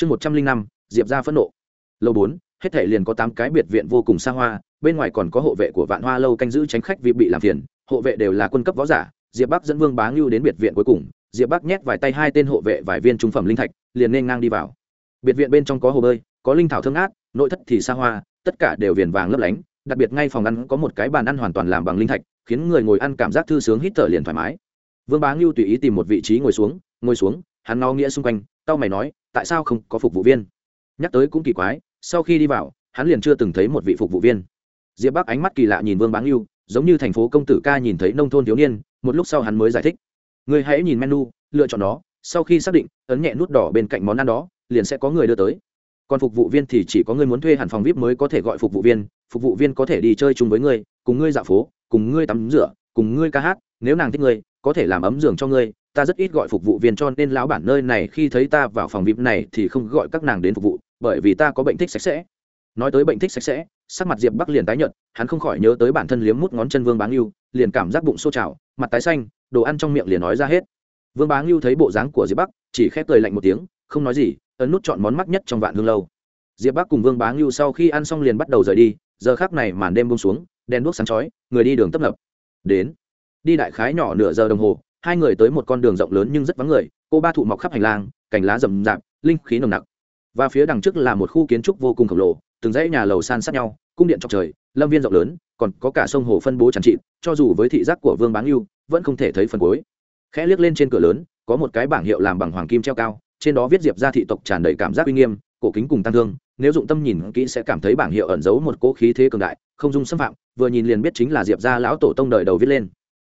chương một trăm linh năm, diệp ra phẫn nộ. Lâu bốn, hết thể liền có tám cái biệt viện vô cùng xa hoa, bên ngoài còn có hộ vệ của vạn hoa lâu canh giữ tránh khách vì bị làm phiền, hộ vệ đều là quân cấp võ giả, diệp bắc dẫn vương bá ngưu đến biệt viện cuối cùng, diệp bắc nhét vài tay hai tên hộ vệ vài viên trung phẩm linh thạch, liền nên ngang đi vào. Biệt viện bên trong có hồ bơi, có linh thảo thương ác nội thất thì xa hoa, tất cả đều viền vàng lấp lánh, đặc biệt ngay phòng ăn có một cái bàn ăn hoàn toàn làm bằng linh thạch, khiến người ngồi ăn cảm giác thư sướng hít thở liền thoải mái. Vương bá ngưu tùy ý tìm một vị trí ngồi xuống ngồi xuống, hắn no nghĩa xung quanh tao mày nói tại sao không có phục vụ viên? Nhắc tới cũng kỳ quái, sau khi đi vào, hắn liền chưa từng thấy một vị phục vụ viên. Diệp bắc ánh mắt kỳ lạ nhìn vương báng yêu giống như thành phố công tử ca nhìn thấy nông thôn thiếu niên, một lúc sau hắn mới giải thích. Người hãy nhìn menu, lựa chọn nó, sau khi xác định, ấn nhẹ nút đỏ bên cạnh món ăn đó, liền sẽ có người đưa tới. Còn phục vụ viên thì chỉ có người muốn thuê hẳn phòng vip mới có thể gọi phục vụ viên, phục vụ viên có thể đi chơi chung với ngươi, cùng ngươi dạo phố, cùng ngươi tắm rửa, cùng ngươi ca hát, nếu nàng thích ngươi, có thể làm ấm giường cho ngươi ta rất ít gọi phục vụ viên, cho nên lão bản nơi này khi thấy ta vào phòng vip này thì không gọi các nàng đến phục vụ, bởi vì ta có bệnh thích sạch sẽ. Nói tới bệnh thích sạch sẽ, sắc mặt diệp bắc liền tái nhợt, hắn không khỏi nhớ tới bản thân liếm mút ngón chân vương báng yêu liền cảm giác bụng xô trào, mặt tái xanh, đồ ăn trong miệng liền nói ra hết. Vương báng yêu thấy bộ dáng của diệp bắc, chỉ khép cười lạnh một tiếng, không nói gì, ấn nút chọn món mắc nhất trong vạn hương lâu. Diệp bắc cùng vương báng yêu sau khi ăn xong liền bắt đầu rời đi, giờ khác này màn đêm bông xuống, đèn đuốc sáng chói, người đi đường tấp nập. Đến. Đi đại khái nhỏ nửa giờ đồng hồ hai người tới một con đường rộng lớn nhưng rất vắng người, cô ba thụ mọc khắp hành lang, cành lá rậm rạp, linh khí nồng nặc. Và phía đằng trước là một khu kiến trúc vô cùng khổng lồ, từng dãy nhà lầu san sát nhau, cung điện trọc trời, lâm viên rộng lớn, còn có cả sông hồ phân bố tràn trịt cho dù với thị giác của vương bán yêu vẫn không thể thấy phần cuối. Khẽ liếc lên trên cửa lớn, có một cái bảng hiệu làm bằng hoàng kim treo cao, trên đó viết diệp ra thị tộc tràn đầy cảm giác uy nghiêm, cổ kính cùng tăng thương, nếu dụng tâm nhìn kỹ sẽ cảm thấy bảng hiệu ẩn giấu một cỗ khí thế cường đại, không dung xâm phạm, vừa nhìn liền biết chính là diệp gia lão tổ tông đời đầu viết lên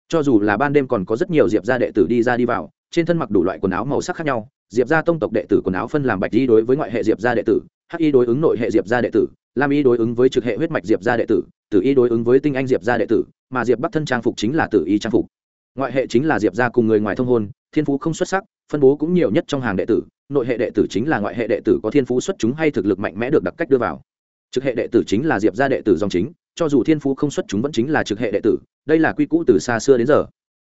cho dù là ban đêm còn có rất nhiều diệp gia đệ tử đi ra đi vào, trên thân mặc đủ loại quần áo màu sắc khác nhau, diệp gia tông tộc đệ tử quần áo phân làm bạch y đối với ngoại hệ diệp gia đệ tử, hắc y đối ứng nội hệ diệp gia đệ tử, lam y đối ứng với trực hệ huyết mạch diệp gia đệ tử tử y đối ứng với tinh anh diệp gia đệ tử, mà diệp bắc thân trang phục chính là tử y trang phục. Ngoại hệ chính là diệp gia cùng người ngoài thông hôn, thiên phú không xuất sắc, phân bố cũng nhiều nhất trong hàng đệ tử, nội hệ đệ tử chính là ngoại hệ đệ tử có thiên phú xuất chúng hay thực lực mạnh mẽ được đặc cách đưa vào. Trực hệ đệ tử chính là diệp gia đệ tử dòng chính, cho dù thiên phú không xuất chúng vẫn chính là trực hệ đệ tử đây là quy cũ từ xa xưa đến giờ.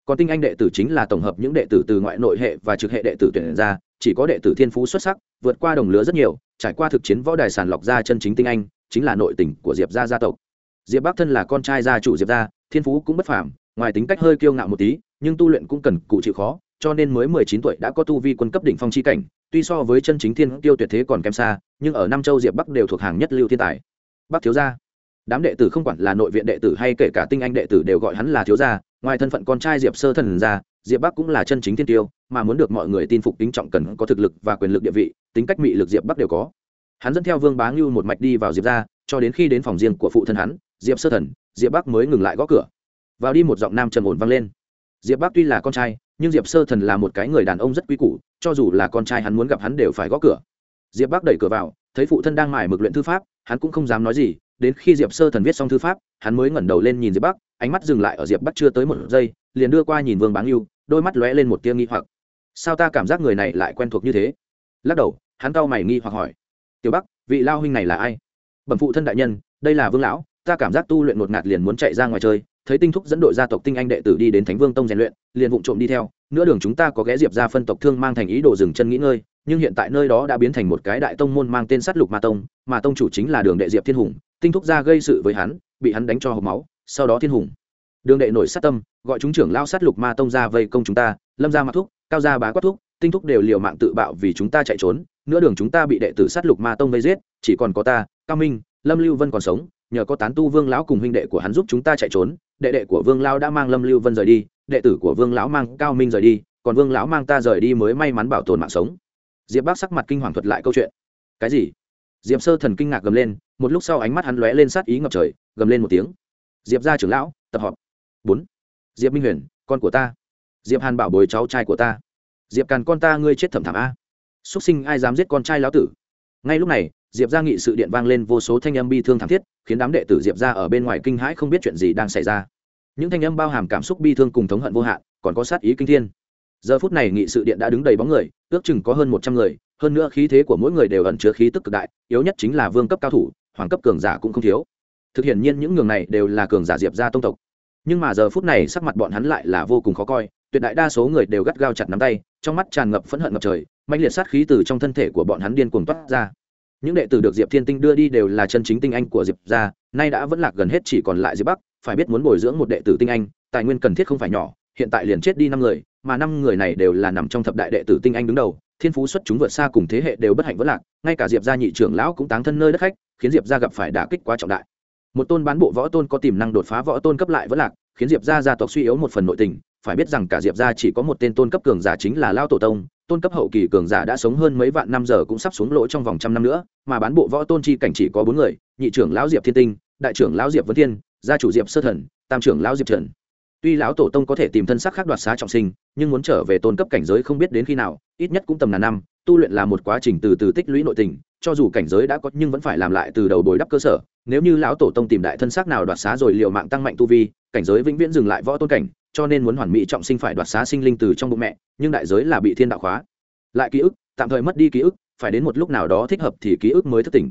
Còn tinh anh đệ tử chính là tổng hợp những đệ tử từ ngoại nội hệ và trực hệ đệ tử tuyển ra, chỉ có đệ tử thiên phú xuất sắc, vượt qua đồng lứa rất nhiều, trải qua thực chiến võ đài sàn lọc ra chân chính tinh anh, chính là nội tình của diệp gia gia tộc. Diệp bắc thân là con trai gia chủ diệp gia, thiên phú cũng bất phàm, ngoài tính cách hơi kiêu ngạo một tí, nhưng tu luyện cũng cần cụ chịu khó, cho nên mới mười chín tuổi đã có tu vi quân cấp đỉnh phong chi cảnh, tuy so với chân chính thiên tiêu tuyệt thế còn kém xa, nhưng ở nam châu diệp bắc đều thuộc hàng nhất lưu thiên tài. Bắc thiếu gia đám đệ tử không quản là nội viện đệ tử hay kể cả tinh anh đệ tử đều gọi hắn là thiếu gia, ngoài thân phận con trai diệp sơ thần ra diệp bắc cũng là chân chính thiên tiêu, mà muốn được mọi người tin phục tính trọng cần có thực lực và quyền lực địa vị, tính cách mị lực diệp bắc đều có. Hắn dẫn theo vương bá ngưu một mạch đi vào diệp ra cho đến khi đến phòng riêng của phụ thân hắn, diệp sơ thần, diệp bắc mới ngừng lại gõ cửa. Vào đi một giọng nam trầm ổn vang lên. Diệp bắc tuy là con trai, nhưng diệp sơ thần là một cái người đàn ông rất quý củ, cho dù là con trai hắn muốn gặp hắn đều phải gõ cửa. Diệp bắc đẩy cửa vào, thấy phụ thân đang mải mực luyện thư pháp, hắn cũng không dám nói gì đến khi diệp sơ thần viết xong thư pháp, hắn mới ngẩng đầu lên nhìn diệp bắc, ánh mắt dừng lại ở diệp bắc chưa tới một giây, liền đưa qua nhìn vương báng yêu đôi mắt lóe lên một tia nghi hoặc. Sao ta cảm giác người này lại quen thuộc như thế? Lắc đầu, hắn cau mày nghi hoặc hỏi. Tiểu bắc, vị lao huynh này là ai? Bẩm phụ thân đại nhân, đây là vương lão, ta cảm giác tu luyện một ngạt liền muốn chạy ra ngoài chơi, thấy tinh thúc dẫn đội gia tộc tinh anh đệ tử đi đến thánh vương tông rèn luyện, liền vụng trộm đi theo, nửa đường chúng ta có ghé diệp ra phân tộc thương mang thành ý đồ dừng chân nghỉ ngơi, nhưng hiện tại nơi đó đã biến thành một cái đại tông môn mang tên sát lục ma tông mà tông chủ chính là đường đệ diệp thiên hùng tinh thúc ra gây sự với hắn, bị hắn đánh cho hộp máu, sau đó thiên hùng. Đường đệ nổi sát tâm, gọi chúng trưởng lao sát lục ma tông ra vây công chúng ta, lâm ra mặc thúc, cao ra bá quát thúc, tinh thúc đều liều mạng tự bạo vì chúng ta chạy trốn, nửa đường chúng ta bị đệ tử sát lục ma tông vây giết, chỉ còn có ta, cao minh, lâm lưu vân còn sống, nhờ có tán tu vương lão cùng huynh đệ của hắn giúp chúng ta chạy trốn, đệ đệ của vương lão đã mang lâm lưu vân rời đi, đệ tử của vương lão mang cao minh rời đi, còn vương lão mang ta rời đi mới may mắn bảo tồn mạng sống. Diệp bác sắc mặt kinh hoàng thuật lại câu chuyện. Cái gì? Diệp sơ thần kinh ngạc gầm lên, một lúc sau ánh mắt hắn lóe lên sát ý ngập trời, gầm lên một tiếng. Diệp ra trưởng lão, tập họp. Bốn. Diệp minh huyền, con của ta. Diệp hàn bảo bồi cháu trai của ta. Diệp càn con ta ngươi chết thẩm thảm a. Xuất sinh ai dám giết con trai lão tử? Ngay lúc này, diệp ra nghị sự điện vang lên vô số thanh âm bi thương thảm thiết, khiến đám đệ tử diệp ra ở bên ngoài kinh hãi không biết chuyện gì đang xảy ra. Những thanh âm bao hàm cảm xúc bi thương cùng thống hận vô hạn, còn có sát ý kinh thiên. Giờ phút này nghị sự điện đã đứng đầy bóng người, ước chừng có hơn một trăm người hơn nữa khí thế của mỗi người đều ẩn chứa khí tức cực đại, yếu nhất chính là vương cấp cao thủ, hoàng cấp cường giả cũng không thiếu. Thực hiện nhiên những người này đều là cường giả diệp gia tông tộc. Nhưng mà giờ phút này sắc mặt bọn hắn lại là vô cùng khó coi, tuyệt đại đa số người đều gắt gao chặt nắm tay, trong mắt tràn ngập phẫn hận ngập trời mạnh liệt sát khí từ trong thân thể của bọn hắn điên cuồng toát ra. Những đệ tử được diệp thiên tinh đưa đi đều là chân chính tinh anh của diệp gia, nay đã vẫn lạc gần hết chỉ còn lại diệp bắc, phải biết muốn bồi dưỡng một đệ tử tinh anh, tài nguyên cần thiết không phải nhỏ hiện tại liền chết đi năm người, mà năm người này đều là nằm trong thập đại đệ tử tinh anh đứng đầu, thiên phú xuất chúng vượt xa cùng thế hệ đều bất hạnh vất lạc, ngay cả diệp gia nhị trưởng lão cũng táng thân nơi đất khách, khiến diệp gia gặp phải đả kích quá trọng đại. Một tôn bán bộ võ tôn có tiềm năng đột phá võ tôn cấp lại vất lạc, khiến diệp gia gia tộc suy yếu một phần nội tình, phải biết rằng cả diệp gia chỉ có một tên tôn cấp cường giả chính là lao tổ tông, tôn cấp hậu kỳ cường giả đã sống hơn mấy vạn năm giờ cũng sắp xuống lỗ trong vòng trăm năm nữa, mà bán bộ võ tôn chi cảnh chỉ có bốn người, nhị trưởng lão diệp thiên tinh, đại trưởng lão diệp vân thiên, gia chủ diệp sơ thần, tam trưởng lão diệp trần tuy lão tổ tông có thể tìm thân sắc khác đoạt xá trọng sinh, nhưng muốn trở về tôn cấp cảnh giới không biết đến khi nào, ít nhất cũng tầm ngàn năm, tu luyện là một quá trình từ từ tích lũy nội tình, cho dù cảnh giới đã có nhưng vẫn phải làm lại từ đầu bồi đắp cơ sở. Nếu như lão tổ tông tìm đại thân xác nào đoạt xá rồi liệu mạng tăng mạnh tu vi, cảnh giới vĩnh viễn dừng lại võ tôn cảnh, cho nên muốn hoàn mỹ trọng sinh phải đoạt xá sinh linh từ trong bụng mẹ, nhưng đại giới là bị thiên đạo khóa. Lại ký ức, tạm thời mất đi ký ức, phải đến một lúc nào đó thích hợp thì ký ức mới thức tỉnh.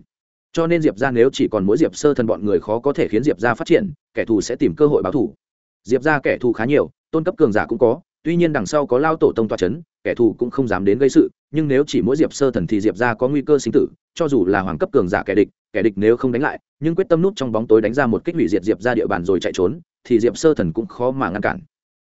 Cho nên diệp ra nếu chỉ còn mỗi diệp sơ thần bọn người khó có thể khiến diệp ra phát triển, kẻ thù sẽ tìm cơ hội báo thù diệp ra kẻ thù khá nhiều, tôn cấp cường giả cũng có, tuy nhiên đằng sau có lao tổ tông toa c h ấ n kẻ thù cũng không dám đến gây sự, nhưng nếu chỉ mỗi diệp sơ thần thì diệp ra có nguy cơ sinh tử, cho dù là hoàng cấp cường giả kẻ địch kẻ địch nếu không đánh lại, nhưng quyết tâm nút trong bóng tối đánh ra một kích hủy diệt diệp ra địa bàn rồi chạy trốn, thì diệp sơ thần cũng khó mà ngăn cản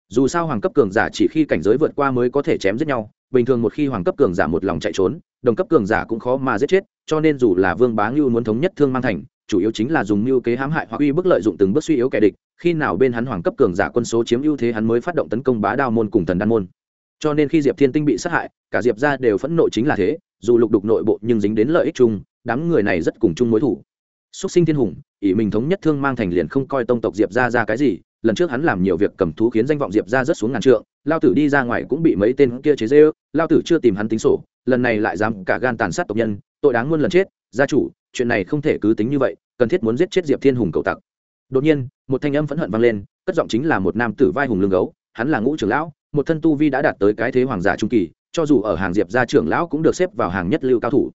dù sao hoàng cấp cường giả chỉ khi cảnh giới vượt qua mới có thể chém giết nhau, bình thường một khi hoàng cấp cường giả một lòng chạy trốn, đồng cấp cường giả cũng khó mà giết chết, cho nên dù là vương bá ngưu muốn thống nhất thương mang thành, chủ yếu chính là dùng mưu kế hãm hại hoặc uy bức lợi dụng từng bước suy yếu kẻ địch, khi nào bên hắn hoàng cấp cường giả quân số chiếm ưu thế hắn mới phát động tấn công bá đao môn cùng thần đan môn. Cho nên khi diệp thiên tinh bị sát hại, cả diệp ra đều phẫn nộ chính là thế, dù lục đục nội bộ nhưng dính đến lợi ích chung, đám người này rất cùng chung mối thủ. Xuất sinh thiên hùng, ỷ mình thống nhất thương mang thành liền không coi tông tộc diệp ra ra cái gì lần trước hắn làm nhiều việc cầm thú khiến danh vọng diệp ra rất xuống ngàn trượng lao tử đi ra ngoài cũng bị mấy tên kia chế dê ư lao tử chưa tìm hắn tính sổ lần này lại dám cả gan tàn sát tộc nhân tội đáng muôn lần chết gia chủ chuyện này không thể cứ tính như vậy cần thiết muốn giết chết diệp thiên hùng cầu tặc. Đột nhiên một thanh âm phẫn hận vang lên cất giọng chính là một nam tử vai hùng lương gấu hắn là ngũ trưởng lão một thân tu vi đã đạt tới cái thế hoàng giả trung kỳ cho dù ở hàng diệp gia trưởng lão cũng được xếp vào hàng nhất lưu cao thủ.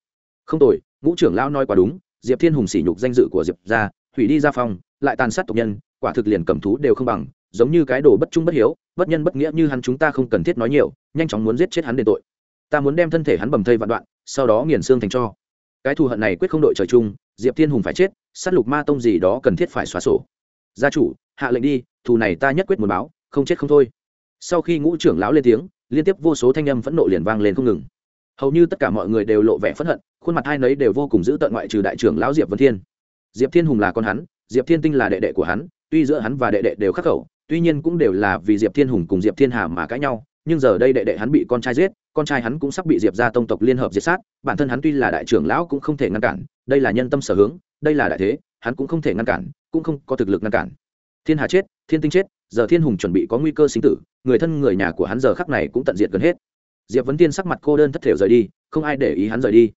Không tội, ngũ trưởng lão nói quá đúng diệp thiên hùng sỉ nhục danh dự của diệp gia hủy đi gia phong lại tàn sát tộc nhân, quả thực liền cầm thú đều không bằng, giống như cái đồ bất trung bất hiếu, bất nhân bất nghĩa như hắn chúng ta không cần thiết nói nhiều, nhanh chóng muốn giết chết hắn đền tội. Ta muốn đem thân thể hắn bầm thây vạn đoạn, sau đó nghiền xương thành cho. Cái thù hận này quyết không đội trời chung, diệp thiên hùng phải chết s á t lục ma tông gì đó cần thiết phải xóa sổ. Gia chủ, hạ lệnh đi, thù này ta nhất quyết muốn báo, không chết không thôi. Sau khi ngũ trưởng lão lên tiếng, liên tiếp vô số thanh âm phẫn nộ liền vang lên không ngừng. Hầu như tất cả mọi người đều lộ vẻ phẫn hận, khuôn mặt hai nấy đều vô cùng giữ tận ngoại trừ đại trưởng lão diệp vân thiên. Diệp thiên hùng là con hắn diệp thiên tinh là đệ đệ của hắn, tuy giữa hắn và đệ đệ đều khắc khẩu, tuy nhiên cũng đều là vì diệp thiên hùng cùng diệp thiên hà mà cãi nhau, nhưng giờ đây đệ đệ hắn bị con trai giết, con trai hắn cũng sắp bị diệp ra tông tộc liên hợp diệt sát, bản thân hắn tuy là đại trưởng lão cũng không thể ngăn cản, đây là nhân tâm sở hướng, đây là đại thế, hắn cũng không thể ngăn cản, cũng không có thực lực ngăn cản. Thiên hà chết, thiên tinh chết, giờ thiên hùng chuẩn bị có nguy cơ sinh tử, người thân người nhà của hắn giờ khắc này cũng tận diệt gần hết. Diệp vấn tiên sắc mặt cô đơn thất thểu rời đi, không ai để ý hắn rời đi.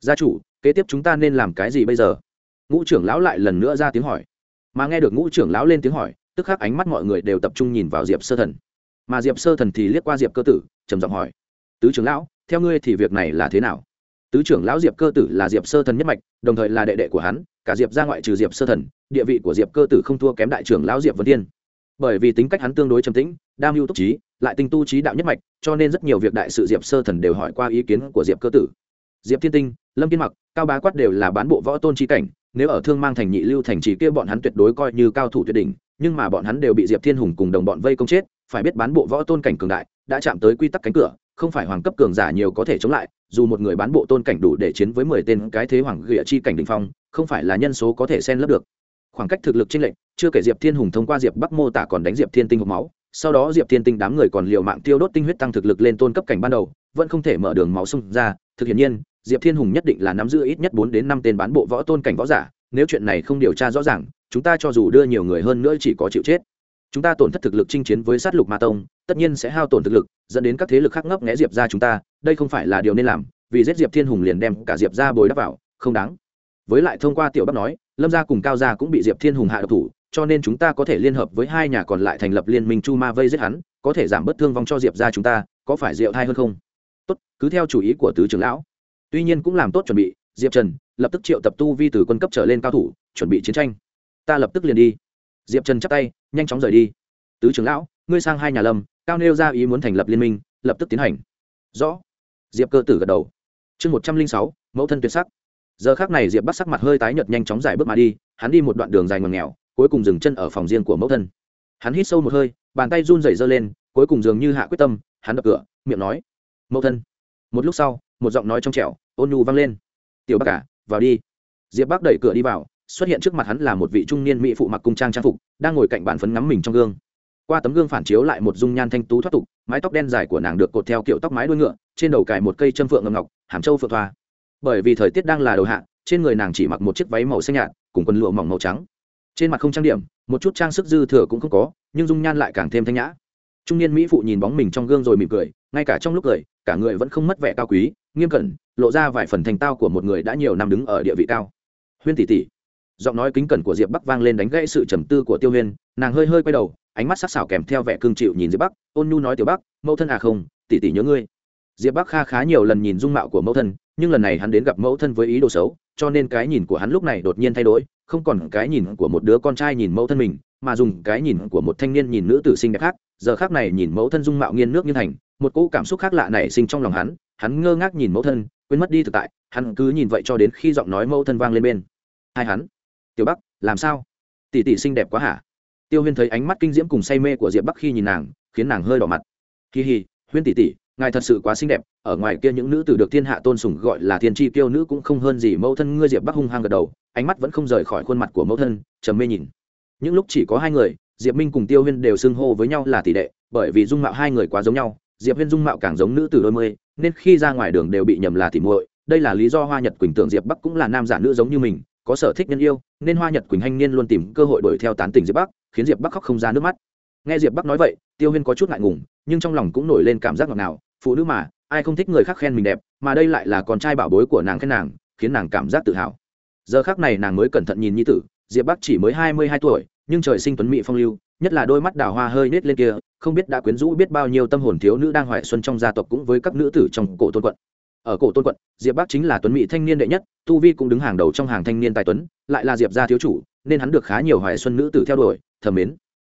Gia chủ, kế tiếp chúng ta nên làm cái gì bây giờ? Ngũ trưởng lão lại lần nữa ra tiếng hỏi. Mà nghe được ngũ trưởng lão lên tiếng hỏi, tức khắc ánh mắt mọi người đều tập trung nhìn vào diệp sơ thần. Mà diệp sơ thần thì liếc qua diệp cơ tử, trầm giọng hỏi, tứ trưởng lão, theo ngươi thì việc này là thế nào? Tứ trưởng lão diệp cơ tử là diệp sơ thần nhất mạch, đồng thời là đệ đệ của hắn, cả diệp ra ngoại trừ diệp sơ thần, địa vị của diệp cơ tử không thua kém đại trưởng lão diệp vân tiên bởi vì tính cách hắn tương đối trầm tĩnh, đam mưu túc trí, lại tinh tu trí đạo nhất mạch, cho nên rất nhiều việc đại sự diệp sơ thần đều hỏi qua ý kiến của diệp cơ tử. Diệp thiên tinh, lâm kiên mặc, cao bá quát đều là bán bộ võ tôn trí cảnh nếu ở thương mang thành nhị lưu thành trì kia bọn hắn tuyệt đối coi như cao thủ tuyệt đỉnh, nhưng mà bọn hắn đều bị diệp thiên hùng cùng đồng bọn vây công chết, phải biết bán bộ võ tôn cảnh cường đại, đã chạm tới quy tắc cánh cửa, không phải hoàng cấp cường giả nhiều có thể chống lại, dù một người bán bộ tôn cảnh đủ để chiến với mười tên cái thế hoàng ghịa chi cảnh đình phong, không phải là nhân số có thể xen lấp được. Khoảng cách thực lực trên lệnh chưa kể diệp thiên hùng thông qua diệp bắc mô tả còn đánh diệp thiên tinh hộp máu, sau đó diệp thiên tinh đám người còn liều mạng tiêu đốt tinh huyết tăng thực lực lên tôn cấp cảnh ban đầu, vẫn không thể mở đường máu xung ra, thực hiện nhiên diệp thiên hùng nhất định là nắm giữ ít nhất bốn đến năm tên bán bộ võ tôn cảnh võ giả, nếu chuyện này không điều tra rõ ràng, chúng ta cho dù đưa nhiều người hơn nữa chỉ có chịu chết. Chúng ta tổn thất thực lực chinh chiến với sát lục ma tông, tất nhiên sẽ hao tổn thực lực, dẫn đến các thế lực khác ngấp nghẽ diệp ra chúng ta, đây không phải là điều nên làm, vì giết diệp thiên hùng liền đem cả diệp ra bồi đắp vào, không đáng. Với lại thông qua tiểu bắc nói, lâm gia cùng cao gia cũng bị diệp thiên hùng hạ độc thủ, cho nên chúng ta có thể liên hợp với hai nhà còn lại thành lập liên minh chu ma vây giết hắn, có thể giảm bớt thương vong cho diệp ra chúng ta, có phải diệu thai hơn không? Tốt, cứ theo chủ ý của tứ trưởng lão tuy nhiên cũng làm tốt chuẩn bị, diệp trần lập tức triệu tập tu vi từ quân cấp trở lên cao thủ, chuẩn bị chiến tranh. Ta lập tức liền đi. Diệp trần chắp tay, nhanh chóng rời đi. Tứ trưởng lão, ngươi sang hai nhà lâm cao nêu ra ý muốn thành lập liên minh, lập tức tiến hành. Rõ. Diệp cơ tử gật đầu. Chương một trăm linh sáu, mẫu thân tuyệt sắc. Giờ khác này diệp bắt sắc mặt hơi tái nhợt nhanh chóng giải bước mà đi, hắn đi một đoạn đường dài ngần nghèo cuối cùng dừng chân ở phòng riêng của mẫu thân. Hắn hít sâu một hơi, bàn tay run rẩy giơ lên, cuối cùng dường như hạ quyết tâm, hắn đập cửa, miệng nói, mẫu thân. Một lúc sau một giọng nói trong trẻo, ôn nhu vang lên. Tiểu bác cả vào đi. Diệp bác đẩy cửa đi vào, xuất hiện trước mặt hắn là một vị trung niên mỹ phụ mặc cung trang trang phục, đang ngồi cạnh bàn phấn ngắm mình trong gương. Qua tấm gương phản chiếu lại một dung nhan thanh tú thoát tục, mái tóc đen dài của nàng được cột theo kiểu tóc mái đuôi ngựa, trên đầu cài một cây châm phượng ngầm ngọc, hàm châu phượng thoa. Bởi vì thời tiết đang là đầu hạ, trên người nàng chỉ mặc một chiếc váy màu xanh nhạt, cùng quần lụa mỏng màu trắng. Trên mặt không trang điểm, một chút trang sức dư thừa cũng không có, nhưng dung nhan lại càng thêm thanh nhã. Trung niên mỹ phụ nhìn bóng mình trong gương rồi mỉm cười, ngay cả trong lúc cười, cả người vẫn không mất vẻ cao quý nghiêm cẩn, lộ ra vài phần thành tao của một người đã nhiều năm đứng ở địa vị cao. Huyên tỷ tỷ, giọng nói kính cẩn của diệp bắc vang lên đánh gãy sự trầm tư của tiêu huyên, nàng hơi hơi quay đầu, ánh mắt sắc sảo kèm theo vẻ cương chịu nhìn diệp bắc, ôn nhu nói tiểu bắc mẫu thân à không, tỷ tỷ nhớ ngươi. Diệp bắc kha khá nhiều lần nhìn dung mạo của mẫu thân, nhưng lần này hắn đến gặp mẫu thân với ý đồ xấu, cho nên cái nhìn của hắn lúc này đột nhiên thay đổi, không còn cái nhìn của một đứa con trai nhìn mẫu thân mình, mà dùng cái nhìn của một thanh niên nhìn nữ tử sinh đẹp khác, giờ khác này nhìn mẫu thân dung mạo nghiên nước như thành một cỗ cảm xúc khác lạ nảy sinh trong lòng hắn hắn ngơ ngác nhìn mẫu thân, quên mất đi thực tại, hắn cứ nhìn vậy cho đến khi giọng nói mẫu thân vang lên bên. Hai hắn. Tiểu bắc, làm sao? Tỷ tỷ xinh đẹp quá hả? Tiêu huyên thấy ánh mắt kinh diễm cùng say mê của diệp bắc khi nhìn nàng, khiến nàng hơi đỏ mặt. Kỳ hì huyên tỷ tỷ, ngài thật sự quá xinh đẹp, ở ngoài kia những nữ tử được thiên hạ tôn sùng gọi là thiên tri tiêu nữ cũng không hơn gì mẫu thân ngươi diệp bắc hung hăng gật đầu, ánh mắt vẫn không rời khỏi khuôn mặt của mẫu thân, trầm mê nhìn. Những lúc chỉ có hai người, diệp minh cùng tiêu huyên đều xưng hô với nhau là tỷ đệ, bởi vì dung mạo hai người quá giống nhau, diệp huyên dung mạo càng giống nữ tử đôi mươi nên khi ra ngoài đường đều bị nhầm là tỷ muội, đây là lý do hoa nhật quỳnh tưởng diệp bắc cũng là nam giả nữ giống như mình, có sở thích nhân yêu, nên hoa nhật quỳnh hanh niên luôn tìm cơ hội đuổi theo tán tỉnh diệp bắc, khiến diệp bắc khóc không ra nước mắt. Nghe diệp bắc nói vậy, tiêu huyên có chút ngại ngùng, nhưng trong lòng cũng nổi lên cảm giác ngọt ngào, phụ nữ mà, ai không thích người khác khen mình đẹp, mà đây lại là con trai bảo bối của nàng khen nàng, khiến nàng cảm giác tự hào. Giờ khác này nàng mới cẩn thận nhìn nhi tử, diệp bắc chỉ mới hai mươi hai tuổi nhưng trời sinh tuấn mỹ phong lưu, nhất là đôi mắt đào hoa hơi nết lên kia, không biết đã quyến rũ biết bao nhiêu tâm hồn thiếu nữ đang hoài xuân trong gia tộc cũng với các nữ tử trong cổ tôn quận. Ở cổ tôn quận, diệp bắc chính là tuấn mỹ thanh niên đệ nhất, tu vi cũng đứng hàng đầu trong hàng thanh niên tài tuấn, lại là diệp gia thiếu chủ, nên hắn được khá nhiều hoài xuân nữ tử theo đuổi, thờ mến.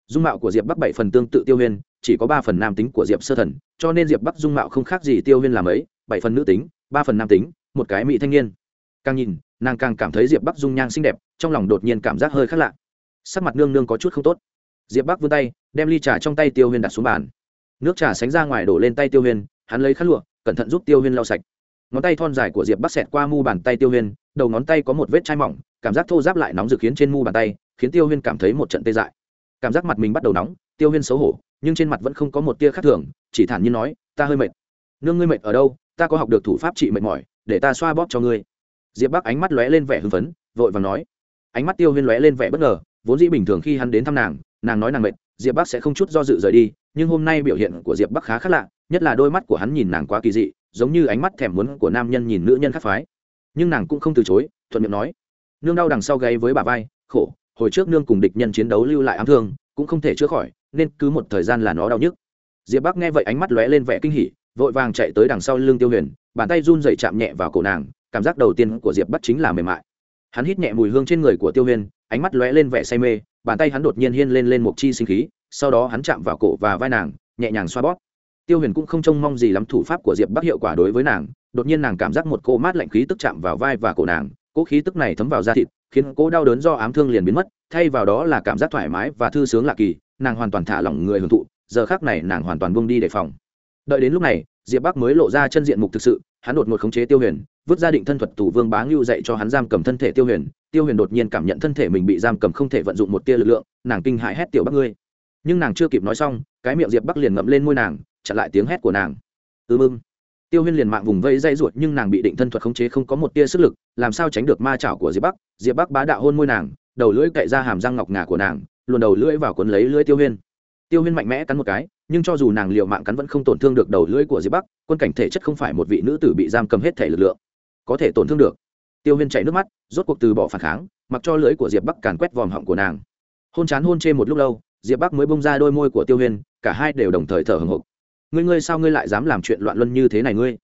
Dung mạo của diệp bắc bảy phần tương tự tiêu huyên chỉ có ba phần nam tính của diệp sơ thần, cho nên diệp bắc dung mạo không khác gì tiêu huyên làm ấy bảy phần nữ tính, ba phần nam tính, một cái mỹ thanh niên. Càng nhìn, nàng càng cảm thấy diệp bắc dung nhang xinh đẹp, trong lòng đột nhiên cảm giác hơi khác lạ sắc mặt nương nương có chút không tốt. Diệp bắc vươn tay, đem ly trà trong tay tiêu huyên đặt xuống bàn. Nước trà sánh ra ngoài đổ lên tay tiêu huyên hắn lấy khăn lụa, cẩn thận giúp tiêu huyên lau sạch. Ngón tay thon dài của diệp bắc xẹt qua mu bàn tay tiêu huyên đầu ngón tay có một vết chai mỏng, cảm giác thô giáp lại nóng rực khiến trên mu bàn tay, khiến tiêu huyên cảm thấy một trận tê dại. Cảm giác mặt mình bắt đầu nóng, tiêu huyên xấu hổ, nhưng trên mặt vẫn không có một tia khác thường, chỉ thản nhiên nói, ta hơi mệt. Nương, ngươi mệt ở đâu? Ta có học được thủ pháp trị mệt mỏi, để ta xoa bóp cho ngươi. Diệp bắc ánh mắt lóe lên vẻ hưng phấn, vội và nói. Ánh mắt tiêu huyên lóe lên vẻ bất ngờ vốn dĩ bình thường khi hắn đến thăm nàng nàng nói nàng mệt, diệp bắc sẽ không chút do dự rời đi, nhưng hôm nay biểu hiện của diệp bắc khá khác lạ, nhất là đôi mắt của hắn nhìn nàng quá kỳ dị, giống như ánh mắt thèm muốn của nam nhân nhìn nữ nhân khác phái. Nhưng nàng cũng không từ chối, thuận miệng nói, nương đau đằng sau gáy với bà vai, khổ, hồi trước nương cùng địch nhân chiến đấu lưu lại ám thương, cũng không thể chữa khỏi, nên cứ một thời gian là nó đau nhức. Diệp bắc nghe vậy ánh mắt lóe lên vẻ kinh hỉ, vội vàng chạy tới đằng sau lưng tiêu huyền, bàn tay run dậy chạm nhẹ vào cổ nàng, cảm giác đầu tiên của diệp bắc chính là mềm mại hắn hít nhẹ mùi hương trên người của tiêu huyền ánh mắt lóe lên vẻ say mê, bàn tay hắn đột nhiên hiên lên lên một chi sinh khí, sau đó hắn chạm vào cổ và vai nàng, nhẹ nhàng xoa bóp. Tiêu huyền cũng không trông mong gì lắm thủ pháp của diệp bắc hiệu quả đối với nàng, đột nhiên nàng cảm giác một cô mát lạnh khí tức chạm vào vai và cổ nàng, cỗ khí tức này thấm vào da thịt, khiến cô đau đớn do ám thương liền biến mất, thay vào đó là cảm giác thoải mái và thư sướng lạ kỳ, nàng hoàn toàn thả lỏng người hưởng thụ, giờ khác này nàng hoàn toàn buông đi đề phòng. Đợi đến lúc này diệp bắc mới lộ ra chân diện mục thực sự, hắn đột ngột khống chế tiêu huyền, vứt ra định thân thuật tù vương bá ngưu dạy cho hắn giam cầm thân thể tiêu huyền. Tiêu huyền đột nhiên cảm nhận thân thể mình bị giam cầm không thể vận dụng một tia lực lượng, nàng kinh hại hét tiểu bắc ngươi. Nhưng nàng chưa kịp nói xong, cái miệng diệp bắc liền ngậm lên môi nàng, chặn lại tiếng hét của nàng. Ừ Ư mưng tiêu huyên liền mạng vùng vây dây ruột nhưng nàng bị định thân thuật khống chế không có một tia sức lực, làm sao tránh được ma chảo của diệp bắc? Diệp bắc bá đạo hôn môi nàng, đầu lưỡi cậy ra hàm răng ngọc ngà của nàng, luồn đầu lưỡi vào cuốn lấy lưỡi tiêu huyên tiêu huyên mạnh mẽ cắn một cái, nhưng cho dù nàng liệu mạng cắn vẫn không tổn thương được đầu lưỡi của diệp bắc, quân cảnh thể chất không phải một vị nữ tử bị giam cầm hết thể lực lượng. Có thể tổn thương được. Tiêu huyên chạy nước mắt, rốt cuộc từ bỏ phản kháng, mặc cho lưỡi của diệp bắc càn quét vòm họng của nàng. Hôn chán hôn chê một lúc lâu, diệp bắc mới bông ra đôi môi của tiêu huyên, cả hai đều đồng thời thở hừng hộc. Ngươi ngươi sao ngươi lại dám làm chuyện loạn luân như thế này ngươi?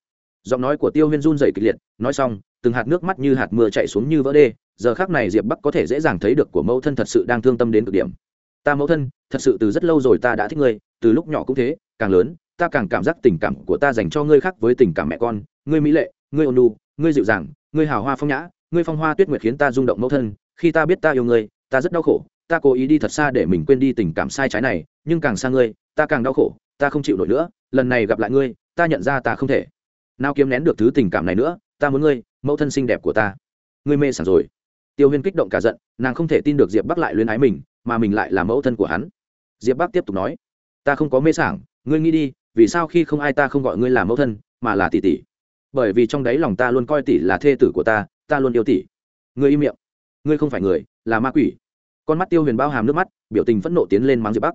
Giọng nói của tiêu huyên run dày kịch liệt, nói xong, từng hạt nước mắt như hạt mưa chạy xuống như vỡ đê, giờ khác này diệp bắc có thể dễ dàng thấy được của mẫu thân thật sự đang thương tâm đến cực điểm. Ta mẫu thân thật sự từ rất lâu rồi ta đã thích ngươi, từ lúc nhỏ cũng thế, càng lớn, ta càng cảm giác tình cảm của ta dành cho ngươi khác với tình cảm mẹ con. Ngươi mỹ lệ, ngươi ôn nu ngươi dịu dàng, ngươi hào hoa phong nhã, ngươi phong hoa tuyết nguyệt khiến ta rung động mẫu thân. Khi ta biết ta yêu ngươi, ta rất đau khổ, ta cố ý đi thật xa để mình quên đi tình cảm sai trái này, nhưng càng xa ngươi, ta càng đau khổ, ta không chịu nổi nữa, lần này gặp lại ngươi, ta nhận ra ta không thể. Nào kiếm nén được thứ tình cảm này nữa, ta muốn ngươi, mẫu thân xinh đẹp của ta. Ngươi mê sảng rồi. Tiêu huyên kích động cả giận, nàng không thể tin được diệp bắc lại luyến ái mình, mà mình lại là mẫu thân của hắn diệp bắc tiếp tục nói, ta không có mê sảng, ngươi nghĩ đi, vì sao khi không ai ta không gọi ngươi là mẫu thân, mà là tỷ tỷ? Bởi vì trong đáy lòng ta luôn coi tỷ là thê tử của ta ta luôn yêu tỷ. Ngươi im miệng. Ngươi không phải người, là ma quỷ. Con mắt tiêu huyền bao hàm nước mắt, biểu tình phẫn nộ tiến lên mắng diệp bắc.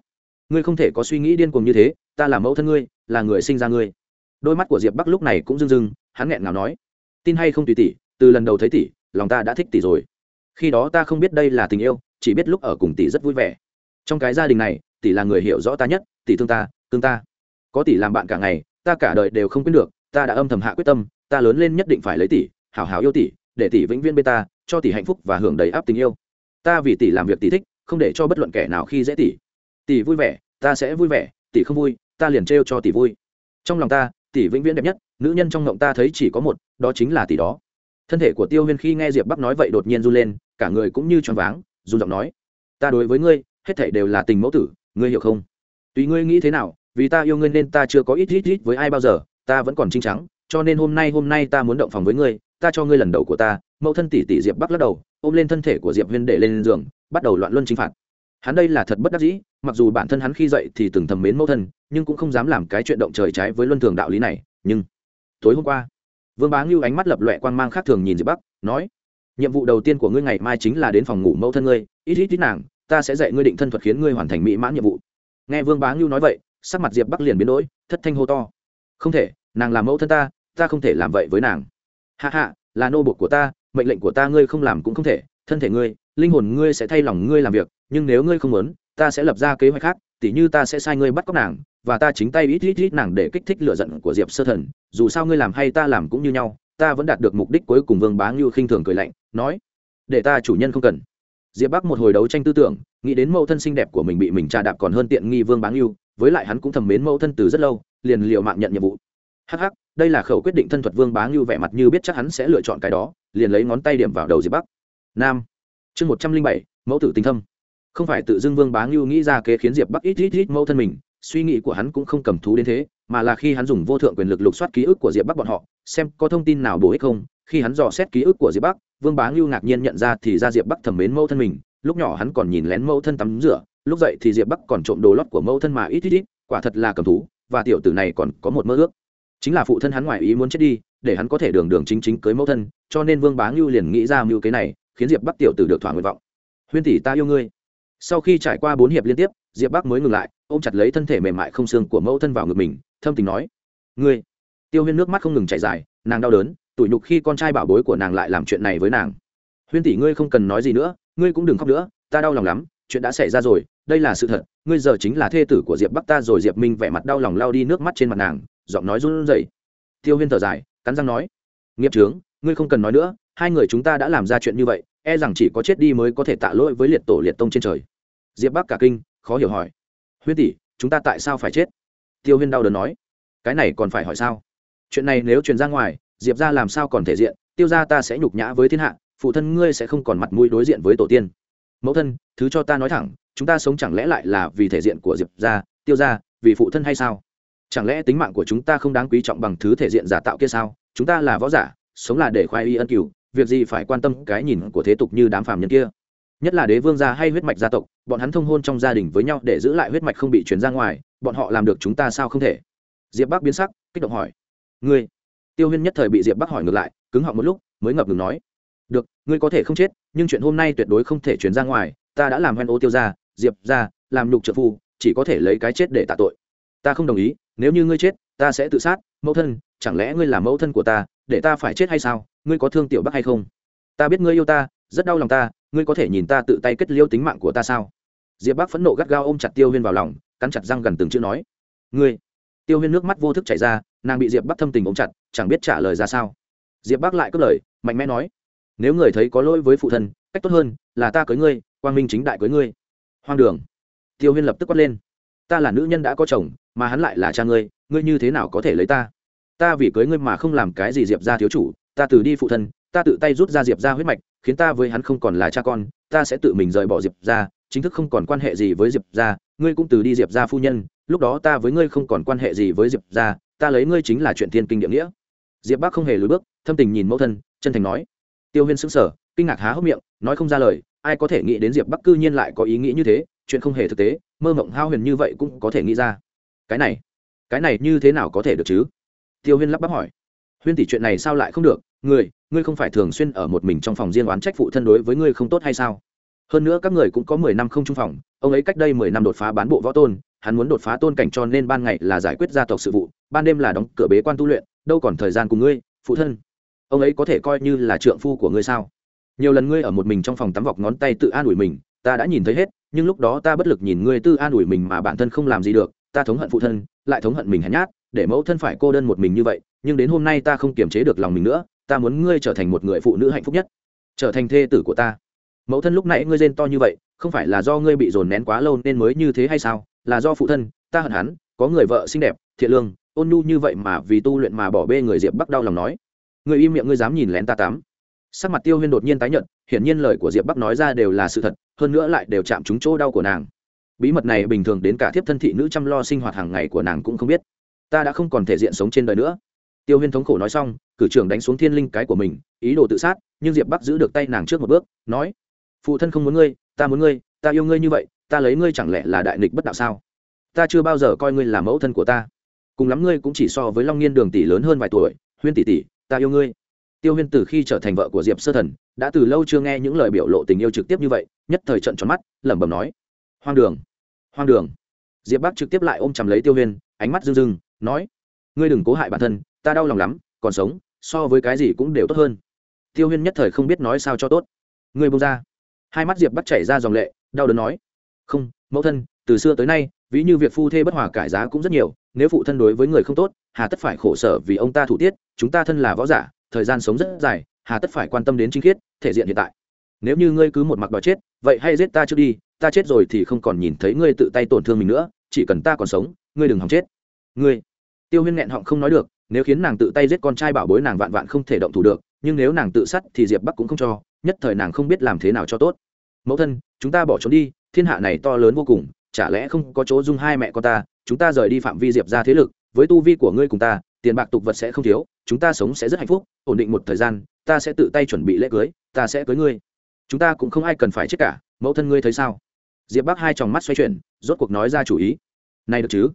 Ngươi không thể có suy nghĩ điên cuồng như thế, ta là mẫu thân ngươi, là người sinh ra ngươi. Đôi mắt của diệp bắc lúc này cũng rưng rưng, hắn nghẹn ngào nói, tin hay không tùy tỷ, từ lần đầu thấy tỷ, lòng ta đã thích tỷ rồi. Khi đó ta không biết đây là tình yêu, chỉ biết lúc ở cùng tỷ rất vui vẻ. Trong cái gia đình này tỷ là người hiểu rõ ta nhất, tỷ thương ta thương ta. Có tỷ làm bạn cả ngày, ta cả đời đều không quên được, ta đã âm thầm hạ quyết tâm, ta lớn lên nhất định phải lấy tỷ, hảo hảo yêu tỷ, để tỷ vĩnh viễn bên ta, cho tỷ hạnh phúc và hưởng đầy áp tình yêu. Ta vì tỷ làm việc tỷ thích, không để cho bất luận kẻ nào khi dễ tỷ. Tỷ vui vẻ, ta sẽ vui vẻ, tỷ không vui, ta liền trêu cho tỷ vui. Trong lòng ta, tỷ vĩnh viễn đẹp nhất, nữ nhân trong ngộng ta thấy chỉ có một, đó chính là tỷ đó. Thân thể của tiêu huyên khi nghe diệp bắc nói vậy đột nhiên run lên, cả người cũng như choáng váng, run giọng nói, ta đối với ngươi, hết thảy đều là tình mẫu tử ngươi hiểu không? Tùy ngươi nghĩ thế nào, vì ta yêu ngươi nên ta chưa có ít ít ít với ai bao giờ, ta vẫn còn trinh trắng, cho nên hôm nay hôm nay ta muốn động phòng với ngươi, ta cho ngươi lần đầu của ta. Mẫu thân tỷ tỷ diệp bắc lắc đầu, ôm lên thân thể của diệp huyên để lên giường, bắt đầu loạn luân chính phạt. Hắn đây là thật bất đắc dĩ, mặc dù bản thân hắn khi dậy thì từng thầm mến mẫu thân, nhưng cũng không dám làm cái chuyện động trời trái với luân thường đạo lý này, nhưng tối hôm qua, vương bá ngưu ánh mắt lập loẹ quan mang khác thường nhìn diệp bắc, nói, nhiệm vụ đầu tiên của ngươi ngày mai chính là đến phòng ngủ mẫu thân ngươi, ít ít ít nàng ta sẽ dạy ngươi định thân thuật khiến ngươi hoàn thành mỹ mãn nhiệm vụ. Nghe vương bá ngưu nói vậy, sắc mặt diệp bắc liền biến đổi, thất thanh hô to. Không thể, nàng là mẫu thân ta ta không thể làm vậy với nàng. Hạ hạ là nô bột của ta, mệnh lệnh của ta ngươi không làm cũng không thể, thân thể ngươi, linh hồn ngươi sẽ thay lòng ngươi làm việc, nhưng nếu ngươi không muốn, ta sẽ lập ra kế hoạch khác, tỉ như ta sẽ sai ngươi bắt cóc nàng, và ta chính tay ít ít ít nàng để kích thích lựa giận của diệp sơ thần, dù sao ngươi làm hay ta làm cũng như nhau, ta vẫn đạt được mục đích cuối cùng, vương bá ngưu khinh thường cười lạnh, nói, để ta chủ nhân không cần diệp bắc một hồi đấu tranh tư tưởng, nghĩ đến mẫu thân xinh đẹp của mình bị mình trà đạp còn hơn tiện nghi vương bá yêu với lại hắn cũng thầm mến mẫu thân từ rất lâu, liền liệu mạng nhận nhiệm vụ. Hh đây là khẩu quyết định thân thuật vương bá ngưu vẻ mặt như biết chắc hắn sẽ lựa chọn cái đó, liền lấy ngón tay điểm vào đầu diệp bắc. Nam, chương một trăm linh bảy, mẫu tử tinh thâm. Không phải tự dưng vương bá ngưu nghĩ ra kế khiến diệp bắc ít ít ít mẫu thân mình, suy nghĩ của hắn cũng không cầm thú đến thế, mà là khi hắn dùng vô thượng quyền lực lục soát ký ức của diệp bắc bọn họ xem có thông tin nào bổ ích không. Khi hắn dò xét ký ức của diệp bắc, vương bá ngưu ngạc nhiên nhận ra thì ra diệp bắc thầm mến mẫu thân mình. Lúc nhỏ hắn còn nhìn lén mẫu thân tắm rửa, lúc dậy thì diệp bắc còn trộm đồ lót của mẫu thân mà ít ít ít, quả thật là cầm thú, và tiểu tử này còn có một mơ ước. Chính là phụ thân hắn ngoài ý muốn chết đi, để hắn có thể đường đường chính chính cưới mẫu thân, cho nên vương bá ngưu liền nghĩ ra mưu kế này, khiến diệp bắc tiểu tử được thỏa nguyện vọng. Huyên tỷ, ta yêu ngươi. Sau khi trải qua bốn hiệp liên tiếp, diệp bắc mới ngừng lại, ôm chặt lấy thân thể mềm mại không xương của mẫu thân vào ngực mình, thâm tình nói, ngươi tiêu huyên nước mắt không ngừng chảy dài, nàng đau đớn, tủi nhục khi con trai bảo bối của nàng lại làm chuyện này với nàng. Huyên tỷ ngươi không cần nói gì nữa, ngươi cũng đừng khóc nữa, ta đau lòng lắm, chuyện đã xảy ra rồi, đây là sự thật, ngươi giờ chính là thê tử của diệp bắc ta rồi. Diệp minh vẻ mặt đau lòng lao đi nước mắt trên mặt nàng, giọng nói run rẩy. Tiêu huyên thở dài, cắn răng nói, nghiệp trướng ngươi không cần nói nữa, hai người chúng ta đã làm ra chuyện như vậy e rằng chỉ có chết đi mới có thể tạ lỗi với liệt tổ liệt tông trên trời. Diệp bắc cả kinh, khó hiểu hỏi, huyên tỷ, chúng ta tại sao phải chết? Tiêu huyên đau đớn nói, cái này còn phải hỏi sao? Chuyện này nếu truyền ra ngoài, diệp ra làm sao còn thể diện, tiêu ra ta sẽ nhục nhã với thiên hạ, phụ thân ngươi sẽ không còn mặt mũi đối diện với tổ tiên. Mẫu thân, thứ cho ta nói thẳng, chúng ta sống chẳng lẽ lại là vì thể diện của diệp ra tiêu ra vì phụ thân hay sao? Chẳng lẽ tính mạng của chúng ta không đáng quý trọng bằng thứ thể diện giả tạo kia sao? Chúng ta là võ giả, sống là để khoai y ân cửu, việc gì phải quan tâm cái nhìn của thế tục như đám phàm nhân kia? Nhất là đế vương gia hay huyết mạch gia tộc, bọn hắn thông hôn trong gia đình với nhau để giữ lại huyết mạch không bị chuyển ra ngoài, bọn họ làm được chúng ta sao không thể? Diệp bác biến sắc, kích động hỏi ngươi tiêu huyên nhất thời bị diệp bắc hỏi ngược lại cứng họng một lúc mới ngập ngừng nói được ngươi có thể không chết nhưng chuyện hôm nay tuyệt đối không thể chuyển ra ngoài ta đã làm hoen ô tiêu ra diệp ra làm nhục trợ phu chỉ có thể lấy cái chết để tạ tội ta không đồng ý nếu như ngươi chết ta sẽ tự sát mẫu thân chẳng lẽ ngươi là mẫu thân của ta để ta phải chết hay sao ngươi có thương tiểu bắc hay không ta biết ngươi yêu ta rất đau lòng ta ngươi có thể nhìn ta tự tay kết liêu tính mạng của ta sao diệp bắc phẫn nộ gắt gao ôm chặt tiêu huyên vào lòng cắn chặt răng gần từng chữ nói ngươi tiêu huyên nước mắt vô thức chảy ra nàng bị diệp bắc thâm tình ôm chặt, chẳng biết trả lời ra sao. Diệp bắc lại cất lời, mạnh mẽ nói, nếu người thấy có lỗi với phụ thân, cách tốt hơn là ta cưới ngươi, quang minh chính đại cưới ngươi. Hoang đường. Tiêu huyên lập tức quát lên, ta là nữ nhân đã có chồng, mà hắn lại là cha ngươi ngươi như thế nào có thể lấy ta? Ta vì cưới ngươi mà không làm cái gì diệp ra thiếu chủ, ta từ đi phụ thân, ta tự tay rút ra diệp ra huyết mạch, khiến ta với hắn không còn là cha con, ta sẽ tự mình rời bỏ diệp ra chính thức không còn quan hệ gì với diệp ra ngươi cũng từ đi diệp ra phu nhân lúc đó ta với ngươi không còn quan hệ gì với diệp ra ta lấy ngươi chính là chuyện thiên kinh địa nghĩa. Diệp bắc không hề lùi bước, thâm tình nhìn mẫu thân, chân thành nói. Tiêu huyên sững sờ, kinh ngạc há hốc miệng, nói không ra lời, ai có thể nghĩ đến diệp bắc cư nhiên lại có ý nghĩ như thế, chuyện không hề thực tế, mơ mộng hao huyền như vậy cũng có thể nghĩ ra. Cái này cái này như thế nào có thể được chứ? Tiêu huyên lắp bắp hỏi. Huyên tỷ chuyện này sao lại không được? Người, ngươi không phải thường xuyên ở một mình trong phòng riêng oán trách phụ thân đối với ngươi không tốt hay sao? Hơn nữa các người cũng có mười năm không trung phòng, ông ấy cách đây mười năm đột phá bán bộ võ tôn hắn muốn đột phá tôn cảnh cho nên ban ngày là giải quyết gia tộc sự vụ, ban đêm là đóng cửa bế quan tu luyện, đâu còn thời gian cùng ngươi, phụ thân. Ông ấy có thể coi như là trượng phu của ngươi sao? Nhiều lần ngươi ở một mình trong phòng tắm vọc ngón tay tự an ủi mình, ta đã nhìn thấy hết, nhưng lúc đó ta bất lực nhìn ngươi tự an ủi mình mà bản thân không làm gì được, ta thống hận phụ thân, lại thống hận mình hèn nhát, để mẫu thân phải cô đơn một mình như vậy, nhưng đến hôm nay ta không kiềm chế được lòng mình nữa, ta muốn ngươi trở thành một người phụ nữ hạnh phúc nhất, trở thành thê tử của ta. Mẫu thân lúc nãy ngươi rên to như vậy, không phải là do ngươi bị dồn nén quá lâu nên mới như thế hay sao? Là do phụ thân, ta hận hắn, có người vợ xinh đẹp, thiện lương, ôn nhu như vậy mà vì tu luyện mà bỏ bê người diệp bắc đau lòng nói. Người im miệng ngươi dám nhìn lén ta tám. Sắc mặt tiêu huyên đột nhiên tái nhận hiển nhiên lời của diệp bắc nói ra đều là sự thật, hơn nữa lại đều chạm trúng chỗ đau của nàng. Bí mật này bình thường đến cả thiếp thân thị nữ chăm lo sinh hoạt hàng ngày của nàng cũng không biết. Ta đã không còn thể diện sống trên đời nữa. Tiêu huyên thống khổ nói xong, cử trưởng đánh xuống thiên linh cái của mình, ý đồ tự sát, nhưng diệp bắc giữ được tay nàng trước một bước, nói, phụ thân không muốn ngươi, ta muốn ngươi, ta yêu ngươi như vậy ta lấy ngươi chẳng lẽ là đại nghịch bất đạo sao? Ta chưa bao giờ coi ngươi là mẫu thân của ta. Cùng lắm ngươi cũng chỉ so với long nghiên đường tỷ lớn hơn vài tuổi, huyên tỷ tỷ, ta yêu ngươi. Tiêu huyên từ khi trở thành vợ của diệp sơ thần, đã từ lâu chưa nghe những lời biểu lộ tình yêu trực tiếp như vậy, nhất thời trận tròn mắt, lẩm bẩm nói. Hoang đường hoang đường. Diệp bắc trực tiếp lại ôm chầm lấy tiêu huyên, ánh mắt rưng rưng, nói. Ngươi đừng cố hại bản thân, ta đau lòng lắm, còn sống, so với cái gì cũng đều tốt hơn. Tiêu huyên nhất thời không biết nói sao cho tốt. Ngươi bông ra. Hai mắt diệp bắt chảy ra dòng lệ, đau đớn nói không, mẫu thân, từ xưa tới nay, ví như việc phu thê bất hòa cải giá cũng rất nhiều, nếu phụ thân đối với người không tốt, hà tất phải khổ sở vì ông ta thủ tiết, chúng ta thân là võ giả, thời gian sống rất dài, hà tất phải quan tâm đến chính khiết, thể diện hiện tại. Nếu như ngươi cứ một mặt đòi chết, vậy hay giết ta trước đi, ta chết rồi thì không còn nhìn thấy ngươi tự tay tổn thương mình nữa, chỉ cần ta còn sống, ngươi đừng hòng chết. Ngươi. Tiêu huyên nghẹn họng không nói được, nếu khiến nàng tự tay giết con trai bảo bối nàng vạn vạn không thể động thủ được, nhưng nếu nàng tự sát thì diệp bắc cũng không cho, nhất thời nàng không biết làm thế nào cho tốt. Mẫu thân, chúng ta bỏ trốn đi thiên hạ này to lớn vô cùng, chả lẽ không có chỗ dung hai mẹ con ta, chúng ta rời đi phạm vi diệp ra thế lực, với tu vi của ngươi cùng ta, tiền bạc tục vật sẽ không thiếu, chúng ta sống sẽ rất hạnh phúc, ổn định một thời gian, ta sẽ tự tay chuẩn bị lễ cưới, ta sẽ cưới ngươi. Chúng ta cũng không ai cần phải chết cả, mẫu thân ngươi thấy sao? Diệp bắc hai tròng mắt xoay chuyển, rốt cuộc nói ra chủ ý. Này được chứ?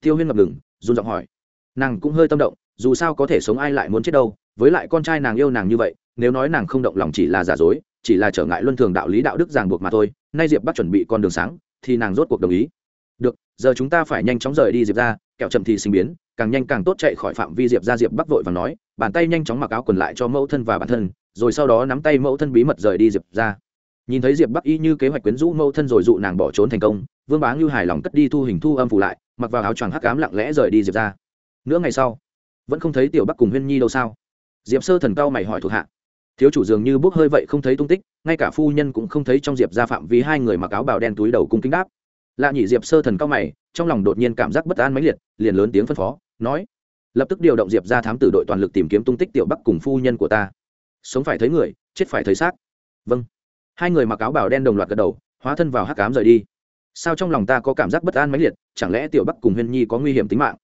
Tiêu huyên ngập ngừng, run giọng hỏi. Nàng cũng hơi tâm động, dù sao có thể sống ai lại muốn chết đâu, với lại con trai nàng yêu nàng như vậy nếu nói nàng không động lòng chỉ là giả dối, chỉ là trở ngại luân thường đạo lý đạo đức ràng buộc mà thôi, nay diệp bắc chuẩn bị con đường sáng, thì nàng rốt cuộc đồng ý. Được, giờ chúng ta phải nhanh chóng rời đi diệp ra, kẹo chậm thì sinh biến, càng nhanh càng tốt chạy khỏi phạm vi diệp ra, diệp bắc vội và nói, bàn tay nhanh chóng mặc áo quần lại cho mẫu thân và bản thân, rồi sau đó nắm tay mẫu thân bí mật rời đi diệp ra. Nhìn thấy diệp bắc y như kế hoạch quyến rũ mẫu thân rồi dụ nàng bỏ trốn thành công, vương bá ngưu hài lòng cất đi thu hình thu âm phủ lại, mặc vào áo choàng hắc cám lặng lẽ rời đi diệp ra. Nửa ngày sau, vẫn không thấy tiểu bắc cùng huyên nhi đâu sao? Diệp sơ thần cao mày hỏi thuộc hạ thiếu chủ dường như bốc hơi vậy không thấy tung tích, ngay cả phu nhân cũng không thấy trong diệp ra phạm vì hai người mặc áo bào đen túi đầu cung kính đáp. Lạ nhị diệp sơ thần cao mày, trong lòng đột nhiên cảm giác bất an mãnh liệt, liền lớn tiếng phân phó, nói, lập tức điều động diệp ra thám tử đội toàn lực tìm kiếm tung tích tiểu bắc cùng phu nhân của ta. Sống phải thấy người, chết phải thấy xác. Vâng. Hai người mặc áo bào đen đồng loạt gật đầu, hóa thân vào hắc cám rời đi. Sao trong lòng ta có cảm giác bất an mãnh liệt, chẳng lẽ tiểu bắc cùng huyên nhi có nguy hiểm tính mạng?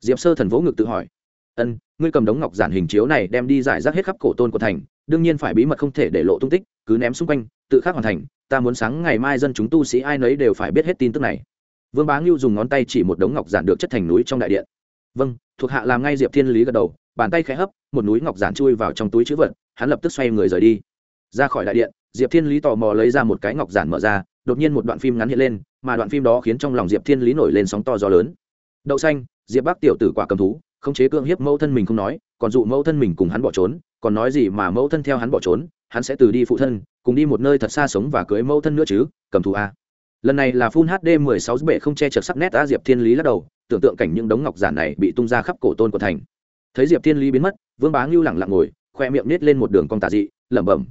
Diệp sơ thần vỗ ngực tự hỏi. Ân, ngươi cầm đống ngọc giản hình chiếu này đem đi giải rác hết khắp cổ tôn của thành đương nhiên phải bí mật không thể để lộ tung tích, cứ ném xung quanh, tự khắc hoàn thành, ta muốn sáng ngày mai dân chúng tu sĩ ai nấy đều phải biết hết tin tức này. Vương bá ngưu dùng ngón tay chỉ một đống ngọc giản được chất thành núi trong đại điện. Vâng thuộc hạ làm ngay diệp thiên lý gật đầu, bàn tay khẽ hấp, một núi ngọc giản chui vào trong túi chữ vật, hắn lập tức xoay người rời đi. Ra khỏi đại điện, diệp thiên lý tò mò lấy ra một cái ngọc giản mở ra, đột nhiên một đoạn phim ngắn hiện lên, mà đoạn phim đó khiến trong lòng diệp thiên lý nổi lên sóng to gió lớn. Đậu xanh, diệp bác tiểu tử quả cầm thú không chế cưỡng hiếp mẫu thân mình không nói, còn dụ mẫu thân mình cùng hắn bỏ trốn còn nói gì mà mẫu thân theo hắn bỏ trốn, hắn sẽ từ đi phụ thân, cùng đi một nơi thật xa sống và cưới mẫu thân nữa chứ, cầm thù a. Lần này là full hd 16 bệ không che chở sắc nét a diệp thiên lý lắc đầu, tưởng tượng cảnh những đống ngọc giản này bị tung ra khắp cổ tôn của thành. Thấy diệp thiên lý biến mất, vương bá ngưu lẳng lặng ngồi, khoe miệng nết lên một đường cong tà dị, lẩm bẩm.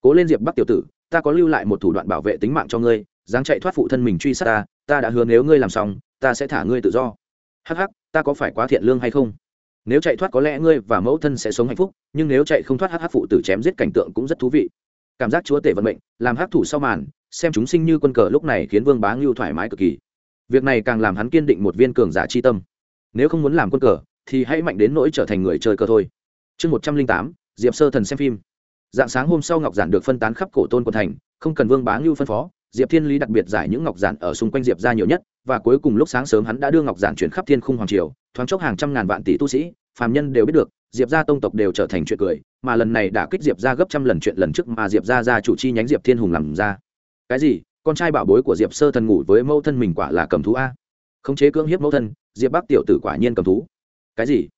Cố lên diệp bắc tiểu tử, ta có lưu lại một thủ đoạn bảo vệ tính mạng cho ngươi, dáng chạy thoát phụ thân mình truy sát ta ta đã hứa nếu ngươi làm xong, ta sẽ thả ngươi tự do. Hắc hắc, ta có phải quá thiện lương hay không? Nếu chạy thoát có lẽ ngươi và mẫu thân sẽ sống hạnh phúc, nhưng nếu chạy không thoát hắc hắc phụ tử chém giết cảnh tượng cũng rất thú vị. Cảm giác chúa tể vận mệnh, làm hắc thủ sau màn, xem chúng sinh như quân cờ lúc này khiến vương bá ngưu thoải mái cực kỳ. Việc này càng làm hắn kiên định một viên cường giả chi tâm. Nếu không muốn làm quân cờ, thì hãy mạnh đến nỗi trở thành người chơi cờ thôi. Chương một trăm linh tám, diệp sơ thần xem phim. Dạng sáng hôm sau ngọc giản được phân tán khắp cổ tôn quận thành, không cần vương bá ngưu phân phó diệp thiên lý đặc biệt giải những ngọc giản ở xung quanh diệp ra nhiều nhất, và cuối cùng lúc sáng sớm hắn đã đưa ngọc giản chuyển khắp thiên khung hoàng triều, thoáng chốc hàng trăm ngàn vạn tỷ tu sĩ, phàm nhân đều biết được, diệp gia tông tộc đều trở thành chuyện cười, mà lần này đã kích diệp ra gấp trăm lần chuyện lần trước mà diệp ra ra chủ chi nhánh diệp thiên hùng làm ra. Cái gì? Con trai bảo bối của diệp sơ thần ngủ với mẫu thân mình quả là cầm thú a? Khống chế cưỡng hiếp mẫu thân, diệp bắc tiểu tử quả nhiên cầm thú. Cái gì?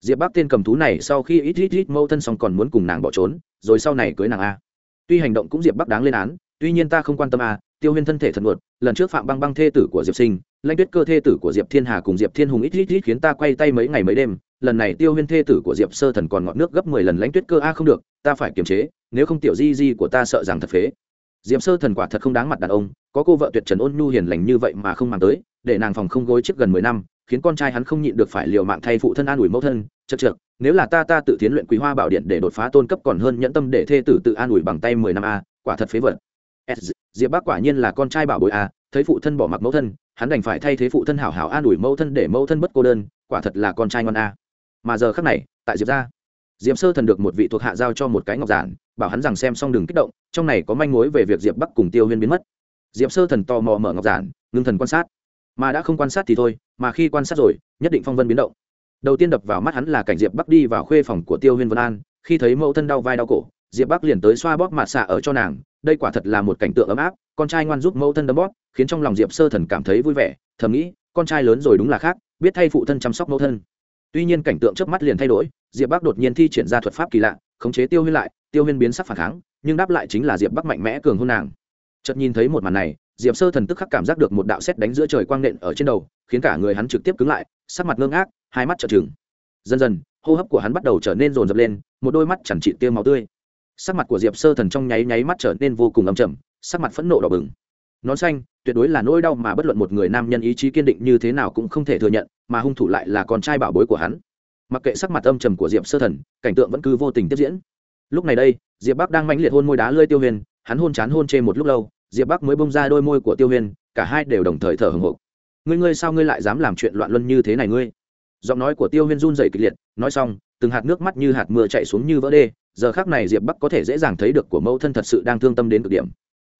Diệp bắc tên cầm thú này sau khi ít ít ít mẫu thân xong còn muốn cùng nàng bỏ trốn, rồi sau này cưới nàng a? Tuy hành động cũng diệp bắc đáng lên án tuy nhiên ta không quan tâm à, tiêu huyên thân thể thần nuột lần trước phạm băng băng thê tử của diệp sinh lãnh tuyết cơ thê tử của diệp thiên hà cùng diệp thiên hùng ít ít ít khiến ta quay tay mấy ngày mấy đêm lần này tiêu huyên thê tử của diệp sơ thần còn ngọt nước gấp mười lần lãnh tuyết cơ a không được ta phải kiềm chế nếu không tiểu di di của ta sợ rằng thật phế. Diệp sơ thần quả thật không đáng mặt đàn ông có cô vợ tuyệt trần ôn nhu hiền lành như vậy mà không mang tới để nàng phòng không gối trước gần mười năm khiến con trai hắn không nhịn được phải liều mạng thay phụ thân an ủi mẫu thân chật chược nếu là ta ta tự tiến luyện quý hoa bảo điện để đột phá tôn cấp còn hơn nhẫn tâm để thê tử tự an ủi bằng tay mười năm a quả thật phế vật diệp bác quả nhiên là con trai bảo bối à, thấy phụ thân bỏ mặc mẫu thân hắn đành phải thay thế phụ thân hảo hảo an ủi mẫu thân để mẫu thân bất cô đơn quả thật là con trai ngon a mà giờ khắc này tại diệp ra diệp sơ thần được một vị thuộc hạ giao cho một cái ngọc giản bảo hắn rằng xem xong đừng kích động trong này có manh mối về việc diệp bắc cùng tiêu huyên biến mất. Diệp sơ thần tò mò mở ngọc giản ngưng thần quan sát. Mà đã không quan sát thì thôi mà khi quan sát rồi nhất định phong vân biến động. Đầu tiên đập vào mắt hắn là cảnh diệp bắc đi vào khuê phòng của tiêu huyên vân an khi thấy mẫu thân đau vai đau cổ diệp bắc liền tới xoa bóp mạt xạ ở cho nàng, đây quả thật là một cảnh tượng ấm áp, con trai ngoan giúp mẫu thân đấm bóp, khiến trong lòng diệp sơ thần cảm thấy vui vẻ, thầm nghĩ, con trai lớn rồi đúng là khác, biết thay phụ thân chăm sóc mẫu thân. Tuy nhiên cảnh tượng trước mắt liền thay đổi, diệp bắc đột nhiên thi triển ra thuật pháp kỳ lạ, khống chế tiêu huyên lại, tiêu huyên biến sắc phản kháng, nhưng đáp lại chính là diệp bắc mạnh mẽ cường hôn nàng. Chợt nhìn thấy một màn này, diệp sơ thần tức khắc cảm giác được một đạo xét đánh giữa trời quang nện ở trên đầu, khiến cả người hắn trực tiếp cứng lại, sắc mặt ngơ ngác, hai mắt trợn trừng. Dần dần, hô hấp của hắn bắt đầu trở nên rồn rập lên, một đôi mắt chẳng trị tiêu máu tươi sắc mặt của diệp sơ thần trong nháy nháy mắt trở nên vô cùng ấm chầm sắc mặt phẫn nộ đỏ bừng. Nón xanh, tuyệt đối là nỗi đau mà bất luận một người nam nhân ý chí kiên định như thế nào cũng không thể thừa nhận, mà hung thủ lại là con trai bảo bối của hắn. Mặc kệ sắc mặt âm trầm của diệp sơ thần, cảnh tượng vẫn cứ vô tình tiếp diễn. Lúc này đây, diệp bắc đang mãnh liệt hôn môi đá lơi tiêu huyền, hắn hôn chán hôn chê một lúc lâu, diệp bắc mới bông ra đôi môi của tiêu huyền, cả hai đều đồng thời thở hồng hộc ngươi ngươi sao ngươi lại dám làm chuyện loạn luân như thế này ngươi? Giọng nói của tiêu huyền run dày kịch liệt, nói xong, từng hạt nước mắt như hạt mưa chạy xuống như vỡ đê giờ khác này diệp bắc có thể dễ dàng thấy được của mẫu thân thật sự đang thương tâm đến cực điểm.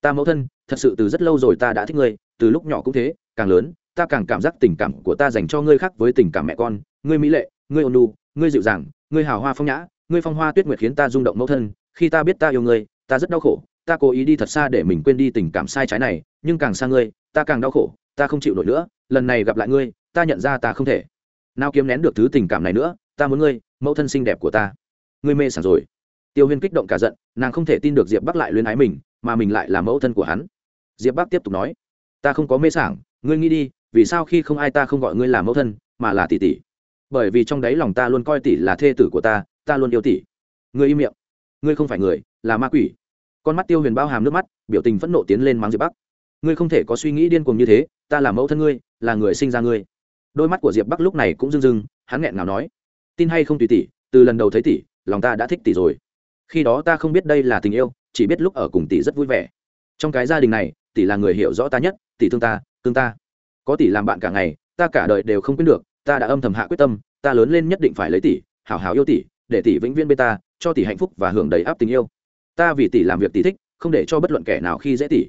Ta mẫu thân, thật sự từ rất lâu rồi ta đã thích ngươi, từ lúc nhỏ cũng thế, càng lớn, ta càng cảm giác tình cảm của ta dành cho ngươi khác với tình cảm mẹ con. Ngươi mỹ lệ, ngươi ôn nu ngươi dịu dàng, ngươi hào hoa phong nhã, ngươi phong hoa tuyết nguyệt khiến ta rung động mẫu thân. Khi ta biết ta yêu ngươi, ta rất đau khổ, ta cố ý đi thật xa để mình quên đi tình cảm sai trái này, nhưng càng xa ngươi, ta càng đau khổ, ta không chịu nổi nữa, lần này gặp lại ngươi, ta nhận ra ta không thể. Nào kiếm nén được thứ tình cảm này nữa, ta muốn ngươi, mẫu thân xinh đẹp của ta. Ngươi mê sảng rồi tiêu huyên kích động cả giận, nàng không thể tin được diệp bắc lại luyến ái mình, mà mình lại là mẫu thân của hắn. Diệp bắc tiếp tục nói, ta không có mê sảng, ngươi nghĩ đi, vì sao khi không ai ta không gọi ngươi là mẫu thân, mà là tỷ tỷ? Bởi vì trong đáy lòng ta luôn coi tỷ là thê tử của ta ta luôn yêu tỷ. Ngươi im miệng. Ngươi không phải người, là ma quỷ. Con mắt tiêu huyền bao hàm nước mắt, biểu tình phẫn nộ tiến lên mắng diệp bắc. Ngươi không thể có suy nghĩ điên cuồng như thế, ta là mẫu thân ngươi, là người sinh ra ngươi. Đôi mắt của diệp bắc lúc này cũng rưng rưng, hắn nghẹn ngào nói, tin hay không tùy tỷ, từ lần đầu thấy tỷ, lòng ta đã thích tỷ rồi khi đó ta không biết đây là tình yêu, chỉ biết lúc ở cùng tỷ rất vui vẻ. Trong cái gia đình này, tỷ là người hiểu rõ ta nhất, tỷ thương ta thương ta. Có tỷ làm bạn cả ngày, ta cả đời đều không quên được, ta đã âm thầm hạ quyết tâm, ta lớn lên nhất định phải lấy tỷ, hảo hảo yêu tỷ, để tỷ vĩnh viễn bên ta, cho tỷ hạnh phúc và hưởng đầy áp tình yêu. Ta vì tỷ làm việc tỷ thích, không để cho bất luận kẻ nào khi dễ tỷ.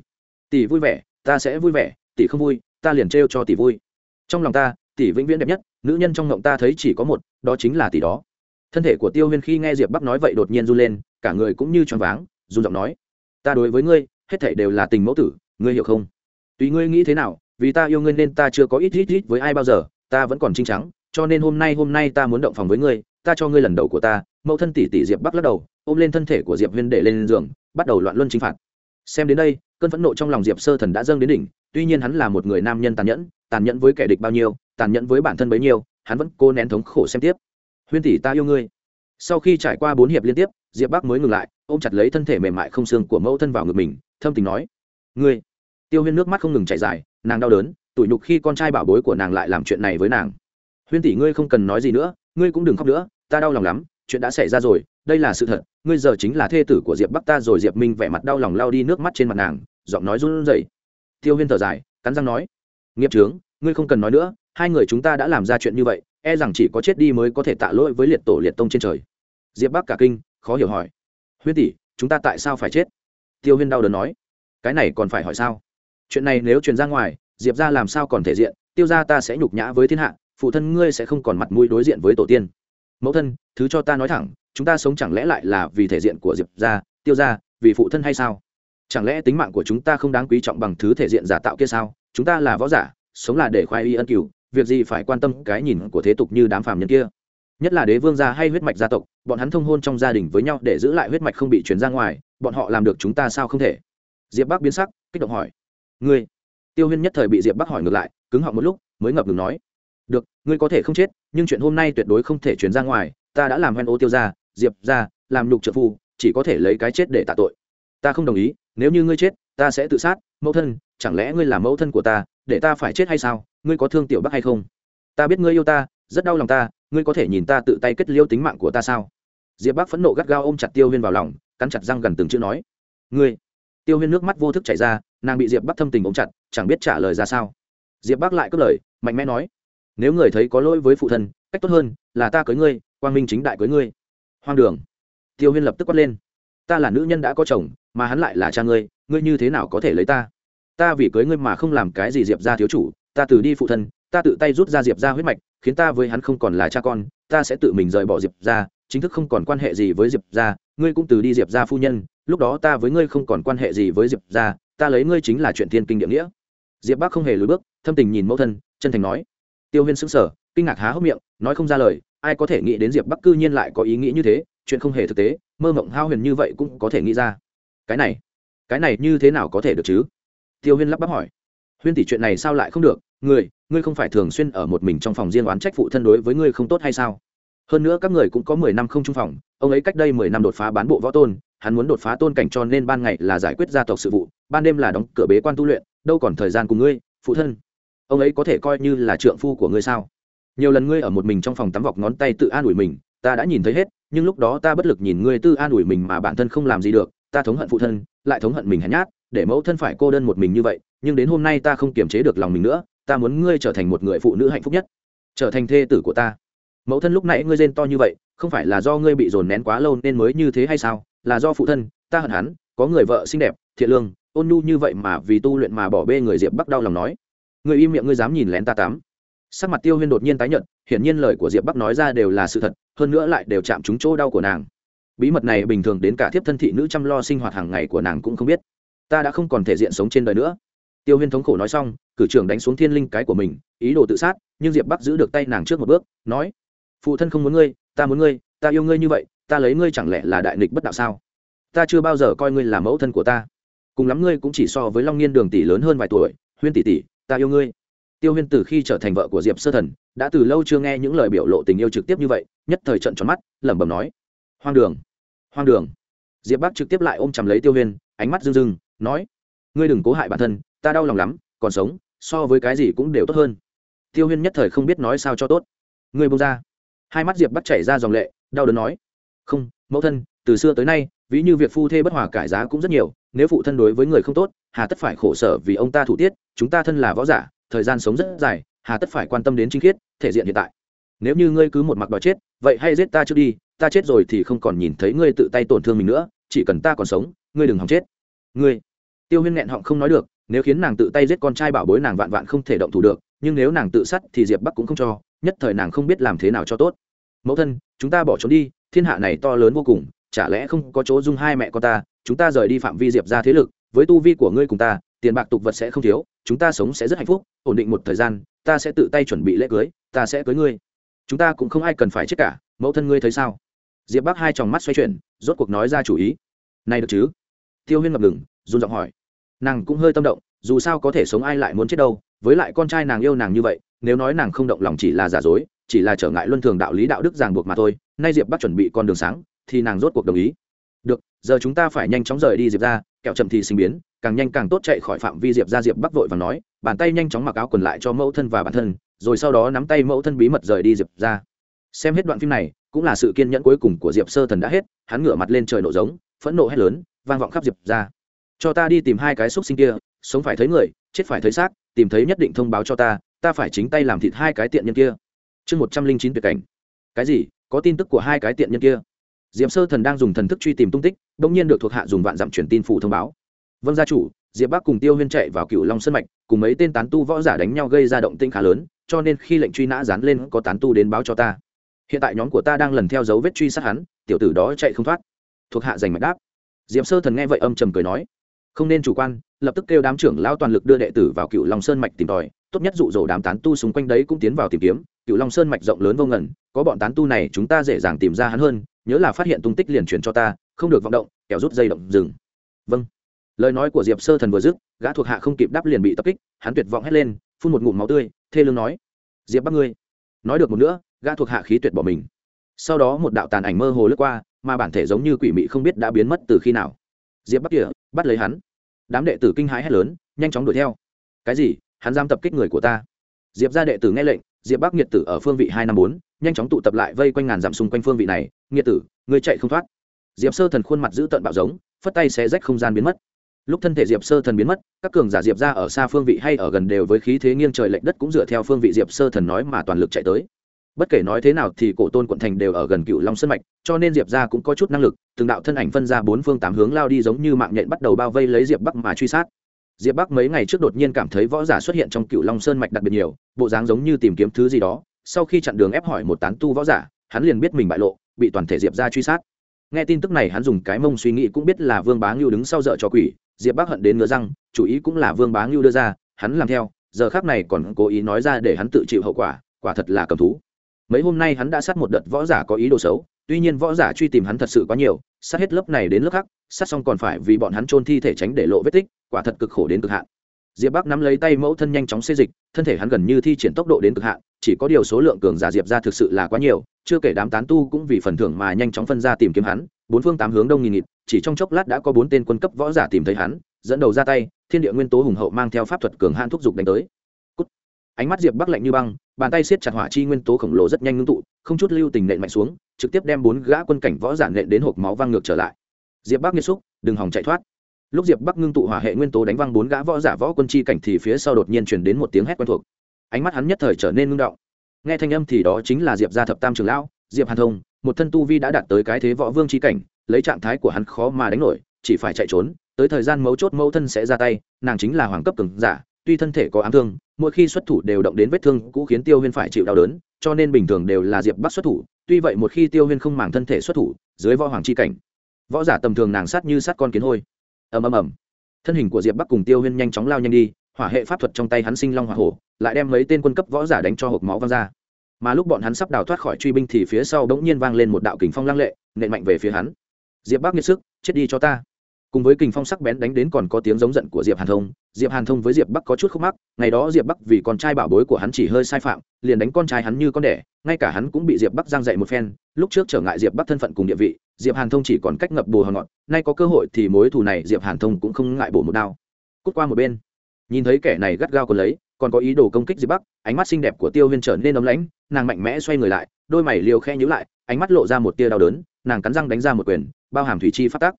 Tỷ vui vẻ, ta sẽ vui vẻ, tỷ không vui, ta liền trêu cho tỷ vui. Trong lòng ta, tỷ vĩnh viễn đẹp nhất, nữ nhân trong ngộng ta thấy chỉ có một, đó chính là tỷ đó. Thân thể của tiêu huyên khi nghe diệp bắc nói vậy đột nhiên run lên cả người cũng như choáng váng, run giọng nói, ta đối với ngươi, hết thảy đều là tình mẫu tử, ngươi hiểu không? Tùy ngươi nghĩ thế nào, vì ta yêu ngươi nên ta chưa có ít ít ít với ai bao giờ, ta vẫn còn trinh trắng, cho nên hôm nay hôm nay ta muốn động phòng với ngươi, ta cho ngươi lần đầu của ta. Mẫu thân tỷ tỷ diệp bắc lắc đầu, ôm lên thân thể của diệp huyên để lên giường, bắt đầu loạn luân chính phạt. Xem đến đây, cơn phẫn nộ trong lòng diệp sơ thần đã dâng đến đỉnh, tuy nhiên hắn là một người nam nhân tàn nhẫn tàn nhẫn với kẻ địch bao nhiêu, tàn nhẫn với bản thân bấy nhiêu, hắn vẫn cố nén thống khổ xem tiếp. Huyên tỷ, ta yêu ngươi sau khi trải qua bốn hiệp liên tiếp, diệp bắc mới ngừng lại, ôm chặt lấy thân thể mềm mại không xương của mẫu thân vào ngực mình, thâm tình nói, ngươi. Tiêu huyên nước mắt không ngừng chảy dài, nàng đau đớn, tủi nhục khi con trai bảo bối của nàng lại làm chuyện này với nàng. Huyên tỷ ngươi không cần nói gì nữa, ngươi cũng đừng khóc nữa, ta đau lòng lắm, chuyện đã xảy ra rồi, đây là sự thật, ngươi giờ chính là thê tử của diệp bắc ta rồi. Diệp minh vẻ mặt đau lòng lao đi nước mắt trên mặt nàng, giọng nói run rẩy. Tiêu huyên thở dài, cắn răng nói, nghiệp trướng ngươi không cần nói nữa, hai người chúng ta đã làm ra chuyện như vậy e rằng chỉ có chết đi mới có thể tạ lỗi với liệt tổ liệt tông trên trời diệp bắc cả kinh, khó hiểu hỏi. Huyên tỷ, chúng ta tại sao phải chết? Tiêu huyên đau đớn nói. Cái này còn phải hỏi sao? Chuyện này nếu truyền ra ngoài, diệp ra làm sao còn thể diện? Tiêu ra ta sẽ nhục nhã với thiên hạ, phụ thân ngươi sẽ không còn mặt mũi đối diện với tổ tiên. Mẫu thân, thứ cho ta nói thẳng, chúng ta sống chẳng lẽ lại là vì thể diện của diệp ra tiêu ra vì phụ thân hay sao? Chẳng lẽ tính mạng của chúng ta không đáng quý trọng bằng thứ thể diện giả tạo kia sao? Chúng ta là võ giả, sống là để khoai y ân cửu, việc gì phải quan tâm cái nhìn của thế tục như đám phàm nhân kia? Nhất là đế vương gia hay huyết mạch gia tộc, bọn hắn thông hôn trong gia đình với nhau để giữ lại huyết mạch không bị chuyển ra ngoài, bọn họ làm được chúng ta sao không thể? Diệp bắc biến sắc, kích động hỏi. Ngươi? Tiêu huyên nhất thời bị diệp bắc hỏi ngược lại, cứng họng một lúc, mới ngập ngừng nói. Được, ngươi có thể không chết, nhưng chuyện hôm nay tuyệt đối không thể chuyển ra ngoài, ta đã làm hoen ô tiêu ra diệp ra làm nhục trợ phu, chỉ có thể lấy cái chết để tạ tội. Ta không đồng ý, nếu như ngươi chết, ta sẽ tự sát, mẫu thân, chẳng lẽ ngươi là mẫu thân của ta, để ta phải chết hay sao? Ngươi có thương tiểu bắc hay không? Ta biết ngươi yêu ta, rất đau lòng ta ngươi có thể nhìn ta tự tay kết liêu tính mạng của ta sao? Diệp Bác phẫn nộ gắt gao ôm chặt tiêu huyên vào lòng, cắn chặt răng gần từng chữ nói. Ngươi! Tiêu huyên nước mắt vô thức chảy ra, nàng bị diệp Bác thâm tình ôm chặt, chẳng biết trả lời ra sao. Diệp Bác lại cất lời, mạnh mẽ nói. Nếu người thấy có lỗi với phụ thân, cách tốt hơn là ta cưới ngươi, quang minh chính đại cưới ngươi. Hoang đường! Tiêu huyên lập tức quát lên. Ta là nữ nhân đã có chồng, mà hắn lại là cha ngươi ngươi như thế nào có thể lấy ta? Ta vì cưới ngươi mà không làm cái gì diệp ra thiếu chủ, ta từ đi phụ thân ta tự tay rút ra diệp ra huyết mạch, khiến ta với hắn không còn là cha con, ta sẽ tự mình rời bỏ diệp ra chính thức không còn quan hệ gì với diệp ra ngươi cũng từ đi diệp ra phu nhân, lúc đó ta với ngươi không còn quan hệ gì với diệp ra ta lấy ngươi chính là chuyện thiên kinh địa nghĩa. Diệp bác không hề lùi bước, thâm tình nhìn mẫu thân, chân thành nói. Tiêu huyên sững sờ, kinh ngạc há hốc miệng, nói không ra lời, ai có thể nghĩ đến diệp bắc cư nhiên lại có ý nghĩ như thế, chuyện không hề thực tế, mơ mộng hao huyền như vậy cũng có thể nghĩ ra. Cái này cái này như thế nào có thể được chứ? Tiêu huyên lắp bắp hỏi. Huyên tỷ chuyện này sao lại không được? Người ngươi không phải thường xuyên ở một mình trong phòng riêng oán trách phụ thân đối với ngươi không tốt hay sao? Hơn nữa các người cũng có mười năm không trung phòng, ông ấy cách đây mười năm đột phá bán bộ võ tôn, hắn muốn đột phá tôn cảnh cho nên ban ngày là giải quyết gia tộc sự vụ, ban đêm là đóng cửa bế quan tu luyện, đâu còn thời gian cùng ngươi, phụ thân. Ông ấy có thể coi như là trượng phu của ngươi sao? Nhiều lần ngươi ở một mình trong phòng tắm vọc ngón tay tự an ủi mình, ta đã nhìn thấy hết, nhưng lúc đó ta bất lực nhìn ngươi tự an ủi mình mà bản thân không làm gì được, ta thống hận phụ thân, lại thống hận mình hèn nhát, để mẫu thân phải cô đơn một mình như vậy, nhưng đến hôm nay ta không kiềm chế được lòng mình nữa ta muốn ngươi trở thành một người phụ nữ hạnh phúc nhất, trở thành thê tử của ta. Mẫu thân lúc nãy ngươi rên to như vậy, không phải là do ngươi bị dồn nén quá lâu nên mới như thế hay sao? Là do phụ thân, ta hận hắn, có người vợ xinh đẹp, thiện lương, ôn nhu như vậy mà vì tu luyện mà bỏ bê người diệp bắc đau lòng nói. Người im miệng ngươi dám nhìn lén ta tám. sắc mặt tiêu huyên đột nhiên tái nhận hiển nhiên lời của diệp bắc nói ra đều là sự thật, hơn nữa lại đều chạm trúng chỗ đau của nàng. Bí mật này bình thường đến cả thiếp thân thị nữ chăm lo sinh hoạt hàng ngày của nàng cũng không biết. Ta đã không còn thể diện sống trên đời nữa tiêu huyên thống khổ nói xong, cử trưởng đánh xuống thiên linh cái của mình, ý đồ tự sát, nhưng diệp bắc giữ được tay nàng trước một bước, nói, phụ thân không muốn ngươi, ta muốn ngươi, ta yêu ngươi như vậy, ta lấy ngươi chẳng lẽ là đại nghịch bất đạo sao? Ta chưa bao giờ coi ngươi là mẫu thân của ta. Cùng lắm ngươi cũng chỉ so với long niên đường tỷ lớn hơn vài tuổi, huyên tỷ tỷ, ta yêu ngươi. Tiêu huyên từ khi trở thành vợ của diệp sơ thần, đã từ lâu chưa nghe những lời biểu lộ tình yêu trực tiếp như vậy, nhất thời trận tròn mắt, lẩm bẩm nói, hoang đường hoang đường. Diệp bắc trực tiếp lại ôm chầm lấy tiêu huyên, ánh mắt rưng rưng, nói, ngươi đừng cố hại bản thân ta đau lòng lắm, còn sống, so với cái gì cũng đều tốt hơn. Tiêu huyên nhất thời không biết nói sao cho tốt. Người bông ra. Hai mắt diệp bắt chảy ra dòng lệ, đau đớn nói. Không, mẫu thân, từ xưa tới nay, ví như việc phu thê bất hòa cải giá cũng rất nhiều, nếu phụ thân đối với người không tốt, hà tất phải khổ sở vì ông ta thủ tiết, chúng ta thân là võ giả, thời gian sống rất dài, hà tất phải quan tâm đến chính khiết, thể diện hiện tại. Nếu như ngươi cứ một mặc đòi chết, vậy hay giết ta trước đi, ta chết rồi thì không còn nhìn thấy ngươi tự tay tổn thương mình nữa, chỉ cần ta còn sống, ngươi đừng hòng chết. Ngươi. Tiêu huyên nghẹn họng không nói được nếu khiến nàng tự tay giết con trai bảo bối nàng vạn vạn không thể động thủ được, nhưng nếu nàng tự sát thì diệp bắc cũng không cho, nhất thời nàng không biết làm thế nào cho tốt. Mẫu thân, chúng ta bỏ trốn đi, thiên hạ này to lớn vô cùng, chả lẽ không có chỗ dung hai mẹ con ta, chúng ta rời đi phạm vi diệp ra thế lực, với tu vi của ngươi cùng ta, tiền bạc tục vật sẽ không thiếu, chúng ta sống sẽ rất hạnh phúc, ổn định một thời gian, ta sẽ tự tay chuẩn bị lễ cưới, ta sẽ cưới ngươi. Chúng ta cũng không ai cần phải chết cả, mẫu thân ngươi thấy sao? Diệp bắc hai tròng mắt xoay chuyển, rốt cuộc nói ra chủ ý. Này được chứ? Tiêu huyên ngập ngừng, run giọng hỏi nàng cũng hơi tâm động, dù sao có thể sống ai lại muốn chết đâu, với lại con trai nàng yêu nàng như vậy, nếu nói nàng không động lòng chỉ là giả dối, chỉ là trở ngại luân thường đạo lý đạo đức ràng buộc mà thôi, nay diệp bắc chuẩn bị con đường sáng, thì nàng rốt cuộc đồng ý. Được, giờ chúng ta phải nhanh chóng rời đi diệp ra, kẹo chậm thì sinh biến, càng nhanh càng tốt chạy khỏi phạm vi diệp ra, diệp bắc vội và nói, bàn tay nhanh chóng mặc áo quần lại cho mẫu thân và bản thân, rồi sau đó nắm tay mẫu thân bí mật rời đi diệp ra. Xem hết đoạn phim này, cũng là sự kiên nhẫn cuối cùng của diệp sơ thần đã hết, hắn ngửa mặt lên trời nổ giống, phẫn nộ hét lớn, vang vọng khắp diệp ra cho ta đi tìm hai cái xúc sinh kia, sống phải thấy người, chết phải thấy xác, tìm thấy nhất định thông báo cho ta ta phải chính tay làm thịt hai cái tiện nhân kia. Chương một trăm linh chín tuyệt cảnh. Cái gì? Có tin tức của hai cái tiện nhân kia? Diệp sơ thần đang dùng thần thức truy tìm tung tích đ ỗ n g nhiên được thuộc hạ dùng vạn dặm truyền tin phủ thông báo. Vâng gia chủ, diệp bắc cùng tiêu huyên chạy vào cựu long sân mạch, cùng mấy tên tán tu võ giả đánh nhau gây ra động tinh khá lớn, cho nên khi lệnh truy nã dán lên, có tán tu đến báo cho ta. Hiện tại nhóm của ta đang lần theo dấu vết truy sát hắn, tiểu tử đó chạy không thoát. Thuộc hạ giành mạch đáp. Diệp sơ thần nghe vậy âm trầm cười nói không nên chủ quan, lập tức kêu đám trưởng lao toàn lực đưa đệ tử vào cựu long sơn mạch tìm tòi, tốt nhất dụ dỗ đám tán tu xung quanh đấy cũng tiến vào tìm kiếm. Cựu long sơn mạch rộng lớn vô ngần, có bọn tán tu này chúng ta dễ dàng tìm ra hắn hơn, nhớ là phát hiện tung tích liền truyền cho ta, không được vọng động, kẻo rút dây động rừng. Vâng. Lời nói của diệp sơ thần vừa dứt, gã thuộc hạ không kịp đáp liền bị tập kích, hắn tuyệt vọng hét lên, phun một ngụm máu tươi, thê lương nói, diệp bắt ngươi. Nói được một nữa gã thuộc hạ khí tuyệt bỏ mình. Sau đó một đạo tàn ảnh mơ hồ lướt qua, mà bản thể giống như quỷ mị không biết đã biến mất từ khi nào diệp bắc kìa, bắt lấy hắn. Đám đệ tử kinh hãi hét lớn, nhanh chóng đuổi theo. Cái gì? Hắn giam tập kích người của ta? Diệp ra đệ tử nghe lệnh, diệp bắc nghiệt tử ở phương vị hai năm bốn, nhanh chóng tụ tập lại vây quanh ngàn dặm xung quanh phương vị này. Nghiệt tử, ngươi chạy không thoát. Diệp sơ thần khuôn mặt giữ tận bạo giống, phất tay xé rách không gian biến mất. Lúc thân thể diệp sơ thần biến mất, các cường giả diệp ra ở xa phương vị hay ở gần đều với khí thế nghiêng trời lệch đất cũng dựa theo phương vị diệp sơ thần nói mà toàn lực chạy tới bất kể nói thế nào thì cổ tôn quận thành đều ở gần cựu long sân mạch, cho nên diệp ra cũng có chút năng lực, từng đạo thân ảnh phân ra bốn phương tám hướng lao đi giống như mạng nhện bắt đầu bao vây lấy diệp bắc mà truy sát. Diệp bắc mấy ngày trước đột nhiên cảm thấy võ giả xuất hiện trong cựu long sơn mạch đặc biệt nhiều, bộ dáng giống như tìm kiếm thứ gì đó, sau khi chặn đường ép hỏi một tán tu võ giả, hắn liền biết mình bại lộ, bị toàn thể diệp ra truy sát. Nghe tin tức này hắn dùng cái mông suy nghĩ cũng biết là vương bá ngưu đứng sau dợ cho quỷ, diệp bắc hận đến ngứa răng, chủ ý cũng là vương bá ngưu đưa ra, hắn làm theo, giờ khác này còn cố ý nói ra để hắn tự chịu hậu quả quả thật là cầm thú mấy hôm nay hắn đã sát một đợt võ giả có ý đồ xấu, tuy nhiên võ giả truy tìm hắn thật sự quá nhiều, sát hết lớp này đến lớp khác, sát xong còn phải vì bọn hắn trôn thi thể tránh để lộ vết tích, quả thật cực khổ đến cực hạn. Diệp bắc nắm lấy tay mẫu thân nhanh chóng xê dịch, thân thể hắn gần như thi triển tốc độ đến cực hạn, chỉ có điều số lượng cường giả diệp ra thực sự là quá nhiều, chưa kể đám tán tu cũng vì phần thưởng mà nhanh chóng phân ra tìm kiếm hắn, bốn phương tám hướng đông nghìn nghịt, chỉ trong chốc lát đã có bốn tên quân cấp võ giả tìm thấy hắn, dẫn đầu ra tay, thiên địa nguyên tố hùng hậu mang theo pháp thuật cường hạn thúc giục đánh tới. Ánh mắt diệp bắc lạnh như băng bàn tay siết chặt hỏa chi nguyên tố khổng lồ rất nhanh ngưng tụ, không chút lưu tình nện mạnh xuống, trực tiếp đem bốn gã quân cảnh võ giản nện đến hộp máu văng ngược trở lại. Diệp bắc nghiêm xúc đừng hòng chạy thoát. Lúc diệp bắc ngưng tụ hỏa hệ nguyên tố đánh văng bốn gã võ giả võ quân chi cảnh thì phía sau đột nhiên chuyển đến một tiếng hét quen thuộc. Ánh mắt hắn nhất thời trở nên ngưng động. Nghe thanh âm thì đó chính là diệp gia thập tam trường lão, diệp hàn thông, một thân tu vi đã đạt tới cái thế võ vương chi cảnh, lấy trạng thái của hắn khó mà đánh nổi, chỉ phải chạy trốn, tới thời gian mấu chốt mẫu thân sẽ ra tay, nàng chính là hoàng cấp cường giả tuy thân thể có ám thương, mỗi khi xuất thủ đều động đến vết thương cũ khiến tiêu huyên phải chịu đau đớn, cho nên bình thường đều là diệp bắc xuất thủ, tuy vậy một khi tiêu huyên không màng thân thể xuất thủ, dưới võ hoàng c h i cảnh, võ giả tầm thường nàng sát như sát con kiến hôi. Ầm ầm ầm. Thân hình của diệp bắc cùng tiêu huyên nhanh chóng lao nhanh đi, hỏa hệ pháp thuật trong tay hắn sinh long hỏa hổ, lại đem mấy tên quân cấp võ giả đánh cho hộp máu văng ra. Mà lúc bọn hắn sắp đào thoát khỏi truy binh thì phía sau đ ỗ n g nhiên vang lên một đạo kình phong lăng lệ, nện mạnh về phía hắn. Diệp bắc nghiệt sức, chết đi cho ta cùng với kình phong sắc bén đánh đến còn có tiếng giống giận của diệp hàn thông, diệp hàn thông với diệp bắc có chút khúc mắc, ngày đó diệp bắc vì con trai bảo bối của hắn chỉ hơi sai phạm, liền đánh con trai hắn như con đẻ, ngay cả hắn cũng bị diệp bắc giang dậy một phen, lúc trước trở ngại diệp bắc thân phận cùng địa vị, diệp hàn thông chỉ còn cách ngập bù hòn ngọn, nay có cơ hội thì mối thù này diệp hàn thông cũng không ngại bổ một đao. Cút qua một bên. Nhìn thấy kẻ này gắt gao còn lấy, còn có ý đồ công kích diệp bắc, ánh mắt xinh đẹp của tiêu huyên trở nên ấm lãnh, nàng mạnh mẽ xoay người lại, đôi mày liều khe nhíu lại, ánh mắt lộ ra một tia đau đớn, nàng cắn răng đánh ra một quyền, bao hàm thủy chi phát tác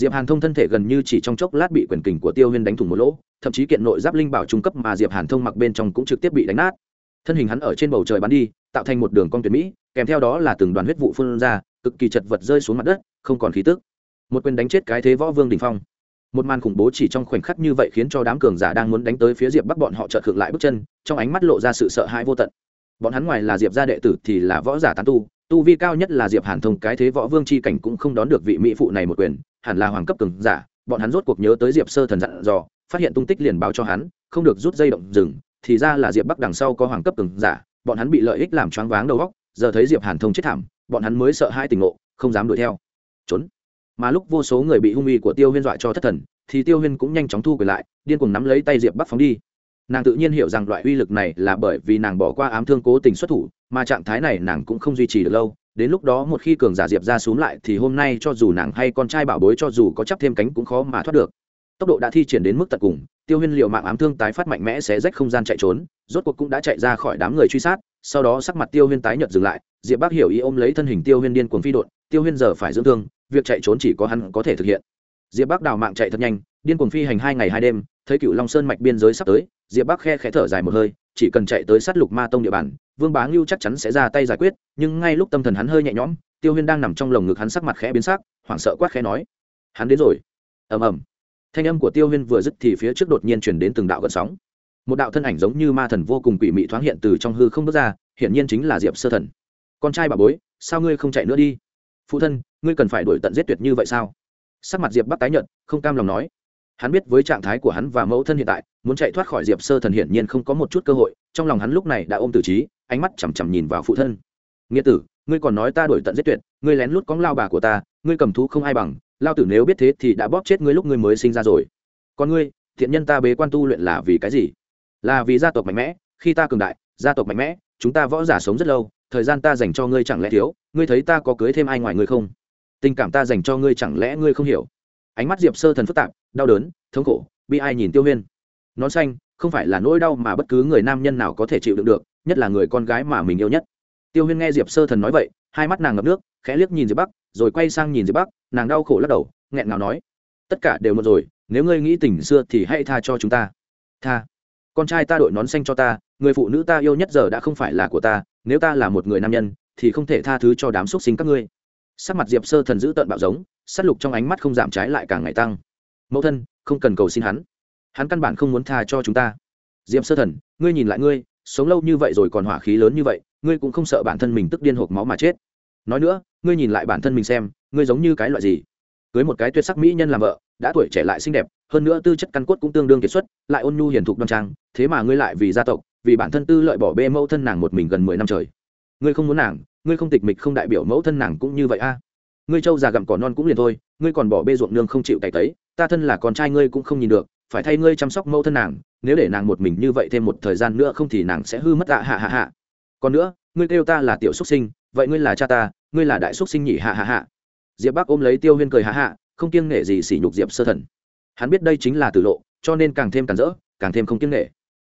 diệp hàn thông thân thể gần như chỉ trong chốc lát bị quyền kình của tiêu huyên đánh thủng một lỗ, thậm chí kiện nội giáp linh bảo trung cấp mà diệp hàn thông mặc bên trong cũng trực tiếp bị đánh nát. Thân hình hắn ở trên bầu trời bắn đi, tạo thành một đường cong tuyệt mỹ, kèm theo đó là từng đoàn huyết vụ phun ra, cực kỳ chật vật rơi xuống mặt đất, không còn khí tức. Một quyền đánh chết cái thế võ vương đỉnh phong. Một màn khủng bố chỉ trong khoảnh khắc như vậy khiến cho đám cường giả đang muốn đánh tới phía diệp bắc bọn họ chợt khựng lại bước chân, trong ánh mắt lộ ra sự sợ hãi vô tận. Bọn hắn ngoài là diệp gia đệ tử thì là võ giả tán tu tu vi cao nhất là diệp hàn thông, cái thế võ vương chi cảnh cũng không đón được vị mỹ phụ này một quyền hẳn là hoàng cấp cường giả, bọn hắn rốt cuộc nhớ tới diệp sơ thần dặn dò, phát hiện tung tích liền báo cho hắn, không được rút dây động rừng, thì ra là diệp bắc đằng sau có hoàng cấp cường giả, bọn hắn bị lợi ích làm choáng váng đầu góc giờ thấy diệp hàn thông chết thảm, bọn hắn mới sợ hai tình ngộ, không dám đuổi theo. Trốn. Mà lúc vô số người bị hung uy của tiêu huyên dọa cho thất thần, thì tiêu huyên cũng nhanh chóng thu quyền lại, điên cuồng nắm lấy tay diệp bắc phóng đi. Nàng tự nhiên hiểu rằng loại uy lực này là bởi vì nàng bỏ qua ám thương cố tình xuất thủ, mà trạng thái này nàng cũng không duy trì được lâu đến lúc đó một khi cường giả diệp ra xuống lại thì hôm nay cho dù nàng hay con trai bảo bối cho dù có chấp thêm cánh cũng khó mà thoát được. Tốc độ đã thi triển đến mức tận cùng, tiêu huyên liệu mạng ám thương tái phát mạnh mẽ xé rách không gian chạy trốn, rốt cuộc cũng đã chạy ra khỏi đám người truy sát, sau đó sắc mặt tiêu huyên tái nhợt dừng lại, diệp bác hiểu ý ôm lấy thân hình tiêu huyên điên cuồng phi đột tiêu huyên giờ phải dưỡng thương, việc chạy trốn chỉ có hắn có thể thực hiện. Diệp bác đào mạng chạy thật nhanh, điên cuồng phi hành hai ngày hai đêm, thấy cựu long sơn mạch biên giới sắp tới, diệp bác khe khẽ thở dài một hơi, chỉ cần chạy tới sát lục ma tông địa bàn vương bá ngưu chắc chắn sẽ ra tay giải quyết, nhưng ngay lúc tâm thần hắn hơi nhẹ nhõm, tiêu huyên đang nằm trong lồng ngực hắn sắc mặt khẽ biến sắc, hoảng sợ quát khẽ nói, hắn đến rồi. Ầm ầm. Thanh âm của tiêu huyên vừa dứt thì phía trước đột nhiên chuyển đến từng đạo gợn sóng. Một đạo thân ảnh giống như ma thần vô cùng quỷ mị thoáng hiện từ trong hư không bước ra, hiển nhiên chính là diệp sơ thần. Con trai bà bối, sao ngươi không chạy nữa đi? Phụ thân, ngươi cần phải đuổi tận giết tuyệt như vậy sao? Sắc mặt diệp bắc tái nhợt, không cam lòng nói. Hắn biết với trạng thái của hắn và mẫu thân hiện tại, muốn chạy thoát khỏi diệp sơ thần hiển nhiên không có một chút cơ hội, trong lòng hắn lúc này đã ôm tử trí ánh mắt chằm chằm nhìn vào phụ thân. Nghĩa tử, ngươi còn nói ta đổi tận giết tuyệt, ngươi lén lút cóng lao bà của ta, ngươi cầm thú không ai bằng, lao tử nếu biết thế thì đã bóp chết ngươi lúc ngươi mới sinh ra rồi. Còn ngươi, thiện nhân ta bế quan tu luyện là vì cái gì? Là vì gia tộc mạnh mẽ, khi ta cường đại, gia tộc mạnh mẽ, chúng ta võ giả sống rất lâu, thời gian ta dành cho ngươi chẳng lẽ thiếu, ngươi thấy ta có cưới thêm ai ngoài ngươi không? Tình cảm ta dành cho ngươi chẳng lẽ ngươi không hiểu? Ánh mắt diệp sơ thần phức tạp, đau đớn, thống khổ, bi ai nhìn tiêu huyên. Nón xanh, không phải là nỗi đau mà bất cứ người nam nhân nào có thể chịu đựng được nhất là người con gái mà mình yêu nhất. Tiêu huyên nghe diệp sơ thần nói vậy, hai mắt nàng ngập nước, khẽ liếc nhìn diệp bắc, rồi quay sang nhìn diệp bắc, nàng đau khổ lắc đầu, nghẹn ngào nói, tất cả đều một rồi, nếu ngươi nghĩ tình xưa thì hãy tha cho chúng ta. Tha? Con trai ta đội nón xanh cho ta, người phụ nữ ta yêu nhất giờ đã không phải là của ta, nếu ta là một người nam nhân, thì không thể tha thứ cho đám xúc sinh các ngươi. Sắc mặt diệp sơ thần giữ tợn bạo giống s á t lục trong ánh mắt không giảm trái lại càng ngày tăng. Mẫu thân, không cần cầu xin hắn. Hắn căn bản không muốn tha cho chúng ta. Diệp sơ thần, ngươi nhìn lại ngươi sống lâu như vậy rồi còn hỏa khí lớn như vậy, ngươi cũng không sợ bản thân mình tức điên hộp máu mà chết. Nói nữa, ngươi nhìn lại bản thân mình xem, ngươi giống như cái loại gì? Cưới một cái tuyệt sắc mỹ nhân làm vợ, đã tuổi trẻ lại xinh đẹp, hơn nữa tư chất căn cốt cũng tương đương kiệt xuất, lại ôn nhu hiền thục đoan trang, thế mà ngươi lại vì gia tộc, vì bản thân tư lợi bỏ bê mẫu thân nàng một mình gần mười năm trời. Ngươi không muốn nàng, ngươi không tịch mịch không đại biểu mẫu thân nàng cũng như vậy a. Ngươi trâu già gặm cỏ non cũng liền thôi, ngươi còn bỏ bê ruộng nương không chịu cày tấy, ta thân là con trai ngươi cũng không nhìn được, phải thay ngươi chăm sóc mẫu thân nàng nếu để nàng một mình như vậy thêm một thời gian nữa không thì nàng sẽ hư mất ạ, hạ hạ hạ. Còn nữa, ngươi kêu ta là tiểu xuất sinh, vậy ngươi là cha ta, ngươi là đại xuất sinh nhỉ, hạ hạ hạ. Diệp bác ôm lấy tiêu huyên cười, hạ hạ, không kiêng nể gì sỉ nhục diệp sơ thần. Hắn biết đây chính là tử lộ, cho nên càng thêm càng rỡ, càng thêm không kiêng nể.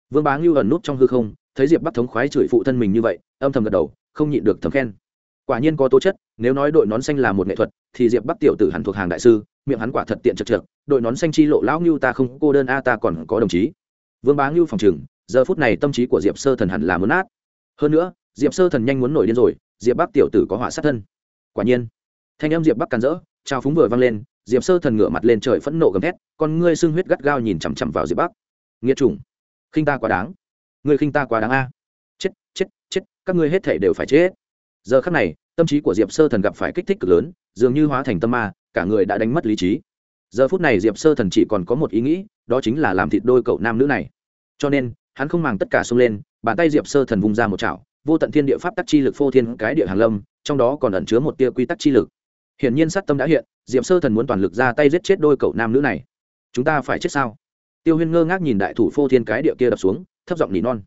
Vương bá ngưu ẩn nút trong hư không, thấy diệp bắc thống khoái chửi phụ thân mình như vậy, âm thầm gật đầu, không nhịn được thầm khen. Quả nhiên có tố chất, nếu nói đội nón xanh là một nghệ thuật, thì diệp bắc tiểu tử hẳn thuộc hàng đại sư, miệng hắn quả thật tiện chật trượt đội nón xanh chi lộ lão ngưu ta không cô đơn a, ta còn có đồng chí vương bá ngưu phòng chừng giờ phút này tâm trí của diệp sơ thần hẳn là muốn nát. Hơn nữa, diệp sơ thần nhanh muốn nổi điên rồi, diệp bắc tiểu tử có họa sát thân. Quả nhiên, thanh âm diệp bắc càn rỡ trao phúng vừa vang lên, diệp sơ thần ngửa mặt lên trời phẫn nộ gầm thét, con ngươi sưng huyết gắt gao nhìn chằm chằm vào diệp bắc. Nghĩa trùng khinh ta quá đáng. Ngươi khinh ta quá đáng a. Chết chết chết, các ngươi hết thể đều phải chết. Giờ khắc này, tâm trí của diệp sơ thần gặp phải kích thích cực lớn, dường như hóa thành tâm ma, cả người đã đánh mất lý trí. Giờ phút này diệp sơ thần chỉ còn có một ý nghĩ, đó chính là làm thịt đôi cậu nam nữ này cho nên, hắn không màng tất cả xông lên, bàn tay diệp sơ thần vung ra một chảo, vô tận thiên địa pháp tắc chi lực phô thiên cái địa hàn lâm, trong đó còn ẩn chứa một tia quy tắc chi lực. Hiển nhiên sát tâm đã hiện, diệp sơ thần muốn toàn lực ra tay giết chết đôi cậu nam nữ này. Chúng ta phải chết sao? Tiêu huyên ngơ ngác nhìn đại thủ phô thiên cái địa kia đập xuống, thấp giọng nỉ non.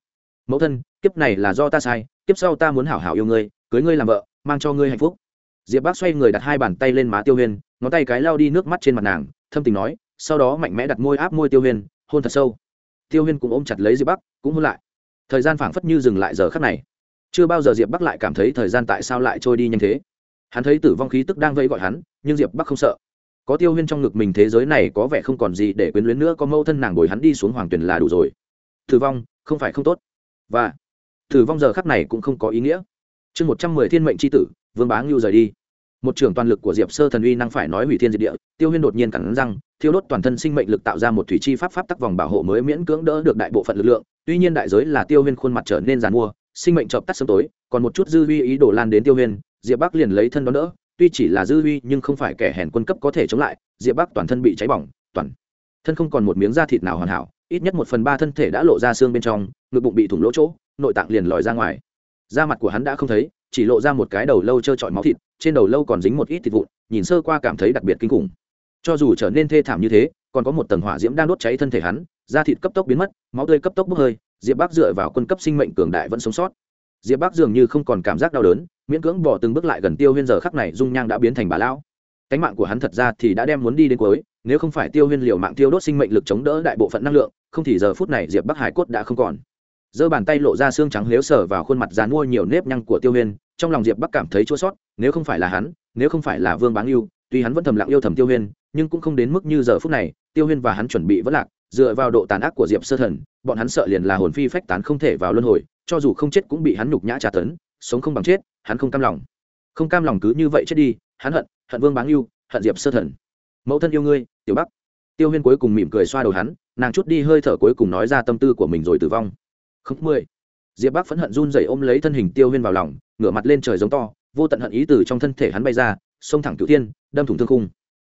Mẫu thân, kiếp này là do ta sai, kiếp sau ta muốn hảo hảo yêu ngươi, cưới ngươi làm vợ, mang cho ngươi hạnh phúc. Diệp bác xoay người đặt hai bàn tay lên má tiêu huyên, ngón tay cái lao đi nước mắt trên mặt nàng, thâm tình nói, sau đó mạnh mẽ đặt môi áp môi tiêu huyên, hôn thật sâu tiêu huyên cũng ôm chặt lấy diệp bắc, cũng hôn lại. Thời gian phảng phất như dừng lại giờ khắc này. Chưa bao giờ diệp bắc lại cảm thấy thời gian tại sao lại trôi đi nhanh thế. Hắn thấy tử vong khí tức đang vẫy gọi hắn, nhưng diệp bắc không sợ. Có tiêu huyên trong ngực mình thế giới này có vẻ không còn gì để quyến luyến nữa, có mâu thân nàng bồi hắn đi xuống hoàng tuyền là đủ rồi. Tử vong, không phải không tốt. Và, tử vong giờ khắc này cũng không có ý nghĩa. Chương một trăm mười thiên mệnh tri tử, vương bá ngưu rời đi một trưởng toàn lực của diệp sơ thần uy năng phải nói hủy thiên diệt địa, tiêu huyên đột nhiên cẳng răng, thiêu đốt toàn thân sinh mệnh lực tạo ra một thủy chi pháp pháp tắc vòng bảo hộ mới miễn cưỡng đỡ được đại bộ phận lực lượng. Tuy nhiên đại giới là tiêu huyên khuôn mặt trở nên giàn mua, sinh mệnh chợp tắt sớm tối, còn một chút dư huy ý đổ lan đến tiêu huyên, diệp bắc liền lấy thân đón đỡ. Tuy chỉ là dư huy nhưng không phải kẻ hèn quân cấp có thể chống lại, diệp bắc toàn thân bị cháy bỏng, toàn thân không còn một miếng da thịt nào hoàn hảo, ít nhất một phần ba thân thể đã lộ ra xương bên trong, ngực bụng bị thủng lỗ chỗ, nội tạng liền lòi ra ngoài. Da mặt của hắn đã không thấy chỉ lộ ra một cái đầu lâu trơ trọi máu thịt, trên đầu lâu còn dính một ít thịt vụn, nhìn sơ qua cảm thấy đặc biệt kinh khủng. Cho dù trở nên thê thảm như thế, còn có một tầng hỏa diễm đang đốt cháy thân thể hắn, da thịt cấp tốc biến mất, máu tươi cấp tốc bốc hơi, diệp bác dựa vào quân cấp sinh mệnh cường đại vẫn sống sót. Diệp bác dường như không còn cảm giác đau đớn, miễn cưỡng bỏ từng bước lại gần tiêu huyên giờ khắc này dung nhang đã biến thành bà lão. Cánh mạng của hắn thật ra thì đã đem muốn đi đến cuối, nếu không phải tiêu huyên liều mạng tiêu đốt sinh mệnh lực chống đỡ đại bộ phận năng lượng, không thì giờ phút này diệp bắc hải cốt đã không còn giơ bàn tay lộ ra xương trắng nếu sờ vào khuôn mặt dán mua nhiều nếp nhăn của tiêu huyên, trong lòng diệp bắc cảm thấy chua sót, nếu không phải là hắn, nếu không phải là vương báng yêu tuy hắn vẫn thầm lặng yêu thầm tiêu huyên, nhưng cũng không đến mức như giờ phút này, tiêu huyên và hắn chuẩn bị vất lạc, dựa vào độ tàn ác của diệp sơ thần, bọn hắn sợ liền là hồn phi phách tán không thể vào luân hồi, cho dù không chết cũng bị hắn nhục nhã tra tấn, sống không bằng chết, hắn không cam lòng. Không cam lòng cứ như vậy chết đi, hắn hận hận vương báng yêu hận diệp sơ thần. Mẫu thân yêu ngươi, tiểu bắc. Tiêu huyên cuối cùng mỉm cười xoa đầu hắn, nàng chút đi hơi thở cuối cùng nói ra tâm tư của mình rồi tử vong không, mười. Diệp bắc phẫn hận run rẩy ôm lấy thân hình tiêu huyên vào lòng, ngửa mặt lên trời giống to, vô tận hận ý từ trong thân thể hắn bay ra, xông thẳng cửu tiên đâm thủng thương khung.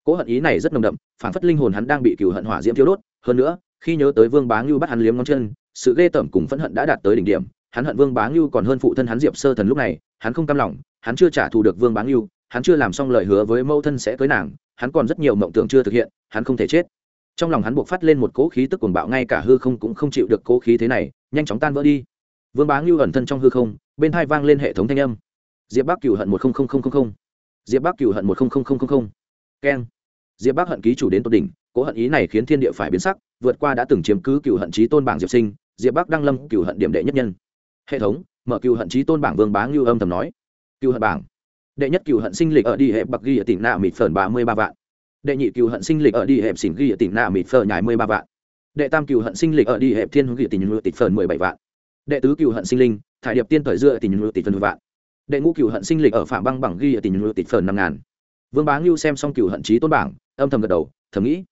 Cỗ hận ý này rất nồng đậm, phản phất linh hồn hắn đang bị cửu hận hỏa diễm thiêu đốt, hơn nữa, khi nhớ tới vương bá ngưu bắt hắn liếm ngón chân, sự ghê tởm cùng phẫn hận đã đạt tới đỉnh điểm, hắn hận vương bá ngưu còn hơn phụ thân hắn diệp sơ thần lúc này, hắn không cam lòng, hắn chưa trả thù được vương bá ngưu, hắn chưa làm xong lời hứa với mẫu thân sẽ cưới nàng, hắn còn rất nhiều mộng tưởng chưa thực hiện, hắn không thể chết trong lòng hắn buộc phát lên một cỗ khí tức cuồng bạo, ngay cả hư không cũng không chịu được cỗ khí thế này, nhanh chóng tan vỡ đi. Vương bá ngưu ẩn thân trong hư không, bên thai vang lên hệ thống thanh âm. Diệp bắc cửu hận một diệp bắc cửu hận một keng. Diệp bắc hận ký chủ đến tột đỉnh, cỗ hận ý này khiến thiên địa phải biến sắc, vượt qua đã từng chiếm cứ cửu hận trí tôn bảng diệp sinh, diệp bắc đăng lâm cửu hận điểm đệ nhất nhân. Hệ thống, mở cửu hận trí tôn bảng vương bá ngưu âm thầm nói. Cửu hận bảng. Đệ nhất cửu hận sinh lịch ở đi hệ bậc ghi ở tỉnh nạ mịt phởn ba mươi ba vạn đệ nhị cựu hận sinh lịch ở đi hẹp xỉn ghi ở tỉnh nạ mịt phởn nhài mười ba vạn. Đệ tam cựu hận sinh lịch ở đi hẹp thiên hữu ghi tỉnh nhu tịch phởn mười bảy vạn. Đệ tứ cựu hận sinh linh, thải điệp tiên thời dưa tỉnh nhu tịch mười vạn. Đệ ngũ cựu hận sinh lịch ở phạm băng bằng ghi ở tỉnh nhu tịch phởn năm ngàn. Vương bá ngưu xem xong cựu hận trí tôn bảng, âm thầm gật đầu, thầm nghĩ,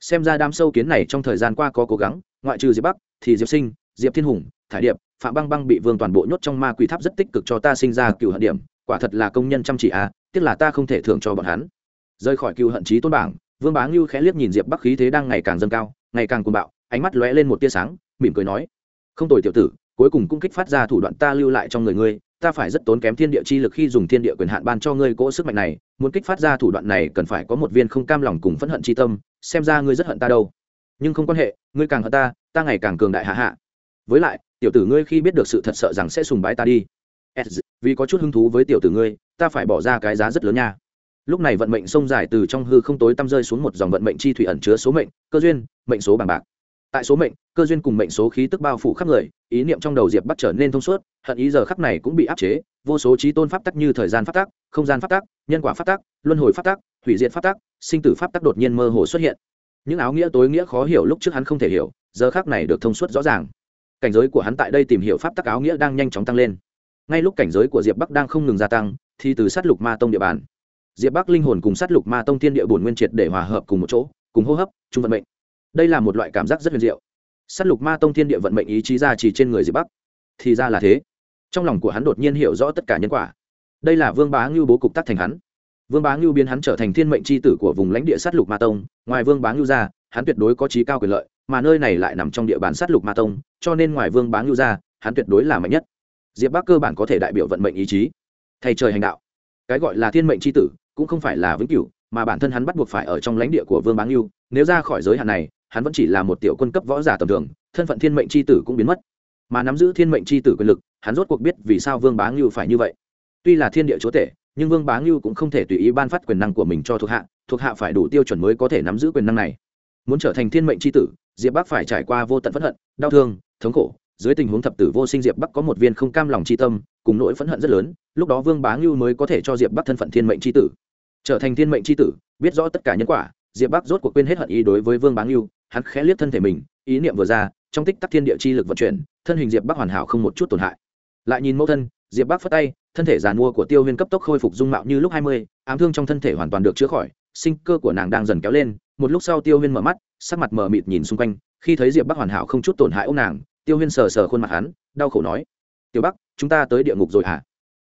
xem ra đám sâu kiến này trong thời gian qua có cố gắng, ngoại trừ diệp bắc thì diệp sinh, diệp thiên hùng, thải điệp, phạm băng băng bị vương toàn bộ nhốt trong ma quỷ tháp rất tích cực cho ta sinh ra cựu hận điểm, quả thật là công nhân chăm chỉ à tiếc là ta không thể thưởng cho bọn hắn rời khỏi cựu hận trí tôn bảng, vương bá ngưu khẽ liếc nhìn diệp bắc khí thế đang ngày càng dâng cao, ngày càng cuồng bạo, ánh mắt lóe lên một tia sáng, mỉm cười nói, không tồi tiểu tử, cuối cùng cũng kích phát ra thủ đoạn ta lưu lại trong người ngươi, ta phải rất tốn kém thiên địa chi lực khi dùng thiên địa quyền hạn ban cho ngươi cỗ sức mạnh này, muốn kích phát ra thủ đoạn này cần phải có một viên không cam lòng cùng phẫn hận chi tâm, xem ra ngươi rất hận ta đâu. Nhưng không quan hệ, ngươi càng hận ta ta ngày càng cường đại hạ hạ. Với lại, tiểu tử ngươi khi biết được sự thật sợ rằng sẽ sùng bái ta đi. Vì có chút hứng thú với tiểu tử ngươi, ta phải bỏ ra cái giá rất lớn nha lúc này vận mệnh sông dài từ trong hư không tối tăm rơi xuống một dòng vận mệnh chi thủy ẩn chứa số mệnh, cơ duyên, mệnh số bằng bạc. Tại số mệnh, cơ duyên cùng mệnh số khí tức bao phủ khắp người, ý niệm trong đầu diệp bắt trở nên thông suốt, hận ý giờ khắc này cũng bị áp chế, vô số trí tôn pháp tắc như thời gian pháp tắc, không gian pháp tắc, nhân quả pháp tắc, luân hồi pháp tắc, hủy diệt pháp tắc, sinh tử pháp tắc đột nhiên mơ hồ xuất hiện. Những áo nghĩa tối nghĩa khó hiểu lúc trước hắn không thể hiểu, giờ khắc này được thông suốt rõ ràng. Cảnh giới của hắn tại đây tìm hiểu pháp tắc áo nghĩa đang nhanh chóng tăng lên. Ngay lúc cảnh giới của diệp bắc đang không ngừng gia tăng, thì từ sát lục ma tông địa bàn diệp bắc linh hồn cùng sát lục ma tông thiên địa bổn nguyên triệt để hòa hợp cùng một chỗ, cùng hô hấp, chung vận mệnh. Đây là một loại cảm giác rất huyền diệu. S á t lục ma tông thiên địa vận mệnh ý chí ra chỉ trên người diệp bắc. Thì ra là thế. Trong lòng của hắn đột nhiên hiểu rõ tất cả nhân quả. Đây là vương bá ngưu bố cục tắc thành hắn. Vương bá ngưu biến hắn trở thành thiên mệnh c h i tử của vùng lãnh địa sát lục ma tông. Ngoài vương bá ngưu ra, hắn tuyệt đối có trí cao quyền lợi, mà nơi này lại nằm trong địa bàn sát lục ma tông, cho nên ngoài vương bá ngưu ra, hắn tuyệt đối là mạnh nhất. Diệp bắc cơ bản có thể đại biểu vận mệnh ý chí. Thay trời hành đạo. Cái gọi là thiên mệnh c tử cũng không phải là vĩnh cửu, mà bản thân hắn bắt buộc phải ở trong lãnh địa của vương bá yêu nếu ra khỏi giới hạn này, hắn vẫn chỉ là một tiểu quân cấp võ giả tầm thường, thân phận thiên mệnh c h i tử cũng biến mất. Mà nắm giữ thiên mệnh c h i tử quyền lực, hắn rốt cuộc biết vì sao vương bá yêu phải như vậy. Tuy là thiên địa chúa tể, nhưng vương bá yêu cũng không thể tùy ý ban phát quyền năng của mình cho thuộc hạ thuộc hạ phải đủ tiêu chuẩn mới có thể nắm giữ quyền năng này. Muốn trở thành thiên mệnh c h i tử, diệp bắc phải trải qua vô tận phẫn hận, đau thương, thống khổ. Dưới tình huống thập tử vô sinh, diệp bắc có một viên không cam lòng c tâm, cùng nỗi phẫn hận rất lớn, lúc đó vương bá ngưu mới có thể cho diệp bắc thân phận thiên mệnh c tử trở thành thiên mệnh c tử, biết rõ tất cả nhân quả, diệp bắc rốt cuộc quên hết hận ý đối với vương báng yêu hắn khẽ liếc thân thể mình, ý niệm vừa ra, trong tích tắc thiên địa chi lực vận chuyển, thân hình diệp bắc hoàn hảo không một chút tổn hại. Lại nhìn mẫu thân, diệp bắc phất tay, thân thể giàn mua của tiêu huyên cấp tốc khôi phục dung mạo như lúc hai mươi, ám thương trong thân thể hoàn toàn được chữa khỏi, sinh cơ của nàng đang dần kéo lên, một lúc sau tiêu huyên mở mắt, sắc mặt mờ mịt nhìn xung quanh, khi thấy diệp bắc hoàn hảo không chút tổn hại ô nàng, tiêu huyên sờ sờ khuôn mặt hắn, đau khổ nói, tiểu bắc, chúng ta tới địa ngục rồi hả?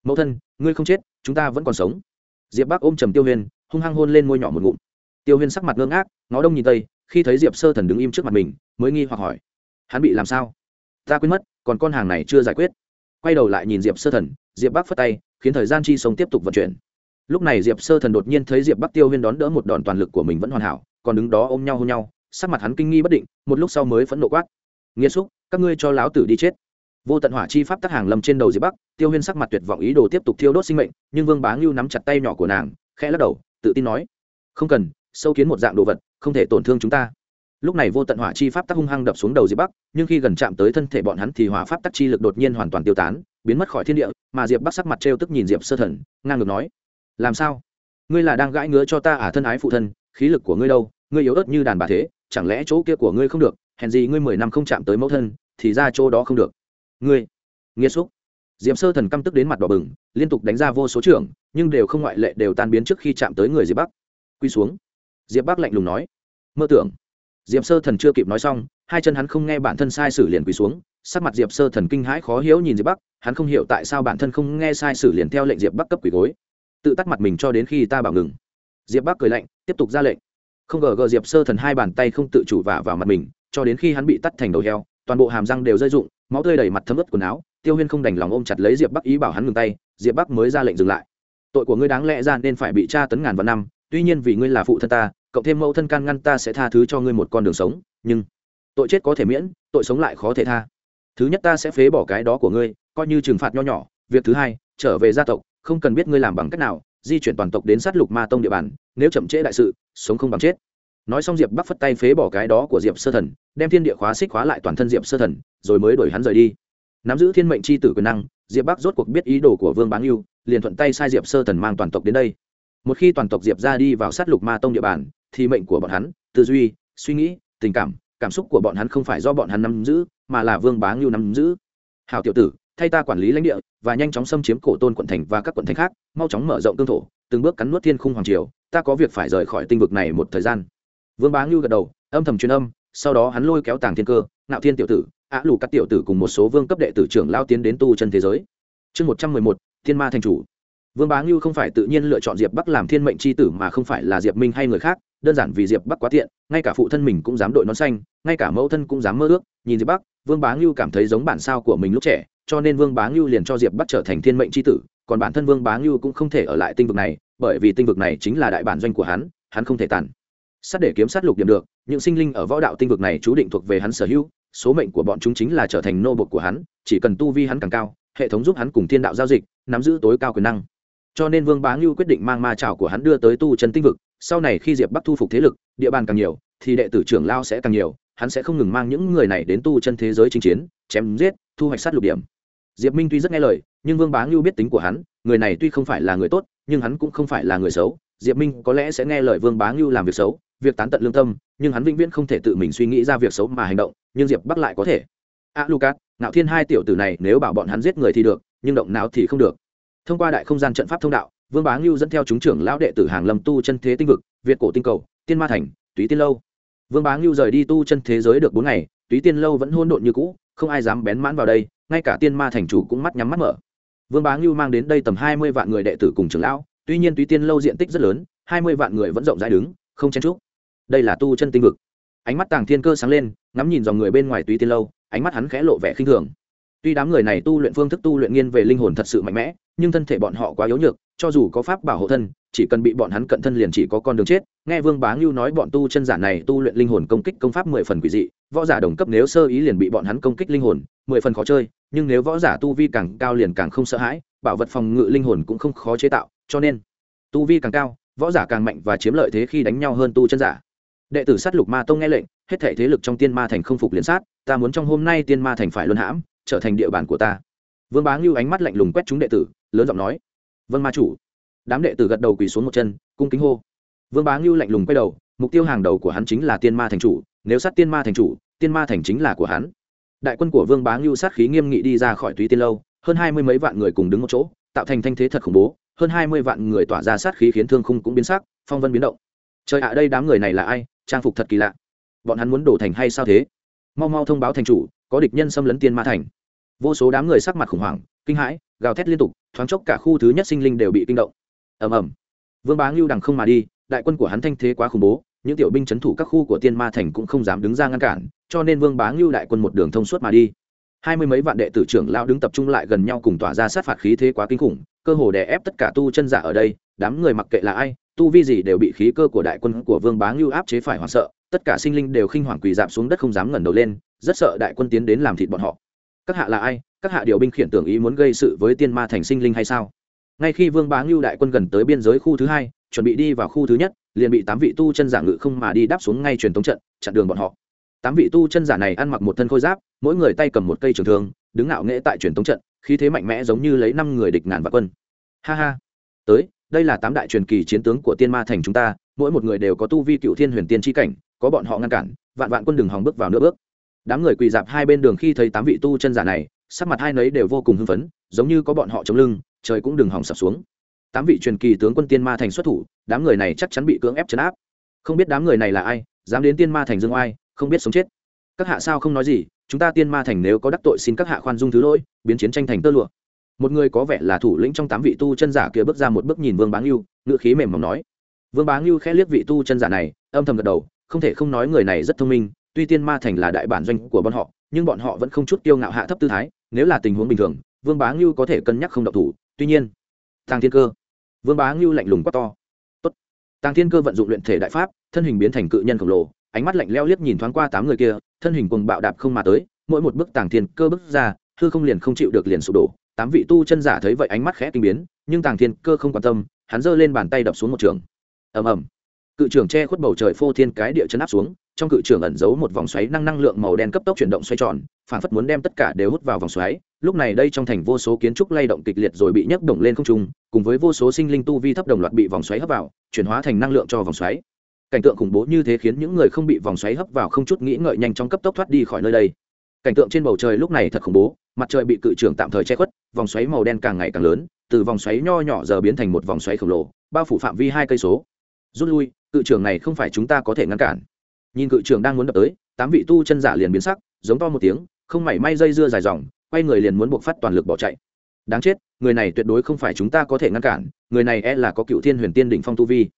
Mẫu thân, ngươi không chết, chúng ta vẫn còn sống diệp bắc ôm trầm tiêu huyên, hung hăng hôn lên môi nhỏ một ngụm. Tiêu huyên sắc mặt ngơ ngác ngó đông nhìn tây, khi thấy diệp sơ thần đứng im trước mặt mình, mới nghi hoặc hỏi, hắn bị làm sao? Ta quên mất, còn con hàng này chưa giải quyết. Quay đầu lại nhìn diệp sơ thần, diệp bắc phất tay, khiến thời gian chi sống tiếp tục vận chuyển. Lúc này diệp sơ thần đột nhiên thấy diệp bắc tiêu huyên đón đỡ một đòn toàn lực của mình vẫn hoàn hảo, còn đứng đó ôm nhau hôn nhau, sắc mặt hắn kinh nghi bất định, một lúc sau mới phẫn nộ quát nghiêm xúc, các ngươi cho láo tử đi chết vô tận hỏa chi pháp tắc hàng lầm trên đầu diệp bắc, tiêu huyên sắc mặt tuyệt vọng ý đồ tiếp tục thiêu đốt sinh mệnh, nhưng vương bá ngưu nắm chặt tay nhỏ của nàng, khẽ lắc đầu, tự tin nói, không cần, sâu kiến một dạng đồ vật, không thể tổn thương chúng ta. Lúc này vô tận hỏa chi pháp tắc hung hăng đập xuống đầu diệp bắc, nhưng khi gần chạm tới thân thể bọn hắn thì hỏa pháp tắc chi lực đột nhiên hoàn toàn tiêu tán, biến mất khỏi thiên địa, mà diệp bắc sắc mặt trêu tức nhìn diệp sơ thần, ngang ngược nói, làm sao? Ngươi là đang gãi ngứa cho ta à thân ái phụ thân, khí lực của ngươi đâu, ngươi yếu ớt như đàn bà thế, chẳng lẽ chỗ kia của ngươi không được, hèn gì ngươi mười năm không chạm tới mẫu thân, thì ra chỗ đó không được ngươi nghiêm xúc. Diệp sơ thần căm tức đến mặt đỏ bừng, liên tục đánh ra vô số trưởng, nhưng đều không ngoại lệ đều tan biến trước khi chạm tới người diệp bắc. Quy xuống. Diệp bắc lạnh lùng nói. Mơ tưởng. Diệp sơ thần chưa kịp nói xong, hai chân hắn không nghe bản thân sai sử liền quỳ xuống, sắc mặt diệp sơ thần kinh hãi khó hiểu nhìn diệp bắc, hắn không hiểu tại sao bản thân không nghe sai sử liền theo lệnh diệp bắc cấp quỳ gối. Tự tắt mặt mình cho đến khi ta bảo ngừng. Diệp bắc cười lạnh, tiếp tục ra lệnh. Không ngờ gờ diệp sơ thần hai bàn tay không tự chủ vả vào mặt mình, cho đến khi hắn bị tắt thành đầu heo toàn bộ hàm răng đều rơi rụng, máu tươi đầy mặt thấm ướt quần áo, tiêu huyên không đành lòng ôm chặt lấy diệp bắc ý bảo hắn ngừng tay, diệp bắc mới ra lệnh dừng lại. Tội của ngươi đáng lẽ ra nên phải bị tra tấn ngàn vạn năm, tuy nhiên vì ngươi là phụ thân ta, cộng thêm mẫu thân can ngăn ta sẽ tha thứ cho ngươi một con đường sống, nhưng tội chết có thể miễn, tội sống lại khó thể tha. Thứ nhất ta sẽ phế bỏ cái đó của ngươi, coi như trừng phạt nho nhỏ. Việc thứ hai, trở về gia tộc, không cần biết ngươi làm bằng cách nào, di chuyển toàn tộc đến sát lục ma tông địa bàn, nếu chậm trễ đại sự, sống không bằng chết nói xong diệp bắc phất tay phế bỏ cái đó của diệp sơ thần, đem thiên địa khóa xích khóa lại toàn thân diệp sơ thần, rồi mới đuổi hắn rời đi. Nắm giữ thiên mệnh c h i tử quyền năng, diệp bắc rốt cuộc biết ý đồ của vương bán yêu liền thuận tay sai diệp sơ thần mang toàn tộc đến đây. Một khi toàn tộc diệp ra đi vào sát lục ma tông địa bàn, thì mệnh của bọn hắn, tư duy, suy nghĩ, tình cảm cảm xúc của bọn hắn không phải do bọn hắn nắm giữ, mà là vương bá ngưu nắm giữ. Hào tiểu tử, thay ta quản lý lãnh địa, và nhanh chóng xâm chiếm cổ tôn quận thành và các quận thành khác, mau chóng mở rộng tương thổ, từng bước cắn nuốt thiên khung hoàng triều, ta có việc phải rời khỏi tinh vực này một thời gian vương bá ngưu gật đầu, âm thầm truyền âm, sau đó hắn lôi kéo tàng thiên cơ nạo thiên tiểu tử ạ lù các tiểu tử cùng một số vương cấp đệ tử trưởng lao tiến đến tu chân thế giới chương một trăm mười một, thiên ma thành chủ vương bá ngưu không phải tự nhiên lựa chọn diệp bắc làm thiên mệnh c h i tử mà không phải là diệp minh hay người khác, đơn giản vì diệp bắc quá tiện, ngay cả phụ thân mình cũng dám đội nón xanh, ngay cả mẫu thân cũng dám mơ ước, nhìn diệp bắc, vương bá ngưu cảm thấy giống bản sao của mình lúc trẻ, cho nên vương bá ngưu liền cho diệp bắc trở thành thiên mệnh c h i tử, còn bản thân vương bá ngưu cũng không thể ở lại tinh vực này, bởi vì tinh vực này chính là đại bản doanh của hắn hắn không thể tản sát để kiếm sát lục điểm được, những sinh linh ở võ đạo tinh vực này chú định thuộc về hắn sở hữu, số mệnh của bọn chúng chính là trở thành nô bộc của hắn, chỉ cần tu vi hắn càng cao, hệ thống giúp hắn cùng thiên đạo giao dịch, nắm giữ tối cao quyền năng. Cho nên vương bá ngưu quyết định mang ma trào của hắn đưa tới tu chân tinh vực, sau này khi diệp bắc thu phục thế lực, địa bàn càng nhiều, thì đệ tử trưởng lao sẽ càng nhiều, hắn sẽ không ngừng mang những người này đến tu chân thế giới chinh chiến, chém giết, thu hoạch sát lục điểm. Diệp minh tuy rất nghe lời, nhưng vương bá ngưu biết tính của hắn, người này tuy không phải là người tốt, nhưng hắn cũng không phải là người xấu. Diệp minh có lẽ sẽ nghe lời vương bá ngưu làm việc xấu việc tán tận lương tâm nhưng hắn vĩnh viễn không thể tự mình suy nghĩ ra việc xấu mà hành động nhưng diệp bắc lại có thể. A à, lucas ngạo thiên hai tiểu tử này nếu bảo bọn hắn giết người thì được nhưng động não thì không được. Thông qua đại không gian trận pháp thông đạo vương bá ngưu dẫn theo chúng trưởng lão đệ tử hàng lâm tu chân thế tinh vực việt cổ tinh cầu tiên ma thành túy tiên lâu. Vương bá ngưu rời đi tu chân thế giới được bốn ngày túy tiên lâu vẫn hôn độn như cũ không ai dám bén mãn vào đây ngay cả tiên ma thành chủ cũng mắt nhắm mắt mở. Vương bá ngưu mang đến đây tầm hai mươi vạn người đệ tử cùng trưởng lão tuy nhiên túy tiên lâu diện tích rất lớn hai mươi vạn người vẫn rộng rãi đứng không chen trúc đây là tu chân tinh vực. Ánh mắt tàng thiên cơ sáng lên, ngắm nhìn dòng người bên ngoài túy tiên lâu, ánh mắt hắn khẽ lộ vẻ khinh thường. Tuy đám người này tu luyện phương thức tu luyện nghiên về linh hồn thật sự mạnh mẽ, nhưng thân thể bọn họ quá yếu nhược, cho dù có pháp bảo hộ thân, chỉ cần bị bọn hắn cận thân liền chỉ có con đường chết. Nghe vương bá ngưu nói bọn tu chân giả này tu luyện linh hồn công kích công pháp mười phần quỷ dị, võ giả đồng cấp nếu sơ ý liền bị bọn hắn công kích linh hồn, mười phần khó chơi, nhưng nếu võ giả tu vi càng cao liền càng không sợ hãi, bảo vật phòng ngự linh hồn cũng không khó chế tạo, cho nên tu vi càng cao, võ giả càng mạnh và chiếm lợi thế khi đánh nhau hơn tu chân giả đệ tử sát lục ma tông nghe lệnh, hết thể thế lực trong tiên ma thành không phục liền sát, ta muốn trong hôm nay tiên ma thành phải luân hãm, trở thành địa bàn của ta. Vương bá ngưu ánh mắt lạnh lùng quét chúng đệ tử, lớn giọng nói vâng ma chủ. Đám đệ tử gật đầu quỳ xuống một chân, cung kính hô. Vương bá ngưu lạnh lùng quay đầu, mục tiêu hàng đầu của hắn chính là tiên ma thành chủ, nếu sát tiên ma thành chủ, tiên ma thành chính là của hắn. Đại quân của vương bá ngưu sát khí nghiêm nghị đi ra khỏi túy tiên lâu, hơn hai mươi mấy vạn người cùng đứng một chỗ, tạo thành thanh thế thật khủng bố, hơn hai mươi vạn người tỏa ra sát khí khiến thương khung cũng biến sắc, phong vân biến động. Trời ạ, đây đám người này là ai? Trang phục thật kỳ lạ. Bọn hắn muốn đổ thành hay sao thế? Mau mau thông báo thành chủ, có địch nhân xâm lấn tiên ma thành. Vô số đám người sắc mặt khủng hoảng, kinh hãi, gào thét liên tục, thoáng chốc cả khu thứ nhất sinh linh đều bị kinh động. Ầm ầm. Vương bá ngưu đằng không mà đi, đại quân của hắn thanh thế quá khủng bố, những tiểu binh c h ấ n thủ các khu của tiên ma thành cũng không dám đứng ra ngăn cản, cho nên vương bá ngưu đại quân một đường thông suốt mà đi hai mươi mấy vạn đệ tử trưởng lao đứng tập trung lại gần nhau cùng tỏa ra sát phạt khí thế quá kinh khủng, cơ hồ đè ép tất cả tu chân giả ở đây, đám người mặc kệ là ai, tu vi gì đều bị khí cơ của đại quân của vương bá ngưu áp chế phải hoảng sợ, tất cả sinh linh đều khinh hoàng quỳ dạp xuống đất không dám ngẩng đầu lên, rất sợ đại quân tiến đến làm thịt bọn họ. Các hạ là ai? Các hạ điều binh khiển tưởng ý muốn gây sự với tiên ma thành sinh linh hay sao? Ngay khi vương bá ngưu đại quân gần tới biên giới khu thứ hai, chuẩn bị đi vào khu thứ nhất, liền bị tám vị tu chân giả ngự không mà đi đáp xuống ngay truyền tống trận, chặn đường bọn họ. Tám vị tu chân giả này ăn mặc một thân khôi giáp mỗi người tay cầm một cây trường thương, đứng ngạo nghễ tại truyền tống trận, khí thế mạnh mẽ giống như lấy năm người địch ngàn vạn quân. Ha ha. Tới, đây là tám đại truyền kỳ chiến tướng của tiên ma thành chúng ta, mỗi một người đều có tu vi cựu thiên huyền tiên tri cảnh, có bọn họ ngăn cản, vạn vạn quân đừng hòng bước vào nửa bước. Đám người quỳ dạp hai bên đường khi thấy tám vị tu chân giả này, sắc mặt hai nấy đều vô cùng hưng phấn, giống như có bọn họ chống lưng, trời cũng đừng hòng sập xuống. Tám vị truyền kỳ tướng quân tiên ma thành xuất thủ, đám người này chắc chắn bị cưỡng ép chấn áp. Không biết đám người này là ai, dám đến tiên ma thành dương oai, không biết sống chết các hạ sao không nói gì, chúng ta tiên ma thành nếu có đắc tội xin các hạ khoan dung thứ lỗi, biến chiến tranh thành tơ lụa. Một người có vẻ là thủ lĩnh trong tám vị tu chân giả kia bước ra một bước nhìn vương bá lưu ngự khí mềm mỏng nói. Vương bá lưu khẽ liếc vị tu chân giả này, âm thầm gật đầu, không thể không nói người này rất thông minh, tuy tiên ma thành là đại bản doanh của bọn họ, nhưng bọn họ vẫn không chút tiêu ngạo hạ thấp tư thái, nếu là tình huống bình thường, vương bá ngưu có thể cân nhắc không độc thủ, tuy nhiên, tàng thiên cơ, vương bá ngưu lạnh lùng quá to. Tốt. tàng thiên cơ vận dụng luyện thể đại pháp, thân hình biến thành cự nhân khổng lồ ánh mắt lạnh leo liếc nhìn thoáng qua tám người kia, thân hình cùng bạo đạp không mà tới, mỗi một bước tàng thiên cơ bước ra, hư không liền không chịu được liền sụp đổ. Tám vị tu chân giả thấy vậy ánh mắt khẽ kinh biến, nhưng tàng thiên cơ không quan tâm, hắn giơ lên bàn tay đập xuống một trường. Ầm ầm. Cự trường che khuất bầu trời phô thiên cái địa chân áp xuống, trong cự trường ẩn giấu một vòng xoáy năng năng lượng màu đen cấp tốc chuyển động xoay tròn phản phất muốn đem tất cả đều hút vào vòng xoáy. Lúc này đây trong thành vô số kiến trúc lay động kịch liệt rồi bị nhấc động lên không trung, cùng với vô số sinh linh tu vi thấp đồng loạt bị vòng xoáy hấp vào, chuyển hóa thành năng lượng cho vòng xoáy cảnh tượng khủng bố như thế khiến những người không bị vòng xoáy hấp vào không chút nghĩ ngợi nhanh chóng cấp tốc thoát đi khỏi nơi đây. Cảnh tượng trên bầu trời lúc này thật khủng bố, mặt trời bị cự trường tạm thời che khuất, vòng xoáy màu đen càng ngày càng lớn, từ vòng xoáy nho nhỏ giờ biến thành một vòng xoáy khổng lồ, bao phủ phạm vi hai cây số. Rút lui, cự trường này không phải chúng ta có thể ngăn cản. Nhìn cự trường đang muốn đập tới, tám vị tu chân giả liền biến sắc, giống to một tiếng, không mảy may dây dưa dài dòng, quay người liền muốn buộc phát toàn lực bỏ chạy. Đáng chết, người này tuyệt đối không phải chúng ta có thể ngăn cản, người này e là có cựu thiên huyền tiên đỉnh phong tu vi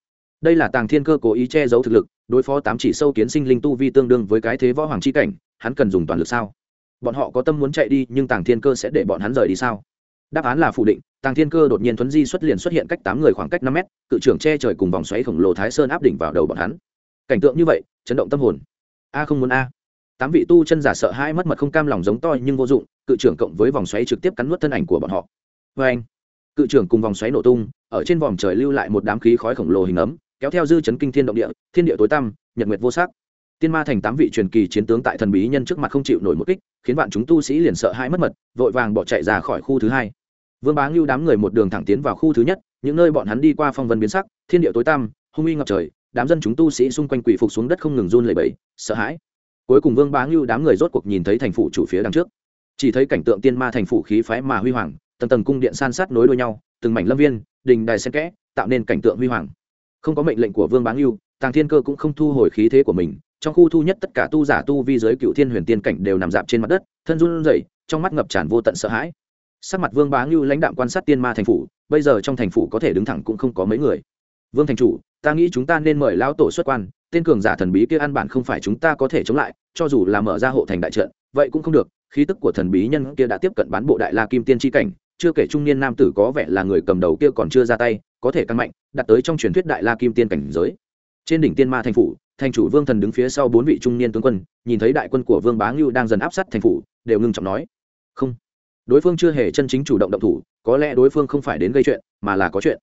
đây là tàng thiên cơ cố ý che giấu thực lực, đối phó tám chỉ sâu kiến sinh linh tu vi tương đương với cái thế võ hoàng c h i cảnh, hắn cần dùng toàn lực sao? Bọn họ có tâm muốn chạy đi, nhưng tàng thiên cơ sẽ để bọn hắn rời đi sao? Đáp án là phủ định, tàng thiên cơ đột nhiên thuấn di xuất liền xuất hiện cách tám người khoảng cách năm mét, cự trưởng che trời cùng vòng xoáy khổng lồ thái sơn áp đỉnh vào đầu bọn hắn. Cảnh tượng như vậy, chấn động tâm hồn. A không muốn a. Tám vị tu chân giả sợ hãi mất mật không cam lòng giống to nhưng vô dụng, cự trưởng cộng với vòng xoáy trực tiếp cắn nuốt thân ảnh của bọn họ. Vê anh cự trưởng cùng vòng xoáy nổ tung, ở trên vòm trời lưu lại một đám khí khói khổng lồ hình ấm kéo theo dư chấn kinh thiên động địa, thiên địa tối tăm, nhật nguyệt vô sắc. Tiên ma thành tám vị truyền kỳ chiến tướng tại thần bí nhân trước mặt không chịu nổi một kích, khiến bạn chúng tu sĩ liền sợ hãi mất mật, vội vàng bỏ chạy ra khỏi khu thứ hai. Vương bá ngưu đám người một đường thẳng tiến vào khu thứ nhất, những nơi bọn hắn đi qua phong vân biến sắc, thiên địa tối tăm, hung uy ngập trời, đám dân chúng tu sĩ xung quanh quỷ phục xuống đất không ngừng run lẩy bẩy, sợ hãi. Cuối cùng vương bá ngưu đám người rốt cuộc nhìn thấy thành phủ chủ phía đằng trước. Chỉ thấy cảnh tượng tiên ma thành phủ khí phái mà huy hoàng, tầng tầng cung điện san sát nối đuôi nhau, từng mảnh lâm viên, đình đài sen kẽ, tạo nên cảnh tượng huy hoàng không có mệnh lệnh của vương báng yêu tàng thiên cơ cũng không thu hồi khí thế của mình, trong khu thu nhất tất cả tu giả tu vi giới cựu thiên huyền tiên cảnh đều nằm dạp trên mặt đất, thân run rẩy, trong mắt ngập tràn vô tận sợ hãi. Sắc mặt vương bá ngưu lãnh đạm quan sát tiên ma thành phủ, bây giờ trong thành phủ có thể đứng thẳng cũng không có mấy người. Vương thành chủ, ta nghĩ chúng ta nên mời lão tổ xuất quan, tên cường giả thần bí kia ăn bản không phải chúng ta có thể chống lại, cho dù là mở ra hộ thành đại trận, vậy cũng không được, khí tức của thần bí nhân kia đã tiếp cận bán bộ đại la kim tiên tri cảnh chưa kể trung niên nam tử có vẻ là người cầm đầu kia còn chưa ra tay, có thể căn mạnh đặt tới trong truyền thuyết đại la kim tiên cảnh giới. Trên đỉnh tiên ma thành phủ, thành chủ vương thần đứng phía sau bốn vị trung niên tướng quân, nhìn thấy đại quân của vương bá ngưu đang dần áp sát thành phủ, đều ngưng trọng nói, không, đối phương chưa hề chân chính chủ động động thủ, có lẽ đối phương không phải đến gây chuyện, mà là có chuyện.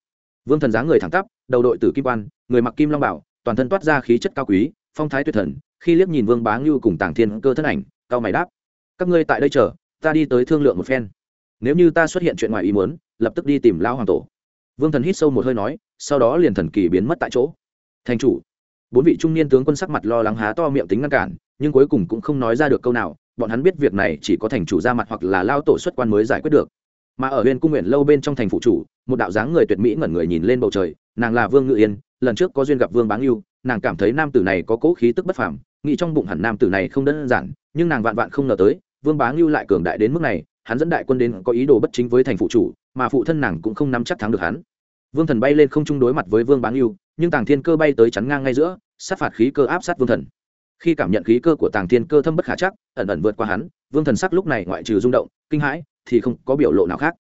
Vương thần dáng người thẳng tắp, đầu đội tử kim quan, người mặc kim long bảo, toàn thân toát ra khí chất cao quý, phong thái tuyệt thần, khi liếc nhìn vương bá ngưu cùng tàng thiên cơ thân ảnh, cao mày đáp, các ngươi tại đây chờ, ta đi tới thương lượng một phen nếu như ta xuất hiện chuyện ngoài ý muốn, lập tức đi tìm lão hoàng tổ. Vương thần hít sâu một hơi nói, sau đó liền thần kỳ biến mất tại chỗ. Thành chủ. Bốn vị trung niên tướng quân sắc mặt lo lắng há to miệng tính ngăn cản, nhưng cuối cùng cũng không nói ra được câu nào, bọn hắn biết việc này chỉ có thành chủ ra mặt hoặc là lao tổ xuất quan mới giải quyết được. Mà ở huyện cung nguyện lâu bên trong thành phụ chủ, một đạo dáng người tuyệt mỹ ngẩn người nhìn lên bầu trời, nàng là vương ngự yên, lần trước có duyên gặp vương báng yêu nàng cảm thấy nam tử này có cố khí tức bất phàm, nghĩ trong bụng hẳn nam tử này không đơn giản, nhưng nàng vạn vạn không ngờ tới, vương báng yêu lại cường đại đến mức này hắn dẫn đại quân đến có ý đồ bất chính với thành phụ chủ, mà phụ thân nàng cũng không nắm chắc thắng được hắn. Vương thần bay lên không chung đối mặt với vương báng yêu nhưng tàng thiên cơ bay tới chắn ngang ngay giữa, sát phạt khí cơ áp sát vương thần. Khi cảm nhận khí cơ của tàng thiên cơ thâm bất khả chắc, ẩn ẩn vượt qua hắn, vương thần sắc lúc này ngoại trừ rung động, kinh hãi, thì không có biểu lộ nào khác.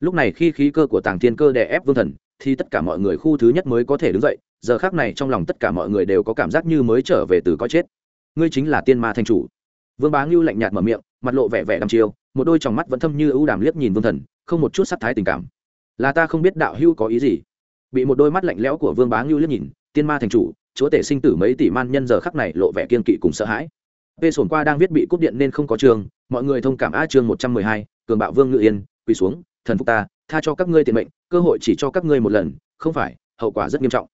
Lúc này khi khí cơ của tàng thiên cơ đè ép vương thần, thì tất cả mọi người khu thứ nhất mới có thể đứng dậy, giờ khác này trong lòng tất cả mọi người đều có cảm giác như mới trở về từ có chết. Ngươi chính là tiên ma thanh chủ. Vương bá ngưu lạnh nhạt mở miệng, mặt lộ vẻ vẻ đăm chiêu một đôi tròng mắt vẫn thâm như ưu đàm liếc nhìn vương thần, không một chút sắc thái tình cảm. Là ta không biết đạo hưu có ý gì. Bị một đôi mắt lạnh lẽo của vương bá ngưu liếc nhìn, tiên ma thành chủ, chúa tể sinh tử mấy tỷ man nhân giờ khắc này lộ vẻ kiên kỵ cùng sợ hãi. Bê sổn qua đang viết bị cúp điện nên không có trường, mọi người thông cảm a chương một trăm mười hai, cường bạo vương ngự yên, quỳ xuống, thần phục ta, tha cho các ngươi tiền mệnh, cơ hội chỉ cho các ngươi một lần, không phải, hậu quả rất nghiêm trọng.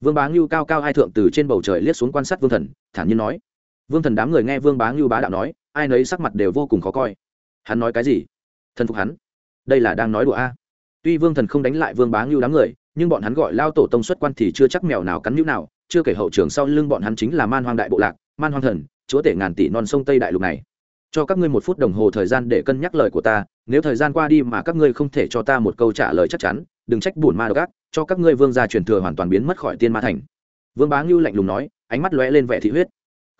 Vương bá ngưu cao cao hai thượng từ trên bầu trời liếc xuống quan sát vương thần, thản nhiên nói. Vương thần đám người nghe vương bá ngưu bá đạo nói, ai nấy sắc mặt đều vô cùng khó coi hắn nói cái gì? Thần phục hắn. Đây là đang nói đùa a. Tuy vương thần không đánh lại vương bá ngưu đám người, nhưng bọn hắn gọi lao tổ tông xuất quan thì chưa chắc mèo nào cắn nhũ nào, chưa kể hậu trường sau lưng bọn hắn chính là man hoang đại bộ lạc, man hoang thần, chúa tể ngàn tỷ non sông tây đại lục này. Cho các ngươi một phút đồng hồ thời gian để cân nhắc lời của ta, nếu thời gian qua đi mà các ngươi không thể cho ta một câu trả lời chắc chắn, đừng trách bùn ma độc ác, cho các ngươi vương gia truyền thừa hoàn toàn biến mất khỏi tiên ma thành. Vương bá ngưu lạnh lùng nói, ánh mắt lóe lên vẻ thị huyết.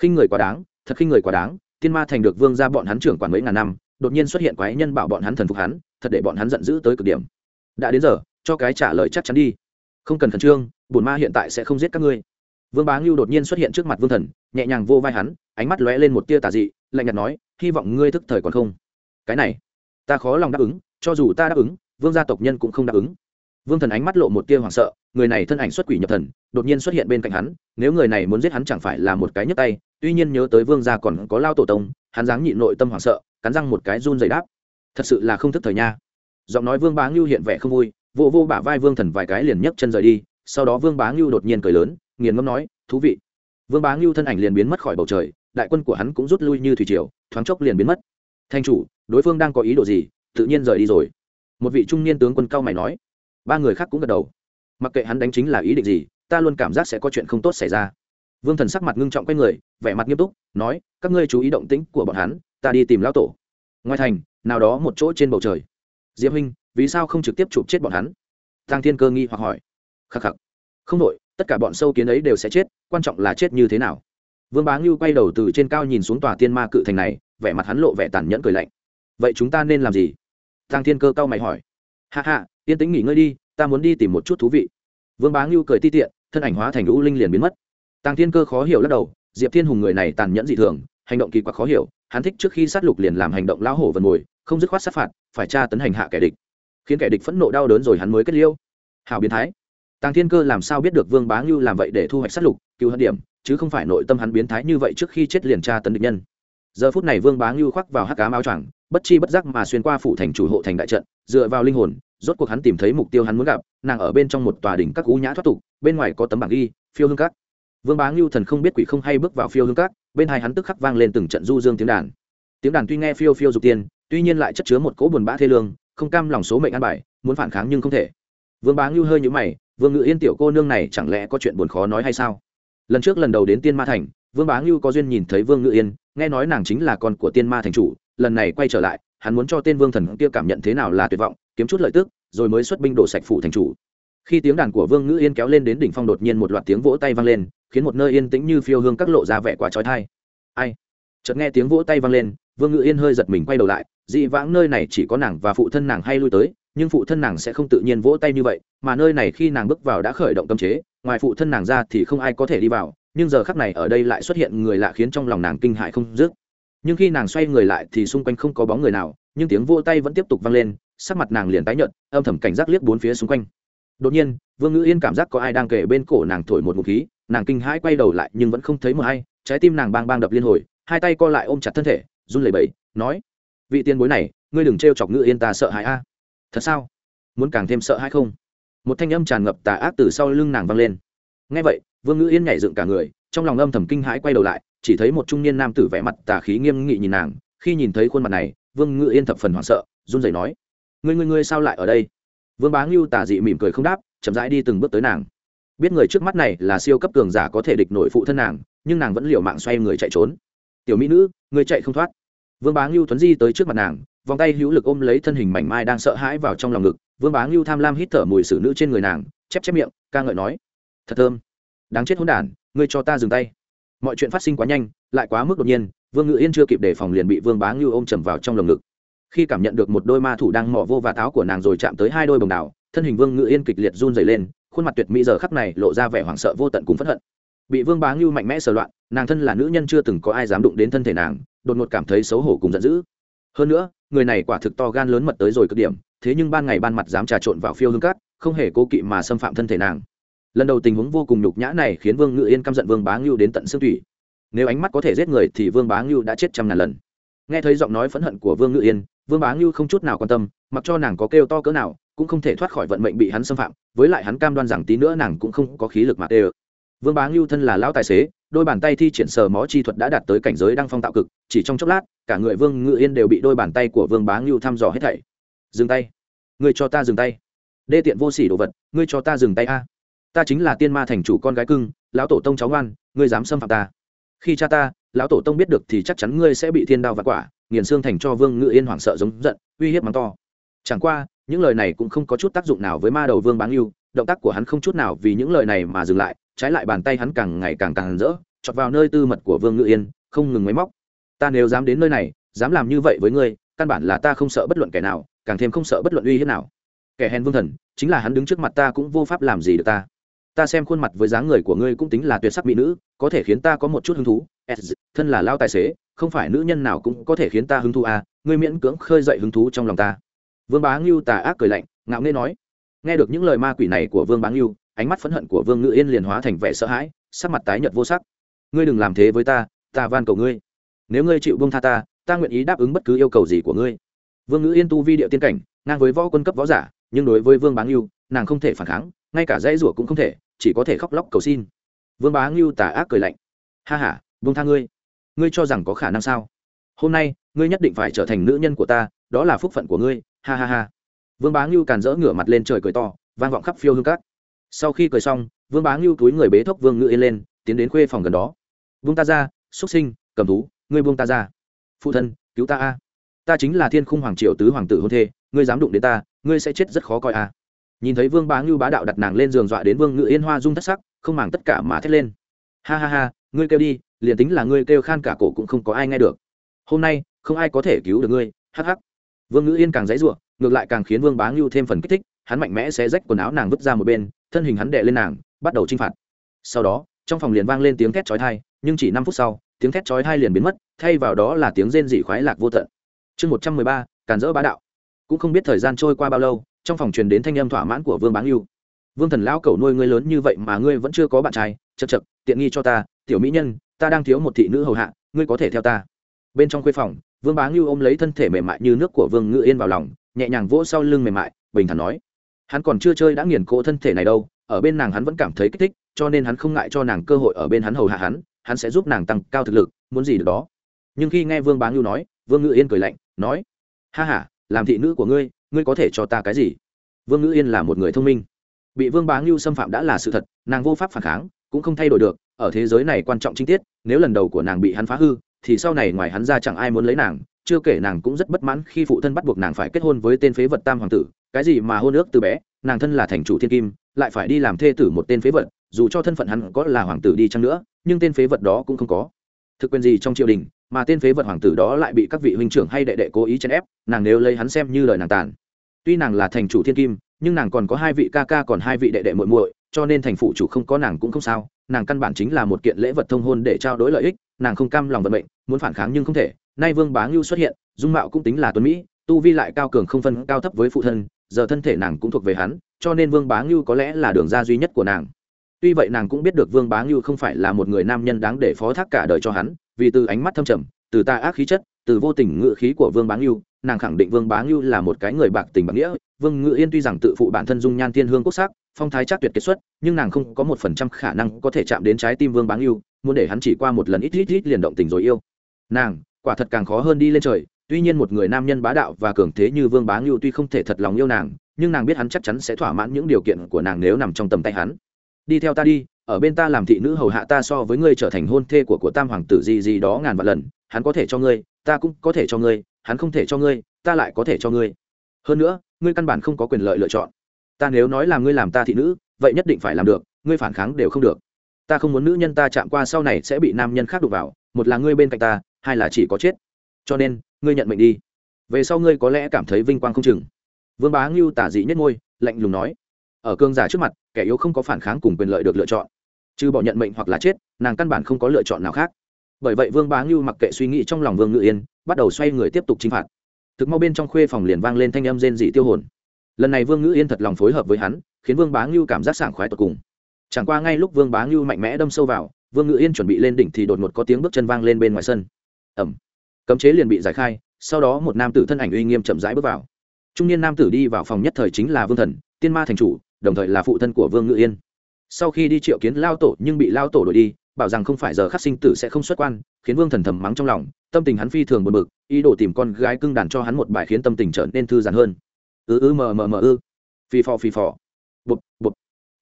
Khinh người quá đáng, thật khinh người quá đáng, tiên ma thành được vương gia bọn hắn trưởng quản mấy ngàn năm đột nhiên xuất hiện quái nhân bảo bọn hắn thần phục hắn, thật để bọn hắn giận dữ tới cực điểm. Đã đến giờ, cho cái trả lời chắc chắn đi. Không cần khẩn trương bùn ma hiện tại sẽ không giết các ngươi. Vương bá ngưu đột nhiên xuất hiện trước mặt vương thần, nhẹ nhàng vô vai hắn, ánh mắt lóe lên một tia tà dị, lạnh nhạt nói, hy vọng ngươi thức thời còn không. Cái này, ta khó lòng đáp ứng, cho dù ta đáp ứng, vương gia tộc nhân cũng không đáp ứng. Vương thần ánh mắt lộ một tia hoảng sợ, người này thân ảnh xuất quỷ nhập thần, đột nhiên xuất hiện bên cạnh hắn, nếu người này muốn giết hắn chẳng phải là một cái nhấp tay, tuy nhiên nhớ tới vương gia còn có lao tổ tông, hắn dáng nhịn nội tâm hoảng sợ cắn răng một cái run dày đáp. Thật sự là không thức thời nha. Giọng nói vương bá ngưu hiện vẻ không vui, vô vô bả vai vương thần vài cái liền nhấc chân rời đi, sau đó vương bá ngưu đột nhiên cười lớn, nghiền ngâm nói, thú vị. Vương bá ngưu thân ảnh liền biến mất khỏi bầu trời, đại quân của hắn cũng rút lui như thủy triều, thoáng chốc liền biến mất. Thanh chủ, đối phương đang có ý đồ gì? Tự nhiên rời đi rồi. Một vị trung niên tướng quân cao mày nói. Ba người khác cũng gật đầu. Mặc kệ hắn đánh chính là ý định gì, ta luôn cảm giác sẽ có chuyện không tốt xảy ra. Vương thần sắc mặt ngưng trọng q u a y người, vẻ mặt nghiêm túc, nói, các ngươi chú ý động tĩnh của bọn hắn ta đi tìm lão tổ. Ngoài thành, nào đó một chỗ trên bầu trời. Diệp huynh, vì sao không trực tiếp chụp chết bọn hắn? Tăng thiên cơ nghi hoặc hỏi. Khắc khắc. Không đội tất cả bọn sâu kiến ấy đều sẽ chết, quan trọng là chết như thế nào. Vương bá ngưu quay đầu từ trên cao nhìn xuống tòa tiên ma cự thành này, vẻ mặt hắn lộ vẻ tàn nhẫn cười lạnh. Vậy chúng ta nên làm gì? Tăng thiên cơ cao mày hỏi. Hạ hạ yên tĩnh nghỉ ngơi đi, ta muốn đi tìm một chút thú vị. Vương bá ngưu cười ti tiện, thân ảnh hóa thành u linh liền biến mất. Tăng thiên cơ khó hiểu lắc đầu, diệp thiên hùng người này tàn nhẫn dị thường, hành động kỳ quặc khó hiểu hắn thích trước khi sát lục liền làm hành động lão hổ vần mồi, không dứt khoát sát phạt, phải tra tấn hành hạ kẻ địch. Khiến kẻ địch phẫn nộ đau đớn rồi hắn mới kết liêu. Hảo biến thái. Tăng thiên cơ làm sao biết được vương bá ngưu làm vậy để thu hoạch sát lục, cứu hận điểm, chứ không phải nội tâm hắn biến thái như vậy trước khi chết liền tra tấn địch nhân. Giờ phút này vương bá ngưu khoác vào hắc cám áo choàng, bất chi bất giác mà xuyên qua phủ thành chủ hộ thành đại trận, dựa vào linh hồn, rốt cuộc hắn tìm thấy mục tiêu hắn muốn gặp, nàng ở bên trong một tòa đỉnh các cú nhã thoát tục, bên ngoài có tấm bảng ghi, phiêu hương các. Vương bá ngưu thần không biết quỷ không hay bước vào phiêu hương các bên hai hắn tức khắc vang lên từng trận du dương tiếng đàn. Tiếng đàn tuy nghe phiêu phiêu dục tiên, tuy nhiên lại chất chứa một cỗ buồn bã thê lương, không cam lòng số mệnh an bài, muốn phản kháng nhưng không thể. Vương bá ngưu hơi nhũ mày, vương ngự yên tiểu cô nương này chẳng lẽ có chuyện buồn khó nói hay sao? Lần trước lần đầu đến tiên ma thành, vương bá ngưu có duyên nhìn thấy vương ngự yên, nghe nói nàng chính là con của tiên ma thành chủ, lần này quay trở lại, hắn muốn cho tên vương thần kia cảm nhận thế nào là tuyệt vọng, kiếm chút lợi tức, rồi mới xuất binh đổ sạch phủ thành chủ khi tiếng đàn của vương ngữ yên kéo lên đến đỉnh phong đột nhiên một loạt tiếng vỗ tay vang lên, khiến một nơi yên tĩnh như phiêu hương các lộ ra vẻ quá trói thai. Ai? Chợt nghe tiếng vỗ tay vang lên, vương ngữ yên hơi giật mình quay đầu lại, dị vãng nơi này chỉ có nàng và phụ thân nàng hay lui tới, nhưng phụ thân nàng sẽ không tự nhiên vỗ tay như vậy, mà nơi này khi nàng bước vào đã khởi động cấm chế, ngoài phụ thân nàng ra thì không ai có thể đi vào, nhưng giờ khắc này ở đây lại xuất hiện người lạ khiến trong lòng nàng kinh hại không dứt. Nhưng khi nàng xoay người lại thì xung quanh không có bóng người nào, nhưng tiếng vỗ tay vẫn tiếp tục vang lên, sắc mặt nàng liền tái nhợt, âm thầm cảnh giác liếc bốn phía xung quanh đột nhiên, vương ngữ yên cảm giác có ai đang kể bên cổ nàng thổi một ngụ khí, nàng kinh hãi quay đầu lại nhưng vẫn không thấy một ai, trái tim nàng bang bang đập liên hồi, hai tay co lại ôm chặt thân thể, run lẩy bẩy, nói, vị tiên bối này, ngươi đừng trêu chọc ngữ yên ta sợ hãi a. Thật sao? Muốn càng thêm sợ hãi không? Một thanh âm tràn ngập tà ác từ sau lưng nàng vang lên. Ngay vậy, vương ngữ yên nhảy dựng cả người, trong lòng âm thầm kinh hãi quay đầu lại, chỉ thấy một trung niên nam tử vẽ mặt tà khí nghiêm nghị nhìn nàng, khi nhìn thấy khuôn mặt này, vương ngữ yên thập phần hoảng sợ, run rẩy nói, ngươi ngươi ngươi sao lại ở đây? Vương bá ngưu tà dị mỉm cười không đáp, chậm rãi đi từng bước tới nàng. Biết người trước mắt này là siêu cấp cường giả có thể địch nổi phụ thân nàng, nhưng nàng vẫn liều mạng xoay người chạy trốn. Tiểu mỹ nữ người chạy không thoát. Vương bá ngưu tuấn di tới trước mặt nàng, vòng tay hữu lực ôm lấy thân hình mảnh mai đang sợ hãi vào trong lòng ngực. Vương bá ngưu tham lam hít thở mùi xử nữ trên người nàng, chép chép miệng, ca ngợi nói, thật thơm. Đáng chết hôn đản, ngươi cho ta dừng tay. Mọi chuyện phát sinh quá nhanh, lại quá mức đột nhiên, vương ngự yên chưa kịp đề phòng liền bị vương bá ngưu ôm chầm vào trong lồng ngực khi cảm nhận được một đôi ma thủ đang mỏ vô và táo của nàng rồi chạm tới hai đôi bồng đảo thân hình vương ngự yên kịch liệt run dày lên, khuôn mặt tuyệt mỹ giờ khắp này lộ ra vẻ hoảng sợ vô tận cùng phẫn hận. Bị vương bá ngưu mạnh mẽ sờ loạn, nàng thân là nữ nhân chưa từng có ai dám đụng đến thân thể nàng, đột ngột cảm thấy xấu hổ cùng giận dữ. Hơn nữa, người này quả thực to gan lớn mật tới rồi cực điểm, thế nhưng ban ngày ban mặt dám trà trộn vào phiêu hương cát, không hề cố kỵ mà xâm phạm thân thể nàng. Lần đầu tình huống vô cùng nhục nhã này khiến vương ngự yên căm giận vương bá ngưu đến tận xương tủy. nếu ánh mắt có thể giết người thì vương bá ngưu đã chết trăm ngàn lần. Nghe thấy giọng nói phẫn hận của vương ngự yên vương bá ngưu không chút nào quan tâm, mặc cho nàng có kêu to cỡ nào, cũng không thể thoát khỏi vận mệnh bị hắn xâm phạm, với lại hắn cam đoan rằng tí nữa nàng cũng không có khí lực mà tê ơ. Vương bá ngưu thân là lão tài xế, đôi bàn tay thi triển sờ mó chi thuật đã đạt tới cảnh giới đăng phong tạo cực, chỉ trong chốc lát, cả người vương ngự yên đều bị đôi bàn tay của vương bá ngưu thăm dò hết thảy. Dừng tay. Người cho ta dừng tay. Đê tiện vô sỉ đồ vật, ngươi cho ta dừng tay a. Ta chính là tiên ma thành chủ con gái cưng, lão tổ tông cháu ngoan, ngươi dám xâm phạm ta. Khi cha ta, lão tổ tông biết được thì chắc chắn ngươi sẽ bị thiên đao và quả nghiền xương thành cho vương ngự yên hoảng sợ giống giận, uy hiếp mắng to. Chẳng qua, những lời này cũng không có chút tác dụng nào với ma đầu vương báng yêu, động tác của hắn không chút nào vì những lời này mà dừng lại, trái lại bàn tay hắn càng ngày càng càng rỡ, chọt vào nơi tư mật của vương ngự yên, không ngừng máy móc. Ta nếu dám đến nơi này, dám làm như vậy với ngươi, căn bản là ta không sợ bất luận kẻ nào, càng thêm không sợ bất luận uy hiếp nào. Kẻ hèn vương thần, chính là hắn đứng trước mặt ta cũng vô pháp làm gì được ta. Ta xem khuôn mặt với dáng người của ngươi cũng tính là tuyệt sắc mỹ nữ, có thể khiến ta có một chút hứng thú. Thân là lao tài xế không phải nữ nhân nào cũng có thể khiến ta hứng thú à ngươi miễn cưỡng khơi dậy hứng thú trong lòng ta. Vương bá ngưu tà ác cười lạnh, ngạo nghễ nói. Nghe được những lời ma quỷ này của vương bá ngưu, ánh mắt phẫn hận của vương ngự yên liền hóa thành vẻ sợ hãi, sắc mặt tái nhợt vô sắc. Ngươi đừng làm thế với ta ta van cầu ngươi. Nếu ngươi chịu buông tha ta ta nguyện ý đáp ứng bất cứ yêu cầu gì của ngươi. Vương ngự yên tu vi điệu tiên cảnh, ngang với võ quân cấp võ giả, nhưng đối với vương bá ngưu, nàng không thể phản kháng, ngay cả dãy rủa cũng không thể, chỉ có thể khóc lóc cầu xin. Vương bá ngưu tà ác cười lạnh. Ha h a tha ngươi ngươi cho rằng có khả năng sao? Hôm nay, ngươi nhất định phải trở thành nữ nhân của ta, đó là phúc phận của ngươi, ha ha ha. Vương bá ngưu càn rỡ ngửa mặt lên trời cười to, vang vọng khắp phiêu hương cát. Sau khi cười xong, vương bá ngưu túi người bế thốc vương ngự yên lên, tiến đến khuê phòng gần đó. Vương ta ra xuất sinh, cầm thú, ngươi buông ta ra. Phụ thân, cứu ta a. Ta chính là thiên khung hoàng triều tứ hoàng tử hôn thê, ngươi dám đụng đến ta, ngươi sẽ chết rất khó coi a. Nhìn thấy vương bá ngưu bá đạo đặt nàng lên giường dọa đến vương ngự yên hoa rung thất sắc, không màng tất cả mà thét lên. Ha ha ha ngươi kêu đi, liền tính là ngươi kêu khan cả cổ cũng không có ai nghe được. Hôm nay, không ai có thể cứu được ngươi, hắc hắc. Vương ngữ yên càng dãy ruộng ngược lại càng khiến vương bá ngưu thêm phần kích thích, hắn mạnh mẽ sẽ rách quần áo nàng vứt ra một bên, thân hình hắn đệ lên nàng, bắt đầu chinh phạt. Sau đó, trong phòng liền vang lên tiếng thét chói thai nhưng chỉ năm phút sau, tiếng thét chói thai liền biến mất, thay vào đó là tiếng rên dị khoái lạc vô tận. Chương một trăm mười ba, càn dỡ bá đạo. Cũng không biết thời gian trôi qua bao lâu, trong phòng truyền đến thanh âm thỏa mãn của vương bá ngưu. Vương thần lão cầu nuôi ngươi lớn như vậy mà ngươi vẫn chưa có bạn trai chật chật tiện nghi cho ta tiểu mỹ nhân, ta đang thiếu một thị nữ hầu hạ, ngươi có thể theo ta. Bên trong khuê phòng, vương bá ngưu ôm lấy thân thể mềm mại như nước của vương ngự yên vào lòng, nhẹ nhàng vỗ sau lưng mềm mại, bình thản nói. Hắn còn chưa chơi đã nghiền cỗ thân thể này đâu, ở bên nàng hắn vẫn cảm thấy kích thích, cho nên hắn không ngại cho nàng cơ hội ở bên hắn hầu hạ hắn hắn sẽ giúp nàng tăng cao thực lực, muốn gì được đó. Nhưng khi nghe vương bá ngưu nói, vương ngự yên cười lạnh, nói, ha h a làm thị nữ của ngươi ngươi có thể cho ta cái gì? Vương ngự yên là một người thông minh. Bị vương bá ngưu xâm phạm đã là sự thật, nàng vô pháp phản kháng, cũng không thay đổi được ở thế giới này quan trọng chi tiết, nếu lần đầu của nàng bị hắn phá hư, thì sau này ngoài hắn ra chẳng ai muốn lấy nàng, chưa kể nàng cũng rất bất mãn khi phụ thân bắt buộc nàng phải kết hôn với tên phế vật tam hoàng tử, cái gì mà hôn ước từ bé, nàng thân là thành chủ thiên kim, lại phải đi làm thê tử một tên phế vật, dù cho thân phận hắn có là hoàng tử đi chăng nữa, nhưng tên phế vật đó cũng không có. Thực quyền gì trong triều đình, mà tên phế vật hoàng tử đó lại bị các vị huynh trưởng hay đệ đệ cố ý chèn ép, nàng nếu lấy hắn xem như lời nàng tàn. Tuy nàng là thành chủ thiên kim, nhưng nàng còn có hai vị ca ca còn hai vị đệ đệ muội muội cho nên thành phụ chủ không có nàng cũng không sao, nàng căn bản chính là một kiện lễ vật thông hôn để trao đổi lợi ích, nàng không cam lòng vận mệnh, muốn phản kháng nhưng không thể. Nay vương bá ngưu xuất hiện, dung mạo cũng tính là tuấn mỹ, tu vi lại cao cường không phân, cao thấp với phụ thân, giờ thân thể nàng cũng thuộc về hắn, cho nên vương bá ngưu có lẽ là đường ra duy nhất của nàng. Tuy vậy nàng cũng biết được vương bá ngưu không phải là một người nam nhân đáng để phó thác cả đời cho hắn, vì từ ánh mắt thâm trầm, từ ta ác khí chất, từ vô tình ngự khí của vương bá ngưu, nàng khẳng định vương bá ngưu là một cái người bạc tình bạc nghĩa. Vương ngự yên tuy rằng tự phụ bản thân dung nhan thiên hương quốc sắc phong thái chắc tuyệt kết xuất nhưng nàng không có một phần trăm khả năng có thể chạm đến trái tim vương bá yêu, muốn để hắn chỉ qua một lần ít ít ít liền động tình rồi yêu. Nàng quả thật càng khó hơn đi lên trời tuy nhiên một người nam nhân bá đạo và cường thế như vương bá ngưu tuy không thể thật lòng yêu nàng nhưng nàng biết hắn chắc chắn sẽ thỏa mãn những điều kiện của nàng nếu nằm trong tầm tay hắn. Đi theo ta đi ở bên ta làm thị nữ hầu hạ ta so với ngươi trở thành hôn thê của của tam hoàng tử gì gì đó ngàn vạn lần hắn có thể cho ngươi ta cũng có thể cho ngươi hắn không thể cho ngươi ta lại có thể cho ngươi. Hơn nữa ngươi căn bản không có quyền lợi lựa chọn ta nếu nói là ngươi làm ta thị nữ, vậy nhất định phải làm được, ngươi phản kháng đều không được. Ta không muốn nữ nhân ta chạm qua sau này sẽ bị nam nhân khác đụng vào, một là ngươi bên cạnh ta, hai là chỉ có chết. Cho nên, ngươi nhận mệnh đi. Về sau ngươi có lẽ cảm thấy vinh quang không chừng. Vương bá ngưu tả dị nhất ngôi lạnh lùng nói. Ở cương giả trước mặt, kẻ yếu không có phản kháng cùng quyền lợi được lựa chọn. Trừ bỏ nhận mệnh hoặc là chết, nàng căn bản không có lựa chọn nào khác. Bởi vậy vương bá ngưu mặc kệ suy nghĩ trong lòng vương ngự yên, bắt đầu xoay người tiếp tục chinh phạt. Thực mau bên trong khuê phòng liền vang lên thanh âm rên dị tiêu hồn lần này vương Ngữ yên thật lòng phối hợp với hắn, khiến vương bá ngưu cảm giác sảng khoái tột cùng. Chẳng qua ngay lúc vương bá ngưu mạnh mẽ đâm sâu vào, vương Ngữ yên chuẩn bị lên đỉnh thì đột ngột có tiếng bước chân vang lên bên ngoài sân. Ẩm cấm chế liền bị giải khai, sau đó một nam tử thân ảnh uy nghiêm chậm rãi bước vào. Trung niên nam tử đi vào phòng nhất thời chính là vương thần, tiên ma thành chủ, đồng thời là phụ thân của vương ngự yên. Sau khi đi triệu kiến lao tổ nhưng bị lao tổ đổi đi, bảo rằng không phải giờ khắc sinh tử sẽ không xuất quan, khiến vương thần thầm mắng trong lòng, tâm tình hắn phi thường buồn bực, ý đồ tìm con gái cưng đàn cho hắn một bài khiến tâm tình trở nên thư giãn hơn ư ư mờ mờ mờ ư. Phì phò phì phò. Bụp bụp.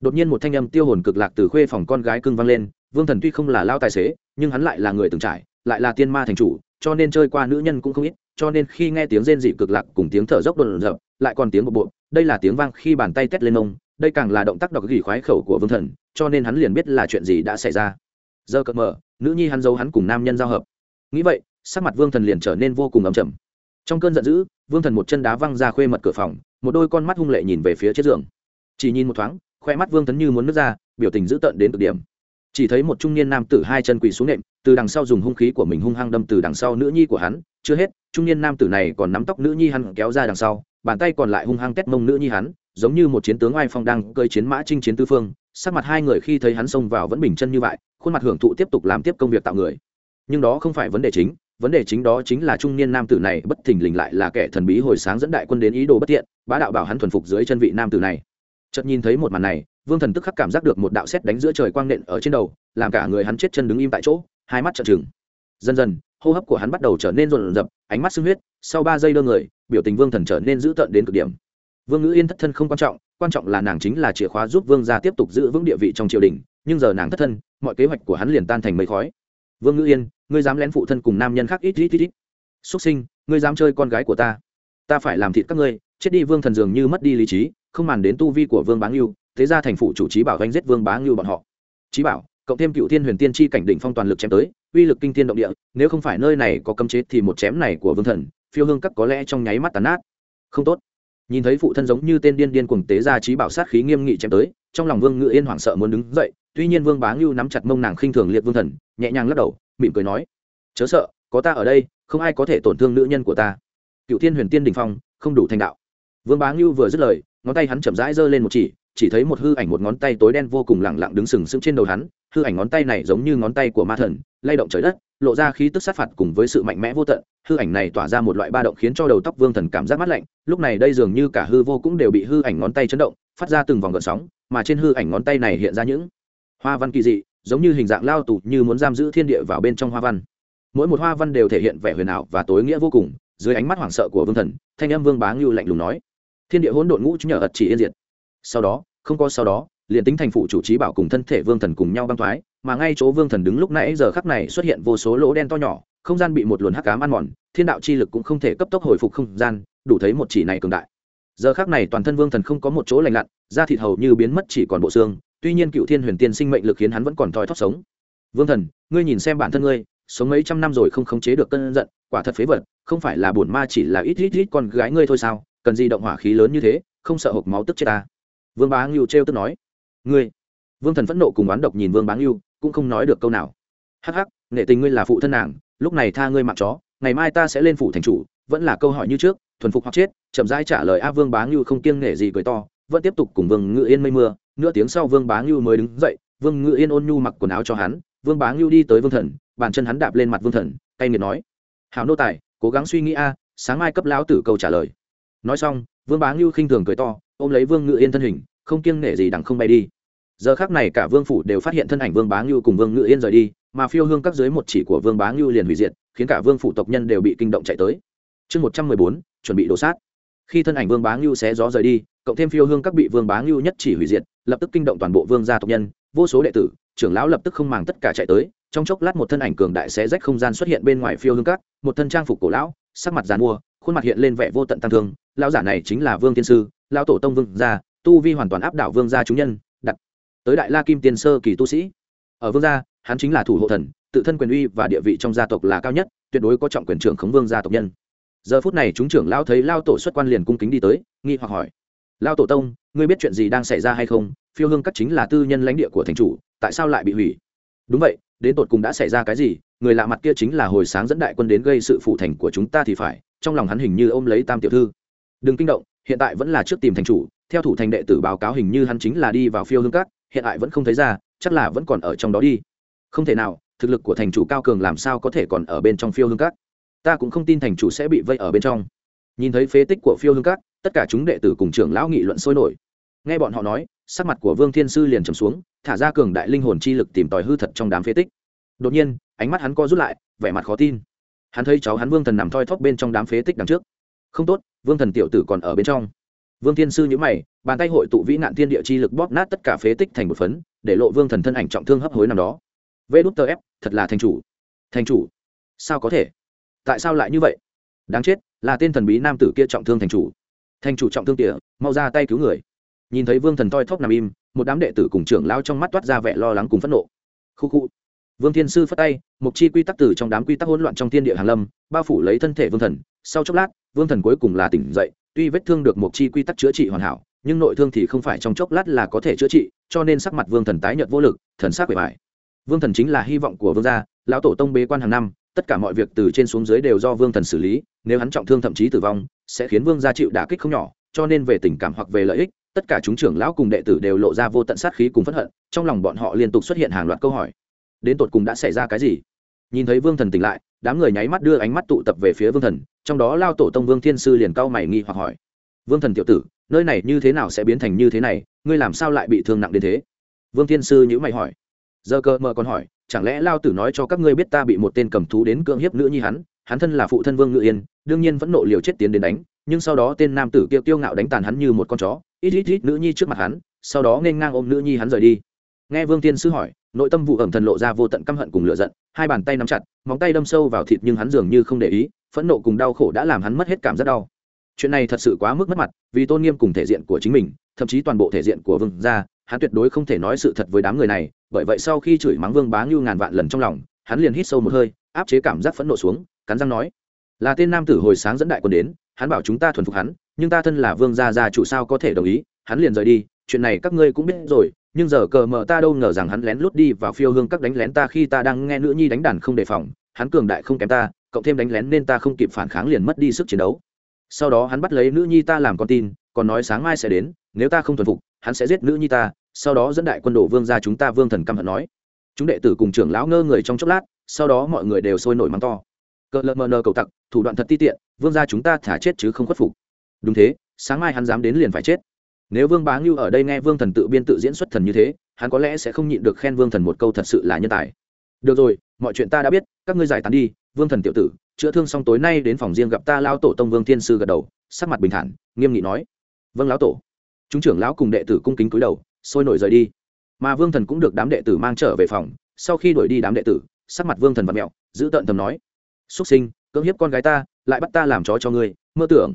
Đột nhiên một thanh âm tiêu hồn cực lạc từ khuê phòng con gái cưng vang lên, vương thần tuy không là lao tài xế, nhưng hắn lại là người từng trải, lại là tiên ma thành chủ, cho nên chơi qua nữ nhân cũng không ít, cho nên khi nghe tiếng rên dị cực lạc cùng tiếng thở dốc đột rập, lại còn tiếng bộ bộ đây là tiếng vang khi bàn tay tét lên ông, đây càng là động tác đọc gỉ khoái khẩu của vương thần, cho nên hắn liền biết là chuyện gì đã xảy ra. Giờ cợt mờ, nữ nhi hắn giấu hắn cùng nam nhân giao hợp. Nghĩ vậy, sắc mặt vương thần liền trở nên vô cùng ấm chầm trong cơn giận dữ vương thần một chân đá văng ra khuê mật cửa phòng, một đôi con mắt hung lệ nhìn về phía chiếc giường. Chỉ nhìn một thoáng, khoe mắt vương Thần như muốn nước ra, biểu tình dữ tợn đến cực điểm. Chỉ thấy một trung niên nam tử hai chân quỳ xuống nệm, từ đằng sau dùng hung khí của mình hung hăng đâm từ đằng sau nữ nhi của hắn, chưa hết, trung niên nam tử này còn nắm tóc nữ nhi hắn kéo ra đằng sau, bàn tay còn lại hung hăng tét mông nữ nhi hắn, giống như một chiến tướng oai phong đang cơi chiến mã chinh chiến tư phương, sắc mặt hai người khi thấy hắn xông vào vẫn bình chân như vậy, khuôn mặt hưởng thụ tiếp tục làm tiếp công việc tạo người. Nhưng đó không phải vấn đề chính vấn đề chính đó chính là trung niên nam tử này bất thình lình lại là kẻ thần bí hồi sáng dẫn đại quân đến ý đồ bất thiện, bá đạo bảo hắn thuần phục dưới chân vị nam tử này. Chợt nhìn thấy một màn này, vương thần tức khắc cảm giác được một đạo xét đánh giữa trời quang nện ở trên đầu, làm cả người hắn chết chân đứng im tại chỗ, hai mắt trợn trừng. Dần dần, hô hấp của hắn bắt đầu trở nên rộn rập, ánh mắt sưng huyết, sau ba giây đơ người, biểu tình vương thần trở nên dữ tợn đến cực điểm. Vương ngữ yên thất thân không quan trọng quan trọng là nàng chính là chìa khóa giúp vương gia tiếp tục giữ vững địa vị trong triều đình, nhưng giờ nàng thất thân, mọi kế hoạch của hắn liền tan thành mây khói vương ngữ yên, ngươi dám lén phụ thân cùng nam nhân khác ít ít ít ít. Xúc sinh, ngươi dám chơi con gái của ta. Ta phải làm thịt các ngươi, chết đi vương thần dường như mất đi lý trí, không màn đến tu vi của vương bá ngưu, thế ra thành phụ chủ trí bảo doanh giết vương bá ngưu bọn họ. Trí bảo, cộng thêm cựu thiên huyền tiên tri cảnh đỉnh phong toàn lực chém tới, uy lực kinh thiên động địa, nếu không phải nơi này có cấm chế thì một chém này của vương thần, phiêu hương các có lẽ trong nháy mắt tàn nát. Không tốt. Nhìn thấy phụ thân giống như tên điên điên cuồng tế ra trí bảo sát khí nghiêm nghị chém tới, trong lòng vương ngự yên hoảng sợ muốn đứng dậy tuy nhiên vương bá ngưu nắm chặt mông nàng khinh thường liệt vương thần, nhẹ nhàng lắc đầu, mỉm cười nói, chớ sợ, có ta ở đây, không ai có thể tổn thương nữ nhân của ta. Cựu thiên huyền tiên đình phong, không đủ thành đạo. Vương bá ngưu vừa dứt lời, ngón tay hắn chậm rãi giơ lên một chỉ chỉ thấy một hư ảnh một ngón tay tối đen vô cùng lẳng lặng đứng sừng sững trên đầu hắn. Hư ảnh ngón tay này giống như ngón tay của ma thần, lay động trời đất, lộ ra khí tức sát phạt cùng với sự mạnh mẽ vô tận. Hư ảnh này tỏa ra một loại ba động khiến cho đầu tóc vương thần cảm giác mát lạnh. Lúc này đây dường như cả hư vô cũng đều bị hư ảnh ngón tay chấn động, phát ra từng vòng gợn sóng, mà trên hư ảnh ngón tay này hiện ra những hoa văn kỳ dị, giống như hình dạng lao tù như muốn giam giữ thiên địa vào bên trong hoa văn. Mỗi một hoa văn đều thể hiện vẻ huyền ảo và tối nghĩa vô cùng, dưới ánh mắt hoảng sợ của vương thần, thanh âm vương bá ngưu lạnh lùng nói, thiên địa hỗn độn ngũ chứng nhờ ật chỉ yên diệt. Sau đó, không có sau đó, liền tính thành phụ chủ trí bảo cùng thân thể vương thần cùng nhau băng thoái, mà ngay chỗ vương thần đứng lúc nãy giờ khắc này xuất hiện vô số lỗ đen to nhỏ, không gian bị một luồn hắc cám ăn mòn, thiên đạo chi lực cũng không thể cấp tốc hồi phục không gian, đủ thấy một chỉ này cường đại. Giờ khắc này toàn thân vương thần không có một chỗ lành lặn, da thịt hầu như biến mất chỉ còn bộ xương tuy nhiên cựu thiên huyền tiên sinh mệnh lực khiến hắn vẫn còn thoi thóp sống. Vương thần, ngươi nhìn xem bản thân ngươi, sống mấy trăm năm rồi không khống chế được cơn giận, quả thật phế vật, không phải là bổn ma chỉ là ít ít ít con gái ngươi thôi sao? Cần gì động hỏa khí lớn như thế, không sợ hộp máu tức chết ta. Vương bá ngưu trêu tức nói. Ngươi. Vương thần phẫn nộ cùng oán độc nhìn vương bá ngưu, cũng không nói được câu nào. Hắc hắc, nghệ tình ngươi là phụ thân nàng, lúc này tha ngươi mạng chó, ngày mai ta sẽ lên phủ thành chủ, vẫn là câu hỏi như trước, thuần phục hoặc chết, chậm rãi trả lời a vương bá ngưu không kiêng nể gì cười to vẫn tiếp tục cùng vương ngự yên mây mưa, nửa tiếng sau vương bá ngưu mới đứng dậy, vương ngự yên ôn nhu mặc quần áo cho hắn, vương bá ngưu đi tới vương thần, bàn chân hắn đạp lên mặt vương thần, cay nghiệt nói, hảo nô tài, cố gắng suy nghĩ a, sáng mai cấp lão tử câu trả lời. Nói xong, vương bá ngưu khinh thường cười to, ôm lấy vương ngự yên thân hình, không kiêng nể gì đằng không bay đi. Giờ khác này cả vương phủ đều phát hiện thân ảnh vương bá ngưu cùng vương ngự yên rời đi, mà phiêu hương các dưới một chỉ của vương bá ngưu liền hủy diệt, khiến cả vương phủ tộc nhân đều bị kinh động chạy tới. Chương một trăm mười bốn, chuẩn bị đổ sát. Khi thân ảnh vương bá ngưu xé gió rời đi cộng thêm phiêu hương các bị vương bá ngưu nhất chỉ hủy diệt, lập tức kinh động toàn bộ vương gia tộc nhân, vô số đệ tử, trưởng lão lập tức không màng tất cả chạy tới, trong chốc lát một thân ảnh cường đại xé rách không gian xuất hiện bên ngoài phiêu hương các, một thân trang phục cổ lão, sắc mặt giàn mua, khuôn mặt hiện lên vẻ vô tận tăng thương, lão giả này chính là vương tiên sư, lão tổ tông vương gia, tu vi hoàn toàn áp đảo vương gia chúng nhân, đặt tới đại la kim tiên sơ kỳ tu sĩ. Ở vương gia, hắn chính là thủ hộ thần, tự thân quyền uy và địa vị trong gia tộc là cao nhất, tuyệt đối có trọng quyền trưởng khống vương gia tộc nhân. Giờ phút này chúng trưởng lão thấy lao tổ xuất quan liền cung kính đi tới, nghi hoặc hỏi lao tổ tông, ngươi biết chuyện gì đang xảy ra hay không? Phiêu hương các chính là tư nhân lãnh địa của thành chủ, tại sao lại bị hủy? Đúng vậy, đến tột cùng đã xảy ra cái gì? Người lạ mặt kia chính là hồi sáng dẫn đại quân đến gây sự phụ thành của chúng ta thì phải, trong lòng hắn hình như ôm lấy tam tiểu thư. Đừng kinh động, hiện tại vẫn là trước tìm thành chủ, theo thủ thành đệ tử báo cáo hình như hắn chính là đi vào phiêu hương các, hiện tại vẫn không thấy ra, chắc là vẫn còn ở trong đó đi. Không thể nào, thực lực của thành chủ cao cường làm sao có thể còn ở bên trong phiêu hương các? Ta cũng không tin thành chủ sẽ bị vây ở bên trong. Nhìn thấy phế tích của phiêu hương các tất cả chúng đệ tử cùng trưởng lão nghị luận sôi nổi. Nghe bọn họ nói, sắc mặt của vương thiên sư liền trầm xuống, thả ra cường đại linh hồn chi lực tìm tòi hư thật trong đám phế tích. Đột nhiên, ánh mắt hắn co rút lại, vẻ mặt khó tin. Hắn thấy cháu hắn vương thần nằm thoi thóp bên trong đám phế tích đằng trước. Không tốt, vương thần tiểu tử còn ở bên trong. Vương thiên sư nhữ mày, bàn tay hội tụ vĩ nạn thiên địa chi lực bóp nát tất cả phế tích thành một phấn, để lộ vương thần thân ảnh trọng thương hấp hối nằm đó. Vê đút tờ ép, thật là thành chủ. Thành chủ? Sao có thể? Tại sao lại như vậy? Đáng chết, là tên thần bí nam tử kia trọng thương thành chủ thành chủ trọng thương tỉa, mau ra tay cứu người. Nhìn thấy vương thần toi thóp nằm im, một đám đệ tử cùng trưởng lao trong mắt toát ra vẻ lo lắng cùng phẫn nộ. Khu khu vương thiên sư phất tay một chi quy tắc tử trong đám quy tắc hỗn loạn trong thiên địa hàn lâm, bao phủ lấy thân thể vương thần. Sau chốc lát, vương thần cuối cùng là tỉnh dậy, tuy vết thương được một chi quy tắc chữa trị hoàn hảo, nhưng nội thương thì không phải trong chốc lát là có thể chữa trị, cho nên sắc mặt vương thần tái nhợt vô lực, thần sắc bề bài vương thần chính là hy vọng của vương gia, lão tổ tông bế quan hàng năm tất cả mọi việc từ trên xuống dưới đều do vương thần xử lý, nếu hắn trọng thương thậm chí tử vong, sẽ khiến vương gia chịu đả kích không nhỏ, cho nên về tình cảm hoặc về lợi ích, tất cả chúng trưởng lão cùng đệ tử đều lộ ra vô tận sát khí cùng phẫn hận, trong lòng bọn họ liên tục xuất hiện hàng loạt câu hỏi. Đến tột cùng đã xảy ra cái gì? Nhìn thấy vương thần tỉnh lại, đám người nháy mắt đưa ánh mắt tụ tập về phía vương thần, trong đó lao tổ tông vương thiên sư liền cau mày nghi hoặc hỏi. Vương thần tiểu tử, nơi này như thế nào sẽ biến thành như thế này, ngươi làm sao lại bị thương nặng đến thế? Vương thiên sư nhữ mày hỏi. Giờ cơ mờ còn hỏi chẳng lẽ lao tử nói cho các ngươi biết ta bị một tên cầm thú đến cưỡng hiếp nữ nhi hắn hắn thân là phụ thân vương ngự yên, đương nhiên vẫn nộ liều chết tiến đến đánh, nhưng sau đó tên nam tử kia kiêu ngạo đánh tàn hắn như một con chó, ít ít ít nữ nhi trước mặt hắn, sau đó nên ngang ôm nữ nhi hắn rời đi. Nghe vương tiên sư hỏi, nội tâm vụ ẩm thần lộ ra vô tận căm hận cùng lựa giận, hai bàn tay nắm chặt, móng tay đâm sâu vào thịt nhưng hắn dường như không để ý, phẫn nộ cùng đau khổ đã làm hắn mất hết cảm giác đau. Chuyện này thật sự quá mức mất mặt, vì tôn nghiêm cùng thể diện của chính mình thậm chí toàn bộ thể diện của vương gia, hắn tuyệt đối không thể nói sự thật với đám người này, bởi vậy sau khi chửi mắng vương bá ngưu ngàn vạn lần trong lòng, hắn liền hít sâu một hơi, áp chế cảm giác phẫn nộ xuống, cắn răng nói, là tên nam tử hồi sáng dẫn đại quân đến, hắn bảo chúng ta thuần phục hắn, nhưng ta thân là vương gia gia chủ sao có thể đồng ý, hắn liền rời đi, chuyện này các ngươi cũng biết rồi, nhưng giờ cờ mờ ta đâu ngờ rằng hắn lén lút đi vào phiêu hương các đánh lén ta khi ta đang nghe nữ nhi đánh đàn không đề phòng, hắn cường đại không kém ta, cộng thêm đánh lén nên ta không kịp phản kháng liền mất đi sức chiến đấu. Sau đó hắn bắt lấy nữ nhi ta làm con tin còn nói sáng mai sẽ đến, nếu ta không thuần phục, hắn sẽ giết nữ nhi ta, sau đó dẫn đại quân đổ vương ra chúng ta vương thần căm hận nói. Chúng đệ tử cùng trưởng lão ngơ người trong chốc lát, sau đó mọi người đều sôi nổi mắng to. Cờ lợn mờ nờ cầu tặc, thủ đoạn thật ti tiện, vương gia chúng ta thả chết chứ không khuất phục. Đúng thế, sáng mai hắn dám đến liền phải chết. Nếu vương bá ngưu ở đây nghe vương thần tự biên tự diễn xuất thần như thế, hắn có lẽ sẽ không nhịn được khen vương thần một câu thật sự là nhân tài. Được rồi, mọi chuyện ta đã biết, các ngươi giải tán đi, vương thần tiểu tử, chữa thương xong tối nay đến phòng riêng gặp ta lao tổ tông vương thiên sư gật đầu, sắc mặt bình thản, nghiêm nghị nói vâng lão tổ. Chúng trưởng lão cùng đệ tử cung kính cúi đầu, sôi nổi rời đi. Mà vương thần cũng được đám đệ tử mang trở về phòng. Sau khi đuổi đi đám đệ tử, sắc mặt vương thần và mẹo, giữ tợn tầm nói xuất sinh, cưỡng hiếp con gái ta, lại bắt ta làm chó cho ngươi, mơ tưởng.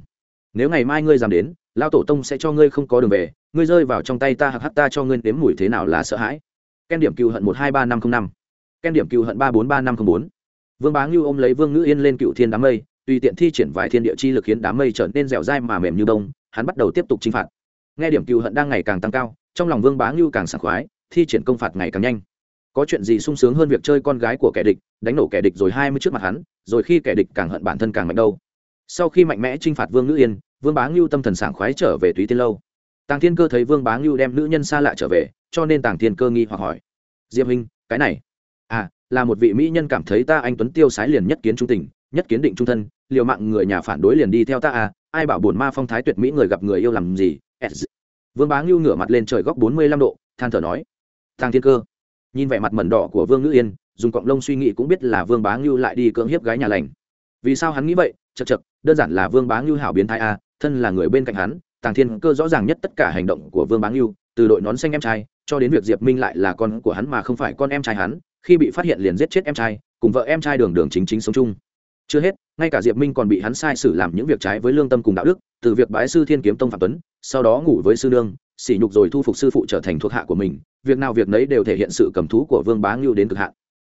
Nếu ngày mai ngươi dám đến lao tổ tông sẽ cho ngươi không có đường về, ngươi rơi vào trong tay ta hặc hắc ta cho ngươi nếm mùi thế nào là sợ hãi. Ken điểm cựu hận một hai ba năm không năm. Ken điểm cựu hận ba bốn ba năm không bốn. Vương bá ngưu ôm lấy vương ngữ yên lên cựu thiên đám mây, tùy tiện thi triển vài thiên địa chi lực khiến đám mây trở nên dẻo dai mà mềm như đông hắn bắt đầu tiếp tục chinh phạt. Nghe điểm cựu hận đang ngày càng tăng cao, trong lòng vương bá ngưu càng sảng khoái, thi triển công phạt ngày càng nhanh. Có chuyện gì sung sướng hơn việc chơi con gái của kẻ địch, đánh nổ kẻ địch rồi hai mươi trước mặt hắn, rồi khi kẻ địch càng hận bản thân càng mạnh đâu. Sau khi mạnh mẽ chinh phạt vương ngữ yên, vương bá ngưu tâm thần sảng khoái trở về túy tiên lâu. Tàng thiên cơ thấy vương bá ngưu đem nữ nhân xa lạ trở về, cho nên tàng thiên cơ nghi hoặc hỏi, diệp huynh, cái này à là một vị mỹ nhân cảm thấy ta anh tuấn tiêu sái liền nhất kiến trung tình, nhất kiến định trung thân, liều mạng người nhà phản đối liền đi theo ta à ai bảo buồn ma phong thái tuyệt mỹ người gặp người yêu làm gì? Vương bá ngưu ngửa mặt lên trời góc bốn mươi lăm độ, than thở nói, Thang thiên cơ. Nhìn vẻ mặt mẩn đỏ của vương ngữ yên, dùng cọng lông suy nghĩ cũng biết là vương bá ngưu lại đi cưỡng hiếp gái nhà lành. Vì sao hắn nghĩ vậy? Chật chật đơn giản là vương bá ngưu hảo biến thái a, thân là người bên cạnh hắn tàng thiên cơ rõ ràng nhất tất cả hành động của vương bá ngưu, từ đội nón xanh em trai, cho đến việc diệp minh lại là con của hắn mà không phải con em trai hắn, khi bị phát hiện liền giết chết em trai, cùng vợ em trai đường đường chính chính sống chung chưa hết, ngay cả diệp minh còn bị hắn sai sử làm những việc trái với lương tâm cùng đạo đức, từ việc bái sư thiên kiếm tông phạm tuấn, sau đó ngủ với sư nương, sỉ nhục rồi thu phục sư phụ trở thành thuộc hạ của mình, việc nào việc nấy đều thể hiện sự cầm thú của vương bá ngưu đến cực hạn.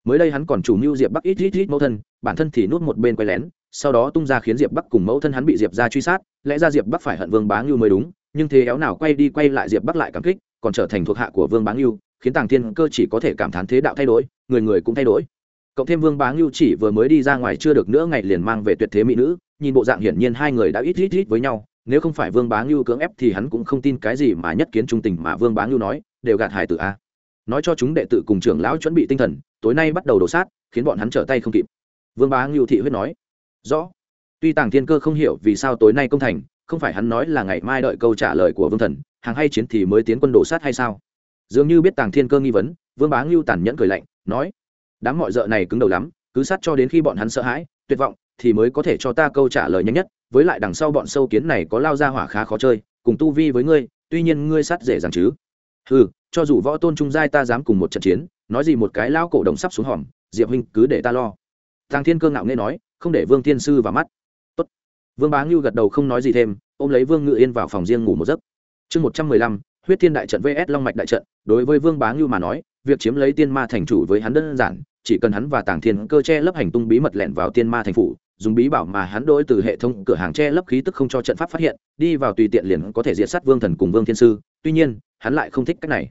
Mới đây hắn còn chủ mưu diệp bắc ít ít ít mẫu thân, bản thân thì nuốt một bên quay lén, sau đó tung ra khiến diệp bắc cùng mẫu thân hắn bị diệp ra truy sát, lẽ ra diệp bắc phải hận vương bá ngưu mới đúng, nhưng thế éo nào quay đi quay lại diệp bắc lại cảm kích, còn trở thành thuộc hạ của vương bá ngưu, khiến tàng thiên cơ chỉ có thể cảm thán thế đạo thay đổi, người người cũng thay đổi cộng thêm vương bá ngưu chỉ vừa mới đi ra ngoài chưa được nữa ngày liền mang về tuyệt thế mỹ nữ, nhìn bộ dạng hiển nhiên hai người đã ít ít ít với nhau, nếu không phải vương bá ngưu cưỡng ép thì hắn cũng không tin cái gì mà nhất kiến trung tình mà vương bá ngưu nói, đều gạt hải tử a. Nói cho chúng đệ tử cùng trưởng lão chuẩn bị tinh thần, tối nay bắt đầu đổ sát, khiến bọn hắn trở tay không kịp. Vương bá ngưu thị huyết nói, rõ. Tuy tàng thiên cơ không hiểu vì sao tối nay công thành, không phải hắn nói là ngày mai đợi câu trả lời của vương thần, hàng hay chiến thì mới tiến quân đổ sát hay sao? Dường như biết tàng thiên cơ nghi vấn, vương bá ngưu tàn nhẫn cười lạnh, nói đám mọi d này cứng đầu lắm, cứ sát cho đến khi bọn hắn sợ hãi, tuyệt vọng, thì mới có thể cho ta câu trả lời nhanh nhất, với lại đằng sau bọn sâu kiến này có lao ra hỏa khá khó chơi, cùng tu vi với ngươi, tuy nhiên ngươi sát dễ dàng chứ. Ừ cho dù võ tôn trung giai ta dám cùng một trận chiến, nói gì một cái lao cổ đồng sắp xuống hòm, diệp huynh cứ để ta lo. Thằng thiên cơ ngạo nghe nói, không để vương thiên sư vào mắt. Tốt. vương bá ngưu gật đầu không nói gì thêm, ôm lấy vương ngự yên vào phòng riêng ngủ một giấc. Chương một trăm mười lăm, huyết thiên đại trận vs. Long mạch đại trận. Đối với vương bá ngưu mà nói, việc chiếm lấy tiên ma thành chủ với hắn đơn giản chỉ cần hắn và tàng thiên cơ che lấp hành tung bí mật lẻn vào tiên ma thành phủ, dùng bí bảo mà hắn đôi từ hệ thống cửa hàng che lấp khí tức không cho trận pháp phát hiện, đi vào tùy tiện liền có thể diệt sát vương thần cùng vương thiên sư, tuy nhiên, hắn lại không thích cách này.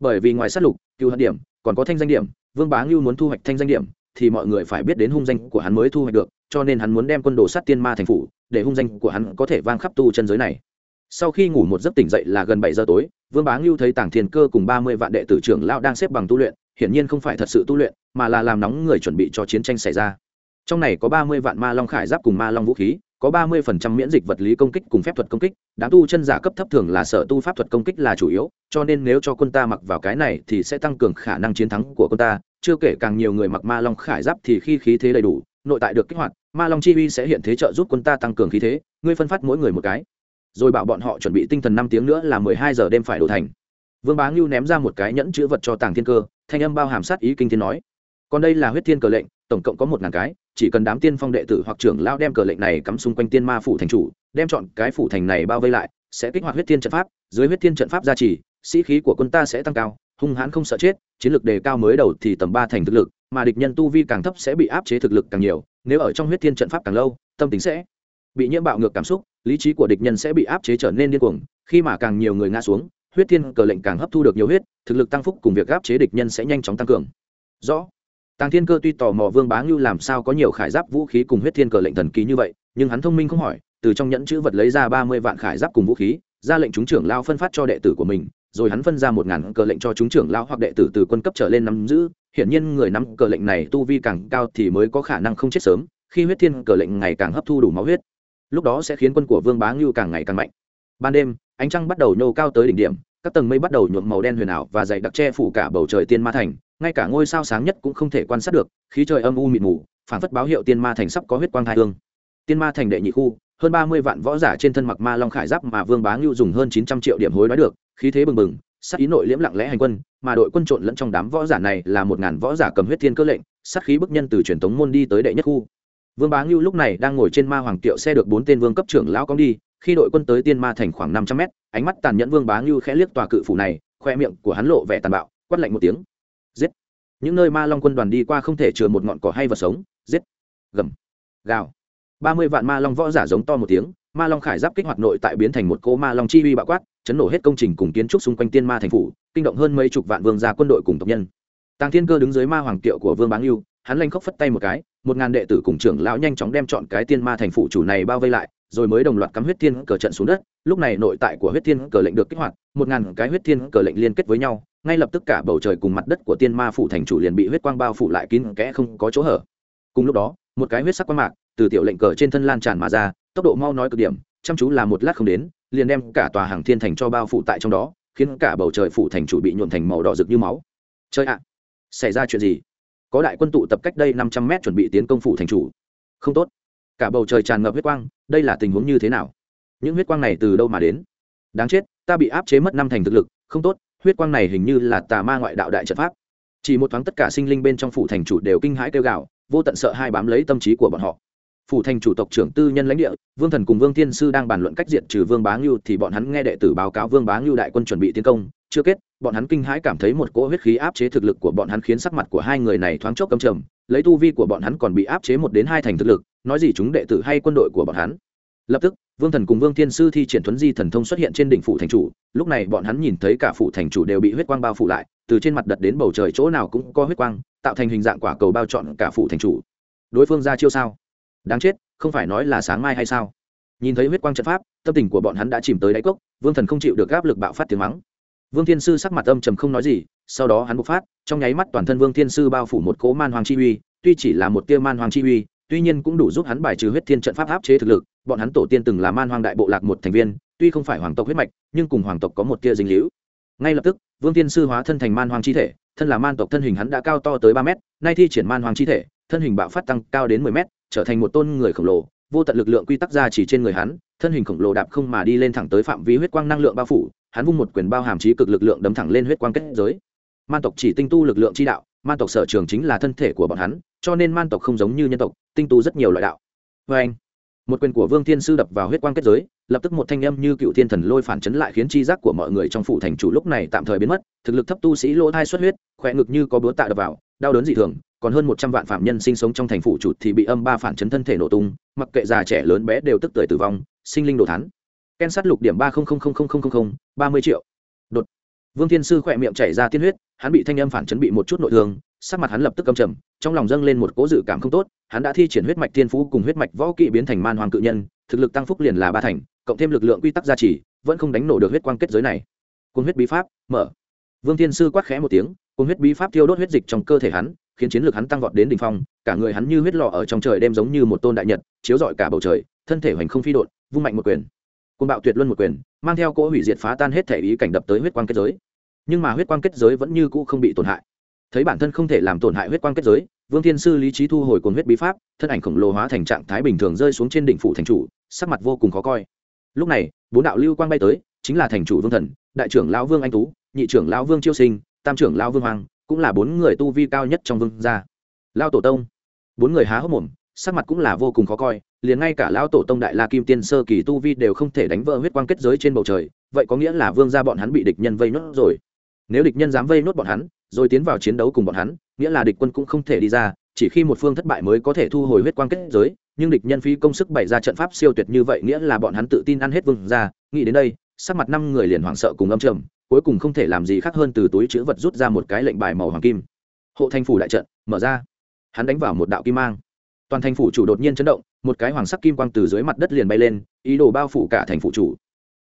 Bởi vì ngoài sát lục, cựu hận điểm, còn có thanh danh điểm, vương bá ngưu muốn thu hoạch thanh danh điểm, thì mọi người phải biết đến hung danh của hắn mới thu hoạch được, cho nên hắn muốn đem quân đồ sát tiên ma thành phủ, để hung danh của hắn có thể vang khắp tu chân giới này sau khi ngủ một giấc tỉnh dậy là gần bảy giờ tối, vương bá ngưu thấy tàng thiên cơ cùng ba mươi vạn đệ tử trưởng lao đang xếp bằng tu luyện, hiển nhiên không phải thật sự tu luyện, mà là làm nóng người chuẩn bị cho chiến tranh xảy ra. Trong này có ba mươi vạn ma long khải giáp cùng ma long vũ khí, có ba mươi phần trăm miễn dịch vật lý công kích cùng phép thuật công kích, đám tu chân giả cấp thấp thường là sở tu pháp thuật công kích là chủ yếu, cho nên nếu cho quân ta mặc vào cái này thì sẽ tăng cường khả năng chiến thắng của quân ta, chưa kể càng nhiều người mặc ma long khải giáp thì khi khí thế đầy đủ, nội tại được kích hoạt, ma long chi uy sẽ hiện thế trợ giúp quân ta tăng cường khí thế, ngươi phân phát mỗi người một cái rồi bảo bọn họ chuẩn bị tinh thần năm tiếng nữa là mười hai giờ đêm phải đổ thành. Vương bá ngưu ném ra một cái nhẫn chữ vật cho tàng thiên cơ, thanh âm bao hàm sát ý kinh thiên nói, còn đây là huyết thiên cờ lệnh, tổng cộng có một ngàn cái, chỉ cần đám tiên phong đệ tử hoặc trưởng lao đem cờ lệnh này cắm xung quanh tiên ma phủ thành chủ, đem chọn cái phủ thành này bao vây lại, sẽ kích hoạt huyết thiên trận pháp, dưới huyết thiên trận pháp gia trì, sĩ khí của quân ta sẽ tăng cao, hung hãn không sợ chết, chiến lược đề cao mới đầu thì tầm ba thành thực lực, mà địch nhân tu vi càng thấp sẽ bị áp chế thực lực càng nhiều, nếu ở trong huyết thiên trận pháp càng lâu, tâm tính sẽ bị nhiễm bạo ngược cảm xúc, lý trí của địch nhân sẽ bị áp chế trở nên điên cuồng, khi mà càng nhiều người ngã xuống, huyết thiên cờ lệnh càng hấp thu được nhiều huyết, thực lực tăng phúc cùng việc áp chế địch nhân sẽ nhanh chóng tăng cường. Rõ. Tàng thiên cơ tuy tò mò vương bá ngưu làm sao có nhiều khải giáp vũ khí cùng huyết thiên cờ lệnh thần kỳ như vậy, nhưng hắn thông minh không hỏi, từ trong nhẫn chữ vật lấy ra ba mươi vạn khải giáp cùng vũ khí, ra lệnh chúng trưởng lao phân phát cho đệ tử của mình, rồi hắn phân ra một ngàn cờ lệnh cho chúng trưởng lao hoặc đệ tử từ quân cấp trở lên nắm giữ. Hiển nhiên người nắm cờ lệnh này tu vi càng cao thì mới có khả năng không chết sớm, khi huyết thiên cờ lệnh ngày càng hấp thu đủ máu huyết lúc đó sẽ khiến quân của vương bá ngưu càng ngày càng mạnh. Ban đêm, ánh trăng bắt đầu nhô cao tới đỉnh điểm, các tầng mây bắt đầu nhuộm màu đen huyền ảo và dày đặc che phủ cả bầu trời tiên ma thành, ngay cả ngôi sao sáng nhất cũng không thể quan sát được, khí trời âm u mịt mù phản phất báo hiệu tiên ma thành sắp có huyết quang thai hương. Tiên ma thành đệ nhị khu, hơn ba mươi vạn võ giả trên thân mặc ma long khải giáp mà vương bá ngưu dùng hơn chín trăm triệu điểm hối đoái được, khí thế bừng bừng, sát ý nội liễm lặng lẽ hành quân, mà đội quân trộn lẫn trong đám võ giả này là một ngàn võ giả cầm huyết thiên cơ lệnh, sát khí bức nhân từ truyền thống môn đi tới đệ nhất khu vương bá ngưu lúc này đang ngồi trên ma hoàng kiệu xe được bốn tên vương cấp trưởng lão cong đi, khi đội quân tới tiên ma thành khoảng năm trăm mét, ánh mắt tàn nhẫn vương bá ngưu khẽ liếc tòa cự phủ này, khoe miệng của hắn lộ vẻ tàn bạo, quát lạnh một tiếng. Giết! Những nơi ma long quân đoàn đi qua không thể chừa một ngọn cỏ hay vật sống. Giết! Gầm! Gào! Ba mươi vạn ma long võ giả giống to một tiếng, ma long khải giáp kích hoạt nội tại biến thành một cỗ ma long chi uy bạo quát, chấn nổ hết công trình cùng kiến trúc xung quanh tiên ma thành phủ, kinh động hơn mấy chục vạn vương gia quân đội cùng tộc nhân. Tàng thiên cơ đứng dưới ma hoàng kiệu của vương bá ngưu hắn lanh khóc phất tay một cái, một ngàn đệ tử cùng trưởng lão nhanh chóng đem chọn cái tiên ma thành phủ chủ này bao vây lại, rồi mới đồng loạt cắm huyết thiên cờ trận xuống đất. Lúc này nội tại của huyết thiên cờ lệnh được kích hoạt, một ngàn cái huyết thiên cờ lệnh liên kết với nhau, ngay lập tức cả bầu trời cùng mặt đất của tiên ma phủ thành chủ liền bị huyết quang bao phủ lại kín kẽ không có chỗ hở. Cùng lúc đó, một cái huyết sắc quang mạc từ tiểu lệnh cờ trên thân lan tràn mà ra, tốc độ mau nói cực điểm, chăm chú là một lát không đến, liền đem cả tòa hàng thiên thành cho bao phủ tại trong đó, khiến cả bầu trời phủ thành chủ bị nhuộn thành màu đỏ rực như máu. Chơi ạ, xảy ra chuyện gì? Có đại quân tụ tập cách đây năm trăm mét chuẩn bị tiến công phủ thành chủ. Không tốt. Cả bầu trời tràn ngập huyết quang, đây là tình huống như thế nào? Những huyết quang này từ đâu mà đến? Đáng chết, ta bị áp chế mất năm thành thực lực, không tốt, huyết quang này hình như là tà ma ngoại đạo đại trận pháp. Chỉ một thoáng tất cả sinh linh bên trong phủ thành chủ đều kinh hãi kêu gào, vô tận sợ hai bám lấy tâm trí của bọn họ phủ thành chủ tộc trưởng tư nhân lãnh địa, vương thần cùng vương thiên sư đang bàn luận cách diện trừ vương bá ngưu thì bọn hắn nghe đệ tử báo cáo vương bá ngưu đại quân chuẩn bị tiến công, chưa kết, bọn hắn kinh hãi cảm thấy một cỗ huyết khí áp chế thực lực của bọn hắn khiến sắc mặt của hai người này thoáng chốc cầm trầm, lấy tu vi của bọn hắn còn bị áp chế một đến hai thành thực lực, nói gì chúng đệ tử hay quân đội của bọn hắn. Lập tức, vương thần cùng vương thiên sư thi triển thuấn di thần thông xuất hiện trên đỉnh phủ thành chủ, lúc này bọn hắn nhìn thấy cả phủ thành chủ đều bị huyết quang bao phủ lại, từ trên mặt đất đến bầu trời chỗ nào cũng có huyết quang, tạo thành hình dạng quả cầu bao trọn cả phủ thành chủ. Đối phương ra chiêu sao? Đáng chết, không phải nói là sáng mai hay sao? Nhìn thấy huyết quang trận pháp, tâm tình của bọn hắn đã chìm tới đáy cốc, vương thần không chịu được áp lực bạo phát tiếng mắng. Vương thiên sư sắc mặt âm trầm không nói gì, sau đó hắn bộc phát, trong nháy mắt toàn thân vương thiên sư bao phủ một cỗ man hoàng chi uy, tuy chỉ là một tia man hoàng chi uy, tuy nhiên cũng đủ giúp hắn bài trừ huyết thiên trận pháp áp chế thực lực, bọn hắn tổ tiên từng là man hoàng đại bộ lạc một thành viên, tuy không phải hoàng tộc huyết mạch, nhưng cùng hoàng tộc có một tia dinh hữu ngay lập tức, vương thiên sư hóa thân thành man hoàng chi thể, thân là man tộc thân hình hắn đã cao to tới ba mét, nay thi triển man hoàng chi thể, thân hình bạo phát tăng cao đến mười mét trở thành một tôn người khổng lồ, vô tận lực lượng quy tắc ra chỉ trên người hắn, thân hình khổng lồ đạp không mà đi lên thẳng tới phạm vi huyết quang năng lượng bao phủ, hắn vung một quyền bao hàm trí cực lực lượng đấm thẳng lên huyết quang kết giới. Man tộc chỉ tinh tu lực lượng chi đạo, man tộc sở trường chính là thân thể của bọn hắn, cho nên man tộc không giống như nhân tộc, tinh tu rất nhiều loại đạo. Vê anh, một quyền của vương thiên sư đập vào huyết quang kết giới, lập tức một thanh âm như cựu thiên thần lôi phản chấn lại khiến chi giác của mọi người trong phủ thành chủ lúc này tạm thời biến mất, thực lực thấp tu sĩ lỗ thai xuất huyết, khỏe ngực như có búa tạ đập vào, đau đớn dị thường còn hơn một trăm vạn phạm nhân sinh sống trong thành phủ chủ thì bị âm ba phản chấn thân thể nổ tung, mặc kệ già trẻ lớn bé đều tức tưởi tử vong, sinh linh đồ thắn ken sát lục điểm ba ba mươi triệu. Đột. Vương thiên sư khỏe miệng chảy ra tiên huyết, hắn bị thanh âm phản chấn bị một chút nội thương, sắc mặt hắn lập tức cầm trầm, trong lòng dâng lên một cố dự cảm không tốt, hắn đã thi triển huyết mạch thiên phú cùng huyết mạch võ kỵ biến thành man hoàng cự nhân, thực lực tăng phúc liền là ba thành, cộng thêm lực lượng quy tắc gia trì, vẫn không đánh nổ được huyết quang kết giới này. Cung huyết bí pháp, mở. Vương thiên sư quát khẽ một tiếng cung huyết bí pháp thiêu đốt huyết dịch trong cơ thể hắn khiến chiến lược hắn tăng vọt đến đỉnh phong cả người hắn như huyết lọ ở trong trời đêm giống như một tôn đại nhật chiếu rọi cả bầu trời thân thể hoành không phi độn, vung mạnh một quyền. Côn bạo tuyệt luân một quyền mang theo cỗ hủy diệt phá tan hết thể ý cảnh đập tới huyết quang kết giới. Nhưng mà huyết quang kết giới vẫn như cũ không bị tổn hại. Thấy bản thân không thể làm tổn hại huyết quang kết giới vương thiên sư lý trí thu hồi cuồng huyết bí pháp thân ảnh khổng lồ hóa thành trạng thái bình thường rơi xuống trên đỉnh phủ thành chủ sắc mặt vô cùng khó coi. Lúc này bốn đạo lưu quang bay tới chính là thành chủ vương thần đại trưởng lão vương anh tú nhị trưởng lão vương chiêu sinh tam trưởng lão vương hoàng cũng là bốn người tu vi cao nhất trong vương gia. Lao tổ tông. Bốn người há hốc mồm, sắc mặt cũng là vô cùng khó coi, liền ngay cả lão tổ tông đại la kim tiên sơ kỳ tu vi đều không thể đánh vỡ huyết quang kết giới trên bầu trời, vậy có nghĩa là vương gia bọn hắn bị địch nhân vây nốt rồi. Nếu địch nhân dám vây nốt bọn hắn, rồi tiến vào chiến đấu cùng bọn hắn, nghĩa là địch quân cũng không thể đi ra, chỉ khi một phương thất bại mới có thể thu hồi huyết quang kết giới, nhưng địch nhân phi công sức bày ra trận pháp siêu tuyệt như vậy nghĩa là bọn hắn tự tin ăn hết vương gia. Nghĩ đến đây, sắc mặt năm người liền hoảng sợ cùng âm trầm cuối cùng không thể làm gì khác hơn từ túi chữ vật rút ra một cái lệnh bài màu hoàng kim. Hộ thành phủ đại trận, mở ra. Hắn đánh vào một đạo kim mang. Toàn thành phủ chủ đột nhiên chấn động, một cái hoàng sắc kim quang từ dưới mặt đất liền bay lên, ý đồ bao phủ cả thành phủ chủ.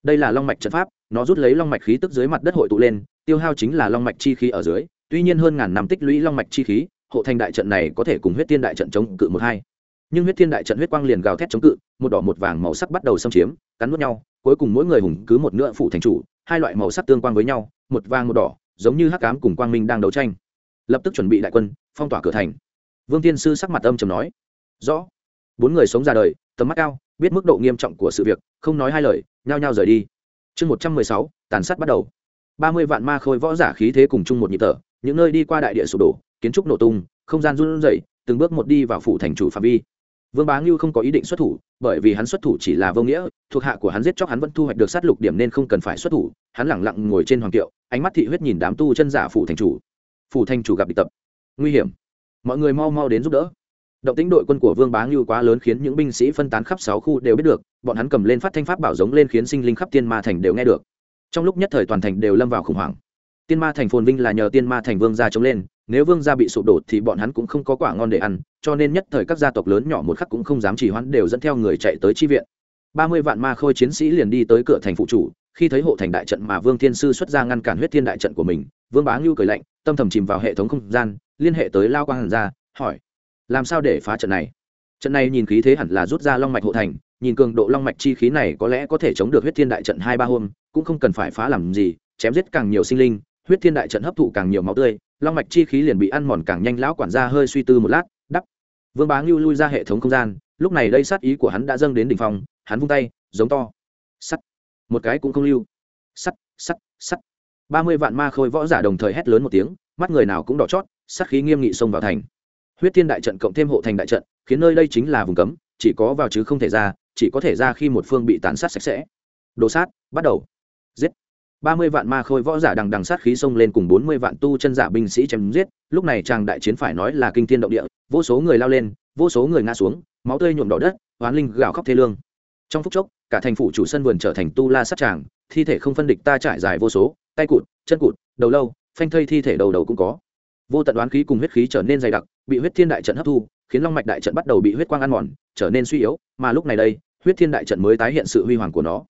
Đây là long mạch trận pháp, nó rút lấy long mạch khí tức dưới mặt đất hội tụ lên, tiêu hao chính là long mạch chi khí ở dưới. Tuy nhiên hơn ngàn năm tích lũy long mạch chi khí, hộ thành đại trận này có thể cùng huyết thiên đại trận chống cự một hai. Nhưng huyết thiên đại trận huyết quang liền gào thét chống cự, một đỏ một vàng màu sắc bắt đầu xâm chiếm, cắn nuốt nhau, cuối cùng mỗi người hùng cứ một nửa phủ thành chủ hai loại màu sắc tương quan với nhau, một vàng một đỏ, giống như hắc cám cùng quang minh đang đấu tranh. Lập tức chuẩn bị đại quân, phong tỏa cửa thành. Vương tiên sư sắc mặt âm trầm nói, rõ. Bốn người sống ra đời, tầm mắt cao, biết mức độ nghiêm trọng của sự việc, không nói hai lời, nhao nhao rời đi. Chương một trăm mười sáu, tàn sát bắt đầu. Ba mươi vạn ma khôi võ giả khí thế cùng chung một nhịp thở những nơi đi qua đại địa sụp đổ, kiến trúc nổ tung, không gian run rẩy, từng bước một đi vào phủ thành chủ phạm vi vương bá ngưu không có ý định xuất thủ, bởi vì hắn xuất thủ chỉ là vô nghĩa, thuộc hạ của hắn giết chóc hắn vẫn thu hoạch được sát lục điểm nên không cần phải xuất thủ, hắn lẳng lặng ngồi trên hoàng kiệu, ánh mắt thị huyết nhìn đám tu chân giả phủ thành chủ. Phủ thành chủ gặp địch tập. Nguy hiểm. Mọi người mau mau đến giúp đỡ. Động tính đội quân của vương bá ngưu quá lớn khiến những binh sĩ phân tán khắp sáu khu đều biết được, bọn hắn cầm lên phát thanh pháp bảo giống lên khiến sinh linh khắp tiên ma thành đều nghe được. Trong lúc nhất thời toàn thành đều lâm vào khủng hoảng. Tiên ma thành phồn vinh là nhờ tiên ma thành vương gia chống lên nếu vương gia bị sụp đổ thì bọn hắn cũng không có quả ngon để ăn, cho nên nhất thời các gia tộc lớn nhỏ một khắc cũng không dám chỉ hoãn đều dẫn theo người chạy tới chi viện. Ba mươi vạn ma khôi chiến sĩ liền đi tới cửa thành phụ chủ, khi thấy hộ thành đại trận mà vương thiên sư xuất ra ngăn cản huyết thiên đại trận của mình, vương bá ngưu cười lạnh, tâm thầm chìm vào hệ thống không gian, liên hệ tới lao quang hàn ra, hỏi, làm sao để phá trận này? Trận này nhìn khí thế hẳn là rút ra long mạch hộ thành, nhìn cường độ long mạch chi khí này có lẽ có thể chống được huyết thiên đại trận hai ba hôm, cũng không cần phải phá làm gì, chém giết càng nhiều sinh linh huyết thiên đại trận hấp thụ càng nhiều máu tươi, long mạch chi khí liền bị ăn mòn càng nhanh, lão quản gia hơi suy tư một lát, đắp. Vương bá ngưu lui ra hệ thống không gian, lúc này đây sát ý của hắn đã dâng đến đỉnh phong hắn vung tay, giống to. Sắt. Một cái cũng không lưu. Sắt sắt sắt. Ba mươi vạn ma khôi võ giả đồng thời hét lớn một tiếng, mắt người nào cũng đỏ chót, sát khí nghiêm nghị xông vào thành. Huyết thiên đại trận cộng thêm hộ thành đại trận, khiến nơi đây chính là vùng cấm, chỉ có vào chứ không thể ra, chỉ có thể ra khi một phương bị tàn sát sạch sẽ. Đồ sát, bắt đầu. Giết ba mươi vạn ma khôi võ giả đằng đằng sát khí xông lên cùng bốn mươi vạn tu chân giả binh sĩ chém giết, lúc này chàng đại chiến phải nói là kinh thiên động địa, vô số người lao lên, vô số người ngã xuống, máu tươi nhuộm đỏ đất, oán linh gào khóc thê lương. Trong phút chốc, cả thành phủ chủ sân vườn trở thành tu la sát tràng, thi thể không phân địch ta trải dài vô số, tay cụt, chân cụt, đầu lâu, phanh thây thi thể đầu đầu cũng có. Vô tận đoán khí cùng huyết khí trở nên dày đặc, bị huyết thiên đại trận hấp thu, khiến long mạch đại trận bắt đầu bị huyết quang ăn mòn, trở nên suy yếu, mà lúc này đây, huyết thiên đại trận mới tái hiện sự huy hoàng của nó.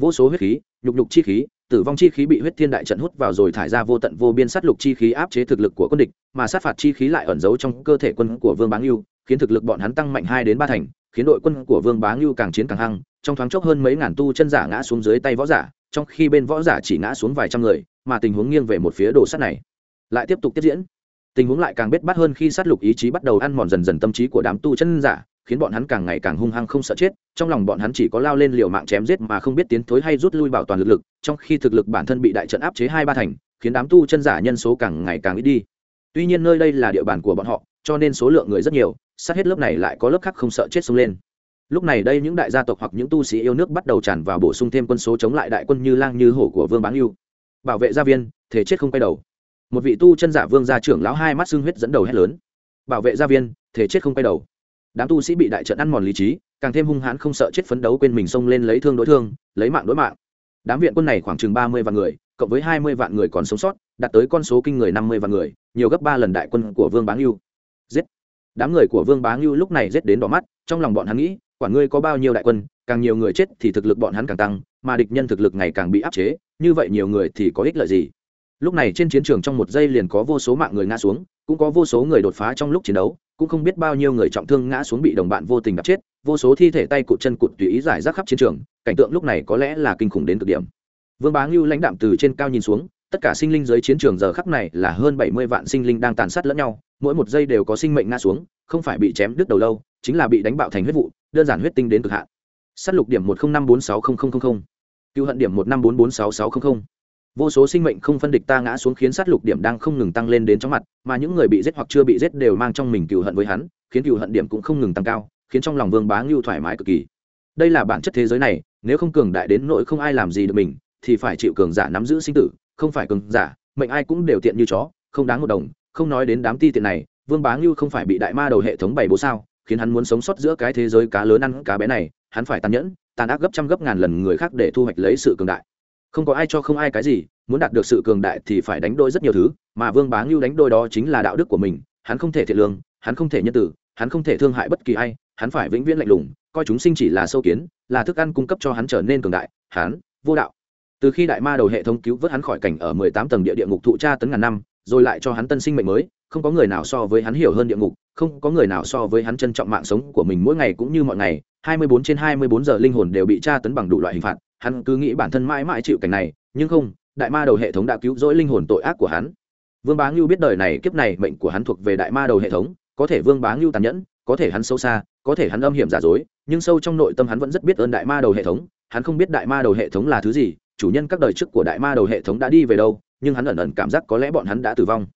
Vô số huyết khí, nhục nhục chi khí tử vong chi khí bị huyết thiên đại trận hút vào rồi thải ra vô tận vô biên sát lục chi khí áp chế thực lực của quân địch, mà sát phạt chi khí lại ẩn giấu trong cơ thể quân của vương bá ngưu, khiến thực lực bọn hắn tăng mạnh hai đến ba thành, khiến đội quân của vương bá ngưu càng chiến càng hăng, trong thoáng chốc hơn mấy ngàn tu chân giả ngã xuống dưới tay võ giả, trong khi bên võ giả chỉ ngã xuống vài trăm người, mà tình huống nghiêng về một phía đồ sắt này lại tiếp tục tiếp diễn. Tình huống lại càng bết bắt hơn khi sát lục ý chí bắt đầu ăn mòn dần dần tâm trí của đám tu chân giả khiến bọn hắn càng ngày càng hung hăng không sợ chết, trong lòng bọn hắn chỉ có lao lên liều mạng chém giết mà không biết tiến thối hay rút lui bảo toàn lực lực, trong khi thực lực bản thân bị đại trận áp chế hai ba thành, khiến đám tu chân giả nhân số càng ngày càng ít đi. Tuy nhiên nơi đây là địa bàn của bọn họ, cho nên số lượng người rất nhiều, sát hết lớp này lại có lớp khác không sợ chết xông lên. Lúc này đây những đại gia tộc hoặc những tu sĩ yêu nước bắt đầu tràn vào bổ sung thêm quân số chống lại đại quân như lang như hổ của vương bán yêu bảo vệ gia viên thể chết không quay đầu. Một vị tu chân giả vương gia trưởng lão hai mắt xương huyết dẫn đầu hét lớn. Bảo vệ gia viên thể chết không quay đầu đám tu sĩ bị đại trận ăn mòn lý trí, càng thêm hung hãn không sợ chết phấn đấu quên mình xông lên lấy thương đối thương, lấy mạng đối mạng. Đám viện quân này khoảng chừng ba mươi vạn người, cộng với hai mươi vạn người còn sống sót, đạt tới con số kinh người năm mươi vạn người, nhiều gấp ba lần đại quân của vương bá ngưu. Giết! Đám người của vương bá ngưu lúc này giết đến đỏ mắt, trong lòng bọn hắn nghĩ quản ngươi có bao nhiêu đại quân, càng nhiều người chết thì thực lực bọn hắn càng tăng, mà địch nhân thực lực ngày càng bị áp chế, như vậy nhiều người thì có ích lợi gì? Lúc này trên chiến trường trong một giây liền có vô số mạng người ngã xuống, cũng có vô số người đột phá trong lúc chiến đấu cũng không biết bao nhiêu người trọng thương ngã xuống bị đồng bạn vô tình đập chết, vô số thi thể tay cụt chân cụt tùy ý giải rác khắp chiến trường, cảnh tượng lúc này có lẽ là kinh khủng đến cực điểm. Vương bá ngưu lãnh đạm từ trên cao nhìn xuống, tất cả sinh linh dưới chiến trường giờ khắc này là hơn bảy mươi vạn sinh linh đang tàn sát lẫn nhau, mỗi một giây đều có sinh mệnh ngã xuống, không phải bị chém đứt đầu lâu, chính là bị đánh bạo thành huyết vụ, đơn giản huyết tinh đến cực hạn. S á t lục điểm một trăm năm bốn sáu cựu hận điểm một năm bốn bốn sáu sáu trăm linh vô số sinh mệnh không phân địch ta ngã xuống khiến sát lục điểm đang không ngừng tăng lên đến chóng mặt, mà những người bị giết hoặc chưa bị giết đều mang trong mình cựu hận với hắn, khiến cựu hận điểm cũng không ngừng tăng cao, khiến trong lòng vương bá ngưu thoải mái cực kỳ. Đây là bản chất thế giới này, nếu không cường đại đến nỗi không ai làm gì được mình, thì phải chịu cường giả nắm giữ sinh tử, không phải cường giả, mệnh ai cũng đều tiện như chó, không đáng một đồng, không nói đến đám ti tiện này, vương bá ngưu không phải bị đại ma đầu hệ thống bảy bố sao, khiến hắn muốn sống sót giữa cái thế giới cá lớn ăn cá bé này, hắn phải tàn nhẫn, tàn ác gấp trăm gấp ngàn lần người khác để thu hoạch lấy sự cường đại không có ai cho không ai cái gì, muốn đạt được sự cường đại thì phải đánh đôi rất nhiều thứ, mà vương bá ngưu đánh đôi đó chính là đạo đức của mình, hắn không thể thiện lương, hắn không thể nhân tử hắn không thể thương hại bất kỳ ai, hắn phải vĩnh viễn lạnh lùng, coi chúng sinh chỉ là sâu kiến, là thức ăn cung cấp cho hắn trở nên cường đại, hắn, vô đạo. Từ khi đại ma đầu hệ thống cứu vớt hắn khỏi cảnh ở mười tám tầng địa địa ngục thụ tra tấn ngàn năm, rồi lại cho hắn tân sinh mệnh mới, không có người nào so với hắn hiểu hơn địa ngục, không có người nào so với hắn trân trọng mạng sống của mình mỗi ngày cũng như mọi ngày, hai mươi bốn trên hai mươi bốn giờ linh hồn đều bị tra tấn bằng đủ loại hình phạt hắn cứ nghĩ bản thân mãi mãi chịu cảnh này, nhưng không, đại ma đầu hệ thống đã cứu rỗi linh hồn tội ác của hắn. Vương bá ngưu biết đời này kiếp này mệnh của hắn thuộc về đại ma đầu hệ thống, có thể vương bá ngưu tàn nhẫn, có thể hắn sâu xa, có thể hắn âm hiểm giả dối, nhưng sâu trong nội tâm hắn vẫn rất biết ơn đại ma đầu hệ thống, hắn không biết đại ma đầu hệ thống là thứ gì, chủ nhân các đời trước của đại ma đầu hệ thống đã đi về đâu, nhưng hắn ẩn ẩn cảm giác có lẽ bọn hắn đã tử vong.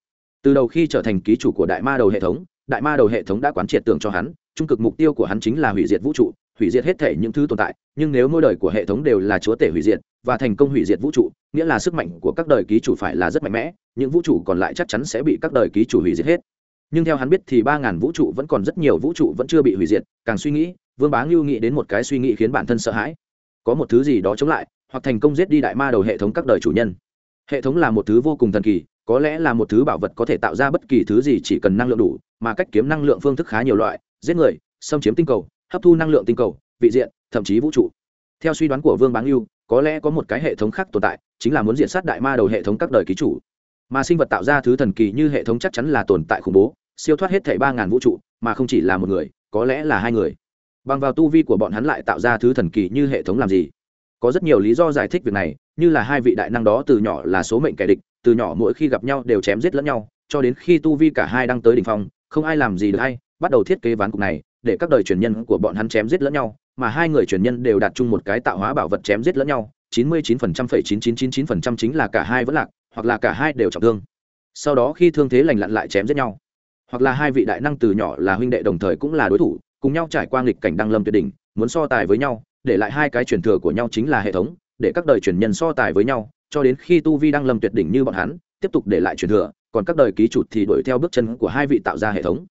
Từ đầu khi trở thành ký chủ của đại ma đầu hệ thống, đại ma đầu hệ thống đã quán triệt tưởng cho hắn, trung cực mục tiêu của hắn chính là hủy diệt vũ trụ hủy diệt hết thể những thứ tồn tại, nhưng nếu mỗi đời của hệ thống đều là chúa tể hủy diệt và thành công hủy diệt vũ trụ, nghĩa là sức mạnh của các đời ký chủ phải là rất mạnh mẽ, những vũ trụ còn lại chắc chắn sẽ bị các đời ký chủ hủy diệt hết. Nhưng theo hắn biết thì ba ngàn vũ trụ vẫn còn rất nhiều vũ trụ vẫn chưa bị hủy diệt, càng suy nghĩ, vương bá ngưu nghĩ đến một cái suy nghĩ khiến bản thân sợ hãi. Có một thứ gì đó chống lại, hoặc thành công giết đi đại ma đầu hệ thống các đời chủ nhân. Hệ thống là một thứ vô cùng thần kỳ, có lẽ là một thứ bảo vật có thể tạo ra bất kỳ thứ gì chỉ cần năng lượng đủ, mà cách kiếm năng lượng phương thức khá nhiều loại, giết người, xâm chiếm tinh cầu hấp thu năng lượng tinh cầu, vị diện, thậm chí vũ trụ. Theo suy đoán của vương báng yêu có lẽ có một cái hệ thống khác tồn tại, chính là muốn diện sát đại ma đầu hệ thống các đời ký chủ. Mà sinh vật tạo ra thứ thần kỳ như hệ thống chắc chắn là tồn tại khủng bố, siêu thoát hết thảy ba ngàn vũ trụ, mà không chỉ là một người, có lẽ là hai người. Bằng vào tu vi của bọn hắn lại tạo ra thứ thần kỳ như hệ thống làm gì? Có rất nhiều lý do giải thích việc này, như là hai vị đại năng đó từ nhỏ là số mệnh kẻ địch, từ nhỏ mỗi khi gặp nhau đều chém giết lẫn nhau, cho đến khi tu vi cả hai đang tới đỉnh phong, không ai làm gì được hay, bắt đầu thiết kế ván cục này để các đời truyền nhân của bọn hắn chém giết lẫn nhau, mà hai người truyền nhân đều đạt chung một cái tạo hóa bảo vật chém giết lẫn nhau, chín mươi chín phần trăm phẩy chín chín chín chín phần trăm chính là cả hai vẫn lạc, hoặc là cả hai đều trọng thương. Sau đó khi thương thế lành lặn lại chém giết nhau, hoặc là hai vị đại năng từ nhỏ là huynh đệ đồng thời cũng là đối thủ, cùng nhau trải qua nghịch cảnh đăng lâm tuyệt đỉnh, muốn so tài với nhau, để lại hai cái truyền thừa của nhau chính là hệ thống, để các đời truyền nhân so tài với nhau, cho đến khi tu vi đăng lâm tuyệt đỉnh như bọn hắn, tiếp tục để lại truyền thừa, còn các đời ký chủ thì đuổi theo bước chân của hai vị tạo ra hệ thống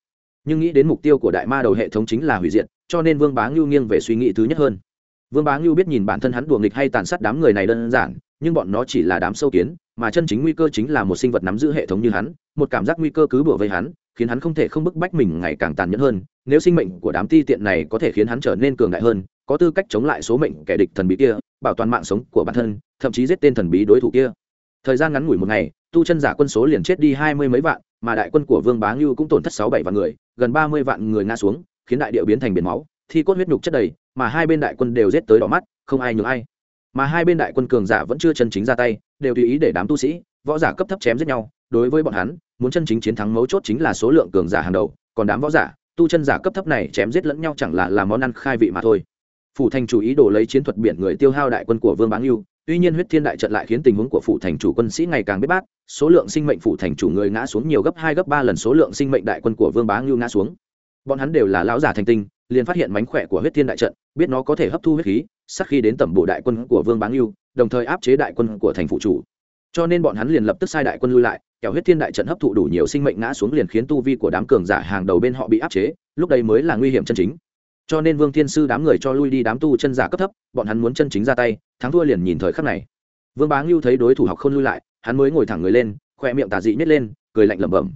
nhưng nghĩ đến mục tiêu của đại ma đầu hệ thống chính là hủy diệt, cho nên vương bá ngưu nghiêng về suy nghĩ thứ nhất hơn. Vương bá ngưu biết nhìn bản thân hắn đùa nghịch hay tàn sát đám người này đơn giản, nhưng bọn nó chỉ là đám sâu kiến, mà chân chính nguy cơ chính là một sinh vật nắm giữ hệ thống như hắn, một cảm giác nguy cơ cứ bủa vây hắn, khiến hắn không thể không bức bách mình ngày càng tàn nhẫn hơn. Nếu sinh mệnh của đám ti tiện này có thể khiến hắn trở nên cường đại hơn, có tư cách chống lại số mệnh kẻ địch thần bí kia, bảo toàn mạng sống của bản thân, thậm chí giết tên thần bí đối thủ kia. Thời gian ngắn ngủi một ngày, tu chân giả quân số liền chết đi hai mươi mấy vạn mà đại quân của vương bá ngưu cũng tổn thất sáu bảy vạn người, gần ba mươi vạn người ngã xuống, khiến đại điệu biến thành biển máu, thi cốt huyết nhục chất đầy, mà hai bên đại quân đều giết tới đỏ mắt, không ai nhường ai. Mà hai bên đại quân cường giả vẫn chưa chân chính ra tay, đều tùy ý để đám tu sĩ, võ giả cấp thấp chém giết nhau. Đối với bọn hắn, muốn chân chính chiến thắng mấu chốt chính là số lượng cường giả hàng đầu, còn đám võ giả, tu chân giả cấp thấp này chém giết lẫn nhau chẳng là làm món ăn khai vị mà thôi. Phủ thành chủ ý đồ lấy chiến thuật biển người tiêu hao đại quân của vương bá ngưu, tuy nhiên huyết thiên đại trận lại khiến tình huống của phủ thành chủ quân sĩ ngày càng biết bát số lượng sinh mệnh phủ thành chủ người ngã xuống nhiều gấp hai, gấp ba lần số lượng sinh mệnh đại quân của vương bá ngưu ngã xuống. Bọn hắn đều là lão giả thành tinh, liền phát hiện mánh khỏe của huyết thiên đại trận, biết nó có thể hấp thu huyết khí sắc khi đến tầm bộ đại quân của vương bá ngưu, đồng thời áp chế đại quân của thành phụ chủ. Cho nên bọn hắn liền lập tức sai đại quân lui lại, kẻo huyết thiên đại trận hấp thụ đủ nhiều sinh mệnh ngã xuống liền khiến tu vi của đám cường giả hàng đầu bên họ bị áp chế, lúc đây mới là nguy hiểm chân chính. Cho nên vương thiên sư đám người cho lui đi đám tu chân giả cấp thấp, bọn hắn muốn chân chính ra tay, thắng thua liền nhìn thời khắc này. Vương bá ngưu thấy đối thủ học không lui lại hắn mới ngồi thẳng người lên, khoe miệng tà dị nhét lên, cười lạnh lẩm bẩm.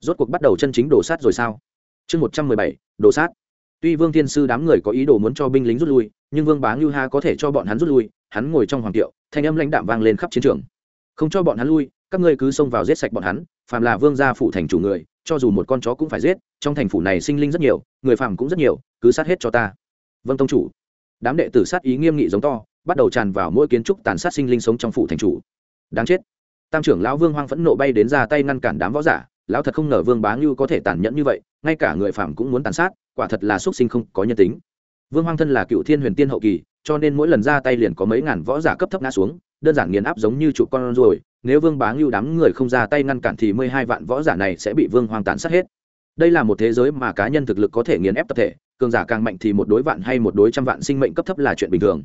Rốt cuộc bắt đầu chân chính đổ sát rồi sao? Chương một trăm mười bảy, đổ sát. Tuy vương thiên sư đám người có ý đồ muốn cho binh lính rút lui, nhưng vương bá ngưu ha có thể cho bọn hắn rút lui, hắn ngồi trong hoàng tiệu, thanh âm lãnh đạm vang lên khắp chiến trường. Không cho bọn hắn lui, các ngươi cứ xông vào giết sạch bọn hắn, phàm là vương gia phủ thành chủ người, cho dù một con chó cũng phải giết, trong thành phủ này sinh linh rất nhiều, người phàm cũng rất nhiều, cứ sát hết cho ta. Vâng tông chủ. Đám đệ tử sát ý nghiêm nghị giống to, bắt đầu tràn vào mỗi kiến trúc tàn sát sinh linh sống trong phủ thành chủ. Đáng chết tam trưởng lão vương hoang phẫn nộ bay đến ra tay ngăn cản đám võ giả, lão thật không ngờ vương bá ngưu có thể tàn nhẫn như vậy, ngay cả người phạm cũng muốn tàn sát, quả thật là xuất sinh không có nhân tính. Vương hoang thân là cựu thiên huyền tiên hậu kỳ, cho nên mỗi lần ra tay liền có mấy ngàn võ giả cấp thấp ngã xuống, đơn giản nghiền áp giống như trụ con rồi nếu vương bá ngưu đám người không ra tay ngăn cản thì mười hai vạn võ giả này sẽ bị vương hoang tàn sát hết. Đây là một thế giới mà cá nhân thực lực có thể nghiền ép tập thể, cường giả càng mạnh thì một đối vạn hay một đối trăm vạn sinh mệnh cấp thấp là chuyện bình thường.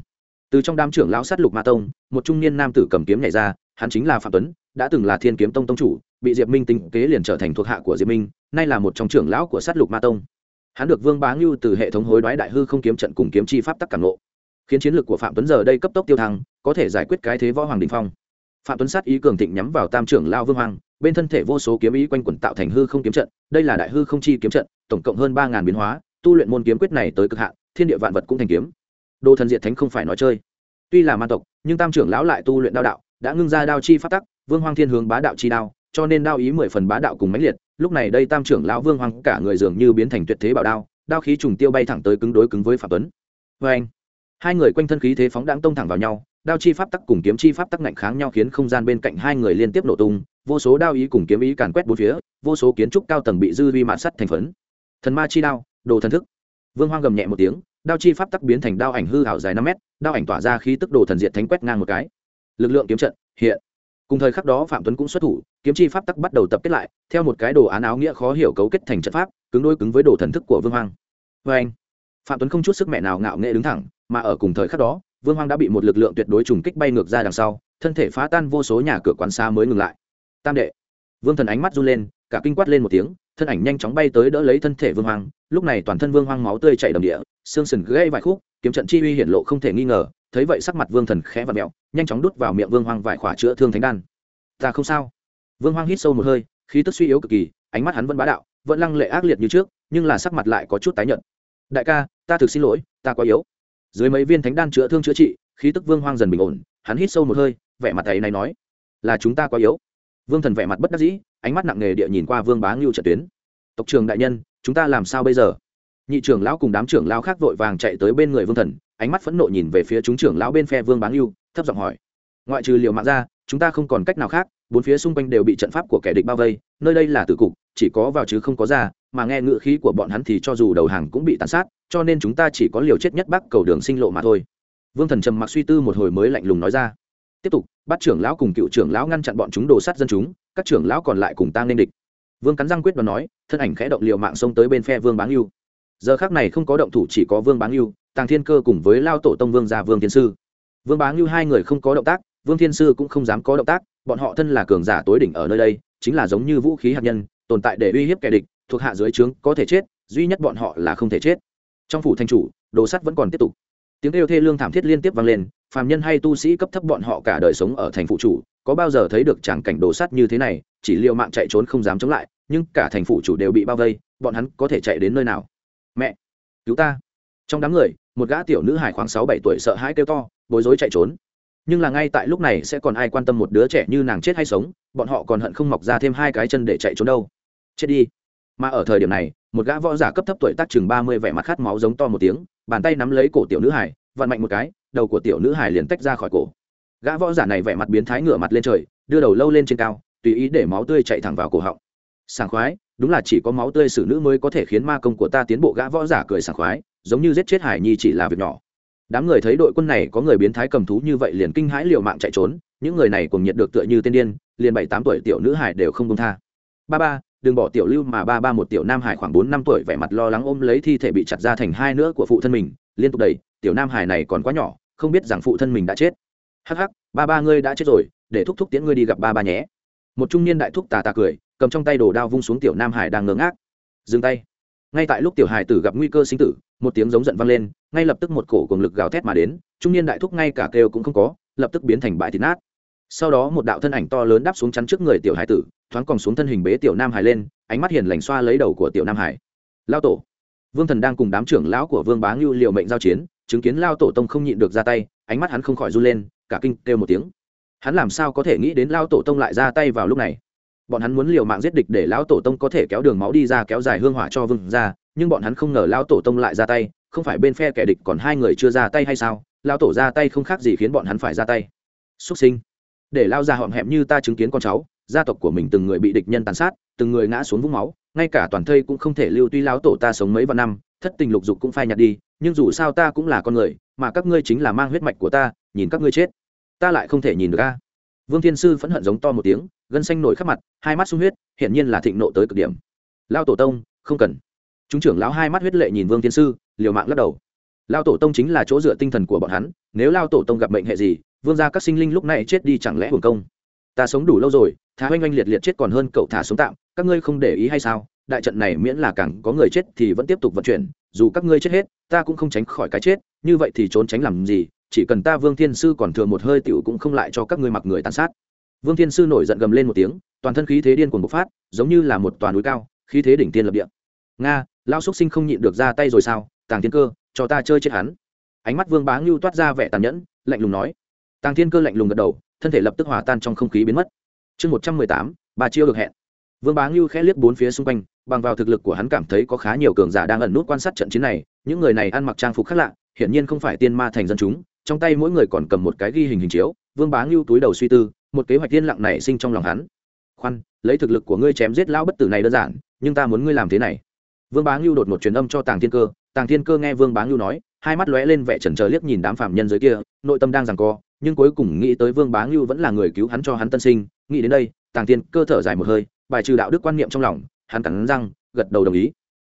Từ trong đám trưởng lão sát lục ma tông, một trung niên nam tử cầm kiếm nhảy ra hắn chính là phạm tuấn, đã từng là thiên kiếm tông tông chủ, bị diệp minh tinh kế liền trở thành thuộc hạ của diệp minh, nay là một trong trưởng lão của sát lục ma tông. Hắn được vương bá ngưu từ hệ thống hối đoái đại hư không kiếm trận cùng kiếm chi pháp tắc cảm nộ khiến chiến lược của phạm tuấn giờ đây cấp tốc tiêu thăng, có thể giải quyết cái thế võ hoàng đình phong. Phạm tuấn sát ý cường thịnh nhắm vào tam trưởng lao vương hoàng, bên thân thể vô số kiếm ý quanh quẩn tạo thành hư không kiếm trận, đây là đại hư không chi kiếm trận, tổng cộng hơn ba ngàn biến hóa, tu luyện môn kiếm quyết này tới cực hạn, thiên địa vạn vật cũng thành kiếm. Đồ thần diệt thánh không phải nói chơi. Tuy là ma tộc, nhưng tam trưởng lão lại tu luyện đao đạo đã ngưng ra đao chi phát tắc, vương hoang thiên hướng bá đạo chi đao, cho nên đao ý mười phần bá đạo cùng mãnh liệt, lúc này đây tam trưởng lão vương hoang cả người dường như biến thành tuyệt thế bảo đao đao khí trùng tiêu bay thẳng tới cứng đối cứng với phạm tuấn. Vê anh, hai người quanh thân khí thế phóng đáng tông thẳng vào nhau, đao chi pháp tắc cùng kiếm chi pháp tắc ngạnh kháng nhau khiến không gian bên cạnh hai người liên tiếp nổ tung, vô số đao ý cùng kiếm ý càn quét bốn phía, vô số kiến trúc cao tầng bị dư vi mạn sắt thành phấn. Thần ma chi đao, đồ thần thức. Vương hoang gầm nhẹ một tiếng, đao chi pháp tắc biến thành đao ảnh hư hảo dài năm mét, đao ảnh tỏa ra khí tức đồ thần diệt thánh quét ngang một cái lực lượng kiếm trận, hiện. Cùng thời khắc đó phạm tuấn cũng xuất thủ, kiếm chi pháp tắc bắt đầu tập kết lại, theo một cái đồ án áo nghĩa khó hiểu cấu kết thành trận pháp, cứng đôi cứng với đồ thần thức của vương hoang. Vê anh, phạm tuấn không chút sức mẹ nào ngạo nghệ đứng thẳng, mà ở cùng thời khắc đó, vương hoang đã bị một lực lượng tuyệt đối trùng kích bay ngược ra đằng sau, thân thể phá tan vô số nhà cửa quán xa mới ngừng lại. Tam đệ, vương thần ánh mắt run lên, cả kinh quát lên một tiếng, thân ảnh nhanh chóng bay tới đỡ lấy thân thể vương hoang, lúc này toàn thân vương hoang máu tươi chảy đầm địa, xương sần gãy vài khúc, kiếm trận chi uy hiển lộ không thể nghi ngờ thấy vậy sắc mặt vương thần khẽ và mẹo, nhanh chóng đút vào miệng vương hoang vài khỏa chữa thương thánh đan. Ta không sao. Vương hoang hít sâu một hơi, khí tức suy yếu cực kỳ, ánh mắt hắn vẫn bá đạo, vẫn lăng lệ ác liệt như trước, nhưng là sắc mặt lại có chút tái nhợt. Đại ca, ta thực xin lỗi, ta quá yếu. Dưới mấy viên thánh đan chữa thương chữa trị, khí tức vương hoang dần bình ổn, hắn hít sâu một hơi, vẻ mặt ấy này nói, là chúng ta quá yếu. Vương thần vẻ mặt bất đắc dĩ, ánh mắt nặng nề địa nhìn qua vương bá ngưu trận tuyến. Tộc trường đại nhân, chúng ta làm sao bây giờ? Nhị trưởng lão cùng đám trưởng lão khác vội vàng chạy tới bên người vương thần ánh mắt phẫn nộ nhìn về phía chúng trưởng lão bên phe vương Báng ngưu thấp giọng hỏi. Ngoại trừ liều mạng ra, chúng ta không còn cách nào khác, bốn phía xung quanh đều bị trận pháp của kẻ địch bao vây, nơi đây là tử cục, chỉ có vào chứ không có ra, mà nghe ngựa khí của bọn hắn thì cho dù đầu hàng cũng bị tàn sát, cho nên chúng ta chỉ có liều chết nhất bắc cầu đường sinh lộ mà thôi. Vương thần trầm mặc suy tư một hồi mới lạnh lùng nói ra. Tiếp tục, bắt trưởng lão cùng cựu trưởng lão ngăn chặn bọn chúng đồ sát dân chúng, các trưởng lão còn lại cùng tăng nên địch. Vương cắn răng quyết đoán nói, thân ảnh khẽ động liều mạng xông tới bên phe vương báng yêu giờ khác này không có động thủ, chỉ có vương báng yêu tàng thiên cơ cùng với lao tổ tông vương gia vương thiên sư. Vương báng ngưu hai người không có động tác, vương thiên sư cũng không dám có động tác, bọn họ thân là cường giả tối đỉnh ở nơi đây, chính là giống như vũ khí hạt nhân, tồn tại để uy hiếp kẻ địch, thuộc hạ dưới trướng có thể chết, duy nhất bọn họ là không thể chết. Trong phủ thanh chủ, đồ sắt vẫn còn tiếp tục. Tiếng kêu thê lương thảm thiết liên tiếp vang lên, phàm nhân hay tu sĩ cấp thấp bọn họ cả đời sống ở thành phụ chủ, có bao giờ thấy được tràng cảnh đồ sắt như thế này, chỉ liệu mạng chạy trốn không dám chống lại, nhưng cả thành phụ chủ đều bị bao vây, bọn hắn có thể chạy đến nơi nào? Mẹ, cứu ta. Trong đám người một gã tiểu nữ hải khoảng sáu bảy tuổi sợ hãi kêu to, bối rối chạy trốn. Nhưng là ngay tại lúc này sẽ còn ai quan tâm một đứa trẻ như nàng chết hay sống, bọn họ còn hận không mọc ra thêm hai cái chân để chạy trốn đâu. Chết đi. Mà ở thời điểm này, một gã võ giả cấp thấp tuổi tác chừng ba mươi vẻ mặt khát máu giống to một tiếng, bàn tay nắm lấy cổ tiểu nữ hải vặn mạnh một cái, đầu của tiểu nữ hải liền tách ra khỏi cổ. Gã võ giả này vẻ mặt biến thái ngửa mặt lên trời, đưa đầu lâu lên trên cao, tùy ý để máu tươi chạy thẳng vào cổ họng. Sảng khoái, đúng là chỉ có máu tươi xử nữ mới có thể khiến ma công của ta tiến bộ, gã võ giả cười sảng khoái giống như giết chết hải nhi chỉ là việc nhỏ. Đám người thấy đội quân này có người biến thái cầm thú như vậy liền kinh hãi liều mạng chạy trốn, những người này cùng nhiệt được tựa như tên điên, liền bảy tám tuổi tiểu nữ hải đều không công tha. Ba ba, đừng bỏ tiểu lưu mà ba ba một tiểu nam hải khoảng bốn năm tuổi vẻ mặt lo lắng ôm lấy thi thể bị chặt ra thành hai nữa của phụ thân mình, liên tục đầy tiểu nam hải này còn quá nhỏ, không biết rằng phụ thân mình đã chết. Hắc hắc, ba ba ngươi đã chết rồi, để thúc thúc tiễn ngươi đi gặp ba ba nhé. Một trung niên đại thúc tà tà cười, cầm trong tay đồ đao vung xuống tiểu nam hải đang ngớ ngác. Dừng tay ngay tại lúc tiểu hải tử gặp nguy cơ sinh tử, một tiếng giống giận vang lên, ngay lập tức một cổ cường lực gào thét mà đến, trung niên đại thúc ngay cả kêu cũng không có, lập tức biến thành bãi thịt nát. Sau đó một đạo thân ảnh to lớn đáp xuống chắn trước người tiểu hải tử, thoáng còn xuống thân hình bế tiểu nam hải lên, ánh mắt hiền lành xoa lấy đầu của tiểu nam hải. Lao tổ. Vương thần đang cùng đám trưởng lão của vương bá ngưu liệu mệnh giao chiến, chứng kiến lao tổ tông không nhịn được ra tay, ánh mắt hắn không khỏi run lên, cả kinh kêu một tiếng. Hắn làm sao có thể nghĩ đến lao tổ tông lại ra tay vào lúc này? Bọn hắn muốn liều mạng giết địch để lão tổ tông có thể kéo đường máu đi ra kéo dài hương hỏa cho vương ra, nhưng bọn hắn không ngờ lão tổ tông lại ra tay, không phải bên phe kẻ địch còn hai người chưa ra tay hay sao? Lão tổ ra tay không khác gì khiến bọn hắn phải ra tay. Xuất sinh. Để lao ra họm hẹm như ta chứng kiến con cháu, gia tộc của mình từng người bị địch nhân tàn sát, từng người ngã xuống vũng máu, ngay cả toàn thây cũng không thể lưu tuy lão tổ ta sống mấy vạn năm, thất tình lục dục cũng phai nhạt đi, nhưng dù sao ta cũng là con người, mà các ngươi chính là mang huyết mạch của ta, nhìn các ngươi chết. Ta lại không thể nhìn được a vương thiên sư phẫn hận giống to một tiếng, gân xanh nổi khắp mặt, hai mắt sung huyết, hiển nhiên là thịnh nộ tới cực điểm. Lao tổ tông, không cần. Chúng trưởng lão hai mắt huyết lệ nhìn vương thiên sư, liều mạng lắc đầu. Lao tổ tông chính là chỗ dựa tinh thần của bọn hắn, nếu lao tổ tông gặp mệnh hệ gì, vương gia các sinh linh lúc này chết đi chẳng lẽ hồn công? Ta sống đủ lâu rồi thả oanh oanh liệt liệt chết còn hơn cậu thả sống tạm, các ngươi không để ý hay sao? Đại trận này miễn là càng có người chết thì vẫn tiếp tục vận chuyển, dù các ngươi chết hết, ta cũng không tránh khỏi cái chết, như vậy thì trốn tránh làm gì? Chỉ cần ta vương thiên sư còn thừa một hơi tiểu cũng không lại cho các ngươi mặc người tàn sát. Vương thiên sư nổi giận gầm lên một tiếng, toàn thân khí thế điên cuồng bộc phát, giống như là một toàn núi cao, khí thế đỉnh tiên lập địa. Nga lao xúc sinh không nhịn được ra tay rồi sao? Tàng thiên cơ, cho ta chơi chết hắn. Ánh mắt vương bá ngưu toát ra vẻ tàn nhẫn, lạnh lùng nói. Tàng thiên cơ lạnh lùng gật đầu, thân thể lập tức hòa tan trong không khí biến mất. Chương một trăm mười tám bà chiêu được hẹn. Vương bá ngưu khẽ liếc bốn phía xung quanh, bằng vào thực lực của hắn cảm thấy có khá nhiều cường giả đang ẩn nút quan sát trận chiến này, những người này ăn mặc trang phục khác lạ, hiển nhiên không phải tiên ma thành dân chúng trong tay mỗi người còn cầm một cái ghi hình hình chiếu, vương bá ngưu túi đầu suy tư, một kế hoạch tiên lặng này sinh trong lòng hắn. Khoan, lấy thực lực của ngươi chém giết lão bất tử này đơn giản, nhưng ta muốn ngươi làm thế này. Vương bá ngưu đột một truyền âm cho tàng thiên cơ, tàng thiên cơ nghe vương bá ngưu nói, hai mắt lóe lên vẻ chần chờ liếc nhìn đám phạm nhân dưới kia, nội tâm đang giằng co, nhưng cuối cùng nghĩ tới vương bá ngưu vẫn là người cứu hắn cho hắn tân sinh, nghĩ đến đây, tàng thiên cơ thở dài một hơi, bài trừ đạo đức quan niệm trong lòng, hắn cắn răng, gật đầu đồng ý.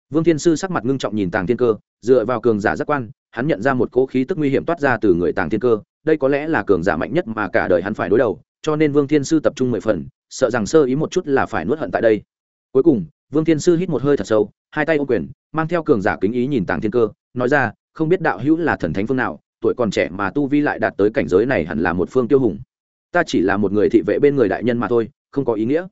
Vương thiên sư sắc mặt ngưng trọng nhìn tàng thiên cơ, dựa vào cường giả giác quan hắn nhận ra một cỗ khí tức nguy hiểm toát ra từ người tàng thiên cơ, đây có lẽ là cường giả mạnh nhất mà cả đời hắn phải đối đầu, cho nên vương thiên sư tập trung mười phần, sợ rằng sơ ý một chút là phải nuốt hận tại đây. Cuối cùng, vương thiên sư hít một hơi thật sâu, hai tay ô quyền, mang theo cường giả kính ý nhìn tàng thiên cơ, nói ra, không biết đạo hữu là thần thánh phương nào, tuổi còn trẻ mà tu vi lại đạt tới cảnh giới này hẳn là một phương tiêu hùng. Ta chỉ là một người thị vệ bên người đại nhân mà thôi, không có ý nghĩa.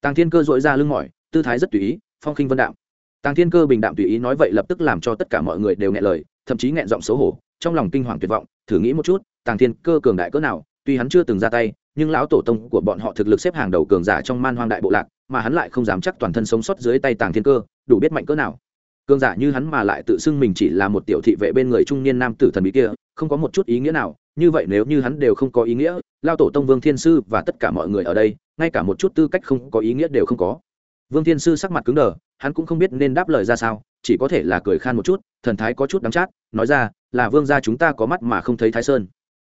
Tàng thiên cơ dội ra lưng mỏi, tư thái rất tùy ý, phong khinh vân đạo. Tàng thiên cơ bình đạm tùy ý nói vậy lập tức làm cho tất cả mọi người đều nghe lời thậm chí nghẹn giọng xấu hổ, trong lòng kinh hoàng tuyệt vọng, thử nghĩ một chút, tàng thiên cơ cường đại cỡ nào, tuy hắn chưa từng ra tay, nhưng lão tổ tông của bọn họ thực lực xếp hàng đầu cường giả trong man hoang đại bộ lạc, mà hắn lại không dám chắc toàn thân sống sót dưới tay tàng thiên cơ, đủ biết mạnh cỡ nào. Cường giả như hắn mà lại tự xưng mình chỉ là một tiểu thị vệ bên người trung niên nam tử thần bí kia, không có một chút ý nghĩa nào, như vậy nếu như hắn đều không có ý nghĩa lao tổ tông vương thiên sư và tất cả mọi người ở đây, ngay cả một chút tư cách không có ý nghĩa đều không có vương thiên sư sắc mặt cứng đờ, hắn cũng không biết nên đáp lời ra sao, chỉ có thể là cười khan một chút, thần thái có chút đắng chát, nói ra, là vương gia chúng ta có mắt mà không thấy thái sơn.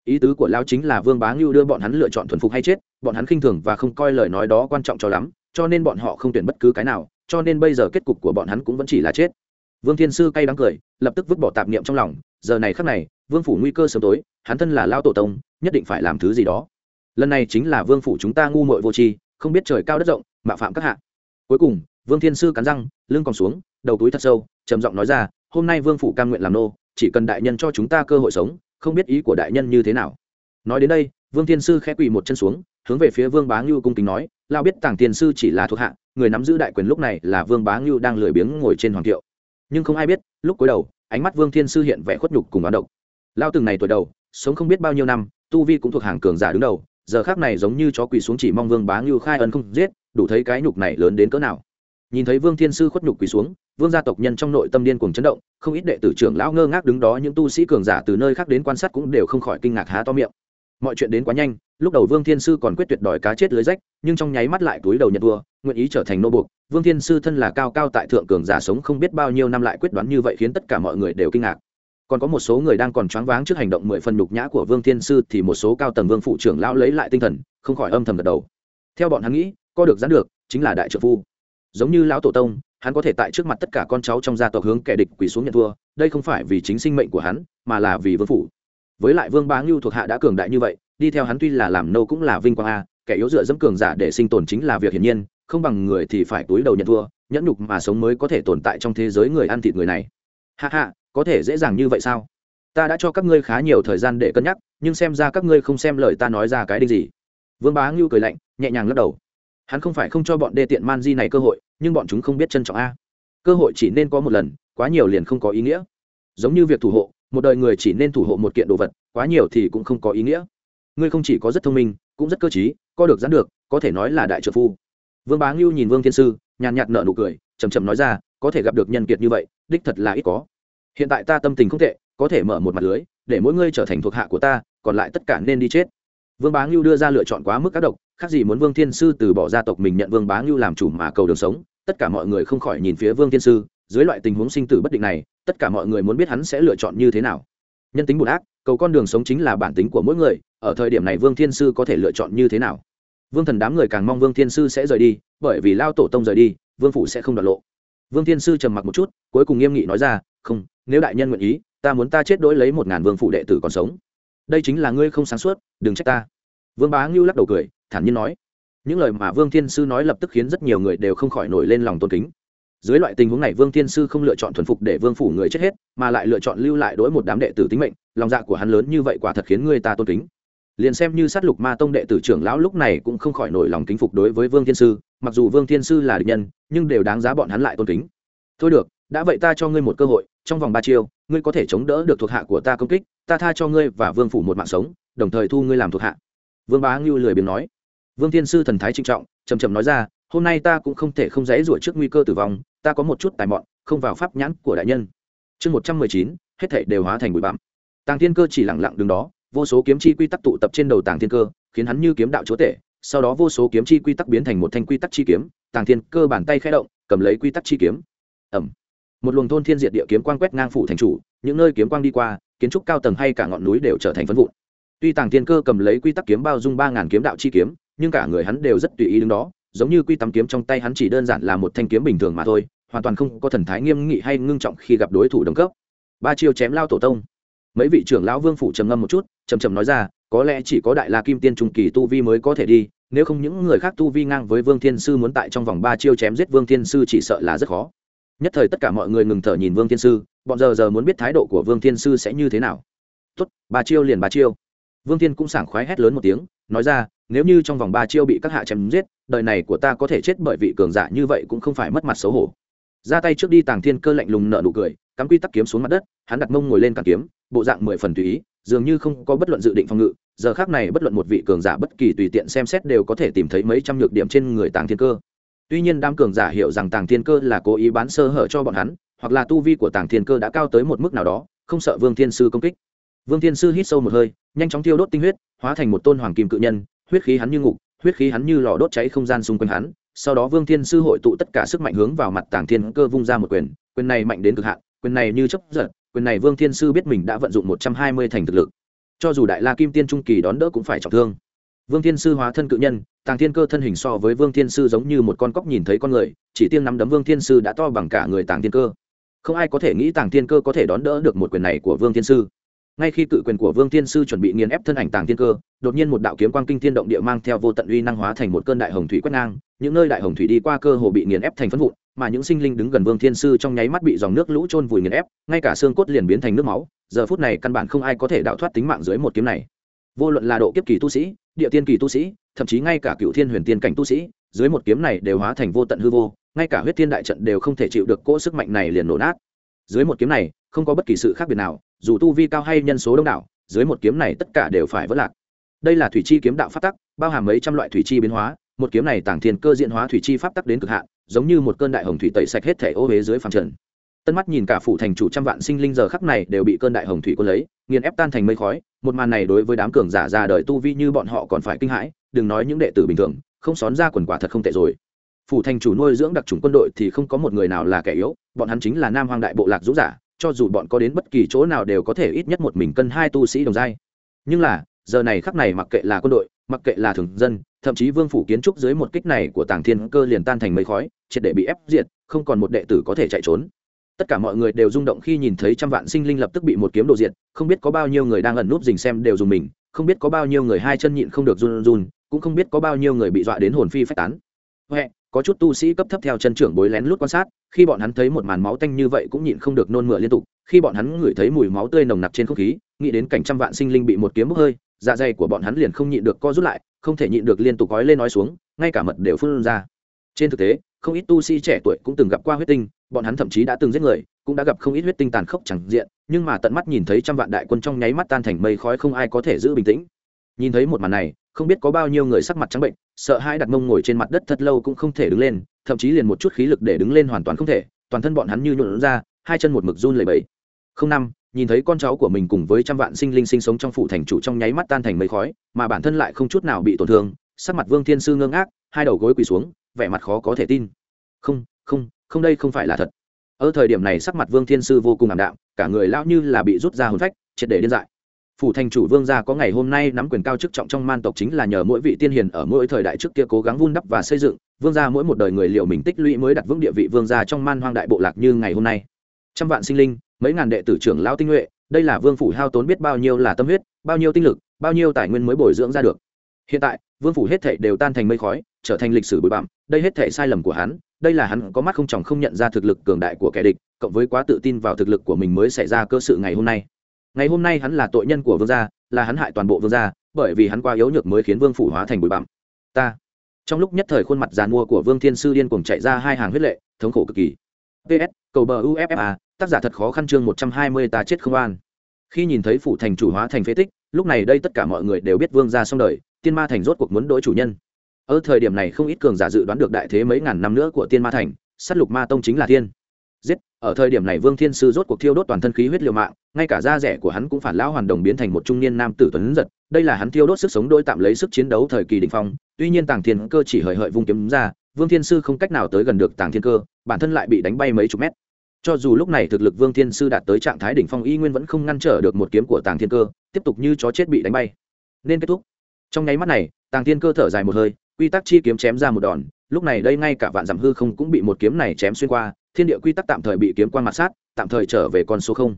Ý tứ của lão chính là vương bá ngưu đưa bọn hắn lựa chọn thuần phục hay chết, bọn hắn khinh thường và không coi lời nói đó quan trọng cho lắm, cho nên bọn họ không tuyển bất cứ cái nào, cho nên bây giờ kết cục của bọn hắn cũng vẫn chỉ là chết. Vương thiên sư cay đắng cười, lập tức vứt bỏ tạp niệm trong lòng, giờ này khắc này, vương phủ nguy cơ sớm tối, hắn thân là lao tổ tông, nhất định phải làm thứ gì đó. Lần này chính là vương phủ chúng ta ngu muội vô tri, không biết trời cao đất rộng, mạo phạm các hạ cuối cùng, vương thiên sư cắn răng, lưng còn xuống, đầu túi thật sâu, trầm giọng nói ra, hôm nay vương phủ cam nguyện làm nô, chỉ cần đại nhân cho chúng ta cơ hội sống, không biết ý của đại nhân như thế nào. Nói đến đây, vương thiên sư khẽ quỳ một chân xuống, hướng về phía vương bá ngưu cung kính nói lao biết tàng thiên sư chỉ là thuộc hạ, người nắm giữ đại quyền lúc này là vương bá ngưu đang lười biếng ngồi trên hoàng kiệu nhưng không ai biết, lúc cuối đầu, ánh mắt vương thiên sư hiện vẻ khuất nhục cùng oán độc. Lao từng này tuổi đầu, sống không biết bao nhiêu năm, tu vi cũng thuộc hàng cường giả đứng đầu giờ khác này giống như chó quỳ xuống chỉ mong vương bá ngưu khai ân không giết, đủ thấy cái nhục này lớn đến cỡ nào. Nhìn thấy vương thiên sư khuất nhục quỳ xuống, vương gia tộc nhân trong nội tâm điên cùng chấn động, không ít đệ tử trưởng lão ngơ ngác đứng đó, những tu sĩ cường giả từ nơi khác đến quan sát cũng đều không khỏi kinh ngạc há to miệng. Mọi chuyện đến quá nhanh, lúc đầu vương thiên sư còn quyết tuyệt đòi cá chết lưới rách, nhưng trong nháy mắt lại túi đầu nhận thua, nguyện ý trở thành nô buộc. Vương thiên sư thân là cao cao tại thượng cường giả sống không biết bao nhiêu năm lại quyết đoán như vậy khiến tất cả mọi người đều kinh ngạc còn có một số người đang còn choáng váng trước hành động mười phần nhục nhã của vương thiên sư thì một số cao tầng vương phụ trưởng lão lấy lại tinh thần, không khỏi âm thầm gật đầu. Theo bọn hắn nghĩ, co được gián được, chính là đại trợ phu. Giống như lão tổ tông, hắn có thể tại trước mặt tất cả con cháu trong gia tộc hướng kẻ địch quỳ xuống nhận thua, đây không phải vì chính sinh mệnh của hắn, mà là vì vương phủ. Với lại vương bá ngưu thuộc hạ đã cường đại như vậy, đi theo hắn tuy là làm nâu cũng là vinh quang a, kẻ yếu dựa dẫm cường giả để sinh tồn chính là việc hiển nhiên, không bằng người thì phải túi đầu nhận thua, nhẫn nhục mà sống mới có thể tồn tại trong thế giới người ăn thịt người này. Hạ hạ có thể dễ dàng như vậy sao? Ta đã cho các ngươi khá nhiều thời gian để cân nhắc, nhưng xem ra các ngươi không xem lời ta nói ra cái đinh gì. Vương bá ngưu cười lạnh, nhẹ nhàng lắc đầu. Hắn không phải không cho bọn đê tiện man di này cơ hội, nhưng bọn chúng không biết trân trọng a. Cơ hội chỉ nên có một lần, quá nhiều liền không có ý nghĩa. Giống như việc thủ hộ, một đời người chỉ nên thủ hộ một kiện đồ vật, quá nhiều thì cũng không có ý nghĩa. Ngươi không chỉ có rất thông minh, cũng rất cơ t r í có được dán được, có thể nói là đại trợ phu. Vương bá ngưu nhìn vương thiên sư, nhàn nhạt nợ nụ cười chầm chầm nói ra, có thể gặp được nhân kiệt như vậy, đích thật là ít có hiện tại ta tâm tình không tệ, có thể mở một mặt lưới, để mỗi ngươi trở thành thuộc hạ của ta, còn lại tất cả nên đi chết. Vương bá ngưu đưa ra lựa chọn quá mức các độc, khác gì muốn vương thiên sư từ bỏ gia tộc mình nhận vương bá ngưu làm chủ mà cầu đường sống, tất cả mọi người không khỏi nhìn phía vương thiên sư, dưới loại tình huống sinh tử bất định này, tất cả mọi người muốn biết hắn sẽ lựa chọn như thế nào. Nhân tính bùn ác, cầu con đường sống chính là bản tính của mỗi người, ở thời điểm này vương thiên sư có thể lựa chọn như thế nào? Vương thần đám người càng mong vương thiên sư sẽ rời đi, bởi vì lao tổ tông rời đi, vương phủ sẽ không đoạt lộ. Vương thiên sư trầm mặc một chút, cuối cùng nghiêm nghị nói ra không, nếu đại nhân nguyện ý, ta muốn ta chết đỗi lấy một ngàn vương phụ đệ tử còn sống. Đây chính là ngươi không sáng suốt, đừng trách ta. Vương bá ngưu lắc đầu cười, thản nhiên nói. Những lời mà vương thiên sư nói lập tức khiến rất nhiều người đều không khỏi nổi lên lòng tôn kính. Dưới loại tình huống này, vương thiên sư không lựa chọn thuần phục để vương phủ người chết hết, mà lại lựa chọn lưu lại đối một đám đệ tử tính mệnh. Lòng dạ của hắn lớn như vậy quả thật khiến người ta tôn kính. Liền xem như sát lục ma tông đệ tử trưởng lão lúc này cũng không khỏi nổi lòng kính phục đối với vương thiên sư, mặc dù vương thiên sư là địch nhân, nhưng đều đáng giá bọn hắn lại tôn kính. Thôi được đã vậy ta cho ngươi một cơ hội, trong vòng ba chiêu, ngươi có thể chống đỡ được thuộc hạ của ta công kích, ta tha cho ngươi và vương phủ một mạng sống, đồng thời thu ngươi làm thuộc hạ. Vương bá ngưu lười biếng nói. Vương thiên sư thần thái trinh trọng trầm trầm nói ra, hôm nay ta cũng không thể không dãy rủa trước nguy cơ tử vong, ta có một chút tài mọn, không vào pháp nhãn của đại nhân. Chương một trăm mười chín, hết thể đều hóa thành bụi bặm. Tàng thiên cơ chỉ lẳng lặng đứng đó, vô số kiếm chi quy tắc tụ tập trên đầu tàng thiên cơ, khiến hắn như kiếm đạo chúa tể, sau đó vô số kiếm chi quy tắc biến thành một thanh quy tắc chi kiếm, tàng thiên cơ bàn tay khẽ động, cầm lấy quy tắc chi kiếm. Ẩm một luồng thôn thiên diệt địa kiếm quang quét ngang phủ thành chủ, những nơi kiếm quang đi qua, kiến trúc cao tầng hay cả ngọn núi đều trở thành phân vụn. Tuy tàng thiên cơ cầm lấy quy tắc kiếm bao dung ba ngàn kiếm đạo chi kiếm, nhưng cả người hắn đều rất tùy ý đứng đó, giống như quy tắm kiếm trong tay hắn chỉ đơn giản là một thanh kiếm bình thường mà thôi, hoàn toàn không có thần thái nghiêm nghị hay ngưng trọng khi gặp đối thủ đồng cấp. Ba chiêu chém lao tổ tông. Mấy vị trưởng lão vương phủ trầm ngâm một chút trầm trầm nói ra, có lẽ chỉ có đại la kim tiên trung kỳ tu vi mới có thể đi, nếu không những người khác tu vi ngang với vương thiên sư muốn tại trong vòng ba chiêu chém giết vương thiên sư chỉ sợ là rất khó nhất thời tất cả mọi người ngừng thở nhìn vương thiên sư, bọn giờ giờ muốn biết thái độ của vương thiên sư sẽ như thế nào. Tốt, ba chiêu liền ba chiêu. Vương thiên cũng sảng khoái hét lớn một tiếng, nói ra, nếu như trong vòng ba chiêu bị các hạ chém giết, đời này của ta có thể chết bởi vị cường giả như vậy cũng không phải mất mặt xấu hổ. Ra tay trước đi tàng thiên cơ lạnh lùng nợ nụ cười, cắm quy tắc kiếm xuống mặt đất, hắn đặt mông ngồi lên càng kiếm, bộ dạng mười phần tùy ý, dường như không có bất luận dự định phòng ngự, giờ khác này bất luận một vị cường giả bất kỳ tùy tiện xem xét đều có thể tìm thấy mấy trăm nhược điểm trên người tàng thiên cơ tuy nhiên đám cường giả hiểu rằng tàng thiên cơ là cố ý bán sơ hở cho bọn hắn, hoặc là tu vi của tàng thiên cơ đã cao tới một mức nào đó, không sợ vương thiên sư công kích. Vương thiên sư hít sâu một hơi, nhanh chóng tiêu đốt tinh huyết, hóa thành một tôn hoàng kim cự nhân, huyết khí hắn như ngục, huyết khí hắn như lò đốt cháy không gian xung quanh hắn. Sau đó vương thiên sư hội tụ tất cả sức mạnh hướng vào mặt tàng thiên cơ vung ra một quyền quyền này mạnh đến cực hạn, quyền này như chấp giật, quyền này vương thiên sư biết mình đã vận dụng một trăm hai mươi thành thực lực. Cho dù đại la kim tiên trung kỳ đón đỡ cũng phải trọng thương vương thiên sư hóa thân cự nhân, tàng thiên cơ thân hình so với vương thiên sư giống như một con cóc nhìn thấy con người, chỉ tiên nắm đấm vương thiên sư đã to bằng cả người tàng thiên cơ. Không ai có thể nghĩ tàng thiên cơ có thể đón đỡ được một quyền này của vương thiên sư. Ngay khi cự quyền của vương thiên sư chuẩn bị nghiền ép thân ảnh tàng thiên cơ, đột nhiên một đạo kiếm quang kinh thiên động địa mang theo vô tận uy năng hóa thành một cơn đại hồng thủy quét ngang, những nơi đại hồng thủy đi qua cơ hồ bị nghiền ép thành phân vụn, mà những sinh linh đứng gần vương thiên sư trong nháy mắt bị dòng nước lũ trôn vùi nghiền ép, ngay cả xương cốt liền biến thành nước máu, giờ phút này căn bản không ai có thể đạo thoát tính mạng dưới một kiếm này. Vô luận là độ kiếp kỳ tu sĩ địa tiên kỳ tu sĩ, thậm chí ngay cả cựu thiên huyền tiên cảnh tu sĩ, dưới một kiếm này đều hóa thành vô tận hư vô, ngay cả huyết thiên đại trận đều không thể chịu được cỗ sức mạnh này liền nổ nát. Dưới một kiếm này, không có bất kỳ sự khác biệt nào, dù tu vi cao hay nhân số đông đảo, dưới một kiếm này tất cả đều phải vỡ lạc. Đây là thủy chi kiếm đạo pháp tắc, bao hàm mấy trăm loại thủy chi biến hóa, một kiếm này tàng thiên cơ diện hóa thủy chi pháp tắc đến cực hạn, giống như một cơn đại hồng thủy tẩy sạch hết thể ô huế dưới phẳng trần tân mắt nhìn cả phủ thành chủ trăm vạn sinh linh giờ khắc này đều bị cơn đại hồng thủy quân lấy, nghiền ép tan thành mây khói, một màn này đối với đám cường giả ra đời tu vi như bọn họ còn phải kinh hãi, đừng nói những đệ tử bình thường, không xón ra quần quả thật không tệ rồi. Phủ thành chủ nuôi dưỡng đặc trùng quân đội thì không có một người nào là kẻ yếu, bọn hắn chính là nam hoàng đại bộ lạc dũng giả, cho dù bọn có đến bất kỳ chỗ nào đều có thể ít nhất một mình cân hai tu sĩ đồng giai. Nhưng là, giờ này khắc này mặc kệ là quân đội, mặc kệ là thường dân, thậm chí vương phủ kiến trúc dưới một kích này của tàng thiên cơ liền tan thành mây khói, triệt để bị ép diệt, không còn một đệ tử có thể chạy trốn tất cả mọi người đều rung động khi nhìn thấy trăm vạn sinh linh lập tức bị một kiếm đồ diện. không biết có bao nhiêu người đang ẩn núp dình xem đều dùng mình, không biết có bao nhiêu người hai chân nhịn không được run run, cũng không biết có bao nhiêu người bị dọa đến hồn phi phách tán huệ, có chút tu sĩ cấp thấp theo chân trưởng bối lén lút quan sát, khi bọn hắn thấy một màn máu tanh như vậy cũng nhịn không được nôn mửa liên tục, khi bọn hắn ngửi thấy mùi máu tươi nồng nặc trên không khí, nghĩ đến cảnh trăm vạn sinh linh bị một kiếm bốc hơi dạ dày của bọn hắn liền không nhịn được co rút lại, không thể nhịn được liên tục gói lên nói xuống, ngay cả mật đều phun ra trên thực tế, không ít tu sĩ trẻ tuổi cũng từng gặp qua huyết tinh bọn hắn thậm chí đã từng giết người, cũng đã gặp không ít huyết tinh tàn khốc chẳng diện, nhưng mà tận mắt nhìn thấy trăm vạn đại quân trong nháy mắt tan thành mây khói không ai có thể giữ bình tĩnh. Nhìn thấy một màn này, không biết có bao nhiêu người sắc mặt trắng bệnh, sợ hai đặt mông ngồi trên mặt đất thật lâu cũng không thể đứng lên, thậm chí liền một chút khí lực để đứng lên hoàn toàn không thể, toàn thân bọn hắn như nhuộn ra, hai chân một mực run lẩy bẩy. Không năm, nhìn thấy con cháu của mình cùng với trăm vạn sinh linh sinh sống trong phủ thành chủ trong nháy mắt tan thành mây khói, mà bản thân lại không chút nào bị tổn thương, sắc mặt vương thiên sư ngơ ngác, hai đầu gối quỳ xuống, vẻ mặt khó có thể tin. Không không không đây không phải là thật. Ở thời điểm này sắc mặt vương thiên sư vô cùng ảm đạm, cả người lão như là bị rút ra hồn phách, triệt để điên dại. Phủ thành chủ vương gia có ngày hôm nay nắm quyền cao chức trọng trong man tộc chính là nhờ mỗi vị tiên hiền ở mỗi thời đại trước kia cố gắng vun đắp và xây dựng, vương gia mỗi một đời người liệu mình tích lũy mới đặt vững địa vị vương gia trong man hoang đại bộ lạc như ngày hôm nay. Trăm vạn sinh linh, mấy ngàn đệ tử trưởng lão tinh nhuệ, đây là vương phủ hao tốn biết bao nhiêu là tâm huyết, bao nhiêu tinh lực, bao nhiêu tài nguyên mới bồi dưỡng ra được. Hiện tại, vương phủ hết thảy đều tan thành mây khói, trở thành lịch sử bụi bặm, đây hết thảy sai lầm của hắn đây là hắn có mắt không chồng không nhận ra thực lực cường đại của kẻ địch, cộng với quá tự tin vào thực lực của mình mới xảy ra cơ sự ngày hôm nay. Ngày hôm nay hắn là tội nhân của vương gia, là hắn hại toàn bộ vương gia, bởi vì hắn quá yếu nhược mới khiến vương phủ hóa thành bụi bặm. Ta. Trong lúc nhất thời khuôn mặt giàn mua của vương thiên sư điên cuồng chạy ra hai hàng huyết lệ, thống khổ cực kỳ. Ps cầu bờ uffa tác giả thật khó khăn chương một trăm hai mươi, ta chết không an. Khi nhìn thấy phủ thành chủ hóa thành phế tích, lúc này đây tất cả mọi người đều biết vương gia xong đời, tiên ma thành rốt cuộc muốn đổi chủ nhân ở thời điểm này không ít cường giả dự đoán được đại thế mấy ngàn năm nữa của tiên ma thành s á t lục ma tông chính là thiên. Giết, ở thời điểm này vương thiên sư rốt cuộc thiêu đốt toàn thân khí huyết liều mạng, ngay cả da rẻ của hắn cũng phản lão hoàn đồng biến thành một trung niên nam tử tuấn giật, đây là hắn thiêu đốt sức sống đôi tạm lấy sức chiến đấu thời kỳ đình phong, tuy nhiên tàng thiên cơ chỉ hời hợi vung kiếm ra, vương thiên sư không cách nào tới gần được tàng thiên cơ, bản thân lại bị đánh bay mấy chục mét. Cho dù lúc này thực lực vương thiên sư đạt tới trạng thái đỉnh phong y nguyên vẫn không ngăn trở được một kiếm của tàng thiên cơ, tiếp tục như chó chết bị đánh bay. Nên kết thúc. Trong nháy mắt này, tàng thiên cơ thở dài một hơi quy tắc chi kiếm chém ra một đòn, lúc này đây ngay cả vạn dặm hư không cũng bị một kiếm này chém xuyên qua, thiên địa quy tắc tạm thời bị kiếm quan mặt sát, tạm thời trở về con số không.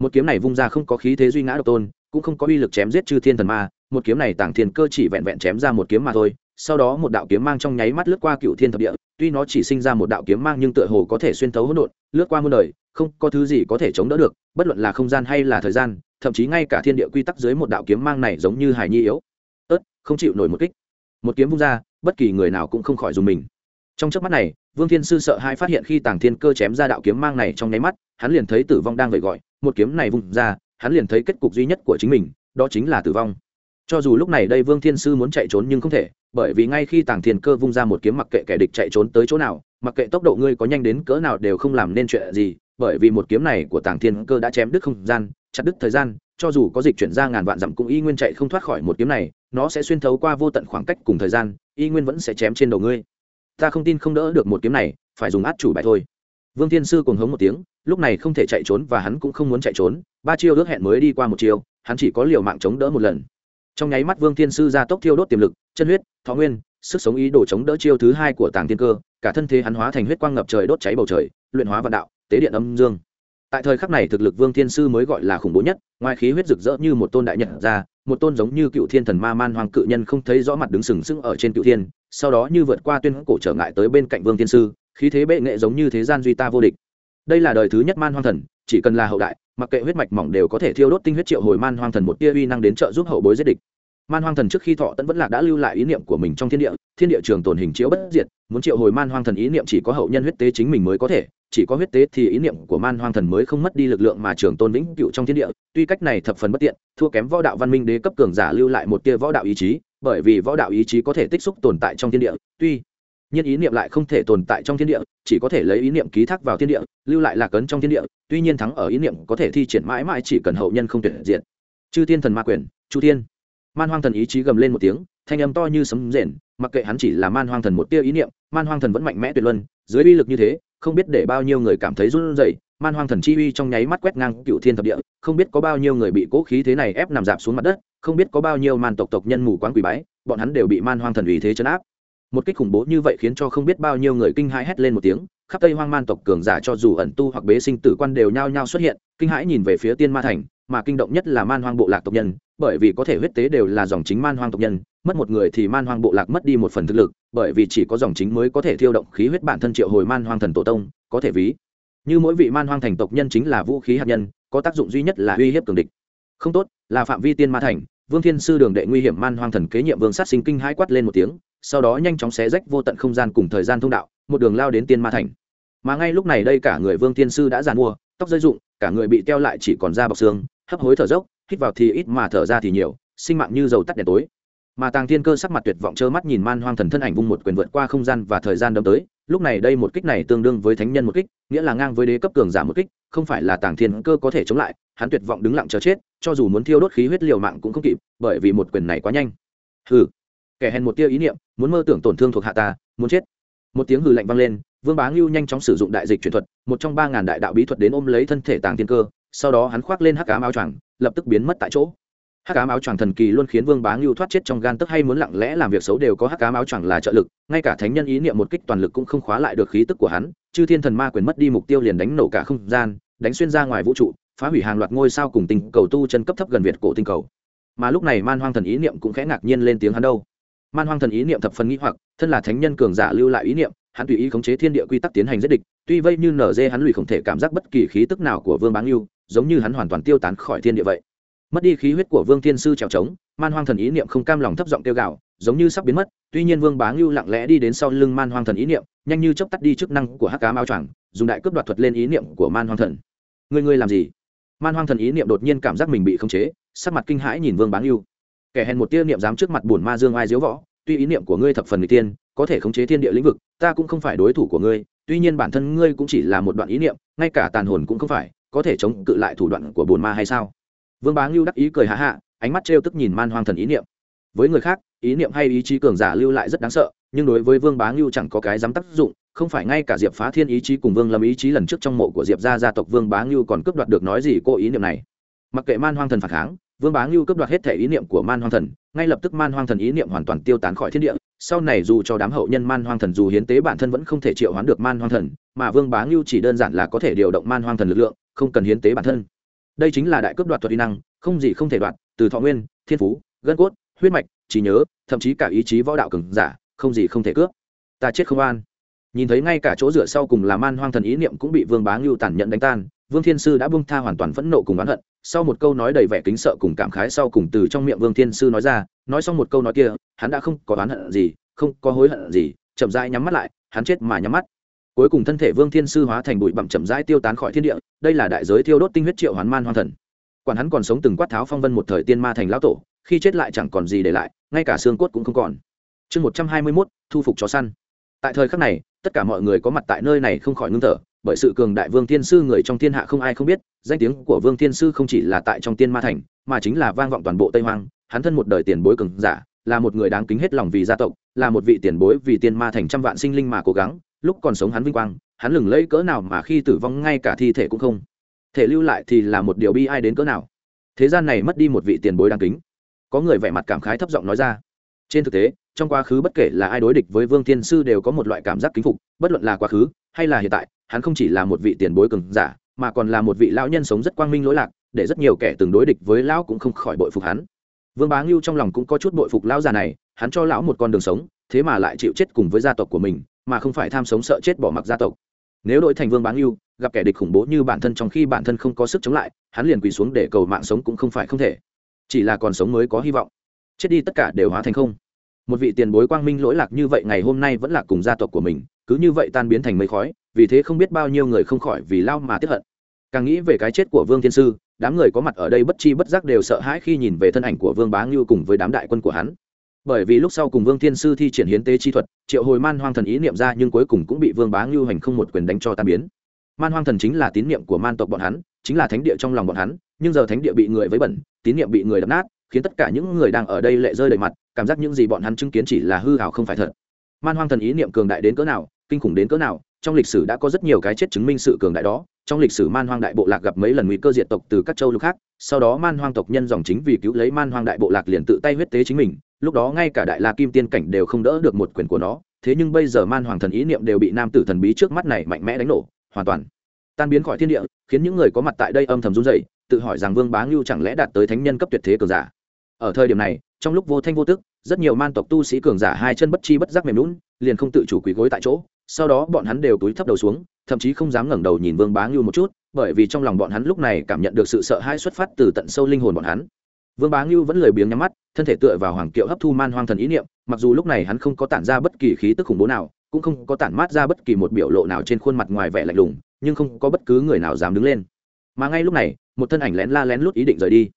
Một kiếm này vung ra không có khí thế duy ngã độc tôn, cũng không có uy lực chém giết chư thiên thần ma, một kiếm này tàng thiên cơ chỉ vẹn vẹn chém ra một kiếm mà thôi, sau đó một đạo kiếm mang trong nháy mắt lướt qua cựu thiên thập địa, tuy nó chỉ sinh ra một đạo kiếm mang nhưng tựa hồ có thể xuyên thấu hỗn độn, lướt qua muôn đời, không có thứ gì có thể chống đỡ được, bất luận là không gian hay là thời gian, thậm chí ngay cả thiên địa quy tắc dưới một đạo kiếm mang này giống như hải nhi yếu. Ớt, không chịu nổi một kích một kiếm vung ra, bất kỳ người nào cũng không khỏi dùng mình. Trong trước mắt này, vương thiên sư sợ hai phát hiện khi tàng thiên cơ chém ra đạo kiếm mang này trong nháy mắt, hắn liền thấy tử vong đang vậy gọi, một kiếm này vung ra, hắn liền thấy kết cục duy nhất của chính mình, đó chính là tử vong. Cho dù lúc này đây vương thiên sư muốn chạy trốn nhưng không thể, bởi vì ngay khi tàng thiên cơ vung ra một kiếm mặc kệ kẻ địch chạy trốn tới chỗ nào, mặc kệ tốc độ ngươi có nhanh đến cỡ nào đều không làm nên chuyện gì, bởi vì một kiếm này của tàng thiên cơ đã chém đứt không gian, chặt đứt thời gian cho dù có dịch chuyển ra ngàn vạn dặm cũng y nguyên chạy không thoát khỏi một kiếm này, nó sẽ xuyên thấu qua vô tận khoảng cách cùng thời gian, y nguyên vẫn sẽ chém trên đầu ngươi. Ta không tin không đỡ được một kiếm này, phải dùng át chủ bài thôi. Vương thiên sư cùng hống một tiếng, lúc này không thể chạy trốn và hắn cũng không muốn chạy trốn, ba chiêu ước hẹn mới đi qua một chiêu, hắn chỉ có liều mạng chống đỡ một lần. Trong nháy mắt vương thiên sư ra tốc thiêu đốt tiềm lực, chân huyết, thọ nguyên, sức sống ý đồ chống đỡ chiêu thứ hai của tàng thiên cơ, cả thân thế hắn hóa thành huyết quang ngập trời đốt cháy bầu trời, luyện hóa vạn đạo, tế điện âm dương tại thời khắc này thực lực vương thiên sư mới gọi là khủng bố nhất, ngoài khí huyết rực rỡ như một tôn đại nhật ra, một tôn giống như cựu thiên thần ma man hoàng cự nhân không thấy rõ mặt đứng sừng sững ở trên cựu thiên, sau đó như vượt qua tuyên cổ trở ngại tới bên cạnh vương thiên sư, khí thế bệ nghệ giống như thế gian duy ta vô địch. Đây là đời thứ nhất man hoang thần, chỉ cần là hậu đại, mặc kệ huyết mạch mỏng đều có thể thiêu đốt tinh huyết triệu hồi man hoang thần một tia uy năng đến trợ giúp hậu bối giết địch man hoang thần trước khi thọ tẫn vẫn lạc đã lưu lại ý niệm của mình trong thiên địa thiên địa trường tồn hình chiếu bất diệt, muốn triệu hồi man hoang thần ý niệm chỉ có hậu nhân huyết tế chính mình mới có thể, chỉ có huyết tế thì ý niệm của man hoang thần mới không mất đi lực lượng mà trường tôn vĩnh cựu trong thiên địa, tuy cách này thập phần bất tiện, thua kém võ đạo văn minh đế cấp cường giả lưu lại một tia võ đạo ý chí, bởi vì võ đạo ý chí có thể tích xúc tồn tại trong thiên địa, tuy nhiên ý niệm lại không thể tồn tại trong thiên địa, chỉ có thể lấy ý niệm ký thác vào thiên địa, lưu lại lạc ấn trong thiên địa, tuy nhiên thắng ở ý niệm có thể thi triển mãi mãi chỉ cần hậu nhân không tuyệt diện chư thiên thần ma quyền, chu thiên man hoang thần ý chí gầm lên một tiếng, thanh âm to như sấm rền, mặc kệ hắn chỉ là man hoang thần một tia ý niệm, man hoang thần vẫn mạnh mẽ tuyệt luân, dưới uy lực như thế, không biết để bao nhiêu người cảm thấy run rẩy, man hoang thần chi uy trong nháy mắt quét ngang cựu thiên thập địa, không biết có bao nhiêu người bị cố khí thế này ép nằm dạp xuống mặt đất, không biết có bao nhiêu man tộc tộc nhân mù quáng quỷ bái, bọn hắn đều bị man hoang thần uy thế chấn áp. Một kích khủng bố như vậy khiến cho không biết bao nhiêu người kinh hãi hét lên một tiếng, khắp tây hoang man tộc cường giả cho dù ẩn tu hoặc bế sinh tử quan đều nhao nhao xuất hiện, kinh hãi nhìn về phía tiên ma thành, mà kinh động nhất là man hoang bộ lạc tộc nhân bởi vì có thể huyết tế đều là dòng chính man hoang tộc nhân, mất một người thì man hoang bộ lạc mất đi một phần thực lực, bởi vì chỉ có dòng chính mới có thể thiêu động khí huyết bản thân triệu hồi man hoang thần tổ tông, có thể ví. Như mỗi vị man hoang thành tộc nhân chính là vũ khí hạt nhân, có tác dụng duy nhất là uy hiếp cường địch. Không tốt, là phạm vi tiên ma thành, vương thiên sư đường đệ nguy hiểm man hoang thần kế nhiệm vương sát sinh kinh hai quát lên một tiếng, sau đó nhanh chóng xé rách vô tận không gian cùng thời gian thông đạo, một đường lao đến tiên ma thành. Mà ngay lúc này đây cả người vương thiên sư đã giàn mua, tóc rơi rụng, cả người bị teo lại chỉ còn da bọc xương, hấp hối thở dốc hít vào thì ít mà thở ra thì nhiều, sinh mạng như dầu tắt đèn tối. Mà tàng thiên cơ sắc mặt tuyệt vọng trơ mắt nhìn man hoang thần thân ảnh vung một quyền vượt qua không gian và thời gian đâm tới. Lúc này đây một kích này tương đương với thánh nhân một kích, nghĩa là ngang với đế cấp cường giả một kích, không phải là tàng thiên cơ có thể chống lại, hắn tuyệt vọng đứng lặng chờ chết, cho dù muốn thiêu đốt khí huyết liều mạng cũng không kịp, bởi vì một quyền này quá nhanh. Hừ. Kẻ hèn một tia ý niệm, muốn mơ tưởng tổn thương thuộc hạ ta, muốn chết. Một tiếng hừ lạnh vang lên, vương bá ngưu nhanh chóng sử dụng đại dịch truyền thuật, một trong ba ngàn đại đạo bí thuật đến ôm lấy thân thể tàng thiên cơ sau đó hắn khoác lên hắc ám áo choàng, lập tức biến mất tại chỗ. Hắc ám áo choàng thần kỳ luôn khiến vương bá ngưu thoát chết trong gan tức hay muốn lặng lẽ làm việc xấu đều có hắc ám áo choàng là trợ lực, ngay cả thánh nhân ý niệm một kích toàn lực cũng không khóa lại được khí tức của hắn, chư thiên thần ma quyền mất đi mục tiêu liền đánh nổ cả không gian, đánh xuyên ra ngoài vũ trụ, phá hủy hàng loạt ngôi sao cùng tinh cầu tu chân cấp thấp gần việt cổ tinh cầu. Mà lúc này man hoang thần ý niệm cũng khẽ ngạc nhiên lên tiếng hắn đâu. Man hoang thần ý niệm thập phần nghĩ hoặc, thân là thánh nhân cường giả lưu lại ý niệm, hắn tùy ý khống chế thiên địa quy tắc tiến hành giết địch, tuy vây như nở dê hắn lùi không thể cảm giác bất kỳ khí tức nào của vương báng lưu giống như hắn hoàn toàn tiêu tán khỏi thiên địa vậy. Mất đi khí huyết của vương thiên sư trèo trống, man hoang thần ý niệm không cam lòng thấp giọng tiêu gạo giống như sắp biến mất, tuy nhiên vương bá ngưu lặng lẽ đi đến sau lưng man hoang thần ý niệm, nhanh như chốc tắt đi chức năng của hắc cá mao choàng, dùng đại cướp đoạt thuật lên ý niệm của man hoang thần. Người người làm gì? Man hoang thần ý niệm đột nhiên cảm giác mình bị khống chế, sắc mặt kinh hãi nhìn vương bá ngưu. Kẻ hèn một tia niệm dám trước mặt bổn ma dương ai diếu võ, tuy ý niệm của ngươi thập phần người tiên có thể khống chế thiên địa lĩnh vực, ta cũng không phải đối thủ của ngươi, tuy nhiên bản thân ngươi cũng chỉ là một đoạn ý niệm, ngay cả tàn hồn cũng không phải có thể chống cự lại thủ đoạn của bồn ma hay sao? Vương bá ngưu đắc ý cười hạ hạ ánh mắt trêu tức nhìn man hoang thần ý niệm. Với người khác, ý niệm hay ý chí cường giả lưu lại rất đáng sợ, nhưng đối với vương bá ngưu chẳng có cái dám tác dụng, không phải ngay cả diệp phá thiên ý chí cùng vương lâm ý chí lần trước trong mộ của diệp gia gia tộc vương bá ngưu còn cướp đoạt được nói gì cô ý niệm này. Mặc kệ man hoang thần phản kháng, vương bá ngưu cướp đoạt hết thể ý niệm của man hoang thần, ngay lập tức man hoang thần ý niệm hoàn toàn tiêu tán khỏi thiên địa sau này dù cho đám hậu nhân man hoang thần dù hiến tế bản thân vẫn không thể triệu hoán được man hoang thần, mà vương bá ngưu chỉ đơn giản là có thể điều động man hoang thần lực lượng, không cần hiến tế bản thân. Đây chính là đại cướp đoạt thuật uy năng, không gì không thể đoạt, từ thọ nguyên, thiên phú, gân cốt, huyết mạch, trí nhớ, thậm chí cả ý chí võ đạo cường giả, không gì không thể cướp. Ta chết không an nhìn thấy ngay cả chỗ dựa sau cùng là man hoang thần ý niệm cũng bị vương bá ngưu tàn nhẫn đánh tan, vương thiên sư đã bung tha hoàn toàn phẫn nộ cùng oán hận sau một câu nói đầy vẻ kính sợ cùng cảm khái sau cùng từ trong miệng vương thiên sư nói ra, nói xong một câu nói kia, hắn đã không có oán hận gì, không có hối hận gì, chậm rãi nhắm mắt lại, hắn chết mà nhắm mắt. Cuối cùng thân thể vương thiên sư hóa thành bụi bặm chậm rãi tiêu tán khỏi thiên địa, đây là đại giới thiêu đốt tinh huyết triệu hoán man hoang thần. Quản hắn còn sống từng quát tháo phong vân một thời tiên ma thành lão tổ, khi chết lại chẳng còn gì để lại, ngay cả xương cốt cũng không còn. Chương một trăm hai mươi mốt, thu phục chó săn. Tại thời khắc này, tất cả mọi người có mặt tại nơi này không khỏi ngưng thở bởi sự cường đại vương thiên sư người trong thiên hạ không ai không biết, danh tiếng của vương thiên sư không chỉ là tại trong tiên ma thành, mà chính là vang vọng toàn bộ tây hoang. Hắn thân một đời tiền bối cường giả, là một người đáng kính hết lòng vì gia tộc, là một vị tiền bối vì tiên ma thành trăm vạn sinh linh mà cố gắng, lúc còn sống hắn vinh quang, hắn lừng lẫy cỡ nào mà khi tử vong ngay cả thi thể cũng không thể lưu lại thì là một điều bi ai đến cỡ nào. Thế gian này mất đi một vị tiền bối đáng kính. Có người vẻ mặt cảm khái thấp giọng nói ra. Trên thực tế, trong quá khứ bất kể là ai đối địch với vương thiên sư đều có một loại cảm giác kính phục, bất luận là quá khứ hay là hiện tại, hắn không chỉ là một vị tiền bối cường giả, mà còn là một vị lão nhân sống rất quang minh lỗi lạc, để rất nhiều kẻ từng đối địch với lão cũng không khỏi bội phục hắn. Vương bá ngưu trong lòng cũng có chút bội phục lão già này, hắn cho lão một con đường sống, thế mà lại chịu chết cùng với gia tộc của mình, mà không phải tham sống sợ chết bỏ mặc gia tộc. Nếu đội thành vương bá ngưu, gặp kẻ địch khủng bố như bản thân trong khi bản thân không có sức chống lại, hắn liền quỳ xuống để cầu mạng sống cũng không phải không thể. Chỉ là còn sống mới có hy vọng. Chết đi tất cả đều hóa thành không. Một vị tiền bối quang minh lỗi lạc như vậy ngày hôm nay vẫn là cùng gia tộc của mình cứ như vậy tan biến thành mây khói, vì thế không biết bao nhiêu người không khỏi vì lao mà tiếp hận. Càng nghĩ về cái chết của vương thiên sư, đám người có mặt ở đây bất chi bất giác đều sợ hãi khi nhìn về thân ảnh của vương bá ngưu cùng với đám đại quân của hắn. Bởi vì lúc sau cùng vương thiên sư thi triển hiến tế chi thuật, triệu hồi man hoang thần ý niệm ra nhưng cuối cùng cũng bị vương bá ngưu hành không một quyền đánh cho tan biến. Man hoang thần chính là tín niệm của man tộc bọn hắn, chính là thánh địa trong lòng bọn hắn, nhưng giờ thánh địa bị người với bẩn, tín niệm bị người đập nát, khiến tất cả những người đang ở đây lệ rơi đầy mặt, cảm giác những gì bọn hắn chứng kiến chỉ là hư hào không phải thật. Man hoang thần ý niệm cường đại đến cỡ nào kinh khủng đến cỡ nào, trong lịch sử đã có rất nhiều cái chết chứng minh sự cường đại đó. Trong lịch sử man hoang đại bộ lạc gặp mấy lần nguy cơ diệt tộc từ các châu lục khác, sau đó man hoang tộc nhân dòng chính vì cứu lấy man hoang đại bộ lạc liền tự tay huyết tế chính mình, lúc đó ngay cả đại la kim tiên cảnh đều không đỡ được một quyền của nó. Thế nhưng bây giờ man hoàng thần ý niệm đều bị nam tử thần bí trước mắt này mạnh mẽ đánh nổ, hoàn toàn tan biến khỏi thiên địa, khiến những người có mặt tại đây âm thầm run rẩy, tự hỏi rằng vương bá ngưu chẳng lẽ đạt tới thánh nhân cấp tuyệt thế cường giả. Ở thời điểm này, trong lúc vô thanh vô tức, rất nhiều man tộc tu sĩ cường giả hai chân bất chi bất giác mềm lún liền không tự chủ quỳ gối tại chỗ sau đó bọn hắn đều túi thấp đầu xuống, thậm chí không dám ngẩng đầu nhìn vương bá ngưu một chút, bởi vì trong lòng bọn hắn lúc này cảm nhận được sự sợ hãi xuất phát từ tận sâu linh hồn bọn hắn. Vương bá ngưu vẫn lười biếng nhắm mắt, thân thể tựa vào hoàng kiệu hấp thu man hoang thần ý niệm, mặc dù lúc này hắn không có tản ra bất kỳ khí tức khủng bố nào, cũng không có tản mát ra bất kỳ một biểu lộ nào trên khuôn mặt ngoài vẻ lạnh lùng, nhưng không có bất cứ người nào dám đứng lên. Mà ngay lúc này, một thân ảnh lén la lén lút ý định rời đi.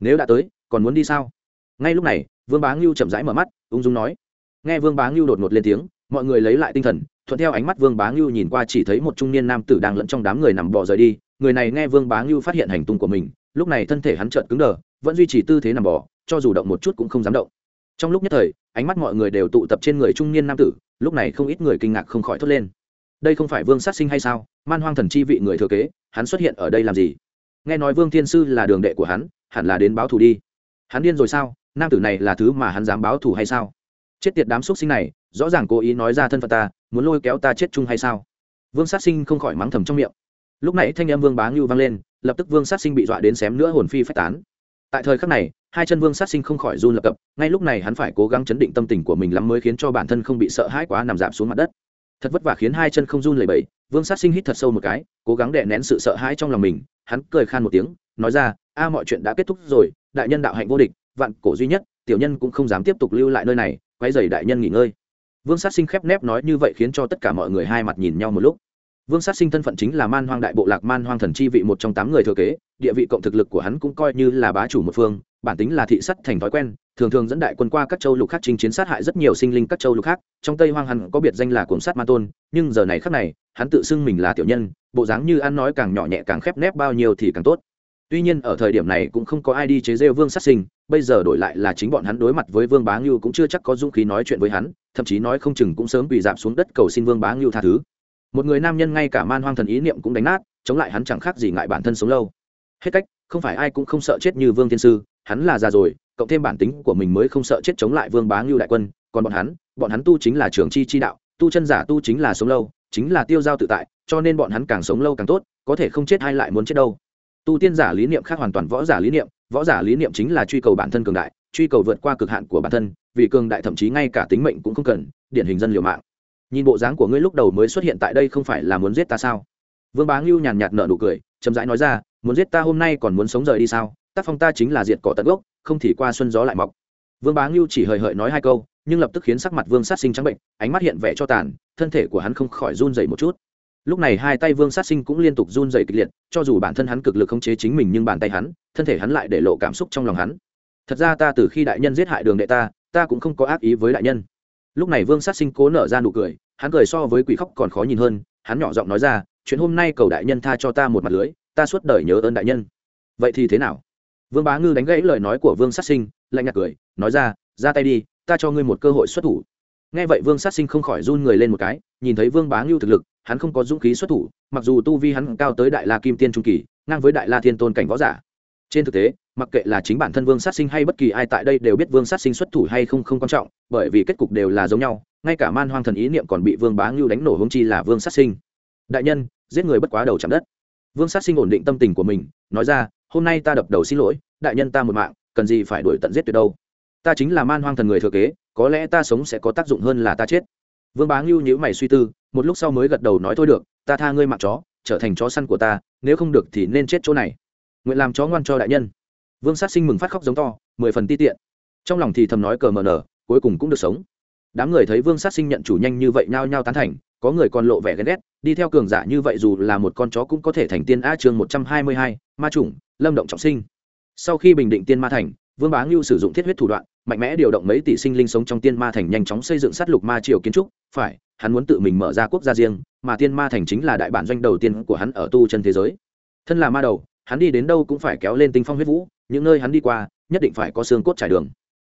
Nếu đã tới, còn muốn đi sao? Ngay lúc này, vương bá ngưu chậm rãi mở mắt, ung dung nói. Nghe vương bá ngưu đột ngột lên tiếng, mọi người lấy lại tinh thần thuận theo ánh mắt vương bá ngưu nhìn qua chỉ thấy một trung niên nam tử đang lẫn trong đám người nằm bò rời đi. Người này nghe vương bá ngưu phát hiện hành tung của mình, lúc này thân thể hắn trợn cứng đờ, vẫn duy trì tư thế nằm bò, cho dù động một chút cũng không dám động. Trong lúc nhất thời, ánh mắt mọi người đều tụ tập trên người trung niên nam tử, lúc này không ít người kinh ngạc không khỏi thốt lên. Đây không phải vương sát sinh hay sao? Man hoang thần chi vị người thừa kế, hắn xuất hiện ở đây làm gì? Nghe nói vương thiên sư là đường đệ của hắn, hẳn là đến báo thù đi. Hắn điên rồi sao? Nam tử này là thứ mà hắn dám báo thù hay sao? Chết tiệt đám x sinh này, rõ ràng cố ý nói ra thân phận ta muốn lôi kéo ta chết chung hay sao? Vương sát sinh không khỏi mắng thầm trong miệng. Lúc này thanh em vương bá ngưu vang lên, lập tức vương sát sinh bị dọa đến xém nữa hồn phi phách tán. Tại thời khắc này, hai chân vương sát sinh không khỏi run lập cập, ngay lúc này hắn phải cố gắng chấn định tâm tình của mình lắm mới khiến cho bản thân không bị sợ hãi quá nằm giảm xuống mặt đất. Thật vất vả khiến hai chân không run lẩy bẩy, vương sát sinh hít thật sâu một cái, cố gắng đè nén sự sợ hãi trong lòng mình, hắn cười khan một tiếng, nói ra, a, mọi chuyện đã kết thúc rồi, đại nhân đạo hạnh vô địch, vạn cổ duy nhất, tiểu nhân cũng không dám tiếp tục lưu lại nơi này quay dày đại nhân nghỉ ngơi vương sát sinh khép nép nói như vậy khiến cho tất cả mọi người hai mặt nhìn nhau một lúc. Vương sát sinh thân phận chính là man hoang đại bộ lạc man hoang thần chi vị một trong tám người thừa kế, địa vị cộng thực lực của hắn cũng coi như là bá chủ một phương, bản tính là thị sắt thành thói quen, thường thường dẫn đại quân qua các châu lục khác chinh chiến sát hại rất nhiều sinh linh các châu lục khác, trong tây hoang hắn có biệt danh là cuồng sát ma tôn, nhưng giờ này khác này, hắn tự xưng mình là tiểu nhân, bộ dáng như ăn nói càng nhỏ nhẹ càng khép nép bao nhiêu thì càng tốt tuy nhiên ở thời điểm này cũng không có ai đi chế rêu vương sát sinh, bây giờ đổi lại là chính bọn hắn đối mặt với vương bá ngưu cũng chưa chắc có dũng khí nói chuyện với hắn, thậm chí nói không chừng cũng sớm bị giảm xuống đất cầu xin vương bá ngưu tha thứ. Một người nam nhân ngay cả man hoang thần ý niệm cũng đánh nát, chống lại hắn chẳng khác gì ngại bản thân sống lâu. Hết cách, không phải ai cũng không sợ chết như vương thiên sư, hắn là già rồi, cộng thêm bản tính của mình mới không sợ chết chống lại vương bá ngưu đại quân, còn bọn hắn bọn hắn tu chính là trường chi chi đạo, tu chân giả tu chính là sống lâu, chính là tiêu giao tự tại, cho nên bọn hắn càng sống lâu càng tốt, có thể không chết hay lại muốn chết đâu tu tiên giả lý niệm khác hoàn toàn võ giả lý niệm, võ giả lý niệm chính là truy cầu bản thân cường đại, truy cầu vượt qua cực hạn của bản thân, vì cường đại thậm chí ngay cả tính mệnh cũng không cần, điển hình dân liều mạng. Nhìn bộ dáng của ngươi lúc đầu mới xuất hiện tại đây không phải là muốn giết ta sao? Vương bá ngưu nhàn nhạt nở nụ cười, chậm rãi nói ra, muốn giết ta hôm nay còn muốn sống rời đi sao? Tác phong ta chính là diệt cỏ tận gốc, không thì qua xuân gió lại mọc. Vương bá ngưu chỉ hời hợi nói hai câu, nhưng lập tức khiến sắc mặt vương sát sinh trắng bệnh, ánh mắt hiện vẻ cho tàn, thân thể của hắn không khỏi run dậy một chút lúc này hai tay vương sát sinh cũng liên tục run dày kịch liệt, cho dù bản thân hắn cực lực khống chế chính mình nhưng bàn tay hắn, thân thể hắn lại để lộ cảm xúc trong lòng hắn. Thật ra ta từ khi đại nhân giết hại đường đệ ta ta cũng không có ác ý với đại nhân. Lúc này vương sát sinh cố nở ra nụ cười, hắn cười so với quỷ khóc còn khó nhìn hơn, hắn nhỏ giọng nói ra, chuyện hôm nay cầu đại nhân tha cho ta một mặt lưới, ta suốt đời nhớ ơn đại nhân. Vậy thì thế nào? Vương bá ngư đánh gãy lời nói của vương sát sinh, lạnh nhạt cười, nói ra ra tay đi, ta cho ngươi một cơ hội xuất thủ. Nghe vậy vương sát sinh không khỏi run người lên một cái, nhìn thấy vương bá ngưu thực lực hắn không có dũng khí xuất thủ, mặc dù tu vi hắn cao tới đại la kim tiên trung kỳ, ngang với đại la thiên tôn cảnh võ giả. Trên thực tế, mặc kệ là chính bản thân vương sát sinh hay bất kỳ ai tại đây đều biết vương sát sinh xuất thủ hay không không quan trọng, bởi vì kết cục đều là giống nhau, ngay cả man hoang thần ý niệm còn bị vương bá ngưu đánh nổ hông chi là vương sát sinh. Đại nhân, giết người bất quá đầu chạm đất. Vương sát sinh ổn định tâm tình của mình, nói ra, hôm nay ta đập đầu xin lỗi, đại nhân ta một mạng, cần gì phải đuổi tận giết tuyệt đâu? Ta chính là man hoang thần người thừa kế, có lẽ ta sống sẽ có tác dụng hơn là ta chết vương bá ngưu nhữ mày suy tư, một lúc sau mới gật đầu nói thôi được, ta tha ngươi mặc chó, trở thành chó săn của ta, nếu không được thì nên chết chỗ này. Nguyện làm chó ngoan cho đại nhân. Vương sát sinh mừng phát khóc giống to, mười phần ti tiện. Trong lòng thì thầm nói cờ mờ nở, cuối cùng cũng được sống. Đám người thấy vương sát sinh nhận chủ nhanh như vậy nhao nhao tán thành, có người còn lộ vẻ ghen ghét, đi theo cường giả như vậy dù là một con chó cũng có thể thành tiên a chương một trăm hai mươi hai, ma chủng, lâm động trọng sinh. Sau khi bình định tiên ma thành vương bá ngưu sử dụng thiết huyết thủ đoạn, mạnh mẽ điều động mấy tỷ sinh linh sống trong tiên ma thành nhanh chóng xây dựng sát lục ma triều kiến trúc. Phải, hắn muốn tự mình mở ra quốc gia riêng, mà tiên ma thành chính là đại bản doanh đầu tiên của hắn ở tu chân thế giới. Thân là ma đầu, hắn đi đến đâu cũng phải kéo lên tinh phong huyết vũ, những nơi hắn đi qua, nhất định phải có xương cốt trải đường.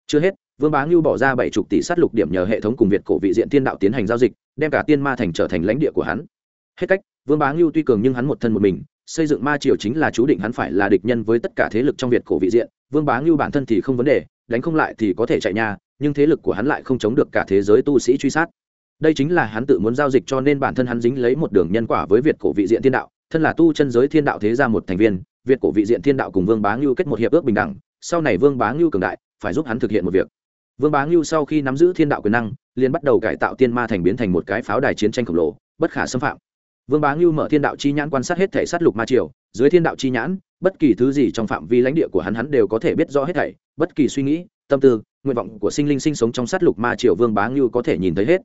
Chưa hết, vương bá ngưu bỏ ra bảy chục tỷ sát lục điểm nhờ hệ thống cùng việt cổ vị diện tiên đạo tiến hành giao dịch, đem cả tiên ma thành trở thành lãnh địa của hắn. Hết cách, vương bá ngưu tuy cường nhưng hắn một thân một mình, xây dựng ma triều chính là chú định hắn phải là địch nhân với tất cả thế lực trong việt cổ vị diện vương bá ngưu bản thân thì không vấn đề, đánh không lại thì có thể chạy nhà nhưng thế lực của hắn lại không chống được cả thế giới tu sĩ truy sát. Đây chính là hắn tự muốn giao dịch cho nên bản thân hắn dính lấy một đường nhân quả với việt cổ vị diện thiên đạo, thân là tu chân giới thiên đạo thế ra một thành viên, việt cổ vị diện thiên đạo cùng vương bá ngưu kết một hiệp ước bình đẳng, sau này vương bá ngưu cường đại, phải giúp hắn thực hiện một việc. Vương bá ngưu sau khi nắm giữ thiên đạo quyền năng, liền bắt đầu cải tạo tiên ma thành biến thành một cái pháo đài chiến tranh khổng lồ, bất khả xâm phạm. Vương bá ngưu mở thiên đạo chi nhãn quan sát hết thể sát lục ma triều dưới thiên đạo chi nhãn, bất kỳ thứ gì trong phạm vi lãnh địa của hắn hắn đều có thể biết rõ hết thảy. Bất kỳ suy nghĩ, tâm tư, nguyện vọng của sinh linh sinh sống trong sát lục ma triều vương bá ngưu có thể nhìn thấy hết.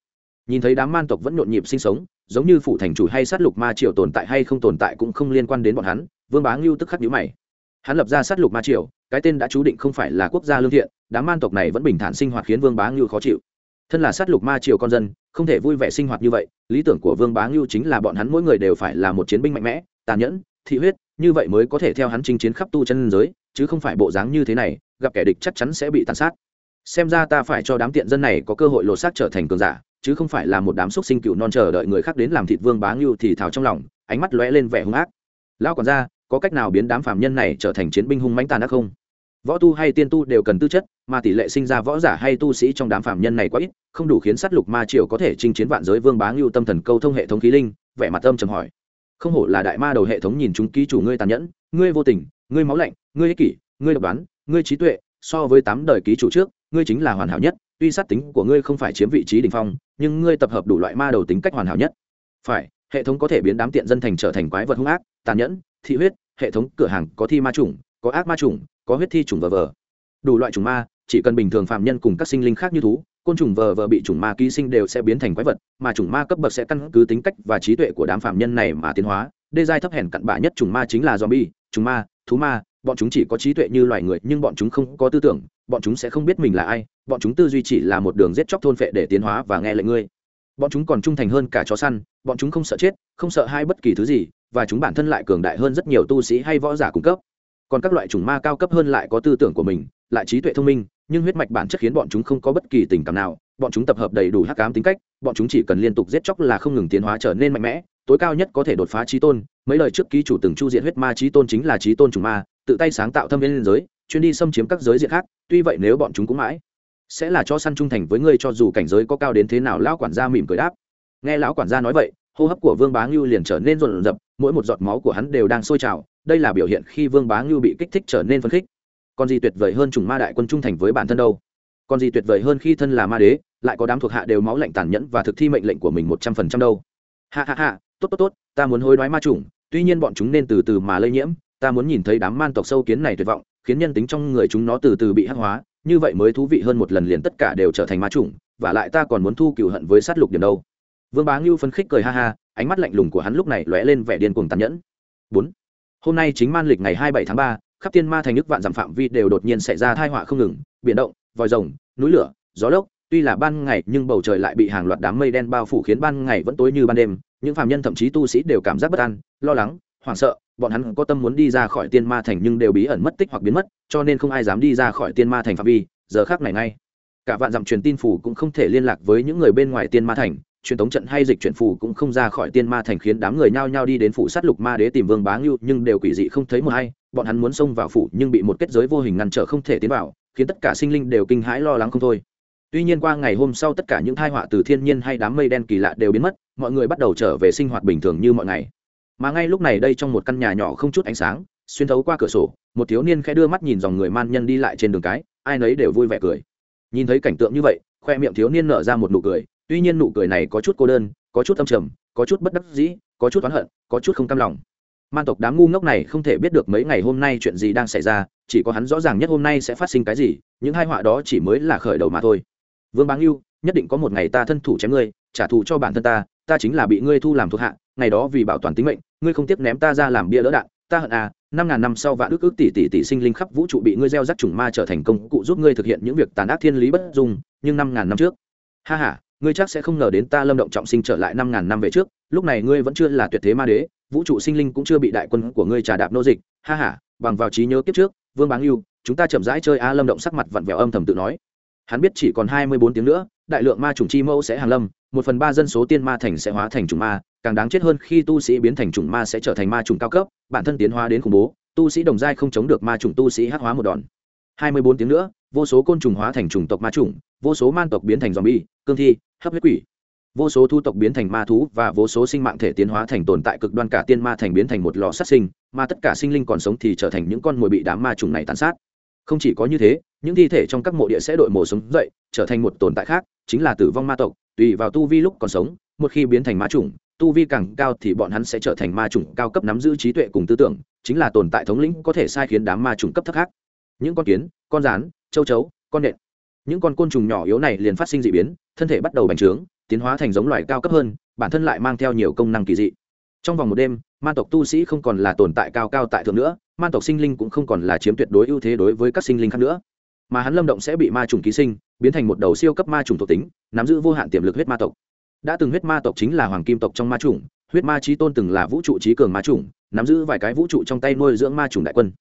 Nhìn thấy đám man tộc vẫn nhộn nhịp sinh sống, giống như phụ thành chủ hay sát lục ma triều tồn tại hay không tồn tại cũng không liên quan đến bọn hắn, vương bá ngưu tức khắc nhíu mày. Hắn lập ra sát lục ma triều, cái tên đã chú định không phải là quốc gia lương thiện, đám man tộc này vẫn bình thản sinh hoạt khiến vương bá ngưu khó chịu. Thân là sát lục ma triều con dân, không thể vui vẻ sinh hoạt như vậy, lý tưởng của vương bá ngưu chính là bọn hắn mỗi người đều phải là một chiến binh mạnh mẽ, tàn nhẫn thị huyết, như vậy mới có thể theo hắn chinh chiến khắp tu chân giới, chứ không phải bộ dáng như thế này, gặp kẻ địch chắc chắn sẽ bị tàn sát. Xem ra ta phải cho đám tiện dân này có cơ hội lột xác trở thành cường giả, chứ không phải là một đám xúc sinh cựu non chờ đợi người khác đến làm thịt vương bá ngưu thì thào trong lòng, ánh mắt lóe lên vẻ hung ác. Lão còn ra có cách nào biến đám phạm nhân này trở thành chiến binh hung mãnh tàn ác không? Võ tu hay tiên tu đều cần tư chất, mà tỷ lệ sinh ra võ giả hay tu sĩ trong đám phạm nhân này quá ít, không đủ khiến sát lục ma triều có thể chinh chiến vạn giới vương bá ngưu tâm thần câu thông hệ thống khí linh, vẻ mặt âm trầm hỏi không hổ là đại ma đầu hệ thống nhìn chúng ký chủ ngươi tàn nhẫn, ngươi vô tình, ngươi máu lạnh, ngươi ích kỷ, ngươi độc đoán, ngươi trí tuệ, so với tám đời ký chủ trước, ngươi chính là hoàn hảo nhất, tuy sát tính của ngươi không phải chiếm vị trí đ ỉ n h phong, nhưng ngươi tập hợp đủ loại ma đầu tính cách hoàn hảo nhất. Phải, hệ thống có thể biến đám tiện dân thành trở thành quái vật hung ác, tàn nhẫn, thị huyết, hệ thống cửa hàng có thi ma chủng, có ác ma chủng, có huyết thi chủng vờ vờ đủ loại chủng ma, chỉ cần bình thường phạm nhân cùng các sinh linh khác như thú côn trùng vờ vờ bị chủng ma ký sinh đều sẽ biến thành quái vật, mà chủng ma cấp bậc sẽ căn cứ tính cách và trí tuệ của đám phạm nhân này mà tiến hóa. Đê giai thấp hèn cặn bạ nhất chủng ma chính là zombie, chủng ma, thú ma, bọn chúng chỉ có trí tuệ như loài người, nhưng bọn chúng không có tư tưởng, bọn chúng sẽ không biết mình là ai, bọn chúng tư duy chỉ là một đường giết chóc thôn phệ để tiến hóa và nghe lệnh ngươi. Bọn chúng còn trung thành hơn cả chó săn, bọn chúng không sợ chết, không sợ hai bất kỳ thứ gì, và chúng bản thân lại cường đại hơn rất nhiều tu sĩ hay võ giả cung cấp. Còn các loại chủng ma cao cấp hơn lại có tư tưởng của mình, lại trí tuệ thông minh nhưng huyết mạch bản chất khiến bọn chúng không có bất kỳ tình cảm nào, bọn chúng tập hợp đầy đủ hắc cám tính cách, bọn chúng chỉ cần liên tục giết chóc là không ngừng tiến hóa trở nên mạnh mẽ, tối cao nhất có thể đột phá trí tôn, mấy lời trước ký chủ từng chu diện huyết ma trí tôn chính là trí tôn chủng ma, tự tay sáng tạo thâm viên liên giới, chuyên đi xâm chiếm các giới diện khác, tuy vậy nếu bọn chúng cũng mãi sẽ là cho săn trung thành với ngươi cho dù cảnh giới có cao đến thế nào lão quản gia mỉm cười đáp. Nghe lão quản gia nói vậy, hô hấp của vương bá ngưu liền trở nên rộn rập, mỗi một giọt máu của hắn đều đang sôi trào, đây là biểu hiện khi vương bá ngưu bị kích thích trở nên phấn khích còn gì tuyệt vời hơn trùng ma đại quân trung thành với bản thân đâu? Còn gì tuyệt vời hơn khi thân là ma đế, lại có đám thuộc hạ đều máu lạnh tàn nhẫn và thực thi mệnh lệnh của mình một trăm phần trăm đâu? Ha ha ha, tốt tốt tốt, ta muốn hối đoái ma chủng, tuy nhiên bọn chúng nên từ từ mà lây nhiễm, ta muốn nhìn thấy đám man tộc sâu kiến này tuyệt vọng, khiến nhân tính trong người chúng nó từ từ bị hắc hóa, như vậy mới thú vị hơn một lần liền tất cả đều trở thành ma chủng, và lại ta còn muốn thu cựu hận với sát lục điểm đâu? Vương bá ngưu phấn khích cười ha ha, ánh mắt lạnh lùng của hắn lúc này lóe lên vẻ điên cuồng tàn nhẫn. Bốn, hôm nay chính man lịch ngày hai bảy tháng ba khắp tiên ma thành nước vạn dặm phạm vi đều đột nhiên xảy ra thai họa không ngừng, biển động, vòi rồng, núi lửa, gió lốc. Tuy là ban ngày, nhưng bầu trời lại bị hàng loạt đám mây đen bao phủ khiến ban ngày vẫn tối như ban đêm. Những phạm nhân thậm chí tu sĩ đều cảm giác bất an, lo lắng, hoảng sợ. Bọn hắn có tâm muốn đi ra khỏi tiên ma thành nhưng đều bí ẩn mất tích hoặc biến mất, cho nên không ai dám đi ra khỏi tiên ma thành phạm vi. Giờ khác này ngay, cả vạn dặm truyền tin phủ cũng không thể liên lạc với những người bên ngoài tiên ma thành truyền thống trận hay dịch chuyển phù cũng không ra khỏi tiên ma thành khiến đám người nhao nhao đi đến phủ sát lục ma đế tìm vương bá ngưu, nhưng đều quỷ dị không thấy một hay bọn hắn muốn xông vào phủ nhưng bị một kết giới vô hình ngăn trở không thể tiến vào, khiến tất cả sinh linh đều kinh hãi lo lắng không thôi. Tuy nhiên qua ngày hôm sau tất cả những thai họa từ thiên nhiên hay đám mây đen kỳ lạ đều biến mất, mọi người bắt đầu trở về sinh hoạt bình thường như mọi ngày. Mà ngay lúc này đây trong một căn nhà nhỏ không chút ánh sáng, xuyên thấu qua cửa sổ, một thiếu niên khẽ đưa mắt nhìn dòng người man nhân đi lại trên đường cái, ai nấy đều vui vẻ cười. Nhìn thấy cảnh tượng như vậy, khoe miệng thiếu niên nở ra một nụ cười tuy nhiên nụ cười này có chút cô đơn, có chút âm trầm, có chút bất đắc dĩ, có chút oán hận, có chút không cam lòng. Man tộc đám ngu ngốc này không thể biết được mấy ngày hôm nay chuyện gì đang xảy ra, chỉ có hắn rõ ràng nhất hôm nay sẽ phát sinh cái gì, những hai họa đó chỉ mới là khởi đầu mà thôi. Vương bá ngưu, nhất định có một ngày ta thân thủ chém ngươi, trả thù cho bản thân ta ta chính là bị ngươi thu làm thuộc hạ, ngày đó vì bảo toàn tính mệnh, ngươi không tiếp ném ta ra làm bia đỡ đạn, ta hận à năm ngàn năm sau vạn ước ước tỷ tỷ tỷ sinh linh khắp vũ trụ bị ngươi gieo rắc trùng ma trở thành công cụ giúp ngươi thực hiện những việc tàn ác thiên lý bất dung, nhưng năm ngàn năm trước. Ha ha ngươi chắc sẽ không ngờ đến ta lâm động trọng sinh trở lại năm ngàn năm về trước, lúc này ngươi vẫn chưa là tuyệt thế ma đế, vũ trụ sinh linh cũng chưa bị đại quân của ngươi trà đạp nô dịch. Ha ha, bằng vào trí nhớ kiếp trước, vương báng yêu chúng ta chậm rãi chơi a lâm động sắc mặt vặn vẹo âm thầm tự nói. Hắn biết chỉ còn hai mươi bốn tiếng nữa, đại lượng ma trùng chi mẫu sẽ hàng lâm, một phần ba dân số tiên ma thành sẽ hóa thành trùng ma, càng đáng chết hơn khi tu sĩ biến thành trùng ma sẽ trở thành ma trùng cao cấp, bản thân tiến hóa đến khủng bố, tu sĩ đồng giai không chống được ma trùng tu sĩ hát hóa một đòn. Hai mươi bốn tiếng nữa vô số côn trùng hóa thành trùng tộc ma trùng vô số man tộc biến thành zombie, cương thi, hấp huyết quỷ. Vô số thu tộc biến thành ma thú và vô số sinh mạng thể tiến hóa thành tồn tại cực đoan cả tiên ma thành biến thành một lò sát sinh, mà tất cả sinh linh còn sống thì trở thành những con mồi bị đám ma trùng này tàn sát. Không chỉ có như thế, những thi thể trong các mộ địa sẽ đội mồ sống dậy, trở thành một tồn tại khác, chính là tử vong ma tộc, tùy vào tu vi lúc còn sống, một khi biến thành ma trùng tu vi càng cao thì bọn hắn sẽ trở thành ma trùng cao cấp nắm giữ trí tuệ cùng tư tưởng, chính là tồn tại thống lĩnh có thể sai khiến đám ma trùng cấp thấp khác. Những con kiến, con rán châu chấu, con nện. Những con côn trùng nhỏ yếu này liền phát sinh d ị biến, thân thể bắt đầu bành trướng, tiến hóa thành giống loài cao cấp hơn, bản thân lại mang theo nhiều công năng kỳ dị. Trong vòng một đêm, ma tộc tu sĩ không còn là tồn tại cao cao tại thượng nữa, ma tộc sinh linh cũng không còn là chiếm tuyệt đối ưu thế đối với các sinh linh khác nữa. Mà hắn lâm động sẽ bị ma trùng ký sinh, biến thành một đầu siêu cấp ma trùng thuộc tính, nắm giữ vô hạn tiềm lực huyết ma tộc. Đã từng huyết ma tộc chính là hoàng kim tộc trong ma trùng, huyết ma trí tôn từng là vũ trụ trí cường ma trùng, nắm giữ vài cái vũ trụ trong tay nuôi dưỡng ma trùng đại quân.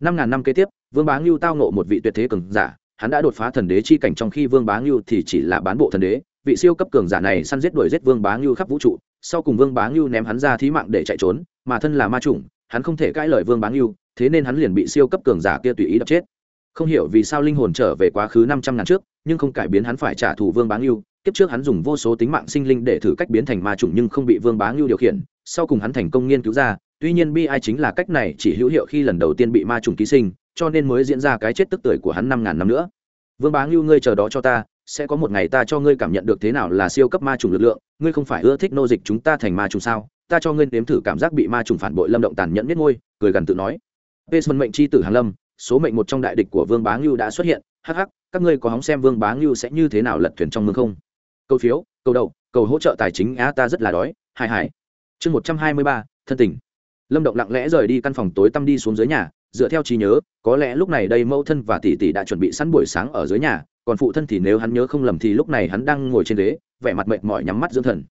Năm ngàn năm kế tiếp vương bá ngưu tao nộ một vị tuyệt thế cường giả, hắn đã đột phá thần đế chi cảnh trong khi vương bá ngưu thì chỉ là bán bộ thần đế. Vị siêu cấp cường giả này săn giết đuổi giết vương bá ngưu khắp vũ trụ, sau cùng vương bá ngưu ném hắn ra thí mạng để chạy trốn, mà thân là ma trùng hắn không thể cãi lời vương bá ngưu, thế nên hắn liền bị siêu cấp cường giả kia tùy ý đập chết. Không hiểu vì sao linh hồn trở về quá khứ năm trăm ngàn trước, nhưng không cải biến hắn phải trả thù vương bá ngưu. Kiếp trước hắn dùng vô số tính mạng sinh linh để thử cách biến thành ma trùng nhưng không bị vương bá ngưu điều khiển, sau cùng hắn thành công nghiên cứu ra, tuy nhiên bi ai chính là cách này chỉ hữu hiệu khi lần đầu tiên bị ma trùng ký sinh cho nên mới diễn ra cái chết tức tưởi của hắn năm ngàn năm nữa vương bá ngưu ngươi chờ đó cho ta sẽ có một ngày ta cho ngươi cảm nhận được thế nào là siêu cấp ma trùng lực lượng ngươi không phải ưa thích nô dịch chúng ta thành ma trùng sao ta cho ngươi nếm thử cảm giác bị ma trùng phản bội lâm động tàn nhẫn biết ngôi cười gần tự nói Pesman mệnh chi tử Hàn Lâm, số mệnh một trong đại địch của Vương Bá Ngưu đã xuất hiện, hắc hắc, các ngươi có hóng xem Vương Bá Ngưu sẽ như thế nào lật thuyền trong mương không? Câu phiếu, cầu đầu, cầu hỗ trợ tài chính á ta rất là đói, hài hài. Chương một trăm hai mươi ba, thân tình. Lâm Động lặng lẽ rời đi căn phòng tối tăm đi xuống dưới nhà, dựa theo trí nhớ, có lẽ lúc này đây mẫu thân và tỷ tỷ đã chuẩn bị sẵn buổi sáng ở dưới nhà, còn phụ thân thì nếu hắn nhớ không lầm thì lúc này hắn đang ngồi trên ghế, vẻ mặt mệt mỏi nhắm mắt dưỡng thần.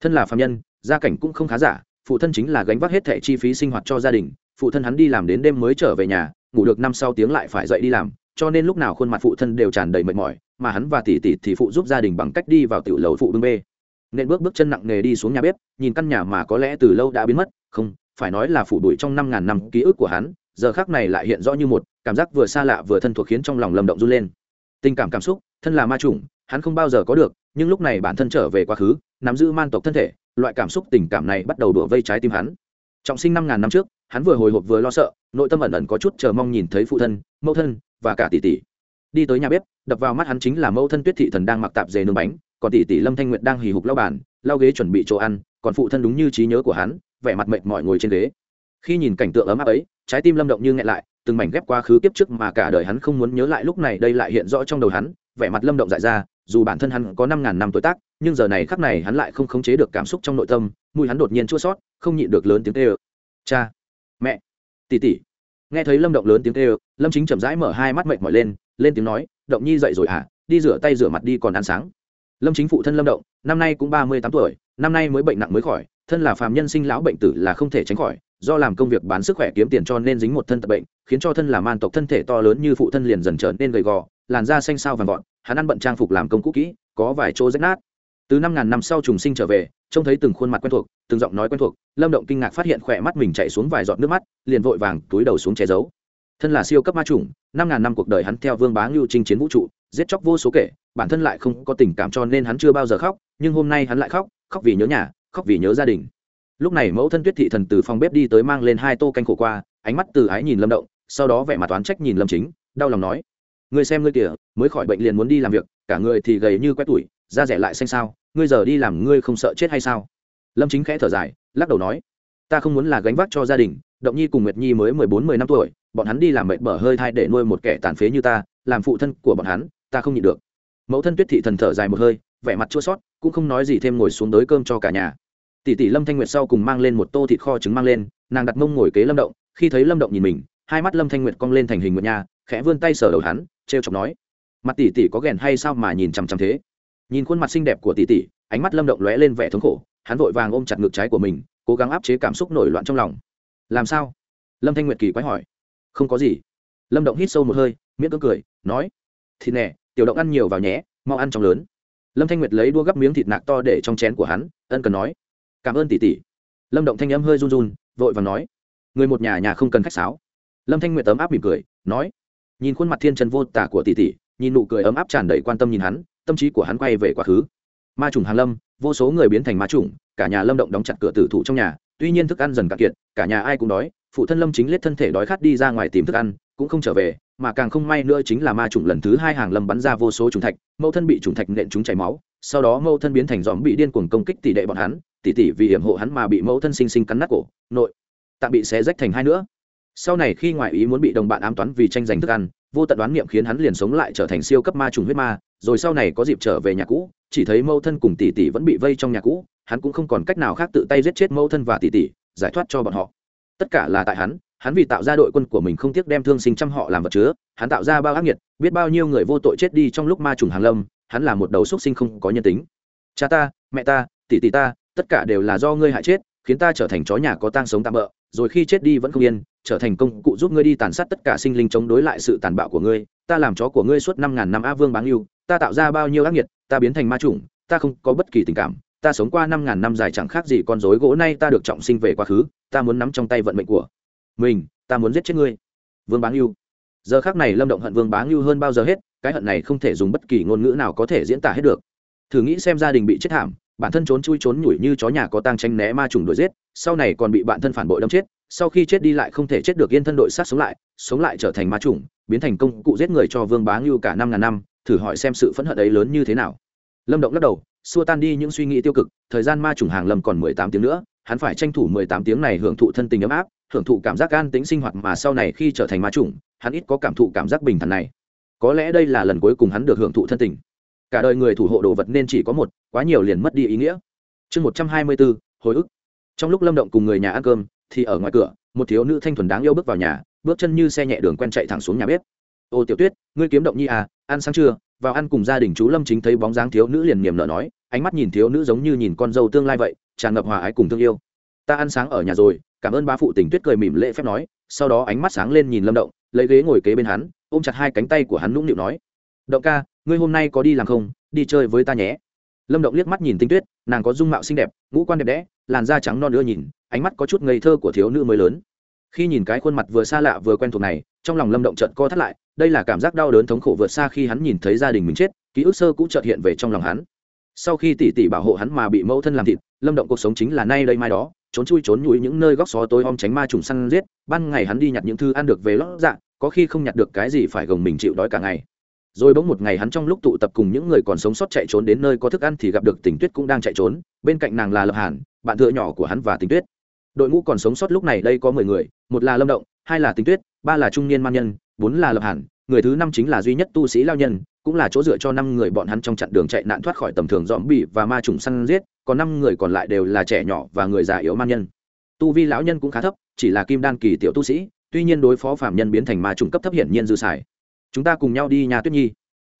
Thân là phàm nhân, gia cảnh cũng không khá giả, phụ thân chính là gánh vác hết thẻ chi phí sinh hoạt cho gia đình, phụ thân hắn đi làm đến đêm mới trở về nhà ngủ được năm sau tiếng lại phải dậy đi làm cho nên lúc nào khuôn mặt phụ thân đều tràn đầy mệt mỏi mà hắn và tỷ tỷ thì phụ giúp gia đình bằng cách đi vào tiểu lầu phụ bưng bê nên bước bước chân nặng nề đi xuống nhà bếp nhìn căn nhà mà có lẽ từ lâu đã biến mất không phải nói là phủ bụi trong năm ngàn năm ký ức của hắn giờ khác này lại hiện rõ như một, cảm giác vừa xa lạ vừa thân thuộc khiến trong lòng lầm động run lên. Tình cảm cảm xúc, thân là ma chủng, hắn không bao giờ có được, nhưng lúc này bản thân trở về quá khứ, nắm giữ man tộc thân thể, loại cảm xúc tình cảm này bắt đầu đổ vây trái tim hắn. Trọng sinh năm ngàn năm trước, hắn vừa hồi hộp vừa lo sợ, nội tâm ẩn ẩn có chút chờ mong nhìn thấy phụ thân, mẫu thân, và cả tỷ tỷ. Đi tới nhà bếp, đập vào mắt hắn chính là mẫu thân tuyết thị thần đang mặc tạp dề nướng bánh, còn tỷ tỷ lâm thanh nguyệt đang hì hục lau bàn, lau ghế chuẩn bị chỗ ăn, còn phụ thân đúng như trí nhớ của hắn, vẻ mặt mệt mỏi ngồi trên ghế khi nhìn cảnh tượng ấm áp ấy, trái tim lâm động như nghẹn lại, từng mảnh ghép quá khứ kiếp trước mà cả đời hắn không muốn nhớ lại lúc này đây lại hiện rõ trong đầu hắn, vẻ mặt lâm động dại ra, dù bản thân hắn có năm ngàn năm tuổi tác, nhưng giờ này khắc này hắn lại không khống chế được cảm xúc trong nội tâm, mùi hắn đột nhiên chua sót, không nhịn được lớn tiếng kêu. Cha, mẹ, tỷ tỷ. Nghe thấy lâm động lớn tiếng kêu, lâm chính chậm rãi mở hai mắt mệt mỏi lên lên tiếng nói, động nhi dậy rồi à đi rửa tay rửa mặt đi còn ăn sáng. Lâm chính phụ thân lâm động, năm nay cũng ba mươi tám tuổi, năm nay mới bệnh nặng mới khỏi, thân là phàm nhân sinh lão bệnh tử là không thể tránh khỏi do làm công việc bán sức khỏe kiếm tiền cho nên dính một thân tật bệnh, khiến cho thân là man tộc thân thể to lớn như phụ thân liền dần trở nên gầy gò, làn da xanh sao vàng vọt, hắn ăn bận trang phục làm công cũ kỹ, có vài chỗ rách nát. Từ năm ngàn năm sau trùng sinh trở về, trông thấy từng khuôn mặt quen thuộc, từng giọng nói quen thuộc, lâm động kinh ngạc phát hiện khỏe mắt mình chạy xuống vài giọt nước mắt, liền vội vàng túi đầu xuống che giấu. Thân là siêu cấp ma trùng năm ngàn năm cuộc đời hắn theo vương bá ngưu chinh chiến vũ trụ, giết chóc vô số kể bản thân lại không có tình cảm cho nên hắn chưa bao giờ khóc, nhưng hôm nay hắn lại khóc khóc vì nhớ nhà, khóc vì nhớ gia đình lúc này mẫu thân tuyết thị thần từ phòng bếp đi tới mang lên hai tô canh khổ qua, ánh mắt từ ái nhìn lâm động, sau đó vẻ mặt toán trách nhìn lâm chính, đau lòng nói người xem ngươi kìa, mới khỏi bệnh liền muốn đi làm việc, cả người thì gầy như quét tuổi da rẻ lại xanh sao, ngươi giờ đi làm ngươi không sợ chết hay sao? Lâm chính khẽ thở dài, lắc đầu nói, ta không muốn là gánh vác cho gia đình, động nhi cùng nguyệt nhi mới mười bốn, mười năm tuổi, bọn hắn đi làm mệt bở hơi thai để nuôi một kẻ tàn phế như ta, làm phụ thân của bọn hắn, ta không nhịn được. Mẫu thân tuyết thị thần thở dài một hơi, vẻ mặt chua sót cũng không nói gì thêm ngồi xuống đới cơm cho cả nhà tỷ tỷ lâm thanh nguyệt sau cùng mang lên một tô thịt kho trứng mang lên, nàng đặt mông ngồi kế lâm động, khi thấy lâm động nhìn mình, hai mắt lâm thanh nguyệt cong lên thành hình nguyệt nhà khẽ vươn tay sờ đầu hắn t r e o chọc nói, mặt tỷ tỷ có ghèn hay sao mà nhìn chằm chằm thế? Nhìn khuôn mặt xinh đẹp của tỷ tỷ, ánh mắt lâm động lóe lên vẻ thống khổ, hắn vội vàng ôm chặt ngực trái của mình, cố gắng áp chế cảm xúc nổi loạn trong lòng. Làm sao? Lâm thanh nguyệt kỳ quái hỏi. Không có gì. Lâm động hít sâu một hơi, miễn cưỡng cười, nói, thịt nè, tiểu động ăn nhiều vào nhé, mau ăn trong lớn. Lâm thanh nguyệt lấy đua gấp miếng thịt nạc to để trong chén của hắn, ân cần nói cảm ơn tỷ tỷ. Lâm động thanh âm hơi run run, vội và nói, người một nhà nhà không cần khách sáo. Lâm thanh nguyệt ấm áp mỉm cười, nói, nhìn khuôn mặt thiên trần vô tả của tỷ tỷ, nhìn nụ cười ấm áp tràn đầy quan tâm nhìn hắn, tâm trí của hắn quay về quá khứ. Ma trùng hàn lâm, vô số người biến thành ma trùng, cả nhà lâm động đóng chặt cửa tử thủ trong nhà, tuy nhiên thức ăn dần cạn kiệt, cả nhà ai cũng đói, phụ thân lâm chính lết thân thể đói khát đi ra ngoài tìm thức ăn cũng không trở về, mà càng không may nữa chính là ma trùng lần thứ hai hàng lâm bắn ra vô số trùng thạch, mẫu thân bị trùng thạch nện chúng chảy máu, sau đó mẫu thân biến thành dòm bị điên cuồng công kích tỷ đệ bọn hắn, tỷ tỷ vì hiểm hộ hắn mà bị mẫu thân sinh sinh cắn nát cổ, nội tạm bị xé rách thành hai nữa sau này khi ngoại ý muốn bị đồng bạn ám toán vì tranh giành thức ăn, vô tận đoán niệm khiến hắn liền sống lại trở thành siêu cấp ma trùng huyết ma, rồi sau này có dịp trở về nhà cũ, chỉ thấy mẫu thân cùng tỷ tỷ vẫn bị vây trong nhà cũ, hắn cũng không còn cách nào khác tự tay giết chết mẫu thân và tỷ tỷ, giải thoát cho bọn họ. Tất cả là tại hắn hắn vì tạo ra đội quân của mình không tiếc đem thương sinh trăm họ làm vật chứa, hắn tạo ra bao ác nghiệt, biết bao nhiêu người vô tội chết đi trong lúc ma trùng hàng lâm, hắn là một đầu xúc sinh không có nhân tính. Cha ta, mẹ ta, tỷ tỷ ta, tất cả đều là do ngươi hại chết, khiến ta trở thành chó nhà có tang sống tạm bỡ rồi khi chết đi vẫn không yên, trở thành công cụ giúp ngươi đi tàn sát tất cả sinh linh chống đối lại sự tàn bạo của ngươi, ta làm chó của ngươi suốt năm ngàn năm a vương báng yêu, ta tạo ra bao nhiêu ác nghiệt, ta biến thành ma chủng ta không có bất kỳ tình cảm, ta sống qua năm ngàn năm dài chẳng khác gì con rối gỗ, nay ta được trọng sinh về quá khứ, ta muốn nắm trong tay vận mệnh của mình, ta muốn giết chết ngươi. Vương bá ngưu. Giờ khác này lâm động hận vương bá ngưu hơn bao giờ hết, cái hận này không thể dùng bất kỳ ngôn ngữ nào có thể diễn tả hết được. Thử nghĩ xem gia đình bị chết thảm, bản thân trốn chui trốn nhủi như chó nhà có tang tranh né ma trùng đuổi giết, sau này còn bị bạn thân phản bội đâm chết, sau khi chết đi lại không thể chết được yên thân đội sát sống lại sống lại trở thành ma trùng, biến thành công cụ giết người cho vương bá ngưu cả năm ngàn năm, thử hỏi xem sự phẫn hận ấy lớn như thế nào. Lâm động lắc đầu, xua tan đi những suy nghĩ tiêu cực, thời gian ma trùng hàng lâm còn mười tám tiếng nữa, hắn phải tranh thủ mười tám tiếng này hưởng thụ thân tình ấm áp hưởng thụ cảm giác an tính sinh hoạt mà sau này khi trở thành ma chủng, hắn ít có cảm thụ cảm giác bình thản này. Có lẽ đây là lần cuối cùng hắn được hưởng thụ thân tình. Cả đời người thủ hộ đồ vật nên chỉ có một, quá nhiều liền mất đi ý nghĩa. Chương một trăm hai mươi bốn, hồi ức. Trong lúc lâm động cùng người nhà ăn cơm, thì ở ngoài cửa, một thiếu nữ thanh thuần đáng yêu bước vào nhà, bước chân như xe nhẹ đường quen chạy thẳng xuống nhà bếp. Ô, tiểu tuyết, ngươi kiếm động nhi à ăn sáng trưa vào ăn cùng gia đình chú lâm chính thấy bóng dáng thiếu nữ liền niềm nở nói, ánh mắt nhìn thiếu nữ giống như nhìn con dâu tương lai vậy, tràn ngập hòa ái cùng thương yêu. Ta ăn sáng ở nhà rồi cảm ơn ba phụ tình tuyết cười mỉm lễ phép nói, sau đó ánh mắt sáng lên nhìn lâm động, lấy ghế ngồi kế bên hắn, ôm chặt hai cánh tay của hắn nũng nịu nói, động ca, ngươi hôm nay có đi làm không? Đi chơi với ta nhé. Lâm động liếc mắt nhìn tinh tuyết, nàng có dung mạo xinh đẹp, ngũ quan đẹp đẽ, làn da trắng non ưa nhìn, ánh mắt có chút ngây thơ của thiếu nữ mới lớn. Khi nhìn cái khuôn mặt vừa xa lạ vừa quen thuộc này, trong lòng lâm động trận co thắt lại, đây là cảm giác đau đớn thống khổ vượt xa khi hắn nhìn thấy gia đình mình chết, ký ức sơ cũng trợt hiện về trong lòng hắn. Sau khi tỷ tỷ bảo hộ hắn mà bị mẫu thân làm thịt, lâm động cuộc sống chính là nay đây mai đó trốn chui trốn nhủi những nơi góc xó tối om tránh ma trùng săn giết, ban ngày hắn đi nhặt những thứ ăn được về lót dạ có khi không nhặt được cái gì phải gồng mình chịu đói cả ngày. Rồi bỗng một ngày hắn trong lúc tụ tập cùng những người còn sống sót chạy trốn đến nơi có thức ăn thì gặp được tình tuyết cũng đang chạy trốn, bên cạnh nàng là lập hàn, bạn thợ nhỏ của hắn và tình tuyết. Đội ngũ còn sống sót lúc này đây có mười người, một là lâm động, hai là tình tuyết, ba là trung niên man nhân, bốn là lập hàn người thứ năm chính là duy nhất tu sĩ lao nhân, cũng là chỗ dựa cho năm người bọn hắn trong chặn đường chạy nạn thoát khỏi tầm thường dòm bỉ và ma trùng săn giết, còn năm người còn lại đều là trẻ nhỏ và người già yếu man nhân. Tu vi lão nhân cũng khá thấp, chỉ là kim đan kỳ tiểu tu sĩ, tuy nhiên đối phó phạm nhân biến thành ma trùng cấp thấp hiển nhiên dư xài. Chúng ta cùng nhau đi nhà tuyết nhi.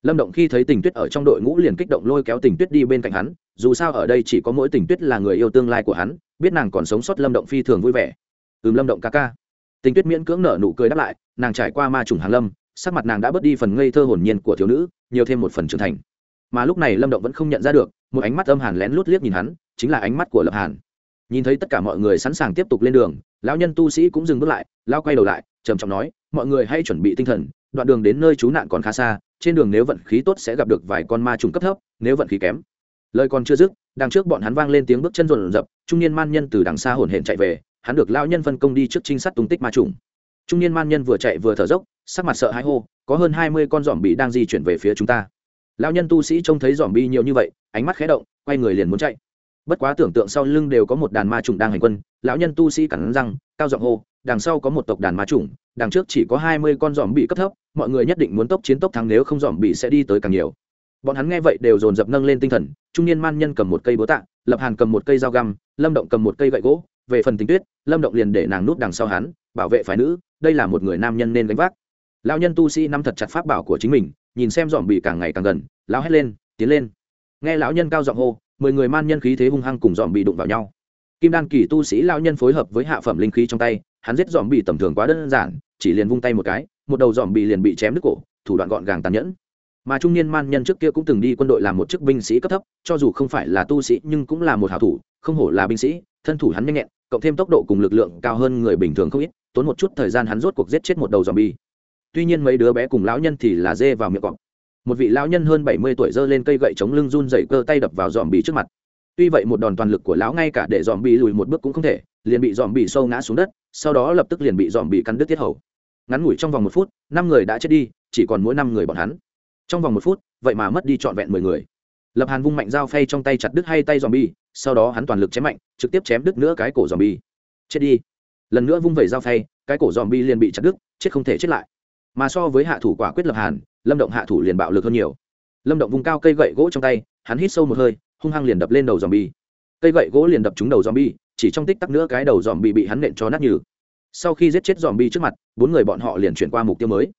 Lâm động khi thấy tình tuyết ở trong đội ngũ liền kích động lôi kéo tình tuyết đi bên cạnh hắn, dù sao ở đây chỉ có mỗi tình tuyết là người yêu tương lai của hắn, biết nàng còn sống sót lâm động phi thường vui vẻ. Ừm lâm động ca ca. Tình tuyết miễn cưỡng nở nụ cười đáp lại, nàng trải qua ma trùng hàng lâm sắc mặt nàng đã bớt đi phần ngây thơ hồn nhiên của thiếu nữ, nhiều thêm một phần trưởng thành. Mà lúc này lâm động vẫn không nhận ra được, một ánh mắt âm hàn lén lút liếc nhìn hắn, chính là ánh mắt của lập hàn. Nhìn thấy tất cả mọi người sẵn sàng tiếp tục lên đường, lão nhân tu sĩ cũng dừng bước lại, lao quay đầu lại, trầm trọng nói, mọi người hãy chuẩn bị tinh thần, đoạn đường đến nơi trú nạn còn khá xa, trên đường nếu vận khí tốt sẽ gặp được vài con ma trùng cấp thấp, nếu vận khí kém. Lời còn chưa dứt, đằng trước bọn hắn vang lên tiếng bước chân rộn rập, trung niên man nhân từ đằng xa hồn hển chạy về, hắn được lao nhân phân công đi trước trinh sát tung tích ma trùng. Trung niên man nhân vừa chạy vừa thở dốc sắc mặt sợ hãi hô, có hơn hai mươi con dòm bị đang di chuyển về phía chúng ta. Lao nhân tu sĩ trông thấy dòm bi nhiều như vậy, ánh mắt khé động, quay người liền muốn chạy. Bất quá tưởng tượng sau lưng đều có một đàn ma trùng đang hành quân, lão nhân tu sĩ cắn răng, cao giọng hô, đằng sau có một tộc đàn ma trùng đằng trước chỉ có hai mươi con dòm bị cấp thấp, mọi người nhất định muốn tốc chiến tốc thắng nếu không dòm bị sẽ đi tới càng nhiều. Bọn hắn nghe vậy đều dồn dập nâng lên tinh thần, trung niên man nhân cầm một cây búa tạ, lập hàn cầm một cây dao găm, lâm động cầm một cây gậy gỗ, về phần tình tuyết, lâm động liền để nàng nút đằng sau hắn, bảo vệ phái nữ, đây là một người nam nhân nên gánh vác lao nhân tu sĩ nắm thật chặt pháp bảo của chính mình, nhìn xem dòm bị càng ngày càng gần lao hét lên, tiến lên. Nghe lão nhân cao giọng hô, mười người man nhân khí thế hung hăng cùng dòm bị đụng vào nhau. Kim đan kỳ tu sĩ lao nhân phối hợp với hạ phẩm linh khí trong tay, hắn giết dòm bị tầm thường quá đơn giản, chỉ liền vung tay một cái, một đầu dòm bị liền bị chém đứt cổ, thủ đoạn gọn gàng tàn nhẫn. Mà trung niên man nhân trước kia cũng từng đi quân đội làm một chức binh sĩ cấp thấp, cho dù không phải là tu sĩ nhưng cũng là một hảo thủ, không hổ là binh sĩ, thân thủ hắn nhanh nhẹn, cộng thêm tốc độ cùng lực lượng cao hơn người bình thường không ít, tốn một chút thời gian hắn rốt cuộc giết chết một đầu dòm bi tuy nhiên mấy đứa bé cùng lão nhân thì là dê vào miệng cọp. Một vị lão nhân hơn bảy mươi tuổi giơ lên cây gậy chống lưng run dậy cơ tay đập vào dòm bì trước mặt. Tuy vậy một đòn toàn lực của lão ngay cả để dòm bì lùi một bước cũng không thể, liền bị dòm bì sâu ngã xuống đất, sau đó lập tức liền bị dòm bì cắn đứt tiết hầu. Ngắn ngủi trong vòng một phút, năm người đã chết đi, chỉ còn mỗi năm người bọn hắn. Trong vòng một phút, vậy mà mất đi trọn vẹn mười người. Lập hàn vung mạnh dao phay trong tay chặt đứt hay tay dòm bì. sau đó hắn toàn lực chém mạnh, trực tiếp chém đứt nữa cái cổ dòm bì. chết đi. Lần nữa vung vẩy dao phay, cái cổ dòm bì liền bị chặt đứt, chết không thể chết lại mà so với hạ thủ quả quyết lập hàn, lâm động hạ thủ liền bạo lực hơn nhiều. Lâm động vùng cao cây gậy gỗ trong tay, hắn hít sâu một hơi, hung hăng liền đập lên đầu dòm bi cây gậy gỗ liền đập trúng đầu dòm bi chỉ trong tích tắc nữa cái đầu dòm bi bị hắn nện cho nát nhừ. Sau khi giết chết dòm bi trước mặt, bốn người bọn họ liền chuyển qua mục tiêu mới.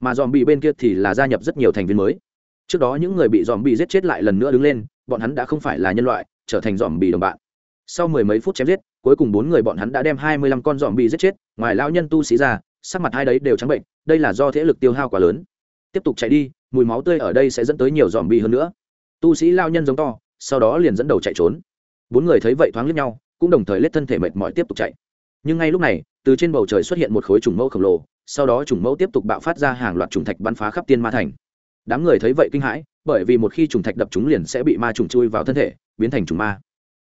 Mà dòm bi bên kia thì là gia nhập rất nhiều thành viên mới. Trước đó những người bị dòm bi giết chết lại lần nữa đứng lên, bọn hắn đã không phải là nhân loại, trở thành dòm bi đồng bạn. Sau mười mấy phút chém giết, cuối cùng bốn người bọn hắn đã đem hai mươi lăm con dòm bi giết chết, ngoài lao nhân tu sĩ ra sắc mặt hai đấy đều trắng bệnh, đây là do thế lực tiêu hao quá lớn. Tiếp tục chạy đi, mùi máu tươi ở đây sẽ dẫn tới nhiều dòm bi hơn nữa. Tu sĩ lao nhân giống to, sau đó liền dẫn đầu chạy trốn. Bốn người thấy vậy thoáng lướt nhau, cũng đồng thời lết thân thể mệt mỏi tiếp tục chạy. Nhưng ngay lúc này, từ trên bầu trời xuất hiện một khối trùng mẫu khổng lồ, sau đó trùng mẫu tiếp tục bạo phát ra hàng loạt trùng thạch bắn phá khắp tiên ma thành. Đám người thấy vậy kinh hãi, bởi vì một khi trùng thạch đập chúng liền sẽ bị ma trùng chui vào thân thể, biến thành trùng ma.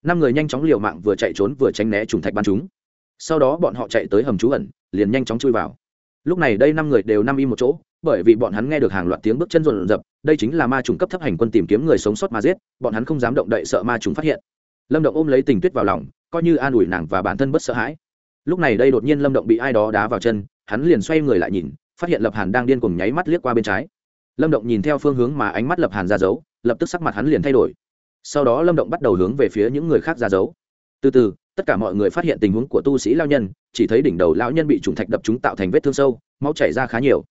Năm người nhanh chóng liều mạng vừa chạy trốn vừa tránh né trùng thạch bắn chúng. Sau đó bọn họ chạy tới hầm trú ẩn liền nhanh chóng chui vào. Lúc này đây năm người đều nằm im một chỗ, bởi vì bọn hắn nghe được hàng loạt tiếng bước chân rộn rập, đây chính là ma trùng cấp thấp hành quân tìm kiếm người sống sót mà giết, bọn hắn không dám động đậy sợ ma trùng phát hiện. Lâm động ôm lấy tình tuyết vào lòng, coi như an ủi nàng và bản thân bất sợ hãi. Lúc này đây đột nhiên lâm động bị ai đó đá vào chân, hắn liền xoay người lại nhìn, phát hiện lập hàn đang điên cuồng nháy mắt liếc qua bên trái. Lâm động nhìn theo phương hướng mà ánh mắt lập hàn ra giấu lập tức sắc mặt hắn liền thay đổi. Sau đó lâm động bắt đầu hướng về phía những người khác ra giấu từ từ, tất cả mọi người phát hiện tình huống của tu sĩ lao nhân, chỉ thấy đỉnh đầu lão nhân bị trùng thạch đập chúng tạo thành vết thương sâu, máu chảy ra khá nhiều.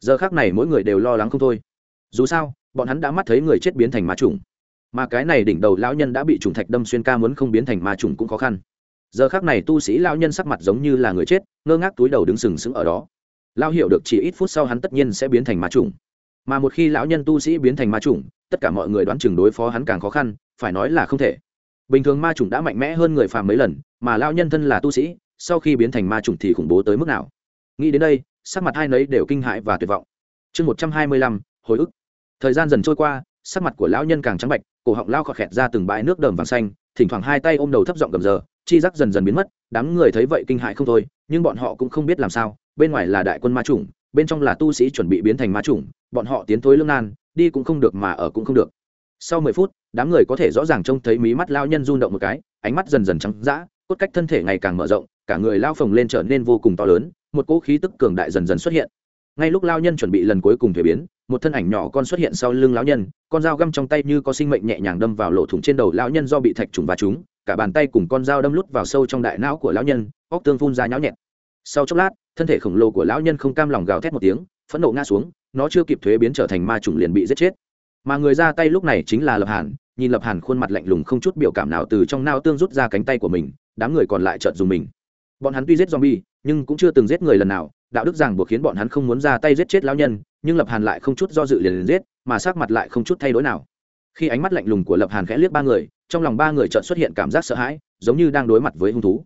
Giờ khác này mỗi người đều lo lắng không thôi. Dù sao, bọn hắn đã mắt thấy người chết biến thành ma trùng mà cái này đỉnh đầu lão nhân đã bị trùng thạch đâm xuyên ca muốn không biến thành ma trùng cũng khó khăn. Giờ khác này tu sĩ lao nhân sắc mặt giống như là người chết, ngơ ngác túi đầu đứng sừng sững ở đó. Lao hiểu được chỉ ít phút sau hắn tất nhiên sẽ biến thành ma trùng mà một khi lão nhân tu sĩ biến thành ma trùng tất cả mọi người đoán chừng đối phó hắn càng khó khăn, phải nói là không thể bình thường ma trùng đã mạnh mẽ hơn người phàm mấy lần, mà lao nhân thân là tu sĩ, sau khi biến thành ma trùng thì khủng bố tới mức nào? Nghĩ đến đây, sắc mặt hai nấy đều kinh hãi và tuyệt vọng. Chương một trăm hai mươi lăm, hồi ức. Thời gian dần trôi qua, sắc mặt của lão nhân càng trắng bạch, cổ họng lao khọt khẹt ra từng bãi nước đờm vàng xanh, thỉnh thoảng hai tay ôm đầu thấp giọng gầm giờ chi giác dần dần biến mất, đám người thấy vậy kinh hại không thôi, nhưng bọn họ cũng không biết làm sao, bên ngoài là đại quân ma chủng, bên trong là tu sĩ chuẩn bị biến thành ma chủng, bọn họ tiến thối lương nan, đi cũng không được mà ở cũng không được. Sau mười phút đám người có thể rõ ràng trông thấy mí mắt lao nhân run động một cái, ánh mắt dần dần trắng d cốt cách thân thể ngày càng mở rộng, cả người lao phồng lên trở nên vô cùng to lớn, một cỗ khí tức cường đại dần dần xuất hiện. Ngay lúc lao nhân chuẩn bị lần cuối cùng thuế biến, một thân ảnh nhỏ con xuất hiện sau lưng lão nhân, con dao găm trong tay như có sinh mệnh nhẹ nhàng đâm vào lỗ thủng trên đầu lão nhân do bị thạch trùng và chúng cả bàn tay cùng con dao đâm lút vào sâu trong đại não của lão nhân, óc tương phun ra nhão nhẹt. Sau chốc lát, thân thể khổng lồ của lão nhân không cam lòng gào thét một tiếng, phẫn nộ ngã xuống, nó chưa kịp thuế biến trở thành ma trùng liền bị giết chết. Mà người ra tay lúc này chính là lập hàn nhìn lập hàn khuôn mặt lạnh lùng không chút biểu cảm nào từ trong nao tương rút ra cánh tay của mình đám người còn lại trợn dùng mình. Bọn hắn tuy giết zombie nhưng cũng chưa từng giết người lần nào đạo đức rằng buộc khiến bọn hắn không muốn ra tay giết chết lão nhân nhưng lập hàn lại không chút do dự liền, liền giết mà sắc mặt lại không chút thay đổi nào. Khi ánh mắt lạnh lùng của lập hàn khẽ liếc ba người trong lòng ba người chợt xuất hiện cảm giác sợ hãi giống như đang đối mặt với hung thú.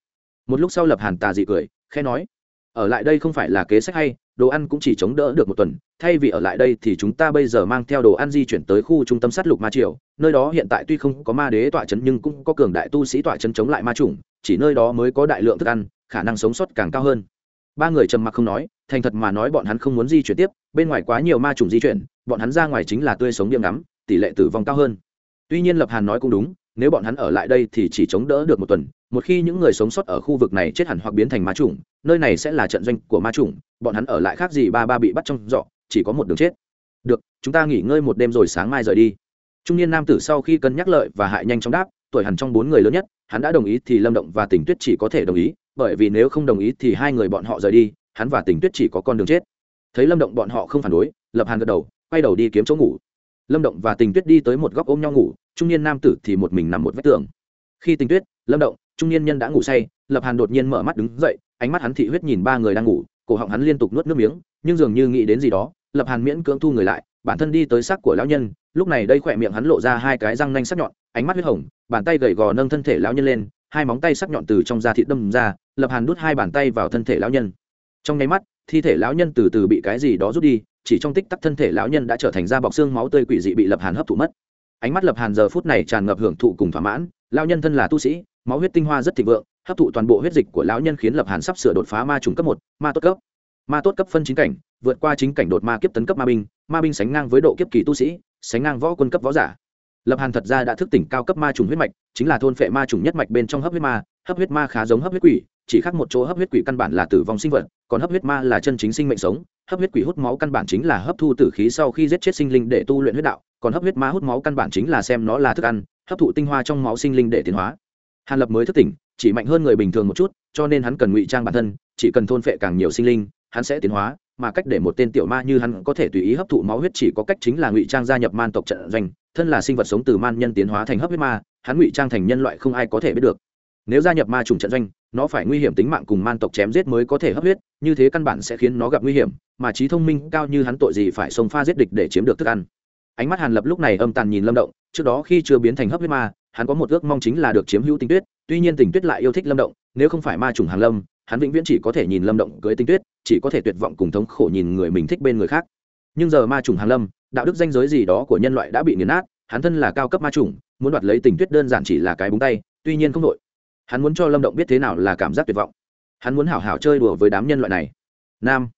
Một lúc sau lập hàn tà dị cười khẽ nói ở lại đây không phải là kế sách hay đồ ăn cũng chỉ chống đỡ được một tuần, thay vì ở lại đây thì chúng ta bây giờ mang theo đồ ăn di chuyển tới khu trung tâm sát lục ma triều. Nơi đó hiện tại tuy không có ma đế tọa chấn nhưng cũng có cường đại tu sĩ tọa chấn chống lại ma chủng, chỉ nơi đó mới có đại lượng thức ăn, khả năng sống sót càng cao hơn. Ba người trầm mặc không nói, thành thật mà nói bọn hắn không muốn di chuyển tiếp, bên ngoài quá nhiều ma trùng di chuyển, bọn hắn ra ngoài chính là tươi sống điểm ngắm tỷ lệ tử vong cao hơn. Tuy nhiên lập hàn nói cũng đúng, nếu bọn hắn ở lại đây thì chỉ chống đỡ được một tuần một khi những người sống sót ở khu vực này chết hẳn hoặc biến thành ma trùng nơi này sẽ là trận doanh của ma trùng bọn hắn ở lại khác gì ba ba bị bắt trong giỏ, chỉ có một đường chết. Được, chúng ta nghỉ ngơi một đêm rồi sáng mai rời đi. Trung niên nam tử sau khi cân nhắc lợi và hại nhanh chóng đáp, tuổi hẳn trong bốn người lớn nhất, hắn đã đồng ý thì lâm động và Tỉnh tuyết chỉ có thể đồng ý, bởi vì nếu không đồng ý thì hai người bọn họ rời đi, hắn và Tỉnh tuyết chỉ có con đường chết. Thấy lâm động bọn họ không phản đối, lập hàn gật đầu, quay đầu đi kiếm chỗ ngủ. Lâm động và tình tuyết đi tới một góc ôm nhau ngủ, trung niên nam tử thì một mình nằm một vách tường. Khi tình tuyết, lâm động trung niên nhân đã ngủ say, lập hàn đột nhiên mở mắt đứng dậy, ánh mắt hắn thị huyết nhìn ba người đang ngủ, cổ họng hắn liên tục nuốt nước miếng, nhưng dường như nghĩ đến gì đó, lập hàn miễn cưỡng thu người lại, bản thân đi tới xác của lão nhân, lúc này đây khỏe miệng hắn lộ ra hai cái răng nanh sắc nhọn, ánh mắt huyết hồng, bàn tay gầy gò nâng thân thể lão nhân lên, hai móng tay sắc nhọn từ trong da thịt đâm ra, lập hàn đút hai bàn tay vào thân thể lão nhân. Trong nháy mắt, thi thể lão nhân từ từ bị cái gì đó rút đi, chỉ trong tích tắc thân thể lão nhân đã trở thành da bọc xương máu tươi quỷ dị bị lập hàn hấp thụ mất. Ánh mắt lập hàn giờ phút này tràn ngập hưởng thụ cùng thỏa mãn lão nhân thân là tu sĩ, máu huyết tinh hoa rất thịnh vượng, hấp thụ toàn bộ huyết dịch của lão nhân khiến lập hàn sắp sửa đột phá ma trùng cấp một, ma tốt cấp. Ma tốt cấp phân chính cảnh, vượt qua chính cảnh đột ma kiếp tấn cấp ma binh ma binh sánh ngang với độ kiếp kỳ tu sĩ, sánh ngang võ quân cấp võ giả. Lập hàn thật ra đã thức tỉnh cao cấp ma trùng huyết mạch, chính là thôn phệ ma trùng nhất mạch bên trong hấp huyết ma, hấp huyết ma khá giống hấp huyết quỷ, chỉ khác một chỗ hấp huyết quỷ căn bản là tử vong sinh vật, còn hấp huyết ma là chân chính sinh mệnh sống, hấp huyết quỷ hút máu căn bản chính là hấp thu tử khí sau khi giết chết sinh linh để tu luyện huyết đạo, còn hấp huyết ma hút máu căn bản chính là xem nó là thức ăn hấp thụ tinh hoa trong máu sinh linh để tiến hóa. Hàn lập mới thức tỉnh, chỉ mạnh hơn người bình thường một chút, cho nên hắn cần ngụy trang bản thân, chỉ cần thôn phệ càng nhiều sinh linh, hắn sẽ tiến hóa, mà cách để một tên tiểu ma như hắn có thể tùy ý hấp thụ máu huyết chỉ có cách chính là ngụy trang gia nhập man tộc trận doanh, thân là sinh vật sống từ man nhân tiến hóa thành hấp huyết ma, hắn ngụy trang thành nhân loại không ai có thể biết được. Nếu gia nhập ma trùng trận doanh, nó phải nguy hiểm tính mạng cùng man tộc chém giết mới có thể hấp huyết, như thế căn bản sẽ khiến nó gặp nguy hiểm, mà trí thông minh cao như hắn tội gì phải xông pha giết địch để chiếm được thức ăn ánh mắt hàn lập lúc này âm tàn nhìn lâm động, trước đó khi chưa biến thành hấp huyết ma, hắn có một ước mong chính là được chiếm hữu tình tuyết, tuy nhiên tình tuyết lại yêu thích lâm động, nếu không phải ma trùng hàng lâm, hắn vĩnh viễn chỉ có thể nhìn lâm động cưới tinh tuyết, chỉ có thể tuyệt vọng cùng thống khổ nhìn người mình thích bên người khác. Nhưng giờ ma trùng hàng lâm, đạo đức danh giới gì đó của nhân loại đã bị nghiền nát, hắn thân là cao cấp ma trùng, muốn đoạt lấy tình tuyết đơn giản chỉ là cái búng tay, tuy nhiên không đội hắn muốn cho lâm động biết thế nào là cảm giác tuyệt vọng. Hắn muốn hảo hảo chơi đùa với đám nhân loại này. Nam,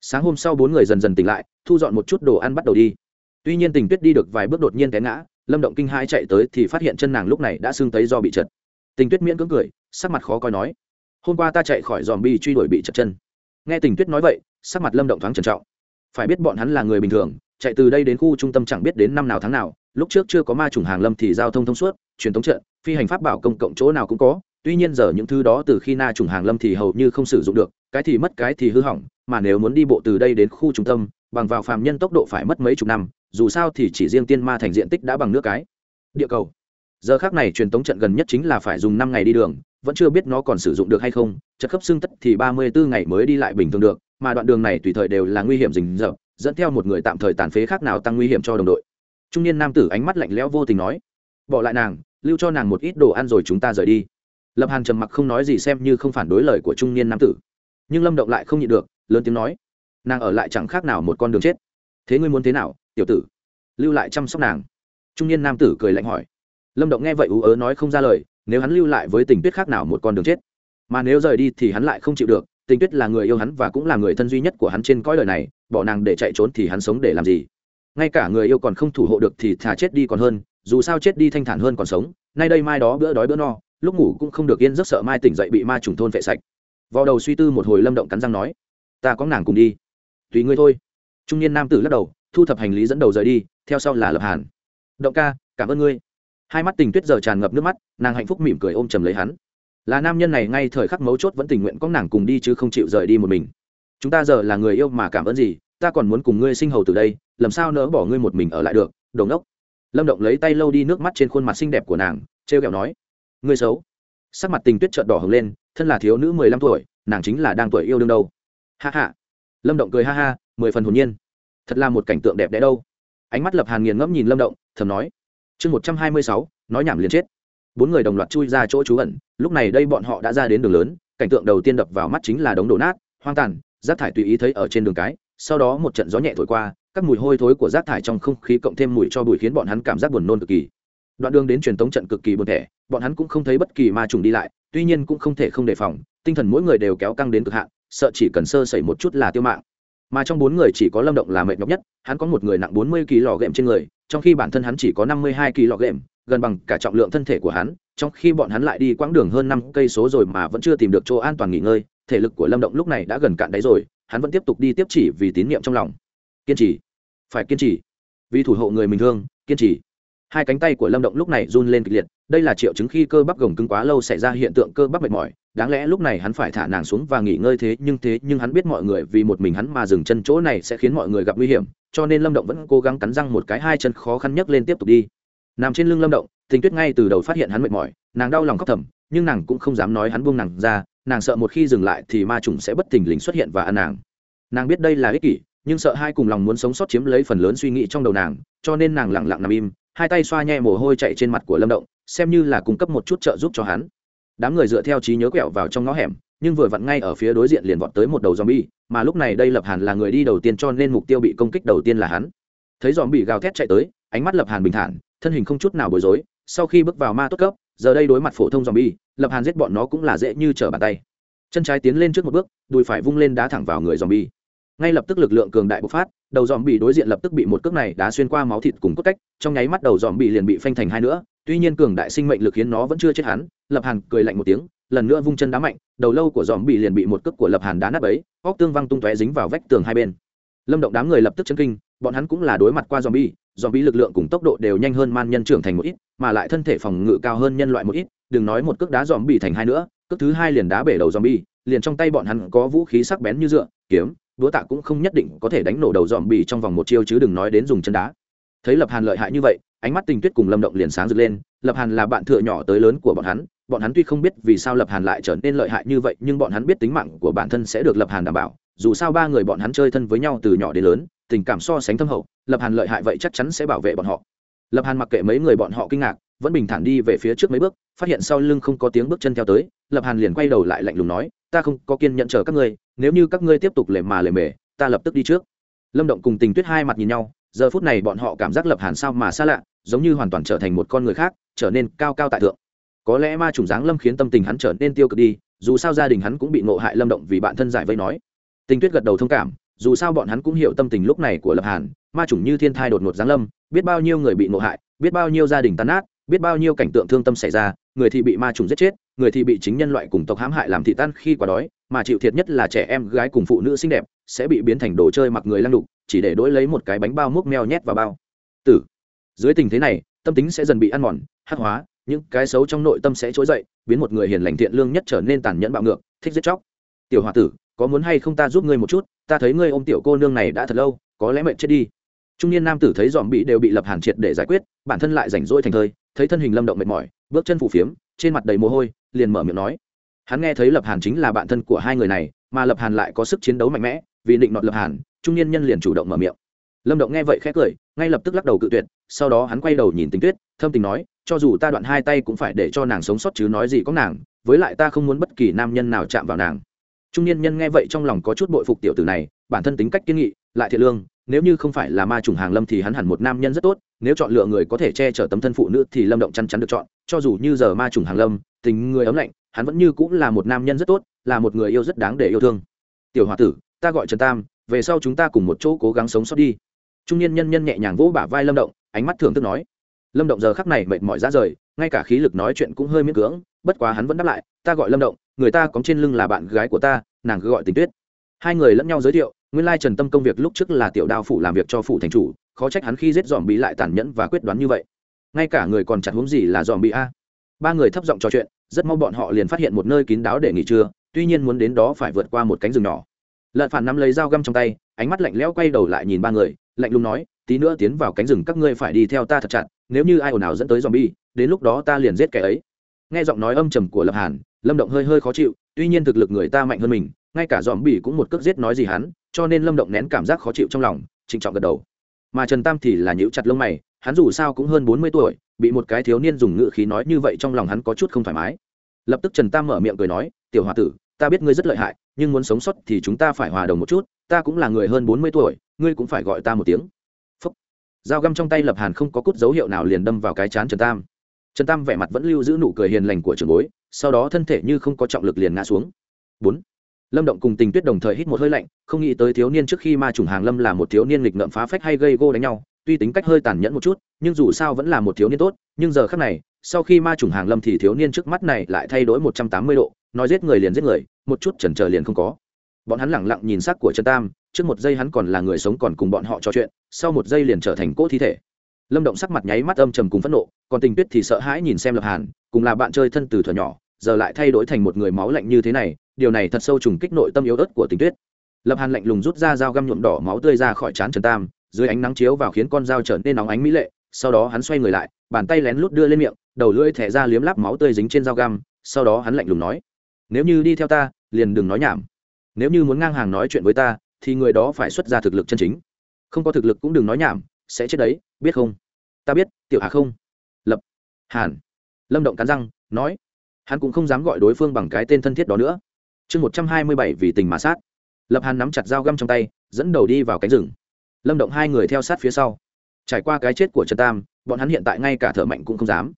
sáng hôm sau bốn người dần dần tỉnh lại, thu dọn một chút đồ ăn bắt đầu đi tuy nhiên tình tuyết đi được vài bước đột nhiên té ngã, lâm động kinh hai chạy tới thì phát hiện chân nàng lúc này đã sưng tấy do bị chật. Tình tuyết miễn cưỡng cười, sắc mặt khó coi nói, hôm qua ta chạy khỏi dòm bi truy đuổi bị chật chân. Nghe tình tuyết nói vậy, sắc mặt lâm động thoáng trầm trọng. Phải biết bọn hắn là người bình thường, chạy từ đây đến khu trung tâm chẳng biết đến năm nào tháng nào, lúc trước chưa có ma trùng hàng lâm thì giao thông thông suốt, truyền thống trận, phi hành pháp bảo công cộng chỗ nào cũng có, tuy nhiên giờ những thứ đó từ khi na trùng hàng lâm thì hầu như không sử dụng được, cái thì mất cái thì hư hỏng, mà nếu muốn đi bộ từ đây đến khu trung tâm, bằng vào phàm nhân tốc độ phải mất mấy chục năm dù sao thì chỉ riêng tiên ma thành diện tích đã bằng nước cái. Địa cầu. Giờ khác này truyền tống trận gần nhất chính là phải dùng năm ngày đi đường, vẫn chưa biết nó còn sử dụng được hay không, chất khớp xương tất thì ba mươi bốn ngày mới đi lại bình thường được, mà đoạn đường này tùy thời đều là nguy hiểm rình rập, dẫn theo một người tạm thời tàn phế khác nào tăng nguy hiểm cho đồng đội. Trung niên nam tử ánh mắt lạnh lẽo vô tình nói, bỏ lại nàng, lưu cho nàng một ít đồ ăn rồi chúng ta rời đi. Lập hàn trầm mặc không nói gì xem như không phản đối lời của trung niên nam tử. Nhưng lâm động lại không nhịn được, lớn tiếng nói, nàng ở lại chẳng khác nào một con đường chết. Thế ngươi muốn thế nào? Tiểu tử, lưu lại chăm sóc nàng. Trung niên nam tử cười lạnh hỏi. Lâm động nghe vậy ú ớ nói không ra lời, nếu hắn lưu lại với tình tuyết khác nào một con đường chết. Mà nếu rời đi thì hắn lại không chịu được, tình tuyết là người yêu hắn và cũng là người thân duy nhất của hắn trên cõi đời này, bỏ nàng để chạy trốn thì hắn sống để làm gì? Ngay cả người yêu còn không thủ hộ được thì thà chết đi còn hơn, dù sao chết đi thanh thản hơn còn sống, nay đây mai đó bữa đói bữa no, lúc ngủ cũng không được yên giấc sợ mai tỉnh dậy bị ma trùng thôn vệ sạch. Vào đầu suy tư một hồi lâm động cắn răng nói, ta có nàng cùng đi. Tùy ngươi thôi. Trung niên nam tử lắc đầu thu thập hành lý dẫn đầu rời đi, theo sau là lập hàn. Động ca, cảm ơn ngươi. Hai mắt tình tuyết giờ tràn ngập nước mắt, nàng hạnh phúc mỉm cười ôm chầm lấy hắn. Là nam nhân này ngay thời khắc mấu chốt vẫn tình nguyện có nàng cùng đi chứ không chịu rời đi một mình. Chúng ta giờ là người yêu mà cảm ơn gì, ta còn muốn cùng ngươi sinh hầu từ đây, làm sao nỡ bỏ ngươi một mình ở lại được đồng đốc lâm động lấy tay lâu đi nước mắt trên khuôn mặt xinh đẹp của nàng t r e o kẹo nói, ngươi xấu. Sắc mặt tình tuyết trợn đỏ hứng lên, thân là thiếu nữ mười lăm tuổi, nàng chính là đang tuổi yêu đương đâu. Ha ha. Lâm động cười ha ha, mười phần hồn nhiên thật là một cảnh tượng đẹp đẽ đâu. Ánh mắt lập hàn nghiền ngẫm nhìn lâm động, thầm nói, chương một trăm hai mươi sáu, nói nhảm liền chết. Bốn người đồng loạt chui ra chỗ trú ẩn, lúc này đây bọn họ đã ra đến đường lớn, cảnh tượng đầu tiên đập vào mắt chính là đống đổ nát, hoang tàn, rác thải tùy ý thấy ở trên đường cái, sau đó một trận gió nhẹ thổi qua, các mùi hôi thối của rác thải trong không khí cộng thêm mùi cho bụi khiến bọn hắn cảm giác buồn nôn cực kỳ. Đoạn đường đến truyền tống trận cực kỳ buồn thẻ, bọn hắn cũng không thấy bất kỳ ma trùng đi lại, tuy nhiên cũng không thể không đề phòng, tinh thần mỗi người đều kéo căng đến cực hạn, sợ chỉ cần sơ sẩy một chút là tiêu mạng mà trong bốn người chỉ có lâm động là mệt nhọc nhất, hắn có một người nặng bốn mươi kg ghệm trên người, trong khi bản thân hắn chỉ có năm mươi hai kg ghệm gần bằng cả trọng lượng thân thể của hắn, trong khi bọn hắn lại đi quãng đường hơn năm cây số rồi mà vẫn chưa tìm được chỗ an toàn nghỉ ngơi, thể lực của lâm động lúc này đã gần cạn đáy rồi, hắn vẫn tiếp tục đi tiếp chỉ vì tín nhiệm trong lòng. Kiên trì. Phải kiên trì. Vì thủ hộ người mình thương, kiên trì. Hai cánh tay của lâm động lúc này run lên kịch liệt, đây là triệu chứng khi cơ bắp gồng cứng quá lâu xảy ra hiện tượng cơ bắp mệt mỏi đáng lẽ lúc này hắn phải thả nàng xuống và nghỉ ngơi thế, nhưng thế, nhưng hắn biết mọi người vì một mình hắn mà dừng chân chỗ này sẽ khiến mọi người gặp nguy hiểm, cho nên lâm động vẫn cố gắng cắn răng một cái hai chân khó khăn nhấc lên tiếp tục đi. Nằm trên lưng lâm động, tình tuyết ngay từ đầu phát hiện hắn mệt mỏi, nàng đau lòng khóc thầm, nhưng nàng cũng không dám nói hắn buông nàng ra, nàng sợ một khi dừng lại thì ma trùng sẽ bất thình lình xuất hiện và ăn nàng. Nàng biết đây là ích kỷ, nhưng sợ hai cùng lòng muốn sống sót chiếm lấy phần lớn suy nghĩ trong đầu nàng, cho nên nàng lặng lặng nằm im, hai tay xoa nhẹ mồ hôi chạy trên mặt của lâm động, xem như là cung cấp một chút trợ giúp cho hắn đám người dựa theo trí nhớ quẹo vào trong ngõ hẻm nhưng vừa vặn ngay ở phía đối diện liền vọt tới một đầu zombie, mà lúc này đây Lập Hàn là người đi đầu tiên cho nên mục tiêu bị công kích đầu tiên là hắn. Thấy zombie gào thét chạy tới, ánh mắt Lập Hàn bình thản, thân hình không chút nào bối rối, sau khi bước vào ma tốt cấp, giờ đây đối mặt phổ thông zombie, Lập Hàn giết bọn nó cũng là dễ như trở bàn tay. Chân trái tiến lên trước một bước, đùi phải vung lên đá thẳng vào người zombie. Ngay lập tức lực lượng cường đại bộc phát, đầu zombie đối diện lập tức bị một cước này đá xuyên qua máu thịt cùng cốt cách, trong nháy mắt đầu zombie liền bị phanh thành hai nữa, tuy nhiên cường đại sinh mệnh lực khiến nó vẫn chưa chết hắn, Lập Hàn cười lạnh một tiếng, lần nữa vung chân đá mạnh đầu lâu của dòm bị liền bị một cước của lập hàn đá nát ấy óc tương văng tung tóe dính vào vách tường hai bên. Lâm động đám người lập tức chấn kinh bọn hắn cũng là đối mặt qua dòm bi dòm bi lực lượng cùng tốc độ đều nhanh hơn man nhân trưởng thành một ít mà lại thân thể phòng ngự cao hơn nhân loại một ít đừng nói một cước đá dòm bị thành hai nữa cước thứ hai liền đá bể đầu dòm bi liền trong tay bọn hắn có vũ khí sắc bén như dựa kiếm đũa tạ cũng không nhất định có thể đánh nổ đầu dòm bi trong vòng một chiêu chứ đừng nói đến dùng chân đá. Thấy lập hàn lợi hại như vậy ánh mắt tình tuyết cùng lâm động liền sáng rực lên, lập hàn là bạn thừa nhỏ tới lớn của bọn hắn bọn hắn tuy không biết vì sao lập hàn lại trở nên lợi hại như vậy, nhưng bọn hắn biết tính mạng của bản thân sẽ được lập hàn đảm bảo, dù sao ba người bọn hắn chơi thân với nhau từ nhỏ đến lớn, tình cảm so sánh thâm hậu, lập hàn lợi hại vậy chắc chắn sẽ bảo vệ bọn họ. Lập hàn mặc kệ mấy người bọn họ kinh ngạc, vẫn bình thản đi về phía trước mấy bước, phát hiện sau lưng không có tiếng bước chân theo tới, lập hàn liền quay đầu lại lạnh lùng nói, ta không có kiên nhận chờ các ngươi, nếu như các ngươi tiếp tục lề mà lề mề, ta lập tức đi trước. Lâm động cùng tình tuyết hai mặt nhìn nhau giờ phút này bọn họ cảm giác lập hàn sao mà xa lạ, giống như hoàn toàn trở thành một con người khác, trở nên cao cao tại thượng. Có lẽ ma trùng giáng lâm khiến tâm tình hắn trở nên tiêu cực đi, dù sao gia đình hắn cũng bị ngộ hại lâm động vì bạn thân giải vây nói. Tình tuyết gật đầu thông cảm, dù sao bọn hắn cũng hiểu tâm tình lúc này của lập hàn, ma trùng như thiên thai đột ngột giáng lâm, biết bao nhiêu người bị ngộ hại, biết bao nhiêu gia đình tan nát, biết bao nhiêu cảnh tượng thương tâm xảy ra, người thì bị ma trùng giết chết, người thì bị chính nhân loại cùng tộc hãm hại làm thị tan khi quá đói mà chịu thiệt nhất là trẻ em gái cùng phụ nữ xinh đẹp, sẽ bị biến thành đồ chơi mặc người lăng đục chỉ để đổi lấy một cái bánh bao múc meo nhét vào bao. Tử. Dưới tình thế này, tâm tính sẽ dần bị ăn mòn, hắc hóa, những cái xấu trong nội tâm sẽ trỗi dậy, biến một người hiền lành thiện lương nhất trở nên tàn nhẫn bạo ngược, thích giết chóc. Tiểu h o a tử, có muốn hay không ta giúp ngươi một chút, ta thấy ngươi ô m tiểu cô nương này đã thật lâu, có lẽ mệnh chết đi. Trung niên nam tử thấy dòm bị đều bị lập hàn triệt để giải quyết, bản thân lại rảnh rỗi thành thơi, thấy thân hình lâm động mệt mỏi, bước chân phủ phiếm, trên mặt đầy mồ hôi, liền mở miệng nói hắn nghe thấy lập hàn chính là bạn thân của hai người này, mà lập hàn lại có sức chiến đấu mạnh mẽ, vì định nọt lập hàn, trung niên nhân liền chủ động mở miệng. Lâm động nghe vậy khẽ cười, ngay lập tức lắc đầu cự tuyệt, sau đó hắn quay đầu nhìn tình tuyết, thâm tình nói, cho dù ta đoạn hai tay cũng phải để cho nàng sống sót chứ nói gì có nàng, với lại ta không muốn bất kỳ nam nhân nào chạm vào nàng. Trung niên nhân nghe vậy trong lòng có chút bội phục tiểu tử này, bản thân tính cách kiên nghị, lại thiện lương, nếu như không phải là ma trùng hàng lâm thì hắn hẳn một nam nhân rất tốt, nếu chọn lựa người có thể che chở tấm thân phụ nữ thì lâm động chăn chắn được chọn, cho dù như giờ ma trùng hàng lâm, tình người ấm lạnh hắn vẫn như cũng là một nam nhân rất tốt, là một người yêu rất đáng để yêu thương. Tiểu h o a tử, ta gọi trần tam, về sau chúng ta cùng một chỗ cố gắng sống sót đi. Trung niên nhân nhân nhẹ nhàng vỗ bả vai lâm động, ánh mắt thưởng thức nói. Lâm động giờ khắc này mệt mỏi ra rời, ngay cả khí lực nói chuyện cũng hơi miễn cưỡng, bất quá hắn vẫn đáp lại, ta gọi lâm động, người ta có trên lưng là bạn gái của ta, nàng cứ gọi tình tuyết. Hai người lẫn nhau giới thiệu, nguyên lai trần tâm công việc lúc trước là tiểu đao phủ làm việc cho phủ thành chủ, khó trách hắn khi giết dòm bị lại tàn nhẫn và quyết đoán như vậy. Ngay cả người còn chặt huống gì là dòm bị a? Ba người thấp giọng trò chuyện rất mau bọn họ liền phát hiện một nơi kín đáo để nghỉ trưa, tuy nhiên muốn đến đó phải vượt qua một cánh rừng nhỏ. Lợn phản nắm lấy dao găm trong tay, ánh mắt lạnh lẽo quay đầu lại nhìn ba người, lạnh lùng nói, tí nữa tiến vào cánh rừng các ngươi phải đi theo ta thật chặt, nếu như ai ồn ào dẫn tới zombie, đến lúc đó ta liền giết kẻ ấy. Nghe giọng nói âm trầm của lập hàn, lâm động hơi hơi khó chịu, tuy nhiên thực lực người ta mạnh hơn mình, ngay cả dòm bi cũng một cước giết nói gì hắn, cho nên lâm động nén cảm giác khó chịu trong lòng, trịnh trọng gật đầu mà trần tam thì là nhíu chặt lông mày, hắn dù sao cũng hơn bốn mươi tuổi, bị một cái thiếu niên dùng ngự khí nói như vậy trong lòng hắn có chút không thoải mái. Lập tức trần tam mở miệng cười nói, tiểu h o a tử, ta biết ngươi rất lợi hại, nhưng muốn sống sót thì chúng ta phải hòa đồng một chút, ta cũng là người hơn bốn mươi tuổi, ngươi cũng phải gọi ta một tiếng. Phúc. Dao găm trong tay lập hàn không có cút dấu hiệu nào liền đâm vào cái chán trần tam. Trần tam vẻ mặt vẫn lưu giữ nụ cười hiền lành của trường bối, sau đó thân thể như không có trọng lực liền ngã xuống. Bốn lâm động cùng tình tuyết đồng thời hít một hơi lạnh, không nghĩ tới thiếu niên trước khi ma trùng hàng lâm là một thiếu niên nghịch ngợm phá phách hay gây gô đánh nhau, tuy tính cách hơi tàn nhẫn một chút, nhưng dù sao vẫn là một thiếu niên tốt, nhưng giờ khác này, sau khi ma trùng hàng lâm thì thiếu niên trước mắt này lại thay đổi một trăm tám mươi độ, nói giết người liền giết người, một chút chần chờ liền không có. Bọn hắn lẳng lặng nhìn xác của trần tam, trước một giây hắn còn là người sống còn cùng bọn họ trò chuyện, sau một giây liền trở thành cỗ thi thể. Lâm động sắc mặt nháy mắt âm trầm cùng phẫn nộ, còn tình tuyết thì sợ hãi nhìn xem lập hàn, cùng là bạn chơi thân từ thuở nhỏ, giờ lại thay đổi thành một người máu lạnh như thế này điều này thật sâu trùng kích nội tâm yếu ớt của tình tuyết. Lập hàn lạnh lùng rút ra dao găm nhuộm đỏ máu tươi ra khỏi trán trần tam, dưới ánh nắng chiếu vào khiến con dao trở nên nóng ánh mỹ lệ, sau đó hắn xoay người lại, bàn tay lén lút đưa lên miệng, đầu lưỡi thẻ ra liếm láp máu tươi dính trên dao găm, sau đó hắn lạnh lùng nói, nếu như đi theo ta, liền đừng nói nhảm. Nếu như muốn ngang hàng nói chuyện với ta, thì người đó phải xuất ra thực lực chân chính. Không có thực lực cũng đừng nói nhảm, sẽ chết đấy, biết không? Ta biết, tiểu hà không. Lập hàn lâm động cắn răng, nói, hắn cũng không dám gọi đối phương bằng cái tên thân thiết đó nữa chương một trăm hai mươi bảy vì tình mà sát. Lập hàn nắm chặt dao găm trong tay, dẫn đầu đi vào cánh rừng. Lâm động hai người theo sát phía sau. Trải qua cái chết của trần tam, bọn hắn hiện tại ngay cả thợ mạnh cũng không dám.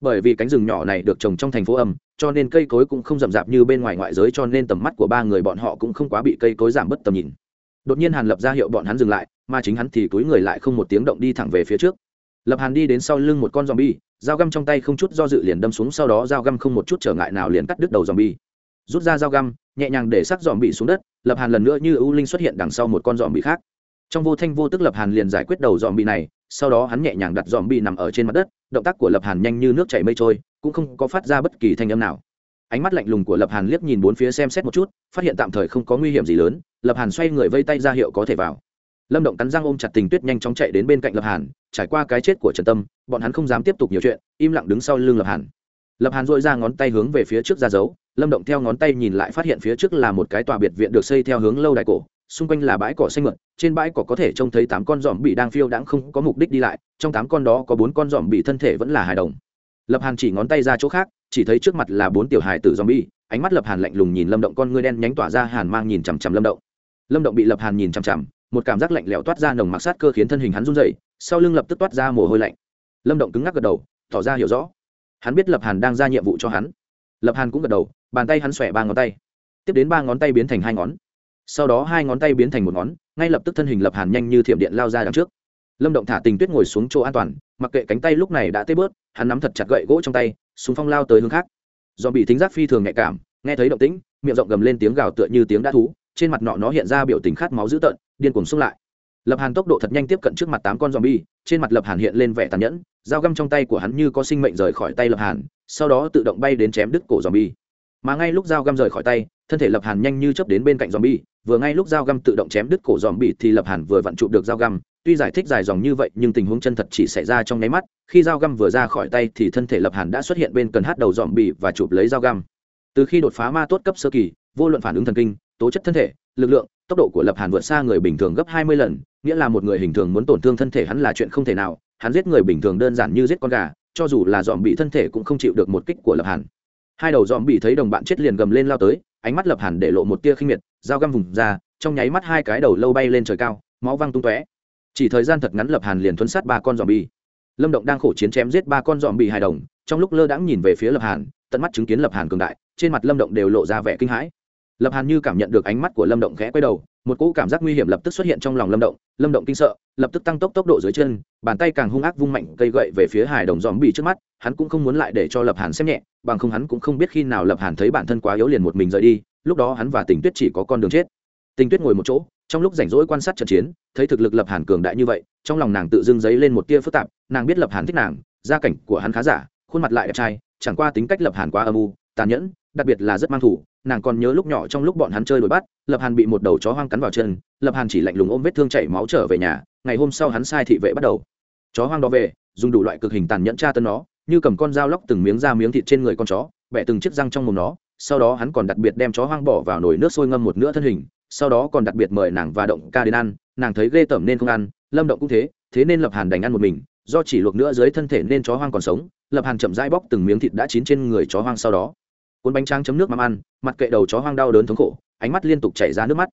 Bởi vì cánh rừng nhỏ này được trồng trong thành phố âm, cho nên cây cối cũng không rậm rạp như bên ngoài ngoại giới, cho nên tầm mắt của ba người bọn họ cũng không quá bị cây cối giảm bớt tầm nhìn. Đột nhiên hàn lập ra hiệu bọn hắn dừng lại, mà chính hắn thì túi người lại không một tiếng động đi thẳng về phía trước. Lập hàn đi đến sau lưng một con zombie, dao găm trong tay không chút do dự liền đâm xuống, sau đó dao găm không một chút trở ngại nào liền cắt đứt đầu zombie rút ra dao găm, nhẹ nhàng để sắc dòm bị xuống đất, lập hàn lần nữa như ưu linh xuất hiện đằng sau một con dòm bị khác. Trong vô thanh vô tức lập hàn liền giải quyết đầu dòm bị này, sau đó hắn nhẹ nhàng đặt dòm bị nằm ở trên mặt đất, động tác của lập hàn nhanh như nước chảy mây trôi, cũng không có phát ra bất kỳ thanh âm nào. Ánh mắt lạnh lùng của lập hàn liếc nhìn bốn phía xem xét một chút, phát hiện tạm thời không có nguy hiểm gì lớn, lập hàn xoay người vây tay ra hiệu có thể vào. Lâm động cắn răng ôm chặt tình tuyết nhanh chóng chạy đến bên cạnh lập hàn, trải qua cái chết của trần tâm, bọn hắn không dám tiếp tục nhiều chuyện, im lặng đứng sau lưng lập hàn. Lập hàn dội ra ngón tay hướng về phía trước ra dấu lâm động theo ngón tay nhìn lại phát hiện phía trước là một cái tòa biệt viện được xây theo hướng lâu đài cổ, xung quanh là bãi cỏ xanh mượn trên bãi cỏ có thể trông thấy tám con giòm bị đang phiêu đãng không có mục đích đi lại, trong tám con đó có bốn con giòm bị thân thể vẫn là hài đồng. Lập hàn chỉ ngón tay ra chỗ khác, chỉ thấy trước mặt là bốn tiểu hài tử giòm bị, ánh mắt lập hàn lạnh lùng nhìn lâm động con ngươi đen nhánh tỏa ra hàn mang nhìn chằm chằm lâm động. Lâm động bị lập hàn nhìn chằm chằm, một cảm giác lạnh lẽo toát ra nồng mặc sát cơ khiến thân hình hắn run rẩy, sau lưng lập tức toát ra mồ hôi lạnh. Lâm động cứng ngắc gật đầu, tỏ ra hiểu rõ. Hắn biết lập hàn đang ra nhiệm vụ cho hắn lập hàn cũng gật đầu, bàn tay hắn xòe ba ngón tay. Tiếp đến ba ngón tay biến thành hai ngón. Sau đó hai ngón tay biến thành một ngón, ngay lập tức thân hình lập hàn nhanh như thiểm điện lao ra đằng trước. Lâm động thả tình tuyết ngồi xuống chỗ an toàn, mặc kệ cánh tay lúc này đã tê bớt, hắn nắm thật chặt gậy gỗ trong tay súng phong lao tới hướng khác. Do bị thính giác phi thường nhạy cảm, nghe thấy động tĩnh, miệng rộng gầm lên tiếng gào tựa như tiếng đã thú, trên mặt nọ nó hiện ra biểu tình khát máu dữ tợn, điên cuồng xông lại lập hàn tốc độ thật nhanh tiếp cận trước mặt tám con zombie, trên mặt lập hàn hiện lên vẻ tàn nhẫn, dao găm trong tay của hắn như có sinh mệnh rời khỏi tay lập hàn, sau đó tự động bay đến chém đứt cổ zombie. Mà ngay lúc dao găm rời khỏi tay, thân thể lập hàn nhanh như chớp đến bên cạnh zombie, vừa ngay lúc dao găm tự động chém đứt cổ zombie thì lập hàn vừa vặn trụ được dao găm. Tuy giải thích dài dòng như vậy, nhưng tình huống chân thật chỉ xảy ra trong nháy mắt, khi dao găm vừa ra khỏi tay thì thân thể lập hàn đã xuất hiện bên cần hát đầu zombie và chụp lấy dao găm. Từ khi đột phá ma tốt cấp sơ kỳ, vô luận phản ứng thần kinh, tố chất thân thể, lực lượng, tốc độ của lập hàn vượt xa người bình thường gấp hai mươi lần nghĩa là một người hình thường muốn tổn thương thân thể hắn là chuyện không thể nào, hắn giết người bình thường đơn giản như giết con gà, cho dù là dòm bị thân thể cũng không chịu được một kích của lập hàn. Hai đầu dòm bị thấy đồng bạn chết liền gầm lên lao tới, ánh mắt lập hàn để lộ một tia khinh miệt, dao găm vùng ra, trong nháy mắt hai cái đầu lâu bay lên trời cao, máu văng tung tóe. Chỉ thời gian thật ngắn lập hàn liền thuấn sát ba con dòm bi lâm động đang khổ chiến chém giết ba con dòm bị hài đồng, trong lúc lơ đãng nhìn về phía lập hàn, tận mắt chứng kiến lập hàn cường đại, trên mặt lâm động đều lộ ra vẻ kinh hãi. Lập hàn như cảm nhận được ánh mắt của lâm động khẽ quay đầu một cỗ cảm giác nguy hiểm lập tức xuất hiện trong lòng lâm động lâm động kinh sợ, lập tức tăng tốc tốc độ dưới chân, bàn tay càng hung ác vung mạnh cây gậy về phía hải đồng dòm bị trước mắt, hắn cũng không muốn lại để cho lập hàn xem nhẹ, bằng không hắn cũng không biết khi nào lập hàn thấy bản thân quá yếu liền một mình rời đi, lúc đó hắn và tình tuyết chỉ có con đường chết. Tình tuyết ngồi một chỗ, trong lúc rảnh rỗi quan sát trận chiến, thấy thực lực lập hàn cường đại như vậy, trong lòng nàng tự dưng dấy lên một tia phức tạp, nàng biết lập hàn thích nàng, gia cảnh của hắn khá giả, khuôn mặt lại đẹp trai, chẳng qua tính cách lập hàn quá âm u, tàn nhẫn đặc biệt là rất mang thủ, nàng còn nhớ lúc nhỏ trong lúc bọn hắn chơi đuổi bắt, lập hàn bị một đầu chó hoang cắn vào chân, lập hàn chỉ lạnh lùng ôm vết thương chảy máu trở về nhà, ngày hôm sau hắn sai thị vệ bắt đầu. Chó hoang đó về, dùng đủ loại cực hình tàn nhẫn tra tân nó, như cầm con dao lóc từng miếng da miếng thịt trên người con chó, bẻ từng chiếc răng trong mồm nó, sau đó hắn còn đặc biệt đem chó hoang bỏ vào nồi nước sôi ngâm một nửa thân hình, sau đó còn đặc biệt mời nàng và động ca đến ăn, nàng thấy ghê tởm nên không ăn, lâm động cũng thế thế nên lập hàn đành ăn một mình, do chỉ luộc nữa dưới thân thể nên chó hoang còn sống, lập hàn chậm rãi bóc từng miếng thịt đã chín trên người chó hoang sau đó cuốn bánh tráng chấm nước mắm ăn, mặt kệ đầu chó hoang đau đớn thống khổ, ánh mắt liên tục chảy ra nước mắt.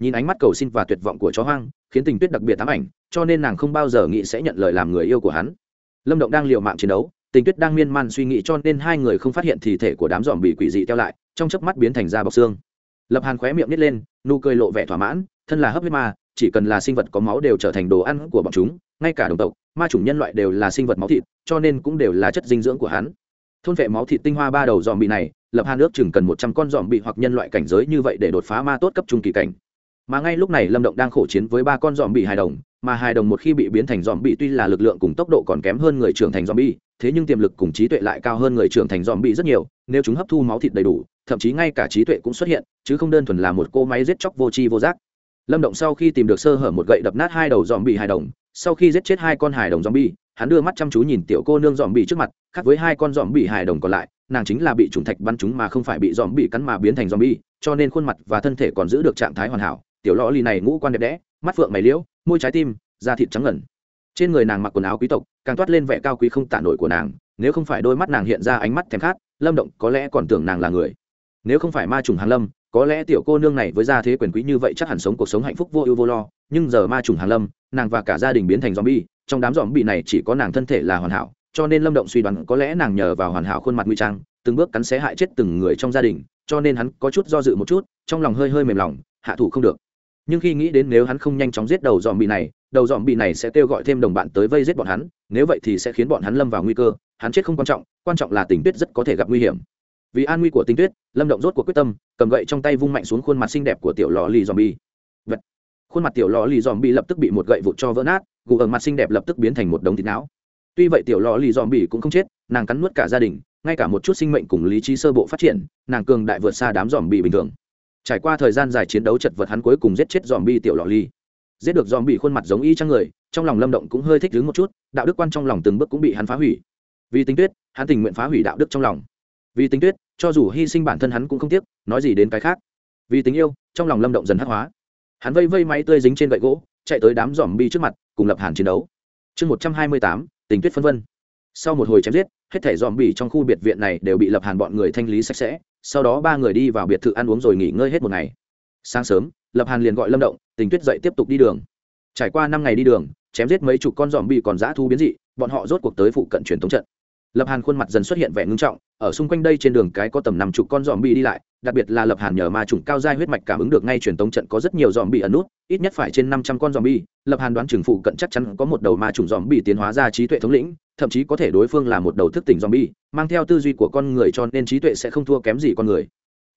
Nhìn ánh mắt cầu xin và tuyệt vọng của chó hoang, khiến tình tuyết đặc biệt ám ảnh, cho nên nàng không bao giờ nghĩ sẽ nhận lời làm người yêu của hắn. Lâm động đang l i ề u mạng chiến đấu, tình tuyết đang miên man suy nghĩ cho nên hai người không phát hiện thi thể của đám dòm bị quỷ dị teo lại, trong chớp mắt biến thành da bọc xương. Lập hàn khóe miệng nít lên, nụ cười lộ vẻ thỏa mãn, thân là hấp huyết ma, chỉ cần là sinh vật có máu đều trở thành đồ ăn của bọn chúng, ngay cả đồng tộc, ma chủng nhân loại đều là sinh vật máu thịt, cho nên cũng đều là chất dinh dưỡng của hắn. Thôn vệ máu thịt tinh hoa ba đầu dòm bị này lập hai nước chừng cần một trăm con dòm bị hoặc nhân loại cảnh giới như vậy để đột phá ma tốt cấp trung kỳ cảnh. Mà ngay lúc này lâm động đang khổ chiến với ba con dòm bị hài đồng mà hài đồng một khi bị biến thành dòm bị tuy là lực lượng cùng tốc độ còn kém hơn người trưởng thành dòm bị, thế nhưng tiềm lực cùng trí tuệ lại cao hơn người trưởng thành dòm bị rất nhiều nếu chúng hấp thu máu thịt đầy đủ thậm chí ngay cả trí tuệ cũng xuất hiện chứ không đơn thuần là một cô máy giết chóc vô tri vô giác. Lâm động sau khi tìm được sơ hở một gậy đập nát hai đầu dòm bị hài đồng sau khi giết chết hai con hài đồng dòm bị, hắn đưa mắt chăm chú nhìn tiểu cô nương dòm bị trước mặt khác với hai con dòm bị hài đồng còn lại nàng chính là bị trùng thạch bắn chúng mà không phải bị dòm bị cắn mà biến thành dòm bi, cho nên khuôn mặt và thân thể còn giữ được trạng thái hoàn hảo. Tiểu lõ ly này ngũ quan đẹp đẽ, mắt phượng mày liễu, môi trái tim, da thịt trắng ngẩn trên người nàng mặc quần áo quý tộc, càng toát lên vẻ cao quý không tả nổi của nàng, nếu không phải đôi mắt nàng hiện ra ánh mắt thèm khát, lâm động có lẽ còn tưởng nàng là người. Nếu không phải ma trùng hàn lâm, có lẽ tiểu cô nương này với gia thế quyền quý như vậy chắc hẳn sống cuộc sống hạnh phúc vô ưu vô lo. Nhưng giờ ma trùng hàn lâm, nàng và cả gia đình biến thành zombie, trong đám dòm bị này chỉ có nàng thân thể là hoàn hảo cho nên lâm động suy đoán có lẽ nàng nhờ vào hoàn hảo khuôn mặt nguy trang, từng bước cắn xé hại chết từng người trong gia đình, cho nên hắn có chút do dự một chút, trong lòng hơi hơi mềm lòng, hạ thủ không được. Nhưng khi nghĩ đến nếu hắn không nhanh chóng giết đầu dòm bị này, đầu dòm bị này sẽ kêu gọi thêm đồng bạn tới vây giết bọn hắn, nếu vậy thì sẽ khiến bọn hắn lâm vào nguy cơ, hắn chết không quan trọng quan trọng là tình tuyết rất có thể gặp nguy hiểm. Vì an nguy của tình tuyết, lâm động rốt cuộc quyết tâm, cầm gậy trong tay vung mạnh xuống khuôn mặt xinh đẹp của tiểu lò lì dòm bi Vật. khuôn mặt tiểu lò lì dòm bi lập tức bị một gậy vụt cho vỡ nát, gù ở mặt xinh đẹp lập tức biến thành một đống thịt não tuy vậy tiểu lò lì dòm bỉ cũng không chết, nàng cắn nuốt cả gia đình, ngay cả một chút sinh mệnh cùng lý trí sơ bộ phát triển, nàng cường đại vượt xa đám dòm bỉ bình thường. Trải qua thời gian dài chiến đấu chật vật hắn cuối cùng giết chết dòm bi tiểu lò lì. Giết được dòm bỉ khuôn mặt giống y trang người, trong lòng lâm động cũng hơi thích đứng một chút, đạo đức quan trong lòng từng bước cũng bị hắn phá hủy. Vì tính tuyết, hắn tình nguyện phá hủy đạo đức trong lòng. Vì tính tuyết, cho dù hy sinh bản thân hắn cũng không tiếc, nói gì đến cái khác. Vì tình yêu, trong lòng lâm động dần hắc hóa. Hắn vây vây máy tươi dính trên gậy gỗ, chạy tới đám dòm bi trước mặt, cùng lập hàn chiến đấu chương một trăm hai mươi tám, tình tuyết phân vân. Sau một hồi chém giết, hết thẻ dòm bỉ trong khu biệt viện này đều bị lập hàn bọn người thanh lý sạch sẽ, sau đó ba người đi vào biệt thự ăn uống rồi nghỉ ngơi hết một ngày. Sáng sớm, lập hàn liền gọi lâm động, tình tuyết dậy tiếp tục đi đường. Trải qua năm ngày đi đường, chém giết mấy chục con dòm bị còn dã thu biến dị, bọn họ rốt cuộc tới phụ cận truyền thống trận. Lập hàn khuôn mặt dần xuất hiện vẻ ngưng trọng, ở xung quanh đây trên đường cái có tầm năm chục con dòm bị đi lại, đặc biệt là lập hàn nhờ ma trùng cao giai huyết mạch cảm ứng được ngay truyền tống trận có rất nhiều dòm bị ẩn nút, ít nhất phải trên năm trăm con dòm bi lập hàn đoán trừng phụ cận chắc chắn có một đầu ma trùng dòm bị tiến hóa ra trí tuệ thống lĩnh, thậm chí có thể đối phương là một đầu thức tỉnh dòm bi mang theo tư duy của con người cho nên trí tuệ sẽ không thua kém gì con người.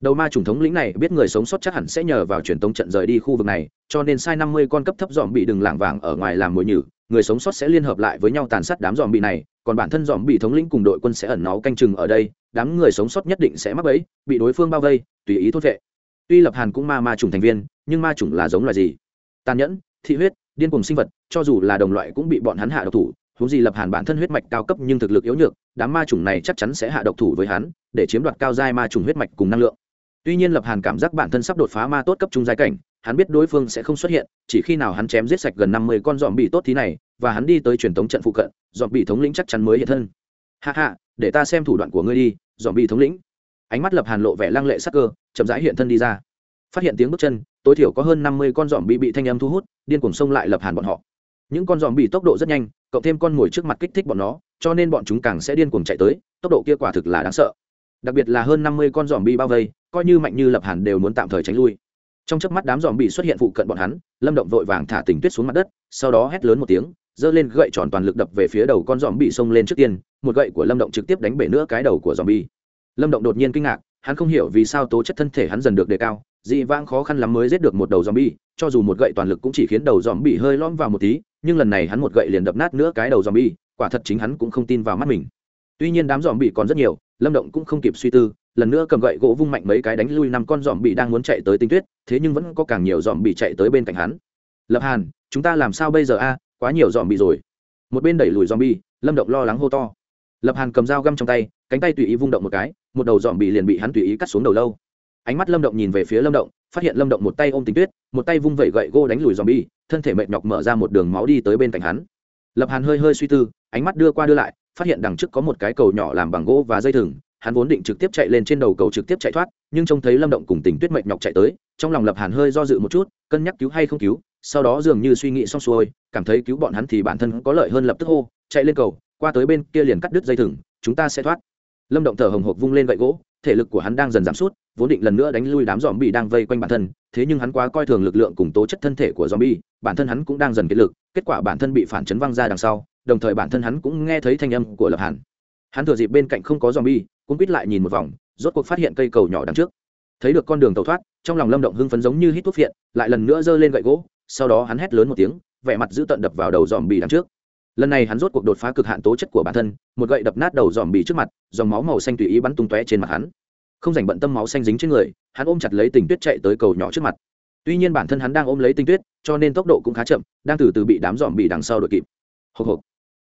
Đầu ma trùng thống lĩnh này biết người sống sót chắc hẳn sẽ nhờ vào truyền tống trận rời đi khu vực này, cho nên sai năm mươi con cấp thấp dòm bị đừng lảng vàng ở ngoài làm mồi nhử, người sống sót sẽ liên hợp lại với nhau tàn sát đám dòm bị này, còn bản thân dòm bị thống lĩnh cùng đội quân sẽ ẩn náu canh chừng ở đây, đám người sống sót nhất định sẽ mắc bẫy, bị đối phương bao vây, tùy ý thốt vệ. Tuy lập hàn cũng ma ma trùng thành viên, nhưng ma trùng là giống loài gì? Tàn nhẫn, thị huyết điên cùng sinh vật, cho dù là đồng loại cũng bị bọn hắn hạ độc thủ, huống gì lập hàn bản thân huyết mạch cao cấp nhưng thực lực yếu nhược, đám ma trùng này chắc chắn sẽ hạ độc thủ với hắn, để chiếm đoạt cao giai ma trùng huyết mạch cùng năng lượng. Tuy nhiên lập hàn cảm giác bản thân sắp đột phá ma tốt cấp trung giai cảnh, hắn biết đối phương sẽ không xuất hiện, chỉ khi nào hắn chém giết sạch gần năm mươi con dòm bị tốt thế này, và hắn đi tới truyền thống trận phụ cận dòm bị thống lĩnh chắc chắn mới hiện thân. Hạ hạ để ta xem thủ đoạn của ngươi đi dòm bị thống lĩnh. Ánh mắt lập hàn lộ vẻ lăng lệ sắc cơ, chậm rãi hiện thân đi ra. Phát hiện tiếng bước chân tối thiểu có hơn năm mươi con dòm bị bị thanh âm thu hút, điên cuồng xông lại lập hàn bọn họ. Những con dòm bị tốc độ rất nhanh, cộng thêm con ngồi trước mặt kích thích bọn nó, cho nên bọn chúng càng sẽ điên cuồng chạy tới, tốc độ kia quả thực là đáng sợ. Đặc biệt là hơn năm mươi con dòm bị bao vây, coi như mạnh như lập hàn đều muốn tạm thời tránh lui. Trong chớp mắt đám dòm bị xuất hiện phụ cận bọn hắn, lâm động vội vàng thả tình tuyết xuống mặt đất, sau đó hét lớn một tiếng, giơ lên gậy tròn toàn lực đập về phía đầu con dòm bị xông lên trước tiên, một gậy của lâm động trực tiếp đánh bể nữa cái đầu của dòm bi. Lâm động đột nhiên kinh ngạc, hắn không hiểu vì sao tố chất thân thể hắn dần được đề cao dị vãng khó khăn lắm mới giết được một đầu dòm bi cho dù một gậy toàn lực cũng chỉ khiến đầu dòm bị hơi lõm vào một tí, nhưng lần này hắn một gậy liền đập nát nữa cái đầu dòm bi quả thật chính hắn cũng không tin vào mắt mình. Tuy nhiên đám dòm bị còn rất nhiều, lâm động cũng không kịp suy tư, lần nữa cầm gậy gỗ vung mạnh mấy cái đánh lui năm con dòm bị đang muốn chạy tới tinh tuyết, thế nhưng vẫn có càng nhiều dòm bị chạy tới bên cạnh hắn. Lập hàn, chúng ta làm sao bây giờ a? Quá nhiều dòm bị rồi. Một bên đẩy lùi dòm bi lâm động lo lắng hô to. Lập hàn cầm dao găm trong tay, cánh tay tùy ý vung động một cái, một đầu dòm bị liền bị hắn tùy ý cắt xuống đầu lâu ánh mắt lâm động nhìn về phía lâm động, phát hiện lâm động một tay ôm tình tuyết, một tay vung vẩy gậy gỗ đánh lùi dòm bi thân thể mệt nhọc mở ra một đường máu đi tới bên cạnh hắn. Lập hàn hơi hơi suy tư, ánh mắt đưa qua đưa lại, phát hiện đằng trước có một cái cầu nhỏ làm bằng gỗ và dây thừng, hắn vốn định trực tiếp chạy lên trên đầu cầu trực tiếp chạy thoát, nhưng trông thấy lâm động cùng tình tuyết mệnh nhọc chạy tới, trong lòng lập hàn hơi do dự một chút, cân nhắc cứu hay không cứu, sau đó dường như suy nghĩ xong xuôi, cảm thấy cứu bọn hắn thì bản thân có lợi hơn lập tức hô, chạy lên cầu, qua tới bên kia liền cắt đứt dây thừng, chúng ta sẽ thoát lâm động thở hồng hộc vung lên gậy gỗ, thể lực của hắn đang dần giảm sút, vốn định lần nữa đánh lui đám dòm bị đang vây quanh bản thân, thế nhưng hắn quá coi thường lực lượng cùng tố chất thân thể của dòm bi bản thân hắn cũng đang dần kết lực, kết quả bản thân bị phản chấn văng ra đằng sau, đồng thời bản thân hắn cũng nghe thấy thanh âm của lập hàn. Hắn thừa dịp bên cạnh không có dòm bi cũng quýt lại nhìn một vòng, rốt cuộc phát hiện cây cầu nhỏ đằng trước. Thấy được con đường tàu thoát, trong lòng lâm động hưng phấn giống như hít thuốc phiện, lại lần nữa giơ lên gậy gỗ, sau đó hắn hét lớn một tiếng, vẻ mặt giữ tận đập vào đầu dòm bì đằng trước lần này hắn rốt cuộc đột phá cực hạn tố chất của bản thân, một gậy đập nát đầu dòm bì trước mặt, dòng máu màu xanh tùy ý bắn tung tóe trên mặt hắn. Không dành bận tâm máu xanh dính trên người, hắn ôm chặt lấy tình tuyết chạy tới cầu nhỏ trước mặt. Tuy nhiên bản thân hắn đang ôm lấy tinh tuyết, cho nên tốc độ cũng khá chậm, đang từ từ bị đám dòm bị đằng sau đội kịp. Hộc hộc.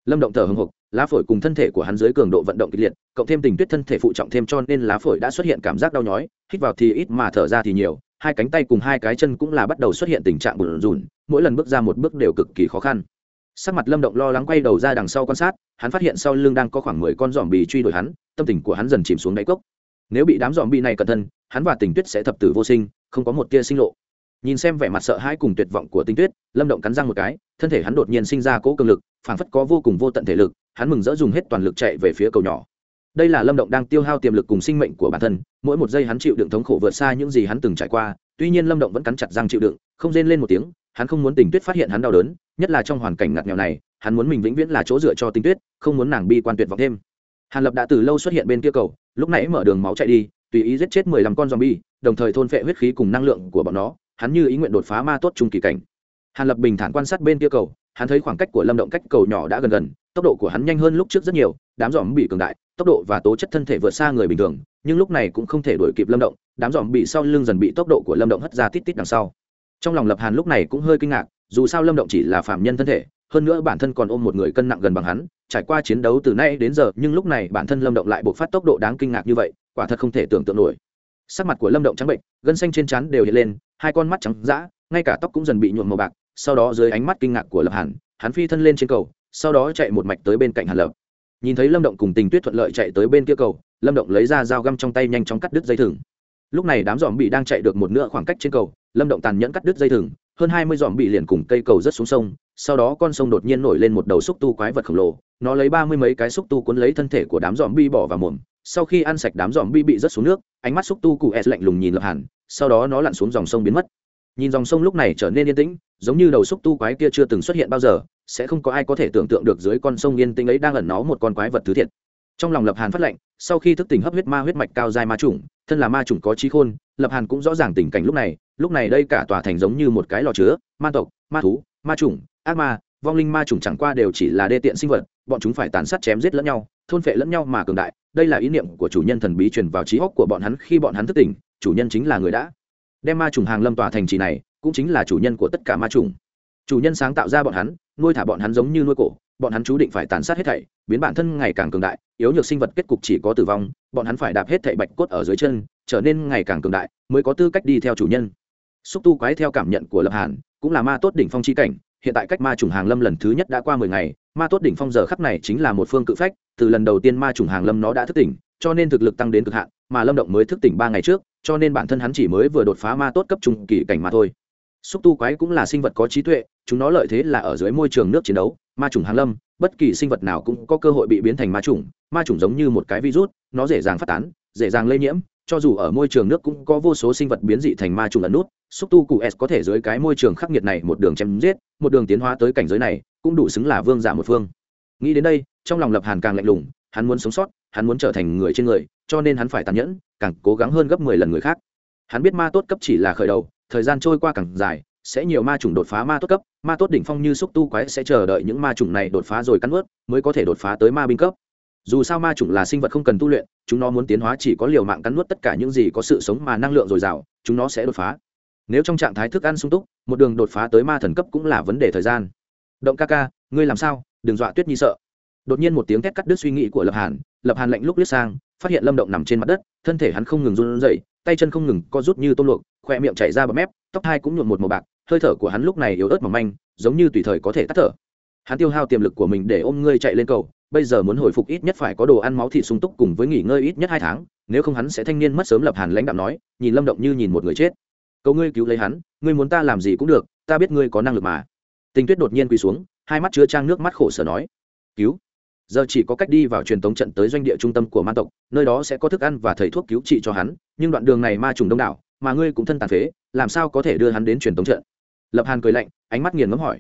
Lâm động thở hồng hộc lá phổi cùng thân thể của hắn dưới cường độ vận động kịch liệt, cộng thêm tình tuyết thân thể phụ trọng thêm cho nên lá phổi đã xuất hiện cảm giác đau nhói, hít vào thì ít mà thở ra thì nhiều, hai cánh tay cùng hai cái chân cũng là bắt đầu xuất hiện tình trạng bùn rùn, mỗi lần bước ra một bước đều cực kỳ khó khăn sắc mặt lâm động lo lắng quay đầu ra đằng sau quan sát, hắn phát hiện sau lưng đang có khoảng mười con dòm bì truy đuổi hắn, tâm tình của hắn dần chìm xuống đáy cốc. Nếu bị đám dòm bì này cẩn thân, hắn và tình tuyết sẽ thập tử vô sinh, không có một tia sinh lộ. Nhìn xem vẻ mặt sợ hãi cùng tuyệt vọng của tinh tuyết, lâm động cắn răng một cái, thân thể hắn đột nhiên sinh ra cỗ cường lực, phảng phất có vô cùng vô tận thể lực, hắn mừng rỡ dùng hết toàn lực chạy về phía cầu nhỏ. Đây là lâm động đang tiêu hao tiềm lực cùng sinh mệnh của bản thân, mỗi một giây hắn chịu đựng thống khổ vượt xa những gì hắn từng trải qua, tuy nhiên lâm động vẫn cắn chặt răng chịu đựng, không rên lên một tiếng hắn không muốn tình tuyết phát hiện hắn đau đớn, nhất là trong hoàn cảnh ngặt nghèo này, hắn muốn mình vĩnh viễn là chỗ dựa cho tình tuyết, không muốn nàng bi quan tuyệt vọng thêm. Hàn lập đã từ lâu xuất hiện bên kia cầu, lúc nãy mở đường máu chạy đi, tùy ý giết chết mười lăm con zombie, đồng thời thôn phệ huyết khí cùng năng lượng của bọn nó, hắn như ý nguyện đột phá ma tốt trung kỳ cảnh. Hàn lập bình thản quan sát bên kia cầu, hắn thấy khoảng cách của lâm động cách cầu nhỏ đã gần gần, tốc độ của hắn nhanh hơn lúc trước rất nhiều, đám giòm bị cường đại, tốc độ và tố chất thân thể vượt xa người bình thường, nhưng lúc này cũng không thể đuổi kịp lâm động, đám giòm bị sau lưng dần bị tốc độ của lâm động hất ra tít tít đằng sau trong lòng lập hàn lúc này cũng hơi kinh ngạc, dù sao lâm động chỉ là phạm nhân thân thể, hơn nữa bản thân còn ôm một người cân nặng gần bằng hắn, trải qua chiến đấu từ nay đến giờ, nhưng lúc này bản thân lâm động lại buộc phát tốc độ đáng kinh ngạc như vậy, quả thật không thể tưởng tượng nổi. Sắc mặt của lâm động trắng bệnh gân xanh trên trán đều hiện lên, hai con mắt trắng d ngay cả tóc cũng dần bị nhuộm màu bạc, sau đó dưới ánh mắt kinh ngạc của lập hàn, hắn phi thân lên trên cầu, sau đó chạy một mạch tới bên cạnh hàn lập. Nhìn thấy lâm động cùng tình tuyết thuận lợi chạy tới bên kia cầu, lâm động lấy ra dao găm trong tay nhanh chóng cắt đứt dây thừng lúc này đám dòm bị đang chạy được một nửa khoảng cách trên cầu, lâm động tàn nhẫn cắt đứt dây thừng, hơn hai mươi dòm bị liền cùng cây cầu rớt xuống sông, sau đó con sông đột nhiên nổi lên một đầu xúc tu quái vật khổng lồ, nó lấy ba mươi mấy cái xúc tu cuốn lấy thân thể của đám dòm bi bỏ vào mồm, sau khi ăn sạch đám dòm bi bị rớt xuống nước, ánh mắt xúc tu cụ s lạnh lùng nhìn lập hàn, sau đó nó lặn xuống dòng sông biến mất. Nhìn dòng sông lúc này trở nên yên tĩnh, giống như đầu xúc tu quái kia chưa từng xuất hiện bao giờ, sẽ không có ai có thể tưởng tượng được dưới con sông yên tĩnh ấy đang ẩn nó một con quái vật thứ thiệt trong lòng lập hàn phát lệnh, sau khi thức tỉnh hấp huyết ma huyết mạch cao dài ma trùng thân là ma trùng có trí khôn, lập hàn cũng rõ ràng tình cảnh lúc này lúc này đây cả tòa thành giống như một cái lò chứa, ma tộc, ma thú, ma trùng ác ma, vong linh ma trùng chẳng qua đều chỉ là đê tiện sinh vật, bọn chúng phải tàn sát chém giết lẫn nhau, thôn phệ lẫn nhau mà cường đại, đây là ý niệm của chủ nhân thần bí truyền vào trí óc của bọn hắn khi bọn hắn thức tỉnh, chủ nhân chính là người đã đem ma trùng hàng lâm tòa thành trì này, cũng chính là chủ nhân của tất cả ma trùng chủ nhân sáng tạo ra bọn hắn, nuôi thả bọn hắn giống như nuôi cổ bọn hắn chú định phải tàn sát hết thảy, biến bản thân ngày càng cường đại, yếu nhược sinh vật kết cục chỉ có tử vong, bọn hắn phải đạp hết thảy bạch cốt ở dưới chân, trở nên ngày càng cường đại mới có tư cách đi theo chủ nhân. Xúc tu quái theo cảm nhận của lập hàn, cũng là ma tốt đỉnh phong chi cảnh, hiện tại cách ma trùng hàng lâm lần thứ nhất đã qua mười ngày, ma tốt đỉnh phong giờ khắc này chính là một phương cự phách, từ lần đầu tiên ma trùng hàng lâm nó đã thức tỉnh, cho nên thực lực tăng đến cực hạn, mà lâm động mới thức tỉnh ba ngày trước, cho nên bản thân hắn chỉ mới vừa đột phá ma tốt cấp trung kỳ cảnh mà thôi xúc tu quái cũng là sinh vật có trí tuệ, chúng nó lợi thế là ở dưới môi trường nước chiến đấu, ma trùng hàn lâm, bất kỳ sinh vật nào cũng có cơ hội bị biến thành ma trùng ma trùng giống như một cái virus, nó dễ dàng phát tán, dễ dàng lây nhiễm, cho dù ở môi trường nước cũng có vô số sinh vật biến dị thành ma trùng ẩn nút. Xúc tu cụ s có thể dưới cái môi trường khắc nghiệt này một đường chém giết, một đường tiến hóa tới cảnh giới này, cũng đủ xứng là vương giả một phương. Nghĩ đến đây, trong lòng lập hàn càng lạnh lùng, hắn muốn sống sót, hắn muốn trở thành người trên người, cho nên hắn phải tàn nhẫn, càng cố gắng hơn gấp mười lần người khác. Hắn biết ma tốt cấp chỉ là khởi đầu thời gian trôi qua càng dài, sẽ nhiều ma chủng đột phá ma tốt cấp, ma tốt đỉnh phong như xúc tu quái sẽ chờ đợi những ma chủng này đột phá rồi cắn ướt mới có thể đột phá tới ma binh cấp. Dù sao ma chủng là sinh vật không cần tu luyện, chúng nó muốn tiến hóa chỉ có liều mạng cắn nuốt tất cả những gì có sự sống mà năng lượng dồi dào, chúng nó sẽ đột phá. Nếu trong trạng thái thức ăn sung túc, một đường đột phá tới ma thần cấp cũng là vấn đề thời gian. Động ca ca, ngươi làm sao? Đừng dọa tuyết nhi sợ. Đột nhiên một tiếng thét cắt đứt suy nghĩ của lập hàn lập hàn lạnh lúc liếc sang, phát hiện lâm động nằm trên mặt đất thân thể hắn không ngừng run rẩy, tay chân không ngừng co rút như tôm luộc, khoe miệng chảy ra bọt mép, tóc hai cũng nhuộm một màu bạc, hơi thở của hắn lúc này yếu ớt mỏng manh, giống như tùy thời có thể tắt thở. Hắn tiêu hao tiềm lực của mình để ôm ngươi chạy lên cầu, bây giờ muốn hồi phục ít nhất phải có đồ ăn máu thịt sung túc cùng với nghỉ ngơi ít nhất hai tháng, nếu không hắn sẽ thanh niên mất sớm lập hàn lãnh đạm nói, nhìn lâm động như nhìn một người chết. Cầu ngươi cứu lấy hắn, ngươi muốn ta làm gì cũng được, ta biết ngươi có năng lực mà. Tình tuyết đột nhiên quỳ xuống, hai mắt chứa trang nước mắt khổ sở nói, cứu giờ chỉ có cách đi vào truyền thống trận tới doanh địa trung tâm của ma tộc, nơi đó sẽ có thức ăn và thầy thuốc cứu trị cho hắn, nhưng đoạn đường này ma trùng đông đảo, mà ngươi cũng thân tàn phế, làm sao có thể đưa hắn đến truyền thống trận? Lập hàn cười lạnh, ánh mắt nghiền ngấm hỏi.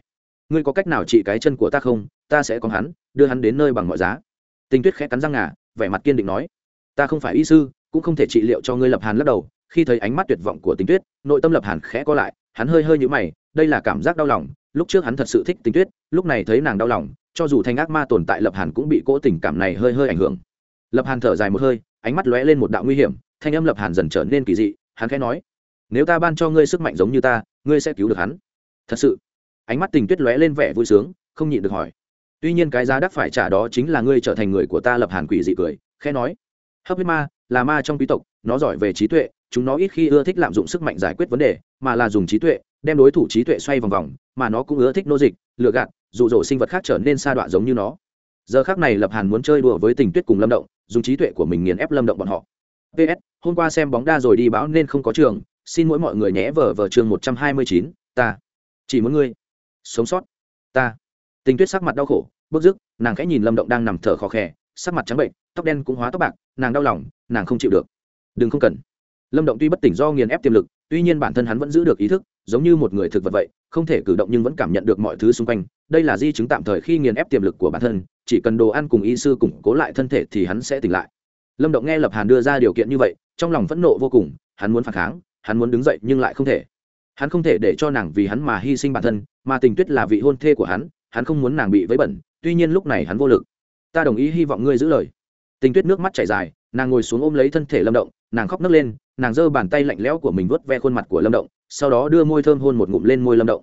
Ngươi có cách nào trị cái chân của ta không? Ta sẽ có hắn, đưa hắn đến nơi bằng mọi giá. Tinh tuyết khẽ cắn răng ngà, vẻ mặt kiên định nói. Ta không phải y sư, cũng không thể trị liệu cho ngươi, lập hàn lắc đầu, khi thấy ánh mắt tuyệt vọng của tinh tuyết, nội tâm lập hàn khẽ co lại, hắn hơi hơi nhũ mày, đây là cảm giác đau lòng, lúc trước hắn thật sự thích tình tuyết, lúc này thấy nàng đau lòng cho dù thanh ác ma tồn tại, lập hàn cũng bị cỗ tình cảm này hơi hơi ảnh hưởng. Lập hàn thở dài một hơi, ánh mắt lóe lên một đạo nguy hiểm, thanh âm lập hàn dần trở nên kỳ dị, hắn khẽ nói, nếu ta ban cho ngươi sức mạnh giống như ta, ngươi sẽ cứu được hắn. Thật sự? Ánh mắt tình tuyết lóe lên vẻ vui sướng, không nhịn được hỏi. Tuy nhiên cái giá đắt phải trả đó chính là ngươi trở thành người của ta, lập hàn quỷ dị cười, khẽ nói. Hấp huyết ma là ma trong quý tộc, nó giỏi về trí tuệ, chúng nó ít khi ưa thích lạm dụng sức mạnh giải quyết vấn đề, mà là dùng trí tuệ, đem đối thủ trí tuệ xoay vòng vòng, mà nó cũng ưa thích nô dịch lựa gạt dụ dỗ sinh vật khác trở nên sa đọa giống như nó. Giờ khác này lập hàn muốn chơi đùa với tình tuyết cùng lâm động, dùng trí tuệ của mình nghiền ép lâm động bọn họ. Ps hôm qua xem bóng đa rồi đi báo nên không có trường, xin mỗi mọi người nhé vở vở chương một trăm hai mươi chín, ta. Chỉ muốn ngươi. Sống sót. Ta. Tình tuyết sắc mặt đau khổ, bức dứt nàng khẽ nhìn lâm động đang nằm thở khó khè, sắc mặt trắng bệnh, tóc đen cũng hóa tóc bạc, nàng đau lòng, nàng không chịu được. Đừng không cần. Lâm động tuy bất tỉnh do nghiền ép tiềm lực tuy nhiên bản thân hắn vẫn giữ được ý thức, giống như một người thực vật vậy, không thể cử động nhưng vẫn cảm nhận được mọi thứ xung quanh. Đây là di chứng tạm thời khi nghiền ép tiềm lực của bản thân, chỉ cần đồ ăn cùng y sư củng cố lại thân thể thì hắn sẽ tỉnh lại. Lâm động nghe lập hàn đưa ra điều kiện như vậy, trong lòng phẫn nộ vô cùng, hắn muốn phản kháng, hắn muốn đứng dậy nhưng lại không thể. Hắn không thể để cho nàng vì hắn mà hy sinh bản thân, mà tình tuyết là vị hôn thê của hắn hắn không muốn nàng bị vấy bẩn, tuy nhiên lúc này hắn vô lực. Ta đồng ý hy vọng ngươi giữ lời. Tình tuyết nước mắt chảy dài nàng ngồi xuống ôm lấy thân thể lâm động, nàng khóc nấc lên, nàng giơ bàn tay lạnh lẽo của mình vớt ve khuôn mặt của lâm động, sau đó đưa môi thơm hôn một ngụm lên môi lâm động.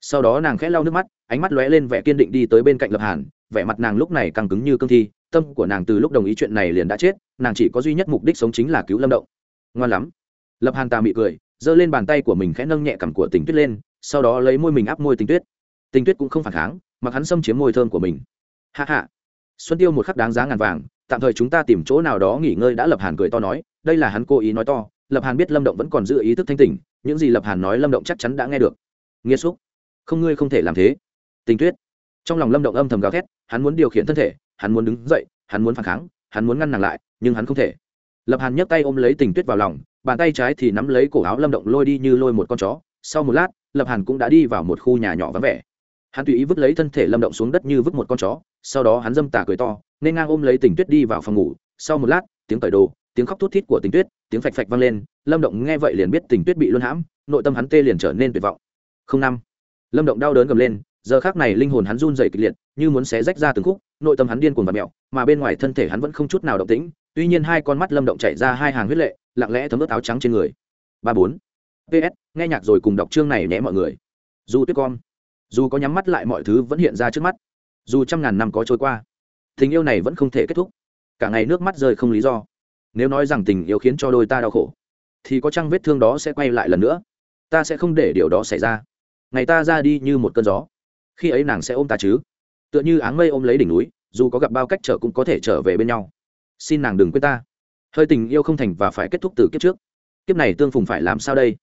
Sau đó nàng khẽ lau nước mắt, ánh mắt lóe lên vẻ kiên định đi tới bên cạnh lập hàn, vẻ mặt nàng lúc này căng cứng như cương thi, tâm của nàng từ lúc đồng ý chuyện này liền đã chết, nàng chỉ có duy nhất mục đích sống chính là cứu lâm động. Ngoan lắm. Lập hàn ta mị cười, giơ lên bàn tay của mình khẽ nâng nhẹ cằm của tình tuyết lên, sau đó lấy môi mình áp môi tình tuyết. Tình tuyết cũng không phản kháng, mặc hắn xâm chiếm môi thơm của mình. Hạ hạ xuân tiêu một khắc đáng giá ngàn vàng tạm thời chúng ta tìm chỗ nào đó nghỉ ngơi đã, lập hàn cười to nói, đây là hắn cố ý nói to, lập hàn biết lâm động vẫn còn giữ ý thức thanh tỉnh, những gì lập hàn nói lâm động chắc chắn đã nghe được. Nghiêm xúc không ngươi không thể làm thế. Tình tuyết. Trong lòng lâm động âm thầm gào thét, hắn muốn điều khiển thân thể, hắn muốn đứng dậy, hắn muốn phản kháng, hắn muốn ngăn nàng lại, nhưng hắn không thể. Lập hàn nhấc tay ôm lấy tình tuyết vào lòng, bàn tay trái thì nắm lấy cổ áo lâm động lôi đi như lôi một con chó. Sau một lát, lập hàn cũng đã đi vào một khu nhà nhỏ vắng vẻ hắn tùy ý vứt lấy thân thể lâm động xuống đất như vứt một con chó, sau đó hắn dâm tà cười to, nên ngang ôm lấy tình tuyết đi vào phòng ngủ. Sau một lát, tiếng cởi đồ, tiếng khóc thút thít của tình tuyết, tiếng phạch phạch vang lên, lâm động nghe vậy liền biết tình tuyết bị luân hãm, nội tâm hắn tê liền trở nên tuyệt vọng. Không năm, lâm động đau đớn gầm lên, giờ khác này linh hồn hắn run dày kịch liệt, như muốn xé rách ra từng khúc, nội tâm hắn điên cuồng và mẹo, mà bên ngoài thân thể hắn vẫn không chút nào động tĩnh, tuy nhiên hai con mắt lâm động chảy ra hai hàng huyết lệ, lặng lẽ thấm ướt áo trắng trên người. Ba bốn ps nghe nhạc rồi cùng đọc chương này nhé mọi người. Du tuyết con dù có nhắm mắt lại mọi thứ vẫn hiện ra trước mắt. Dù trăm ngàn năm có trôi qua, tình yêu này vẫn không thể kết thúc. Cả ngày nước mắt rơi không lý do. Nếu nói rằng tình yêu khiến cho đôi ta đau khổ, thì có chăng vết thương đó sẽ quay lại lần nữa? Ta sẽ không để điều đó xảy ra. Ngày ta ra đi như một cơn gió. Khi ấy nàng sẽ ôm ta chứ? Tựa như áng mây ôm lấy đỉnh núi, dù có gặp bao cách trở cũng có thể trở về bên nhau. Xin nàng đừng quên ta. Hơi tình yêu không thành và phải kết thúc từ kiếp trước. Kiếp này tương phùng phải làm sao đây?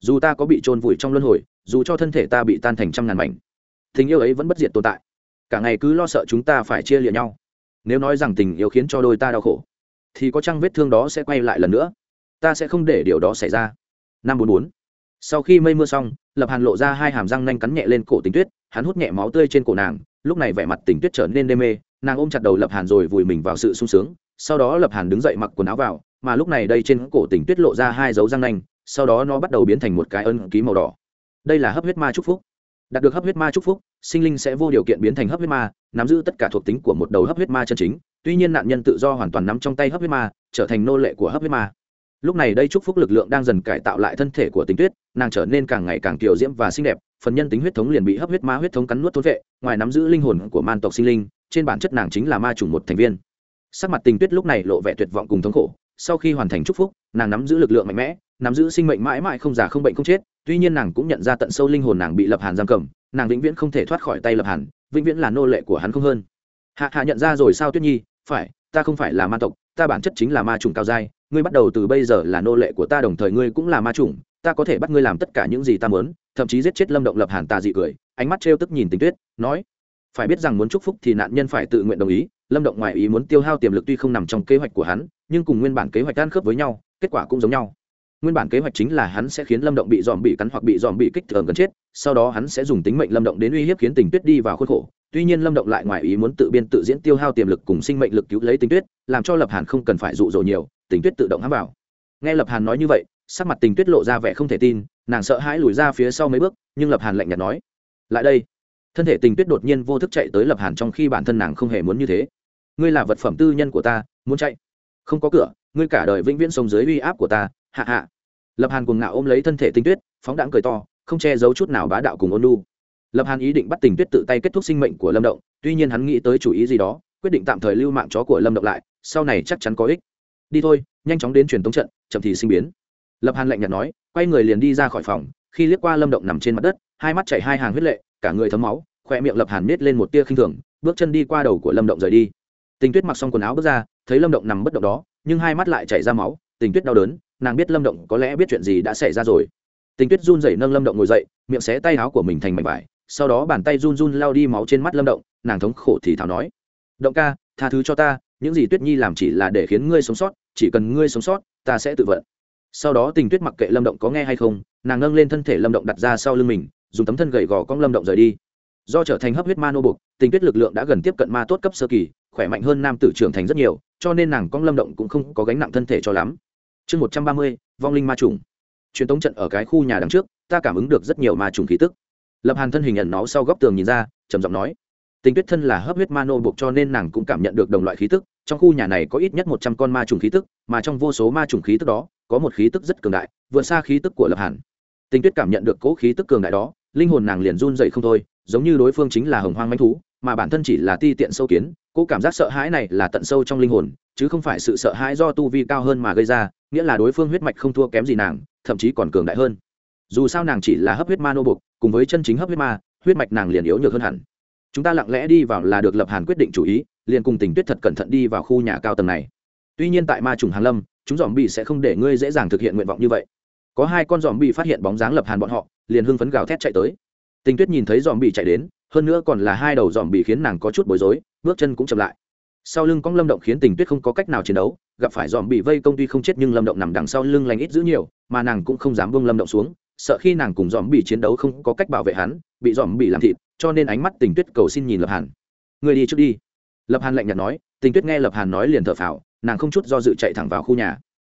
Dù ta có bị trôn vùi trong luân hồi, dù cho thân thể ta bị tan thành trăm ngàn mảnh, tình yêu ấy vẫn bất diệt tồn tại. Cả ngày cứ lo sợ chúng ta phải chia lịa nhau. Nếu nói rằng tình yêu khiến cho đôi ta đau khổ, thì có chăng vết thương đó sẽ quay lại lần nữa? Ta sẽ không để điều đó xảy ra. Năm bốn bốn. Sau khi mây mưa xong, lập hàn lộ ra hai hàm răng nanh cắn nhẹ lên cổ tình tuyết, hắn hút nhẹ máu tươi trên cổ nàng, lúc này vẻ mặt tình tuyết trở nên đê mê, nàng ôm chặt đầu lập hàn rồi vùi mình vào sự sung sướng, sau đó lập hàn đứng dậy mặc quần áo vào, mà lúc này đây trên cổ tình tuyết lộ ra hai dấu răng nanh sau đó nó bắt đầu biến thành một cái ân ký màu đỏ. Đây là hấp huyết ma chúc phúc. Đạt được hấp huyết ma chúc phúc, sinh linh sẽ vô điều kiện biến thành hấp huyết ma, nắm giữ tất cả thuộc tính của một đầu hấp huyết ma chân chính. Tuy nhiên nạn nhân tự do hoàn toàn nắm trong tay hấp huyết ma, trở thành nô lệ của hấp huyết ma. Lúc này đây chúc phúc lực lượng đang dần cải tạo lại thân thể của tính tuyết, nàng trở nên càng ngày càng kiều diễm và xinh đẹp, phần nhân tính huyết thống liền bị hấp huyết ma huyết thống cắn nuốt thôn vệ, ngoài nắm giữ linh hồn của man tộc sinh linh, trên bản chất nàng chính là ma chủng một thành viên. Sắc mặt tình tuyết lúc này lộ vẻ tuyệt vọng cùng thống khổ, sau khi hoàn thành chúc phúc, nàng nắm giữ lực lượng mạnh mẽ nắm giữ sinh mệnh mãi mãi không già không bệnh không chết, tuy nhiên nàng cũng nhận ra tận sâu linh hồn nàng bị lập hàn giam cầm, nàng vĩnh viễn không thể thoát khỏi tay lập hàn, vĩnh viễn là nô lệ của hắn không hơn. Hạ hạ nhận ra rồi sao tuyết nhi? Phải, ta không phải là ma tộc, ta bản chất chính là ma trùng cao giai, ngươi bắt đầu từ bây giờ là nô lệ của ta đồng thời ngươi cũng là ma trùng ta có thể bắt ngươi làm tất cả những gì ta muốn, thậm chí giết chết lâm động lập hàn tà dị cười, ánh mắt trêu tức nhìn tình tuyết, nói, phải biết rằng muốn chúc phúc thì nạn nhân phải tự nguyện đồng ý, lâm động ngoài ý muốn tiêu hao tiềm lực tuy không nằm trong kế hoạch của hắn, nhưng cùng nguyên bản kế hoạch ăn khớp với nhau, kết quả cũng giống nhau nguyên bản kế hoạch chính là hắn sẽ khiến lâm động bị dòm bị cắn hoặc bị dòm bị kích thường gần chết, sau đó hắn sẽ dùng tính mệnh lâm động đến uy hiếp khiến tình tuyết đi vào khuôn khổ. Tuy nhiên lâm động lại ngoài ý muốn tự biên tự diễn tiêu hao tiềm lực cùng sinh mệnh lực cứu lấy tình tuyết, làm cho lập hàn không cần phải dụ dỗ nhiều, tình tuyết tự động hãm vào. Nghe lập hàn nói như vậy, sắc mặt tình tuyết lộ ra vẻ không thể tin, nàng sợ hãi lùi ra phía sau mấy bước, nhưng lập hàn lạnh nhạt nói, lại đây. Thân thể tình tuyết đột nhiên vô thức chạy tới lập hàn trong khi bản thân nàng không hề muốn như thế. Ngươi là vật phẩm tư nhân của ta, muốn chạy. Không có cửa, ngươi cả đời vĩnh viễn sống dưới uy áp của ta hạ hạ. Lập hàn cuồng ngạo ôm lấy thân thể tinh tuyết, phóng đãng cười to, không che giấu chút nào bá đạo cùng ôn lu lập hàn ý định bắt tình tuyết tự tay kết thúc sinh mệnh của lâm động, tuy nhiên hắn nghĩ tới chủ ý gì đó, quyết định tạm thời lưu mạng chó của lâm động lại, sau này chắc chắn có ích. Đi thôi, nhanh chóng đến truyền tống trận, chậm thì sinh biến. Lập hàn lạnh nhạt nói, quay người liền đi ra khỏi phòng, khi liếc qua lâm động nằm trên mặt đất, hai mắt chảy hai hàng huyết lệ, cả người thấm máu, khoe miệng lập hàn miết lên một tia khinh thường, bước chân đi qua đầu của lâm động rời đi. Tình tuyết mặc xong quần áo bước ra, thấy lâm động nằm bất động đó, nhưng hai mắt lại chảy ra máu tình tuyết đau đớn, nàng biết lâm động có lẽ biết chuyện gì đã xảy ra rồi. Tình tuyết run rẩy nâng lâm động ngồi dậy, miệng xé tay áo của mình thành mảnh vải, sau đó bàn tay run run lao đi máu trên mắt lâm động, nàng thống khổ thì thảo nói. Động ca, tha thứ cho ta, những gì tuyết nhi làm chỉ là để khiến ngươi sống sót, chỉ cần ngươi sống sót, ta sẽ tự vận. Sau đó tình tuyết mặc kệ lâm động có nghe hay không, nàng nâng lên thân thể lâm động đặt ra sau lưng mình, dùng tấm thân gầy gò cong lâm động rời đi. Do trở thành hấp huyết ma nô bục tình tuyết lực lượng đã gần tiếp cận ma tốt cấp sơ kỳ, khỏe mạnh hơn nam tử trưởng thành rất nhiều, cho nên nàng cong lâm động cũng không có gánh nặng thân thể cho lắm chương một trăm ba mươi, vong linh ma trùng. Truyền tống trận ở cái khu nhà đằng trước, ta cảm ứng được rất nhiều ma trùng khí tức. Lập hàn thân hình ẩn nó sau góc tường nhìn ra, trầm giọng nói, tình tuyết thân là hấp huyết ma nô buộc cho nên nàng cũng cảm nhận được đồng loại khí tức. Trong khu nhà này có ít nhất một trăm con ma trùng khí tức, mà trong vô số ma trùng khí tức đó, có một khí tức rất cường đại, vượt xa khí tức của lập hàn. Tình tuyết cảm nhận được cỗ khí tức cường đại đó, linh hồn nàng liền run dậy không thôi, giống như đối phương chính là hồng hoang manh thú, mà bản thân chỉ là ti tiện sâu kiến cỗ cảm giác sợ hãi này là tận sâu trong linh hồn, chứ không phải sự sợ hãi do tu vi cao hơn mà gây ra nghĩa là đối phương huyết mạch không thua kém gì nàng, thậm chí còn cường đại hơn. Dù sao nàng chỉ là hấp huyết ma nô bục cùng với chân chính hấp huyết ma, huyết mạch nàng liền yếu nhược hơn hẳn. Chúng ta lặng lẽ đi vào là được lập hàn quyết định chủ ý, liền cùng tình tuyết thật cẩn thận đi vào khu nhà cao tầng này. Tuy nhiên tại ma trùng hàn lâm, chúng dòm bị sẽ không để ngươi dễ dàng thực hiện nguyện vọng như vậy. Có hai con dòm bị phát hiện bóng dáng lập hàn bọn họ, liền hưng phấn gào thét chạy tới. Tình tuyết nhìn thấy dòm bị chạy đến, hơn nữa còn là hai đầu dòm bị khiến nàng có chút bối rối, bước chân cũng chậm lại. Sau lưng cong lâm động khiến tình tuyết không có cách nào chiến đấu gặp phải dòm bị vây công tuy không chết nhưng lâm động nằm đằng sau lưng lành ít giữ nhiều, mà nàng cũng không dám bông lâm động xuống, sợ khi nàng cùng dòm bị chiến đấu không có cách bảo vệ hắn, bị dòm bị làm thịt, cho nên ánh mắt tình tuyết cầu xin nhìn lập hàn. Người đi trước đi. Lập hàn lạnh nhạt nói, tình tuyết nghe lập hàn nói liền thở phào, nàng không chút do dự chạy thẳng vào khu nhà.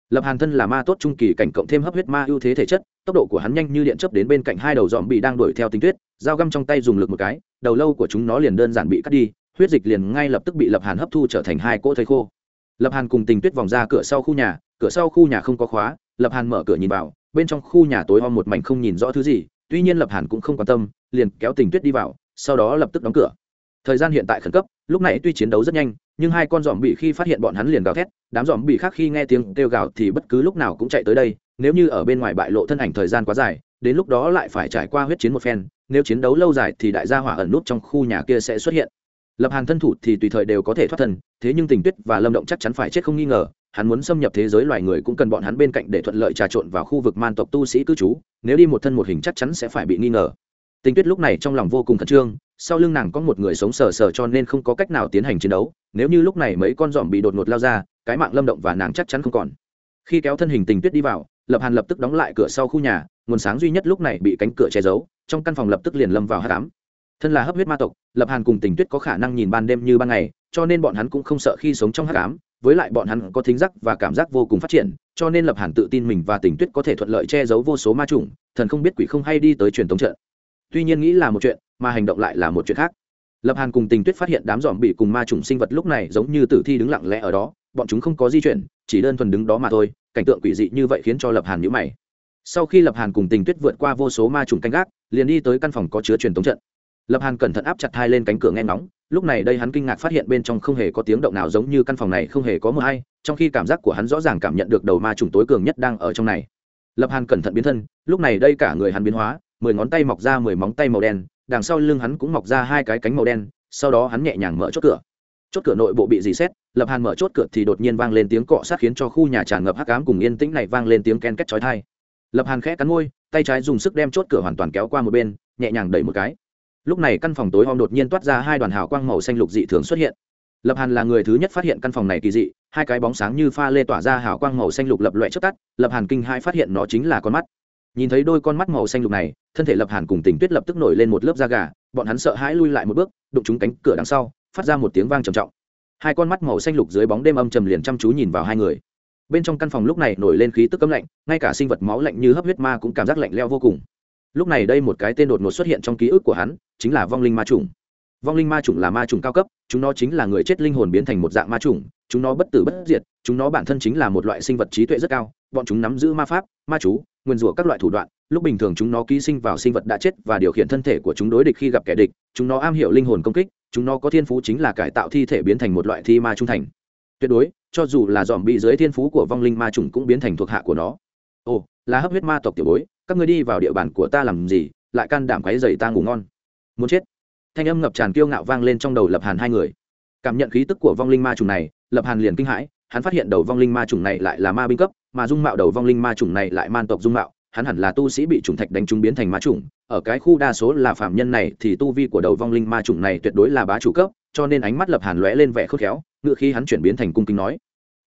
Lập hàn thân là ma tốt trung kỳ cảnh cộng thêm hấp huyết ma ưu thế thể chất, tốc độ của hắn nhanh như điện chấp đến bên cạnh hai đầu dòm bị đang đuổi theo tình tuyết, dao găm trong tay dùng lực một cái, đầu lâu của chúng nó liền đơn giản bị cắt đi, huyết dịch liền ngay lập tức bị lập hàn hấp thu trở thành hai cỗ thây khô lập hàn cùng tình tuyết vòng ra cửa sau khu nhà, cửa sau khu nhà không có khóa, lập hàn mở cửa nhìn vào, bên trong khu nhà tối om một mảnh không nhìn rõ thứ gì, tuy nhiên lập hàn cũng không quan tâm, liền kéo tình tuyết đi vào, sau đó lập tức đóng cửa. Thời gian hiện tại khẩn cấp, lúc này tuy chiến đấu rất nhanh, nhưng hai con dòm bị khi phát hiện bọn hắn liền gào thét, đám dòm bị khác khi nghe tiếng kêu gào thì bất cứ lúc nào cũng chạy tới đây, nếu như ở bên ngoài bại lộ thân ảnh thời gian quá dài, đến lúc đó lại phải trải qua huyết chiến một phen, nếu chiến đấu lâu dài thì đại gia hỏa ẩn nút trong khu nhà kia sẽ xuất hiện lập hàn thân thủ thì tùy thời đều có thể thoát thân, thế nhưng tình tuyết và lâm động chắc chắn phải chết không nghi ngờ, hắn muốn xâm nhập thế giới loài người cũng cần bọn hắn bên cạnh để thuận lợi trà trộn vào khu vực man tộc tu sĩ cư trú, nếu đi một thân một hình chắc chắn sẽ phải bị nghi ngờ. Tình tuyết lúc này trong lòng vô cùng khẩn trương, sau lưng nàng có một người sống sờ sờ cho nên không có cách nào tiến hành chiến đấu, nếu như lúc này mấy con giòm bị đột ngột lao ra, cái mạng lâm động và nàng chắc chắn không còn. Khi kéo thân hình tình tuyết đi vào, lập hàn lập tức đóng lại cửa sau khu nhà, nguồn sáng duy nhất lúc này bị cánh cửa che giấu, trong căn phòng lập tức liền lâm vào hát cám thân là hấp huyết ma tộc, lập hàn cùng tình tuyết có khả năng nhìn ban đêm như ban ngày, cho nên bọn hắn cũng không sợ khi sống trong hát cám với lại bọn hắn có thính giác và cảm giác vô cùng phát triển, cho nên lập hàn tự tin mình và tình tuyết có thể thuận lợi che giấu vô số ma chủng, thần không biết quỷ không hay đi tới truyền thống trận. Tuy nhiên nghĩ là một chuyện, mà hành động lại là một chuyện khác. Lập hàn cùng tình tuyết phát hiện đám dòm bị cùng ma chủng sinh vật lúc này giống như tử thi đứng lặng lẽ ở đó, bọn chúng không có di chuyển, chỉ đơn thuần đứng đó mà thôi, cảnh tượng quỷ dị như vậy khiến cho lập hàn nhữ mày. Sau khi lập hàn cùng tình tuyết vượt qua vô số ma trùng canh gác, liền đi tới căn phòng có chứa truyền tống trận lập hàn cẩn thận áp chặt hai lên cánh cửa nghe ngóng, lúc này đây hắn kinh ngạc phát hiện bên trong không hề có tiếng động nào giống như căn phòng này không hề có mưa hay, trong khi cảm giác của hắn rõ ràng cảm nhận được đầu ma trùng tối cường nhất đang ở trong này. Lập hàn cẩn thận biến thân, lúc này đây cả người hắn biến hóa, mười ngón tay mọc ra mười móng tay màu đen, đằng sau lưng hắn cũng mọc ra hai cái cánh màu đen, sau đó hắn nhẹ nhàng mở chốt cửa. Chốt cửa nội bộ bị dì xét, lập hàn mở chốt cửa thì đột nhiên vang lên tiếng cọ sát khiến cho khu nhà tràn ngập hắc ám cùng yên tĩnh này vang lên tiếng ken két chói tai. Lập hàn khẽ cắn môi, tay trái dùng sức đem chốt cửa hoàn toàn kéo qua một bên, nhẹ nhàng đẩy một cái lúc này căn phòng tối om đột nhiên toát ra hai đoàn hào quang màu xanh lục dị thường xuất hiện. Lập hàn là người thứ nhất phát hiện căn phòng này kỳ dị, hai cái bóng sáng như pha lê tỏa ra hào quang màu xanh lục lập loẹ trước tắt, lập hàn kinh hai phát hiện nó chính là con mắt. Nhìn thấy đôi con mắt màu xanh lục này, thân thể lập hàn cùng tình tuyết lập tức nổi lên một lớp da gà, bọn hắn sợ hãi lui lại một bước, đụng trúng cánh cửa đằng sau, phát ra một tiếng vang trầm trọng. Hai con mắt màu xanh lục dưới bóng đêm âm trầm liền chăm chú nhìn vào hai người. Bên trong căn phòng lúc này nổi lên khí tức cấm lạnh, ngay cả sinh vật máu lạnh như hấp huyết ma cũng cảm giác lạnh leo vô cùng lúc này đây một cái tên đột ngột xuất hiện trong ký ức của hắn, chính là vong linh ma trùng. Vong linh ma trùng là ma trùng cao cấp, chúng nó chính là người chết linh hồn biến thành một dạng ma trùng, chúng nó bất tử bất diệt, chúng nó bản thân chính là một loại sinh vật trí tuệ rất cao, bọn chúng nắm giữ ma pháp, ma chú, nguyên rủa các loại thủ đoạn, lúc bình thường chúng nó ký sinh vào sinh vật đã chết và điều khiển thân thể của chúng đối địch khi gặp kẻ địch, chúng nó am hiểu linh hồn công kích, chúng nó có thiên phú chính là cải tạo thi thể biến thành một loại thi ma trung thành. Tuyệt đối, cho dù là dòm bị dưới thiên phú của vong linh ma trùng cũng biến thành thuộc hạ của nó. Ồ là hấp huyết ma tộc tiểu bối, các ngươi đi vào địa bàn của ta làm gì, lại can đảm quấy dày ta ngủ ngon. Muốn chết. Thanh âm ngập tràn kiêu ngạo vang lên trong đầu lập hàn hai người. Cảm nhận khí tức của vong linh ma trùng này, lập hàn liền kinh hãi, hắn phát hiện đầu vong linh ma trùng này lại là ma binh cấp, mà dung mạo đầu vong linh ma trùng này lại man tộc dung mạo, hắn hẳn là tu sĩ bị trùng thạch đánh trúng biến thành ma trùng, ở cái khu đa số là phạm nhân này thì tu vi của đầu vong linh ma trùng này tuyệt đối là bá chủ cấp, cho nên ánh mắt lập hàn lóe lên vẻ khớt khéo, ngựa khi hắn chuyển biến thành cung kính nói.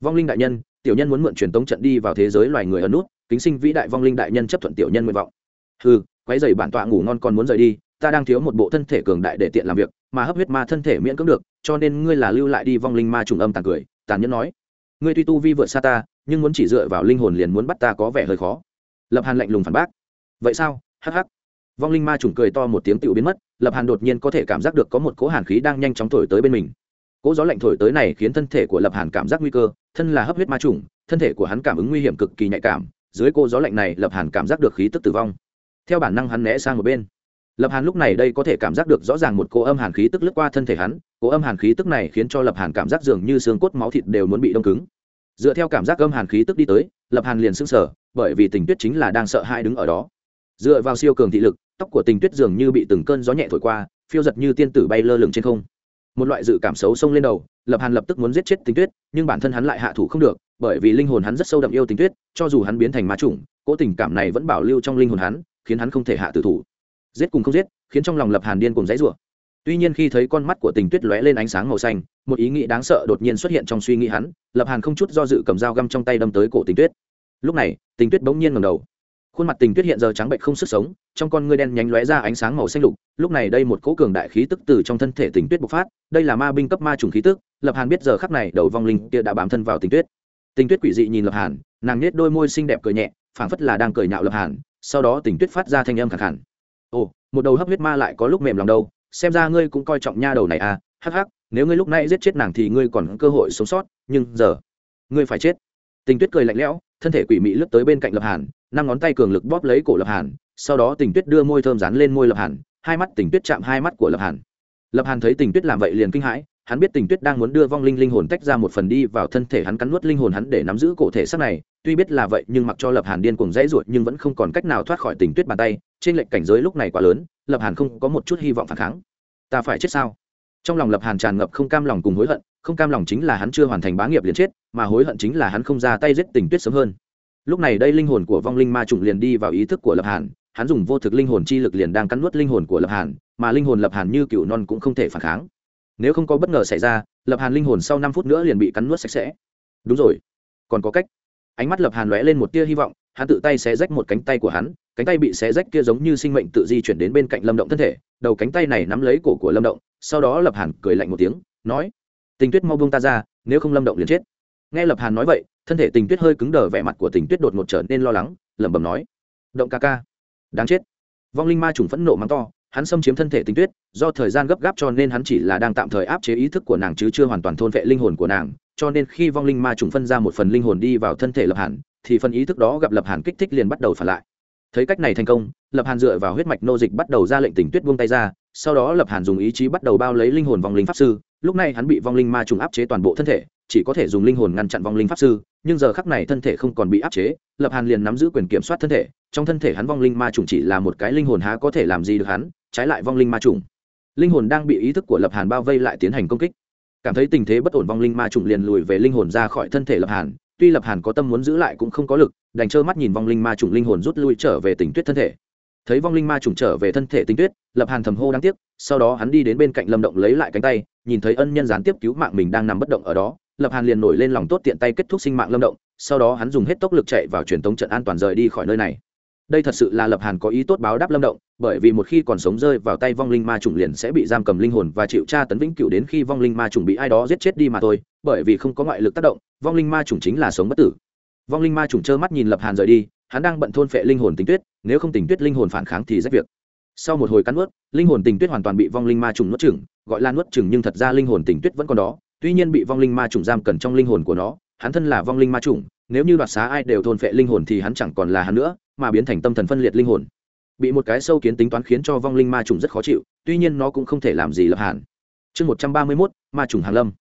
Vong linh đại nhân, tiểu nhân muốn mượn truyền tống trận đi vào thế giới loài người ở nút kính sinh vĩ đại vong linh đại nhân chấp thuận tiểu nhân nguyện vọng. Ừ quấy dày bản tọa ngủ ngon còn muốn rời đi, ta đang thiếu một bộ thân thể cường đại để tiện làm việc, mà hấp huyết ma thân thể miễn cưỡng được, cho nên ngươi là lưu lại đi vong linh ma trùng âm tàn cười, tàn nhẫn nói. Ngươi tuy tu vi vượt xa ta, nhưng muốn chỉ dựa vào linh hồn liền muốn bắt ta có vẻ hơi khó. Lập hàn lạnh lùng phản bác. Vậy sao? Hắc hắc. Vong linh ma trùng cười to một tiếng tựu biến mất, lập hàn đột nhiên có thể cảm giác được có một cỗ hàn khí đang nhanh chóng thổi tới bên mình. Cỗ gió lạnh thổi tới này khiến thân thể của lập hàn cảm giác nguy cơ, thân là hấp huyết ma trùng, thân thể của hắn cảm ứng nguy hiểm cực kỳ nhạy cảm dưới cô gió lạnh này, lập hàn cảm giác được khí tức tử vong. Theo bản năng hắn né sang một bên. Lập hàn lúc này đây có thể cảm giác được rõ ràng một cô âm hàn khí tức lướt qua thân thể hắn, cô âm hàn khí tức này khiến cho lập hàn cảm giác dường như xương cốt máu thịt đều muốn bị đông cứng. Dựa theo cảm giác âm hàn khí tức đi tới, lập hàn liền sững sờ, bởi vì tình tuyết chính là đang sợ hãi đứng ở đó. Dựa vào siêu cường thị lực, tóc của tình tuyết dường như bị từng cơn gió nhẹ thổi qua, phiêu giật như tiên tử bay lơ lửng trên không. Một loại dự cảm xấu xông lên đầu, lập hàn lập tức muốn giết chết tình tuyết, nhưng bản thân hắn lại hạ thủ không được bởi vì linh hồn hắn rất sâu đậm yêu tình tuyết, cho dù hắn biến thành ma chủng, cỗ tình cảm này vẫn bảo lưu trong linh hồn hắn, khiến hắn không thể hạ tử thủ. Giết cùng không giết, khiến trong lòng lập hàn điên cùng dãy rủa. Tuy nhiên khi thấy con mắt của tình tuyết lóe lên ánh sáng màu xanh, một ý nghĩ đáng sợ đột nhiên xuất hiện trong suy nghĩ hắn, lập hàn không chút do dự cầm dao găm trong tay đâm tới cổ tình tuyết. Lúc này, tình tuyết bỗng nhiên ngầm đầu. Khuôn mặt tình tuyết hiện giờ trắng bệnh không sức sống, trong con ngươi đen nhánh lóe ra ánh sáng màu xanh lục, lúc này đây một cỗ cường đại khí tức từ trong thân thể tình tuyết bộc phát, đây là ma binh cấp ma trùng khí tức, lập hàn biết giờ khắc này đầu vong linh kia đã bám thân vào tình tuyết tình tuyết quỷ dị nhìn lập hàn, nàng nết đôi môi xinh đẹp cười nhẹ, phảng phất là đang cười nhạo lập hàn, sau đó tình tuyết phát ra thanh âm khẳng hẳn ồ, một đầu hấp huyết ma lại có lúc mềm lòng đâu, xem ra ngươi cũng coi trọng nha đầu này à hắc hắc, nếu ngươi lúc này giết chết nàng thì ngươi còn cơ hội sống sót, nhưng giờ, ngươi phải chết. Tình tuyết cười lạnh lẽo, thân thể quỷ mị lướt tới bên cạnh lập hàn, năm ngón tay cường lực bóp lấy cổ lập hàn, sau đó tình tuyết đưa môi thơm dán lên môi lập hàn, hai mắt tình tuyết chạm hai mắt của lập hàn. Lập hàn thấy tình tuyết làm vậy liền kinh hãi hắn biết tình tuyết đang muốn đưa vong linh linh hồn tách ra một phần đi vào thân thể hắn cắn nuốt linh hồn hắn để nắm giữ cổ thể xác này. Tuy biết là vậy, nhưng mặc cho lập hàn điên cuồng dãy ruột nhưng vẫn không còn cách nào thoát khỏi tình tuyết bàn tay. Trên lệnh cảnh giới lúc này quá lớn, lập hàn không có một chút hy vọng phản kháng. Ta phải chết sao? Trong lòng lập hàn tràn ngập không cam lòng cùng hối hận, không cam lòng chính là hắn chưa hoàn thành bá nghiệp liền chết, mà hối hận chính là hắn không ra tay giết tình tuyết sớm hơn. Lúc này đây linh hồn của vong linh ma trùng liền đi vào ý thức của lập hàn, hắn dùng vô thực linh hồn chi lực liền đang cắn nuốt linh hồn của lập hàn, mà linh hồn lập hàn như cựu non cũng không thể phản kháng nếu không có bất ngờ xảy ra, lập hàn linh hồn sau năm phút nữa liền bị cắn nuốt sạch sẽ. Đúng rồi. Còn có cách. Ánh mắt lập hàn lóe lên một tia hy vọng, hắn tự tay xé rách một cánh tay của hắn, cánh tay bị xé rách kia giống như sinh mệnh tự di chuyển đến bên cạnh lâm động thân thể, đầu cánh tay này nắm lấy cổ của lâm động, sau đó lập hàn cười lạnh một tiếng, nói, tình tuyết mau buông ta ra, nếu không lâm động liền chết. Nghe lập hàn nói vậy, thân thể tình tuyết hơi cứng đờ vẻ mặt của tình tuyết đột ngột trở nên lo lắng, lẩm bẩm nói, động ca ca, đáng chết. Vong linh ma trùng phẫn nộ mắng to hắn xâm chiếm thân thể tinh tuyết, do thời gian gấp gáp cho nên hắn chỉ là đang tạm thời áp chế ý thức của nàng chứ chưa hoàn toàn thôn vệ linh hồn của nàng, cho nên khi vong linh ma trùng phân ra một phần linh hồn đi vào thân thể lập hàn, thì phần ý thức đó gặp lập hàn kích thích liền bắt đầu phản lại. Thấy cách này thành công, lập hàn dựa vào huyết mạch nô dịch bắt đầu ra lệnh tình tuyết buông tay ra, sau đó lập hàn dùng ý chí bắt đầu bao lấy linh hồn vong linh pháp sư, lúc này hắn bị vong linh ma trùng áp chế toàn bộ thân thể, chỉ có thể dùng linh hồn ngăn chặn vong linh pháp sư, nhưng giờ khắc này thân thể không còn bị áp chế, lập hàn liền nắm giữ quyền kiểm soát thân thể, trong thân thể hắn vong linh ma trùng chỉ là một cái linh hồn há có thể làm gì được hắn trái lại vong linh ma trùng. Linh hồn đang bị ý thức của lập hàn bao vây lại tiến hành công kích. Cảm thấy tình thế bất ổn vong linh ma trùng liền lùi về linh hồn ra khỏi thân thể lập hàn. Tuy lập hàn có tâm muốn giữ lại cũng không có lực, đành trơ mắt nhìn vong linh ma trùng linh hồn rút lui trở về tình tuyết thân thể. Thấy vong linh ma trùng trở về thân thể tình tuyết, lập hàn thầm hô đáng tiếc, sau đó hắn đi đến bên cạnh lâm động lấy lại cánh tay, nhìn thấy ân nhân gián tiếp cứu mạng mình đang nằm bất động ở đó. Lập hàn liền nổi lên lòng tốt tiện tay kết thúc sinh mạng lâm động, sau đó hắn dùng hết tốc lực chạy vào truyền tống trận an toàn rời đi khỏi nơi này đây thật sự là lập hàn có ý tốt báo đáp lâm động, bởi vì một khi còn sống rơi vào tay vong linh ma trùng liền sẽ bị giam cầm linh hồn và chịu tra tấn vĩnh cửu đến khi vong linh ma trùng bị ai đó giết chết đi mà thôi, bởi vì không có ngoại lực tác động, vong linh ma trùng chính là sống bất tử. Vong linh ma trùng trơ mắt nhìn lập hàn rời đi, hắn đang bận thôn phệ linh hồn tình tuyết, nếu không tình tuyết linh hồn phản kháng thì rách việc. Sau một hồi cắn nuốt, linh hồn tình tuyết hoàn toàn bị vong linh ma trùng nuốt chửng, gọi là nuốt chửng nhưng thật ra linh hồn tình tuyết vẫn còn đó, tuy nhiên bị vong linh ma trùng giam cẩn trong linh hồn của nó, hắn thân là vong linh ma trùng nếu như đoạt xá ai đều thôn phệ linh hồn thì hắn chẳng còn là hắn nữa mà biến thành tâm thần phân liệt linh hồn. Bị một cái sâu kiến tính toán khiến cho vong linh ma trùng rất khó chịu, tuy nhiên nó cũng không thể làm gì lập hàn. Chương một trăm ba mươi mốt, ma trùng hàn lâm.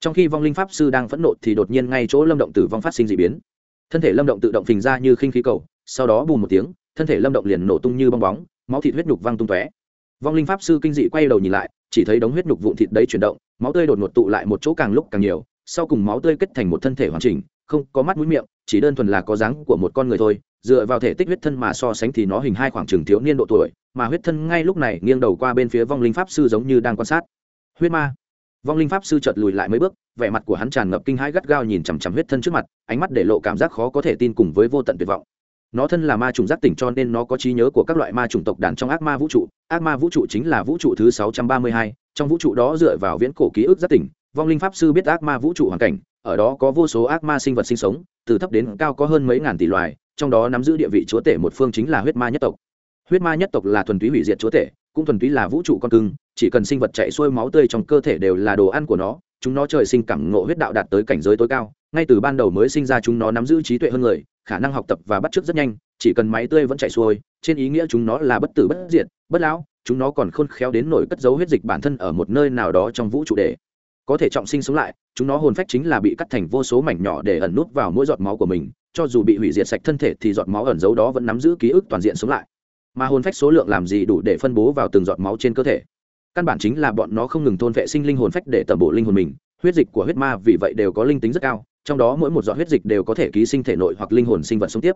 Trong khi vong linh pháp sư đang phẫn nộ thì đột nhiên ngay chỗ lâm động tử vong phát sinh d ị biến. Thân thể lâm động tự động phình ra như khinh khí cầu, sau đó bùm một tiếng, thân thể lâm động liền nổ tung như bong bóng, máu thịt huyết nhục văng tung tóe. Vong linh pháp sư kinh dị quay đầu nhìn lại, chỉ thấy đống huyết nhục vụn thịt đấy chuyển động, máu tươi đột ngột tụ lại một chỗ càng lúc càng nhiều, sau cùng máu tươi kết thành một thân thể hoàn chỉnh, không có mắt mũi miệng, chỉ đơn thuần là có dáng của một con người thôi dựa vào thể tích huyết thân mà so sánh thì nó hình hai khoảng chừng thiếu niên độ tuổi, mà huyết thân ngay lúc này nghiêng đầu qua bên phía vong linh pháp sư giống như đang quan sát. Huyết ma. Vong linh pháp sư chợt lùi lại mấy bước, vẻ mặt của hắn tràn ngập kinh hãi gắt gao nhìn chằm chằm huyết thân trước mặt, ánh mắt để lộ cảm giác khó có thể tin cùng với vô tận tuyệt vọng. Nó thân là ma trùng giác tỉnh cho nên nó có trí nhớ của các loại ma trùng tộc đàn trong ác ma vũ trụ. Ác ma vũ trụ chính là vũ trụ thứ sáu trăm ba mươi hai, trong vũ trụ đó dựa vào viễn cổ ký ức giác tỉnh, vong linh pháp sư biết ác ma vũ trụ hoàn cảnh, ở đó có vô số ác ma sinh vật sinh sống, từ thấp đến cao có hơn mấy ngàn tỷ loài trong đó nắm giữ địa vị chúa tể một phương chính là huyết ma nhất tộc. Huyết ma nhất tộc là thuần túy hủy diệt chúa tể, cũng thuần túy là vũ trụ con cưng, chỉ cần sinh vật chạy xuôi máu tươi trong cơ thể đều là đồ ăn của nó, chúng nó trời sinh cảm ngộ huyết đạo đạt tới cảnh giới tối cao, ngay từ ban đầu mới sinh ra chúng nó nắm giữ trí tuệ hơn người, khả năng học tập và bắt chước rất nhanh, chỉ cần máy tươi vẫn chạy xuôi, trên ý nghĩa chúng nó là bất tử bất diệt, bất lão, chúng nó còn khôn khéo đến nổi cất dấu huyết dịch bản thân ở một nơi nào đó trong vũ trụ để có thể trọng sinh sống lại, chúng nó hồn phách chính là bị cắt thành vô số mảnh nhỏ để ẩn nút vào mỗi giọt máu của mình cho dù bị hủy diệt sạch thân thể thì giọt máu ẩn giấu đó vẫn nắm giữ ký ức toàn diện sống lại. Mà hồn phách số lượng làm gì đủ để phân bố vào từng giọt máu trên cơ thể? Căn bản chính là bọn nó không ngừng thôn vệ sinh linh hồn phách để tẩm bổ linh hồn mình. Huyết dịch của huyết ma vì vậy đều có linh tính rất cao, trong đó mỗi một giọt huyết dịch đều có thể ký sinh thể nội hoặc linh hồn sinh vật sống tiếp.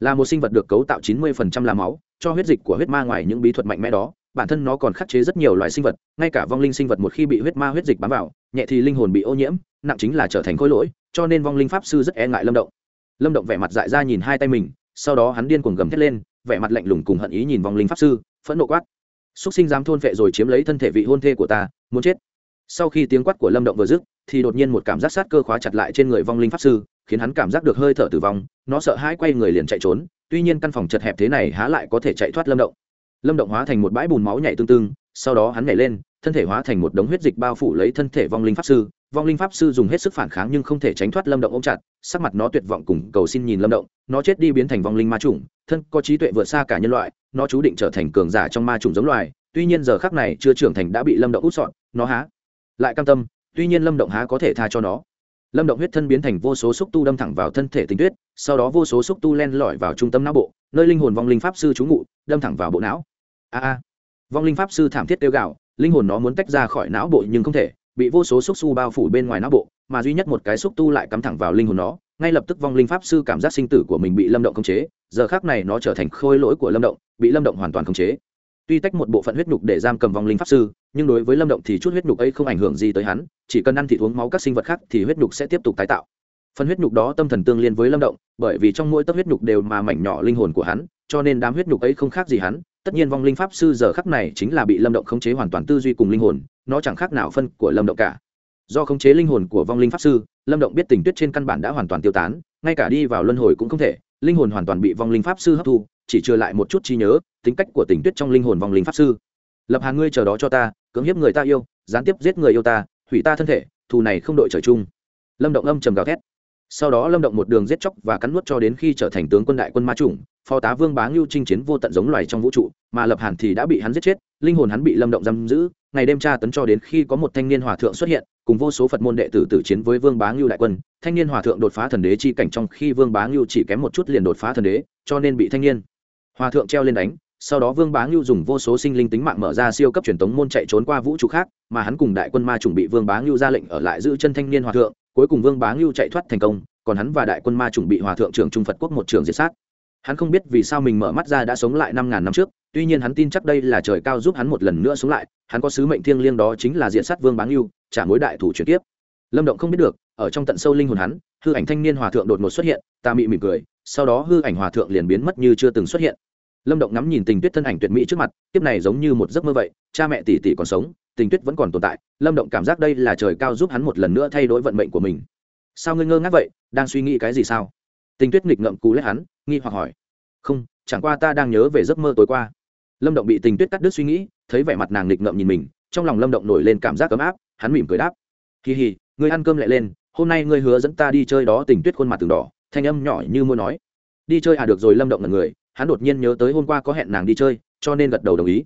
Là một sinh vật được cấu tạo 90% là máu, cho huyết dịch của huyết ma ngoài những bí thuật mạnh mẽ đó, bản thân nó còn khắc chế rất nhiều loài sinh vật, ngay cả vong linh sinh vật một khi bị huyết ma huyết dịch bám vào, nhẹ thì linh hồn bị ô nhiễm, nặng chính là trở thành khối lỗi, cho nên vong linh pháp sư rất e ngại lâm động lâm động vẻ mặt dại ra nhìn hai tay mình sau đó hắn điên cuồng gầm thét lên vẻ mặt lạnh lùng cùng hận ý nhìn vong linh pháp sư phẫn nộ quát xúc sinh dám thôn vệ rồi chiếm lấy thân thể vị hôn thê của ta muốn chết sau khi tiếng quát của lâm động vừa dứt thì đột nhiên một cảm giác sát cơ khóa chặt lại trên người vong linh pháp sư khiến hắn cảm giác được hơi thở tử vong nó sợ hãi quay người liền chạy trốn tuy nhiên căn phòng chật hẹp thế này há lại có thể chạy thoát lâm động lâm động hóa thành một bãi bùn máu nhảy tương tương sau đó hắn nhảy lên thân thể hóa thành một đống huyết dịch bao phủ lấy thân thể vong linh pháp sư. Vong linh pháp sư dùng hết sức phản kháng nhưng không thể tránh thoát lâm động ôm chặt, sắc mặt nó tuyệt vọng cùng cầu xin nhìn lâm động, nó chết đi biến thành vong linh ma trùng thân có trí tuệ vượt xa cả nhân loại, nó chú định trở thành cường giả trong ma trùng giống loài, tuy nhiên giờ khác này chưa trưởng thành đã bị lâm động út sọn, nó há lại cam tâm, tuy nhiên lâm động há có thể tha cho nó. Lâm động huyết thân biến thành vô số xúc tu đâm thẳng vào thân thể tinh tuyết, sau đó vô số xúc tu len lỏi vào trung tâm não bộ, nơi linh hồn vong linh pháp sư trú ngụ, đâm thẳng vào bộ não. A a vong linh pháp sư thảm thiết kêu gạo linh hồn nó muốn tách ra khỏi não bộ nhưng không thể, bị vô số xúc tu bao phủ bên ngoài não bộ, mà duy nhất một cái xúc tu lại cắm thẳng vào linh hồn nó, ngay lập tức vong linh pháp sư cảm giác sinh tử của mình bị lâm động khống chế, giờ khác này nó trở thành khôi lỗi của lâm động, bị lâm động hoàn toàn khống chế. Tuy tách một bộ phận huyết nhục để giam cầm vong linh pháp sư, nhưng đối với lâm động thì chút huyết nhục ấy không ảnh hưởng gì tới hắn, chỉ cần ăn thịt uống máu các sinh vật khác thì huyết nhục sẽ tiếp tục tái tạo. Phần huyết nhục đó tâm thần tương liên với lâm động, bởi vì trong mỗi tấc huyết nhục đều mà mảnh nhỏ linh hồn của hắn cho nên đám huyết nhục ấy không khác gì hắn, tất nhiên vong linh pháp sư giờ khắc này chính là bị lâm động khống chế hoàn toàn tư duy cùng linh hồn, nó chẳng khác nào phân của lâm động cả. Do khống chế linh hồn của vong linh pháp sư, lâm động biết tình tuyết trên căn bản đã hoàn toàn tiêu tán, ngay cả đi vào luân hồi cũng không thể, linh hồn hoàn toàn bị vong linh pháp sư hấp thu, chỉ trừ lại một chút trí nhớ, tính cách của tình tuyết trong linh hồn vong linh pháp sư. Lập hàng ngươi chờ đó cho ta, cưỡng hiếp người ta yêu, gián tiếp giết người yêu ta, hủy ta thân thể, thù này không đội trời chung. Lâm động âm trầm gào thét sau đó lâm động một đường giết chóc và cắn nuốt cho đến khi trở thành tướng quân đại quân ma chủng, phó tá vương bá ngưu chinh chiến vô tận giống loài trong vũ trụ, mà lập hàn thì đã bị hắn giết chết, linh hồn hắn bị lâm động giam giữ, ngày đêm tra tấn cho đến khi có một thanh niên hòa thượng xuất hiện, cùng vô số phật môn đệ tử tử chiến với vương bá ngưu đại quân. Thanh niên hòa thượng đột phá thần đế chi cảnh trong khi vương bá ngưu chỉ kém một chút liền đột phá thần đế, cho nên bị thanh niên hòa thượng treo lên đánh. Sau đó vương bá ngưu dùng vô số sinh linh tính mạng mở ra siêu cấp truyền tống môn chạy trốn qua vũ trụ khác, mà hắn cùng đại quân ma chuẩn bị vương bá ngưu ra lệnh ở lại giữ chân thanh niên hòa thượng cuối cùng vương bá ngưu chạy thoát thành công, còn hắn và đại quân ma chuẩn bị hòa thượng trưởng trung phật quốc một trường diệt sát. Hắn không biết vì sao mình mở mắt ra đã sống lại năm ngàn năm trước, tuy nhiên hắn tin chắc đây là trời cao giúp hắn một lần nữa sống lại, hắn có sứ mệnh thiêng liêng đó chính là diện sát vương bá ngưu, trả mối đại thủ chuyển tiếp lâm động không biết được, ở trong tận sâu linh hồn hắn, hư ảnh thanh niên hòa thượng đột ngột xuất hiện, ta mị mỉm cười, sau đó hư ảnh hòa thượng liền biến mất như chưa từng xuất hiện. Lâm động ngắm nhìn tình tuyết thân ảnh tuyệt mỹ trước mặt tiếp này giống như một giấc mơ vậy, cha mẹ tỷ tỷ còn sống tình tuyết vẫn còn tồn tại, lâm động cảm giác đây là trời cao giúp hắn một lần nữa thay đổi vận mệnh của mình. Sao ngươi ngơ ngác vậy? Đang suy nghĩ cái gì sao? Tình tuyết nghịch ngậm cú lết hắn, nghi hoặc hỏi. Không, chẳng qua ta đang nhớ về giấc mơ tối qua. Lâm động bị tình tuyết cắt đứt suy nghĩ, thấy vẻ mặt nàng nghịch ngậm nhìn mình, trong lòng lâm động nổi lên cảm giác ấm áp, hắn mỉm cười đáp. Kỳ hì ngươi ăn cơm lại lên, hôm nay ngươi hứa dẫn ta đi chơi đó, tình tuyết khuôn mặt từng đỏ, thanh âm nhỏ như muốn nói. Đi chơi à được rồi, lâm động là người, hắn đột nhiên nhớ tới hôm qua có hẹn nàng đi chơi, cho nên gật đầu đồng ý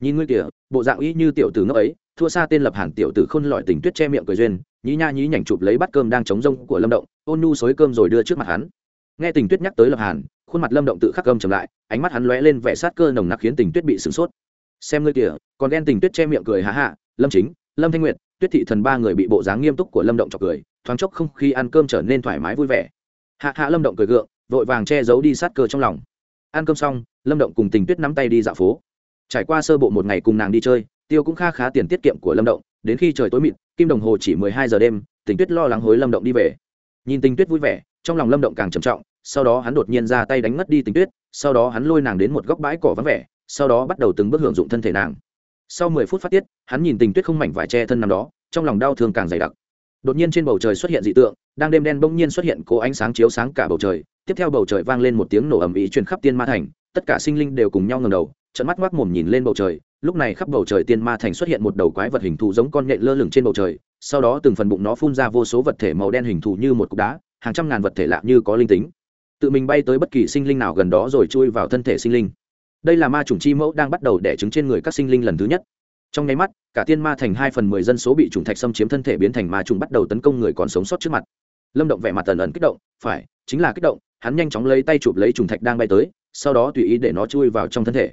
nhìn ngươi kìa, bộ dạng ý như tiểu tử ngốc ấy, thua xa tên lập hàn tiểu tử khôn lọi tình tuyết che miệng cười duyên, nhí nha nhí nhảnh chụp lấy bát cơm đang chống rông của lâm động, ôn nu xối cơm rồi đưa trước mặt hắn. Nghe tình tuyết nhắc tới lập hàn, khuôn mặt lâm động tự khắc cơm chầm lại, ánh mắt hắn lóe lên vẻ sát cơ nồng nặc khiến tình tuyết bị sửng sốt. Xem ngươi kìa, còn ghen tình tuyết che miệng cười hạ hạ lâm chính, lâm thanh nguyệt, tuyết thị thần ba người bị bộ dáng nghiêm túc của lâm động chọc cười, thoáng chốc không khi ăn cơm trở nên thoải mái vui vẻ. Hạ hạ lâm động cười gượng, vội vàng che giấu đi sát cơ trong lòng. Ăn cơm xong, lâm động cùng tình tuyết nắm tay đi dạo phố trải qua sơ bộ một ngày cùng nàng đi chơi, tiêu cũng kha khá tiền tiết kiệm của lâm động, đến khi trời tối mịt, kim đồng hồ chỉ mười hai giờ đêm, tình tuyết lo lắng hối lâm động đi về. Nhìn tình tuyết vui vẻ, trong lòng lâm động càng trầm trọng, sau đó hắn đột nhiên ra tay đánh ngất đi tình tuyết, sau đó hắn lôi nàng đến một góc bãi cỏ vắng vẻ, sau đó bắt đầu từng bước hưởng dụng thân thể nàng. Sau mười phút phát tiết, hắn nhìn tình tuyết không mảnh vải che thân nằm đó, trong lòng đau thương càng dày đặc. Đột nhiên trên bầu trời xuất hiện dị tượng, đang đêm đen bỗng nhiên xuất hiện cố ánh sáng chiếu sáng cả bầu trời, tiếp theo bầu trời vang lên một tiếng nổ ầm ĩ truyền khắp tiên ma thành, tất cả sinh linh đều cùng nhau ngầm đầu trận mắt ngoác mồm nhìn lên bầu trời, lúc này khắp bầu trời tiên ma thành xuất hiện một đầu quái vật hình thù giống con nhện lơ lửng trên bầu trời, sau đó từng phần bụng nó phun ra vô số vật thể màu đen hình thù như một cục đá, hàng trăm ngàn vật thể lạ như có linh tính. Tự mình bay tới bất kỳ sinh linh nào gần đó rồi chui vào thân thể sinh linh. Đây là ma chủng chi mẫu đang bắt đầu đẻ trứng trên người các sinh linh lần thứ nhất. Trong nháy mắt, cả tiên ma thành hai phần mười dân số bị chủng thạch xâm chiếm thân thể biến thành ma trùng bắt đầu tấn công người còn sống sót trước mặt. Lâm động vẻ mặt tần ẩn kích động, phải, chính là kích động. Hắn nhanh chóng lấy tay chụp lấy trùng thạch đang bay tới, sau đó tùy ý để nó chui vào trong thân thể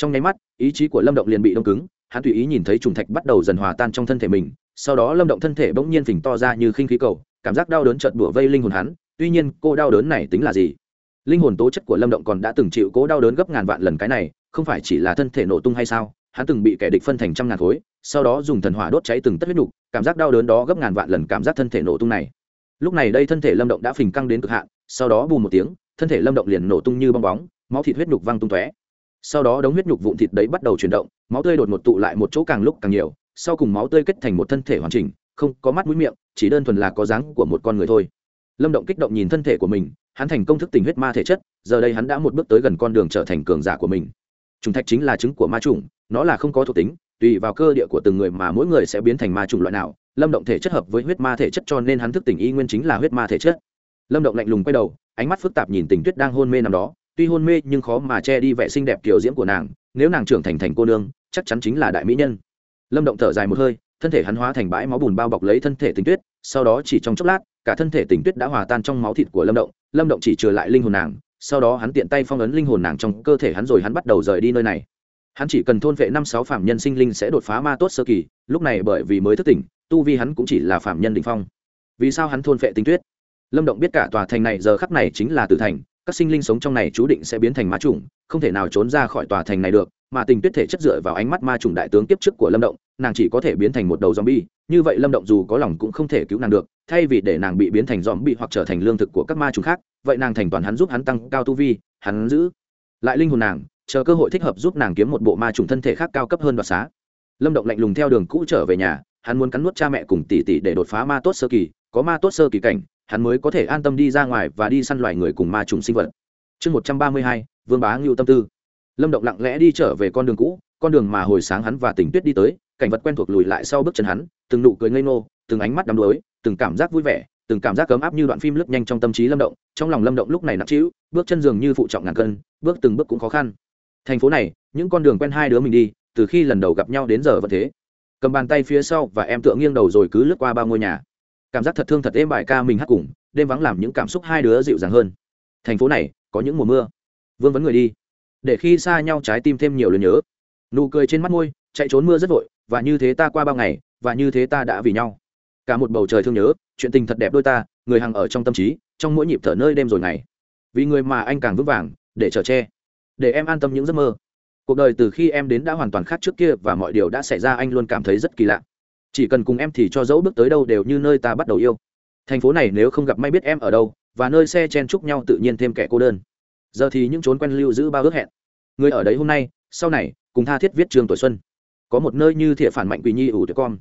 trong nháy mắt, ý chí của lâm động liền bị đông cứng, hắn tùy ý nhìn thấy trùng thạch bắt đầu dần hòa tan trong thân thể mình, sau đó lâm động thân thể bỗng nhiên phình to ra như khinh khí cầu, cảm giác đau đớn chợt đùa vây linh hồn hắn, tuy nhiên cô đau đớn này tính là gì? Linh hồn tố chất của lâm động còn đã từng chịu cố đau đớn gấp ngàn vạn lần cái này, không phải chỉ là thân thể nổ tung hay sao? Hắn từng bị kẻ địch phân thành trăm ngàn khối, sau đó dùng thần hỏa đốt cháy từng tất huyết nục cảm giác đau đớn đó gấp ngàn vạn lần cảm giác thân thể nổ tung này. Lúc này đây thân thể lâm động đã phình căng đến cực hạn, sau đó bù một tiếng, thân thể lâm động liền nổ tung như bong bóng, máu thịt huyết nhục văng tung tóe sau đó đống huyết nhục vụn thịt đấy bắt đầu chuyển động, máu tươi đột ngột tụ lại một chỗ càng lúc càng nhiều, sau cùng máu tươi kết thành một thân thể hoàn chỉnh, không có mắt mũi miệng, chỉ đơn thuần là có dáng của một con người thôi. Lâm động kích động nhìn thân thể của mình, hắn thành công thức tình huyết ma thể chất, giờ đây hắn đã một bước tới gần con đường trở thành cường giả của mình. Trùng thạch chính là trứng của ma trùng nó là không có thuộc tính, tùy vào cơ địa của từng người mà mỗi người sẽ biến thành ma trùng loại nào, lâm động thể chất hợp với huyết ma thể chất cho nên hắn thức tỉnh y nguyên chính là huyết ma thể chất. Lâm động lạnh lùng quay đầu, ánh mắt phức tạp nhìn tình tuyết đang hôn mê nằm đó tuy hôn mê nhưng khó mà che đi vẻ xinh đẹp kiểu diễm của nàng, nếu nàng trưởng thành thành cô nương, chắc chắn chính là đại mỹ nhân. Lâm động thở dài một hơi, thân thể hắn hóa thành bãi máu bùn bao bọc lấy thân thể tình tuyết, sau đó chỉ trong chốc lát, cả thân thể tình tuyết đã hòa tan trong máu thịt của lâm động lâm động chỉ trừ lại linh hồn nàng, sau đó hắn tiện tay phong ấn linh hồn nàng trong cơ thể hắn rồi hắn bắt đầu rời đi nơi này. Hắn chỉ cần thôn vệ năm sáu phạm nhân sinh linh sẽ đột phá ma tốt sơ kỳ, lúc này bởi vì mới thức tỉnh, tu vi hắn cũng chỉ là phạm nhân đ phong. Vì sao hắn thôn vệ tinh tuyết? Lâm động biết cả tòa thành này giờ khắc này chính là tử thành các sinh linh sống trong này chú định sẽ biến thành ma trùng không thể nào trốn ra khỏi tòa thành này được, mà tình tuyết thể chất dựa vào ánh mắt ma trùng đại tướng tiếp trước của lâm động, nàng chỉ có thể biến thành một đầu zombie, như vậy lâm động dù có lòng cũng không thể cứu nàng được, thay vì để nàng bị biến thành zombie hoặc trở thành lương thực của các ma trùng khác, vậy nàng thành toàn hắn giúp hắn tăng cao tu vi, hắn giữ lại linh hồn nàng, chờ cơ hội thích hợp giúp nàng kiếm một bộ ma trùng thân thể khác cao cấp hơn đoạt xá. Lâm động lạnh lùng theo đường cũ trở về nhà, hắn muốn cắn nuốt cha mẹ cùng tỷ tỷ để đột phá ma tốt sơ kỳ, có ma tốt sơ kỳ cảnh hắn mới có thể an tâm đi ra ngoài và đi săn loài người cùng ma trùng sinh vật. Chương một trăm ba mươi hai, vương bá ngưu tâm tư. Lâm động lặng lẽ đi trở về con đường cũ, con đường mà hồi sáng hắn và tỉnh tuyết đi tới, cảnh vật quen thuộc lùi lại sau bước chân hắn, từng nụ cười ngây ngô, từng ánh mắt đắm đuối, từng cảm giác vui vẻ, từng cảm giác cấm áp như đoạn phim lướt nhanh trong tâm trí lâm động, trong lòng lâm động lúc này nặng trĩu, bước chân dường như phụ trọng ngàn cân, bước từng bước cũng khó khăn. Thành phố này, những con đường quen hai đứa mình đi, từ khi lần đầu gặp nhau đến giờ vẫn thế. Cầm bàn tay phía sau và em tựa nghiêng đầu rồi cứ lướt qua bao ngôi nhà cảm giác thật thương thật êm bài ca mình hát cùng, đêm vắng làm những cảm xúc hai đứa dịu dàng hơn. Thành phố này, có những mùa mưa. Vương vấn người đi. Để khi xa nhau trái tim thêm nhiều lần nhớ. Nụ cười trên mắt môi, chạy trốn mưa rất vội, và như thế ta qua bao ngày, và như thế ta đã vì nhau. Cả một bầu trời thương nhớ, chuyện tình thật đẹp đôi ta, người hằng ở trong tâm trí, trong mỗi nhịp thở nơi đêm rồi ngày. Vì người mà anh càng vững vàng, để chở che, để em an tâm những giấc mơ. Cuộc đời từ khi em đến đã hoàn toàn khác trước kia, và mọi điều đã xảy ra anh luôn cảm thấy rất kỳ lạ chỉ cần cùng em thì cho dẫu bước tới đâu đều như nơi ta bắt đầu yêu. Thành phố này nếu không gặp may biết em ở đâu, và nơi xe chen chúc nhau tự nhiên thêm kẻ cô đơn. Giờ thì những trốn quen lưu giữ bao ước hẹn. Người ở đấy hôm nay, sau này, cùng tha thiết viết trường tuổi xuân. Có một nơi như thiện phản mạnh quỳ nhi ủ tuyệt con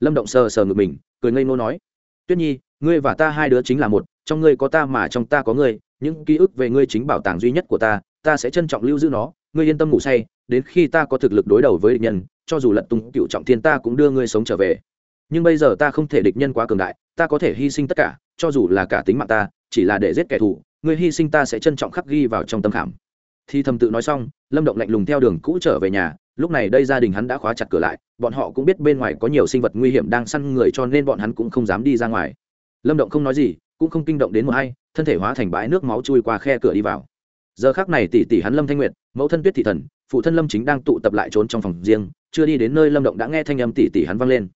lâm động sờ sờ ngực mình, cười ngây ngô nói, tuyết nhi, ngươi và ta hai đứa chính là một, trong ngươi có ta mà trong ta có ngươi, những ký ức về ngươi chính bảo tàng duy nhất của ta ta sẽ trân trọng lưu giữ nó, ngươi yên tâm ngủ say, đến khi ta có thực lực đối đầu với địch nhân cho dù lật tung cựu trọng thiên ta cũng đưa ngươi sống trở về. Nhưng bây giờ ta không thể địch nhân quá cường đại, ta có thể hy sinh tất cả, cho dù là cả tính mạng ta, chỉ là để giết kẻ thù, ngươi hy sinh ta sẽ trân trọng khắc ghi vào trong tâm khảm. Thì thầm tự nói xong, lâm động lạnh lùng theo đường cũ trở về nhà, lúc này đây gia đình hắn đã khóa chặt cửa lại, bọn họ cũng biết bên ngoài có nhiều sinh vật nguy hiểm đang săn người cho nên bọn hắn cũng không dám đi ra ngoài. Lâm động không nói gì, cũng không kinh động đến một ai, thân thể hóa thành bãi nước máu chui qua khe cửa đi vào. Giờ khác này tỷ tỷ hắn lâm thanh nguyệt, mẫu thân tuyết thị thần, phụ thân lâm chính đang tụ tập lại trốn trong phòng riêng chưa đi đến nơi lâm động đã nghe thanh âm tỉ tỉ hắn vang lên.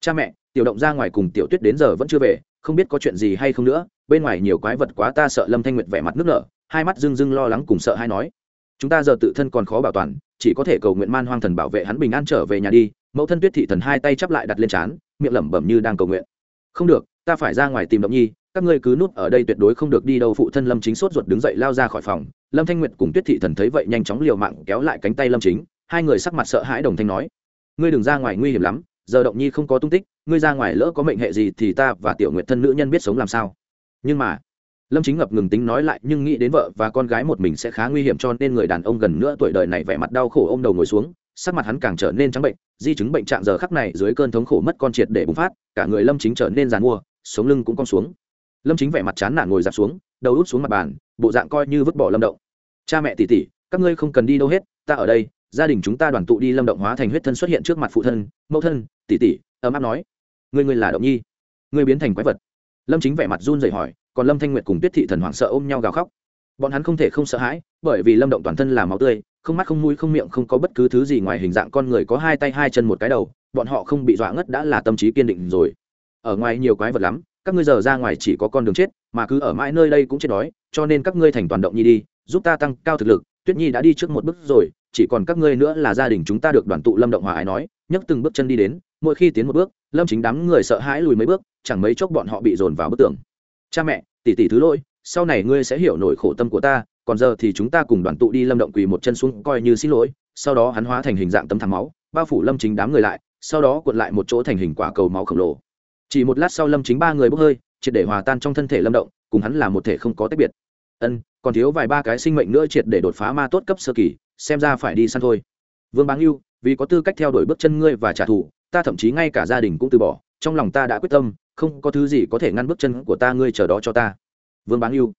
Cha mẹ, tiểu động ra ngoài cùng tiểu tuyết đến giờ vẫn chưa về, không biết có chuyện gì hay không nữa, bên ngoài nhiều quái vật quá ta sợ lâm thanh nguyệt vẻ mặt nước nở, hai mắt rưng rưng lo lắng cùng sợ hay nói. Chúng ta giờ tự thân còn khó bảo toàn, chỉ có thể cầu nguyện man hoang thần bảo vệ hắn bình an trở về nhà đi, mẫu thân tuyết thị thần hai tay chắp lại đặt lên trán, miệng lẩm bẩm như đang cầu nguyện. Không được, ta phải ra ngoài tìm động nhi, các ngươi cứ núp ở đây tuyệt đối không được đi đâu, phụ thân lâm chính sốt ruột đứng dậy lao ra khỏi phòng. Lâm thanh nguyệt cùng tuyết thị thần thấy vậy nhanh chóng liều mạng kéo lại cánh tay lâm chính hai người sắc mặt sợ hãi đồng thanh nói, ngươi đừng ra ngoài nguy hiểm lắm, giờ động nhi không có tung tích, ngươi ra ngoài lỡ có mệnh hệ gì thì ta và tiểu nguyệt thân nữ nhân biết sống làm sao. Nhưng mà, lâm chính ngập ngừng tính nói lại, nhưng nghĩ đến vợ và con gái một mình sẽ khá nguy hiểm cho nên người đàn ông gần nữa tuổi đời này vẻ mặt đau khổ ôm đầu ngồi xuống, sắc mặt hắn càng trở nên trắng bệnh, di chứng bệnh trạng giờ khắc này dưới cơn thống khổ mất con triệt để bùng phát, cả người lâm chính trở nên g i à n mua, sống lưng cũng cong xuống. Lâm chính vẻ mặt chán nản ngồi dạp xuống, đầu út xuống mặt bàn, bộ dạng coi như vứt bỏ lâm động. Cha mẹ tỉ tỉ các ngươi không cần đi đâu hết, ta ở đây gia đình chúng ta đoàn tụ đi lâm động hóa thành huyết thân xuất hiện trước mặt phụ thân mẫu thân tỷ tỷ, ấm áp nói. Ngươi ngươi là động nhi. Ngươi biến thành quái vật. Lâm chính vẻ mặt run rẩy hỏi còn lâm thanh nguyệt cùng tuyết thị thần hoảng sợ ôm nhau gào khóc. Bọn hắn không thể không sợ hãi bởi vì lâm động toàn thân là máu tươi không mắt không mũi không miệng không có bất cứ thứ gì ngoài hình dạng con người có hai tay hai chân một cái đầu bọn họ không bị dọa ngất đã là tâm trí kiên định rồi. Ở ngoài nhiều quái vật lắm các ngươi giờ ra ngoài chỉ có con đường chết mà cứ ở mãi nơi đây cũng chết đói cho nên các ngươi thành toàn động nhi đi giúp ta tăng cao thực lực tuyết nhi đã đi trước một bước rồi, chỉ còn các ngươi nữa là gia đình chúng ta được đoàn tụ lâm động hòa ái nói, nhấc từng bước chân đi đến, mỗi khi tiến một bước, lâm chính đám người sợ hãi lùi mấy bước, chẳng mấy chốc bọn họ bị dồn vào bức tường. Cha mẹ, tỷ tỷ thứ lỗi, sau này ngươi sẽ hiểu nổi khổ tâm của ta, còn giờ thì chúng ta cùng đoàn tụ đi lâm động quỳ một chân xuống coi như xin lỗi. Sau đó hắn hóa thành hình dạng tấm thắng máu, bao phủ lâm chính đám người lại, sau đó cuộn lại một chỗ thành hình quả cầu máu khổng lồ. Chỉ một lát sau lâm chính ba người bốc hơi, triệt để hòa tan trong thân thể lâm động, cùng hắn là một thể không có tách biệt. Ân còn thiếu vài ba cái sinh mệnh nữa triệt để đột phá ma tốt cấp sơ kỳ, xem ra phải đi săn thôi. Vương báng yêu vì có tư cách theo đuổi bước chân ngươi và trả thù, ta thậm chí ngay cả gia đình cũng từ bỏ, trong lòng ta đã quyết tâm, không có thứ gì có thể ngăn bước chân của ta, ngươi chờ đó cho ta. Vương báng yêu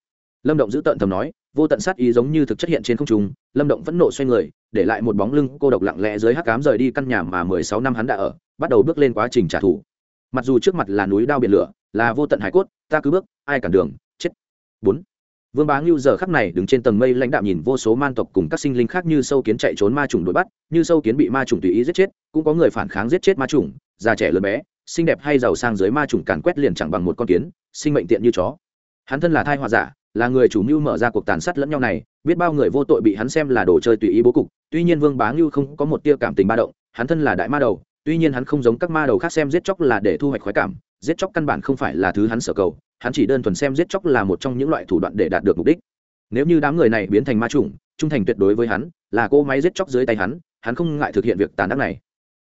lâm động giữ tận thầm nói, vô tận sát ý giống như thực chất hiện trên không trung, lâm động vẫn nộ xoay người, để lại một bóng lưng cô độc lặng lẽ dưới hắc cám rời đi căn nhà mà mười sáu năm hắn đã ở, bắt đầu bước lên quá trình trả thù. Mặc dù trước mặt là núi đao biển lửa, là vô tận hải cốt, ta cứ bước, ai cản đường, chết. Bốn vương bá ngưu giờ khắc này đứng trên tầng mây lãnh đạo nhìn vô số man tộc cùng các sinh linh khác như sâu kiến chạy trốn ma trùng đuổi bắt, như sâu kiến bị ma trùng tùy ý giết chết, cũng có người phản kháng giết chết ma trùng già trẻ lớn bé, xinh đẹp hay giàu sang dưới ma trùng càn quét liền chẳng bằng một con kiến, sinh mệnh tiện như chó. Hắn thân là thai hòa giả, là người chủ mưu mở ra cuộc tàn sát lẫn nhau này, biết bao người vô tội bị hắn xem là đồ chơi tùy ý bố cục, tuy nhiên vương bá ngưu không có một tia cảm tình ba động, hắn thân là đại ma đầu, tuy nhiên hắn không giống các ma đầu khác xem giết chóc là để thu hoạch khoái cảm giết chóc căn bản không phải là thứ hắn sở cầu, hắn chỉ đơn thuần xem giết chóc là một trong những loại thủ đoạn để đạt được mục đích. Nếu như đám người này biến thành ma chủng, trung thành tuyệt đối với hắn, là cô máy giết chóc dưới tay hắn hắn không ngại thực hiện việc tàn ác này.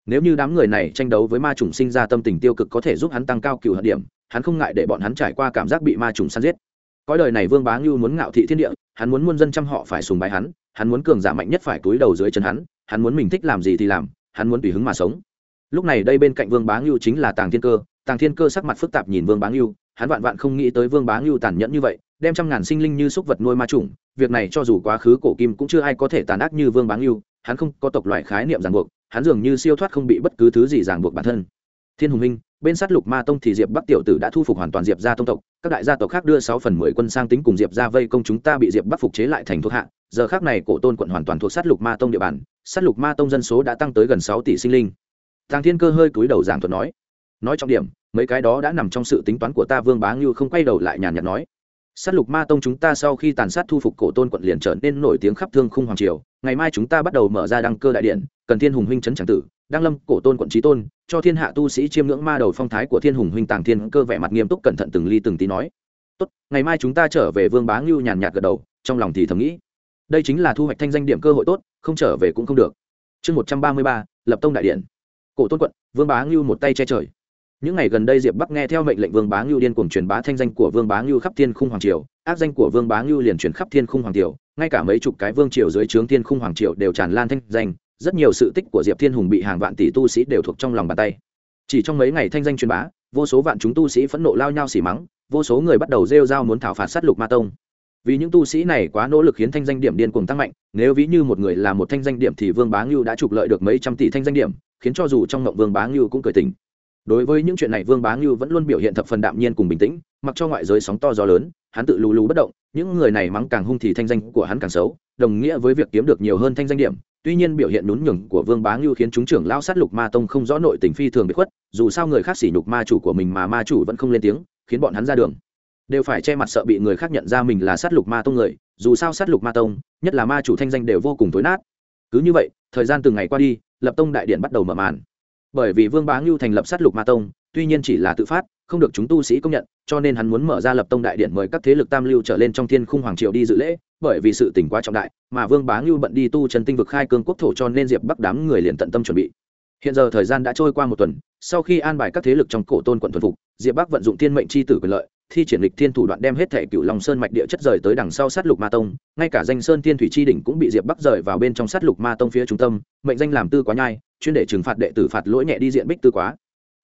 Nếu như đám người này tranh đấu với ma chủng sinh ra tâm tình tiêu cực có thể giúp hắn tăng cao cựu hận điểm, hắn không ngại để bọn hắn trải qua cảm giác bị ma trùng săn giết. Cõi đời này vương bá ngưu muốn ngạo thị thiên địa, hắn muốn muôn dân trăm họ phải sùng bái hắn hắn muốn cường giả mạnh nhất phải túi đầu dưới chân hắn hắn muốn mình thích làm gì thì làm, hắn muốn tùy hứng mà sống. Lúc này đây bên cạnh vương bá ngưu chính là tàng thiên cơ tàng thiên cơ sắc mặt phức tạp nhìn vương bá ngưu, hắn vạn vạn không nghĩ tới vương bá ngưu tàn nhẫn như vậy, đem trăm ngàn sinh linh như súc vật nuôi ma chủng. việc này cho dù quá khứ cổ kim cũng chưa ai có thể tàn ác như vương bá ngưu, hắn không có tộc loại khái niệm ràng buộc, hắn dường như siêu thoát không bị bất cứ thứ gì ràng buộc bản thân thiên hùng minh, bên sát lục ma tông thì diệp bắc tiểu tử đã thu phục hoàn toàn diệp gia tông tộc, các đại gia tộc khác đưa sáu phần mười quân sang tính cùng diệp gia vây công chúng ta bị diệp bắc phục chế lại thành thuộc hạ, giờ khác này cổ tôn quận hoàn toàn thuộc sát lục ma tông địa bàn, sát lục ma tông dân số đã tăng tới gần sáu tỷ sinh linh Tàng thiên cơ hơi cúi đầu giảng thuật nói nói trọng điểm mấy cái đó đã nằm trong sự tính toán của ta, vương bá ngưu không quay đầu lại nhàn nhạt nói. Sát lục ma tông chúng ta sau khi tàn sát thu phục cổ tôn quận liền trở nên nổi tiếng khắp thương khung hoàng triều. Ngày mai chúng ta bắt đầu mở ra đăng cơ đại điện, cần thiên hùng huynh trấn tràng tử, đăng lâm cổ tôn quận trí tôn, cho thiên hạ tu sĩ chiêm ngưỡng ma đầu phong thái của thiên hùng huynh tàng thiên cơ vẻ mặt nghiêm túc cẩn thận từng ly từng tí nói. Tốt, ngày mai chúng ta trở về, vương bá ngưu nhàn nhạt gật đầu, trong lòng thì thầm nghĩ. Đây chính là thu hoạch thanh danh điểm cơ hội tốt, không trở về cũng không được. Chương một trăm ba mươi ba, lập tông đại điện. Cổ tôn quận, vương bá ngưu một tay che trời những ngày gần đây diệp bắc nghe theo mệnh lệnh vương bá ngưu điên cuồng truyền bá thanh danh của vương bá ngưu khắp thiên khung hoàng triều ác danh của vương bá ngưu liền truyền khắp thiên khung hoàng triều, ngay cả mấy chục cái vương triều dưới trướng thiên khung hoàng triều đều tràn lan thanh danh, rất nhiều sự tích của diệp thiên hùng bị hàng vạn tỷ tu sĩ đều thuộc trong lòng bàn tay. Chỉ trong mấy ngày thanh danh truyền bá, vô số vạn chúng tu sĩ phẫn nộ lao nhau xỉ mắng, vô số người bắt đầu rêu r a o muốn thảo phạt sát lục ma tông. Vì những tu sĩ này quá nỗ lực khiến thanh danh điểm điên cuồng tăng mạnh, nếu ví như một người là một thanh danh điểm thì vương bá ngưu đã trục lợi được mấy trăm tỷ thanh danh điểm, khiến cho dù trong ngộng vương bá ngưu cũng cười tình đối với những chuyện này vương bá ngưu vẫn luôn biểu hiện thập phần đạm nhiên cùng bình tĩnh, mặc cho ngoại giới sóng to gió lớn, hắn tự lù lù bất động, những người này mắng càng hung thì thanh danh của hắn càng xấu, đồng nghĩa với việc kiếm được nhiều hơn thanh danh điểm. Tuy nhiên biểu hiện nhún nhường của vương bá ngưu khiến chúng trưởng lao sát lục ma tông không rõ nội tình phi thường bị khuất, dù sao người khác sỉ nhục ma chủ của mình mà ma chủ vẫn không lên tiếng, khiến bọn hắn ra đường. Đều phải che mặt sợ bị người khác nhận ra mình là sát lục ma tông người, dù sao sát lục ma tông, nhất là ma chủ thanh danh đều vô cùng tối nát. Cứ như vậy, thời gian từng ngày qua đi, lập tông đại điện bắt đầu mở màn bởi vì vương bá ngưu thành lập sát lục ma tông, tuy nhiên chỉ là tự phát, không được chúng tu sĩ công nhận, cho nên hắn muốn mở ra lập tông đại điện mời các thế lực tam lưu trở lên trong thiên khung hoàng triều đi dự lễ, bởi vì sự tỉnh quá trọng đại, mà vương bá ngưu bận đi tu trần tinh vực khai cương quốc thổ cho nên diệp bắc đám người liền tận tâm chuẩn bị. Hiện giờ thời gian đã trôi qua một tuần, sau khi an bài các thế lực trong cổ tôn quận thuần phục, diệp bắc vận dụng thiên mệnh c h i tử quyền lợi thi triển lịch thiên thủ đoạn đem hết thể cựu long sơn mạch địa chất rời tới đằng sau sát lục ma tông, ngay cả danh sơn thiên thủy chi đỉnh cũng bị diệp bắc rời vào bên trong sát lục ma tông phía trung tâm, mệnh danh làm tư quá nhai, chuyên để trừng phạt đệ tử phạt lỗi nhẹ đi diện bích tư quá.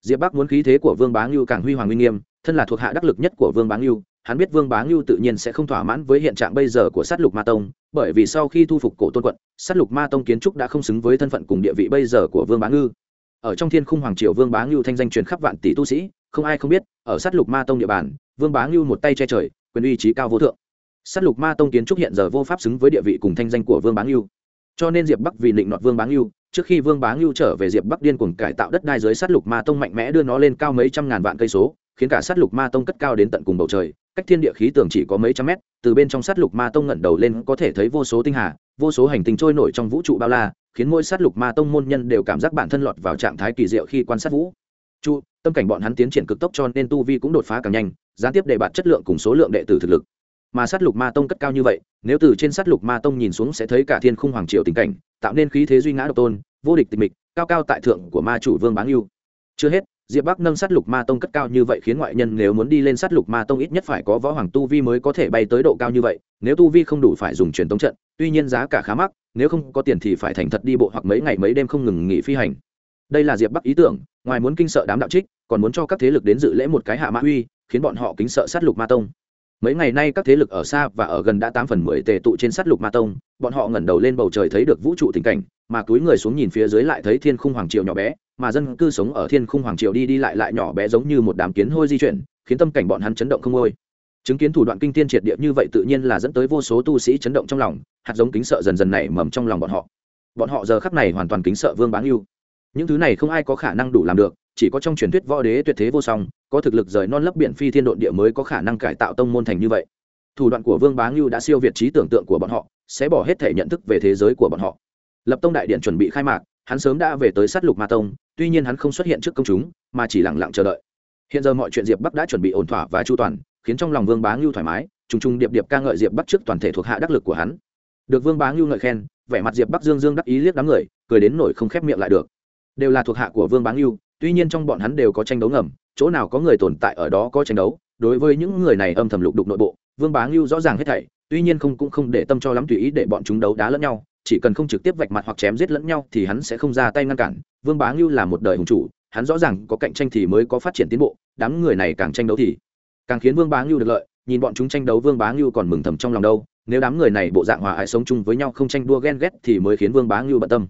Diệp bắc muốn khí thế của vương bá ngưu càng huy hoàng uy nghiêm, thân là thuộc hạ đắc lực nhất của vương bá ngưu, hắn biết vương bá ngưu tự nhiên sẽ không thỏa mãn với hiện trạng bây giờ của sát lục ma tông, bởi vì sau khi thu phục cổ tôn quận, sát lục ma tông kiến trúc đã không xứng với thân phận cùng địa vị bây giờ của vương bá ngưu. Ở trong thiên khung hoàng triều vương bá ngưu thanh danh truyền khắp vạn tỷ tu sĩ, không ai không biết, ở sát lục ma tông địa bàn vương bá ngưu một tay che trời, quyền uy trí cao vô thượng. Sát lục ma tông kiến trúc hiện giờ vô pháp xứng với địa vị cùng thanh danh của vương bá ngưu. Cho nên diệp bắc vì định nọt vương bá ngưu, trước khi vương bá ngưu trở về diệp bắc điên cuồng cải tạo đất đai dưới sát lục ma tông mạnh mẽ đưa nó lên cao mấy trăm ngàn vạn cây số, khiến cả sát lục ma tông cất cao đến tận cùng bầu trời. Cách thiên địa khí tường chỉ có mấy trăm mét, từ bên trong sát lục ma tông ngẩng đầu lên có thể thấy vô số tinh hà, vô số hành tinh trôi nổi trong vũ trụ bao la, khiến mỗi sát lục ma tông môn nhân đều cảm giác bản thân lọt vào trạng thái kỳ diệu khi quan sát vũ trụ. Tâm cảnh bọn hắn tiến triển cực tốc cho nên tu vi cũng đột phá càng nhanh gián tiếp để bạt chất lượng cùng số lượng đệ tử thực lực. Mà sát lục ma tông cất cao như vậy, nếu từ trên sát lục ma tông nhìn xuống sẽ thấy cả thiên khung hoàng triều tình cảnh, tạo nên khí thế duy ngã độc tôn, vô địch tịch mịch, cao cao tại thượng của ma chủ vương báng yêu chưa hết, diệp bắc nâng sát lục ma tông cất cao như vậy khiến ngoại nhân nếu muốn đi lên sát lục ma tông ít nhất phải có võ hoàng tu vi mới có thể bay tới độ cao như vậy, nếu tu vi không đủ phải dùng truyền tống trận, tuy nhiên giá cả khá mắc, nếu không có tiền thì phải thành thật đi bộ hoặc mấy ngày mấy đêm không ngừng nghỉ phi hành. Đây là diệp bắc ý tưởng, ngoài muốn kinh sợ đám đạo trích, còn muốn cho các thế lực đến dự lễ một cái hạ mã uy khiến bọn họ kính sợ sát lục ma tông. Mấy ngày nay các thế lực ở xa và ở gần đã tám phần mười tề tụ trên sát lục ma tông, bọn họ ngẩng đầu lên bầu trời thấy được vũ trụ tình cảnh, mà túi người xuống nhìn phía dưới lại thấy thiên khung hoàng triều nhỏ bé, mà dân cư sống ở thiên khung hoàng triều đi đi lại lại nhỏ bé giống như một đám kiến hôi di chuyển, khiến tâm cảnh bọn hắn chấn động không ngôi. Chứng kiến thủ đoạn kinh thiên triệt địa như vậy tự nhiên là dẫn tới vô số tu sĩ chấn động trong lòng, hạt giống kính sợ dần dần nảy mầm trong lòng bọn họ. Bọn họ giờ khắc này hoàn toàn kính sợ vương báng yêu những thứ này không ai có khả năng đủ làm được chỉ có trong truyền thuyết võ đế tuyệt thế vô song, có thực lực rời non lấp biển phi thiên độn địa mới có khả năng cải tạo tông môn thành như vậy. Thủ đoạn của vương bá ngưu đã siêu việt trí tưởng tượng của bọn họ, sẽ bỏ hết thể nhận thức về thế giới của bọn họ. Lập tông đại điện chuẩn bị khai mạc, hắn sớm đã về tới sát lục ma tông, tuy nhiên hắn không xuất hiện trước công chúng, mà chỉ lặng lặng chờ đợi. Hiện giờ mọi chuyện diệp bắc đã chuẩn bị ổn thỏa và chu toàn, khiến trong lòng vương bá ngưu thoải mái t r ù n g t r ù n g điệp điệp ca ngợi diệp bắc trước toàn thể thuộc hạ đắc lực của hắn. Được vương bá ngưu ngợi khen, vẻ mặt diệp bắc dương dương đắc ý liếc đám người, cười đến nổi không khép miệng lại được. Đều là thuộc hạ của vương bá ngưu tuy nhiên trong bọn hắn đều có tranh đấu ngầm, chỗ nào có người tồn tại ở đó có tranh đấu, đối với những người này âm thầm lục đục nội bộ, vương bá ngưu rõ ràng hết thảy, tuy nhiên không cũng không để tâm cho lắm tùy ý để bọn chúng đấu đá lẫn nhau, chỉ cần không trực tiếp vạch mặt hoặc chém giết lẫn nhau thì hắn sẽ không ra tay ngăn cản. Vương bá ngưu là một đời hùng chủ, hắn rõ ràng có cạnh tranh thì mới có phát triển tiến bộ, đám người này càng tranh đấu thì càng khiến vương bá ngưu được lợi, nhìn bọn chúng tranh đấu vương bá ngưu còn mừng thầm trong lòng đâu, nếu đám người này bộ dạng hòa hại sống chung với nhau không tranh đua ghen ghét thì mới khiến vương bá ngưu bận tâm.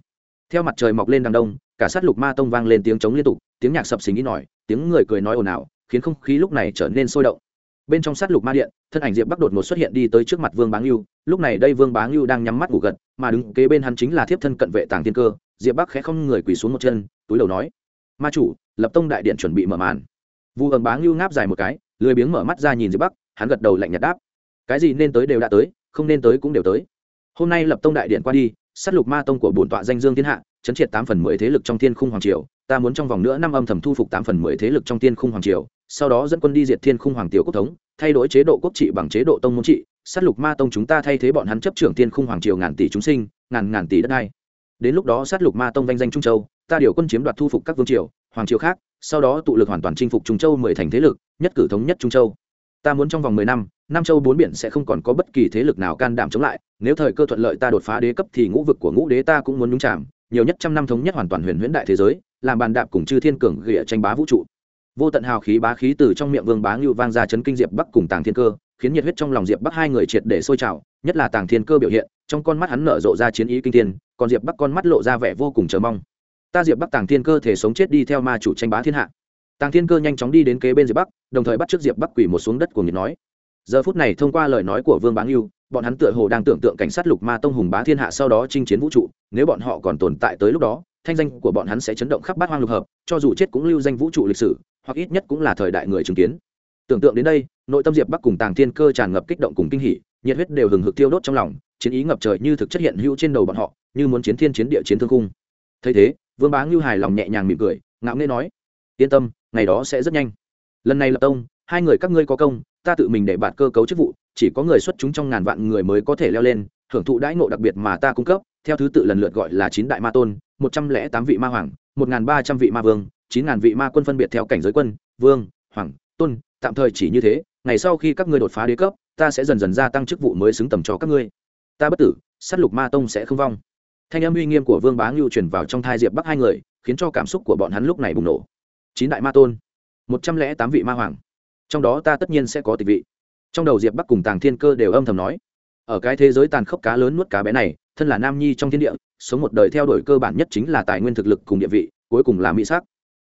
Theo mặt trời mọc lên đằng đông cả sát lục ma tông vang lên tiếng trống liên tục, tiếng nhạc sập xình ít nổi tiếng người cười nói ồn ào, khiến không khí lúc này trở nên sôi động. Bên trong sát lục ma điện, thân ảnh diệp bắc đột ngột xuất hiện đi tới trước mặt vương bá ngưu, lúc này đây vương bá ngưu đang nhắm mắt ngủ gật, mà đứng kế bên hắn chính là thiếp thân cận vệ tàng thiên cơ, diệp bắc khẽ không người quỳ xuống một chân, túi đầu nói, ma chủ, lập tông đại điện chuẩn bị mở màn. Vu ẩn bá ngưu ngáp dài một cái, lười biếng mở mắt ra nhìn diệp bắc, hắn gật đầu lạnh nhạt đáp, cái gì nên tới đều đã tới, không nên tới cũng đều tới. Hôm nay lập tông đại điện qua đi, sát lục ma tông của bổn tọa danh dương thiên hạ chấn triệt tám phần mười thế lực trong thiên khung hoàng triều, ta muốn trong vòng nữa năm âm thầm thu phục tám phần mười thế lực trong thiên khung hoàng triều, sau đó dẫn quân đi diệt thiên khung hoàng tiểu quốc thống, thay đổi chế độ quốc trị bằng chế độ tông môn trị, sát lục ma tông chúng ta thay thế bọn hắn chấp trưởng thiên khung hoàng triều ngàn tỷ chúng sinh, ngàn ngàn tỷ đất đai. Đến lúc đó sát lục ma tông danh danh trung châu, ta điều quân chiếm đoạt thu phục các vương triều, hoàng triều khác, sau đó tụ lực hoàn toàn chinh phục trung châu mười thành thế lực, nhất cử thống nhất trung châu. Ta muốn trong vòng mười năm, nam châu bốn biển sẽ không còn có bất kỳ thế lực nào can đảm chống lại, nếu thời cơ thuận lợi ta đột phá đế cấp thì ngũ vực của ngũ đế ta cũng muốn nhúng chạm nhiều nhất trăm năm thống nhất hoàn toàn huyền huyễn đại thế giới, làm bàn đạp cùng chư thiên cường ghịa tranh bá vũ trụ. Vô tận hào khí bá khí từ trong miệng vương bá ngưu vang ra chấn kinh diệp bắc cùng tàng thiên cơ, khiến nhiệt huyết trong lòng diệp bắc hai người triệt để sôi trào, nhất là tàng thiên cơ biểu hiện, trong con mắt hắn nở rộ ra chiến ý kinh thiên, còn diệp bắc con mắt lộ ra vẻ vô cùng chờ mong. Ta diệp bắc tàng thiên cơ thể sống chết đi theo ma chủ tranh bá thiên hạ. Tàng thiên cơ nhanh chóng đi đến kế bên diệp bắc, đồng thời bắt trước diệp bắc quỷ một xuống đất của nhiệt nói. Giờ phút này thông qua lời nói của vương bá ngưu bọn hắn tựa hồ đang tưởng tượng cảnh sát lục ma tông hùng bá thiên hạ sau đó chinh chiến vũ trụ, nếu bọn họ còn tồn tại tới lúc đó, thanh danh của bọn hắn sẽ chấn động khắp bát hoang lục hợp, cho dù chết cũng lưu danh vũ trụ lịch sử, hoặc ít nhất cũng là thời đại người chứng kiến. Tưởng tượng đến đây, nội tâm diệp bắc cùng tàng thiên cơ tràn ngập kích động cùng kinh hỉ, nhiệt huyết đều hừng hực tiêu đốt trong lòng, chiến ý ngập trời như thực chất hiện hữu trên đầu bọn họ, như muốn chiến thiên chiến địa chiến thương cung thấy thế, vương bá ngưu hài lòng nhẹ nhàng mỉm cười, ngạo nghễ nói, yên tâm, ngày đó sẽ rất nhanh. Lần này lập tông, hai người các ngươi có công, ta tự mình để bạt cơ cấu chức vụ chỉ có người xuất chúng trong ngàn vạn người mới có thể leo lên, hưởng thụ đãi ngộ đặc biệt mà ta cung cấp, theo thứ tự lần lượt gọi là chín đại ma tôn, một trăm lẻ tám vị ma hoàng, một ngàn ba trăm vị ma vương, chín ngàn vị ma quân phân biệt theo cảnh giới quân, vương, hoàng, tôn, tạm thời chỉ như thế, ngày sau khi các ngươi đột phá đế cấp, ta sẽ dần dần gia tăng chức vụ mới xứng tầm cho các ngươi. Ta bất tử s á t lục ma tông sẽ không vong. Thanh âm uy nghiêm của vương bá ngưu truyền vào trong thai diệp bắc hai người, khiến cho cảm xúc của bọn hắn lúc này bùng nổ. Chín đại ma tôn, một trăm lẻ tám vị ma hoàng. Trong đó ta tất nhiên sẽ có tịch vị trong đầu diệp bắc cùng tàng thiên cơ đều âm thầm nói, ở cái thế giới tàn khốc cá lớn nuốt cá bé này, thân là nam nhi trong thiên địa, sống một đời theo đuổi cơ bản nhất chính là tài nguyên thực lực cùng địa vị, cuối cùng là mỹ sắc.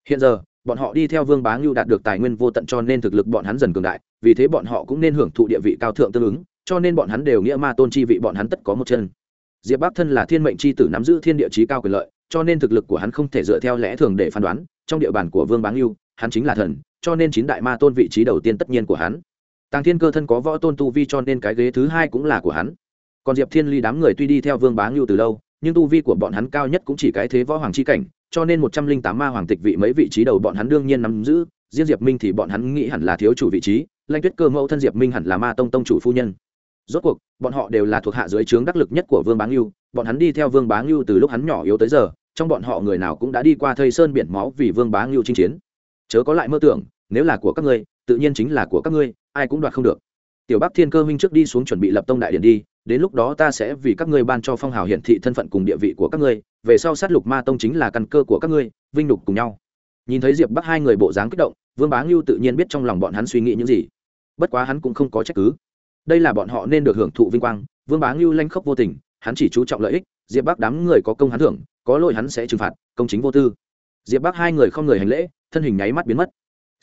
Hiện giờ, bọn họ đi theo vương bá ngưu đạt được tài nguyên vô tận cho nên thực lực bọn hắn dần cường đại, vì thế bọn họ cũng nên hưởng thụ địa vị cao thượng tương ứng, cho nên bọn hắn đều nghĩa ma tôn chi vị bọn hắn tất có một chân. Diệp bắc thân là thiên mệnh chi tử nắm giữ thiên địa trí cao quyền lợi, cho nên thực lực của hắn không thể dựa theo lẽ thường để phán đoán, trong địa bàn của vương bá ngưu, hắn chính là thần, cho nên chín đại ma tôn vị trí đầu tiên tất nhiên của hắn tàng thiên cơ thân có võ tôn tu vi cho nên cái ghế thứ hai cũng là của hắn. Còn diệp thiên ly đám người tuy đi theo vương bá ngưu từ lâu, nhưng tu vi của bọn hắn cao nhất cũng chỉ cái thế võ hoàng c h i cảnh, cho nên một trăm linh tám ma hoàng tịch vị mấy vị trí đầu bọn hắn đương nhiên nắm giữ, riêng diệp minh thì bọn hắn nghĩ hẳn là thiếu chủ vị trí, lanh tuyết cơ mẫu thân diệp minh hẳn là ma tông tông chủ phu nhân. Rốt cuộc, bọn họ đều là thuộc hạ dưới trướng đắc lực nhất của vương bá ngưu, bọn hắn đi theo vương bá ngưu từ lúc hắn nhỏ yếu tới giờ, trong bọn họ người nào cũng đã đi qua thây sơn biển máu vì vương bá ngưu chinh chiến. Chớ có lại mơ tưởng nếu là của các ngươi, tự nhiên chính là của các ngươi, ai cũng đoạt không được. Tiểu bắc thiên cơ minh trước đi xuống chuẩn bị lập tông đại điện đi, đến lúc đó ta sẽ vì các ngươi ban cho phong hào hiển thị thân phận cùng địa vị của các ngươi, về sau sát lục ma tông chính là căn cơ của các ngươi, vinh lục cùng nhau. Nhìn thấy diệp bắc hai người bộ dáng kích động, vương bá ngưu tự nhiên biết trong lòng bọn hắn suy nghĩ những gì. Bất quá hắn cũng không có trách cứ. Đây là bọn họ nên được hưởng thụ vinh quang, vương bá ngưu lanh khốc vô tình, hắn chỉ chú trọng lợi ích, diệp bắc đám người có công hắn thưởng, có lỗi hắn sẽ trừng phạt, công chính vô tư. Diệp bắc hai người không người hành lễ, thân hình nháy mắt biến mất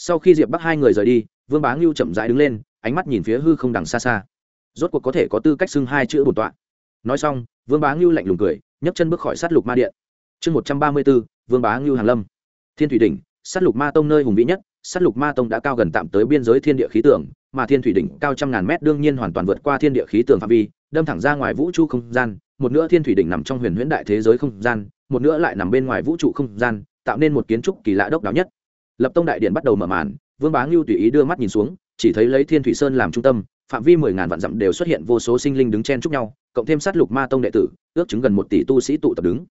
sau khi diệp bắc hai người rời đi, vương bá ngưu chậm rãi đứng lên, ánh mắt nhìn phía hư không đằng xa xa. Rốt cuộc có thể có tư cách xưng hai chữ bổn tọa. Nói xong, vương bá ngưu lạnh lùng cười, nhấc chân bước khỏi sát lục ma điện. Chương một trăm ba mươi b ố vương bá ngưu hàn lâm. Thiên thủy đỉnh, sát lục ma tông nơi hùng vĩ nhất, sát lục ma tông đã cao gần tạm tới biên giới thiên địa khí tượng, mà thiên thủy đỉnh cao trăm ngàn mét đương nhiên hoàn toàn vượt qua thiên địa khí tượng phạm vi, đâm thẳng ra ngoài vũ trụ không gian, một nữa thiên thủy đỉnh nằm trong huyền huyễn đại thế giới không gian, một nữa lại nằm bên ngoài vũ trụ không gian, tạo nên một kiến trúc kỳ lạ độc đáo nhất lập tông đại điện bắt đầu mở màn, vương bá ngưu tùy ý đưa mắt nhìn xuống, chỉ thấy lấy thiên thủy sơn làm trung tâm, phạm vi mười ngàn vạn dặm đều xuất hiện vô số sinh linh đứng chen chúc nhau, cộng thêm sát lục ma tông đệ tử, ước chứng gần một tỷ tu sĩ tụ tập đứng.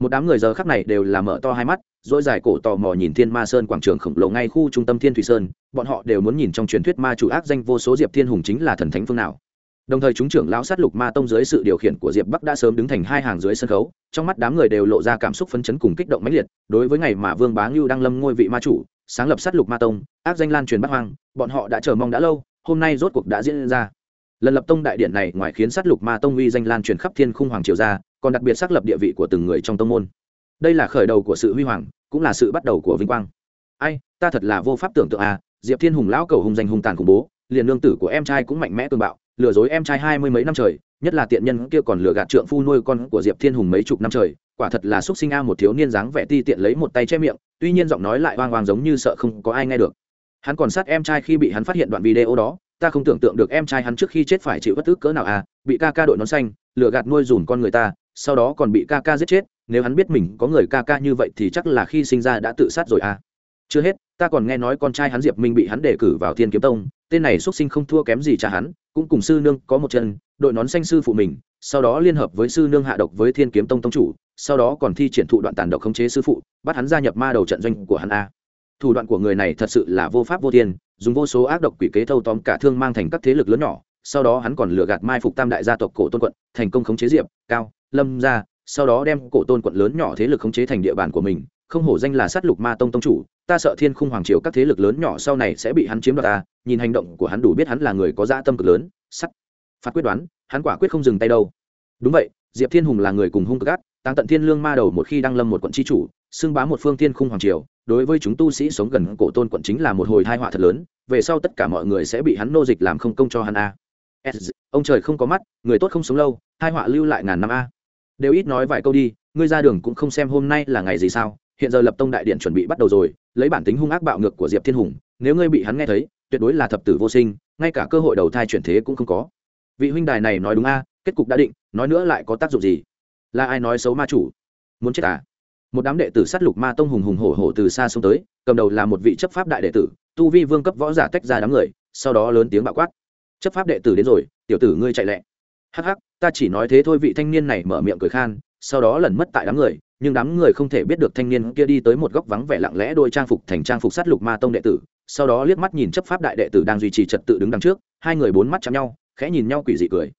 Một đám người giờ khắc này đều là mở to hai mắt dỗi dài cổ tò mò nhìn thiên ma sơn quảng trường khổng lồ ngay khu trung tâm thiên thủy sơn, bọn họ đều muốn nhìn trong truyền thuyết ma chủ ác danh vô số diệp thiên hùng chính là thần thánh phương nào. Đồng thời chúng trưởng lão sát lục ma tông dưới sự điều khiển của diệp bắc đã sớm đứng thành hai hàng dưới sân khấu, trong mắt đám người đều lộ ra cảm xúc phấn chấn cùng kích động mãnh liệt, đối với ngày mà vương bá ngưu đang lâm ngôi vị ma chủ sáng lập sát lục ma tông, ác danh lan truyền bắt hoang, bọn họ đã chờ mong đã lâu, hôm nay rốt cuộc đã diễn ra. Lần lập tông đại điện này ngoài khiến sát lục ma tông uy danh lan truyền khắp thiên khung hoàng triều ra, còn đặc biệt xác lập địa vị của từng người trong tông môn. Đây là khởi đầu của sự huy hoàng, cũng là sự bắt đầu của vinh quang. Ai, ta thật là vô pháp tưởng tượng à diệp thiên hùng lão cầu hùng danh hùng tàn khủng bố, liền lương tử của em trai cũng mạnh mẽ cường bạo, lừa dối em trai hai mươi mấy năm trời nhất là tiện nhân kia còn lừa gạt trượng phu nuôi con của diệp thiên hùng mấy chục năm trời, quả thật là xúc sinh a một thiếu niên dáng vẻ ti tiện lấy một tay che miệng, tuy nhiên giọng nói lại hoang hoang giống như sợ không có ai nghe được. Hắn còn sát em trai khi bị hắn phát hiện đoạn video đó, ta không tưởng tượng được em trai hắn trước khi chết phải chịu bất tức cỡ nào à bị ca ca đội nón xanh, lừa gạt nuôi dùn con người ta, sau đó còn bị ca ca giết chết, nếu hắn biết mình có người ca ca như vậy thì chắc là khi sinh ra đã tự sát rồi à chưa hết, ta còn nghe nói con trai hắn diệp minh bị hắn đề cử vào thiên kiếm tông, tên này xuất sinh không thua kém gì cha hắn, cũng cùng sư nương có một chân, đội nón xanh sư phụ mình, sau đó liên hợp với sư nương hạ độc với thiên kiếm tông tông chủ, sau đó còn thi triển thụ đoạn tàn độc khống chế sư phụ, bắt hắn gia nhập ma đầu trận doanh của hắn a. Thủ đoạn của người này thật sự là vô pháp vô thiên, dùng vô số ác độc quỷ kế thâu tóm cả thương mang thành các thế lực lớn nhỏ, sau đó hắn còn lừa gạt mai phục tam đại gia tộc cổ tôn quận, thành công khống chế diệp, cao, lâm ra sau đó đem cổ tôn quận lớn nhỏ thế lực khống chế thành địa bàn của mình không hổ danh là sát lục ma tông tông chủ ta sợ thiên khung hoàng triều các thế lực lớn nhỏ sau này sẽ bị hắn chiếm đoạt ta nhìn hành động của hắn đủ biết hắn là người có dã tâm cực lớn sắt. Phạt quyết đoán hắn quả quyết không dừng tay đâu. Đúng vậy diệp thiên hùng là người cùng hung cực gắt, tăng tận thiên lương ma đầu một khi đăng lâm một quận tri chủ xưng bá một phương thiên khung hoàng triều đối với chúng tu sĩ sống gần cổ tôn quận chính là một hồi hai họa thật lớn về sau tất cả mọi người sẽ bị hắn nô dịch làm không công cho hắn a. Ông trời không có mắt người tốt không sống lâu hai họa lưu lại ngàn năm a. Đều ít nói vài câu đi ngươi ra đường cũng không xem hôm nay là ngày gì sao? Hiện giờ lập tông đại điện chuẩn bị bắt đầu rồi, lấy bản tính hung ác bạo ngược của diệp thiên hùng, nếu ngươi bị hắn nghe thấy, tuyệt đối là thập tử vô sinh, ngay cả cơ hội đầu thai chuyển thế cũng không có. Vị huynh đài này nói đúng a à, kết cục đã định, nói nữa lại có tác dụng gì? Là ai nói xấu ma chủ? Muốn chết à? Một đám đệ tử sát lục ma tông hùng hùng hổ hổ từ xa xuống tới, cầm đầu là một vị chấp pháp đại đệ tử, tu vi vương cấp võ giả tách ra đám người, sau đó lớn tiếng bạo quát. Chấp pháp đệ tử đến rồi, tiểu tử ngươi chạy lẹ. Hắc hắc, ta chỉ nói thế thôi, vị thanh niên này mở miệng cười khan, sau đó lẩn mất tại đám người nhưng đám người không thể biết được thanh niên kia đi tới một góc vắng vẻ lặng lẽ đôi trang phục thành trang phục sát lục ma tông đệ tử, sau đó liếc mắt nhìn chấp pháp đại đệ tử đang duy trì trật tự đứng đằng trước, hai người bốn mắt chạm nhau, khẽ nhìn nhau quỷ dị cười.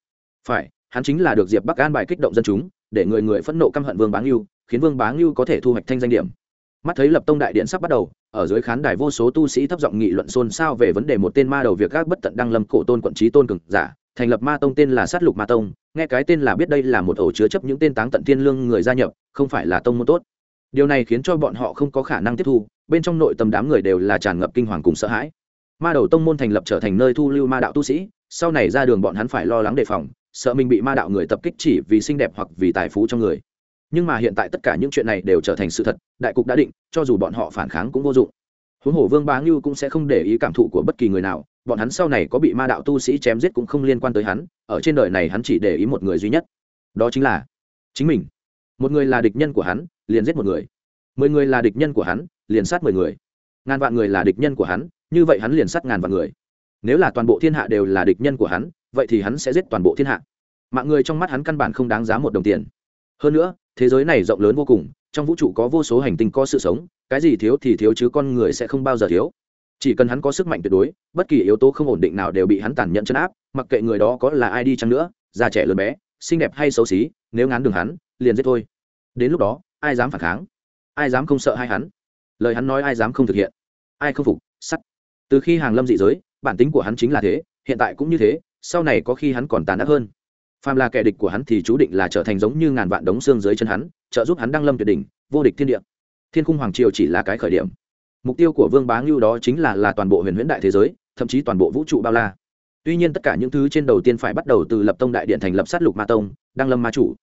Phải, hắn chính là được diệp bắc an bài kích động dân chúng, để người người phẫn nộ căm hận vương bá ngưu, khiến vương bá ngưu có thể thu hoạch thanh danh điểm. Mắt thấy lập tông đại điện sắp bắt đầu, ở dưới khán đài vô số tu sĩ thấp giọng nghị luận xôn xao về vấn đề một tên ma đầu việc gác bất tận đăng lâm cổ tôn quận trí tôn cường giả thành lập ma tông tên là sát lục ma tông, nghe cái tên là biết đây là một ổ chứa chấp những tên táng tận thiên lương người gia nhập, không phải là tông môn tốt. Điều này khiến cho bọn họ không có khả năng tiếp thu, bên trong nội tâm đám người đều là tràn ngập kinh hoàng cùng sợ hãi. Ma đầu tông môn thành lập trở thành nơi thu lưu ma đạo tu sĩ, sau này ra đường bọn hắn phải lo lắng đề phòng, sợ mình bị ma đạo người tập kích chỉ vì xinh đẹp hoặc vì tài phú trong người. Nhưng mà hiện tại tất cả những chuyện này đều trở thành sự thật, đại cục đã định, cho dù bọn họ phản kháng cũng vô dụng. Huống hồ vương bá ngưu cũng sẽ không để ý cảm thụ của bất kỳ người nào bọn hắn sau này có bị ma đạo tu sĩ chém giết cũng không liên quan tới hắn, ở trên đời này hắn chỉ để ý một người duy nhất. Đó chính là chính mình. Một người là địch nhân của hắn, liền giết một người. Mười người là địch nhân của hắn, liền sát mười người. Ngàn vạn người là địch nhân của hắn, như vậy hắn liền sát ngàn vạn người. Nếu là toàn bộ thiên hạ đều là địch nhân của hắn, vậy thì hắn sẽ giết toàn bộ thiên hạ. Mạng người trong mắt hắn căn bản không đáng giá một đồng tiền. Hơn nữa, thế giới này rộng lớn vô cùng, trong vũ trụ có vô số hành tinh có sự sống, cái gì thiếu thì thiếu chứ con người sẽ không bao giờ thiếu chỉ cần hắn có sức mạnh tuyệt đối, bất kỳ yếu tố không ổn định nào đều bị hắn tàn nhẫn chấn áp, mặc kệ người đó có là ai đi chăng nữa, già trẻ lớn bé, xinh đẹp hay xấu xí, nếu ngán đường hắn, liền giết thôi. Đến lúc đó, ai dám phản kháng? Ai dám không sợ hai hắn? Lời hắn nói ai dám không thực hiện? Ai không phục? Sắt. Từ khi hàng lâm dị giới, bản tính của hắn chính là thế, hiện tại cũng như thế, sau này có khi hắn còn tàn ác hơn. Phàm là kẻ địch của hắn thì chú định là trở thành giống như ngàn vạn đống xương dưới chân hắn, trợ giúp hắn đăng lâm tuyệt đỉnh, vô địch thiên địa. Thiên khung hoàng triều chỉ là cái khởi điểm mục tiêu của vương bá ngưu đó chính là là toàn bộ huyền huyễn đại thế giới, thậm chí toàn bộ vũ trụ bao la. Tuy nhiên tất cả những thứ trên đầu tiên phải bắt đầu từ lập tông đại điện thành lập sát lục ma tông đăng lâm ma chủ.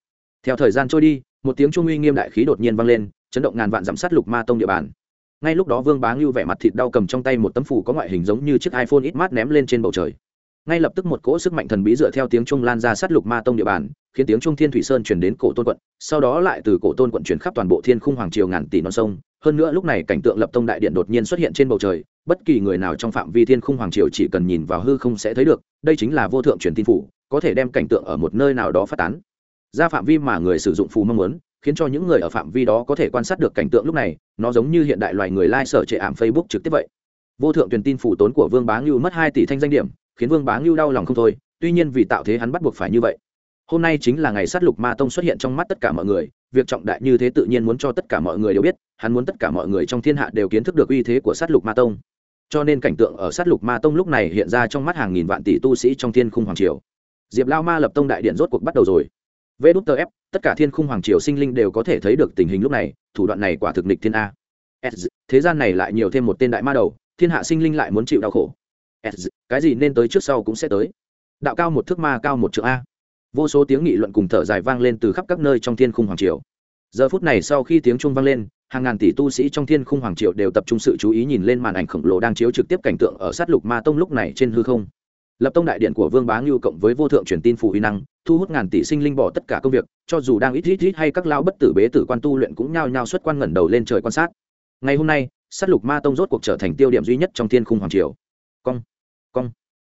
Theo thời gian trôi đi, một tiếng trung uy nghiêm đại khí đột nhiên vang lên, chấn động ngàn vạn giảm sát lục ma tông địa bàn. Ngay lúc đó vương bá ngưu vẻ mặt thịt đau cầm trong tay một tấm phủ có ngoại hình giống như chiếc iphone ít mát ném lên trên bầu trời. Ngay lập tức một cỗ sức mạnh thần bí dựa theo tiếng trung lan ra sát lục ma tông địa bàn, khiến tiếng trung thiên thủy sơn chuyển đến cổ tôn quận, sau đó lại từ cổ tôn quận chuyển khắp toàn bộ thiên khung hoàng triều ngàn tỷ non sông hơn nữa lúc này cảnh tượng lập tông đại điện đột nhiên xuất hiện trên bầu trời, bất kỳ người nào trong phạm vi thiên khung hoàng triều chỉ cần nhìn vào hư không sẽ thấy được, đây chính là vô thượng truyền tin phủ, có thể đem cảnh tượng ở một nơi nào đó phát tán. Ra phạm vi mà người sử dụng phù mong muốn, khiến cho những người ở phạm vi đó có thể quan sát được cảnh tượng lúc này, nó giống như hiện đại loài người lai、like、sở trệ ảm facebook trực tiếp vậy. Vô thượng truyền tin phủ tốn của vương bá ngưu mất hai tỷ thanh danh điểm, khiến vương bá ngưu đau lòng không thôi, tuy nhiên vì tạo thế hắn bắt buộc phải như vậy. Hôm nay chính là ngày sát lục ma tông xuất hiện trong mắt tất cả mọi người, việc trọng đại như thế tự nhiên muốn cho tất cả mọi người đều biết hắn muốn tất cả mọi người trong thiên hạ đều kiến thức được uy thế của sát lục ma tông. Cho nên cảnh tượng ở sát lục ma tông lúc này hiện ra trong mắt hàng nghìn vạn tỷ tu sĩ trong thiên khung hoàng triều. Diệp lao ma lập tông đại điện rốt cuộc bắt đầu rồi. Vê đút tờ ép, tất cả thiên khung hoàng triều sinh linh đều có thể thấy được tình hình lúc này, thủ đoạn này quả thực nịch thiên a. Thế gian này lại nhiều thêm một tên đại ma đầu, thiên hạ sinh linh lại muốn chịu đau khổ. Cái gì nên tới trước sau cũng sẽ tới. Đạo cao một thước ma cao một trượng a. Vô số tiếng nghị luận cùng thở dài vang lên từ khắp các nơi trong thiên khung hoàng triều. Giờ phút này sau khi tiếng trung vang lên hàng ngàn tỷ tu sĩ trong thiên khung hoàng triều đều tập trung sự chú ý nhìn lên màn ảnh khổng lồ đang chiếu trực tiếp cảnh tượng ở sát lục ma tông lúc này trên hư không. Lập tông đại điện của vương bá ngưu cộng với vô thượng truyền tin phù uy năng, thu hút ngàn tỷ sinh linh bỏ tất cả công việc, cho dù đang ít ít ít hay các lao bất tử bế tử quan tu luyện cũng nhao nhao xuất quan ngẩng đầu lên trời quan sát. Ngày hôm nay, sát lục ma tông rốt cuộc trở thành tiêu điểm duy nhất trong thiên khung hoàng triều. Cong cong.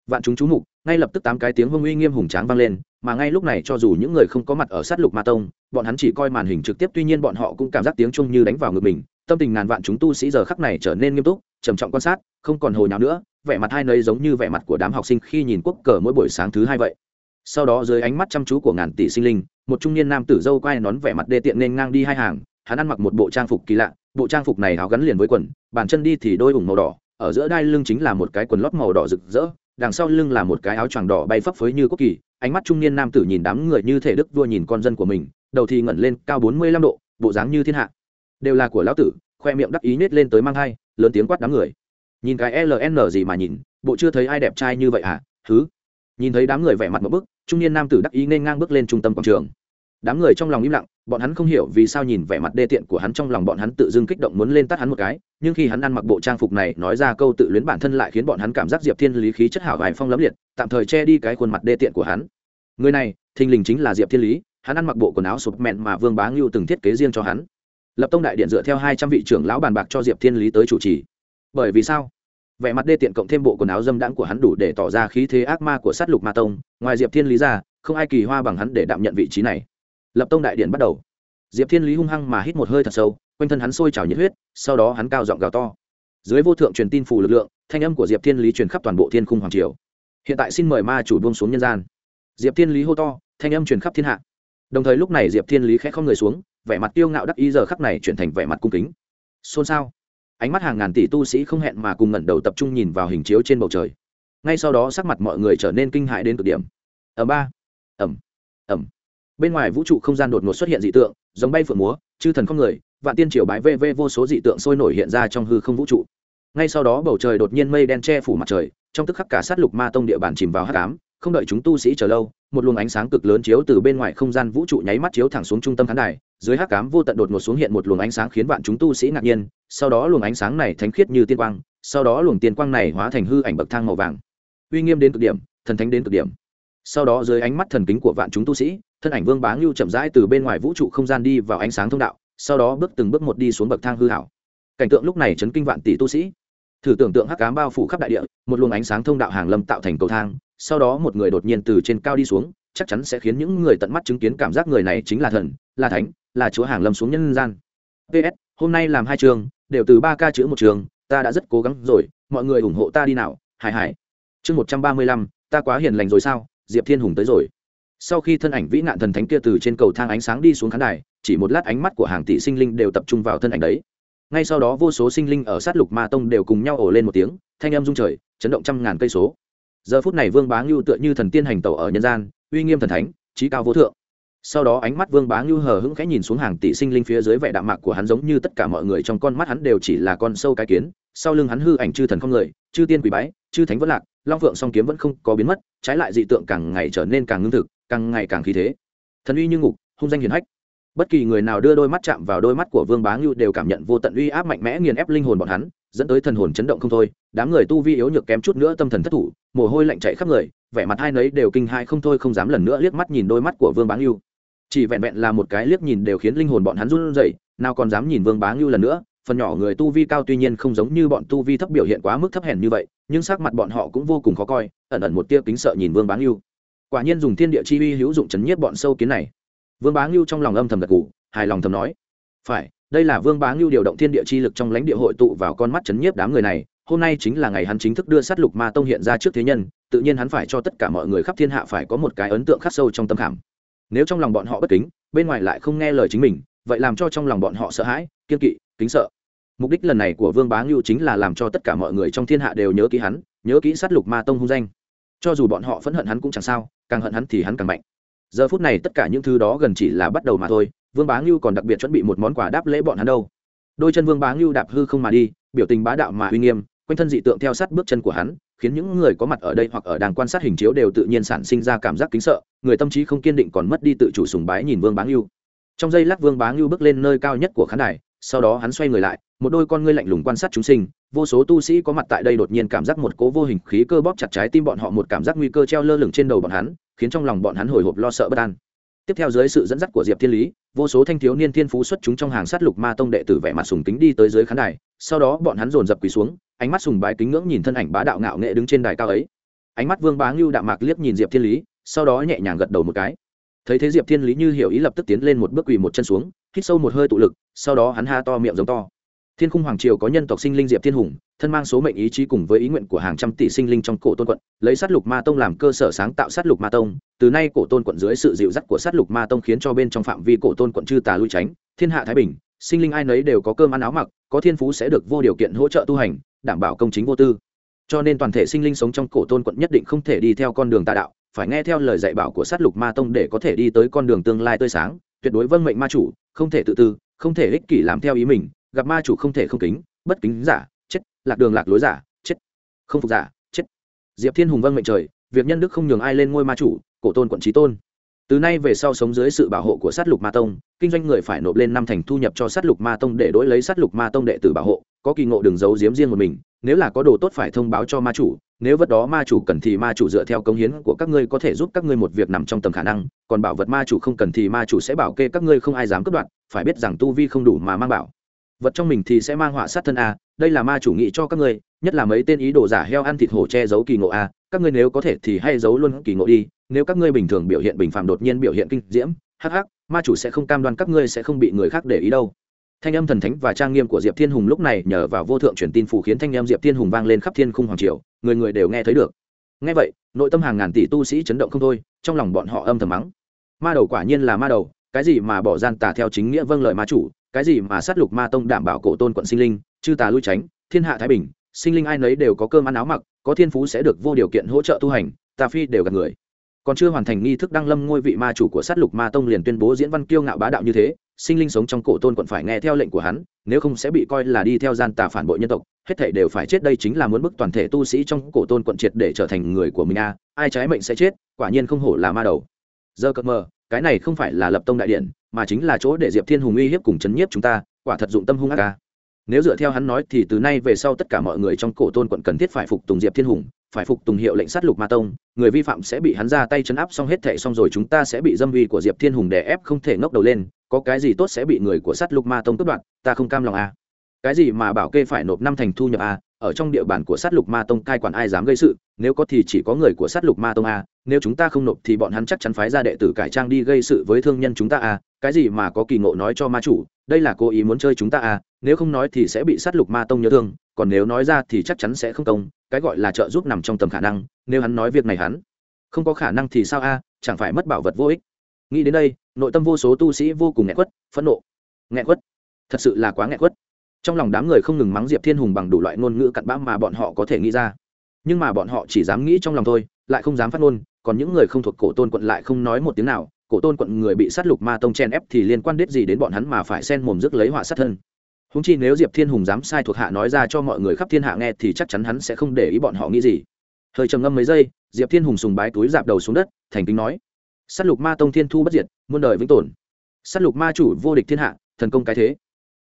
Vạn chúng chú mục ngay lập tức tám cái tiếng hông uy nghiêm hùng tráng vang lên, mà ngay lúc này cho dù những người không có mặt ở sát lục ma tông, bọn hắn chỉ coi màn hình trực tiếp, tuy nhiên bọn họ cũng cảm giác tiếng chung như đánh vào ngực mình, tâm tình ngàn vạn chúng tu sĩ giờ khắc này trở nên nghiêm túc, trầm trọng quan sát, không còn hồi nào nữa, vẻ mặt hai nơi giống như vẻ mặt của đám học sinh khi nhìn quốc cờ mỗi buổi sáng thứ hai vậy. Sau đó dưới ánh mắt chăm chú của ngàn tỷ sinh linh, một trung niên nam tử dâu quai nón vẻ mặt đê tiện nên ngang đi hai hàng, hắn ăn mặc một bộ trang phục kỳ lạ, bộ trang phục này áo gắn liền với quần, bàn chân đi thì đôi ủng màu đỏ, ở giữa đai lưng chính là một cái quần lót màu đỏ rực rỡ đằng sau lưng là một cái áo choàng đỏ bay phấp phới như quốc kỳ, ánh mắt trung niên nam tử nhìn đám người như thể đức vua nhìn con dân của mình, đầu thì ngẩn lên cao bốn mươi lăm độ, bộ dáng như thiên hạ. Đều là của lão tử, khoe miệng đắc ý nết lên tới mang hai lớn tiếng quát đám người. Nhìn cái ln gì mà nhìn, bộ chưa thấy ai đẹp trai như vậy à thứ nhìn thấy đám người vẻ mặt một bức, trung niên nam tử đắc ý nên ngang bước lên trung tâm quảng trường đám người trong lòng im lặng, bọn hắn không hiểu vì sao nhìn vẻ mặt đê tiện của hắn trong lòng bọn hắn tự dưng kích động muốn lên tắt hắn một cái, nhưng khi hắn ăn mặc bộ trang phục này nói ra câu tự luyến bản thân lại khiến bọn hắn cảm giác diệp thiên lý khí chất hảo vài phong lấm liệt, tạm thời che đi cái khuôn mặt đê tiện của hắn. Người này, thình lình chính là diệp thiên lý, hắn ăn mặc bộ quần áo sụp mẹn mà vương bá ngưu từng thiết kế riêng cho hắn. Lập tông đại điện dựa theo hai trăm vị trưởng lão bàn bạc cho diệp thiên lý tới chủ trì. Bởi vì sao? Vẻ mặt đê tiện cộng thêm bộ quần áo dâm đãng của hắn đủ để tỏ ra khí thế ác ma của sát lục ma tông, ngoài diệp thiên lý ra, không ai kỳ hoa bằng hắn để đảm nhận vị trí này lập tông đại điện bắt đầu. Diệp thiên lý hung hăng mà hít một hơi thật sâu, quanh thân hắn sôi trào nhiệt huyết, sau đó hắn cao giọng gào to. Dưới vô thượng truyền tin phủ lực lượng, thanh âm của diệp thiên lý truyền khắp toàn bộ thiên khung hoàng triều. Hiện tại xin mời ma chủ buông xuống nhân gian. Diệp thiên lý hô to, thanh âm truyền khắp thiên hạ. Đồng thời lúc này diệp thiên lý khẽ không người xuống, vẻ mặt tiêu ngạo đắc ý giờ khắc này chuyển thành vẻ mặt cung kính. Xôn xao. Ánh mắt hàng ngàn tỷ tu sĩ không hẹn mà cùng ngẩng đầu tập trung nhìn vào hình chiếu trên bầu trời. Ngay sau đó sắc mặt mọi người trở nên kinh hãi đến cực điểm. Ẩm ba. Ẩm ẩm bên ngoài vũ trụ không gian đột ngột xuất hiện dị tượng, giống bay phượng múa, chư thần không người, vạn tiên triều bái vv vô số dị tượng sôi nổi hiện ra trong hư không vũ trụ. Ngay sau đó bầu trời đột nhiên mây đen che phủ mặt trời, trong tức khắc cả sát lục ma tông địa bàn chìm vào hắc ám, không đợi chúng tu sĩ chờ lâu, một luồng ánh sáng cực lớn chiếu từ bên ngoài không gian vũ trụ nháy mắt chiếu thẳng xuống trung tâm khán đài, dưới hắc ám vô tận đột ngột xuống hiện một luồng ánh sáng khiến vạn chúng tu sĩ ngạc nhiên, sau đó luồng ánh sáng này thánh khiết như tiên quang, sau đó luồng tiên quang này hóa thành hư ảnh bậc thang màu vàng. Uy nghiêm đến cực điểm, thần thánh đến cực điểm. Sau đó dưới ánh mắt thần kính của vạn chúng tu sĩ thân ảnh vương bá ngưu chậm rãi từ bên ngoài vũ trụ không gian đi vào ánh sáng thông đạo, sau đó bước từng bước một đi xuống bậc thang hư hảo. Cảnh tượng lúc này chấn kinh vạn tỷ tu sĩ. Thử tưởng tượng hắc cám bao phủ khắp đại địa, một luồng ánh sáng thông đạo hàng lâm tạo thành cầu thang, sau đó một người đột nhiên từ trên cao đi xuống, chắc chắn sẽ khiến những người tận mắt chứng kiến cảm giác người này chính là thần, là thánh, là chúa hàng lâm xuống nhân gian. Ps hôm nay làm hai trường, đều từ ba ca chữ một trường, ta đã rất cố gắng rồi, mọi người ủng hộ ta đi nào, hải hải. Chương một trăm ba mươi lăm, ta quá hiền lành rồi sao, diệp thiên hùng tới rồi sau khi thân ảnh vĩ nạn thần thánh kia từ trên cầu thang ánh sáng đi xuống khán đài, chỉ một lát ánh mắt của hàng tỷ sinh linh đều tập trung vào thân ảnh đấy. Ngay sau đó vô số sinh linh ở sát lục ma tông đều cùng nhau ổ lên một tiếng, thanh âm rung trời, chấn động trăm ngàn cây số. Giờ phút này vương bá ngưu tựa như thần tiên hành tẩu ở nhân gian, uy nghiêm thần thánh, trí cao vô thượng. Sau đó ánh mắt vương bá ngưu hờ hững khẽ nhìn xuống hàng tỷ sinh linh phía dưới vẻ đạm mạc của hắn giống như tất cả mọi người trong con mắt hắn đều chỉ là con sâu cái kiến, sau lưng hắn hư ảnh chư thần không người, chư tiên quỷ bái, chư thánh vẫn lạc, long phượng song kiếm vẫn không có biến mất, trái lại dị tượng càng ngày trở nên càng ngưng thực càng ngày càng khí thế. Thần uy như ngục, hung danh hiền hách. Bất kỳ người nào đưa đôi mắt chạm vào đôi mắt của vương bá ngưu đều cảm nhận vô tận uy áp mạnh mẽ nghiền ép linh hồn bọn hắn, dẫn tới thần hồn chấn động không thôi. Đám người tu vi yếu nhược kém chút nữa tâm thần thất thủ, mồ hôi lạnh chạy khắp người, vẻ mặt hai nấy đều kinh hai không thôi, không dám lần nữa liếc mắt nhìn đôi mắt của vương bá ngưu. Chỉ vẹn vẹn là một cái liếc nhìn đều khiến linh hồn bọn hắn run rẩy, nào còn dám nhìn vương bá ngưu lần nữa. Phần nhỏ người tu vi cao tuy nhiên không giống như bọn tu vi thấp biểu hiện quá mức thấp hèn như vậy, nhưng sắc mặt bọn họ cũng vô cùng khó coi, ẩn ẩn một tia kính sợ nhìn vương bá ngưu quả nhiên dùng thiên địa chi uy hữu dụng chấn nhiếp bọn sâu kiến này. Vương bá ngưu trong lòng âm thầm gật gù, hài lòng thầm nói, phải, đây là vương bá ngưu điều động thiên địa chi lực trong lãnh địa hội tụ vào con mắt chấn nhiếp đám người này. Hôm nay chính là ngày hắn chính thức đưa sát lục ma tông hiện ra trước thế nhân, tự nhiên hắn phải cho tất cả mọi người khắp thiên hạ phải có một cái ấn tượng khắc sâu trong tâm khảm. Nếu trong lòng bọn họ bất kính, bên ngoài lại không nghe lời chính mình, vậy làm cho trong lòng bọn họ sợ hãi kiên kỵ, kính sợ. Mục đích lần này của vương bá ngưu chính là làm cho tất cả mọi người trong thiên hạ đều nhớ kỹ hắn, nhớ kỹ sát lục ma tông hung danh cho dù bọn họ phẫn hận hắn cũng chẳng sao, càng hận hắn thì hắn càng mạnh. Giờ phút này tất cả những thứ đó gần chỉ là bắt đầu mà thôi, vương bá ngưu còn đặc biệt chuẩn bị một món quà đáp lễ bọn hắn đâu. Đôi chân vương bá ngưu đạp hư không mà đi, biểu tình bá đạo mà uy nghiêm, quanh thân dị tượng theo sát bước chân của hắn, khiến những người có mặt ở đây hoặc ở đàng quan sát hình chiếu đều tự nhiên sản sinh ra cảm giác kính sợ, người tâm trí không kiên định còn mất đi tự chủ sùng bái nhìn vương bá ngưu. Trong giây lát vương bá ngưu bước lên nơi cao nhất của khán đài sau đó hắn xoay người lại, một đôi con ngươi lạnh lùng quan sát chúng sinh, vô số tu sĩ có mặt tại đây đột nhiên cảm giác một cố vô hình khí cơ bóp chặt trái tim bọn họ, một cảm giác nguy cơ treo lơ lửng trên đầu bọn hắn, khiến trong lòng bọn hắn hồi hộp lo sợ bất an. Tiếp theo dưới sự dẫn dắt của diệp thiên lý, vô số thanh thiếu niên thiên phú xuất chúng trong hàng sát lục ma tông đệ tử vẻ mặt sùng kính đi tới dưới khán đài, sau đó bọn hắn dồn dập quỳ xuống, ánh mắt sùng bái kính ngưỡng nhìn thân ảnh bá đạo ngạo nghệ đứng trên đài cao ấy. Ánh mắt vương bá ngưu đạm mạc liếc nhìn diệp thiên lý, sau đó nhẹ nhàng gật đầu một cái thấy thế diệp thiên lý như hiểu ý lập tức tiến lên một bước quỳ một chân xuống, hít sâu một hơi tụ lực, sau đó hắn ha to miệng giống to. Thiên khung hoàng triều có nhân tộc sinh linh diệp thiên hùng, thân mang số mệnh ý chí cùng với ý nguyện của hàng trăm tỷ sinh linh trong cổ tôn quận, lấy sát lục ma tông làm cơ sở sáng tạo sát lục ma tông, từ nay cổ tôn quận dưới sự dịu dắt của sát lục ma tông khiến cho bên trong phạm vi cổ tôn quận chư tà lui tránh, thiên hạ thái bình, sinh linh ai nấy đều có cơm ăn áo mặc, có thiên phú sẽ được vô điều kiện hỗ trợ tu hành, đảm bảo công chính vô tư. Cho nên toàn thể sinh linh sống trong cổ tôn quận nhất định không thể đi theo con đường tà đạo phải nghe theo lời dạy bảo của sát lục ma tông để có thể đi tới con đường tương lai tươi sáng, tuyệt đối vâng mệnh ma chủ, không thể tự tư, không thể ích kỷ làm theo ý mình, gặp ma chủ không thể không kính, bất kính giả, chết, lạc đường lạc lối giả, chết, không phục giả, chết. Diệp thiên hùng vâng mệnh trời, việc nhân đức không nhường ai lên ngôi ma chủ, cổ tôn quận trí tôn. Từ nay về sau sống dưới sự bảo hộ của sát lục ma tông, kinh doanh người phải nộp lên năm thành thu nhập cho sát lục ma tông để đổi lấy sát lục ma tông đệ tử bảo hộ, có kỳ ngộ đừng giấu giếm riêng một mình, nếu là có đồ tốt phải thông báo cho ma chủ nếu vật đó ma chủ cần thì ma chủ dựa theo công hiến của các ngươi có thể giúp các ngươi một việc nằm trong tầm khả năng, còn bảo vật ma chủ không cần thì ma chủ sẽ bảo kê các ngươi không ai dám cướp đoạt, phải biết rằng tu vi không đủ mà mang bảo. Vật trong mình thì sẽ mang họa sát thân a, đây là ma chủ nghĩ cho các ngươi, nhất là mấy tên ý đồ giả heo ăn thịt hổ che giấu kỳ ngộ a, các ngươi nếu có thể thì hay giấu luôn kỳ ngộ đi, nếu các ngươi bình thường biểu hiện bình phạm đột nhiên biểu hiện kinh diễm, hắc hắc, ma chủ sẽ không cam đoan các ngươi sẽ không bị người khác để ý đâu thanh âm thần thánh và trang nghiêm của diệp thiên hùng lúc này nhờ vào vô thượng truyền tin phủ khiến thanh âm diệp thiên hùng vang lên khắp thiên khung hoàng triều, người người đều nghe thấy được. Nghe vậy, nội tâm hàng ngàn tỷ tu sĩ chấn động không thôi, trong lòng bọn họ âm thầm mắng. Ma đầu quả nhiên là ma đầu, cái gì mà bỏ gian tà theo chính nghĩa vâng lời ma chủ, cái gì mà sát lục ma tông đảm bảo cổ tôn quận sinh linh, chư tà lui tránh, thiên hạ thái bình, sinh linh ai nấy đều có cơm ăn áo mặc, có thiên phú sẽ được vô điều kiện hỗ trợ tu hành, tà phi đều gặp người. Còn chưa hoàn thành nghi thức đăng lâm ngôi vị ma chủ của sát lục ma tông liền tuyên bố diễn văn kiêu ngạo bá đạo như thế sinh linh sống trong cổ tôn quận phải nghe theo lệnh của hắn, nếu không sẽ bị coi là đi theo gian tà phản bội nhân tộc, hết thể đều phải chết. Đây chính là muốn bức toàn thể tu sĩ trong cổ tôn quận triệt để trở thành người của mình a, ai trái mệnh sẽ chết, quả nhiên không hổ là ma đầu. Giờ cợt mờ, cái này không phải là lập tông đại điện, mà chính là chỗ để diệp thiên hùng uy hiếp cùng chấn nhiếp chúng ta, quả thật dụng tâm hung ác ca nếu dựa theo hắn nói thì từ nay về sau tất cả mọi người trong cổ tôn quận cần thiết phải phục tùng diệp thiên hùng, phải phục tùng hiệu lệnh sát lục ma tông, người vi phạm sẽ bị hắn ra tay chấn áp xong hết thệ xong rồi chúng ta sẽ bị dâm vi của diệp thiên hùng đè ép không thể ngóc đầu lên có cái gì tốt sẽ bị người của sát lục ma tông cướp đoạt ta không cam lòng à. cái gì mà bảo kê phải nộp năm thành thu nhập à, ở trong địa bàn của sát lục ma tông cai quản ai dám gây sự nếu có thì chỉ có người của sát lục ma tông à. nếu chúng ta không nộp thì bọn hắn chắc chắn phái ra đệ tử cải trang đi gây sự với thương nhân chúng ta à. cái gì mà có kỳ ngộ nói cho ma chủ đây là cố ý muốn chơi chúng ta à nếu không nói thì sẽ bị sát lục ma tông nhớ thương còn nếu nói ra thì chắc chắn sẽ không công cái gọi là trợ giúp nằm trong tầm khả năng nếu hắn nói việc này hắn không có khả năng thì sao a chẳng phải mất bảo vật vô ích nghĩ đến đây nội tâm vô số tu sĩ vô cùng nghẹn quất, phẫn nộ. Nghẹn quất? Thật sự là quá nghẹn quất. Trong lòng đám người không ngừng mắng diệp thiên hùng bằng đủ loại ngôn ngữ cặn bã mà bọn họ có thể nghĩ ra. Nhưng mà bọn họ chỉ dám nghĩ trong lòng thôi, lại không dám phát ngôn, còn những người không thuộc cổ tôn quận lại không nói một tiếng nào, cổ tôn quận người bị sát lục ma tông chen ép thì liên quan đến gì đến bọn hắn mà phải xen mồm rước lấy họa sát thân. Húng chi nếu diệp thiên hùng dám sai thuộc hạ nói ra cho mọi người khắp thiên hạ nghe thì chắc chắn hắn sẽ không để ý bọn họ nghĩ gì. Hơi trầm ngâm mấy giây, diệp thiên hùng sùng bái túi dạp đầu xuống đất, thành kính nói s á t lục ma tông thiên thu bất diệt, muôn đời vĩnh tồn. s á t lục ma chủ vô địch thiên hạ, thần công cái thế.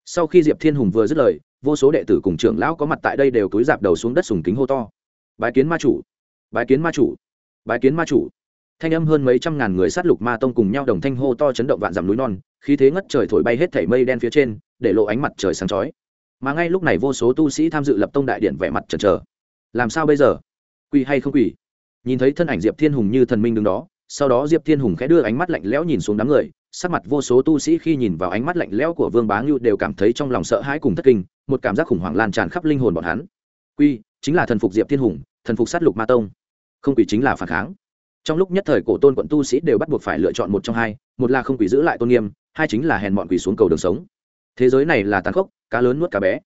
Sau khi diệp thiên hùng vừa dứt lời, vô số đệ tử cùng trưởng lão có mặt tại đây đều túi dạp đầu xuống đất sùng kính hô to. Bái kiến ma chủ, bái kiến ma chủ, bái kiến ma chủ. Thanh âm hơn mấy trăm ngàn người sát lục ma tông cùng nhau đồng thanh hô to chấn động vạn dặm núi non, khí thế ngất trời thổi bay hết thảy mây đen phía trên, để lộ ánh mặt trời sáng chói. Mà ngay lúc này vô số tu sĩ tham dự lập tông đại điện vẻ mặt chần chờ. Làm sao bây giờ? Quỳ hay không quỳ? Nhìn thấy thân ảnh diệp thiên hùng như thần minh đứng đó sau đó diệp thiên hùng khẽ đưa ánh mắt lạnh lẽo nhìn xuống đám người, sắc mặt vô số tu sĩ khi nhìn vào ánh mắt lạnh lẽo của vương bá ngưu đều cảm thấy trong lòng sợ hãi cùng thất kinh, một cảm giác khủng hoảng lan tràn khắp linh hồn bọn hắn. Quy, chính là thần phục diệp thiên hùng, thần phục sát lục ma tông. Không quỷ chính là phản kháng. Trong lúc nhất thời cổ tôn quận tu sĩ đều bắt buộc phải lựa chọn một trong hai, một là không quỷ giữ lại tôn nghiêm, hai chính là hèn mọn quỳ xuống cầu đường sống. Thế giới này là tàn khốc, cá lớn nuốt cá bé.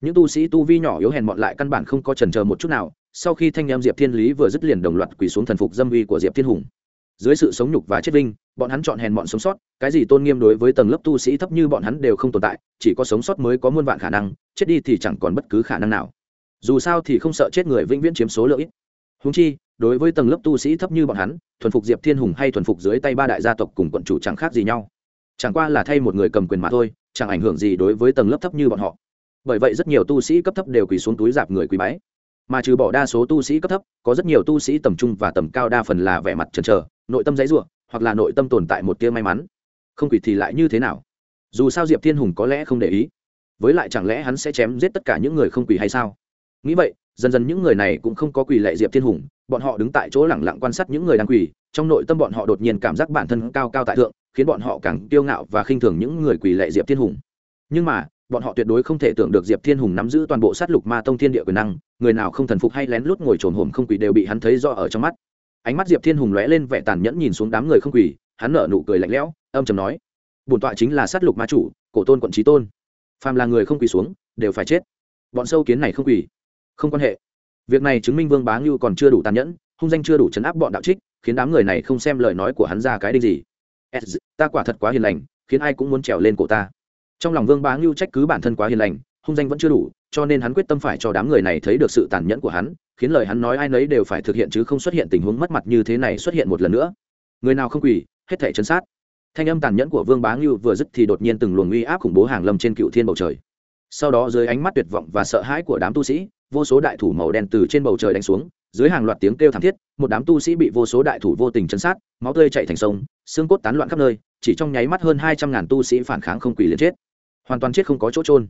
Những tu sĩ tu vi nhỏ yếu hèn mọn lại căn bản không có trần chờ một chút nào, sau khi thanh em diệp thiên lý vừa dứt liền đồng loạt quỳ xuống thần phục dâm uy của diệp thiên hùng dưới sự sống nhục và chết vinh, bọn hắn chọn hèn bọn sống sót, cái gì tôn nghiêm đối với tầng lớp tu sĩ thấp như bọn hắn đều không tồn tại, chỉ có sống sót mới có muôn vạn khả năng, chết đi thì chẳng còn bất cứ khả năng nào. Dù sao thì không sợ chết người vĩnh viễn chiếm số lượng ít. Húng chi, đối với tầng lớp tu sĩ thấp như bọn hắn, thuần phục diệp thiên hùng hay thuần phục dưới tay ba đại gia tộc cùng quận chủ chẳng khác gì nhau. Chẳng qua là thay một người cầm quyền mà thôi, chẳng ảnh hưởng gì đối với tầng lớp thấp như bọn họ. Bởi vậy rất nhiều tu sĩ cấp thấp đều quỳ xuống túi dạp người quý bái. Mà trừ bỏ đa số tu sĩ cấp thấp, có rất nhiều tu sĩ tầm trung và tầm cao đa phần là vẻ mặt trần chờ nội tâm dãy rủa, hoặc là nội tâm tồn tại một tia may mắn. Không quỳ thì lại như thế nào? Dù sao diệp thiên hùng có lẽ không để ý. Với lại chẳng lẽ hắn sẽ chém giết tất cả những người không quỳ hay sao? Nghĩ vậy dần dần những người này cũng không có quỳ lệ diệp thiên hùng bọn họ đứng tại chỗ lẳng lặng quan sát những người đang quỳ trong nội tâm bọn họ đột nhiên cảm giác bản thân cao cao tại thượng khiến bọn họ càng kiêu ngạo và khinh thường những người quỳ lệ diệp thiên hùng. Nhưng mà bọn họ tuyệt đối không thể tưởng được diệp thiên hùng nắm giữ toàn bộ sát lục ma tông thiên địa quyền năng người nào không thần phục hay lén lút ngồi trồn hổm không quỷ đều bị hắn thấy rõ ở trong mắt ánh mắt diệp thiên hùng lóe lên vẻ tàn nhẫn nhìn xuống đám người không quỷ hắn nở nụ cười lạnh lẽo, âm chầm nói, bổn tọa chính là sát lục ma chủ, cổ tôn quận trí tôn. Phàm là người không quỳ xuống, đều phải chết. Bọn sâu kiến này không quỳ, không quan hệ. Việc này chứng minh vương bá ngưu còn chưa đủ tàn nhẫn, hung danh chưa đủ chấn áp bọn đạo trích, khiến đám người này không xem lời nói của hắn ra cái đinh gì. Ta quả thật quá hiền lành, khiến ai cũng muốn trèo lên cổ ta. Trong lòng vương bá ngưu trách cứ bản thân quá hiền lành, hung danh vẫn chưa đủ, cho nên hắn quyết tâm phải cho đám người này thấy được sự tàn nhẫn của hắn khiến lời hắn nói ai nấy đều phải thực hiện chứ không xuất hiện tình huống mất mặt như thế này xuất hiện một lần nữa. Người nào không quỳ, hết thể chấn sát. Thanh âm tàn nhẫn của vương bá ngưu vừa dứt thì đột nhiên từng luồng uy áp khủng bố hàng lâm trên cựu thiên bầu trời. Sau đó dưới ánh mắt tuyệt vọng và sợ hãi của đám tu sĩ, vô số đại thủ màu đen từ trên bầu trời đánh xuống, dưới hàng loạt tiếng kêu thảm thiết, một đám tu sĩ bị vô số đại thủ vô tình chấn sát, máu tươi chạy thành sông, xương cốt tán loạn khắp nơi, chỉ trong nháy mắt hơn hai trăm ngàn tu sĩ phản kháng không quỳ liền chết. Hoàn toàn chết không có chỗ trôn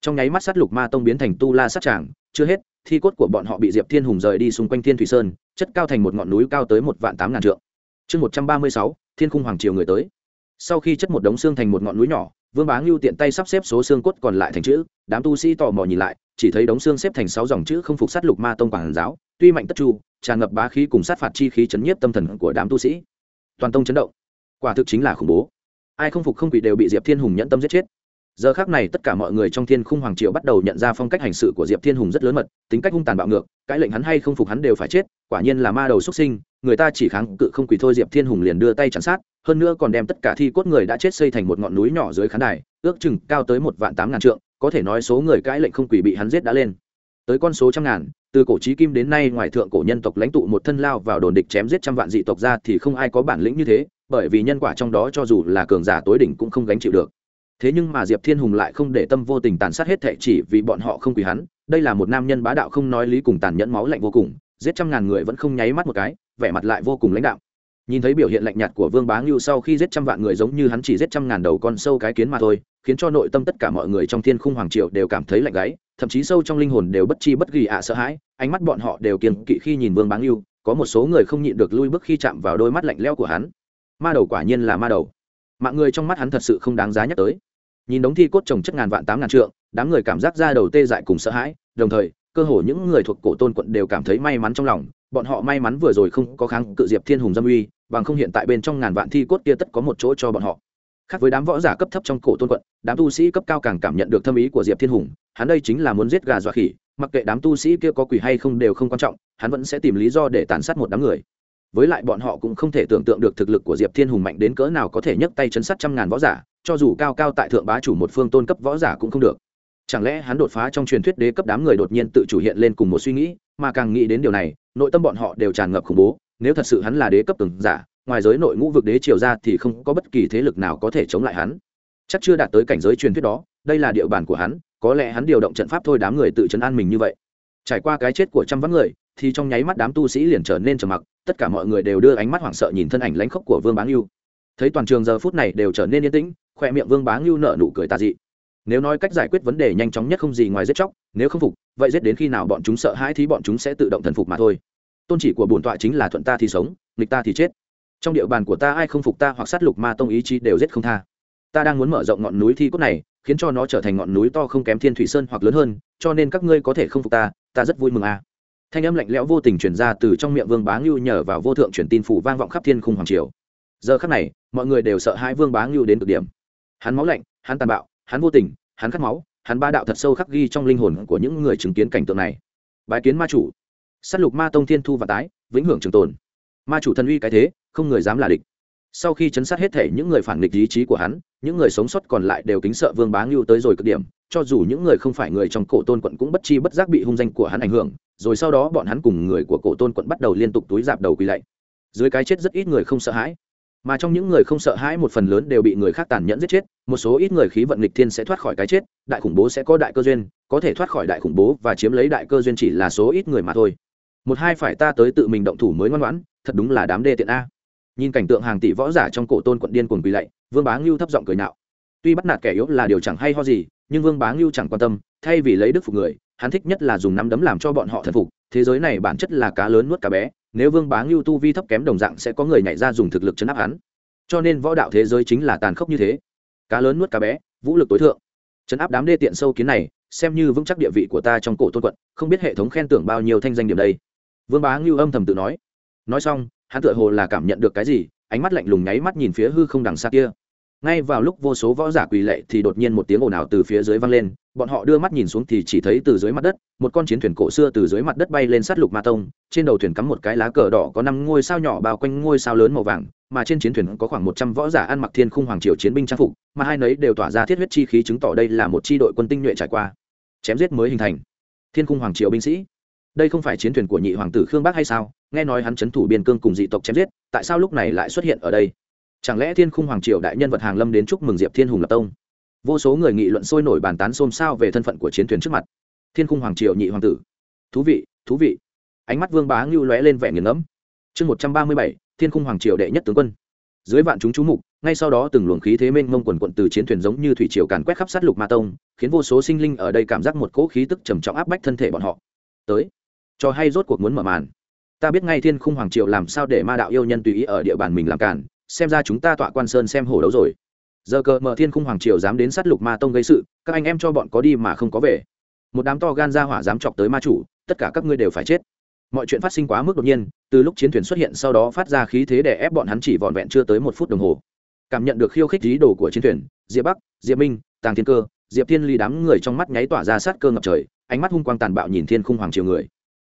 trong nháy mắt sát lục ma tông biến thành tu la sát tràng, chưa hết, thi cốt của bọn họ bị diệp thiên hùng rời đi xung quanh thiên thủy sơn, chất cao thành một ngọn núi cao tới một vạn tám ngàn trượng. Chương một trăm ba mươi sáu, thiên khung hoàng triều người tới. Sau khi chất một đống xương thành một ngọn núi nhỏ, vương bá ngưu tiện tay sắp xếp số xương cốt còn lại thành chữ, đám tu sĩ tò mò nhìn lại, chỉ thấy đống xương xếp thành sáu dòng chữ không phục sát lục ma tông quảng giáo, tuy mạnh tất chu, tràn ngập bá khí cùng sát phạt chi khí chấn nhiếp tâm thần của đám tu sĩ. Toàn tông chấn động. Quả thực chính là khủng bố. Ai không phục không quỷ đều bị diệp thiên hùng nhẫn tâm giết chết giờ khác này tất cả mọi người trong thiên khung hoàng triều bắt đầu nhận ra phong cách hành sự của diệp thiên hùng rất lớn mật, tính cách hung tàn bạo ngược, cái lệnh hắn hay không phục hắn đều phải chết, quả nhiên là ma đầu xuất sinh, người ta chỉ kháng cự không quỳ thôi diệp thiên hùng liền đưa tay chặn sát, hơn nữa còn đem tất cả thi cốt người đã chết xây thành một ngọn núi nhỏ dưới khán đài, ước chừng cao tới một vạn tám ngàn trượng, có thể nói số người cãi lệnh không quỳ bị hắn giết đã lên. Tới con số trăm ngàn, từ cổ trí kim đến nay ngoài thượng cổ nhân tộc lãnh tụ một thân lao vào đồn địch chém giết trăm vạn dị tộc ra thì không ai có bản lĩnh như thế, bởi vì nhân quả trong đó cho dù là cường giả tối đỉnh cũng không gánh chịu được thế nhưng mà diệp thiên hùng lại không để tâm vô tình tàn sát hết thệ chỉ vì bọn họ không quỳ hắn, đây là một nam nhân bá đạo không nói lý cùng tàn nhẫn máu lạnh vô cùng, giết trăm ngàn người vẫn không nháy mắt một cái, vẻ mặt lại vô cùng lãnh đạo nhìn thấy biểu hiện lạnh nhạt của vương bá ngưu sau khi giết trăm vạn người giống như hắn chỉ giết trăm ngàn đầu con sâu cái kiến mà thôi, khiến cho nội tâm tất cả mọi người trong thiên khung hoàng triều đều cảm thấy lạnh gáy, thậm chí sâu trong linh hồn đều bất chi bất kỳ ạ sợ hãi, ánh mắt bọn họ đều kiên kỵ khi nhìn vương bá ngưu, có một số người không nhịn được lui bước khi chạm vào đôi mắt lạnh lẽo của hắn. Ma đầu quả nhiên là ma đầu. Mạng người trong mắt hắn thật sự không đáng giá nhắc tới nhìn đống thi cốt trồng chất ngàn vạn tám ngàn trượng, đám người cảm giác ra đầu tê dại cùng sợ hãi, đồng thời, cơ hồ những người thuộc cổ tôn quận đều cảm thấy may mắn trong lòng, bọn họ may mắn vừa rồi không có kháng cự diệp thiên hùng dâm uy, bằng không hiện tại bên trong ngàn vạn thi cốt kia tất có một chỗ cho bọn họ. Khác với đám võ giả cấp thấp trong cổ tôn quận, đám tu sĩ cấp cao càng cảm nhận được thâm ý của diệp thiên hùng, hắn đây chính là muốn giết gà dọa khỉ, mặc kệ đám tu sĩ kia có quỷ hay không đều không quan trọng, hắn vẫn sẽ tìm lý do để tàn sát một đám người với lại bọn họ cũng không thể tưởng tượng được thực lực của diệp thiên hùng mạnh đến cỡ nào có thể nhấc tay chấn sát trăm ngàn võ giả, cho dù cao cao tại thượng bá chủ một phương tôn cấp võ giả cũng không được. Chẳng lẽ hắn đột phá trong truyền thuyết đế cấp đám người đột nhiên tự chủ hiện lên cùng một suy nghĩ, mà càng nghĩ đến điều này, nội tâm bọn họ đều tràn ngập khủng bố, nếu thật sự hắn là đế cấp từng giả, ngoài giới nội ngũ vực đế triều ra thì không có bất kỳ thế lực nào có thể chống lại hắn. Chắc chưa đạt tới cảnh giới truyền thuyết đó, đây là địa bàn của hắn, có lẽ hắn điều động trận pháp thôi đám người tự chấn an mình như vậy. Trải qua cái chết của trăm vạn người thì trong nháy mắt đám tu sĩ liền trở nên trầm mặc, tất cả mọi người đều đưa ánh mắt hoảng sợ nhìn thân ảnh lãnh khốc của vương bá ngưu. Thấy toàn trường giờ phút này đều trở nên yên tĩnh, khoe miệng vương bá ngưu nở nụ cười tà dị. Nếu nói cách giải quyết vấn đề nhanh chóng nhất không gì ngoài giết chóc, nếu không phục, vậy giết đến khi nào bọn chúng sợ hãi thì bọn chúng sẽ tự động thần phục mà thôi. Tôn chỉ của bổn tọa chính là thuận ta thì sống, nghịch ta thì chết. Trong địa bàn của ta ai không phục ta hoặc sát lục ma tông ý chí đều giết không tha. Ta đang muốn mở rộng ngọn núi thi cốt này, khiến cho nó trở thành ngọn núi to không kém thiên thủy sơn hoặc lớn hơn, cho nên các ngươi có thể không phục ta ta rất vui mừng à thanh âm lạnh lẽo vô tình truyền ra từ trong miệng vương bá ngưu nhờ vào vô thượng truyền tin phủ vang vọng khắp thiên khung hoàng triều. Giờ khắc này, mọi người đều sợ hai vương bá ngưu đến cực điểm. Hắn máu lạnh, hắn tàn bạo, hắn vô tình, hắn khát máu, hắn ba đạo thật sâu khắc ghi trong linh hồn của những người chứng kiến cảnh tượng này. Bái kiến ma chủ. S á t lục ma tông thiên thu và tái, vĩnh hưởng trường tồn. Ma chủ thần uy cái thế, không người dám là địch sau khi chấn sát hết thể những người phản nghịch ý chí của hắn, những người sống sót còn lại đều kính sợ vương bá ngưu tới rồi cực điểm, cho dù những người không phải người trong cổ tôn quận cũng bất chi bất giác bị hung danh của hắn ảnh hưởng, rồi sau đó bọn hắn cùng người của cổ tôn quận bắt đầu liên tục túi dạp đầu quỳ lạy. Dưới cái chết rất ít người không sợ hãi, mà trong những người không sợ hãi một phần lớn đều bị người khác tàn nhẫn giết chết, một số ít người khí vận nghịch thiên sẽ thoát khỏi cái chết, đại khủng bố sẽ có đại cơ duyên, có thể thoát khỏi đại khủng bố và chiếm lấy đại cơ duyên chỉ là số ít người mà thôi. Một hai phải ta tới tự mình động thủ mới ngoan ngoãn, thật đúng là đám đê tiện a nhìn cảnh tượng hàng tỷ võ giả trong cổ tôn quận điên cuồng quỳ lạy, vương bá ngưu thấp giọng cười nạo tuy bắt nạt kẻ yếu là điều chẳng hay ho gì, nhưng vương bá ngưu chẳng quan tâm, thay vì lấy đức phục người, hắn thích nhất là dùng nắm đấm làm cho bọn họ thần phục, thế giới này bản chất là cá lớn nuốt cá bé, nếu vương bá ngưu tu vi thấp kém đồng dạng sẽ có người nhảy ra dùng thực lực chấn áp hắn. Cho nên võ đạo thế giới chính là tàn khốc như thế. Cá lớn nuốt cá bé, vũ lực tối thượng. Chấn áp đám đê tiện sâu kiến này, xem như vững chắc địa vị của ta trong cổ tôn quận, không biết hệ thống khen tưởng bao nhiêu thanh danh điểm đây. Vương bá ngưu âm thầm tự nói. Nói xong hắn tựa hồ là cảm nhận được cái gì, ánh mắt lạnh lùng nháy mắt nhìn phía hư không đằng xa kia. Ngay vào lúc vô số võ giả quỳ lệ thì đột nhiên một tiếng ồn ào từ phía dưới vang lên, bọn họ đưa mắt nhìn xuống thì chỉ thấy từ dưới mặt đất, một con chiến thuyền cổ xưa từ dưới mặt đất bay lên sát lục ma tông, trên đầu thuyền cắm một cái lá cờ đỏ có năm ngôi sao nhỏ bao quanh ngôi sao lớn màu vàng, mà trên chiến thuyền có khoảng một trăm võ giả ăn mặc thiên khung hoàng triều chiến binh trang phục, mà hai nấy đều tỏa ra thiết huyết chi khí chứng tỏ đây là một chi đội quân tinh nhuệ trải qua. Chém giết mới hình thành. Thiên khung hoàng triều binh sĩ. Đây không phải chiến thuyền của nhị hoàng tử khương bác hay sao? Nghe nói hắn c h ấ n thủ biên cương cùng dị tộc chém giết, tại sao lúc này lại xuất hiện ở đây? Chẳng lẽ thiên khung hoàng triều đại nhân vật hàng lâm đến chúc mừng diệp thiên hùng lập tông? Vô số người nghị luận sôi nổi bàn tán xôn xao về thân phận của chiến thuyền trước mặt. Thiên khung hoàng triều nhị hoàng tử. Thú vị thú vị. Ánh mắt vương bá ngưu lóe lên vẻ nghiền ngẫm. Chương một trăm ba mươi bảy, thiên khung hoàng triều đệ nhất tướng quân. Dưới vạn chúng chú mục, ngay sau đó từng luồng khí thế mênh mông quần quận từ chiến thuyền giống như thủy triều càn quét khắp sát lục ma tông, khiến vô số sinh linh ở đây cảm giác một cỗ khí tức trầm trọng áp bách thân thể bọn họ. Tới. Cho hay rốt cuộc muốn mở màn ta biết ngay thiên khung hoàng triều làm sao để ma đạo yêu nhân tùy ý ở địa bàn mình làm cản, xem ra chúng ta tọa quan sơn xem hổ đấu rồi. Giờ cờ mở thiên khung hoàng triều dám đến sát lục ma tông gây sự, các anh em cho bọn có đi mà không có về. Một đám to gan ra hỏa dám chọc tới ma chủ, tất cả các ngươi đều phải chết. Mọi chuyện phát sinh quá mức đột nhiên, từ lúc chiến thuyền xuất hiện sau đó phát ra khí thế để ép bọn hắn chỉ vọn vẹn chưa tới một phút đồng hồ. Cảm nhận được khiêu khích dí đồ của chiến thuyền, diệp bắc, diệp minh, tàng thiên cơ, diệp thiên ly đám người trong mắt nháy tỏa ra sát cơ ngập trời, ánh mắt hung quang tàn bạo nhìn thiên khung hoàng triều người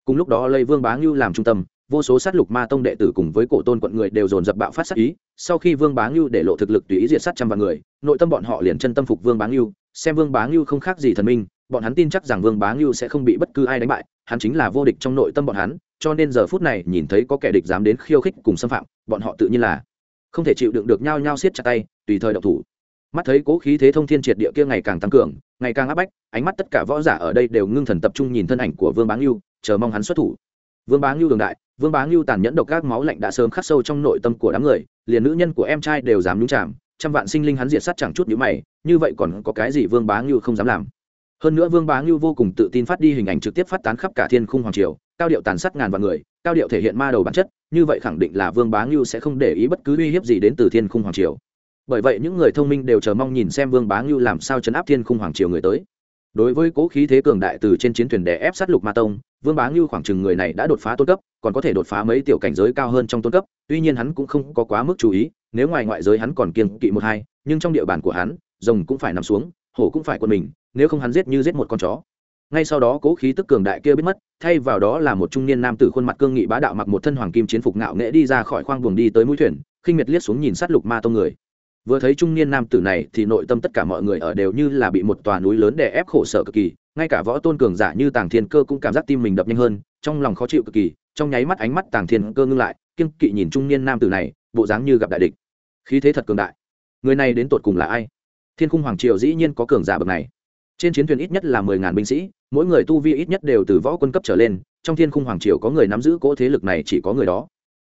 cùng lúc đó lấy vương bá ngưu làm trung tâm, vô số sát lục ma tông đệ tử cùng với cổ tôn quận người đều dồn dập bạo phát sát ý. Sau khi vương bá ngưu để lộ thực lực tùy ý diệt sát trăm vạn người, nội tâm bọn họ liền chân tâm phục vương bá ngưu, xem vương bá ngưu không khác gì thần minh, bọn hắn tin chắc rằng vương bá ngưu sẽ không bị bất cứ ai đánh bại, hắn chính là vô địch trong nội tâm bọn hắn, cho nên giờ phút này nhìn thấy có kẻ địch dám đến khiêu khích cùng xâm phạm, bọn họ tự nhiên là không thể chịu đựng được nhau nhau siết chặt tay, tùy thời độc thủ. Mắt thấy cố khí thế thông thiên triệt địa kia ngày càng tăng cường, ngày càng áp bách, ánh mắt tất cả võ giả ở đây đều ngưng thần tập trung nhìn thân ảnh của vương bá ngưu chờ mong hắn xuất thủ. Vương bá ngưu đường đại, vương bá ngưu tàn nhẫn độc các máu lạnh đã sớm khắc sâu trong nội tâm của đám người, liền nữ nhân của em trai đều dám nhúng chạm trăm vạn sinh linh hắn diệt sát chẳng chút nhữ mày, như vậy còn có cái gì vương bá ngưu không dám làm? Hơn nữa vương bá ngưu vô cùng tự tin phát đi hình ảnh trực tiếp phát tán khắp cả thiên khung hoàng triều, cao điệu tàn sát ngàn vạn người, cao điệu thể hiện ma đầu bản chất, như vậy khẳng định là vương bá ngưu sẽ không để ý bất cứ uy hiếp gì đến từ thiên khung hoàng triều. Bởi vậy những người thông minh đều chờ mong nhìn xem vương bá ngưu làm sao chấn áp thiên khung hoàng triều người tới đối với cố khí thế cường đại từ trên chiến thuyền đè ép sát lục ma tông, vương bá ngưu khoảng chừng người này đã đột phá tôn cấp, còn có thể đột phá mấy tiểu cảnh giới cao hơn trong tôn cấp, tuy nhiên hắn cũng không có quá mức chú ý, nếu ngoài ngoại giới hắn còn kiên kỵ một hai, nhưng trong địa bàn của hắn, rồng cũng phải nằm xuống, hổ cũng phải quân mình, nếu không hắn giết như giết một con chó. Ngay sau đó cố khí tức cường đại kia biết mất, thay vào đó là một trung niên nam tử khuôn mặt cương nghị bá đạo mặc một thân hoàng kim chiến phục ngạo nghễ đi ra khỏi khoang buồng đi tới mũi thuyền, khinh miệt liếc xuống nhìn sát lục ma tông người vừa thấy trung niên nam tử này thì nội tâm tất cả mọi người ở đều như là bị một tòa núi lớn đè ép khổ sở cực kỳ, ngay cả võ tôn cường giả như tàng thiên cơ cũng cảm giác tim mình đập nhanh hơn, trong lòng khó chịu cực kỳ, trong nháy mắt ánh mắt tàng thiên cơ ngưng lại kiên kỵ nhìn trung niên nam tử này, bộ dáng như gặp đại địch. Khí thế thật cường đại. Người này đến tột cùng là ai? Thiên cung hoàng triều dĩ nhiên có cường giả bậc này. Trên chiến thuyền ít nhất là mười ngàn binh sĩ, mỗi người tu vi ít nhất đều từ võ quân cấp trở lên, trong thiên cung hoàng triều có người nắm giữ cỗ thế lực này chỉ có người đó.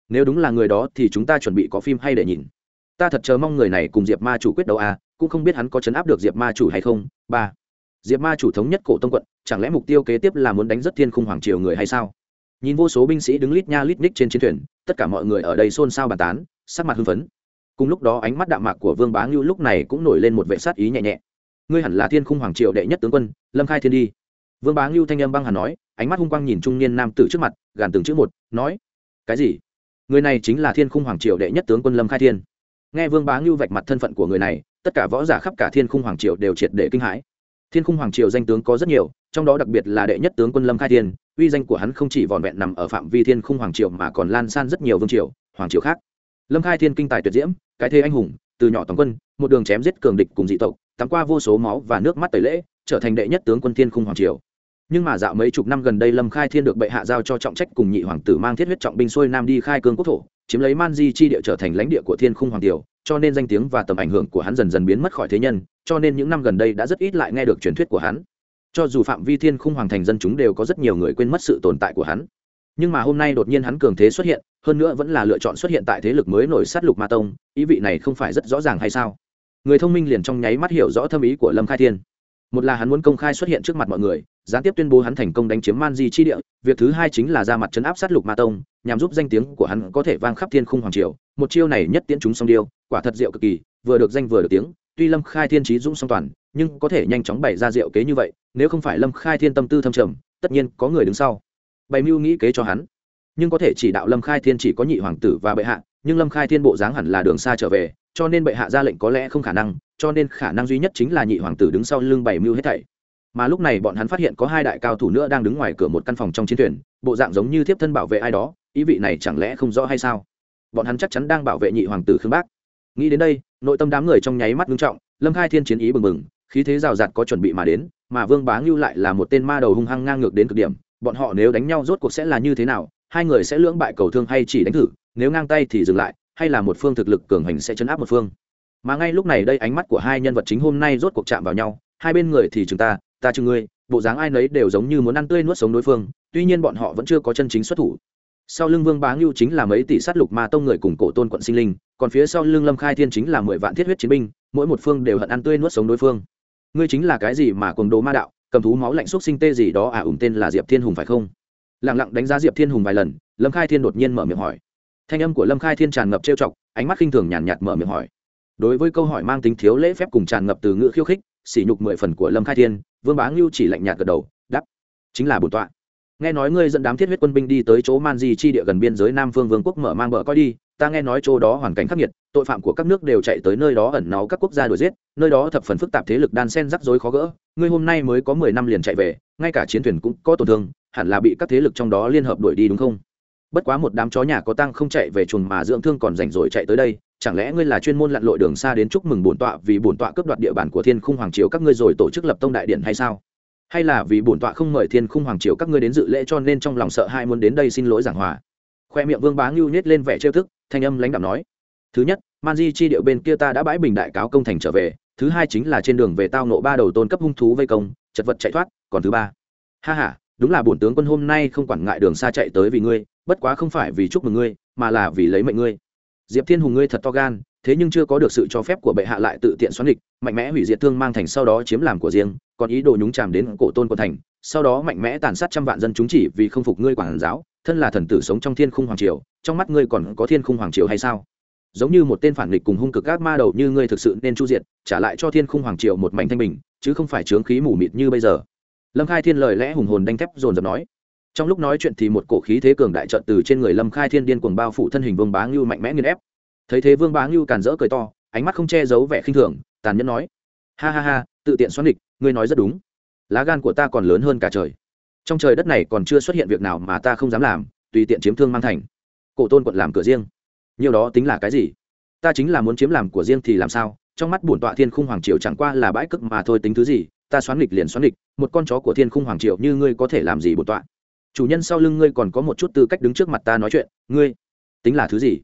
Nếu đúng là người đó thì chúng ta chuẩn bị có phim hay để nhìn ta thật chờ mong người này cùng diệp ma chủ quyết đấu à cũng không biết hắn có chấn áp được diệp ma chủ hay không. Ba, diệp ma chủ thống nhất cổ tông quận, chẳng lẽ mục tiêu kế tiếp là muốn đánh rất thiên khung hoàng triều người hay sao? Nhìn vô số binh sĩ đứng lít nha lít ních trên chiến thuyền, tất cả mọi người ở đây xôn xao bàn tán, sắc mặt hưng phấn. Cùng lúc đó ánh mắt đạm mạc của vương bá ngưu lúc này cũng nổi lên một vệ sát ý nhẹ nhẹ. Ngươi hẳn là thiên khung hoàng triều đệ nhất tướng quân, lâm khai thiên đi. Vương bá ngưu thanh âm băng hẳn nói, ánh mắt hung quang nhìn trung niên nam tử trước mặt, gàn từng chữ một, nói, cái gì? Người này chính là thiên khung hoàng triều đệ nhất tướng quân lâm khai thiên nghe vương bá ngưu vạch mặt thân phận của người này, tất cả võ giả khắp cả thiên khung hoàng triều đều triệt để kinh hãi. Thiên khung hoàng triều danh tướng có rất nhiều, trong đó đặc biệt là đệ nhất tướng quân lâm khai thiên, uy danh của hắn không chỉ vòn vẹn nằm ở phạm vi thiên khung hoàng triều mà còn lan san rất nhiều vương triều, hoàng triều khác. Lâm khai thiên kinh tài tuyệt diễm, cái thế anh hùng, từ nhỏ toàn quân, một đường chém giết cường địch cùng dị tộc, tắm qua vô số máu và nước mắt tẩy lễ, trở thành đệ nhất tướng quân thiên khung hoàng triều. Nhưng mà dạo mấy chục năm gần đây lâm khai thiên được bệ hạ giao cho trọng trách cùng nhị hoàng tử mang thiết huyết trọng binh xuôi nam đi khai cương quốc thổ chiếm lấy man di chi địa trở thành lãnh địa của thiên khung hoàng tiểu cho nên danh tiếng và tầm ảnh hưởng của hắn dần dần biến mất khỏi thế nhân, cho nên những năm gần đây đã rất ít lại nghe được truyền thuyết của hắn. Cho dù phạm vi thiên khung hoàng thành dân chúng đều có rất nhiều người quên mất sự tồn tại của hắn. Nhưng mà hôm nay đột nhiên hắn cường thế xuất hiện, hơn nữa vẫn là lựa chọn xuất hiện tại thế lực mới nổi sát lục ma tông, ý vị này không phải rất rõ ràng hay sao? Người thông minh liền trong nháy mắt hiểu rõ thâm ý của lâm khai thiên. Một là hắn muốn công khai xuất hiện trước mặt mọi người gián tiếp tuyên bố hắn thành công đánh chiếm man di chi địa, việc thứ hai chính là ra mặt chấn áp sát lục ma tông, nhằm giúp danh tiếng của hắn có thể vang khắp thiên khung hoàng triều. Một chiêu này nhất tiễn chúng song điêu, quả thật diệu cực kỳ, vừa được danh vừa được tiếng, tuy lâm khai thiên trí dũng song toàn, nhưng có thể nhanh chóng bày ra diệu kế như vậy, nếu không phải lâm khai thiên tâm tư thâm trầm, tất nhiên có người đứng sau. Bày mưu nghĩ kế cho hắn. Nhưng có thể chỉ đạo lâm khai thiên chỉ có nhị hoàng tử và bệ hạ, nhưng lâm khai thiên bộ dáng hẳn là đường xa trở về, cho nên bệ hạ ra lệnh có lẽ không khả năng, cho nên khả năng duy nhất chính là nhị hoàng tử đứng sau lưng bày mưu hết thảy mà lúc này bọn hắn phát hiện có hai đại cao thủ nữa đang đứng ngoài cửa một căn phòng trong chiến thuyền, bộ dạng giống như thiếp thân bảo vệ ai đó, ý vị này chẳng lẽ không rõ hay sao? Bọn hắn chắc chắn đang bảo vệ nhị hoàng tử khương bác. Nghĩ đến đây, nội tâm đám người trong nháy mắt ngưng trọng, lâm khai thiên chiến ý bừng bừng, khí thế rào rạt có chuẩn bị mà đến, mà vương bá ngưu lại là một tên ma đầu hung hăng ngang ngược đến cực điểm, bọn họ nếu đánh nhau rốt cuộc sẽ là như thế nào, hai người sẽ lưỡng bại cầu thương hay chỉ đánh thử, nếu ngang tay thì dừng lại, hay là một phương thực lực cường hành sẽ chấn áp một phương. Mà ngay lúc này đây ánh mắt của hai nhân vật chính hôm nay rốt cuộc chạm vào nhau, hai bên người thì chúng ta ta chừng ngươi, bộ dáng ai nấy đều giống như muốn ăn tươi nuốt sống đối phương, tuy nhiên bọn họ vẫn chưa có chân chính xuất thủ. Sau lưng vương bá ngưu chính là mấy tỷ sát lục ma tông người cùng cổ tôn quận sinh linh, còn phía sau lưng lâm khai thiên chính là mười vạn thiết huyết chiến binh, mỗi một phương đều hận ăn tươi nuốt sống đối phương. Ngươi chính là cái gì mà cùng đồ ma đạo, cầm thú máu lạnh xúc sinh tê gì đó à ủng tên là diệp thiên hùng phải không? Lẳng lặng đánh giá diệp thiên hùng vài lần, lâm khai thiên đột nhiên mở miệng hỏi. Thanh âm của lâm khai thiên tràn ngập trêu chọc, ánh mắt khinh thường nhàn nhạt mở miệng hỏi. Đối với câu hỏi mang tính thiếu lễ phép cùng tràn ngập từ ngữ khiêu khích sỉ nhục mười phần của lâm khai thiên, vương bá ngưu chỉ lạnh nhạt gật đầu đắp chính là bổn tọa. Nghe nói ngươi dẫn đám thiết huyết quân binh đi tới chỗ man di chi địa gần biên giới nam phương vương quốc mở mang bờ coi đi, ta nghe nói chỗ đó hoàn cảnh khắc nghiệt, tội phạm của các nước đều chạy tới nơi đó ẩn náu các quốc gia đuổi giết, nơi đó thập phần phức tạp thế lực đan sen rắc rối khó gỡ, ngươi hôm nay mới có mười năm liền chạy về, ngay cả chiến thuyền cũng có tổn thương, hẳn là bị các thế lực trong đó liên hợp đuổi đi đúng không? Bất quá một đám chó nhà có tăng không chạy về chuồng mà dưỡng thương còn rảnh rồi chạy tới đây chẳng lẽ ngươi là chuyên môn lặn lội đường xa đến chúc mừng bổn tọa vì bổn tọa cướp đoạt địa bàn của thiên khung hoàng triều các ngươi rồi tổ chức lập tông đại điện hay sao? Hay là vì bổn tọa không mời thiên khung hoàng triều các ngươi đến dự lễ cho nên trong lòng sợ hai muốn đến đây xin lỗi giảng hòa? Khoe miệng vương bá ngưu nhét lên vẻ trêu thức thanh âm lãnh đạo nói thứ nhất man di chi điệu bên kia ta đã bãi bình đại cáo công thành trở về thứ hai chính là trên đường về tao nộ ba đầu tôn cấp hung thú vây công chật vật chạy thoát còn thứ ba. Ha ha, đúng là bổn tướng quân hôm nay không quản ngại đường xa chạy tới vì ngươi bất quá không phải vì chúc mừng ngươi mà là vì lấy mệnh ngươi diệp thiên hùng ngươi thật to gan, thế nhưng chưa có được sự cho phép của bệ hạ lại tự tiện xoắn địch mạnh mẽ hủy diệt thương mang thành sau đó chiếm làm của riêng, còn ý đồ nhúng chàm đến cổ tôn của thành, sau đó mạnh mẽ tàn sát trăm vạn dân chúng chỉ vì không phục ngươi quản giáo, thân là thần tử sống trong thiên khung hoàng triều, trong mắt ngươi còn có thiên khung hoàng triều hay sao? Giống như một tên phản nghịch cùng hung cực các ma đầu như ngươi thực sự nên chu diệt, trả lại cho thiên khung hoàng triều một mảnh thanh bình, chứ không phải trướng khí mù mịt như bây giờ. Lâm khai thiên lời lẽ hùng hồn đanh thép dồn dập nói trong lúc nói chuyện thì một cổ khí thế cường đại trận từ trên người lâm khai thiên điên cuồng bao phủ thân hình vương bá ngưu mạnh mẽ nghiên ép. Thấy thế vương bá ngưu càn rỡ cười to, ánh mắt không che giấu vẻ khinh thường, tàn nhẫn nói, ha ha ha, tự tiện xoắn địch, ngươi nói rất đúng. Lá gan của ta còn lớn hơn cả trời. Trong trời đất này còn chưa xuất hiện việc nào mà ta không dám làm, tùy tiện chiếm thương mang thành. Cổ tôn quận làm cửa riêng. Nhiều đó tính là cái gì? Ta chính là muốn chiếm làm của riêng thì làm sao? Trong mắt bổn tọa thiên khung hoàng triều chẳng qua là bãi cức mà thôi, tính thứ gì? Ta xoắn nghịch liền xoắn nghịch một con chó của thiên khung hoàng triều như ngươi có thể làm gì bổn tọa? Chủ nhân sau lưng ngươi còn có một chút tư cách đứng trước mặt ta nói chuyện, ngươi tính là thứ gì?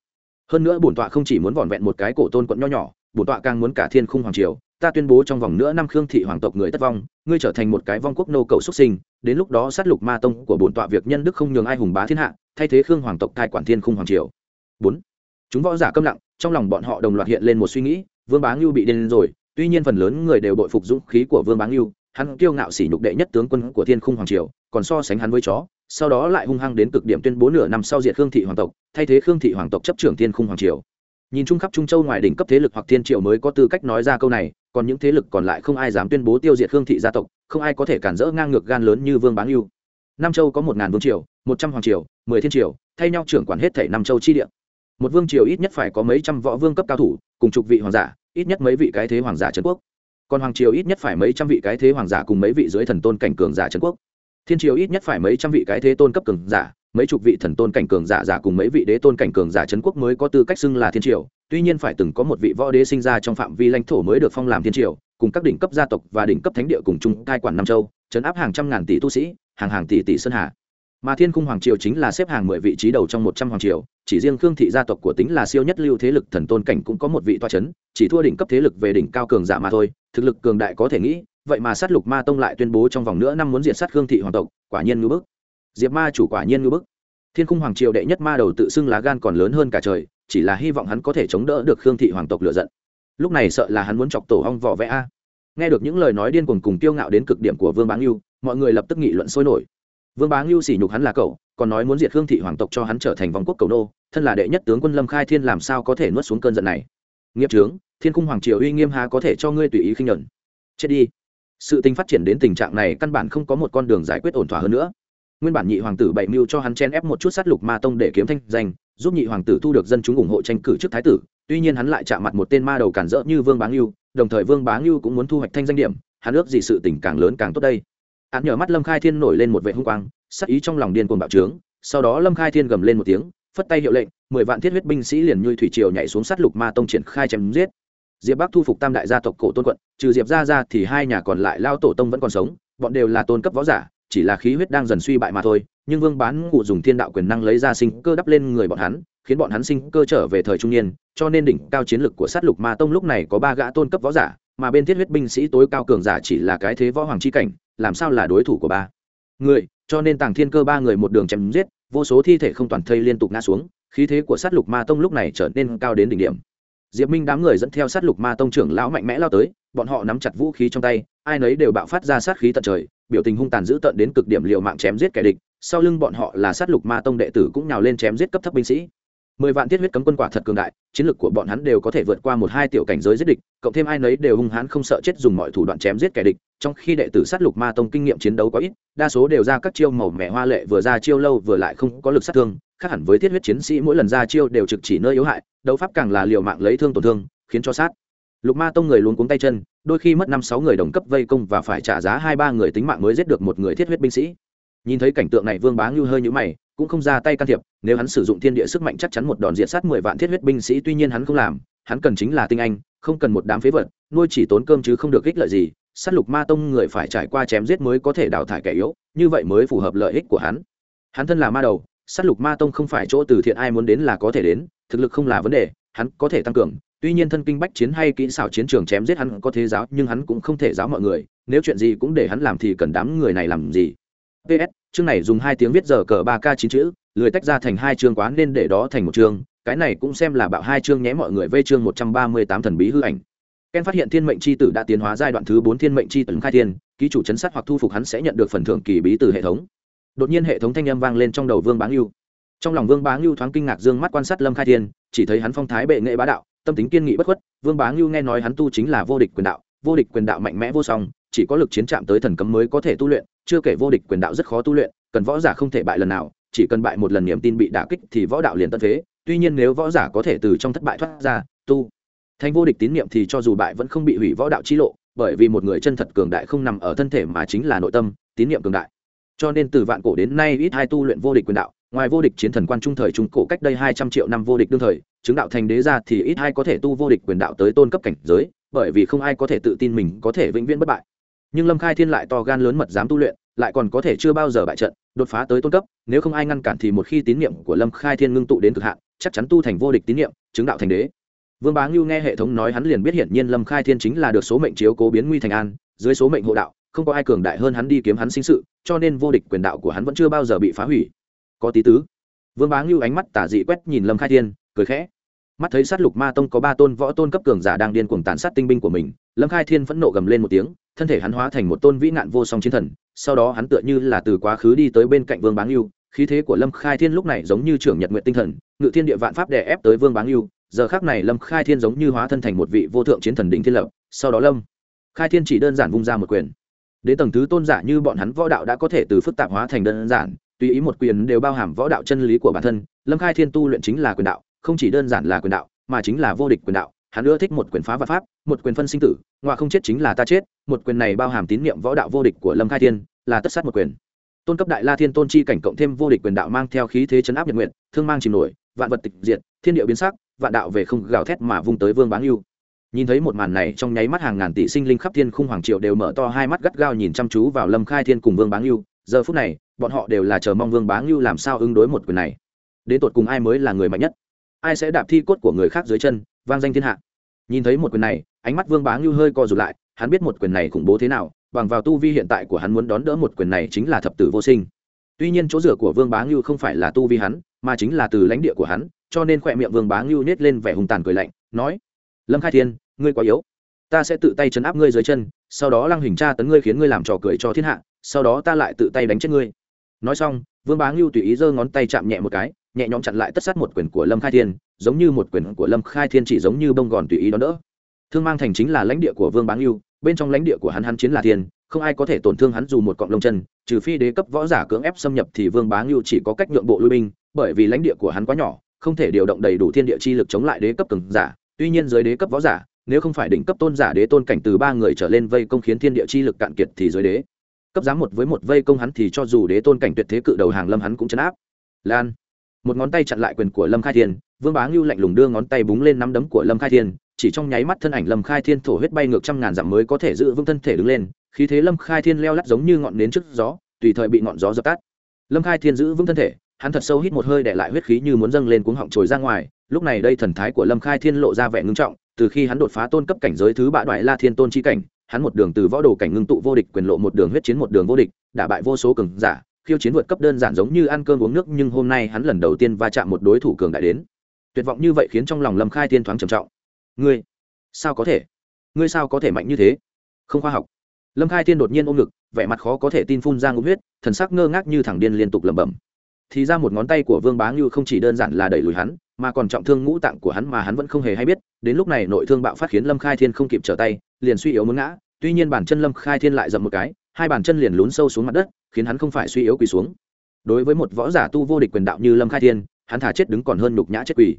Hơn nữa bổn tọa không chỉ muốn vỏn vẹn một cái cổ tôn quận nho nhỏ, bổn tọa càng muốn cả thiên khung hoàng triều. Ta tuyên bố trong vòng nữa năm khương thị hoàng tộc người tất vong, ngươi trở thành một cái vong quốc nô cầu xuất sinh, đến lúc đó sát lục ma tông của bổn tọa việc nhân đức không nhường ai hùng bá thiên hạ, thay thế khương hoàng tộc thai quản thiên khung hoàng triều. Bốn, chúng võ giả câm lặng, trong lòng bọn họ đồng loạt hiện lên một suy nghĩ, vương bá ngưu bị điên rồi, tuy nhiên phần lớn người đều bội phục dũng khí của vương bá ngưu, hắn kiêu ngạo sỉ nhục đệ nhất tướng quân của thiên khung hoàng triều, còn so sánh hắn với chó sau đó lại hung hăng đến cực điểm tuyên bố nửa năm sau diệt khương thị hoàng tộc, thay thế khương thị hoàng tộc chấp trưởng thiên khung hoàng triều. Nhìn chung khắp trung châu ngoài đỉnh cấp thế lực hoặc thiên triều mới có tư cách nói ra câu này, còn những thế lực còn lại không ai dám tuyên bố tiêu diệt khương thị gia tộc, không ai có thể cản rỡ ngang ngược gan lớn như vương Bán ngưu. Nam châu có một ngàn vương triều, một trăm hoàng triều, mười thiên triều, thay nhau trưởng quản hết thể Nam châu chi địa. Một vương triều ít nhất phải có mấy trăm võ vương cấp cao thủ, cùng chục vị hoàng giả, ít nhất mấy vị cái thế hoàng giả trấn quốc. Còn hoàng triều ít nhất phải mấy trăm vị cái thế hoàng giả cùng mấy vị dưới thần tôn cảnh cường giả trấn quốc thiên triều ít nhất phải mấy trăm vị cái thế tôn cấp cường giả, mấy chục vị thần tôn cảnh cường giả giả cùng mấy vị đế tôn cảnh cường giả trấn quốc mới có tư cách xưng là thiên triều. Tuy nhiên phải từng có một vị võ đế sinh ra trong phạm vi lãnh thổ mới được phong làm thiên triều, cùng các đỉnh cấp gia tộc và đỉnh cấp thánh địa cùng chung cai quản nam châu, chấn áp hàng trăm ngàn tỷ tu sĩ, hàng hàng tỷ tỷ sơn hà. Mà thiên cung hoàng triều chính là xếp hàng mười vị trí đầu trong một trăm hoàng triều, chỉ riêng khương thị gia tộc của tính là siêu nhất lưu thế lực thần tôn cảnh cũng có một vị toa c h ấ n chỉ thua đỉnh cấp thế lực về đỉnh cao cường giả mà thôi, thực lực cường đại có thể nghĩ vậy mà sát lục ma tông lại tuyên bố trong vòng nữa năm muốn diệt sát khương thị hoàng tộc, quả nhiên ngưỡng bức. Diệp ma chủ quả nhiên ngưỡng bức. Thiên cung hoàng triều đệ nhất ma đầu tự xưng lá gan còn lớn hơn cả trời, chỉ là hy vọng hắn có thể chống đỡ được khương thị hoàng tộc lựa giận. Lúc này sợ là hắn muốn chọc tổ hong vỏ vẽ a. Nghe được những lời nói điên cuồng cùng tiêu ngạo đến cực điểm của vương bá ngưu, mọi người lập tức nghị luận sôi nổi. Vương bá ngưu sỉ nhục hắn là cậu, còn nói muốn diệt khương thị hoàng tộc cho hắn trở thành vòng quốc cầu nô, thân là đệ nhất tướng quân lâm khai thiên làm sao có thể nuốt xuống cơn giận này? Nghiệp trướng, thiên cung hoàng triều uy nghiêm há có thể cho ngươi tùy ý khinh nhẫn chết đi sự tình phát triển đến tình trạng này căn bản không có một con đường giải quyết ổn thỏa hơn nữa. Nguyên bản nhị hoàng tử bảy mưu cho hắn chen ép một chút sát lục ma tông để kiếm thanh danh, giúp nhị hoàng tử thu được dân chúng ủng hộ tranh cử trước thái tử, tuy nhiên hắn lại chạm mặt một tên ma đầu cản rỡ như vương bá ngưu, đồng thời vương bá ngưu cũng muốn thu hoạch thanh danh điểm, hắn ước gì sự tình càng lớn càng tốt đây. Hắn nhờ mắt lâm khai thiên nổi lên một vệ hung quang, sắc ý trong lòng điên cuồng bạo trướng, sau đó lâm khai thiên gầm lên một tiếng, phất tay hiệu lệnh, mười vạn thiết huyết binh sĩ liền như thủy triều nhảy xuống sát lục ma tông triển khai chém giết diệp bắc thu phục tam đại gia tộc cổ tôn quận, trừ diệp ra ra thì hai nhà còn lại lao tổ tông vẫn còn sống, bọn đều là tôn cấp võ giả, chỉ là khí huyết đang dần suy bại mà thôi, nhưng vương bán ngụ dùng thiên đạo quyền năng lấy ra sinh cơ đắp lên người bọn hắn, khiến bọn hắn sinh cơ trở về thời trung niên, cho nên đỉnh cao chiến lực của sát lục ma tông lúc này có ba gã tôn cấp võ giả, mà bên thiết huyết binh sĩ tối cao cường giả chỉ là cái thế võ hoàng chi cảnh, làm sao là đối thủ của ba? Người, cho nên tàng thiên cơ ba người một đường chém giết, vô số thi thể không toàn thây liên tục ngã xuống, khí thế của sát lục ma tông lúc này trở nên cao đến đỉnh điểm diệp minh đám người dẫn theo sát lục ma tông trưởng lão mạnh mẽ lao tới, bọn họ nắm chặt vũ khí trong tay, ai nấy đều bạo phát ra sát khí tận trời, biểu tình hung tàn dữ tận đến cực điểm liều mạng chém giết kẻ địch, sau lưng bọn họ là sát lục ma tông đệ tử cũng nhào lên chém giết cấp thấp binh sĩ. Mười vạn tiết huyết cấm quân quả thật cường đại, chiến lược của bọn hắn đều có thể vượt qua một hai tiểu cảnh giới giết địch, cộng thêm ai nấy đều hung hãn không sợ chết dùng mọi thủ đoạn chém giết kẻ địch, trong khi đệ tử sát lục ma tông kinh nghiệm chiến đấu có ít, đa số đều ra các chiêu màu mẹ hoa lệ vừa ra chiêu lâu vừa lại không có lực sát thương khác hẳn với thiết huyết chiến sĩ mỗi lần ra chiêu đều trực chỉ nơi yếu hại, đấu pháp càng là liều mạng lấy thương tổn thương, khiến cho sát. Lục ma tông người luôn cuống tay chân, đôi khi mất năm sáu người đồng cấp vây công và phải trả giá hai ba người tính mạng mới giết được một người thiết huyết binh sĩ. Nhìn thấy cảnh tượng này, vương bá ngưu hơi nhũ mày, cũng không ra tay can thiệp, nếu hắn sử dụng thiên địa sức mạnh chắc chắn một đòn diện sát mười vạn thiết huyết binh sĩ, tuy nhiên hắn không làm, hắn cần chính là tinh anh, không cần một đám phế vật, nuôi chỉ tốn cơm chứ không được ích lợi gì, sát lục ma tông người phải trải qua chém giết mới có thể đào thải kẻ yếu, như vậy mới phù hợp lợi ích của hắn. Hắn thân là ma đầu sát lục ma tông không phải chỗ từ thiện ai muốn đến là có thể đến, thực lực không là vấn đề, hắn có thể tăng cường. Tuy nhiên thân kinh bách chiến hay kỹ xảo chiến trường chém giết hắn có thế giáo, nhưng hắn cũng không thể giáo mọi người, nếu chuyện gì cũng để hắn làm thì cần đám người này làm gì? Ps chương này dùng hai tiếng viết giờ cờ ba k chín chữ, lười tách ra thành hai chương quá nên để đó thành một chương, cái này cũng xem là bạo hai chương nhé mọi người vây chương một trăm ba mươi tám thần bí hư ảnh. Ken phát hiện thiên mệnh c h i tử đã tiến hóa giai đoạn thứ bốn thiên mệnh c h i tử khai thiên, ký chủ chấn sát hoặc thu phục hắn sẽ nhận được phần thưởng kỳ bí từ hệ thống đột nhiên hệ thống thanh âm vang lên trong đầu vương bá ngưu. Trong lòng vương bá ngưu thoáng kinh ngạc d ư ơ n g mắt quan sát lâm khai thiên, chỉ thấy hắn phong thái bệ nghệ bá đạo, tâm tính kiên nghị bất khuất. Vương bá ngưu nghe nói hắn tu chính là vô địch quyền đạo, vô địch quyền đạo mạnh mẽ vô song, chỉ có lực chiến chạm tới thần cấm mới có thể tu luyện, chưa kể vô địch quyền đạo rất khó tu luyện, cần võ giả không thể bại lần nào, chỉ cần bại một lần niềm tin bị đả kích thì võ đạo liền tận phế tuy nhiên nếu võ giả có thể từ trong thất bại thoát ra, tu thành vô địch tín niệm thì cho dù bại vẫn không bị hủy võ đạo chi lộ, bởi vì một người chân thật cường đại không nằm ở thân thể mà chính là nội tâm, tín niệm cường đại cho nên từ vạn cổ đến nay ít hai tu luyện vô địch quyền đạo, ngoài vô địch chiến thần quan trung thời trung cổ cách đây hai trăm triệu năm vô địch đương thời, chứng đạo thành đế ra thì ít ai có thể tu vô địch quyền đạo tới tôn cấp cảnh giới, bởi vì không ai có thể tự tin mình có thể vĩnh viễn bất bại. Nhưng lâm khai thiên lại to gan lớn mật dám tu luyện, lại còn có thể chưa bao giờ bại trận, đột phá tới tôn cấp, nếu không ai ngăn cản thì một khi tín nhiệm của lâm khai thiên ngưng tụ đến cực hạn, chắc chắn tu thành vô địch tín nhiệm chứng đạo thành đế. Vương bá ngưu nghe hệ thống nói hắn liền biết hiển nhiên lâm khai thiên chính là được số mệnh chiếu cố biến nguy thành an, dưới số mệnh hộ đạo không có ai cường đại hơn hắn đi kiếm hắn sinh sự, cho nên vô địch quyền đạo của hắn vẫn chưa bao giờ bị phá hủy. Có tí tứ, vương bá ngưu ánh mắt tả dị quét nhìn lâm khai thiên, cười khẽ. Mắt thấy sát lục ma tông có ba tôn võ tôn cấp cường giả đang điên cuồng tàn sát tinh binh của mình, lâm khai thiên phẫn nộ gầm lên một tiếng, thân thể hắn hóa thành một tôn vĩ nạn vô song chiến thần, sau đó hắn tựa như là từ quá khứ đi tới bên cạnh vương bá ngưu, khí thế của lâm khai thiên lúc này giống như trưởng nhật nguyện tinh thần, ngự thiên địa vạn pháp đè ép tới vương bá ngưu, giờ khác này lâm khai thiên giống như hóa thân thành một vị vô thượng chiến thần đỉnh thiên lập, sau đó lâm khai thiên chỉ đơn giản vung ra một quyền đến tầng thứ tôn giả như bọn hắn võ đạo đã có thể từ phức tạp hóa thành đơn giản, tùy ý một quyền đều bao hàm võ đạo chân lý của bản thân. Lâm khai thiên tu luyện chính là quyền đạo, không chỉ đơn giản là quyền đạo, mà chính là vô địch quyền đạo. Hắn ưa thích một quyền phá và pháp, một quyền phân sinh tử, ngoại không chết chính là ta chết. Một quyền này bao hàm tín niệm võ đạo vô địch của lâm khai thiên, là tất sát một quyền. Tôn cấp đại la thiên tôn chi cảnh cộng thêm vô địch quyền đạo mang theo khí thế chấn áp nhật nguyện thương mang chìm nổi, vạn vật tịch diệt, thiên địa biến sắc, vạn đạo về không gào thét mà vung tới vương báng yêu nhìn thấy một màn này, trong nháy mắt hàng ngàn tỷ sinh linh khắp thiên khung hoàng triệu đều mở to hai mắt gắt gao nhìn chăm chú vào lâm khai thiên cùng vương báng yêu giờ phút này, bọn họ đều là chờ mong vương bá ngưu làm sao ứng đối một quyền này. Đến tột cùng ai mới là người mạnh nhất? Ai sẽ đạp thi cốt của người khác dưới chân? Vang danh thiên hạ. Nhìn thấy một quyền này, ánh mắt vương bá ngưu hơi co rụt lại, hắn biết một quyền này khủng bố thế nào, bằng vào tu vi hiện tại của hắn muốn đón đỡ một quyền này chính là thập tử vô sinh. Tuy nhiên chỗ rửa của vương bá ngưu không phải là tu vi hắn, mà chính là từ lãnh địa của hắn, cho nên khỏe miệng vương bá ngưu nhét lên vẻ hùng tàn cười lạnh, nói, lâm khai thiên ngươi quá yếu. Ta sẽ tự tay chấn áp ngươi dưới chân, sau đó lăng hình tra tấn ngươi khiến ngươi làm trò cười cho thiên hạ, sau đó ta lại tự tay đánh chết ngươi. Nói xong, vương bá ngưu tùy ý giơ ngón tay chạm nhẹ một cái, nhẹ nhõm chặn lại tất sát một quyền của lâm khai thiên, giống như một quyền của lâm khai thiên chỉ giống như bông gòn tùy ý đón đỡ. Thương mang thành chính là lãnh địa của vương báng ngưu, bên trong lãnh địa của hắn hắn chiến là thiên, không ai có thể tổn thương hắn dù một cọng lông chân, trừ phi đế cấp võ giả cưỡng ép xâm nhập thì vương bá ngưu chỉ có cách nhượng bộ lui binh, bởi vì lãnh địa của hắn quá nhỏ, không thể điều động đầy đủ thiên địa chi lực chống lại đế cấp cường giả. Tuy nhiên dưới đế cấp võ giả nếu không phải đỉnh cấp tôn giả đế tôn cảnh từ ba người trở lên vây công khiến thiên địa chi lực cạn kiệt thì dưới đế. Cấp giá một với một vây công hắn thì cho dù đế tôn cảnh tuyệt thế cự đầu hàng lâm hắn cũng chấn áp. Lan. Một ngón tay chặn lại quyền của lâm khai thiên, vương bá ngưu lạnh lùng đưa ngón tay búng lên nắm đấm của lâm khai thiên, chỉ trong nháy mắt thân ảnh lâm khai thiên thổ huyết bay ngược trăm ngàn dặm mới có thể giữ vững thân thể đứng lên, khí thế lâm khai thiên leo lắt giống như ngọn nến trước gió, tùy thời bị ngọn gió dập tắt. Lâm khai thiên giữ vững thân thể, hắn thật sâu hít một hơi để lại huyết khí như muốn dâng lên cuống họng trồi ra ngoài, lúc này đây thần thái của lâm khai thiên lộ ra vẻ ngưng trọng từ khi hắn đột phá tôn cấp cảnh giới thứ bạ đoại la thiên tôn chi cảnh, hắn một đường từ võ đồ cảnh ngưng tụ vô địch, quyền lộ một đường huyết chiến một đường vô địch, đả bại vô số cường giả, khiêu chiến vượt cấp đơn giản giống như ăn cơm uống nước, nhưng hôm nay hắn lần đầu tiên va chạm một đối thủ cường đại đến. Tuyệt vọng như vậy khiến trong lòng lâm khai thiên thoáng trầm trọng. Ngươi, sao có thể? Ngươi sao có thể mạnh như thế? Không khoa học. Lâm khai thiên đột nhiên ôm ngực, vẻ mặt khó có thể tin phun ra ngũ huyết, thần sắc ngơ ngác như thẳng điên liên tục lẩm bẩm. Thì ra một ngón tay của vương bá như không chỉ đơn giản là đẩy lùi hắn mà còn trọng thương ngũ tạng của hắn mà hắn vẫn không hề hay biết, đến lúc này nội thương bạo phát khiến lâm khai thiên không kịp trở tay, liền suy yếu muốn ngã, tuy nhiên bản chân lâm khai thiên lại dậm một cái, hai bàn chân liền lún sâu xuống mặt đất, khiến hắn không phải suy yếu quỳ xuống. Đối với một võ giả tu vô địch quyền đạo như lâm khai thiên, hắn thả chết đứng còn hơn nhục nhã chết quỳ.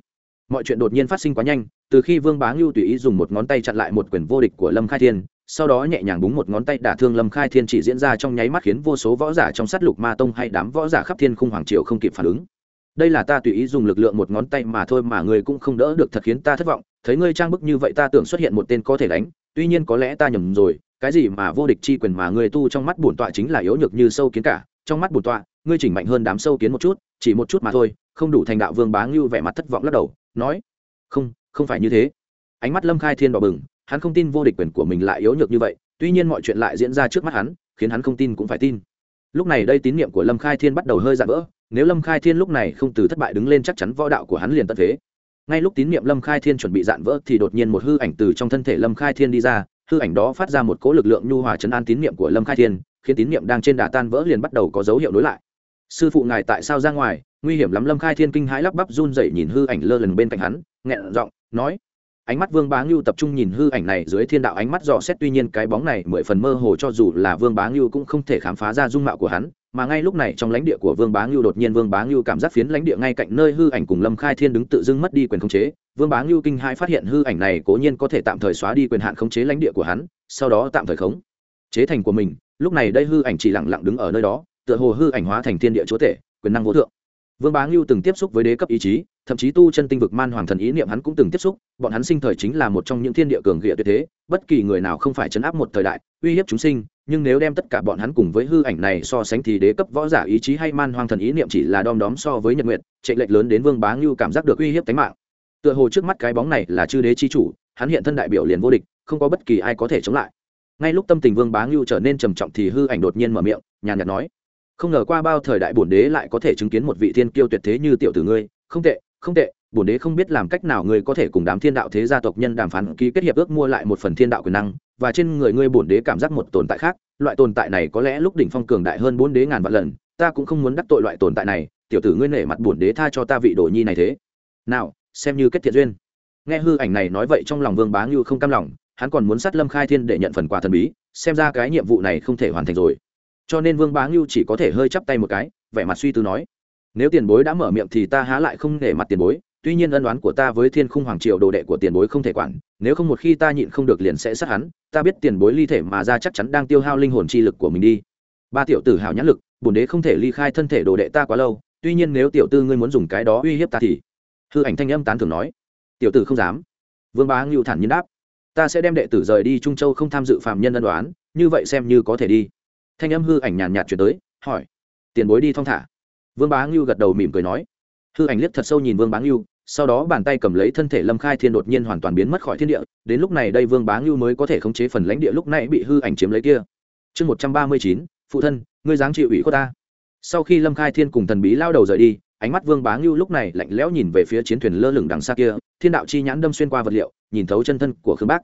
Mọi chuyện đột nhiên phát sinh quá nhanh, từ khi vương bá ngưu tùy ý dùng một ngón tay chặn lại một quyền vô địch của lâm khai thiên, sau đó nhẹ nhàng búng một ngón tay đả thương lâm khai thiên chỉ diễn ra trong nháy mắt khiến vô số võ giả trong sát lục ma tông hay đám võ giả khắp thiên khung hoàng triều không kịp phản ứng đây là ta tùy ý dùng lực lượng một ngón tay mà thôi mà ngươi cũng không đỡ được thật khiến ta thất vọng. Thấy ngươi trang bức như vậy ta tưởng xuất hiện một tên có thể đánh, tuy nhiên có lẽ ta nhầm rồi, cái gì mà vô địch chi quyền mà ngươi tu trong mắt bổn tọa chính là yếu nhược như sâu kiến cả. Trong mắt bổn tọa, ngươi chỉnh mạnh hơn đám sâu kiến một chút, chỉ một chút mà thôi, không đủ thành đạo vương bá ngưu vẻ mặt thất vọng lắc đầu, nói, không không phải như thế. Ánh mắt lâm khai thiên đỏ bừng, hắn không tin vô địch quyền của mình lại yếu nhược như vậy, tuy nhiên mọi chuyện lại diễn ra trước mắt hắn, khiến hắn không tin cũng phải tin. Lúc này đây tín nhiệm của lâm khai thiên bắt đầu hơi dạn vỡ nếu lâm khai thiên lúc này không từ thất bại đứng lên chắc chắn võ đạo của hắn liền tận thế. Ngay lúc tín nhiệm lâm khai thiên chuẩn bị dạn vỡ thì đột nhiên một hư ảnh từ trong thân thể lâm khai thiên đi ra, hư ảnh đó phát ra một cỗ lực lượng nhu hòa chấn an tín nhiệm của lâm khai thiên, khiến tín nhiệm đang trên đà tan vỡ liền bắt đầu có dấu hiệu nối lại. Sư phụ ngài tại sao ra ngoài? Nguy hiểm lắm, lâm khai thiên kinh hãi lắp bắp run dậy nhìn hư ảnh lơ lửng bên cạnh hắn, nghẹn giọng nói. Ánh mắt vương bá ngưu tập trung nhìn hư ảnh này dưới thiên đạo ánh mắt dò xét, tuy nhiên cái bóng này mười phần mơ hồ cho dù là vương bá ngưu cũng không thể khám phá ra dung mạo của hắn mà ngay lúc này trong lãnh địa của vương bá ngưu đột nhiên vương bá ngưu cảm giác phiến lãnh địa ngay cạnh nơi hư ảnh cùng lâm khai thiên đứng tự dưng mất đi quyền khống chế. Vương bá ngưu kinh hai phát hiện hư ảnh này cố nhiên có thể tạm thời xóa đi quyền hạn khống chế lãnh địa của hắn, sau đó tạm thời khống chế thành của mình. Lúc này đây hư ảnh chỉ lặng lặng đứng ở nơi đó, tựa hồ hư ảnh hóa thành thiên địa chúa tể, quyền năng vô thượng. Vương bá ngưu từng tiếp xúc với đế cấp ý chí, thậm chí tu chân tinh vực man hoàng thần ý niệm hắn cũng từng tiếp xúc. Bọn hắn sinh thời chính là một trong những thiên địa cường giả tuyệt thế, bất kỳ người nào không phải chấn áp một thời đại, uy hiếp chúng sinh nhưng nếu đem tất cả bọn hắn cùng với hư ảnh này so sánh thì đế cấp võ giả ý chí hay man hoang thần ý niệm chỉ là đom đóm so với nhật nguyệt trệ lệch lớn đến vương bá ngưu cảm giác được uy hiếp tính mạng. Tựa hồ trước mắt cái bóng này là chư đế chi chủ, hắn hiện thân đại biểu liền vô địch, không có bất kỳ ai có thể chống lại. Ngay lúc tâm tình vương bá ngưu trở nên trầm trọng thì hư ảnh đột nhiên mở miệng, nhàn nhạt nói, không ngờ qua bao thời đại bổn đế lại có thể chứng kiến một vị thiên kiêu tuyệt thế như tiểu tử ngươi, không tệ không tệ, bổn đế không biết làm cách nào ngươi có thể cùng đám thiên đạo thế gia tộc nhân đàm phán ký kết hiệp ước mua lại một phần thiên đạo quyền năng và trên người ngươi bổn đế cảm giác một tồn tại khác, loại tồn tại này có lẽ lúc đỉnh phong cường đại hơn bốn đế ngàn vạn lần, ta cũng không muốn đắc tội loại tồn tại này, tiểu tử ngươi nể mặt bổn đế tha cho ta vị đồ nhi này thế. Nào, xem như kết thiện duyên. Nghe hư ảnh này nói vậy trong lòng vương bá ngưu không cam lòng, hắn còn muốn sát lâm khai thiên để nhận phần quà thần bí, xem ra cái nhiệm vụ này không thể hoàn thành rồi. Cho nên vương bá ngưu chỉ có thể hơi chắp tay một cái, vẻ mặt suy tư nói, nếu tiền bối đã mở miệng thì ta há lại không để mặt tiền bối tuy nhiên ân oán của ta với thiên khung hoàng triều đồ đệ của tiền bối không thể quản, nếu không một khi ta nhịn không được liền sẽ sát hắn, ta biết tiền bối ly thể mà ra chắc chắn đang tiêu hao linh hồn chi lực của mình đi. Ba tiểu tử hào nhãn lực, bổn đế không thể ly khai thân thể đồ đệ ta quá lâu, tuy nhiên nếu tiểu tư ngươi muốn dùng cái đó uy hiếp ta thì hư ảnh thanh âm tán thường nói. Tiểu tử không dám. Vương bá ngưu thản nhiên đáp. Ta sẽ đem đệ tử rời đi trung châu không tham dự phạm nhân ân đoán như vậy xem như có thể đi. Thanh âm hư ảnh nhàn nhạt chuyển tới, hỏi. Tiền bối đi thong thả. Vương bá ngưu gật đầu mỉm cười nói. Hư ảnh liếc thật sâu nhìn vương bá ngưu sau đó bàn tay cầm lấy thân thể lâm khai thiên đột nhiên hoàn toàn biến mất khỏi thiên địa, đến lúc này đây vương bá ngưu mới có thể khống chế phần lãnh địa lúc này bị hư ảnh chiếm lấy kia. Chương một trăm ba mươi chín, phụ thân, ngươi dáng chịu ủy của ta. Sau khi lâm khai thiên cùng thần bí lao đầu rời đi, ánh mắt vương bá ngưu lúc này lạnh lẽo nhìn về phía chiến thuyền lơ lửng đằng xa kia, thiên đạo chi nhãn đâm xuyên qua vật liệu, nhìn thấu chân thân của khương bác.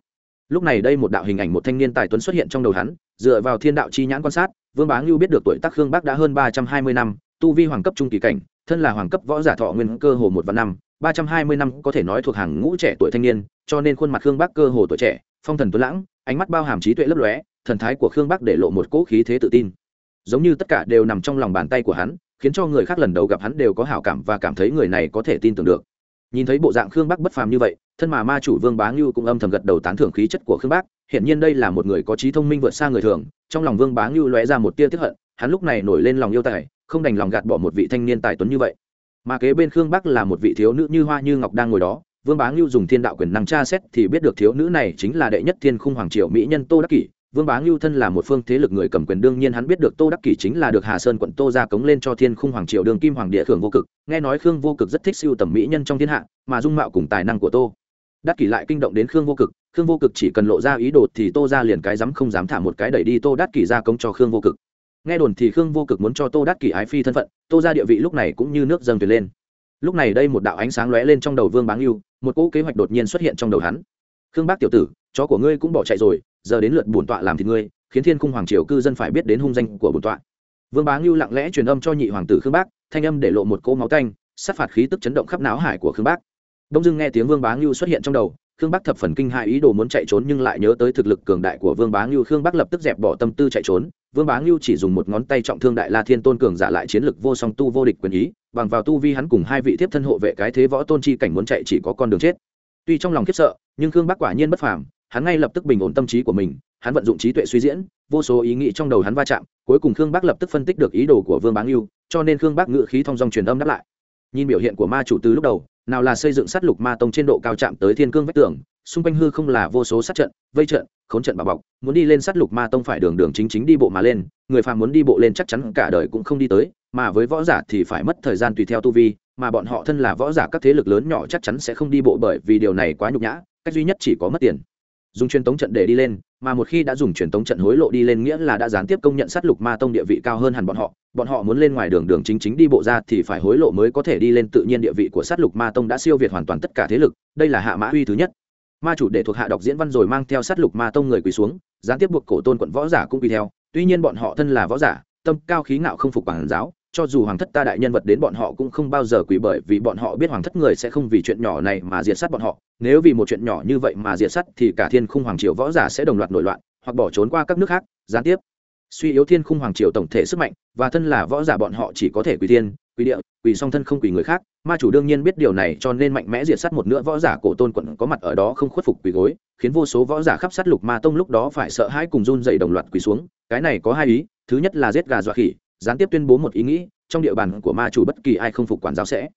Lúc này đây một đạo hình ảnh một thanh niên tài tuấn xuất hiện trong đầu hắn, dựa vào thiên đạo chi nhãn quan sát, vương bá ngưu biết được tuổi tác khương bác đã hơn ba trăm hai mươi năm, tu vi hoàng cấp trung kỳ cảnh, thân là hoàng cấp võ giả thọ nguyên cơ hồ một vạn năm ba trăm hai mươi năm có thể nói thuộc hàng ngũ trẻ tuổi thanh niên, cho nên khuôn mặt khương bắc cơ hồ tuổi trẻ, phong thần tuấn lãng, ánh mắt bao hàm trí tuệ lấp lóe, thần thái của khương bắc để lộ một cỗ khí thế tự tin. Giống như tất cả đều nằm trong lòng bàn tay của hắn, khiến cho người khác lần đầu gặp hắn đều có hảo cảm và cảm thấy người này có thể tin tưởng được. Nhìn thấy bộ dạng khương bắc bất phàm như vậy, thân mà ma chủ vương bá ngưu cũng âm thầm gật đầu tán thưởng khí chất của khương bắc hiện nhiên đây là một người có trí thông minh vượt xa người thường, trong lòng vương bá ngưu lóe ra một tia tiếp hận, hắn lúc này nổi lên lòng yêu tài, không đành lòng gạt bỏ một vị thanh niên tài tuấn như vậy mà kế bên khương bắc là một vị thiếu nữ như hoa như ngọc đang ngồi đó, vương bá ngưu dùng thiên đạo quyền năng tra xét thì biết được thiếu nữ này chính là đệ nhất thiên khung hoàng triều mỹ nhân tô đắc kỷ. Vương bá ngưu thân là một phương thế lực người cầm quyền, đương nhiên hắn biết được tô đắc kỷ chính là được hà sơn quận tô ra cống lên cho thiên khung hoàng triều đường kim hoàng địa khương vô cực. Nghe nói khương vô cực rất thích siêu tầm mỹ nhân trong thiên hạ, mà dung mạo cùng tài năng của tô đắc kỷ lại kinh động đến khương vô cực. Khương vô cực chỉ cần lộ ra ý đồ thì tô ra liền cái dám không dám thả một cái đẩy đi tô đắc kỷ ra cống cho khương vô cực nghe đồn thì khương vô cực muốn cho tô đắc kỷ ái phi thân phận, tô ra địa vị lúc này cũng như nước dâng tuyệt lên. Lúc này đây một đạo ánh sáng lóe lên trong đầu vương bá yêu một cỗ kế hoạch đột nhiên xuất hiện trong đầu hắn. Khương bác tiểu tử, chó của ngươi cũng bỏ chạy rồi, giờ đến lượt bổn tọa làm thì ngươi, khiến thiên khung hoàng triều cư dân phải biết đến hung danh của bổn tọa. Vương bá ngưu lặng lẽ truyền âm cho nhị hoàng tử khương bác, thanh âm để lộ một cỗ máu tanh, sát phạt khí tức chấn động khắp não hải của khương bác. Đông dưng nghe tiếng vương bá ngưu xuất hiện trong đầu khương bắc thập phần kinh hại ý đồ muốn chạy trốn nhưng lại nhớ tới thực lực cường đại của vương bá ngưu. Khương bắc lập tức dẹp bỏ tâm tư chạy trốn. Vương bá ngưu chỉ dùng một ngón tay trọng thương đại la thiên tôn cường giả lại chiến lực vô song tu vô địch quyền ý. Bằng vào tu vi hắn cùng hai vị tiếp thân hộ vệ cái thế võ tôn chi cảnh muốn chạy chỉ có con đường chết. Tuy trong lòng khiếp sợ, nhưng khương bắc quả nhiên bất phàm. Hắn ngay lập tức bình ổn tâm trí của mình. Hắn vận dụng trí tuệ suy diễn, vô số ý nghĩ trong đầu hắn va chạm. Cuối cùng khương bắc lập tức phân tích được ý đồ của vương bá ngưu, cho nên khương bắc ngự khí thong dong truyền âm đáp lại nhìn biểu hiện của ma chủ từ lúc đầu, nào là xây dựng sát lục ma tông trên độ cao chạm tới thiên cương vách tường, xung quanh hư không là vô số sát trận, vây trận, khốn trận bà bọc, muốn đi lên sát lục ma tông phải đường đường chính chính đi bộ mà lên, người phàm muốn đi bộ lên chắc chắn cả đời cũng không đi tới, mà với võ giả thì phải mất thời gian tùy theo tu vi, mà bọn họ thân là võ giả các thế lực lớn nhỏ chắc chắn sẽ không đi bộ bởi vì điều này quá nhục nhã, cách duy nhất chỉ có mất tiền dùng truyền tống trận để đi lên, mà một khi đã dùng truyền tống trận hối lộ đi lên nghĩa là đã gián tiếp công nhận sát lục ma tông địa vị cao hơn hẳn bọn họ. Bọn họ muốn lên ngoài đường đường chính chính đi bộ ra thì phải hối lộ mới có thể đi lên tự nhiên địa vị của sát lục ma tông đã siêu việt hoàn toàn tất cả thế lực, đây là hạ mã uy thứ nhất. Ma chủ để thuộc hạ đọc diễn văn rồi mang theo sát lục ma tông người quỳ xuống, gián tiếp buộc cổ tôn quận võ giả cũng quỳ theo, tuy nhiên bọn họ thân là võ giả, tâm cao khí ngạo không phục bản giáo cho dù hoàng thất ta đại nhân vật đến bọn họ cũng không bao giờ quỳ bởi vì bọn họ biết hoàng thất người sẽ không vì chuyện nhỏ này mà diệt sát bọn họ. Nếu vì một chuyện nhỏ như vậy mà diệt sát thì cả thiên khung hoàng triều võ giả sẽ đồng loạt nổi loạn, hoặc bỏ trốn qua các nước khác, gián tiếp. Suy yếu thiên khung hoàng triều tổng thể sức mạnh, và thân là võ giả bọn họ chỉ có thể quỳ thiên, quỳ địa, quỳ song thân không quỳ người khác. Ma chủ đương nhiên biết điều này, cho nên mạnh mẽ diệt sát một nữa võ giả cổ tôn quận có mặt ở đó không khuất phục quỳ gối, khiến vô số võ giả khắp sát lục ma tông lúc đó phải sợ hãi cùng run dậy đồng loạt quỳ xuống. Cái này có hai ý, thứ nhất là giết gà dọa khỉ gián tiếp tuyên bố một ý nghĩ, trong địa bàn của ma chủ bất kỳ ai không phục quản giáo sẽ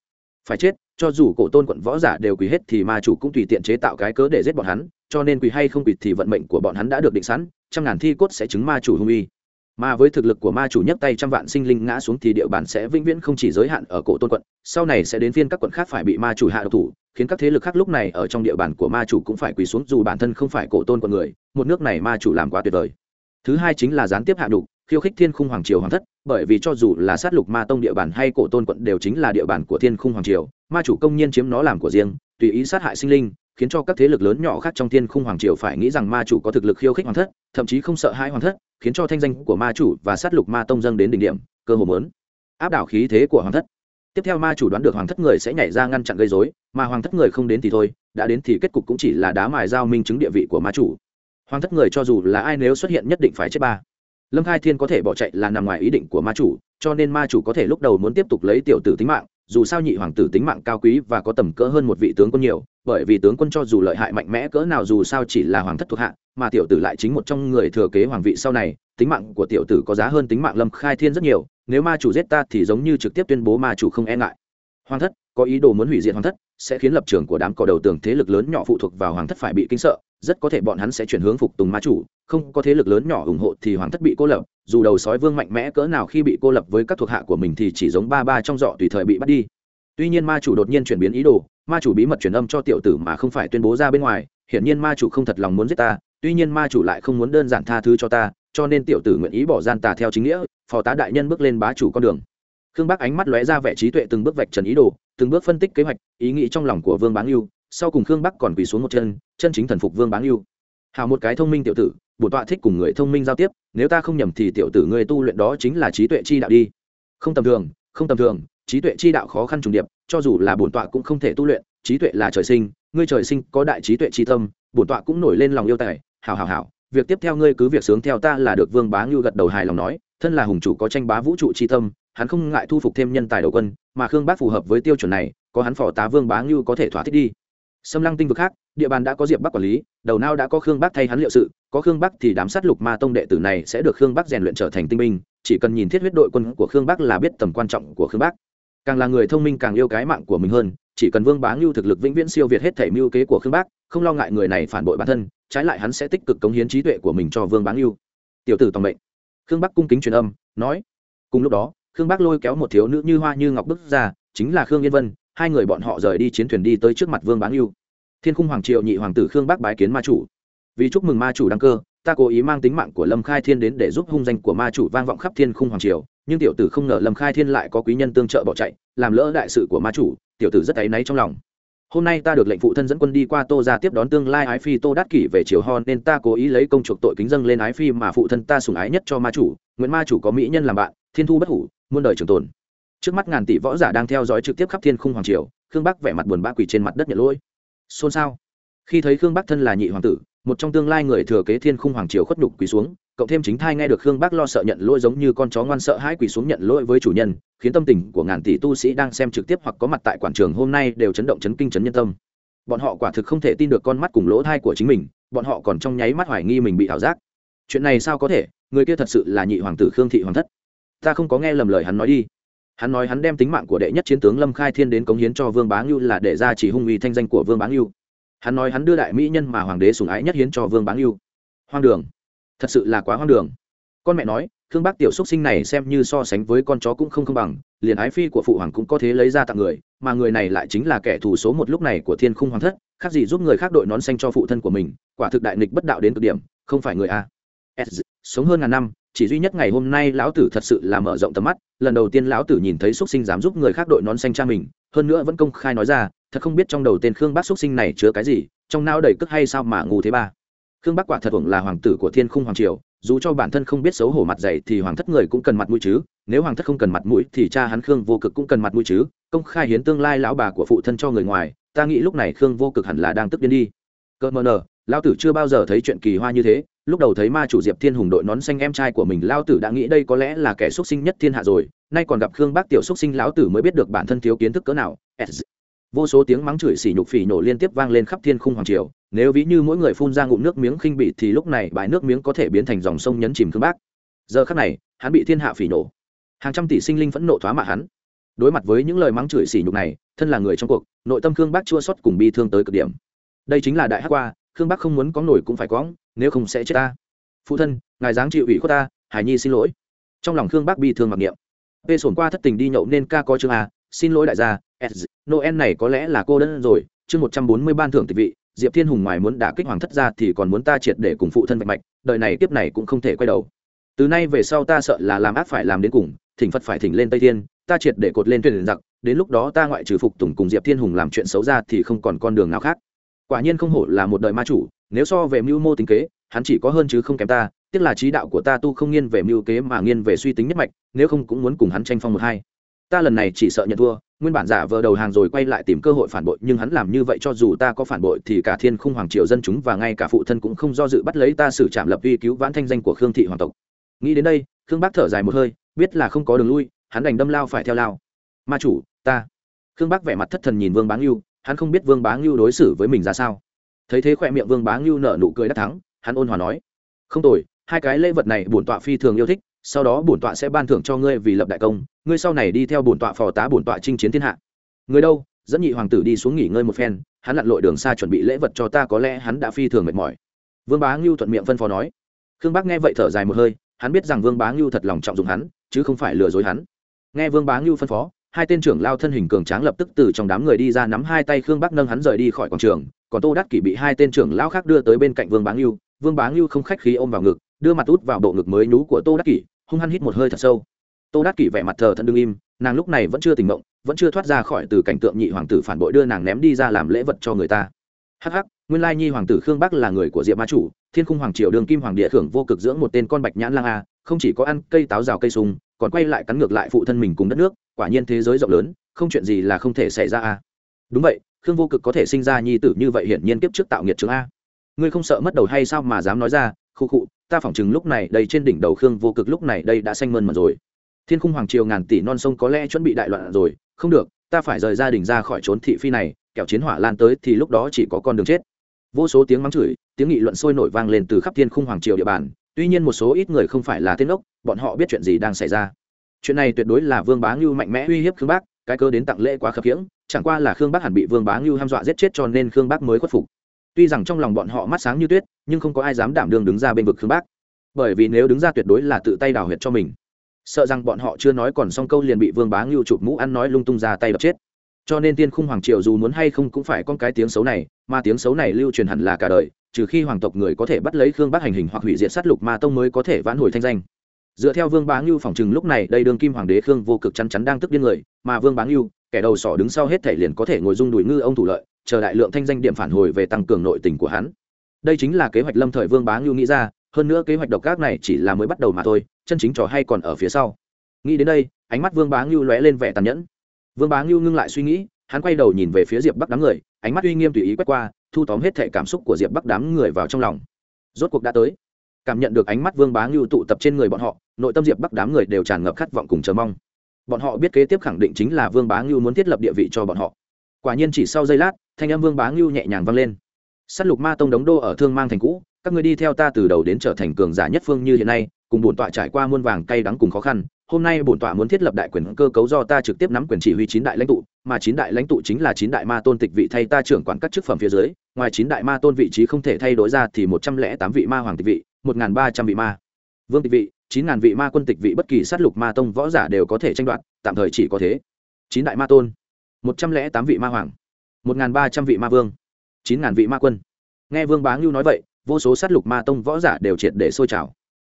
phải chết, cho dù cổ tôn quận võ giả đều quỳ hết thì ma chủ cũng tùy tiện chế tạo cái cớ để giết bọn hắn, cho nên quỳ hay không quỳ thì vận mệnh của bọn hắn đã được định sẵn, trăm ngàn thi cốt sẽ chứng ma chủ hung uy. Mà với thực lực của ma chủ nhấc tay trăm vạn sinh linh ngã xuống thì địa bàn sẽ vĩnh viễn không chỉ giới hạn ở cổ tôn quận, sau này sẽ đến phiên các quận khác phải bị ma chủ hạ độc thủ, khiến các thế lực khác lúc này ở trong địa bàn của ma chủ cũng phải quỳ xuống dù bản thân không phải cổ tôn quận người, một nước này ma chủ làm quá tuyệt vời. Thứ hai chính là gián tiếp hạ đục, khiêu khích thiên khung hoàng triều hoàng thất bởi vì cho dù là sát lục ma tông địa bàn hay cổ tôn quận đều chính là địa bàn của thiên khung hoàng triều, ma chủ công nhiên chiếm nó làm của riêng, tùy ý sát hại sinh linh, khiến cho các thế lực lớn nhỏ khác trong thiên khung hoàng triều phải nghĩ rằng ma chủ có thực lực khiêu khích hoàng thất, thậm chí không sợ hãi hoàng thất, khiến cho thanh danh của ma chủ và sát lục ma tông dâng đến đỉnh điểm, cơ hồ mớn áp đảo khí thế của hoàng thất. Tiếp theo ma chủ đoán được hoàng thất người sẽ nhảy ra ngăn chặn gây dối mà hoàng thất người không đến thì thôi, đã đến thì kết cục cũng chỉ là đá mài giao minh chứng địa vị của ma chủ. Hoàng thất người cho dù là ai nếu xuất hiện nhất định phải chết ba lâm khai thiên có thể bỏ chạy là nằm ngoài ý định của ma chủ, cho nên ma chủ có thể lúc đầu muốn tiếp tục lấy tiểu tử tính mạng, dù sao nhị hoàng tử tính mạng cao quý và có tầm cỡ hơn một vị tướng quân nhiều, bởi vì tướng quân cho dù lợi hại mạnh mẽ cỡ nào dù sao chỉ là hoàng thất thuộc hạ, mà tiểu tử lại chính một trong người thừa kế hoàng vị sau này, tính mạng của tiểu tử có giá hơn tính mạng lâm khai thiên rất nhiều, nếu ma chủ giết ta thì giống như trực tiếp tuyên bố ma chủ không e ngại. Hoàng thất, có ý đồ muốn hủy diệt hoàng thất, sẽ khiến lập trường của đám cỏ đầu tường thế lực lớn nhỏ phụ thuộc vào hoàng thất phải bị kinh sợ rất có thể bọn hắn sẽ chuyển hướng phục tùng ma chủ, không có thế lực lớn nhỏ ủng hộ thì hoàng thất bị cô lập, dù đầu sói vương mạnh mẽ cỡ nào khi bị cô lập với các thuộc hạ của mình thì chỉ giống ba ba trong dọ tùy thời bị bắt đi. Tuy nhiên ma chủ đột nhiên chuyển biến ý đồ, ma chủ bí mật truyền âm cho tiểu tử mà không phải tuyên bố ra bên ngoài, hiển nhiên ma chủ không thật lòng muốn giết ta, tuy nhiên ma chủ lại không muốn đơn giản tha thứ cho ta, cho nên tiểu tử nguyện ý bỏ gian tà theo chính nghĩa, phò tá đại nhân bước lên bá chủ con đường. Khương Bác ánh mắt lóe ra vẻ trí tuệ từng bước vạch trần ý đồ, từng bước phân tích kế hoạch, ý nghĩ trong lòng của vương bán yêu sau cùng khương bắc còn quỳ xuống một chân chân chính thần phục vương bán yêu hào một cái thông minh tiểu tử bổn tọa thích cùng người thông minh giao tiếp, nếu ta không nhầm thì tiểu tử người tu luyện đó chính là trí tuệ chi đạo đi. Không tầm thường, không tầm thường, trí tuệ chi đạo khó khăn trùng điệp, cho dù là bổn tọa cũng không thể tu luyện, trí tuệ là trời sinh, ngươi trời sinh có đại trí tuệ chi tâm bổn tọa cũng nổi lên lòng yêu tài, hào hào hào, việc tiếp theo ngươi cứ việc sướng theo ta là được vương bá ngưu gật đầu hài lòng nói, thân là hùng chủ có tranh bá vũ trụ chi tâm, hắn không ngại thu phục thêm nhân tài đầu quân, mà khương bác phù hợp với tiêu chuẩn này, có hắn phò tá vương bá ngưu có thể thỏa thích đi. Sâm lăng tinh vực khác, địa bàn đã có diệp bắc quản lý, đầu não đã có khương bắc thay hắn liệu sự, có khương bắc thì đám sát lục ma tông đệ tử này sẽ được khương bắc rèn luyện trở thành tinh binh, chỉ cần nhìn thiết huyết đội quân của khương bắc là biết tầm quan trọng của khương bắc. Càng là người thông minh càng yêu cái mạng của mình hơn, chỉ cần vương bá ngưu thực lực vĩnh viễn siêu việt hết thể mưu kế của khương bắc, không lo ngại người này phản bội bản thân, trái lại hắn sẽ tích cực cống hiến trí tuệ của mình cho vương bá ngưu. Tiểu tử tòng mệnh. Khương bắc cung kính truyền âm, nói. Cùng lúc đó, khương bắc lôi kéo một thiếu nữ như hoa như ngọc bước ra, chính là khương yên vân hai người bọn họ rời đi chiến thuyền đi tới trước mặt vương bá ngưu. Thiên khung hoàng triệu nhị hoàng tử khương bắc bái kiến ma chủ. Vì chúc mừng ma chủ đăng cơ, ta cố ý mang tính mạng của lâm khai thiên đến để giúp hung danh của ma chủ vang vọng khắp thiên khung hoàng triều, nhưng tiểu tử không ngờ lâm khai thiên lại có quý nhân tương trợ bỏ chạy, làm lỡ đại sự của ma chủ, tiểu tử rất áy náy trong lòng. Hôm nay ta được lệnh phụ thân dẫn quân đi qua tô ra tiếp đón tương lai ái phi tô đắc kỷ về triều ho nên ta cố ý lấy công chuộc tội kính dâng lên ái phi mà phụ thân ta sùng ái nhất cho ma chủ. Nguyễn ma chủ có mỹ nhân làm bạn, thiên thu bất hủ, muôn đời trường tồn trước mắt ngàn tỷ võ giả đang theo dõi trực tiếp khắp thiên khung hoàng triều, khương bắc vẻ mặt buồn bã quỳ trên mặt đất nhận lỗi. Xôn xao. Khi thấy khương bắc thân là nhị hoàng tử, một trong tương lai người thừa kế thiên khung hoàng triều khuất nhục quỳ xuống, cộng thêm chính thai nghe được khương bắc lo sợ nhận lỗi giống như con chó ngoan sợ hãi quỳ xuống nhận lỗi với chủ nhân, khiến tâm tình của ngàn tỷ tu sĩ đang xem trực tiếp hoặc có mặt tại quảng trường hôm nay đều chấn động chấn kinh chấn nhân tâm. Bọn họ quả thực không thể tin được con mắt cùng lỗ thai của chính mình, bọn họ còn trong nháy mắt hoài nghi mình bị ảo giác. Chuyện này sao có thể? Người kia thật sự là nhị hoàng tử khương thị hoàng thất. Ta không có nghe lầm lời hắn nói đi hắn nói hắn đem tính mạng của đệ nhất chiến tướng lâm khai thiên đến cống hiến cho vương bá ngưu là để ra chỉ hung uy thanh danh của vương bá ngưu. Hắn nói hắn đưa đại mỹ nhân mà hoàng đế sủng ái nhất hiến cho vương bá ngưu. Hoang đường. Thật sự là quá hoang đường. Con mẹ nói thương bác tiểu xúc sinh này xem như so sánh với con chó cũng không công bằng, liền ái phi của phụ hoàng cũng có thế lấy ra tặng người, mà người này lại chính là kẻ thù số một lúc này của thiên khung hoàng thất, khác gì giúp người khác đội nón xanh cho phụ thân của mình, quả thực đại nghịch bất đạo đến cực điểm, không phải người a s, sống hơn ngàn năm chỉ duy nhất ngày hôm nay lão tử thật sự là mở rộng tầm mắt, lần đầu tiên lão tử nhìn thấy xúc sinh dám giúp người khác đội nón xanh cha mình, hơn nữa vẫn công khai nói ra, thật không biết trong đầu tên khương bác xúc sinh này chứa cái gì, trong não đầy cất hay sao mà ngu thế ba. Khương bác quả thật hưởng là hoàng tử của thiên khung hoàng triều, dù cho bản thân không biết xấu hổ mặt dày thì hoàng thất người cũng cần mặt mũi chứ, nếu hoàng thất không cần mặt mũi thì cha hắn khương vô cực cũng cần mặt mũi chứ, công khai hiến tương lai lão bà của phụ thân cho người ngoài, ta nghĩ lúc này khương vô cực hẳn là đang tức điên đi. Cợt mờ nờ lao tử chưa bao giờ thấy chuyện kỳ hoa như thế, lúc đầu thấy ma chủ diệp thiên hùng đội nón xanh em trai của mình, lao tử đã nghĩ đây có lẽ là kẻ xuất sinh nhất thiên hạ rồi, nay còn gặp khương bác tiểu xuất sinh, lão tử mới biết được bản thân thiếu kiến thức cỡ nào. Vô số tiếng mắng chửi xỉ nhục phỉ nổ liên tiếp vang lên khắp thiên khung hoàng triều, nếu ví như mỗi người phun ra ngụm nước miếng khinh bị thì lúc này bãi nước miếng có thể biến thành dòng sông nhấn chìm khương bác. Giờ khắc này, hắn bị thiên hạ phỉ nổ. Hàng trăm tỷ sinh linh phẫn nộ thoá mạ hắn. Đối mặt với những lời mắng chửi xỉ nhục này, thân là người trong cuộc, nội tâm khương bác chua xót cùng bi thương tới cực điểm. Đây chính là đại hát qua khương bác không muốn có nổi cũng phải có, nếu không sẽ chết ta. Phụ thân, ngài dáng chịu ủy khuất ta, hải nhi xin lỗi. Trong lòng khương bác bi thương mặc niệm. P sổn qua thất tình đi nhậu nên ca có chương a, xin lỗi đại gia noel này có lẽ là cô đơn rồi, chương một trăm bốn mươi ban thưởng tịch vị, diệp thiên hùng ngoài muốn đả kích hoàng thất ra thì còn muốn ta triệt để cùng phụ thân vạch mạch, đời này tiếp này cũng không thể quay đầu. Từ nay về sau ta sợ là làm ác phải làm đến cùng, thỉnh phật phải thỉnh lên tây thiên, ta triệt để cột lên thuyền giặc, đến lúc đó ta ngoại trừ phục tùng cùng diệp thiên hùng làm chuyện xấu ra thì không còn con đường nào khác quả nhiên không hổ là một đời ma chủ, nếu so về mưu mô tính kế, hắn chỉ có hơn chứ không kém ta, tiếc là trí đạo của ta tu không nghiên về mưu kế mà nghiên về suy tính nhất mạch, nếu không cũng muốn cùng hắn tranh phong một hai. Ta lần này chỉ sợ nhận thua, nguyên bản giả vờ đầu hàng rồi quay lại tìm cơ hội phản bội, nhưng hắn làm như vậy cho dù ta có phản bội thì cả thiên khung hoàng triều dân chúng và ngay cả phụ thân cũng không do dự bắt lấy ta xử trảm lập uy cứu vãn thanh danh của khương thị hoàng tộc. Nghĩ đến đây, khương bác thở dài một hơi, biết là không có đường lui, hắn đành đâm lao phải theo lao. Ma chủ, ta. Khương bác vẻ mặt thất thần nhìn vương bán yêu hắn không biết vương bá ngưu đối xử với mình ra sao. Thấy thế khỏe miệng vương bá ngưu nở nụ cười đắc thắng, hắn ôn hòa nói, không tồi, hai cái lễ vật này bổn tọa phi thường yêu thích, sau đó bổn tọa sẽ ban thưởng cho ngươi vì lập đại công, ngươi sau này đi theo bổn tọa phò tá bổn tọa chinh chiến thiên hạ. Người đâu? Dẫn nhị hoàng tử đi xuống nghỉ ngơi một phen, hắn lặn lội đường xa chuẩn bị lễ vật cho ta có lẽ hắn đã phi thường mệt mỏi. Vương bá ngưu thuận miệng phân phó nói. Khương bác nghe vậy thở dài một hơi, hắn biết rằng vương bá ngưu thật lòng trọng dụng hắn, chứ không phải lừa dối hắn. Nghe vương bá ngưu phân phó hai tên trưởng lao thân hình cường tráng lập tức từ trong đám người đi ra nắm hai tay khương bắc nâng hắn rời đi khỏi quảng trường, còn tô đắc kỷ bị hai tên trưởng lao khác đưa tới bên cạnh vương bá ngưu, vương bá ngưu không khách khí ôm vào ngực, đưa mặt út vào bộ ngực mới nhú của tô đắc kỷ, hung hăng hít một hơi thật sâu. Tô đắc kỷ vẻ mặt thờ thận đương im, nàng lúc này vẫn chưa tỉnh mộng, vẫn chưa thoát ra khỏi từ cảnh tượng nhị hoàng tử phản bội đưa nàng ném đi ra làm lễ vật cho người ta. Hắc hắc, nguyên lai nhi hoàng tử khương bắc là người của diệp ma chủ, thiên khung hoàng triều đường kim hoàng địa thưởng vô cực dưỡng một tên con bạch nhãn lang a, không chỉ có ăn cây táo rào cây sung, còn quay lại cắn ngược lại phụ thân mình cùng đất nước quả nhiên thế giới rộng lớn, không chuyện gì là không thể xảy ra a. Đúng vậy, khương vô cực có thể sinh ra nhi tử như vậy hiển nhiên kiếp trước tạo nghiệt trường a. Ngươi không sợ mất đầu hay sao mà dám nói ra, khu khụ ta phỏng chừng lúc này đây trên đỉnh đầu khương vô cực lúc này đây đã xanh mơn mật rồi. Thiên khung hoàng triều ngàn tỷ non sông có lẽ chuẩn bị đại loạn rồi, không được, ta phải rời gia đình ra khỏi trốn thị phi này, kẻo chiến hỏa lan tới thì lúc đó chỉ có con đường chết. Vô số tiếng mắng chửi, tiếng nghị luận sôi nổi vang lên từ khắp thiên khung hoàng triều địa bàn, tuy nhiên một số ít người không phải là tên ốc, bọn họ biết chuyện gì đang xảy ra chuyện này tuyệt đối là vương bá ngưu mạnh mẽ uy hiếp khương bác, cái cơ đến tặng lễ quá khập khiễng, chẳng qua là khương bác hẳn bị vương bá ngưu ham dọa giết chết cho nên khương bác mới khuất phục. Tuy rằng trong lòng bọn họ mắt sáng như tuyết, nhưng không có ai dám đảm đương đứng ra bên vực khương bác. Bởi vì nếu đứng ra tuyệt đối là tự tay đào huyệt cho mình. Sợ rằng bọn họ chưa nói còn xong câu liền bị vương bá ngưu chụp mũ ăn nói lung tung ra tay đập chết. Cho nên tiên khung hoàng triều dù muốn hay không cũng phải con cái tiếng xấu này, mà tiếng xấu này lưu truyền hẳn là cả đời, trừ khi hoàng tộc người có thể bắt lấy khương bác hành hình hoặc hủy diệt sát lục ma tông mới có thể vãn hồi thanh danh dựa theo vương bá ngưu phỏng chừng lúc này, đây đương kim hoàng đế khương vô cực chắn chắn đang tức điên người, mà vương bá ngưu, kẻ đầu sỏ đứng sau hết thể liền có thể ngồi dung đùi ngư ông thủ lợi, chờ đại lượng thanh danh điểm phản hồi về tăng cường nội tình của hắn. Đây chính là kế hoạch lâm thời vương bá ngưu nghĩ ra, hơn nữa kế hoạch độc ác này chỉ là mới bắt đầu mà thôi, chân chính trò hay còn ở phía sau. Nghĩ đến đây, ánh mắt vương bá ngưu lóe lên vẻ tàn nhẫn. Vương bá ngưu ngưng lại suy nghĩ, hắn quay đầu nhìn về phía diệp bắc đám người, ánh mắt uy nghiêm tùy ý quét qua, thu tóm hết thể cảm xúc của diệp bắc đám người vào trong lòng. Rốt cuộc đã tới cảm nhận được ánh mắt vương bá ngưu tụ tập trên người bọn họ, nội tâm diệp bắc đám người đều tràn ngập khát vọng cùng chờ mong. Bọn họ biết kế tiếp khẳng định chính là vương bá ngưu muốn thiết lập địa vị cho bọn họ. Quả nhiên chỉ sau giây lát, thanh âm vương bá ngưu nhẹ nhàng vang lên. S á t lục ma tông đống đô ở thương mang thành cũ, các người đi theo ta từ đầu đến trở thành cường giả nhất phương như hiện nay, cùng bổn tọa trải qua muôn vàng cay đắng cùng khó khăn, hôm nay bổn tọa muốn thiết lập đại quyền cơ cấu do ta trực tiếp nắm quyền chỉ huy chín đại lãnh tụ, mà chín đại lãnh tụ chính là chín đại ma tôn tịch vị thay ta trưởng quản các chức phẩm phía dưới, ngoài chín đại ma tôn vị trí không thể thay đổi ra thì một trăm lẻ tám vị ma hoàng tịch vị một n ba trăm vị ma. Vương tịch vị, chín ngàn vị ma quân tịch vị bất kỳ sát lục ma tông võ giả đều có thể tranh đoạt, tạm thời chỉ có thế. Chín đại ma tôn, một trăm lẻ tám vị ma hoàng, một ngàn ba trăm vị ma vương, chín ngàn vị ma quân. Nghe vương bá ngưu nói vậy, vô số sát lục ma tông võ giả đều triệt để sôi trào.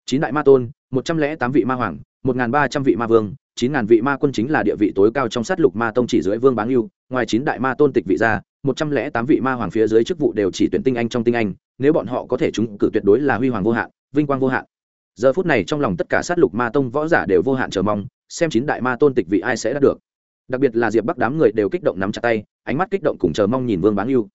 Chín đại ma tôn, một trăm lẻ tám vị ma hoàng, một ngàn ba trăm vị ma vương, chín ngàn vị ma quân chính là địa vị tối cao trong sát lục ma tông chỉ dưới vương bá ngưu, ngoài chín đại ma tôn tịch vị ra một trăm lẻ tám vị ma hoàng phía dưới chức vụ đều chỉ tuyển tinh anh trong tinh anh nếu bọn họ có thể chúng cử tuyệt đối là huy hoàng vô hạn vinh quang vô hạn. Giờ phút này trong lòng tất cả sát lục ma tông võ giả đều vô hạn chờ mong xem chín đại ma tôn tịch vị ai sẽ đạt được. Đặc biệt là diệp bắc đám người đều kích động nắm chặt tay ánh mắt kích động cùng chờ mong nhìn vương bán yêu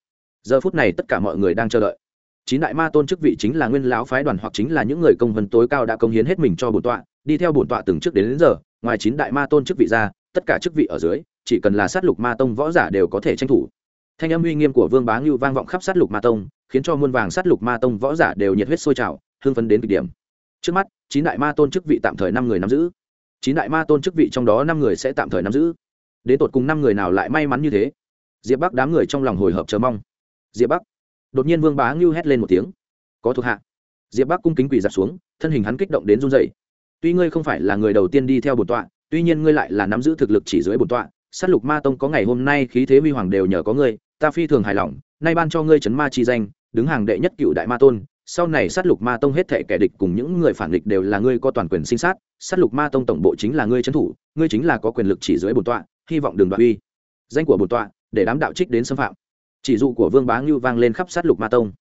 giờ phút này tất cả mọi người đang chờ đợi. Chín đại ma tôn chức vị chính là nguyên lão phái đoàn hoặc chính là những người công vân tối cao đã công hiến hết mình cho bổn tọa đi theo bổn tọa từng trước đến, đến giờ ngoài chín đại ma tôn chức vị ra tất cả chức vị ở dưới chỉ cần là sát lục ma tông võ giả đều có thể tranh thủ thanh âm uy nghiêm của vương bá ngưu vang vọng khắp sát lục ma tông, khiến cho muôn vàng sát lục ma tông võ giả đều nhiệt huyết sôi trào, hưng phấn đến cực điểm. Trước mắt, chín đại ma tôn chức vị tạm thời năm người nắm giữ. Chín đại ma tôn chức vị trong đó năm người sẽ tạm thời nắm giữ. Đến tột cùng năm người nào lại may mắn như thế? Diệp bắc đám người trong lòng hồi hộp chờ mong. Diệp bắc. Đột nhiên vương bá ngưu hét lên một tiếng. Có thuộc hạ. Diệp bắc cung kính quỳ giặt xuống, thân hình hắn kích động đến run dậy tuy ngươi không phải là người đầu tiên đi theo bổn tọa, tuy nhiên ngươi lại là nắm giữ thực lực chỉ dưới bổn tọa s á t lục ma tông có ngày hôm nay khí thế huy hoàng đều nhờ có ngươi ta phi thường hài lòng, nay ban cho ngươi chấn ma chi danh, đứng hàng đệ nhất cựu đại ma tôn, sau này sát lục ma tông hết thệ kẻ địch cùng những người phản địch đều là ngươi có toàn quyền sinh sát sát lục ma tông tổng bộ chính là ngươi trấn thủ, ngươi chính là có quyền lực chỉ dưới bổn tọa, hy vọng đường đoạt uy. Danh của bổn tọa, để đám đạo trích đến xâm phạm. Chỉ dụ của vương bá ngưu vang lên khắp sát lục ma tông.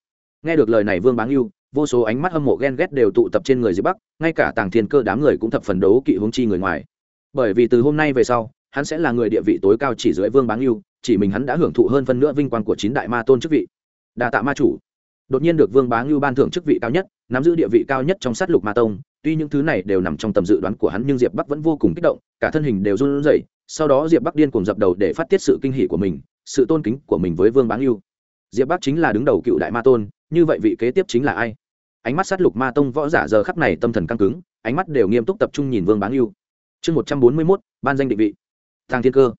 Nghe được lời này vương bá ngưu, vô số ánh mắt hâm mộ ghen ghét đều tụ tập trên người dưới bắc, ngay cả tàng thiên cơ đám người cũng thập phần đấu kỵ hướng chi người ngoài. Bởi vì từ hôm nay về sau, hắn sẽ là người địa vị tối cao chỉ dưới vương bá ngưu chỉ mình hắn đã hưởng thụ hơn phân nữa vinh quang của chín đại ma tôn chức vị. Đa tạ ma chủ. Đột nhiên được vương bá ngưu ban thưởng chức vị cao nhất, nắm giữ địa vị cao nhất trong sát lục ma tông, tuy những thứ này đều nằm trong tầm dự đoán của hắn nhưng diệp bắc vẫn vô cùng kích động, cả thân hình đều run rẩy, sau đó diệp bắc điên cùng dập đầu để phát tiết sự kinh hỉ của mình, sự tôn kính của mình với vương bá ngưu. Diệp bắc chính là đứng đầu cựu đại ma tôn, như vậy vị kế tiếp chính là ai? Ánh mắt sát lục ma tông võ giả giờ khắp này tâm thần căng cứng, ánh mắt đều nghiêm túc tập trung nhìn vương bá ngưu. Chương một trăm bốn mươi mốt, ban danh định vị. Thang thiên cơ.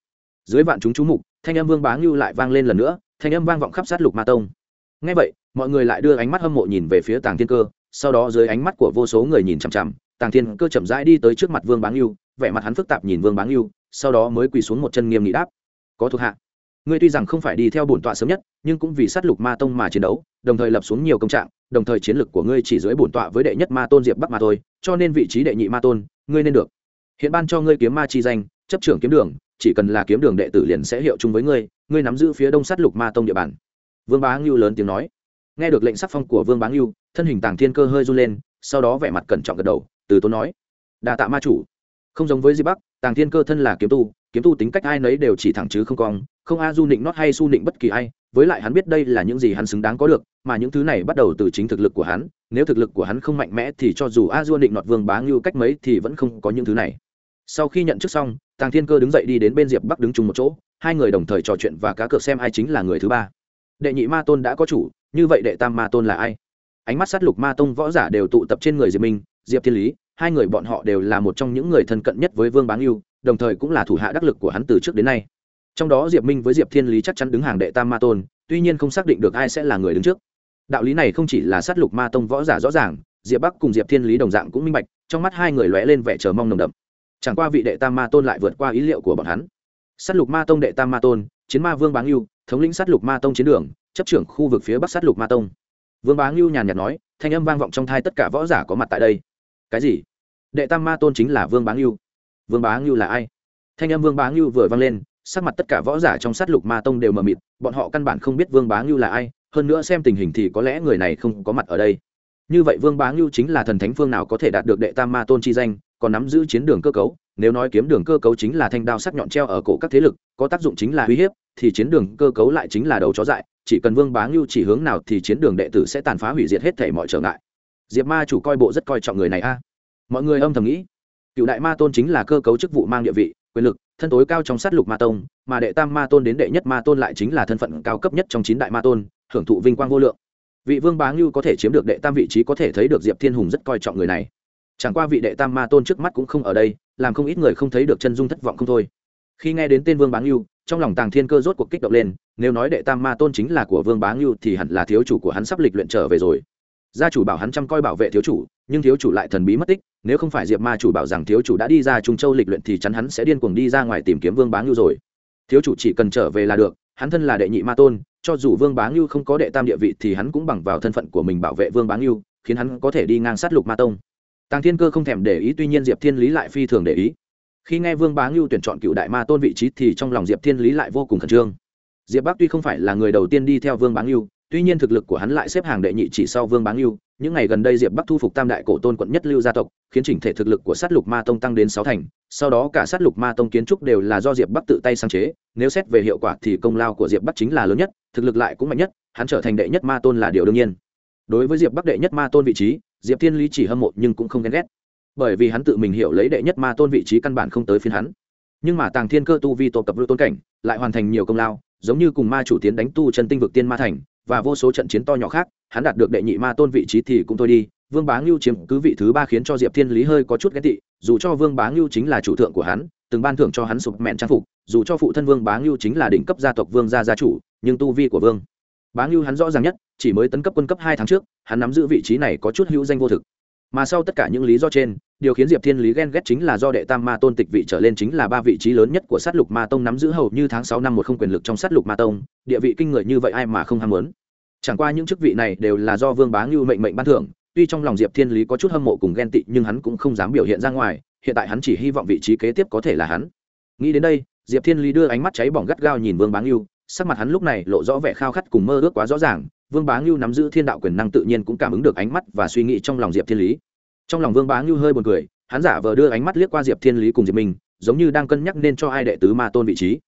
Dưới vạn chúng chú mục thanh âm vương bá ngưu lại vang lên lần nữa, thanh âm vang vọng khắp sát lục ma tông. Ngay vậy, mọi người lại đưa ánh mắt hâm mộ nhìn về phía tàng thiên cơ, sau đó dưới ánh mắt của vô số người nhìn chằm chằm, tàng thiên cơ chậm rãi đi tới trước mặt vương bá ngưu, vẻ mặt hắn phức tạp nhìn vương bá ngưu, sau đó mới quỳ xuống một chân nghiêm nghị đáp. Có thuộc hạ. Ngươi tuy rằng không phải đi theo bổn tọa sớm nhất, nhưng cũng vì sát lục ma tông mà chiến đấu, đồng thời lập xuống nhiều công trạng, đồng thời chiến lực của ngươi chỉ dưới bổn tọa với đệ nhất ma tôn diệp bắc mà thôi, cho nên vị trí đệ nhị ma tôn, ngươi nên được. Hiện ban cho ngươi kiếm ma chi danh, chấp trưởng kiếm đường chỉ cần là kiếm đường đệ tử liền sẽ hiệu chung với ngươi ngươi nắm giữ phía đông sát lục ma tông địa bàn. Vương bá ngưu lớn tiếng nói. Nghe được lệnh sắc phong của vương bá ngưu, thân hình tàng thiên cơ hơi run lên, sau đó vẻ mặt cẩn trọng gật đầu, từ tốn nói đà tạ ma chủ. Không giống với di bắc, tàng thiên cơ thân là kiếm tu kiếm tu tính cách ai nấy đều chỉ thẳng chứ không cong, không a du nịnh nót hay su nịnh bất kỳ ai, với lại hắn biết đây là những gì hắn xứng đáng có được, mà những thứ này bắt đầu từ chính thực lực của hắn, nếu thực lực của hắn không mạnh mẽ thì cho dù a du nịnh nọt vương bá ngưu cách mấy thì vẫn không có những thứ này sau khi nhận chức xong tàng thiên cơ đứng dậy đi đến bên diệp bắc đứng chung một chỗ hai người đồng thời trò chuyện và cá cược xem ai chính là người thứ ba. Đệ nhị ma tôn đã có chủ như vậy đệ tam ma tôn là ai? Ánh mắt sát lục ma tông võ giả đều tụ tập trên người diệp minh diệp thiên lý hai người bọn họ đều là một trong những người thân cận nhất với vương bá yêu, đồng thời cũng là thủ hạ đắc lực của hắn từ trước đến nay. Trong đó diệp minh với diệp thiên lý chắc chắn đứng hàng đệ tam ma tôn tuy nhiên không xác định được ai sẽ là người đứng trước. Đạo lý này không chỉ là sát lục ma tông võ giả rõ ràng diệp bắc cùng diệp thiên lý đồng dạng cũng minh bạch trong mắt hai người lóe lên vẻ chờ mong nồng đậm chẳng qua vị đệ tam ma tôn lại vượt qua ý liệu của bọn hắn. Sát lục ma tông đệ tam ma tôn, chiến ma vương bá ngưu, thống lĩnh sát lục ma tông chiến đường, chấp trưởng khu vực phía bắc sát lục ma tông. Vương bá ngưu nhàn nhạt nói, thanh âm vang vọng trong thai tất cả võ giả có mặt tại đây. Cái gì? Đệ tam ma tôn chính là vương bá ngưu. Vương bá ngưu là ai? Thanh âm vương bá ngưu vừa vang lên, sắc mặt tất cả võ giả trong sát lục ma tông đều mờ mịt, bọn họ căn bản không biết vương bá ngưu là ai, hơn nữa xem tình hình thì có lẽ người này không có mặt ở đây. Như vậy vương bá ngưu chính là thần thánh phương nào có thể đạt được đệ tam ma tôn chi danh còn nắm giữ chiến đường cơ cấu, nếu nói kiếm đường cơ cấu chính là thanh đao sắc nhọn treo ở cổ các thế lực, có tác dụng chính là uy hiếp, thì chiến đường cơ cấu lại chính là đầu chó dại, chỉ cần vương bá ngưu chỉ hướng nào thì chiến đường đệ tử sẽ tàn phá hủy diệt hết thể mọi trở ngại. Diệp ma chủ coi bộ rất coi trọng người này a. Mọi người âm thầm nghĩ, cựu đại ma tôn chính là cơ cấu chức vụ mang địa vị, quyền lực, thân tối cao trong sát lục ma tông, mà đệ tam ma tôn đến đệ nhất ma tôn lại chính là thân phận cao cấp nhất trong chín đại ma tôn, hưởng thụ vinh quang vô lượng. Vị vương bá ngưu có thể chiếm được đệ tam vị trí có thể thấy được diệp thiên hùng rất coi trọng người này chẳng qua vị đệ tam ma tôn trước mắt cũng không ở đây, làm không ít người không thấy được chân dung thất vọng không thôi. Khi nghe đến tên vương bá ngưu, trong lòng tàng thiên cơ rốt cuộc kích động lên, nếu nói đệ tam ma tôn chính là của vương bá ngưu thì hẳn là thiếu chủ của hắn sắp lịch luyện trở về rồi. Gia chủ bảo hắn chăm coi bảo vệ thiếu chủ, nhưng thiếu chủ lại thần bí mất tích, nếu không phải diệp ma chủ bảo rằng thiếu chủ đã đi ra trung châu lịch luyện thì chắn hắn sẽ điên cuồng đi ra ngoài tìm kiếm vương bá ngưu rồi. Thiếu chủ chỉ cần trở về là được, hắn thân là đệ nhị ma tôn, cho dù vương bá ngưu không có đệ tam địa vị thì hắn cũng bằng vào thân phận của mình bảo vệ vương bá ngưu, khiến hắn có thể đi ngang sát lục ma tông tàng thiên cơ không thèm để ý, tuy nhiên diệp thiên lý lại phi thường để ý. Khi nghe vương bá ngưu tuyển chọn cựu đại ma tôn vị trí thì trong lòng diệp thiên lý lại vô cùng khẩn trương. Diệp bắc tuy không phải là người đầu tiên đi theo vương bá ngưu, tuy nhiên thực lực của hắn lại xếp hàng đệ nhị chỉ sau vương bá ngưu. Những ngày gần đây diệp bắc thu phục tam đại cổ tôn quận nhất lưu gia tộc, khiến chỉnh thể thực lực của sát lục ma tông tăng đến sáu thành. Sau đó cả sát lục ma tông kiến trúc đều là do diệp bắc tự tay sáng chế. Nếu xét về hiệu quả thì công lao của diệp bắc chính là lớn nhất, thực lực lại cũng mạnh nhất, hắn trở thành đệ nhất ma tôn là điều đương nhiên. Đối với diệp bắc đệ nhất ma tôn vị trí diệp thiên lý chỉ hâm mộ nhưng cũng không ghen ghét. Bởi vì hắn tự mình hiểu lấy đệ nhất ma tôn vị trí căn bản không tới phiên hắn. Nhưng mà tàng thiên cơ tu vi tổ cập lưu tôn cảnh, lại hoàn thành nhiều công lao, giống như cùng ma chủ tiến đánh tu chân tinh vực tiên ma thành, và vô số trận chiến to nhỏ khác, hắn đạt được đệ nhị ma tôn vị trí thì cũng thôi đi. Vương bá ngưu chiếm cứ vị thứ ba khiến cho diệp thiên lý hơi có chút ghét tị, dù cho vương bá ngưu chính là chủ thượng của hắn, từng ban thưởng cho hắn sụp mẹn trang phục, dù cho phụ thân vương bá ngưu chính là đỉnh cấp gia tộc vương gia gia chủ, nhưng tu vi của vương bá ngưu hắn rõ ràng nhất, chỉ mới tấn cấp quân cấp hai tháng trước, hắn nắm giữ vị trí này có chút hữu danh vô thực. Mà sau tất cả những lý do trên, điều khiến diệp thiên lý ghen ghét chính là do đệ tam ma tôn tịch vị trở lên chính là ba vị trí lớn nhất của sát lục ma tông nắm giữ hầu như tháng sáu năm một không quyền lực trong sát lục ma tông, địa vị kinh người như vậy ai mà không ham muốn? Chẳng qua những chức vị này đều là do vương bá ngưu mệnh mệnh ban thưởng, tuy trong lòng diệp thiên lý có chút hâm mộ cùng ghen tị nhưng hắn cũng không dám biểu hiện ra ngoài, hiện tại hắn chỉ hy vọng vị trí kế tiếp có thể là hắn. Nghĩ đến đây, diệp thiên lý đưa ánh mắt cháy bỏng gắt gao nhìn vương bá ngưu sắc mặt hắn lúc này lộ rõ vẻ khao khát cùng mơ ước quá rõ ràng, vương bá ngưu nắm giữ thiên đạo quyền năng tự nhiên cũng cảm ứng được ánh mắt và suy nghĩ trong lòng diệp thiên lý. Trong lòng vương bá ngưu hơi buồn cười, hắn giả vờ đưa ánh mắt liếc qua diệp thiên lý cùng diệp minh, giống như đang cân nhắc nên cho ai đệ tứ ma tôn vị trí.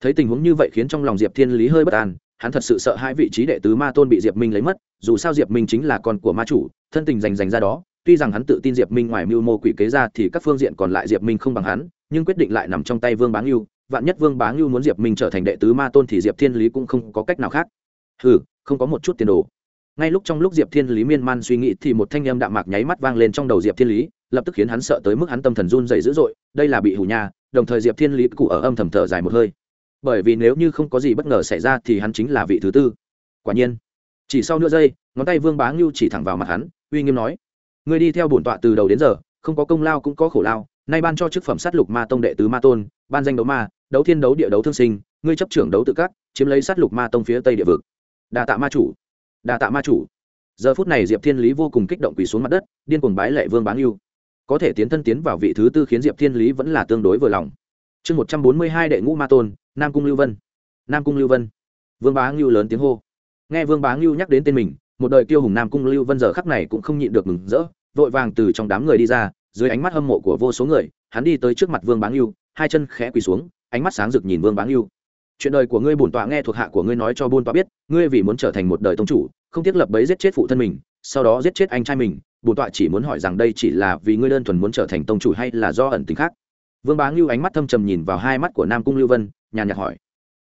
Thấy tình huống như vậy khiến trong lòng diệp thiên lý hơi bất an, hắn thật sự sợ hai vị trí đệ tứ ma tôn bị diệp minh lấy mất, dù sao diệp minh chính là con của ma chủ, thân tình dành dành ra đó, tuy rằng hắn tự tin diệp minh ngoài mưu mô quỷ kế ra thì các phương diện còn lại diệp minh không bằng hắn, nhưng quyết định lại nằm trong tay vương bá ngưu vạn nhất vương bá ngưu muốn diệp minh trở thành đệ tứ ma tôn thì diệp thiên lý cũng không có cách nào khác. Ừ không có một chút tiền đồ. Ngay lúc trong lúc diệp thiên lý miên man suy nghĩ thì một thanh âm đạm mạc nháy mắt vang lên trong đầu diệp thiên lý, lập tức khiến hắn sợ tới mức hắn tâm thần run dày dữ dội, đây là bị hủ nhà đồng thời diệp thiên lý cụ ở âm thầm thở dài một hơi. Bởi vì nếu như không có gì bất ngờ xảy ra thì hắn chính là vị thứ tư. Quả nhiên, chỉ sau nửa giây, ngón tay vương bá ngưu chỉ thẳng vào mặt hắn, uy nghiêm nói người đi theo bổn tọa từ đầu đến giờ, không có công lao cũng có khổ lao nay ban cho chức phẩm sát lục ma tông đệ tứ ma tôn, ban danh đấu ma, đấu thiên đấu địa đấu thương sinh, ngươi chấp trưởng đấu tự các, chiếm lấy sát lục ma tông phía tây địa vực. Đà tạ ma chủ. Đà tạ ma chủ. Giờ phút này diệp thiên lý vô cùng kích động quỳ xuống mặt đất, điên cuồng bái lệ vương bá yêu có thể tiến thân tiến vào vị thứ tư khiến diệp thiên lý vẫn là tương đối vừa lòng. Chương một trăm bốn mươi hai đệ ngũ ma tôn, nam cung lưu vân. Nam cung lưu vân. Vương bá ngưu lớn tiếng hô. Nghe vương bá ngưu nhắc đến tên mình, một đời kiêu hùng nam cung lưu vân giờ khắc này cũng không nhịn được mừng rỡ, vội vàng từ trong đám người đi ra dưới ánh mắt hâm mộ của vô số người, hắn đi tới trước mặt vương báng yêu hai chân khẽ quỳ xuống, ánh mắt sáng rực nhìn vương báng yêu chuyện đời của ngươi bổn tọa nghe thuộc hạ của ngươi nói cho bổn tọa biết, ngươi vì muốn trở thành một đời tông chủ, không thiết lập bấy giết chết phụ thân mình, sau đó giết chết anh trai mình, bổn tọa chỉ muốn hỏi rằng đây chỉ là vì ngươi đơn thuần muốn trở thành tông chủ hay là do ẩn tính khác? Vương bá ngưu ánh mắt thâm trầm nhìn vào hai mắt của nam cung lưu vân, nhàn nhạt hỏi.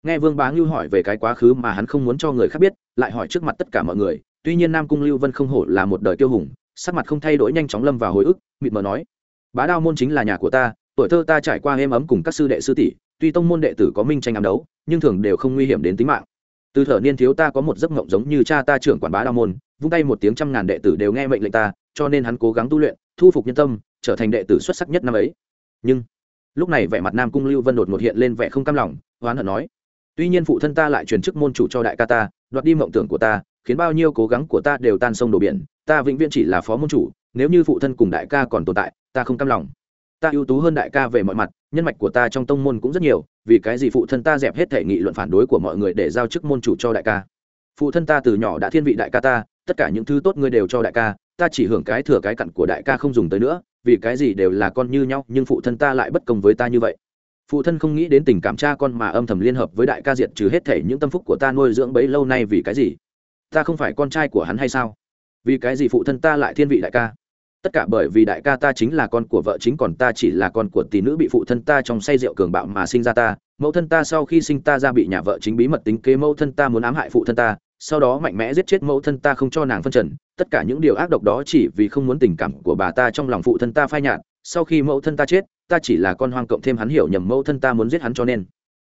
Nghe vương bá ngưu hỏi về cái quá khứ mà hắn không muốn cho người khác biết, lại hỏi trước mặt tất cả mọi người, tuy nhiên nam cung lưu vân không hổ là một đời tiêu hùng sắc mặt không thay đổi nhanh chóng lâm vào hồi ức, mịt mờ nói, bá đao môn chính là nhà của ta, tuổi thơ ta trải qua êm ấm cùng các sư đệ sư tỷ, tuy tông môn đệ tử có minh tranh ám đấu, nhưng thường đều không nguy hiểm đến tính mạng. Từ thở niên thiếu ta có một giấc mộng giống như cha ta trưởng quản bá đao môn, vung tay một tiếng trăm ngàn đệ tử đều nghe mệnh lệnh ta, cho nên hắn cố gắng tu luyện, thu phục nhân tâm, trở thành đệ tử xuất sắc nhất năm ấy. Nhưng lúc này vẻ mặt nam cung lưu vân đột ngột hiện lên vẻ không cam lòng hoán hận nói, tuy nhiên phụ thân ta lại truyền chức môn chủ cho đại ca ta, đoạt đi mộng tưởng của ta, khiến bao nhiêu cố gắng của ta đều tan sông đổ biển ta vĩnh viễn chỉ là phó môn chủ, nếu như phụ thân cùng đại ca còn tồn tại, ta không cam lòng. Ta ưu tú hơn đại ca về mọi mặt, nhân mạch của ta trong tông môn cũng rất nhiều, vì cái gì phụ thân ta dẹp hết thể nghị luận phản đối của mọi người để giao chức môn chủ cho đại ca? Phụ thân ta từ nhỏ đã thiên vị đại ca ta, tất cả những thứ tốt ngươi đều cho đại ca, ta chỉ hưởng cái thừa cái cặn của đại ca không dùng tới nữa, vì cái gì đều là con như nhau, nhưng phụ thân ta lại bất công với ta như vậy. Phụ thân không nghĩ đến tình cảm cha con mà âm thầm liên hợp với đại ca diệt trừ hết thể những tâm phúc của ta nuôi dưỡng bấy lâu nay vì cái gì? Ta không phải con trai của hắn hay sao? Vì cái gì phụ thân ta lại thiên vị đại ca? Tất cả bởi vì đại ca ta chính là con của vợ chính, còn ta chỉ là con của tỷ nữ bị phụ thân ta trong say rượu cường bạo mà sinh ra ta. Mẫu thân ta sau khi sinh ta ra bị nhà vợ chính bí mật tính kế, mẫu thân ta muốn ám hại phụ thân ta, sau đó mạnh mẽ giết chết mẫu thân ta không cho nàng phân trần. Tất cả những điều ác độc đó chỉ vì không muốn tình cảm của bà ta trong lòng phụ thân ta phai nhạt. Sau khi mẫu thân ta chết, ta chỉ là con hoang cộng thêm hắn hiểu nhầm mẫu thân ta muốn giết hắn cho nên.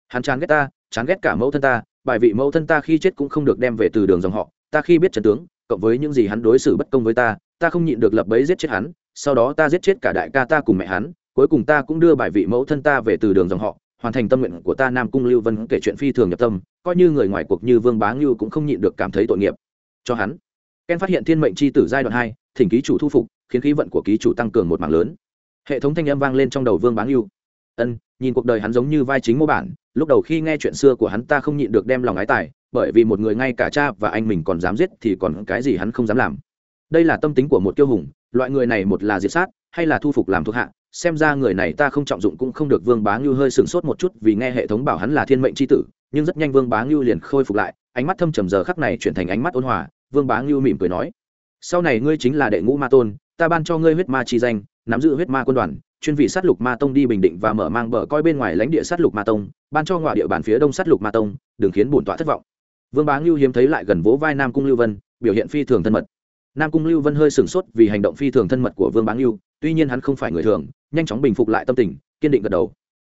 Hắn chán ghét ta, chán ghét cả mẫu thân ta. Bài vị mẫu thân ta khi chết cũng không được đem về từ đường dòng họ. Ta khi biết trần tướng cộng với những gì hắn đối xử bất công với ta ta không nhịn được lập bẫy giết chết hắn, sau đó ta giết chết cả đại ca ta cùng mẹ hắn, cuối cùng ta cũng đưa bài vị mẫu thân ta về từ đường dòng họ, hoàn thành tâm nguyện của ta nam cung lưu vân kể chuyện phi thường nhập tâm, coi như người ngoài cuộc như vương bá ngưu cũng không nhịn được cảm thấy tội nghiệp. Cho hắn. Ken phát hiện thiên mệnh c h i tử giai đoạn hai, thỉnh ký chủ thu phục, khiến khí vận của ký chủ tăng cường một mạng lớn. Hệ thống thanh âm vang lên trong đầu vương bá ngưu. Ân, nhìn cuộc đời hắn giống như vai chính mô bản, lúc đầu khi nghe chuyện xưa của hắn ta không nhịn được đem lòng ái tài bởi vì một người ngay cả cha và anh mình còn dám giết thì còn cái gì hắn không dám làm. Đây là tâm tính của một kiêu hùng, loại người này một là diệt sát, hay là thu phục làm thuộc hạ, xem ra người này ta không trọng dụng cũng không được vương bá ngưu hơi sửng sốt một chút vì nghe hệ thống bảo hắn là thiên mệnh c h i tử, nhưng rất nhanh vương bá ngưu liền khôi phục lại, ánh mắt thâm trầm giờ khắc này chuyển thành ánh mắt ôn hòa, vương bá ngưu mỉm cười nói, sau này ngươi chính là đệ ngũ ma tôn, ta ban cho ngươi huyết ma chi danh, nắm giữ huyết ma quân đoàn, chuyên vị sát lục ma tông đi bình định và mở mang bờ coi bên ngoài lãnh địa sát lục ma tông, ban cho ngoại địa bàn phía đông sát lục ma tông, đừng khiến bổn tọa thất vọng vương bá ngưu hiếm thấy lại gần vỗ vai nam cung lưu vân, biểu hiện phi thường thân mật. Nam cung lưu vân hơi sửng sốt vì hành động phi thường thân mật của vương bá ngưu, tuy nhiên hắn không phải người thường, nhanh chóng bình phục lại tâm tình, kiên định gật đầu.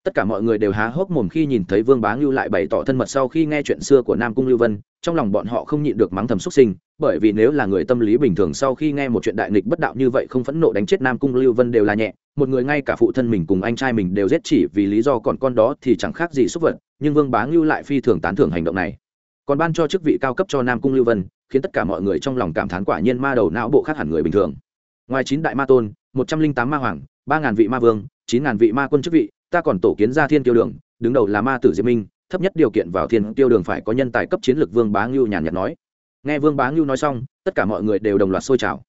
Tất cả mọi người đều há hốc mồm khi nhìn thấy vương bá ngưu lại bày tỏ thân mật sau khi nghe chuyện xưa của nam cung lưu vân, trong lòng bọn họ không nhịn được mắng thầm xúc sinh, bởi vì nếu là người tâm lý bình thường sau khi nghe một chuyện đại nghịch bất đạo như vậy không phẫn nộ đánh chết nam cung lưu vân đều là nhẹ, một người ngay cả phụ thân mình cùng anh trai mình đều giết chỉ vì lý do còn con đó thì chẳng khác gì xúc vật, nhưng vương bá ngưu lại phi thường tán thưởng hành động này còn ban cho chức vị cao cấp cho nam cung lưu vân, khiến tất cả mọi người trong lòng cảm thán quả nhiên ma đầu não bộ khác hẳn người bình thường. Ngoài chín đại ma tôn, một trăm linh tám ma hoàng, ba ngàn vị ma vương, chín ngàn vị ma quân chức vị, ta còn tổ kiến ra thiên tiêu đường, đứng đầu là ma tử diệp minh, thấp nhất điều kiện vào thiên tiêu đường phải có nhân tài cấp chiến lược vương bá ngưu nhàn nhạt nói. Nghe vương bá ngưu nói xong, tất cả mọi người đều đồng loạt sôi trào.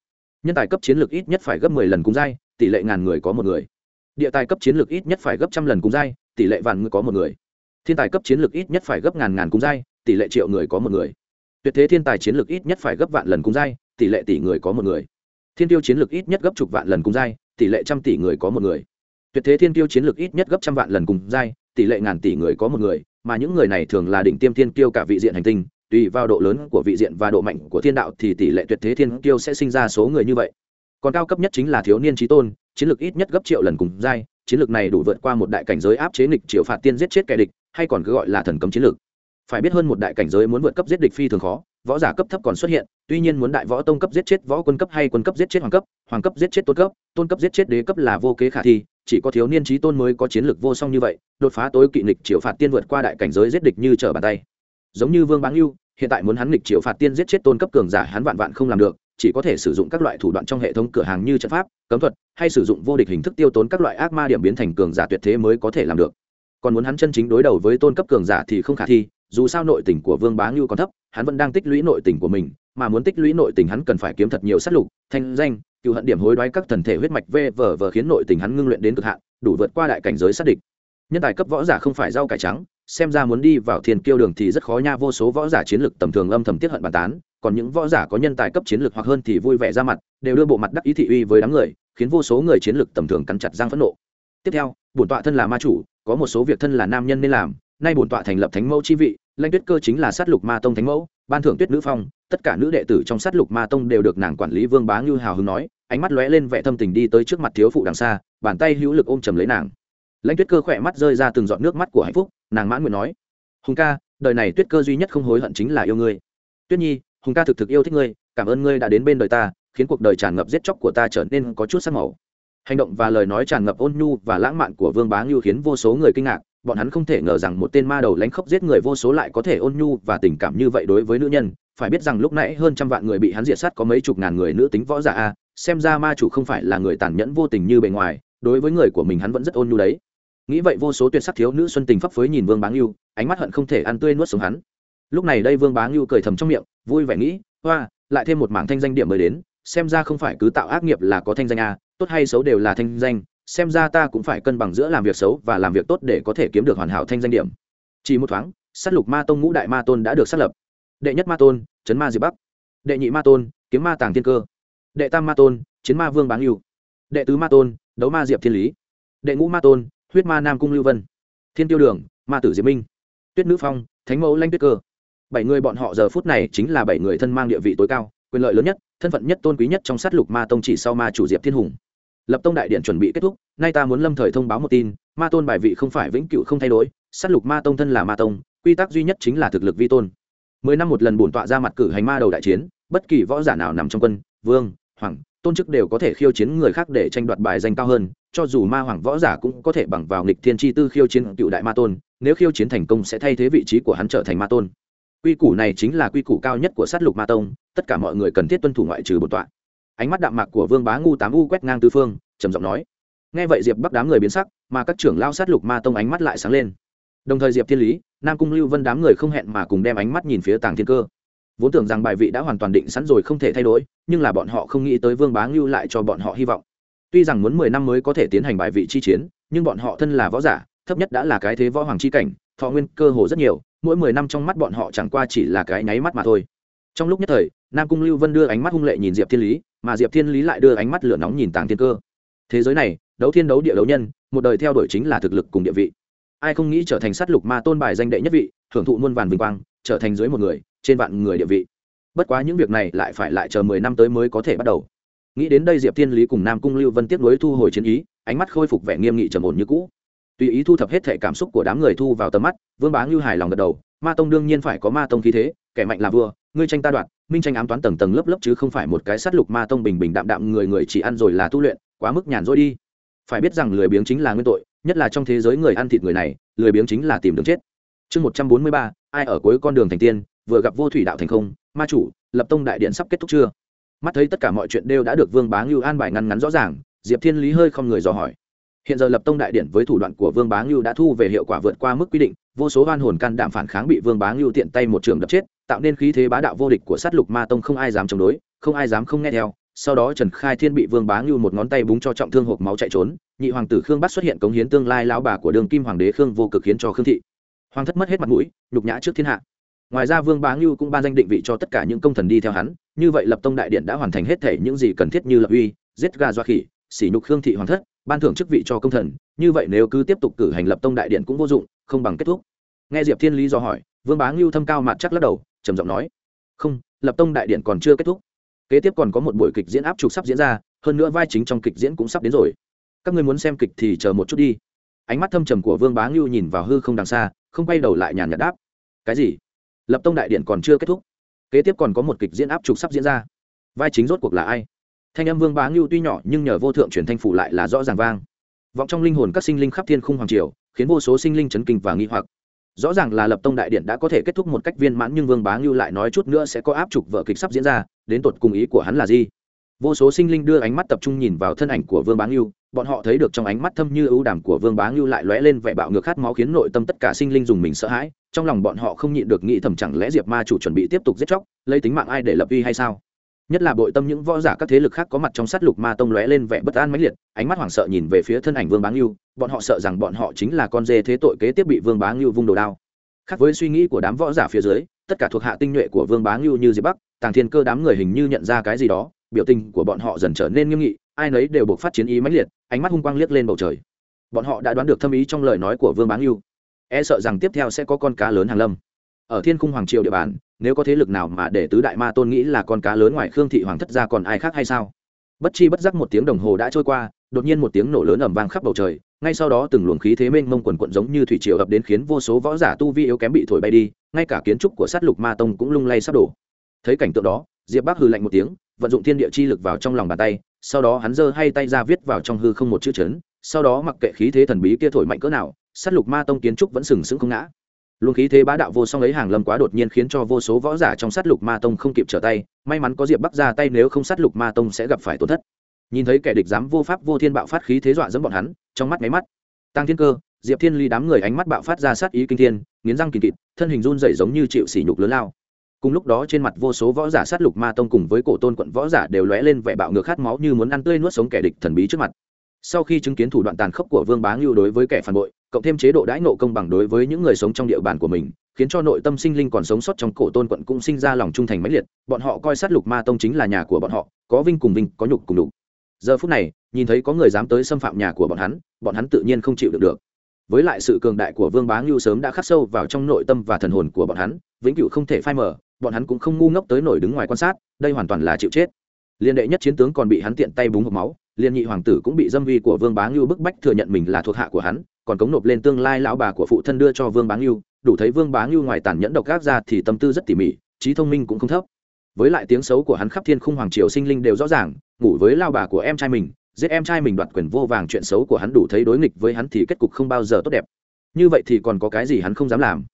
Nhân tài cấp chiến lược ít nhất phải gấp mười lần cùng giai, tỷ lệ ngàn người có một người. Địa tài cấp chiến lược ít nhất phải gấp trăm lần cùng giai, tỷ lệ vạn người có một người thiên tài cấp chiến lược ít nhất phải gấp ngàn ngàn cùng giai, tỷ lệ triệu người có một người. Tuyệt thế thiên tài chiến lược ít nhất phải gấp vạn lần cùng giai, tỷ lệ tỷ người có một người. Thiên tiêu chiến lược ít nhất gấp chục vạn lần cùng giai, tỷ lệ trăm tỷ người có một người. Tuyệt thế thiên tiêu chiến lược ít nhất gấp trăm vạn lần cùng giai, tỷ lệ ngàn tỷ người có một người, mà những người này thường là đỉnh tiêm thiên tiêu cả vị diện hành tinh, tùy vào độ lớn của vị diện và độ mạnh của thiên đạo thì tỷ lệ tuyệt thế thiên tiêu sẽ sinh ra số người như vậy. Còn cao cấp nhất chính là thiếu niên trí tôn, chiến lược ít nhất gấp triệu lần cùng giai, chiến lược này đủ vượt qua một đại cảnh giới áp chế nghịch triệu phạt tiên giết chết kẻ địch hay còn cứ gọi là thần cấm chiến lược. Phải biết hơn một đại cảnh giới muốn vượt cấp giết địch phi thường khó, võ giả cấp thấp còn xuất hiện, tuy nhiên muốn đại võ tông cấp giết chết võ quân cấp hay quân cấp giết chết hoàng cấp hoàng cấp giết chết tôn cấp tôn cấp giết chết đế cấp là vô kế khả thi, chỉ có thiếu niên trí tôn mới có chiến lược vô song như vậy, đột phá tối kỵ nịch triệu phạt tiên vượt qua đại cảnh giới giết địch như trở bàn tay. Giống như vương báng lưu hiện tại muốn hắn nịch triệu phạt tiên giết chết tôn cấp cường giả hắn vạn vạn không làm được, chỉ có thể sử dụng các loại thủ đoạn trong hệ thống cửa hàng như trận pháp, cấm thuật, hay sử dụng vô địch hình thức tiêu tốn các loại ác ma điểm biến thành cường giả tuyệt thế mới có thể làm được còn muốn hắn chân chính đối đầu với tôn cấp cường giả thì không khả thi, dù sao nội tình của vương bá ngưu còn thấp, hắn vẫn đang tích lũy nội tình của mình, mà muốn tích lũy nội tình hắn cần phải kiếm thật nhiều sát lục, thanh danh, cựu hận điểm hối đoái các thần thể huyết mạch vê vờ vờ khiến nội tình hắn ngưng luyện đến cực hạn, đủ vượt qua đại cảnh giới sát địch. Nhân tài cấp võ giả không phải rau cải trắng, xem ra muốn đi vào thiên kiêu đường thì rất khó nha, vô số võ giả chiến lược tầm thường âm thầm tiết hận bàn tán, còn những võ giả có nhân tài cấp chiến lược hoặc hơn thì vui vẻ ra mặt, đều đưa bộ mặt đắc ý thị uy với đám người, khiến vô số người chiến lược tầm thường cắn chặt giang phẫn nộ. Tiếp theo, bổn tọa thân là ma chủ có một số việc thân là nam nhân nên làm, nay bổn tọa thành lập thánh mẫu chi vị lãnh tuyết cơ chính là sát lục ma tông thánh mẫu, ban thưởng tuyết nữ phong, tất cả nữ đệ tử trong sát lục ma tông đều được nàng quản lý vương bá ngư hào hứng nói, ánh mắt lóe lên vẻ thâm tình đi tới trước mặt thiếu phụ đằng xa, bàn tay hữu lực ôm chầm lấy nàng. Lãnh tuyết cơ khỏe mắt rơi ra từng giọt nước mắt của hạnh phúc, nàng mãn nguyện nói, hùng ca, đời này tuyết cơ duy nhất không hối hận chính là yêu ngươi. Tuyết nhi, hùng ca thực thực yêu thích ngươi, cảm ơn ngươi đã đến bên đời ta, khiến cuộc đời tràn ngập giết chóc của ta trở nên có chút sắc màu hành động và lời nói tràn ngập ôn nhu và lãng mạn của vương bá ngưu khiến vô số người kinh ngạc. Bọn hắn không thể ngờ rằng một tên ma đầu lánh khóc giết người vô số lại có thể ôn nhu và tình cảm như vậy đối với nữ nhân. Phải biết rằng lúc nãy hơn trăm vạn người bị hắn diệt sát có mấy chục ngàn người nữ tính võ giả a, xem ra ma chủ không phải là người tàn nhẫn vô tình như bề ngoài. Đối với người của mình hắn vẫn rất ôn nhu đấy. Nghĩ vậy vô số tuyệt sắc thiếu nữ xuân tình phấp phới nhìn vương bá ngưu, ánh mắt hận không thể ăn tươi nuốt sống hắn. Lúc này đây vương bá ngưu cười thầm trong miệng, vui vẻ nghĩ hoa lại thêm một mảng thanh danh điểm mới đến, xem ra không phải cứ tạo ác nghiệp là có thanh danh a tốt hay xấu đều là thanh danh, xem ra ta cũng phải cân bằng giữa làm việc xấu và làm việc tốt để có thể kiếm được hoàn hảo thanh danh điểm. Chỉ một thoáng s á t lục ma tông ngũ đại ma tôn đã được xác lập. Đệ nhất ma tôn trấn ma diệp bắc. Đệ nhị ma tôn, kiếm ma tàng thiên cơ. Đệ tam ma tôn, chiến ma vương bán yêu đệ tứ ma tôn, đấu ma diệp thiên lý. Đệ ngũ ma tôn, huyết ma nam cung lưu vân. Thiên tiêu đường, ma tử diệp minh. Tuyết nữ phong, thánh mẫu lanh tuyết cơ. Bảy người bọn họ giờ phút này chính là bảy người thân mang địa vị tối cao, quyền lợi lớn nhất, thân phận nhất, tôn quý nhất trong sát lục ma tông chỉ sau ma chủ diệp thiên hùng lập tông đại điện chuẩn bị kết thúc, nay ta muốn lâm thời thông báo một tin, ma tôn bài vị không phải vĩnh cựu không thay đổi, sát lục ma tông thân là ma tông, quy tắc duy nhất chính là thực lực vi tôn. Mười năm một lần bổn tọa ra mặt cử hành ma đầu đại chiến, bất kỳ võ giả nào nằm trong quân, vương, hoàng, tôn chức đều có thể khiêu chiến người khác để tranh đoạt bài danh cao hơn, cho dù ma hoàng võ giả cũng có thể bằng vào nghịch thiên tri tư khiêu chiến cựu đại ma tôn, nếu khiêu chiến thành công sẽ thay thế vị trí của hắn trở thành ma tôn. Quy củ này chính là quy củ cao nhất của sát lục ma tông, tất cả mọi người cần thiết tuân thủ ngoại trừ bổn tọa ánh mắt đạm mạc của vương bá ngu tám u quét ngang tư phương, trầm giọng nói. Nghe vậy diệp bắc đám người biến sắc, mà các trưởng lao sát lục ma tông ánh mắt lại sáng lên. Đồng thời diệp thiên lý, nam cung lưu vân đám người không hẹn mà cùng đem ánh mắt nhìn phía tàng thiên cơ. Vốn tưởng rằng bài vị đã hoàn toàn định sẵn rồi không thể thay đổi, nhưng là bọn họ không nghĩ tới vương bá ngưu lại cho bọn họ hy vọng. Tuy rằng muốn mười năm mới có thể tiến hành bài vị chi chiến, nhưng bọn họ thân là võ giả, thấp nhất đã là cái thế võ hoàng chi cảnh, thọ nguyên cơ hồ rất nhiều, mỗi mười năm trong mắt bọn họ chẳng qua chỉ là cái nháy mắt mà thôi. Trong lúc nhất thời, nam cung lưu vân đưa ánh mắt hung lệ nhìn diệp thiên lý mà diệp thiên lý lại đưa ánh mắt lửa nóng nhìn tàng thiên cơ. Thế giới này, đấu thiên đấu địa đấu nhân, một đời theo đuổi chính là thực lực cùng địa vị. Ai không nghĩ trở thành sát lục ma tôn bài danh đệ nhất vị, hưởng thụ muôn vàn vinh quang, trở thành dưới một người, trên vạn người địa vị. Bất quá những việc này lại phải lại chờ mười năm tới mới có thể bắt đầu. Nghĩ đến đây diệp thiên lý cùng nam cung lưu vân tiếp nối thu hồi chiến ý, ánh mắt khôi phục vẻ nghiêm nghị trầm ổn như cũ. Tùy ý thu thập hết thể cảm xúc của đám người thu vào tầm mắt, vương bá ngưu hài lòng gật đầu, ma tông đương nhiên phải có ma tông khí thế, kẻ mạnh là vua, ngươi tranh ta đoạt minh tranh ám toán tầng tầng lớp lớp chứ không phải một cái sát lục ma tông bình bình đạm đạm người người chỉ ăn rồi là tu luyện, quá mức nhàn rỗi đi. Phải biết rằng lười biếng chính là nguyên tội, nhất là trong thế giới người ăn thịt người này, lười biếng chính là tìm đường chết. Chương một trăm bốn mươi ba, ai ở cuối con đường thành tiên, vừa gặp vô thủy đạo thành không, ma chủ, lập tông đại điện sắp kết thúc chưa? Mắt thấy tất cả mọi chuyện đều đã được vương bá ngưu an bài ngăn ngắn rõ ràng, diệp thiên lý hơi không người dò hỏi hiện giờ lập tông đại điển với thủ đoạn của vương bá ngưu đã thu về hiệu quả vượt qua mức quy định, vô số hoan hồn can đảm phản kháng bị vương bá ngưu tiện tay một trường đập chết, tạo nên khí thế bá đạo vô địch của sát lục ma tông không ai dám chống đối, không ai dám không nghe theo. Sau đó trần khai thiên bị vương bá ngưu một ngón tay búng cho trọng thương hộp máu chạy trốn, nhị hoàng tử khương bắt xuất hiện cống hiến tương lai lão bà của đường kim hoàng đế khương vô cực khiến cho khương thị. Hoàng thất mất hết mặt mũi, nhục nhã trước thiên hạ. Ngoài ra vương bá ngưu cũng ban danh định vị cho tất cả những công thần đi theo hắn, như vậy lập tông đại điện đã hoàn thành hết thể những gì cần thiết như lập uy, giết gà doa khỉ, sỉ nhục khương thị hoàng thất ban thưởng chức vị cho công thần, như vậy nếu cứ tiếp tục cử hành lập tông đại điện cũng vô dụng, không bằng kết thúc. Nghe diệp thiên lý do hỏi, vương bá ngưu thâm cao mặt chắc lắc đầu, trầm giọng nói, không, lập tông đại điện còn chưa kết thúc. Kế tiếp còn có một buổi kịch diễn áp trục sắp diễn ra, hơn nữa vai chính trong kịch diễn cũng sắp đến rồi. Các ngươi muốn xem kịch thì chờ một chút đi. Ánh mắt thâm trầm của vương bá ngưu nhìn vào hư không đằng xa, không quay đầu lại nhàn nhạt đáp, cái gì? Lập tông đại điện còn chưa kết thúc. Kế tiếp còn có một kịch diễn áp trục sắp diễn ra. Vai chính rốt cuộc là ai? Thanh âm vương bá ngưu tuy nhỏ nhưng nhờ vô thượng truyền thanh phủ lại là rõ ràng vang. Vọng trong linh hồn các sinh linh khắp thiên khung hoàng triều, khiến vô số sinh linh chấn kinh và nghi hoặc. Rõ ràng là lập tông đại điện đã có thể kết thúc một cách viên mãn nhưng vương bá ngưu lại nói chút nữa sẽ có áp trục vợ kịch sắp diễn ra, đến tột cùng ý của hắn là gì? Vô số sinh linh đưa ánh mắt tập trung nhìn vào thân ảnh của vương bá ngưu, bọn họ thấy được trong ánh mắt thâm như ưu đàm của vương bá ngưu lại lóe lên vẻ bạo ngược khát máu khiến nội tâm tất cả sinh linh dùng mình sợ hãi, trong lòng bọn họ không nhịn được nghĩ thầm chẳng lẽ diệp ma chủ chuẩn bị tiếp tục giết chóc, lấy tính mạng ai để lập uy hay sao? Nhất là bội tâm những võ giả các thế lực khác có mặt trong sát lục ma tông lóe lên vẻ bất an mãnh liệt, ánh mắt hoảng sợ nhìn về phía thân ảnh vương bá ngưu, bọn họ sợ rằng bọn họ chính là con dê thế tội kế tiếp bị vương bá ngưu vung đồ đao. Khác với suy nghĩ của đám võ giả phía dưới, tất cả thuộc hạ tinh nhuệ của vương bá ngưu như diệp bắc, tàng thiên cơ đám người hình như nhận ra cái gì đó, biểu tình của bọn họ dần trở nên nghiêm nghị, ai nấy đều buộc phát chiến ý mãnh liệt, ánh mắt hung quang liếc lên bầu trời. Bọn họ đã đoán được thâm ý trong lời nói của vương bá ngưu. E sợ rằng tiếp theo sẽ có con cá lớn hàng lâm ở thiên cung hoàng triều địa bàn, nếu có thế lực nào mà để tứ đại ma tôn nghĩ là con cá lớn ngoài khương thị hoàng thất ra còn ai khác hay sao? Bất chi bất giác một tiếng đồng hồ đã trôi qua, đột nhiên một tiếng nổ lớn ầm vang khắp bầu trời, ngay sau đó từng luồng khí thế mênh mông quần quận giống như thủy triều ập đến khiến vô số võ giả tu vi yếu kém bị thổi bay đi, ngay cả kiến trúc của sát lục ma tông cũng lung lay sắp đổ. Thấy cảnh tượng đó, diệp bác hừ lạnh một tiếng, vận dụng thiên địa chi lực vào trong lòng bàn tay, sau đó hắn giơ hai tay ra viết vào trong hư không một chữ chấn, sau đó mặc kệ khí thế thần bí kia thổi mạnh cỡ nào, sát lục ma tông kiến trúc vẫn sừng sững không ngã luồng khí thế bá đạo vô song ấy hàng lâm quá đột nhiên khiến cho vô số võ giả trong sát lục ma tông không kịp trở tay, may mắn có diệp bắc ra tay nếu không sát lục ma tông sẽ gặp phải tổn thất. Nhìn thấy kẻ địch dám vô pháp vô thiên bạo phát khí thế dọa dẫm bọn hắn, trong mắt máy mắt. Tăng thiên cơ, diệp thiên ly đám người ánh mắt bạo phát ra sát ý kinh thiên, nghiến răng kìm kịt, thân hình run dậy giống như chịu sỉ nhục lớn lao. Cùng lúc đó trên mặt vô số võ giả sát lục ma tông cùng với cổ tôn quận võ giả đều lóe lên vẻ bạo ngược khát máu như muốn ăn tươi nuốt sống kẻ địch thần bí trước mặt sau khi chứng kiến thủ đoạn tàn khốc của vương bá ngưu đối với kẻ phản bội, cộng thêm chế độ đãi nộ công bằng đối với những người sống trong địa bàn của mình, khiến cho nội tâm sinh linh còn sống sót trong cổ tôn quận cũng sinh ra lòng trung thành mãnh liệt, bọn họ coi sát lục ma tông chính là nhà của bọn họ, có vinh cùng vinh, có nhục cùng đục giờ phút này, nhìn thấy có người dám tới xâm phạm nhà của bọn hắn bọn hắn tự nhiên không chịu được được. Với lại sự cường đại của vương bá ngưu sớm đã khắc sâu vào trong nội tâm và thần hồn của bọn hắn, vĩnh cửu không thể phai mờ, bọn hắn cũng không ngu ngốc tới nổi đứng ngoài quan sát, đây hoàn toàn là chịu chết. Liên đệ nhất chiến tướng còn bị hắn tiện tay búng hộp máu liên nhị hoàng tử cũng bị dâm vi của vương bá ngưu bức bách thừa nhận mình là thuộc hạ của hắn, còn cống nộp lên tương lai lão bà của phụ thân đưa cho vương bá ngưu, đủ thấy vương bá ngưu ngoài tàn nhẫn độc gác ra thì tâm tư rất tỉ mỉ, trí thông minh cũng không thấp. Với lại tiếng xấu của hắn khắp thiên khung hoàng triều sinh linh đều rõ ràng, ngủ với lao bà của em trai mình, giết em trai mình đoạt quyền vô vàng chuyện xấu của hắn đủ thấy đối nghịch với hắn thì kết cục không bao giờ tốt đẹp. Như vậy thì còn có cái gì hắn không dám làm?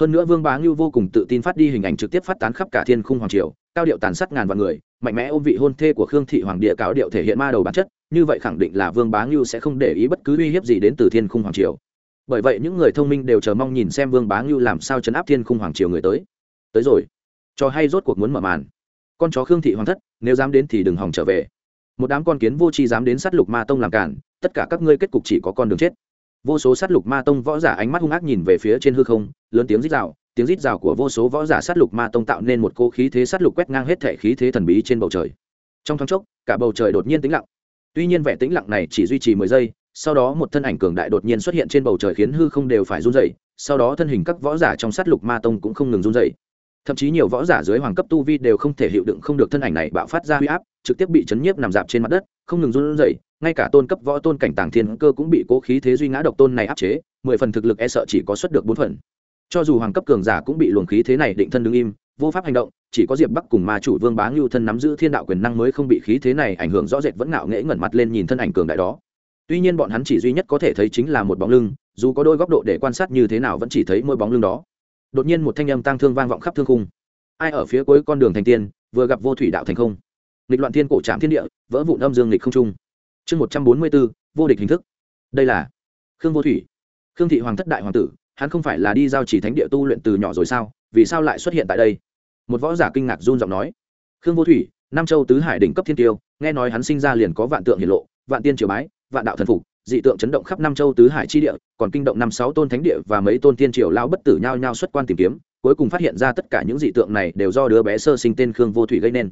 Hơn nữa vương bá ngưu vô cùng tự tin phát đi hình ảnh trực tiếp phát tán khắp cả thiên khung hoàng triều cao điệu tàn sát ngàn vạn người, mạnh mẽ ôm vị hôn thê của khương thị hoàng địa cáo điệu thể hiện ma đầu bản chất, như vậy khẳng định là vương bá ngưu sẽ không để ý bất cứ uy hiếp gì đến từ thiên khung hoàng triều. Bởi vậy những người thông minh đều chờ mong nhìn xem vương bá ngưu làm sao chấn áp thiên khung hoàng triều người tới. Tới rồi. Cho hay rốt cuộc muốn mở màn. Con chó khương thị hoàng thất, nếu dám đến thì đừng hòng trở về. Một đám con kiến vô tri dám đến sát lục ma tông làm cản, tất cả các ngươi kết cục chỉ có con đường chết. Vô số sát lục ma tông võ giả ánh mắt hung ác nhìn về phía trên hư không, lớn tiếng rít rào tiếng rít rào của vô số võ giả sát lục ma tông tạo nên một cô khí thế sát lục quét ngang hết thể khí thế thần bí trên bầu trời. Trong thoáng chốc, cả bầu trời đột nhiên tĩnh lặng. Tuy nhiên vẻ tĩnh lặng này chỉ duy trì mười giây, sau đó một thân ảnh cường đại đột nhiên xuất hiện trên bầu trời khiến hư không đều phải run dậy sau đó thân hình các võ giả trong sát lục ma tông cũng không ngừng run dậy thậm chí nhiều võ giả dưới hoàng cấp tu vi đều không thể hiệu đựng không được thân ảnh này bạo phát ra huy áp, trực tiếp bị chấn nhiếp nằm dạp trên mặt đất, không ngừng run rẩy, ngay cả tôn cấp võ tôn cảnh tàng thiên cơ cũng bị cố khí thế duy ngã độc tôn này áp chế, mười phần thực lực e sợ chỉ có xuất được bốn phần cho dù hoàng cấp cường giả cũng bị luồng khí thế này định thân đứng im, vô pháp hành động, chỉ có diệp bắc cùng ma chủ vương bá ngưu thân nắm giữ thiên đạo quyền năng mới không bị khí thế này ảnh hưởng rõ rệt vẫn ngạo nghễ ngẩn mặt lên nhìn thân ảnh cường đại đó. Tuy nhiên bọn hắn chỉ duy nhất có thể thấy chính là một bóng lưng, dù có đôi góc độ để quan sát như thế nào vẫn chỉ thấy mỗi bóng lưng đó. Đột nhiên một thanh âm tang thương vang vọng khắp thương khung. Ai ở phía cuối con đường thành tiên, vừa gặp vô thủy đạo thành không? Nghịch loạn thiên cổ trạm thiên địa, vỡ vụn âm dương nghịch không trung. Chương một trăm bốn mươi bốn, vô địch hình thức. Đây là khương vô thủy. Khương thị hoàng thất đại hoàng tử hắn không phải là đi giao chỉ thánh địa tu luyện từ nhỏ rồi sao? Vì sao lại xuất hiện tại đây? Một võ giả kinh ngạc run giọng nói. Khương vô thủy, nam châu tứ hải đỉnh cấp thiên tiêu, nghe nói hắn sinh ra liền có vạn tượng hiển lộ, vạn tiên triều bái, vạn đạo thần phục, dị tượng chấn động khắp năm châu tứ hải chi địa, còn kinh động năm sáu tôn thánh địa và mấy tôn tiên triều lao bất tử nhao nhao xuất quan tìm kiếm, cuối cùng phát hiện ra tất cả những dị tượng này đều do đứa bé sơ sinh tên khương vô thủy gây nên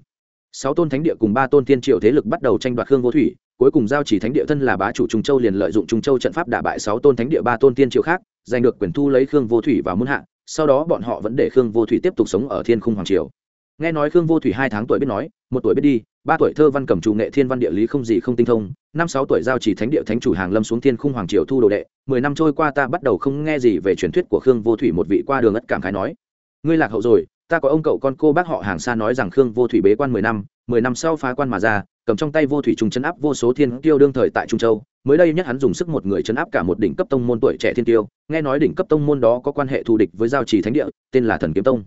sáu tôn thánh địa cùng ba tôn tiên triều thế lực bắt đầu tranh đoạt khương vô thủy, cuối cùng giao chỉ thánh địa thân là bá chủ trung châu liền lợi dụng trung châu trận pháp đả bại sáu tôn thánh địa ba tôn tiên triều khác, giành được quyền thu lấy khương vô thủy vào muôn hạ, sau đó bọn họ vẫn để khương vô thủy tiếp tục sống ở thiên khung hoàng triều. Nghe nói khương vô thủy hai tháng tuổi biết nói, một tuổi biết đi, ba tuổi thơ văn cầm chủ nghệ thiên văn địa lý không gì không tinh thông, năm sáu tuổi giao chỉ thánh địa thánh chủ hàng lâm xuống thiên khung hoàng triều thu đồ đệ, mười năm trôi qua ta bắt đầu không nghe gì về truyền thuyết của khương vô thủy một vị qua đường ất cảm khái nói, ngươi lạc hậu rồi ta có ông cậu con cô bác họ hàng xa nói rằng khương vô thủy bế quan mười năm mười năm sau phá quan mà ra, cầm trong tay vô thủy trùng chấn áp vô số thiên tiêu đương thời tại trung châu. Mới đây nhất hắn dùng sức một người chấn áp cả một đỉnh cấp tông môn tuổi trẻ thiên tiêu nghe nói đỉnh cấp tông môn đó có quan hệ thù địch với giao trì thánh địa, tên là thần kiếm tông.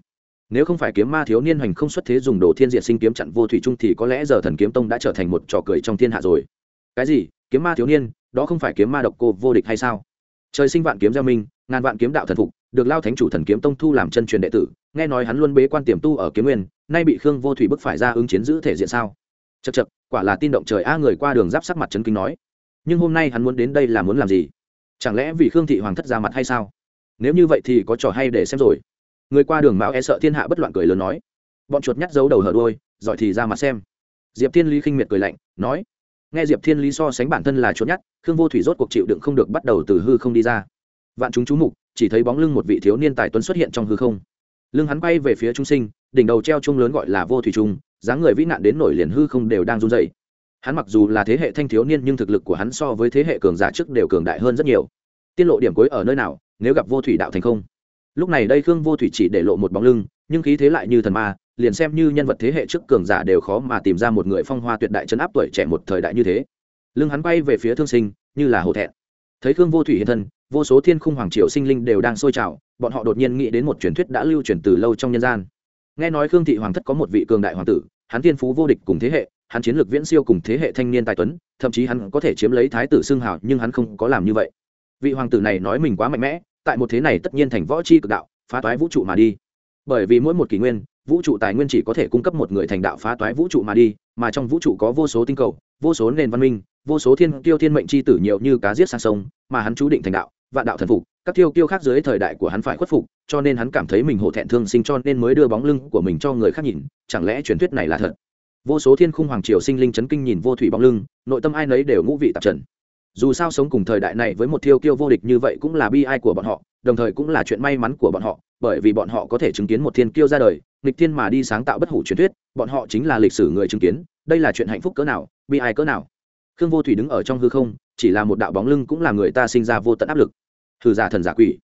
Nếu không phải kiếm ma thiếu niên hoành không xuất thế dùng đồ thiên diệt sinh kiếm chặn vô thủy trung thì có lẽ giờ thần kiếm tông đã trở thành một trò cười trong thiên hạ rồi. Cái gì? Kiếm ma thiếu niên? Đó không phải kiếm ma độc cô vô địch hay sao? Trời sinh vạn kiếm gieo minh, ngàn vạn kiếm đạo thần phục được lao thánh chủ thần kiếm tông thu làm chân truyền đệ tử, nghe nói hắn luôn bế quan tiềm tu ở kiếm nguyên, nay bị khương vô thủy bức phải ra ứng chiến giữ thể diện sao? Chật chật quả là tin động trời a, người qua đường giáp sắc mặt trấn kinh nói. Nhưng hôm nay hắn muốn đến đây là muốn làm gì? Chẳng lẽ vì khương thị hoàng thất ra mặt hay sao? Nếu như vậy thì có trò hay để xem rồi. Người qua đường mạo e sợ thiên hạ bất loạn cười lớn nói. Bọn chuột nhắt giấu đầu hở đôi giỏi thì ra mặt xem. Diệp thiên lý khinh miệt cười lạnh, nói. Nghe diệp thiên lý so sánh bản thân là chuột nhắt, khương vô thủy rốt cuộc chịu đựng không được bắt đầu từ hư không đi ra. Vạn chúng chú mục chỉ thấy bóng lưng một vị thiếu niên tài tuấn xuất hiện trong hư không. Lưng hắn bay về phía trung sinh, đỉnh đầu treo chung lớn gọi là vô thủy trung, dáng người vĩ nạn đến nổi liền hư không đều đang run dậy hắn mặc dù là thế hệ thanh thiếu niên nhưng thực lực của hắn so với thế hệ cường giả trước đều cường đại hơn rất nhiều. Tiết lộ điểm cuối ở nơi nào, nếu gặp vô thủy đạo thành không? Lúc này đây khương vô thủy chỉ để lộ một bóng lưng, nhưng khí thế lại như thần ma, liền xem như nhân vật thế hệ trước cường giả đều khó mà tìm ra một người phong hoa tuyệt đại chấn áp tuổi trẻ một thời đại như thế. Lưng hắn bay về phía thương sinh, như là hổ thẹn. Thấy khương vô thủy hiện thân vô số thiên khung hoàng triều sinh linh đều đang sôi trào, bọn họ đột nhiên nghĩ đến một truyền thuyết đã lưu truyền từ lâu trong nhân gian. Nghe nói khương thị hoàng thất có một vị cường đại hoàng tử, hắn thiên phú vô địch cùng thế hệ, hắn chiến lược viễn siêu cùng thế hệ thanh niên tài tuấn, thậm chí hắn có thể chiếm lấy thái tử xưng hào, nhưng hắn không có làm như vậy. Vị hoàng tử này nói mình quá mạnh mẽ, tại một thế này tất nhiên thành võ c h i cực đạo, phá toái vũ trụ mà đi. Bởi vì mỗi một kỷ nguyên, vũ trụ tài nguyên chỉ có thể cung cấp một người thành đạo phá toái vũ trụ mà đi, mà trong vũ trụ có vô số tinh cầu, vô số nền văn minh, vô số thiên tiêu thiên mệnh c h i tử nhiều như cá giết sang sông, mà hắn chú định thành đạo vạn đạo thần phục, các tiêu kiêu khác dưới thời đại của hắn phải khuất phục, cho nên hắn cảm thấy mình hổ thẹn thương sinh cho nên mới đưa bóng lưng của mình cho người khác nhìn, chẳng lẽ truyền thuyết này là thật? Vô số thiên khung hoàng triều sinh linh chấn kinh nhìn vô thủy bóng lưng, nội tâm ai nấy đều ngũ vị tạp trần. Dù sao sống cùng thời đại này với một thiêu kiêu vô địch như vậy cũng là bi ai của bọn họ, đồng thời cũng là chuyện may mắn của bọn họ, bởi vì bọn họ có thể chứng kiến một thiên kiêu ra đời, nghịch thiên mà đi sáng tạo bất hủ truyền thuyết, bọn họ chính là lịch sử người chứng kiến, đây là chuyện hạnh phúc cỡ nào, bi ai cỡ nào? Khương vô thủy đứng ở trong hư không, chỉ là một đạo bóng lưng cũng là người ta sinh ra vô tận áp lực thử giả thần giả quỷ.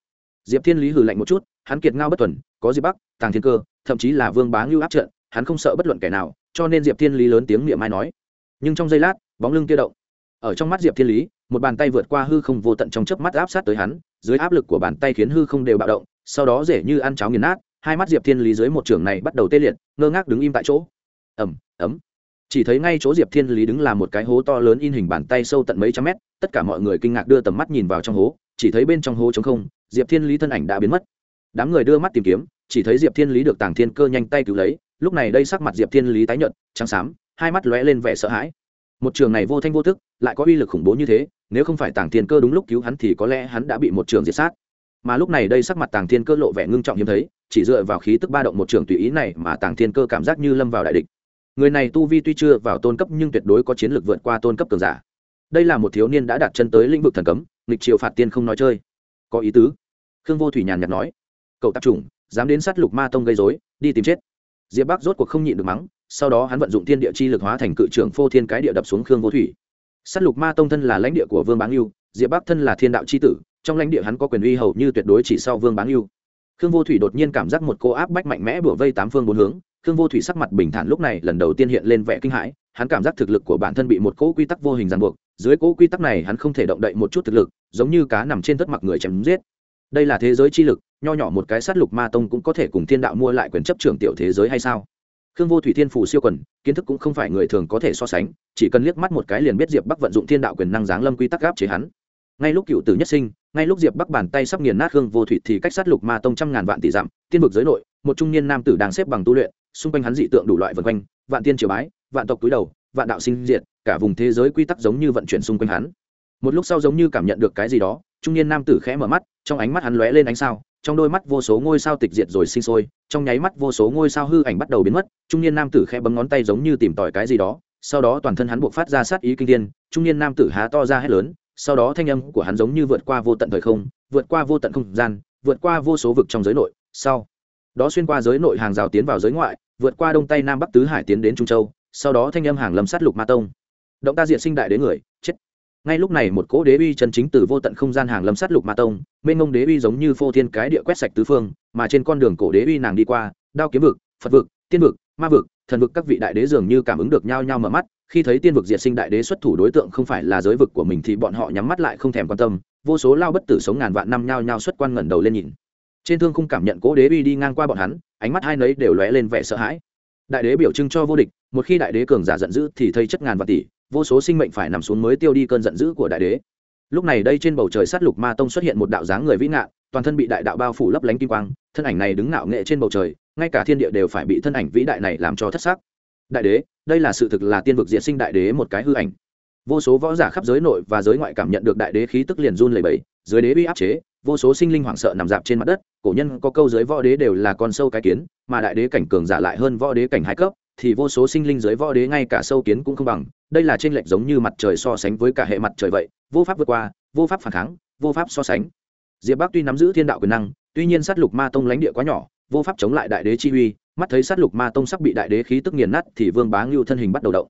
Diệp thiên lý hừ lạnh một chút, hắn kiệt ngao bất tuần có diệp bắc, tàng thiên cơ, thậm chí là vương bá ngưu áp trận, hắn không sợ bất luận kẻ nào, cho nên diệp thiên lý lớn tiếng niệm ai nói. Nhưng trong giây lát, bóng lưng kia động. Ở trong mắt diệp thiên lý, một bàn tay vượt qua hư không vô tận trong chớp mắt áp sát tới hắn, dưới áp lực của bàn tay khiến hư không đều bạo động, sau đó dễ như ăn cháo nghiền nát, hai mắt diệp thiên lý dưới một trường này bắt đầu tê liệt, ngơ ngác đứng im tại chỗ. Ẩm ấm. Chỉ thấy ngay chỗ diệp thiên lý đứng là một cái hố to lớn in hình bàn tay sâu tận mấy trăm mét, tất cả mọi người kinh ngạc đưa tầm mắt nhìn vào trong hố chỉ thấy bên trong hố trống không, diệp thiên lý thân ảnh đã biến mất. Đám người đưa mắt tìm kiếm, chỉ thấy diệp thiên lý được tàng thiên cơ nhanh tay cứu lấy, lúc này đây sắc mặt diệp thiên lý tái nhợt, trắng xám, hai mắt lóe lên vẻ sợ hãi. Một trường này vô thanh vô thức lại có uy lực khủng bố như thế, nếu không phải tàng thiên cơ đúng lúc cứu hắn thì có lẽ hắn đã bị một trường diệt sát. Mà lúc này đây sắc mặt tàng thiên cơ lộ vẻ ngưng trọng hiếm thấy, chỉ dựa vào khí tức ba động một trường tùy ý này mà tàng thiên cơ cảm giác như lâm vào đại địch. Người này tu vi tuy chưa vào tôn cấp nhưng tuyệt đối có chiến lược vượt qua tôn cấp cường giả. Đây là một thiếu niên đã đặt chân tới lĩnh vực thần cấm nghịch triều phạt tiên không nói chơi. Có ý tứ. Khương vô thủy nhàn nhạt nói. Cậu tạp chủng, dám đến sát lục ma tông gây dối đi tìm chết. Diệp bắc rốt cuộc không nhịn được mắng, sau đó hắn vận dụng thiên địa chi lực hóa thành cự trưởng phô thiên cái địa đập xuống khương vô thủy. Sát lục ma tông thân là lãnh địa của vương báng yêu diệp bắc thân là thiên đạo c h i tử, trong lãnh địa hắn có quyền uy hầu như tuyệt đối chỉ sau vương báng yêu khương vô thủy đột nhiên cảm giác một cô áp bách mạnh mẽ bủa vây tám phương bốn hướng khương vô thủy sắc mặt bình thản lúc này lần đầu tiên hiện lên vẻ kinh hãi, hắn cảm giác thực lực của bản thân bị một cỗ quy tắc vô hình ràng buộc, dưới cỗ quy tắc này hắn không thể động đậy một chút thực lực, giống như cá nằm trên tất mặt người chém giết. Đây là thế giới chi lực, nho nhỏ một cái sát lục ma tông cũng có thể cùng thiên đạo mua lại quyền chấp trưởng tiểu thế giới hay sao? Khương vô thủy thiên phủ siêu quần, kiến thức cũng không phải người thường có thể so sánh, chỉ cần liếc mắt một cái liền biết diệp bắc vận dụng thiên đạo quyền năng giáng lâm quy tắc gáp chế hắn. Ngay lúc cựu tử nhất sinh, ngay lúc diệp bắc bàn tay sắp nghiền nát khương vô thủy thì cách sát lục ma tông trăm ngàn vạn tỷ dặm, tiên vực giới nội, một trung niên nam tử đang xếp bằng tu luyện xung quanh hắn dị tượng đủ loại vần quanh, vạn tiên triều bái, vạn tộc túi đầu, vạn đạo sinh diệt, cả vùng thế giới quy tắc giống như vận chuyển xung quanh hắn. Một lúc sau giống như cảm nhận được cái gì đó, trung niên nam tử khẽ mở mắt, trong ánh mắt hắn lóe lên ánh sao, trong đôi mắt vô số ngôi sao tịch diệt rồi sinh sôi, trong nháy mắt vô số ngôi sao hư ảnh bắt đầu biến mất, trung niên nam tử khẽ bấm ngón tay giống như tìm tòi cái gì đó, sau đó toàn thân hắn buộc phát ra sát ý kinh thiên, trung niên nam tử há to ra hét lớn, sau đó thanh âm của hắn giống như vượt qua vô tận thời không, vượt qua vô tận không gian, vượt qua vô số vực trong giới nội. Sau đó xuyên qua giới nội hàng rào tiến vào giới ngoại, vượt qua đông tây nam bắc tứ hải tiến đến trung châu, sau đó thanh âm hàng lâm sát lục ma tông. Động ta diện sinh đại đế người, chết. Ngay lúc này một cỗ đế uy chân chính từ vô tận không gian hàng lâm sát lục ma tông, mênh ngông đế uy giống như phô thiên cái địa quét sạch tứ phương, mà trên con đường cổ đế uy nàng đi qua, đao kiếm vực, phật vực, tiên vực, ma vực, thần vực các vị đại đế dường như cảm ứng được nhau nhau mở mắt, khi thấy tiên vực diệt sinh đại đế xuất thủ đối tượng không phải là giới vực của mình thì bọn họ nhắm mắt lại không thèm quan tâm, vô số lao bất tử sống ngàn vạn năm nhau nhau xuất quan ngẩng đầu lên nhìn trên thương không cảm nhận cố đế uy đi ngang qua bọn hắn, ánh mắt hai nấy đều lóe lên vẻ sợ hãi. Đại đế biểu trưng cho vô địch, một khi đại đế cường giả giận dữ thì thây chất ngàn vạn tỷ, vô số sinh mệnh phải nằm xuống mới tiêu đi cơn giận dữ của đại đế. Lúc này đây trên bầu trời sát lục ma tông xuất hiện một đạo dáng người vĩ ngạn toàn thân bị đại đạo bao phủ lấp lánh kim quang, thân ảnh này đứng ngạo nghệ trên bầu trời, ngay cả thiên địa đều phải bị thân ảnh vĩ đại này làm cho thất sắc đại đế, đây là sự thực là tiên vực diệt sinh đại đế một cái hư ảnh. Vô số võ giả khắp giới nội và giới ngoại cảm nhận được đại đế khí tức liền run lẩy bẩy, dưới đế uy áp chế vô số sinh linh hoảng sợ nằm dạp trên mặt đất, cổ nhân có câu dưới võ đế đều là con sâu cái kiến, mà đại đế cảnh cường giả lại hơn võ đế cảnh hai cấp, thì vô số sinh linh dưới võ đế ngay cả sâu kiến cũng không bằng. Đây là trên lệch giống như mặt trời so sánh với cả hệ mặt trời vậy, vô pháp vượt qua, vô pháp phản kháng, vô pháp so sánh. Diệp bắc tuy nắm giữ thiên đạo quyền năng, tuy nhiên sát lục ma tông lãnh địa quá nhỏ, vô pháp chống lại đại đế chi uy, mắt thấy sát lục ma tông sắp bị đại đế khí tức nghiền nát thì vương bá ngưu thân hình bắt đầu động.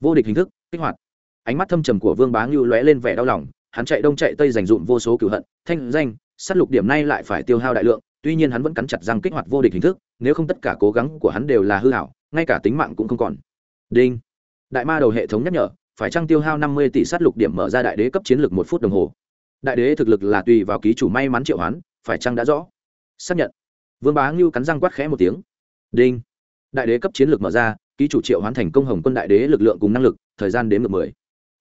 Vô địch hình thức, kích hoạt. Ánh mắt thâm trầm của vương bá ngưu lóe lên vẻ đau lòng hắn chạy đông chạy tây dành dụm vô số cửu hận, thanh danh, sát lục điểm nay lại phải tiêu hao đại lượng, tuy nhiên hắn vẫn cắn chặt răng kích hoạt vô địch hình thức, nếu không tất cả cố gắng của hắn đều là hư hảo, ngay cả tính mạng cũng không còn. Đinh. Đại ma đầu hệ thống nhắc nhở, phải trăng tiêu hao năm mươi tỷ sát lục điểm mở ra đại đế cấp chiến lược một phút đồng hồ? Đại đế thực lực là tùy vào ký chủ may mắn triệu hoán, phải chăng đã rõ? Xác nhận. Vương bá ngưu cắn răng quát khẽ một tiếng. Đinh. Đại đế cấp chiến lược mở ra, ký chủ triệu hoán thành công hồng quân đại đế lực lượng cùng năng lực, thời gian đến ngược mười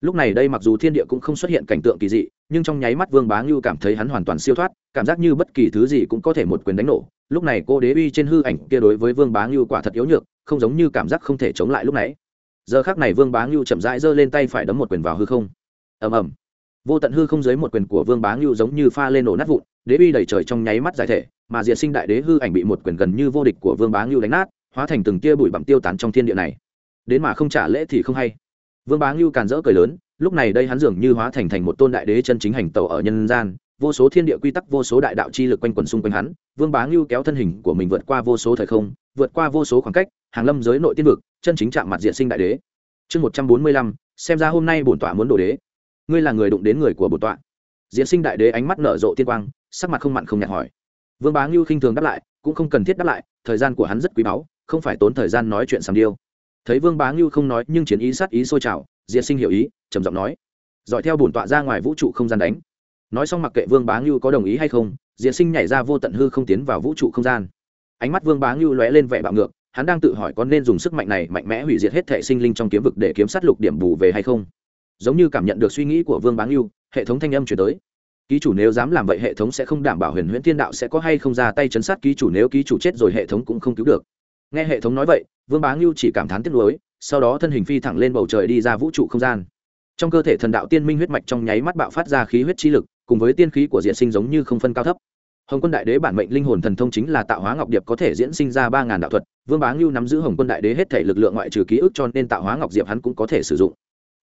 lúc này đây mặc dù thiên địa cũng không xuất hiện cảnh tượng kỳ dị, nhưng trong nháy mắt vương bá ngưu cảm thấy hắn hoàn toàn siêu thoát, cảm giác như bất kỳ thứ gì cũng có thể một quyền đánh nổ. Lúc này cô đế uy trên hư ảnh kia đối với vương bá ngưu quả thật yếu nhược, không giống như cảm giác không thể chống lại lúc nãy. Giờ khác này vương bá ngưu chậm rãi giơ lên tay phải đấm một quyền vào hư không. Ầm ầm. Vô tận hư không dưới một quyền của vương bá ngưu giống như pha lên nổ nát vụn, đế uy đầy trời trong nháy mắt giải thể, mà diệt sinh đại đế hư ảnh bị một quyền gần như vô địch của vương bá ngưu đánh nát, hóa thành từng tia bụi bặm tiêu tán trong thiên địa này. Đến mà không trả lễ thì không hay vương bá ngưu càn rỡ cười lớn, lúc này đây hắn dường như hóa thành thành một tôn đại đế chân chính hành tàu ở nhân gian, vô số thiên địa quy tắc, vô số đại đạo chi lực quanh quẩn xung quanh hắn. Vương bá ngưu kéo thân hình của mình vượt qua vô số thời không, vượt qua vô số khoảng cách, hàng lâm giới nội tiên vực, chân chính chạm mặt diện sinh đại đế. Chương một trăm bốn mươi lăm, xem ra hôm nay bổn tọa muốn đổ đế. Ngươi là người đụng đến người của bổn tọa. Diện sinh đại đế ánh mắt nở rộ tiên quang, sắc mặt không mặn không nhạt hỏi. Vương bá ngưu khinh thường đáp lại, cũng không cần thiết đáp lại, thời gian của hắn rất quý báu, không phải tốn thời gian nói chuyện sàm điêu thấy vương bá ngưu không nói, nhưng chiến ý sát ý sôi trào, Diệt sinh hiểu ý, trầm giọng nói, dọi theo bổn tọa ra ngoài vũ trụ không gian đánh. Nói xong mặc kệ vương bá ngưu có đồng ý hay không, Diệt sinh nhảy ra vô tận hư không tiến vào vũ trụ không gian. Ánh mắt vương bá ngưu lóe lên vẻ bạo ngược, hắn đang tự hỏi có nên dùng sức mạnh này mạnh mẽ hủy diệt hết thể sinh linh trong kiếm vực để kiếm sát lục điểm bù về hay không. Giống như cảm nhận được suy nghĩ của vương bá ngưu, hệ thống thanh âm chuyển tới, ký chủ nếu dám làm vậy hệ thống sẽ không đảm bảo huyền huyễn thiên đạo sẽ có hay không ra tay chấn sát ký chủ, nếu ký chủ chết rồi hệ thống cũng không cứu được nghe hệ thống nói vậy, vương bá ngưu chỉ cảm thán tiếc nuối, sau đó thân hình phi thẳng lên bầu trời đi ra vũ trụ không gian. Trong cơ thể thần đạo tiên minh huyết mạch trong nháy mắt bạo phát ra khí huyết chi lực, cùng với tiên khí của diện sinh giống như không phân cao thấp. Hồng quân đại đế bản mệnh linh hồn thần thông chính là tạo hóa ngọc điệp có thể diễn sinh ra ba ngàn đạo thuật, vương bá ngưu nắm giữ hồng quân đại đế hết thể lực lượng ngoại trừ ký ức cho nên tạo hóa ngọc diệp hắn cũng có thể sử dụng.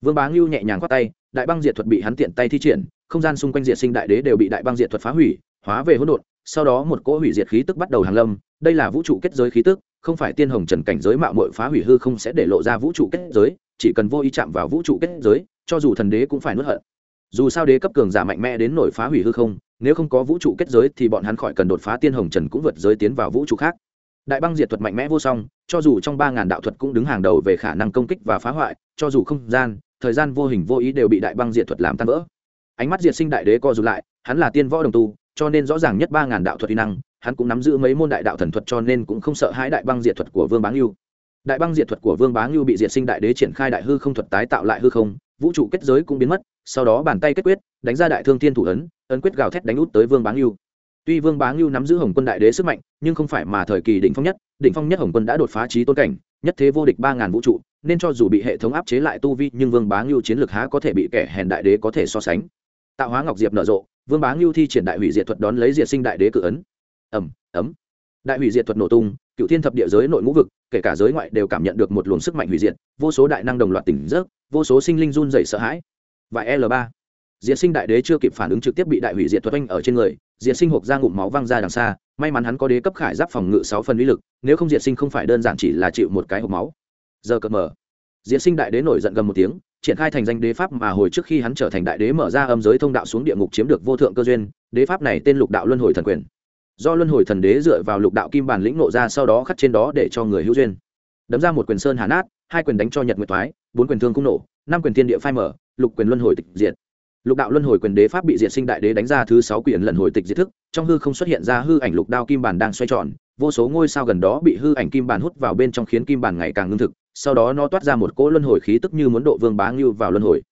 Vương bá ngưu nhẹ nhàng khoác tay, đại băng diệt thuật bị hắn tiện tay thi triển, không gian xung quanh diệt sinh đại đế đều bị đại băng diệt thuật phá hủy, hóa về hỗn độn, sau đó một cỗ hủy diệt khí tức bắt đầu hàng lâm, đây là vũ trụ kết giới khí tức không phải tiên hồng trần cảnh giới mạo muội phá hủy hư không sẽ để lộ ra vũ trụ kết giới, chỉ cần vô ý chạm vào vũ trụ kết giới, cho dù thần đế cũng phải nuốt hận. Dù sao đế cấp cường giả mạnh mẽ đến nổi phá hủy hư không, nếu không có vũ trụ kết giới thì bọn hắn khỏi cần đột phá tiên hồng trần cũng vượt giới tiến vào vũ trụ khác. Đại băng diệt thuật mạnh mẽ vô song, cho dù trong ba ngàn đạo thuật cũng đứng hàng đầu về khả năng công kích và phá hoại, cho dù không gian, thời gian vô hình vô ý đều bị đại băng diệt thuật làm tan vỡ. Ánh mắt diệt sinh đại đế co rụt lại, hắn là tiên võ đồng tu, cho nên rõ ràng nhất ba ngàn đạo thuật uy năng hắn cũng nắm giữ mấy môn đại đạo thần thuật cho nên cũng không sợ hãi đại băng diệt thuật của vương bá ngưu. Đại băng diệt thuật của vương bá ngưu bị diệt sinh đại đế triển khai đại hư không thuật tái tạo lại hư không, vũ trụ kết giới cũng biến mất, sau đó bàn tay kết quyết, đánh ra đại thương thiên thủ ấn ấn quyết gào thét đánh út tới vương bá ngưu. Tuy vương bá ngưu nắm giữ hồng quân đại đế sức mạnh, nhưng không phải mà thời kỳ đỉnh phong nhất, đỉnh phong nhất hồng quân đã đột phá trí tôn cảnh, nhất thế vô địch ba ngàn vũ trụ, nên cho dù bị hệ thống áp chế lại tu vi, nhưng vương bá ngưu chiến lược há có thể bị kẻ hèn đại đế có thể so sánh. Tạo hóa ngọc diệp nở rộ, vương bá ngưu thi triển đại hủy diệt thuật đón lấy diệt sinh đại đế cự ấn ẩm ấm. Đại hủy diệt thuật nổ tung, cựu thiên thập địa giới nội ngũ vực, kể cả giới ngoại đều cảm nhận được một luồng sức mạnh hủy diệt, vô số đại năng đồng loạt tỉnh giấc, vô số sinh linh run dày sợ hãi. Và l ba, diệt sinh đại đế chưa kịp phản ứng trực tiếp bị đại hủy diệt thuật oanh ở trên người, diệt sinh hộp ra ngụm máu văng ra đằng xa, may mắn hắn có đế cấp khải giáp phòng ngự sáu phần uy lực, nếu không diệt sinh không phải đơn giản chỉ là chịu một cái hộp máu. Giờ cợt mở, diệt sinh đại đế nổi giận gầm một tiếng, triển khai thành danh đế pháp mà hồi trước khi hắn trở thành đại đế mở ra âm giới thông đạo xuống địa ngục chiếm được vô thượng cơ duyên, đế pháp này tên lục đạo luân hồi thần quyền do luân hồi thần đế dựa vào lục đạo kim bản lĩnh nộ ra sau đó khắc trên đó để cho người hữu duyên. Đấm ra một quyền sơn hà nát, hai quyền đánh cho nhật nguyệt thoái, bốn quyền thương cung nổ, năm quyền thiên địa phai mở lục quyền luân hồi tịch diệt. Lục đạo luân hồi quyền đế pháp bị diệt sinh đại đế đánh ra thứ sáu quyền lần hồi tịch diệt thức, trong hư không xuất hiện ra hư ảnh lục đao kim bản đang xoay tròn, vô số ngôi sao gần đó bị hư ảnh kim bản hút vào bên trong khiến kim bản ngày càng ngưng thực, sau đó nó toát ra một cỗ luân hồi khí tức như muốn độ vương bá ngưu vào luân hồi.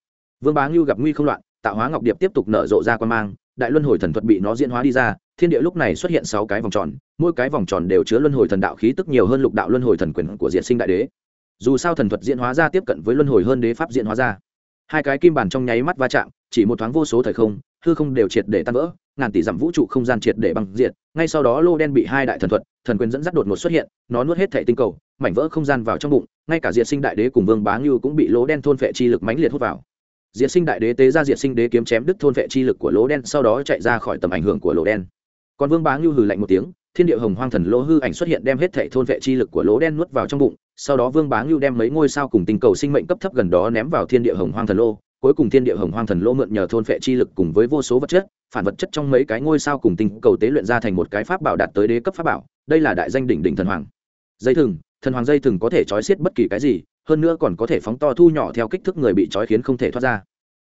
Vương bá ngưu gặp nguy không loạn tạo hóa ngọc điệp tiếp tục nở rộ ra quan mang đại luân hồi thần thuật bị nó diễn hóa đi ra, thiên địa lúc này xuất hiện sáu cái vòng tròn, mỗi cái vòng tròn đều chứa luân hồi thần đạo khí tức nhiều hơn lục đạo luân hồi thần quyền của diện sinh đại đế. Dù sao thần thuật diễn hóa ra tiếp cận với luân hồi hơn đế pháp diễn hóa ra. Hai cái kim bản trong nháy mắt va chạm, chỉ một thoáng vô số thời không, hư không đều triệt để tan vỡ, ngàn tỷ dặm vũ trụ không gian triệt để băng diệt, ngay sau đó lô đen bị hai đại thần thuật, thần quyền dẫn dắt đột ngột xuất hiện, nó nuốt hết thệ tinh cầu, mảnh vỡ không gian vào trong bụng, ngay cả diệt sinh đại đế cùng vương bá ngưu cũng bị lỗ đen thôn phệ chi lực mãnh liệt hút vào diệt sinh đại đế tế ra diệt sinh đế kiếm chém đứt thôn vệ chi lực của lỗ đen, sau đó chạy ra khỏi tầm ảnh hưởng của lỗ đen. Còn vương bá ngưu hừ lạnh một tiếng, thiên địa hồng hoang thần lỗ hư ảnh xuất hiện đem hết thệ thôn vệ chi lực của lỗ đen nuốt vào trong bụng, sau đó vương bá ngưu đem mấy ngôi sao cùng tinh cầu sinh mệnh cấp thấp gần đó ném vào thiên địa hồng hoang thần lô, cuối cùng thiên địa hồng hoang thần lô mượn nhờ thôn phệ chi lực cùng với vô số vật chất, phản vật chất trong mấy cái ngôi sao cùng tinh cầu tế luyện ra thành một cái pháp bảo đạt tới đế cấp pháp bảo, đây là đại danh đỉnh đỉnh thần hoàng. Dây thừng, thần hoàng dây thừng có thể trói xiết bất kỳ cái gì hơn nữa còn có thể phóng to thu nhỏ theo kích thước người bị trói khiến không thể thoát ra.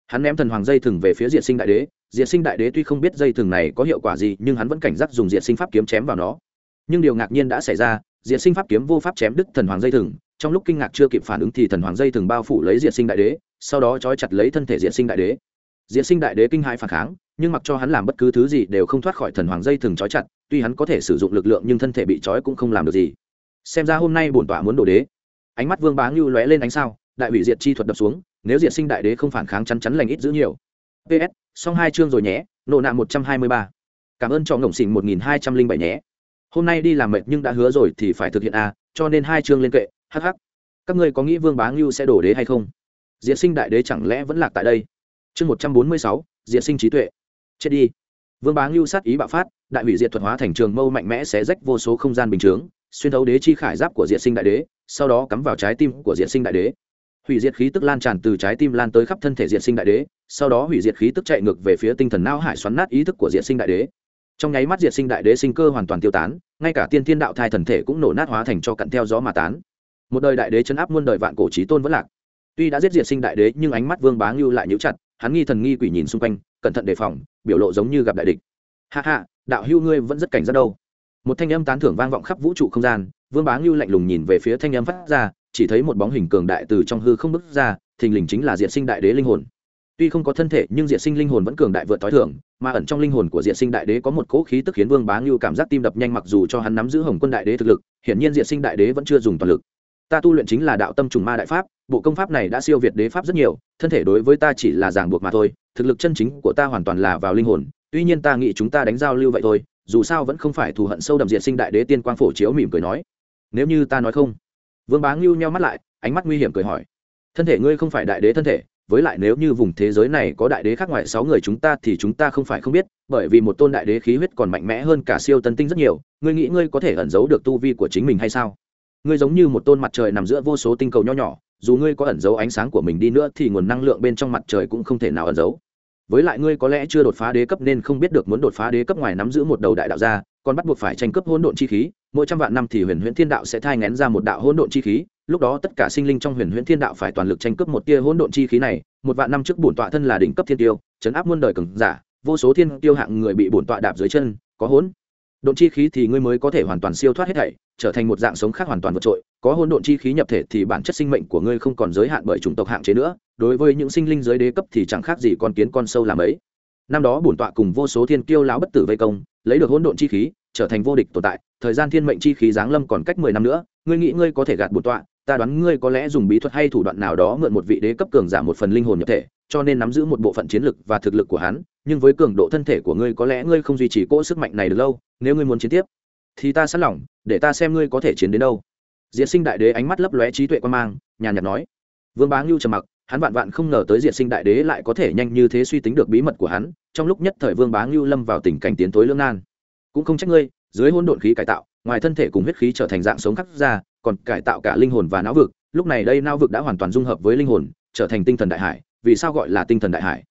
Hắn ném thần hoàng dây thừng về phía diệt sinh đại đế. Diệt sinh đại đế tuy không biết dây thừng này có hiệu quả gì, nhưng hắn vẫn cảnh giác dùng diệt sinh pháp kiếm chém vào nó. Nhưng điều ngạc nhiên đã xảy ra, diệt sinh pháp kiếm vô pháp chém đứt thần hoàng dây thừng. Trong lúc kinh ngạc chưa kịp phản ứng thì thần hoàng dây thừng bao phủ lấy diệt sinh đại đế, sau đó trói chặt lấy thân thể diệt sinh đại đế. Diệt sinh đại đế kinh hãi phản kháng, nhưng mặc cho hắn làm bất cứ thứ gì đều không thoát khỏi thần hoàng dây thừng trói chặt, tuy hắn có thể sử dụng lực lượng nhưng thân thể bị trói cũng không làm được gì. Xem ra hôm nay bổn tọa muốn đổ đế ánh mắt vương bá ngưu lóe lên ánh sao, đại hủy diệt chi thuật đập xuống, nếu diệt sinh đại đế không phản kháng chắn chắn lành ít giữ nhiều. Ps xong hai chương rồi nhé, nộ nạ một trăm hai mươi ba. Cảm ơn cho ngổng xỉn một nghìn hai trăm linh bảy nhé. Hôm nay đi làm mệt nhưng đã hứa rồi thì phải thực hiện à? cho nên hai chương lên kệ hh các ngươi có nghĩ vương bá ngưu sẽ đổ đế hay không? Diệt sinh đại đế chẳng lẽ vẫn lạc tại đây? Chương một trăm bốn mươi sáu, diệt sinh trí tuệ. Chết đi. Vương bá ngưu sát ý bạo phát, đại hủy diệt thuật hóa thành trường mâu mạnh mẽ xé rách vô số không gian bình chướng xuyên thấu đế chi khải giáp của diệt sinh đại đế, sau đó cắm vào trái tim của diệt sinh đại đế. Hủy diệt khí tức lan tràn từ trái tim lan tới khắp thân thể diệt sinh đại đế, sau đó hủy diệt khí tức chạy ngược về phía tinh thần não hải xoắn nát ý thức của diệt sinh đại đế. Trong nháy mắt diệt sinh đại đế sinh cơ hoàn toàn tiêu tán, ngay cả tiên thiên đạo thai thần thể cũng nổ nát hóa thành cho cặn theo gió mà tán. Một đời đại đế chấn áp muôn đời vạn cổ trí tôn vẫn lạc. Tuy đã giết diệt sinh đại đế nhưng ánh mắt vương bá ngưu lại nhíu chặt, hắn nghi thần nghi quỷ nhìn xung quanh, cẩn thận đề phòng, biểu lộ giống như gặp đại địch. Hạ hạ đạo hưu ngươi vẫn rất cảnh giác đâu một thanh âm tán thưởng vang vọng khắp vũ trụ không gian, vương bá ngưu lạnh lùng nhìn về phía thanh âm phát ra, chỉ thấy một bóng hình cường đại từ trong hư không bước ra, thình lình chính là diệt sinh đại đế linh hồn. Tuy không có thân thể, nhưng diệt sinh linh hồn vẫn cường đại vượt t h i thường, mà ẩn trong linh hồn của diệt sinh đại đế có một cỗ khí tức khiến vương bá ngưu cảm giác tim đập nhanh mặc dù cho hắn nắm giữ hồng quân đại đế thực lực, hiển nhiên diệt sinh đại đế vẫn chưa dùng toàn lực. Ta tu luyện chính là đạo tâm trùng ma đại pháp, bộ công pháp này đã siêu việt đế pháp rất nhiều, thân thể đối với ta chỉ là ràng buộc mà thôi, thực lực chân chính của ta hoàn toàn là vào linh hồn, tuy nhiên ta nghĩ chúng ta đánh giao lưu vậy thôi dù sao vẫn không phải thù hận sâu đậm diện sinh đại đế tiên quang phổ chiếu mỉm cười nói. Nếu như ta nói không? Vương bá ngưu nheo mắt lại, ánh mắt nguy hiểm cười hỏi. Thân thể ngươi không phải đại đế thân thể, với lại nếu như vùng thế giới này có đại đế khác ngoài sáu người chúng ta thì chúng ta không phải không biết, bởi vì một tôn đại đế khí huyết còn mạnh mẽ hơn cả siêu tân tinh rất nhiều, ngươi nghĩ ngươi có thể ẩn giấu được tu vi của chính mình hay sao? Ngươi giống như một tôn mặt trời nằm giữa vô số tinh cầu nho nhỏ, dù ngươi có ẩn giấu ánh sáng của mình đi nữa thì nguồn năng lượng bên trong mặt trời cũng không thể nào ẩn giấu với lại ngươi có lẽ chưa đột phá đế cấp nên không biết được muốn đột phá đế cấp ngoài nắm giữ một đầu đại đạo gia còn bắt buộc phải tranh cướp hỗn độn chi khí, mỗi trăm vạn năm thì huyền huyễn thiên đạo sẽ thai ngén ra một đạo hỗn độn chi khí, lúc đó tất cả sinh linh trong huyền huyễn thiên đạo phải toàn lực tranh cướp một tia hỗn độn chi khí này, một vạn năm trước bổn tọa thân là đỉnh cấp thiên tiêu, chấn áp muôn đời cường giả, vô số thiên tiêu hạng người bị bổn tọa đạp dưới chân, có hỗn độn chi khí thì ngươi mới có thể hoàn toàn siêu thoát hết thảy, trở thành một dạng sống khác hoàn toàn vượt trội. Có hỗn độn chi khí nhập thể thì bản chất sinh mệnh của ngươi không còn giới hạn bởi chủng tộc hạn chế nữa, đối với những sinh linh giới đế cấp thì chẳng khác gì con kiến con sâu làm ấy. Năm đó bổn tọa cùng vô số thiên kiêu lão bất tử vây công, lấy được hỗn độn chi khí, trở thành vô địch tồn tại, thời gian thiên mệnh chi khí giáng lâm còn cách mười năm nữa, ngươi nghĩ ngươi có thể gạt bổn tọa ta đoán ngươi có lẽ dùng bí thuật hay thủ đoạn nào đó mượn một vị đế cấp cường giả một phần linh hồn nhập thể, cho nên nắm giữ một bộ phận chiến lực và thực lực của hắn, nhưng với cường độ thân thể của ngươi có lẽ ngươi không duy trì cỗ sức mạnh này được lâu, nếu ngươi muốn chiến tiếp, thì ta sẵn lòng, để ta xem ngươi có thể chiến đến đâu. Diệt sinh đại đế ánh mắt lấp lóe trí tuệ quan mang, nhàn nhạt nói. Vương bá ngưu trầm mặc, hắn vạn vạn không ngờ tới diệt sinh đại đế lại có thể nhanh như thế suy tính được bí mật của hắn, trong lúc nhất thời vương bá ngưu lâm vào tình cảnh tiến tối lương nan. Cũng không trách ngươi, dưới hôn độn khí cải tạo, ngoài thân thể cùng huyết khí trở thành dạng sống khắc ra còn cải tạo cả linh hồn và não vực, lúc này đây não vực đã hoàn toàn dung hợp với linh hồn, trở thành tinh thần đại hải. Vì sao gọi là tinh thần đại hải?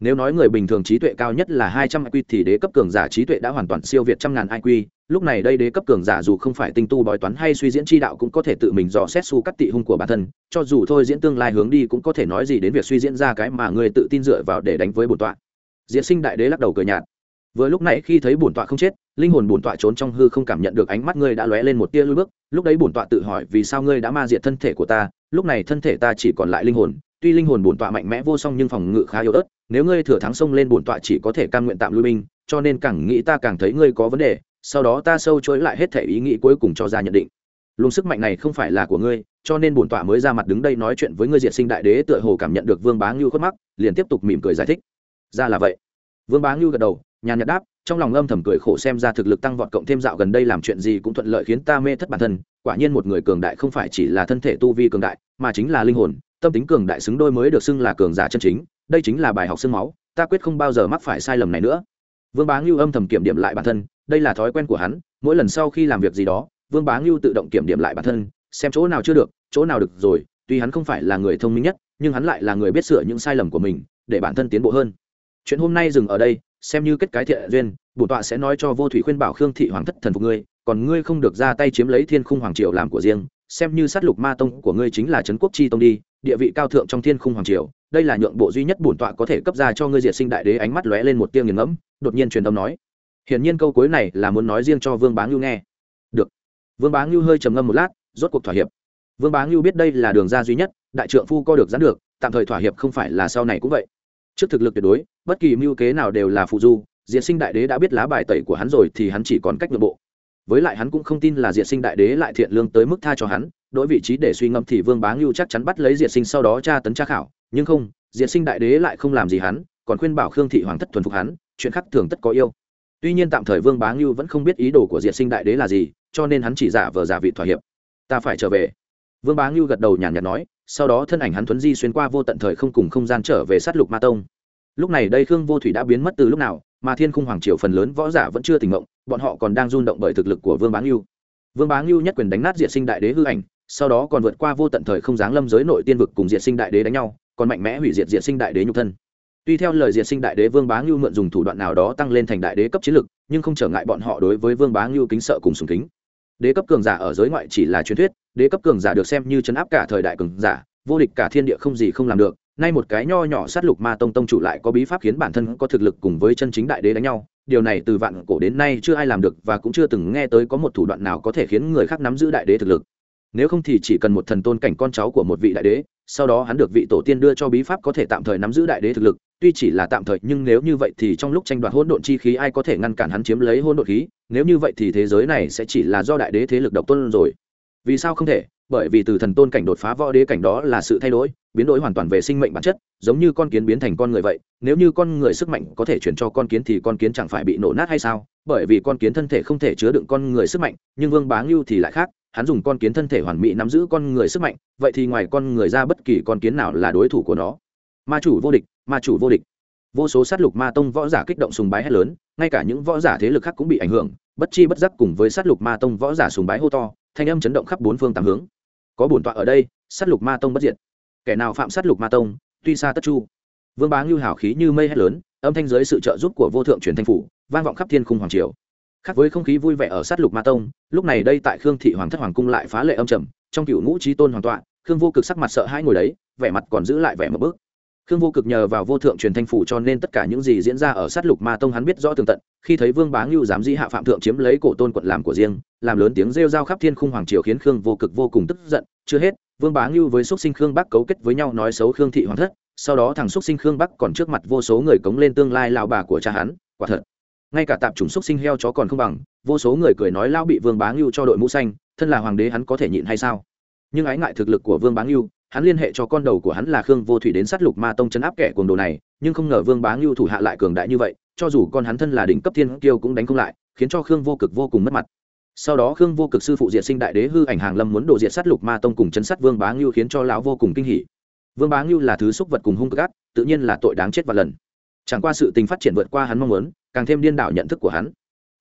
Nếu nói người bình thường trí tuệ cao nhất là hai trăm iq thì đế cấp cường giả trí tuệ đã hoàn toàn siêu việt trăm ngàn iq lúc này đây đế cấp cường giả dù không phải tinh tu bói toán hay suy diễn chi đạo cũng có thể tự mình dò xét su cắt tị hung của bản thân. Cho dù thôi diễn tương lai hướng đi cũng có thể nói gì đến việc suy diễn ra cái mà người tự tin dựa vào để đánh với bổn tọa. Diễn sinh đại đế lắc đầu cười nhạt. Vừa lúc nãy khi thấy bổn tọa không chết linh hồn bổn tọa trốn trong hư không cảm nhận được ánh mắt ngươi đã lóe lên một tia lui bước. Lúc đấy bổn tọa tự hỏi vì sao ngươi đã ma diệt thân thể của ta, lúc này thân thể ta chỉ còn lại linh hồn. Tuy linh hồn bổn tọa mạnh mẽ vô song nhưng phòng ngự khá yếu ớt, nếu ngươi thừa thắng xông lên bổn tọa chỉ có thể cam nguyện tạm lui binh, cho nên càng nghĩ ta càng thấy ngươi có vấn đề, sau đó ta sâu chối lại hết thể ý nghĩ cuối cùng cho ra nhận định. Luồng sức mạnh này không phải là của ngươi, cho nên bổn tọa mới ra mặt đứng đây nói chuyện với ngươi diệt sinh đại đế tựa hồ cảm nhận được vương bá ngưu khuất mắc liền tiếp tục mỉm cười giải thích. Ra là vậy. Vương bá ngưu gật đầu, nhàn nhạt đáp trong lòng âm thầm cười khổ xem ra thực lực tăng vọt cộng thêm dạo gần đây làm chuyện gì cũng thuận lợi khiến ta mê thất bản thân, quả nhiên một người cường đại không phải chỉ là thân thể tu vi cường đại, mà chính là linh hồn, tâm tính cường đại xứng đôi mới được xưng là cường giả chân chính, đây chính là bài học xương máu, ta quyết không bao giờ mắc phải sai lầm này nữa. Vương bá ngưu âm thầm kiểm điểm lại bản thân, đây là thói quen của hắn, mỗi lần sau khi làm việc gì đó, vương bá ngưu tự động kiểm điểm lại bản thân, xem chỗ nào chưa được, chỗ nào được rồi, tuy hắn không phải là người thông minh nhất, nhưng hắn lại là người biết sửa những sai lầm của mình, để bản thân tiến bộ hơn. Chuyện hôm nay dừng ở đây xem như kết cái thiện duyên, bổn tọa sẽ nói cho vô thủy khuyên bảo khương thị hoàng thất thần phục ngươi, còn ngươi không được ra tay chiếm lấy thiên khung hoàng triều làm của riêng, xem như sát lục ma tông của ngươi chính là trấn quốc chi tông đi, địa vị cao thượng trong thiên khung hoàng triều, đây là nhượng bộ duy nhất bổn tọa có thể cấp ra cho ngươi diệt sinh đại đế ánh mắt lóe lên một tia nghiền ngẫm, đột nhiên truyền âm nói. Hiển nhiên câu cuối này là muốn nói riêng cho vương bá ngưu nghe. Được. Vương bá ngưu hơi trầm ngâm một lát, rốt cuộc thỏa hiệp. Vương bá ngưu biết đây là đường ra duy nhất, đại trượng phu co được gián được, tạm thời thỏa hiệp không phải là sau này cũng vậy trước thực lực tuyệt đối, bất kỳ mưu kế nào đều là phụ du, diệt sinh đại đế đã biết lá bài tẩy của hắn rồi thì hắn chỉ còn cách nội bộ. Với lại hắn cũng không tin là diệt sinh đại đế lại thiện lương tới mức tha cho hắn, đổi vị trí để suy ngẫm thì vương bá ngưu chắc chắn bắt lấy diệt sinh sau đó tra tấn tra khảo, nhưng không, diệt sinh đại đế lại không làm gì hắn, còn khuyên bảo khương thị hoàng thất thuần phục hắn, chuyện khác thường tất có yêu. Tuy nhiên tạm thời vương bá ngưu vẫn không biết ý đồ của diệt sinh đại đế là gì, cho nên hắn chỉ giả vờ giả vị thỏa hiệp. Ta phải trở về vương bá ngưu gật đầu nhàn nhạt nói, sau đó thân ảnh hắn thuấn di xuyên qua vô tận thời không cùng không gian trở về sát lục ma tông. Lúc này đây khương vô thủy đã biến mất từ lúc nào, mà thiên khung hoàng triều phần lớn võ giả vẫn chưa tỉnh ngộng bọn họ còn đang rung động bởi thực lực của vương bá ngưu. Vương bá ngưu nhất quyền đánh nát diệt sinh đại đế hư ảnh, sau đó còn vượt qua vô tận thời không giáng lâm giới nội tiên vực cùng diệt sinh đại đế đánh nhau, còn mạnh mẽ hủy diệt diệt sinh đại đế nhục thân. Tuy theo lời diệt sinh đại đế vương bá ngưu mượn dùng thủ đoạn nào đó tăng lên thành đại đế cấp chiến lực, nhưng không trở ngại bọn họ đối với vương bá ngưu kính sợ cùng sùng kính đế cấp cường giả ở giới ngoại chỉ là truyền thuyết, đế cấp cường giả được xem như chấn áp cả thời đại cường giả, vô địch cả thiên địa không gì không làm được. Nay một cái nho nhỏ sát lục ma tông tông chủ lại có bí pháp khiến bản thân có thực lực cùng với chân chính đại đế đánh nhau. Điều này từ vạn cổ đến nay chưa ai làm được và cũng chưa từng nghe tới có một thủ đoạn nào có thể khiến người khác nắm giữ đại đế thực lực. Nếu không thì chỉ cần một thần tôn cảnh con cháu của một vị đại đế, sau đó hắn được vị tổ tiên đưa cho bí pháp có thể tạm thời nắm giữ đại đế thực lực tuy chỉ là tạm thời, nhưng nếu như vậy thì trong lúc tranh đoạt hỗn độn chi khí, ai có thể ngăn cản hắn chiếm lấy hỗn độn khí? Nếu như vậy thì thế giới này sẽ chỉ là do đại đế thế lực độc tôn rồi. Vì sao không thể? Bởi vì từ thần tôn cảnh đột phá võ đế cảnh đó là sự thay đổi, biến đổi hoàn toàn về sinh mệnh bản chất, giống như con kiến biến thành con người vậy. Nếu như con người sức mạnh có thể chuyển cho con kiến thì con kiến chẳng phải bị nổ nát hay sao? Bởi vì con kiến thân thể không thể chứa đựng con người sức mạnh, nhưng vương bá ngưu thì lại khác. Hắn dùng con kiến thân thể hoàn mỹ nắm giữ con người sức mạnh, vậy thì ngoài con người ra bất kỳ con kiến nào là đối thủ của nó ma chủ vô địch, ma chủ vô địch. Vô số sát lục ma tông võ giả kích động sùng bái hét lớn, ngay cả những võ giả thế lực khác cũng bị ảnh hưởng, bất chi bất giác cùng với sát lục ma tông võ giả sùng bái hô to, thanh âm chấn động khắp bốn phương tám hướng. Có bổn tọa ở đây, sát lục ma tông bất diệt. Kẻ nào phạm sát lục ma tông, tuy xa tất chu. Vương bá ngưu hào khí như mây hét lớn, âm thanh dưới sự trợ giúp của vô thượng truyền thanh phủ, vang vọng khắp thiên khung hoàng triều. Khác với không khí vui vẻ ở sát lục ma tông, lúc này đây tại khương thị hoàng thất hoàng cung lại phá lệ âm trầm, trong cựu ngũ trí tôn hoàng tọa, khương vô cực sắc mặt sợ hai ngồi đấy, vẻ mặt còn giữ lại vẻ một bước khương vô cực nhờ vào vô thượng truyền thanh phủ cho nên tất cả những gì diễn ra ở sát lục ma tông hắn biết rõ tường tận. Khi thấy vương bá ngưu dám dĩ hạ phạm thượng chiếm lấy cổ tôn quận làm của riêng, làm lớn tiếng rêu rao khắp thiên khung hoàng triều khiến khương vô cực vô cùng tức giận. Chưa hết, vương bá ngưu với xúc sinh khương bắc cấu kết với nhau nói xấu khương thị hoàng thất. Sau đó thằng xúc sinh khương bắc còn trước mặt vô số người cống lên tương lai lão bà của cha hắn. Quả thật, ngay cả tạp chủng xúc sinh heo chó còn không bằng. Vô số người cười nói lão bị vương bá ngưu cho đội mũ xanh, thân là hoàng đế hắn có thể nhịn hay sao? Nhưng ái ngại thực lực của vương bá ngưu hắn liên hệ cho con đầu của hắn là khương vô thủy đến sát lục ma tông chấn áp kẻ cuồng đồ này, nhưng không ngờ vương bá ngưu thủ hạ lại cường đại như vậy, cho dù con hắn thân là đỉnh cấp thiên kiêu cũng đánh không lại, khiến cho khương vô cực vô cùng mất mặt. Sau đó khương vô cực sư phụ diệt sinh đại đế hư ảnh hàng lâm muốn đổ diệt sát lục ma tông cùng chấn sát vương bá ngưu khiến cho lão vô cùng kinh hỉ. Vương bá ngưu là thứ xúc vật cùng hung cực ác tự nhiên là tội đáng chết và lần. Chẳng qua sự tình phát triển vượt qua hắn mong muốn, càng thêm điên đảo nhận thức của hắn.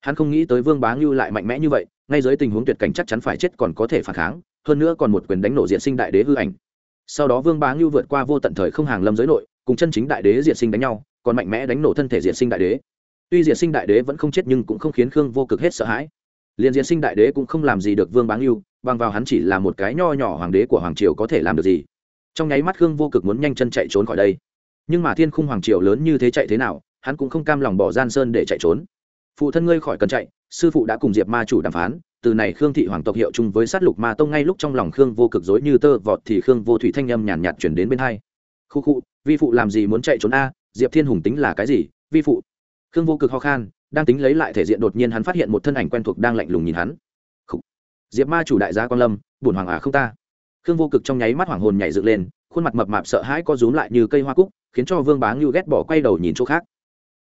Hắn không nghĩ tới vương bá ngưu lại mạnh mẽ như vậy, ngay dưới tình huống tuyệt cảnh chắc chắn phải chết còn có thể phản kháng, hơn nữa còn một quyền đánh nổ diện sinh đại đế hư ảnh sau đó vương bá ngưu vượt qua vô tận thời không hàng lâm giới nội, cùng chân chính đại đế diệt sinh đánh nhau, còn mạnh mẽ đánh nổ thân thể diệt sinh đại đế. Tuy diệt sinh đại đế vẫn không chết nhưng cũng không khiến khương vô cực hết sợ hãi. Liền diệt sinh đại đế cũng không làm gì được vương bá ngưu, bằng vào hắn chỉ là một cái nho nhỏ hoàng đế của hoàng triều có thể làm được gì. Trong nháy mắt khương vô cực muốn nhanh chân chạy trốn khỏi đây. Nhưng mà thiên khung hoàng triều lớn như thế chạy thế nào, hắn cũng không cam lòng bỏ gian sơn để chạy trốn. Phụ thân ngươi khỏi cần chạy, sư phụ đã cùng diệp ma chủ đàm phán từ này khương thị hoàng tộc hiệu chung với sát lục ma tông ngay lúc trong lòng khương vô cực dối như tơ vọt thì khương vô thủy thanh âm nhàn nhạt chuyển đến bên hai. Khu khu, vi phụ làm gì muốn chạy trốn a? Diệp thiên hùng tính là cái gì? Vi phụ. Khương vô cực ho khan, đang tính lấy lại thể diện đột nhiên hắn phát hiện một thân ảnh quen thuộc đang lạnh lùng nhìn hắn. Khủ. diệp ma chủ đại gia quan lâm bùn hoàng à không ta? Khương vô cực trong nháy mắt hoàng hồn nhảy dựng lên, khuôn mặt mập mạp sợ hãi co rúm lại như cây hoa cúc, khiến cho vương bá ngưu ghét bỏ quay đầu nhìn chỗ khác.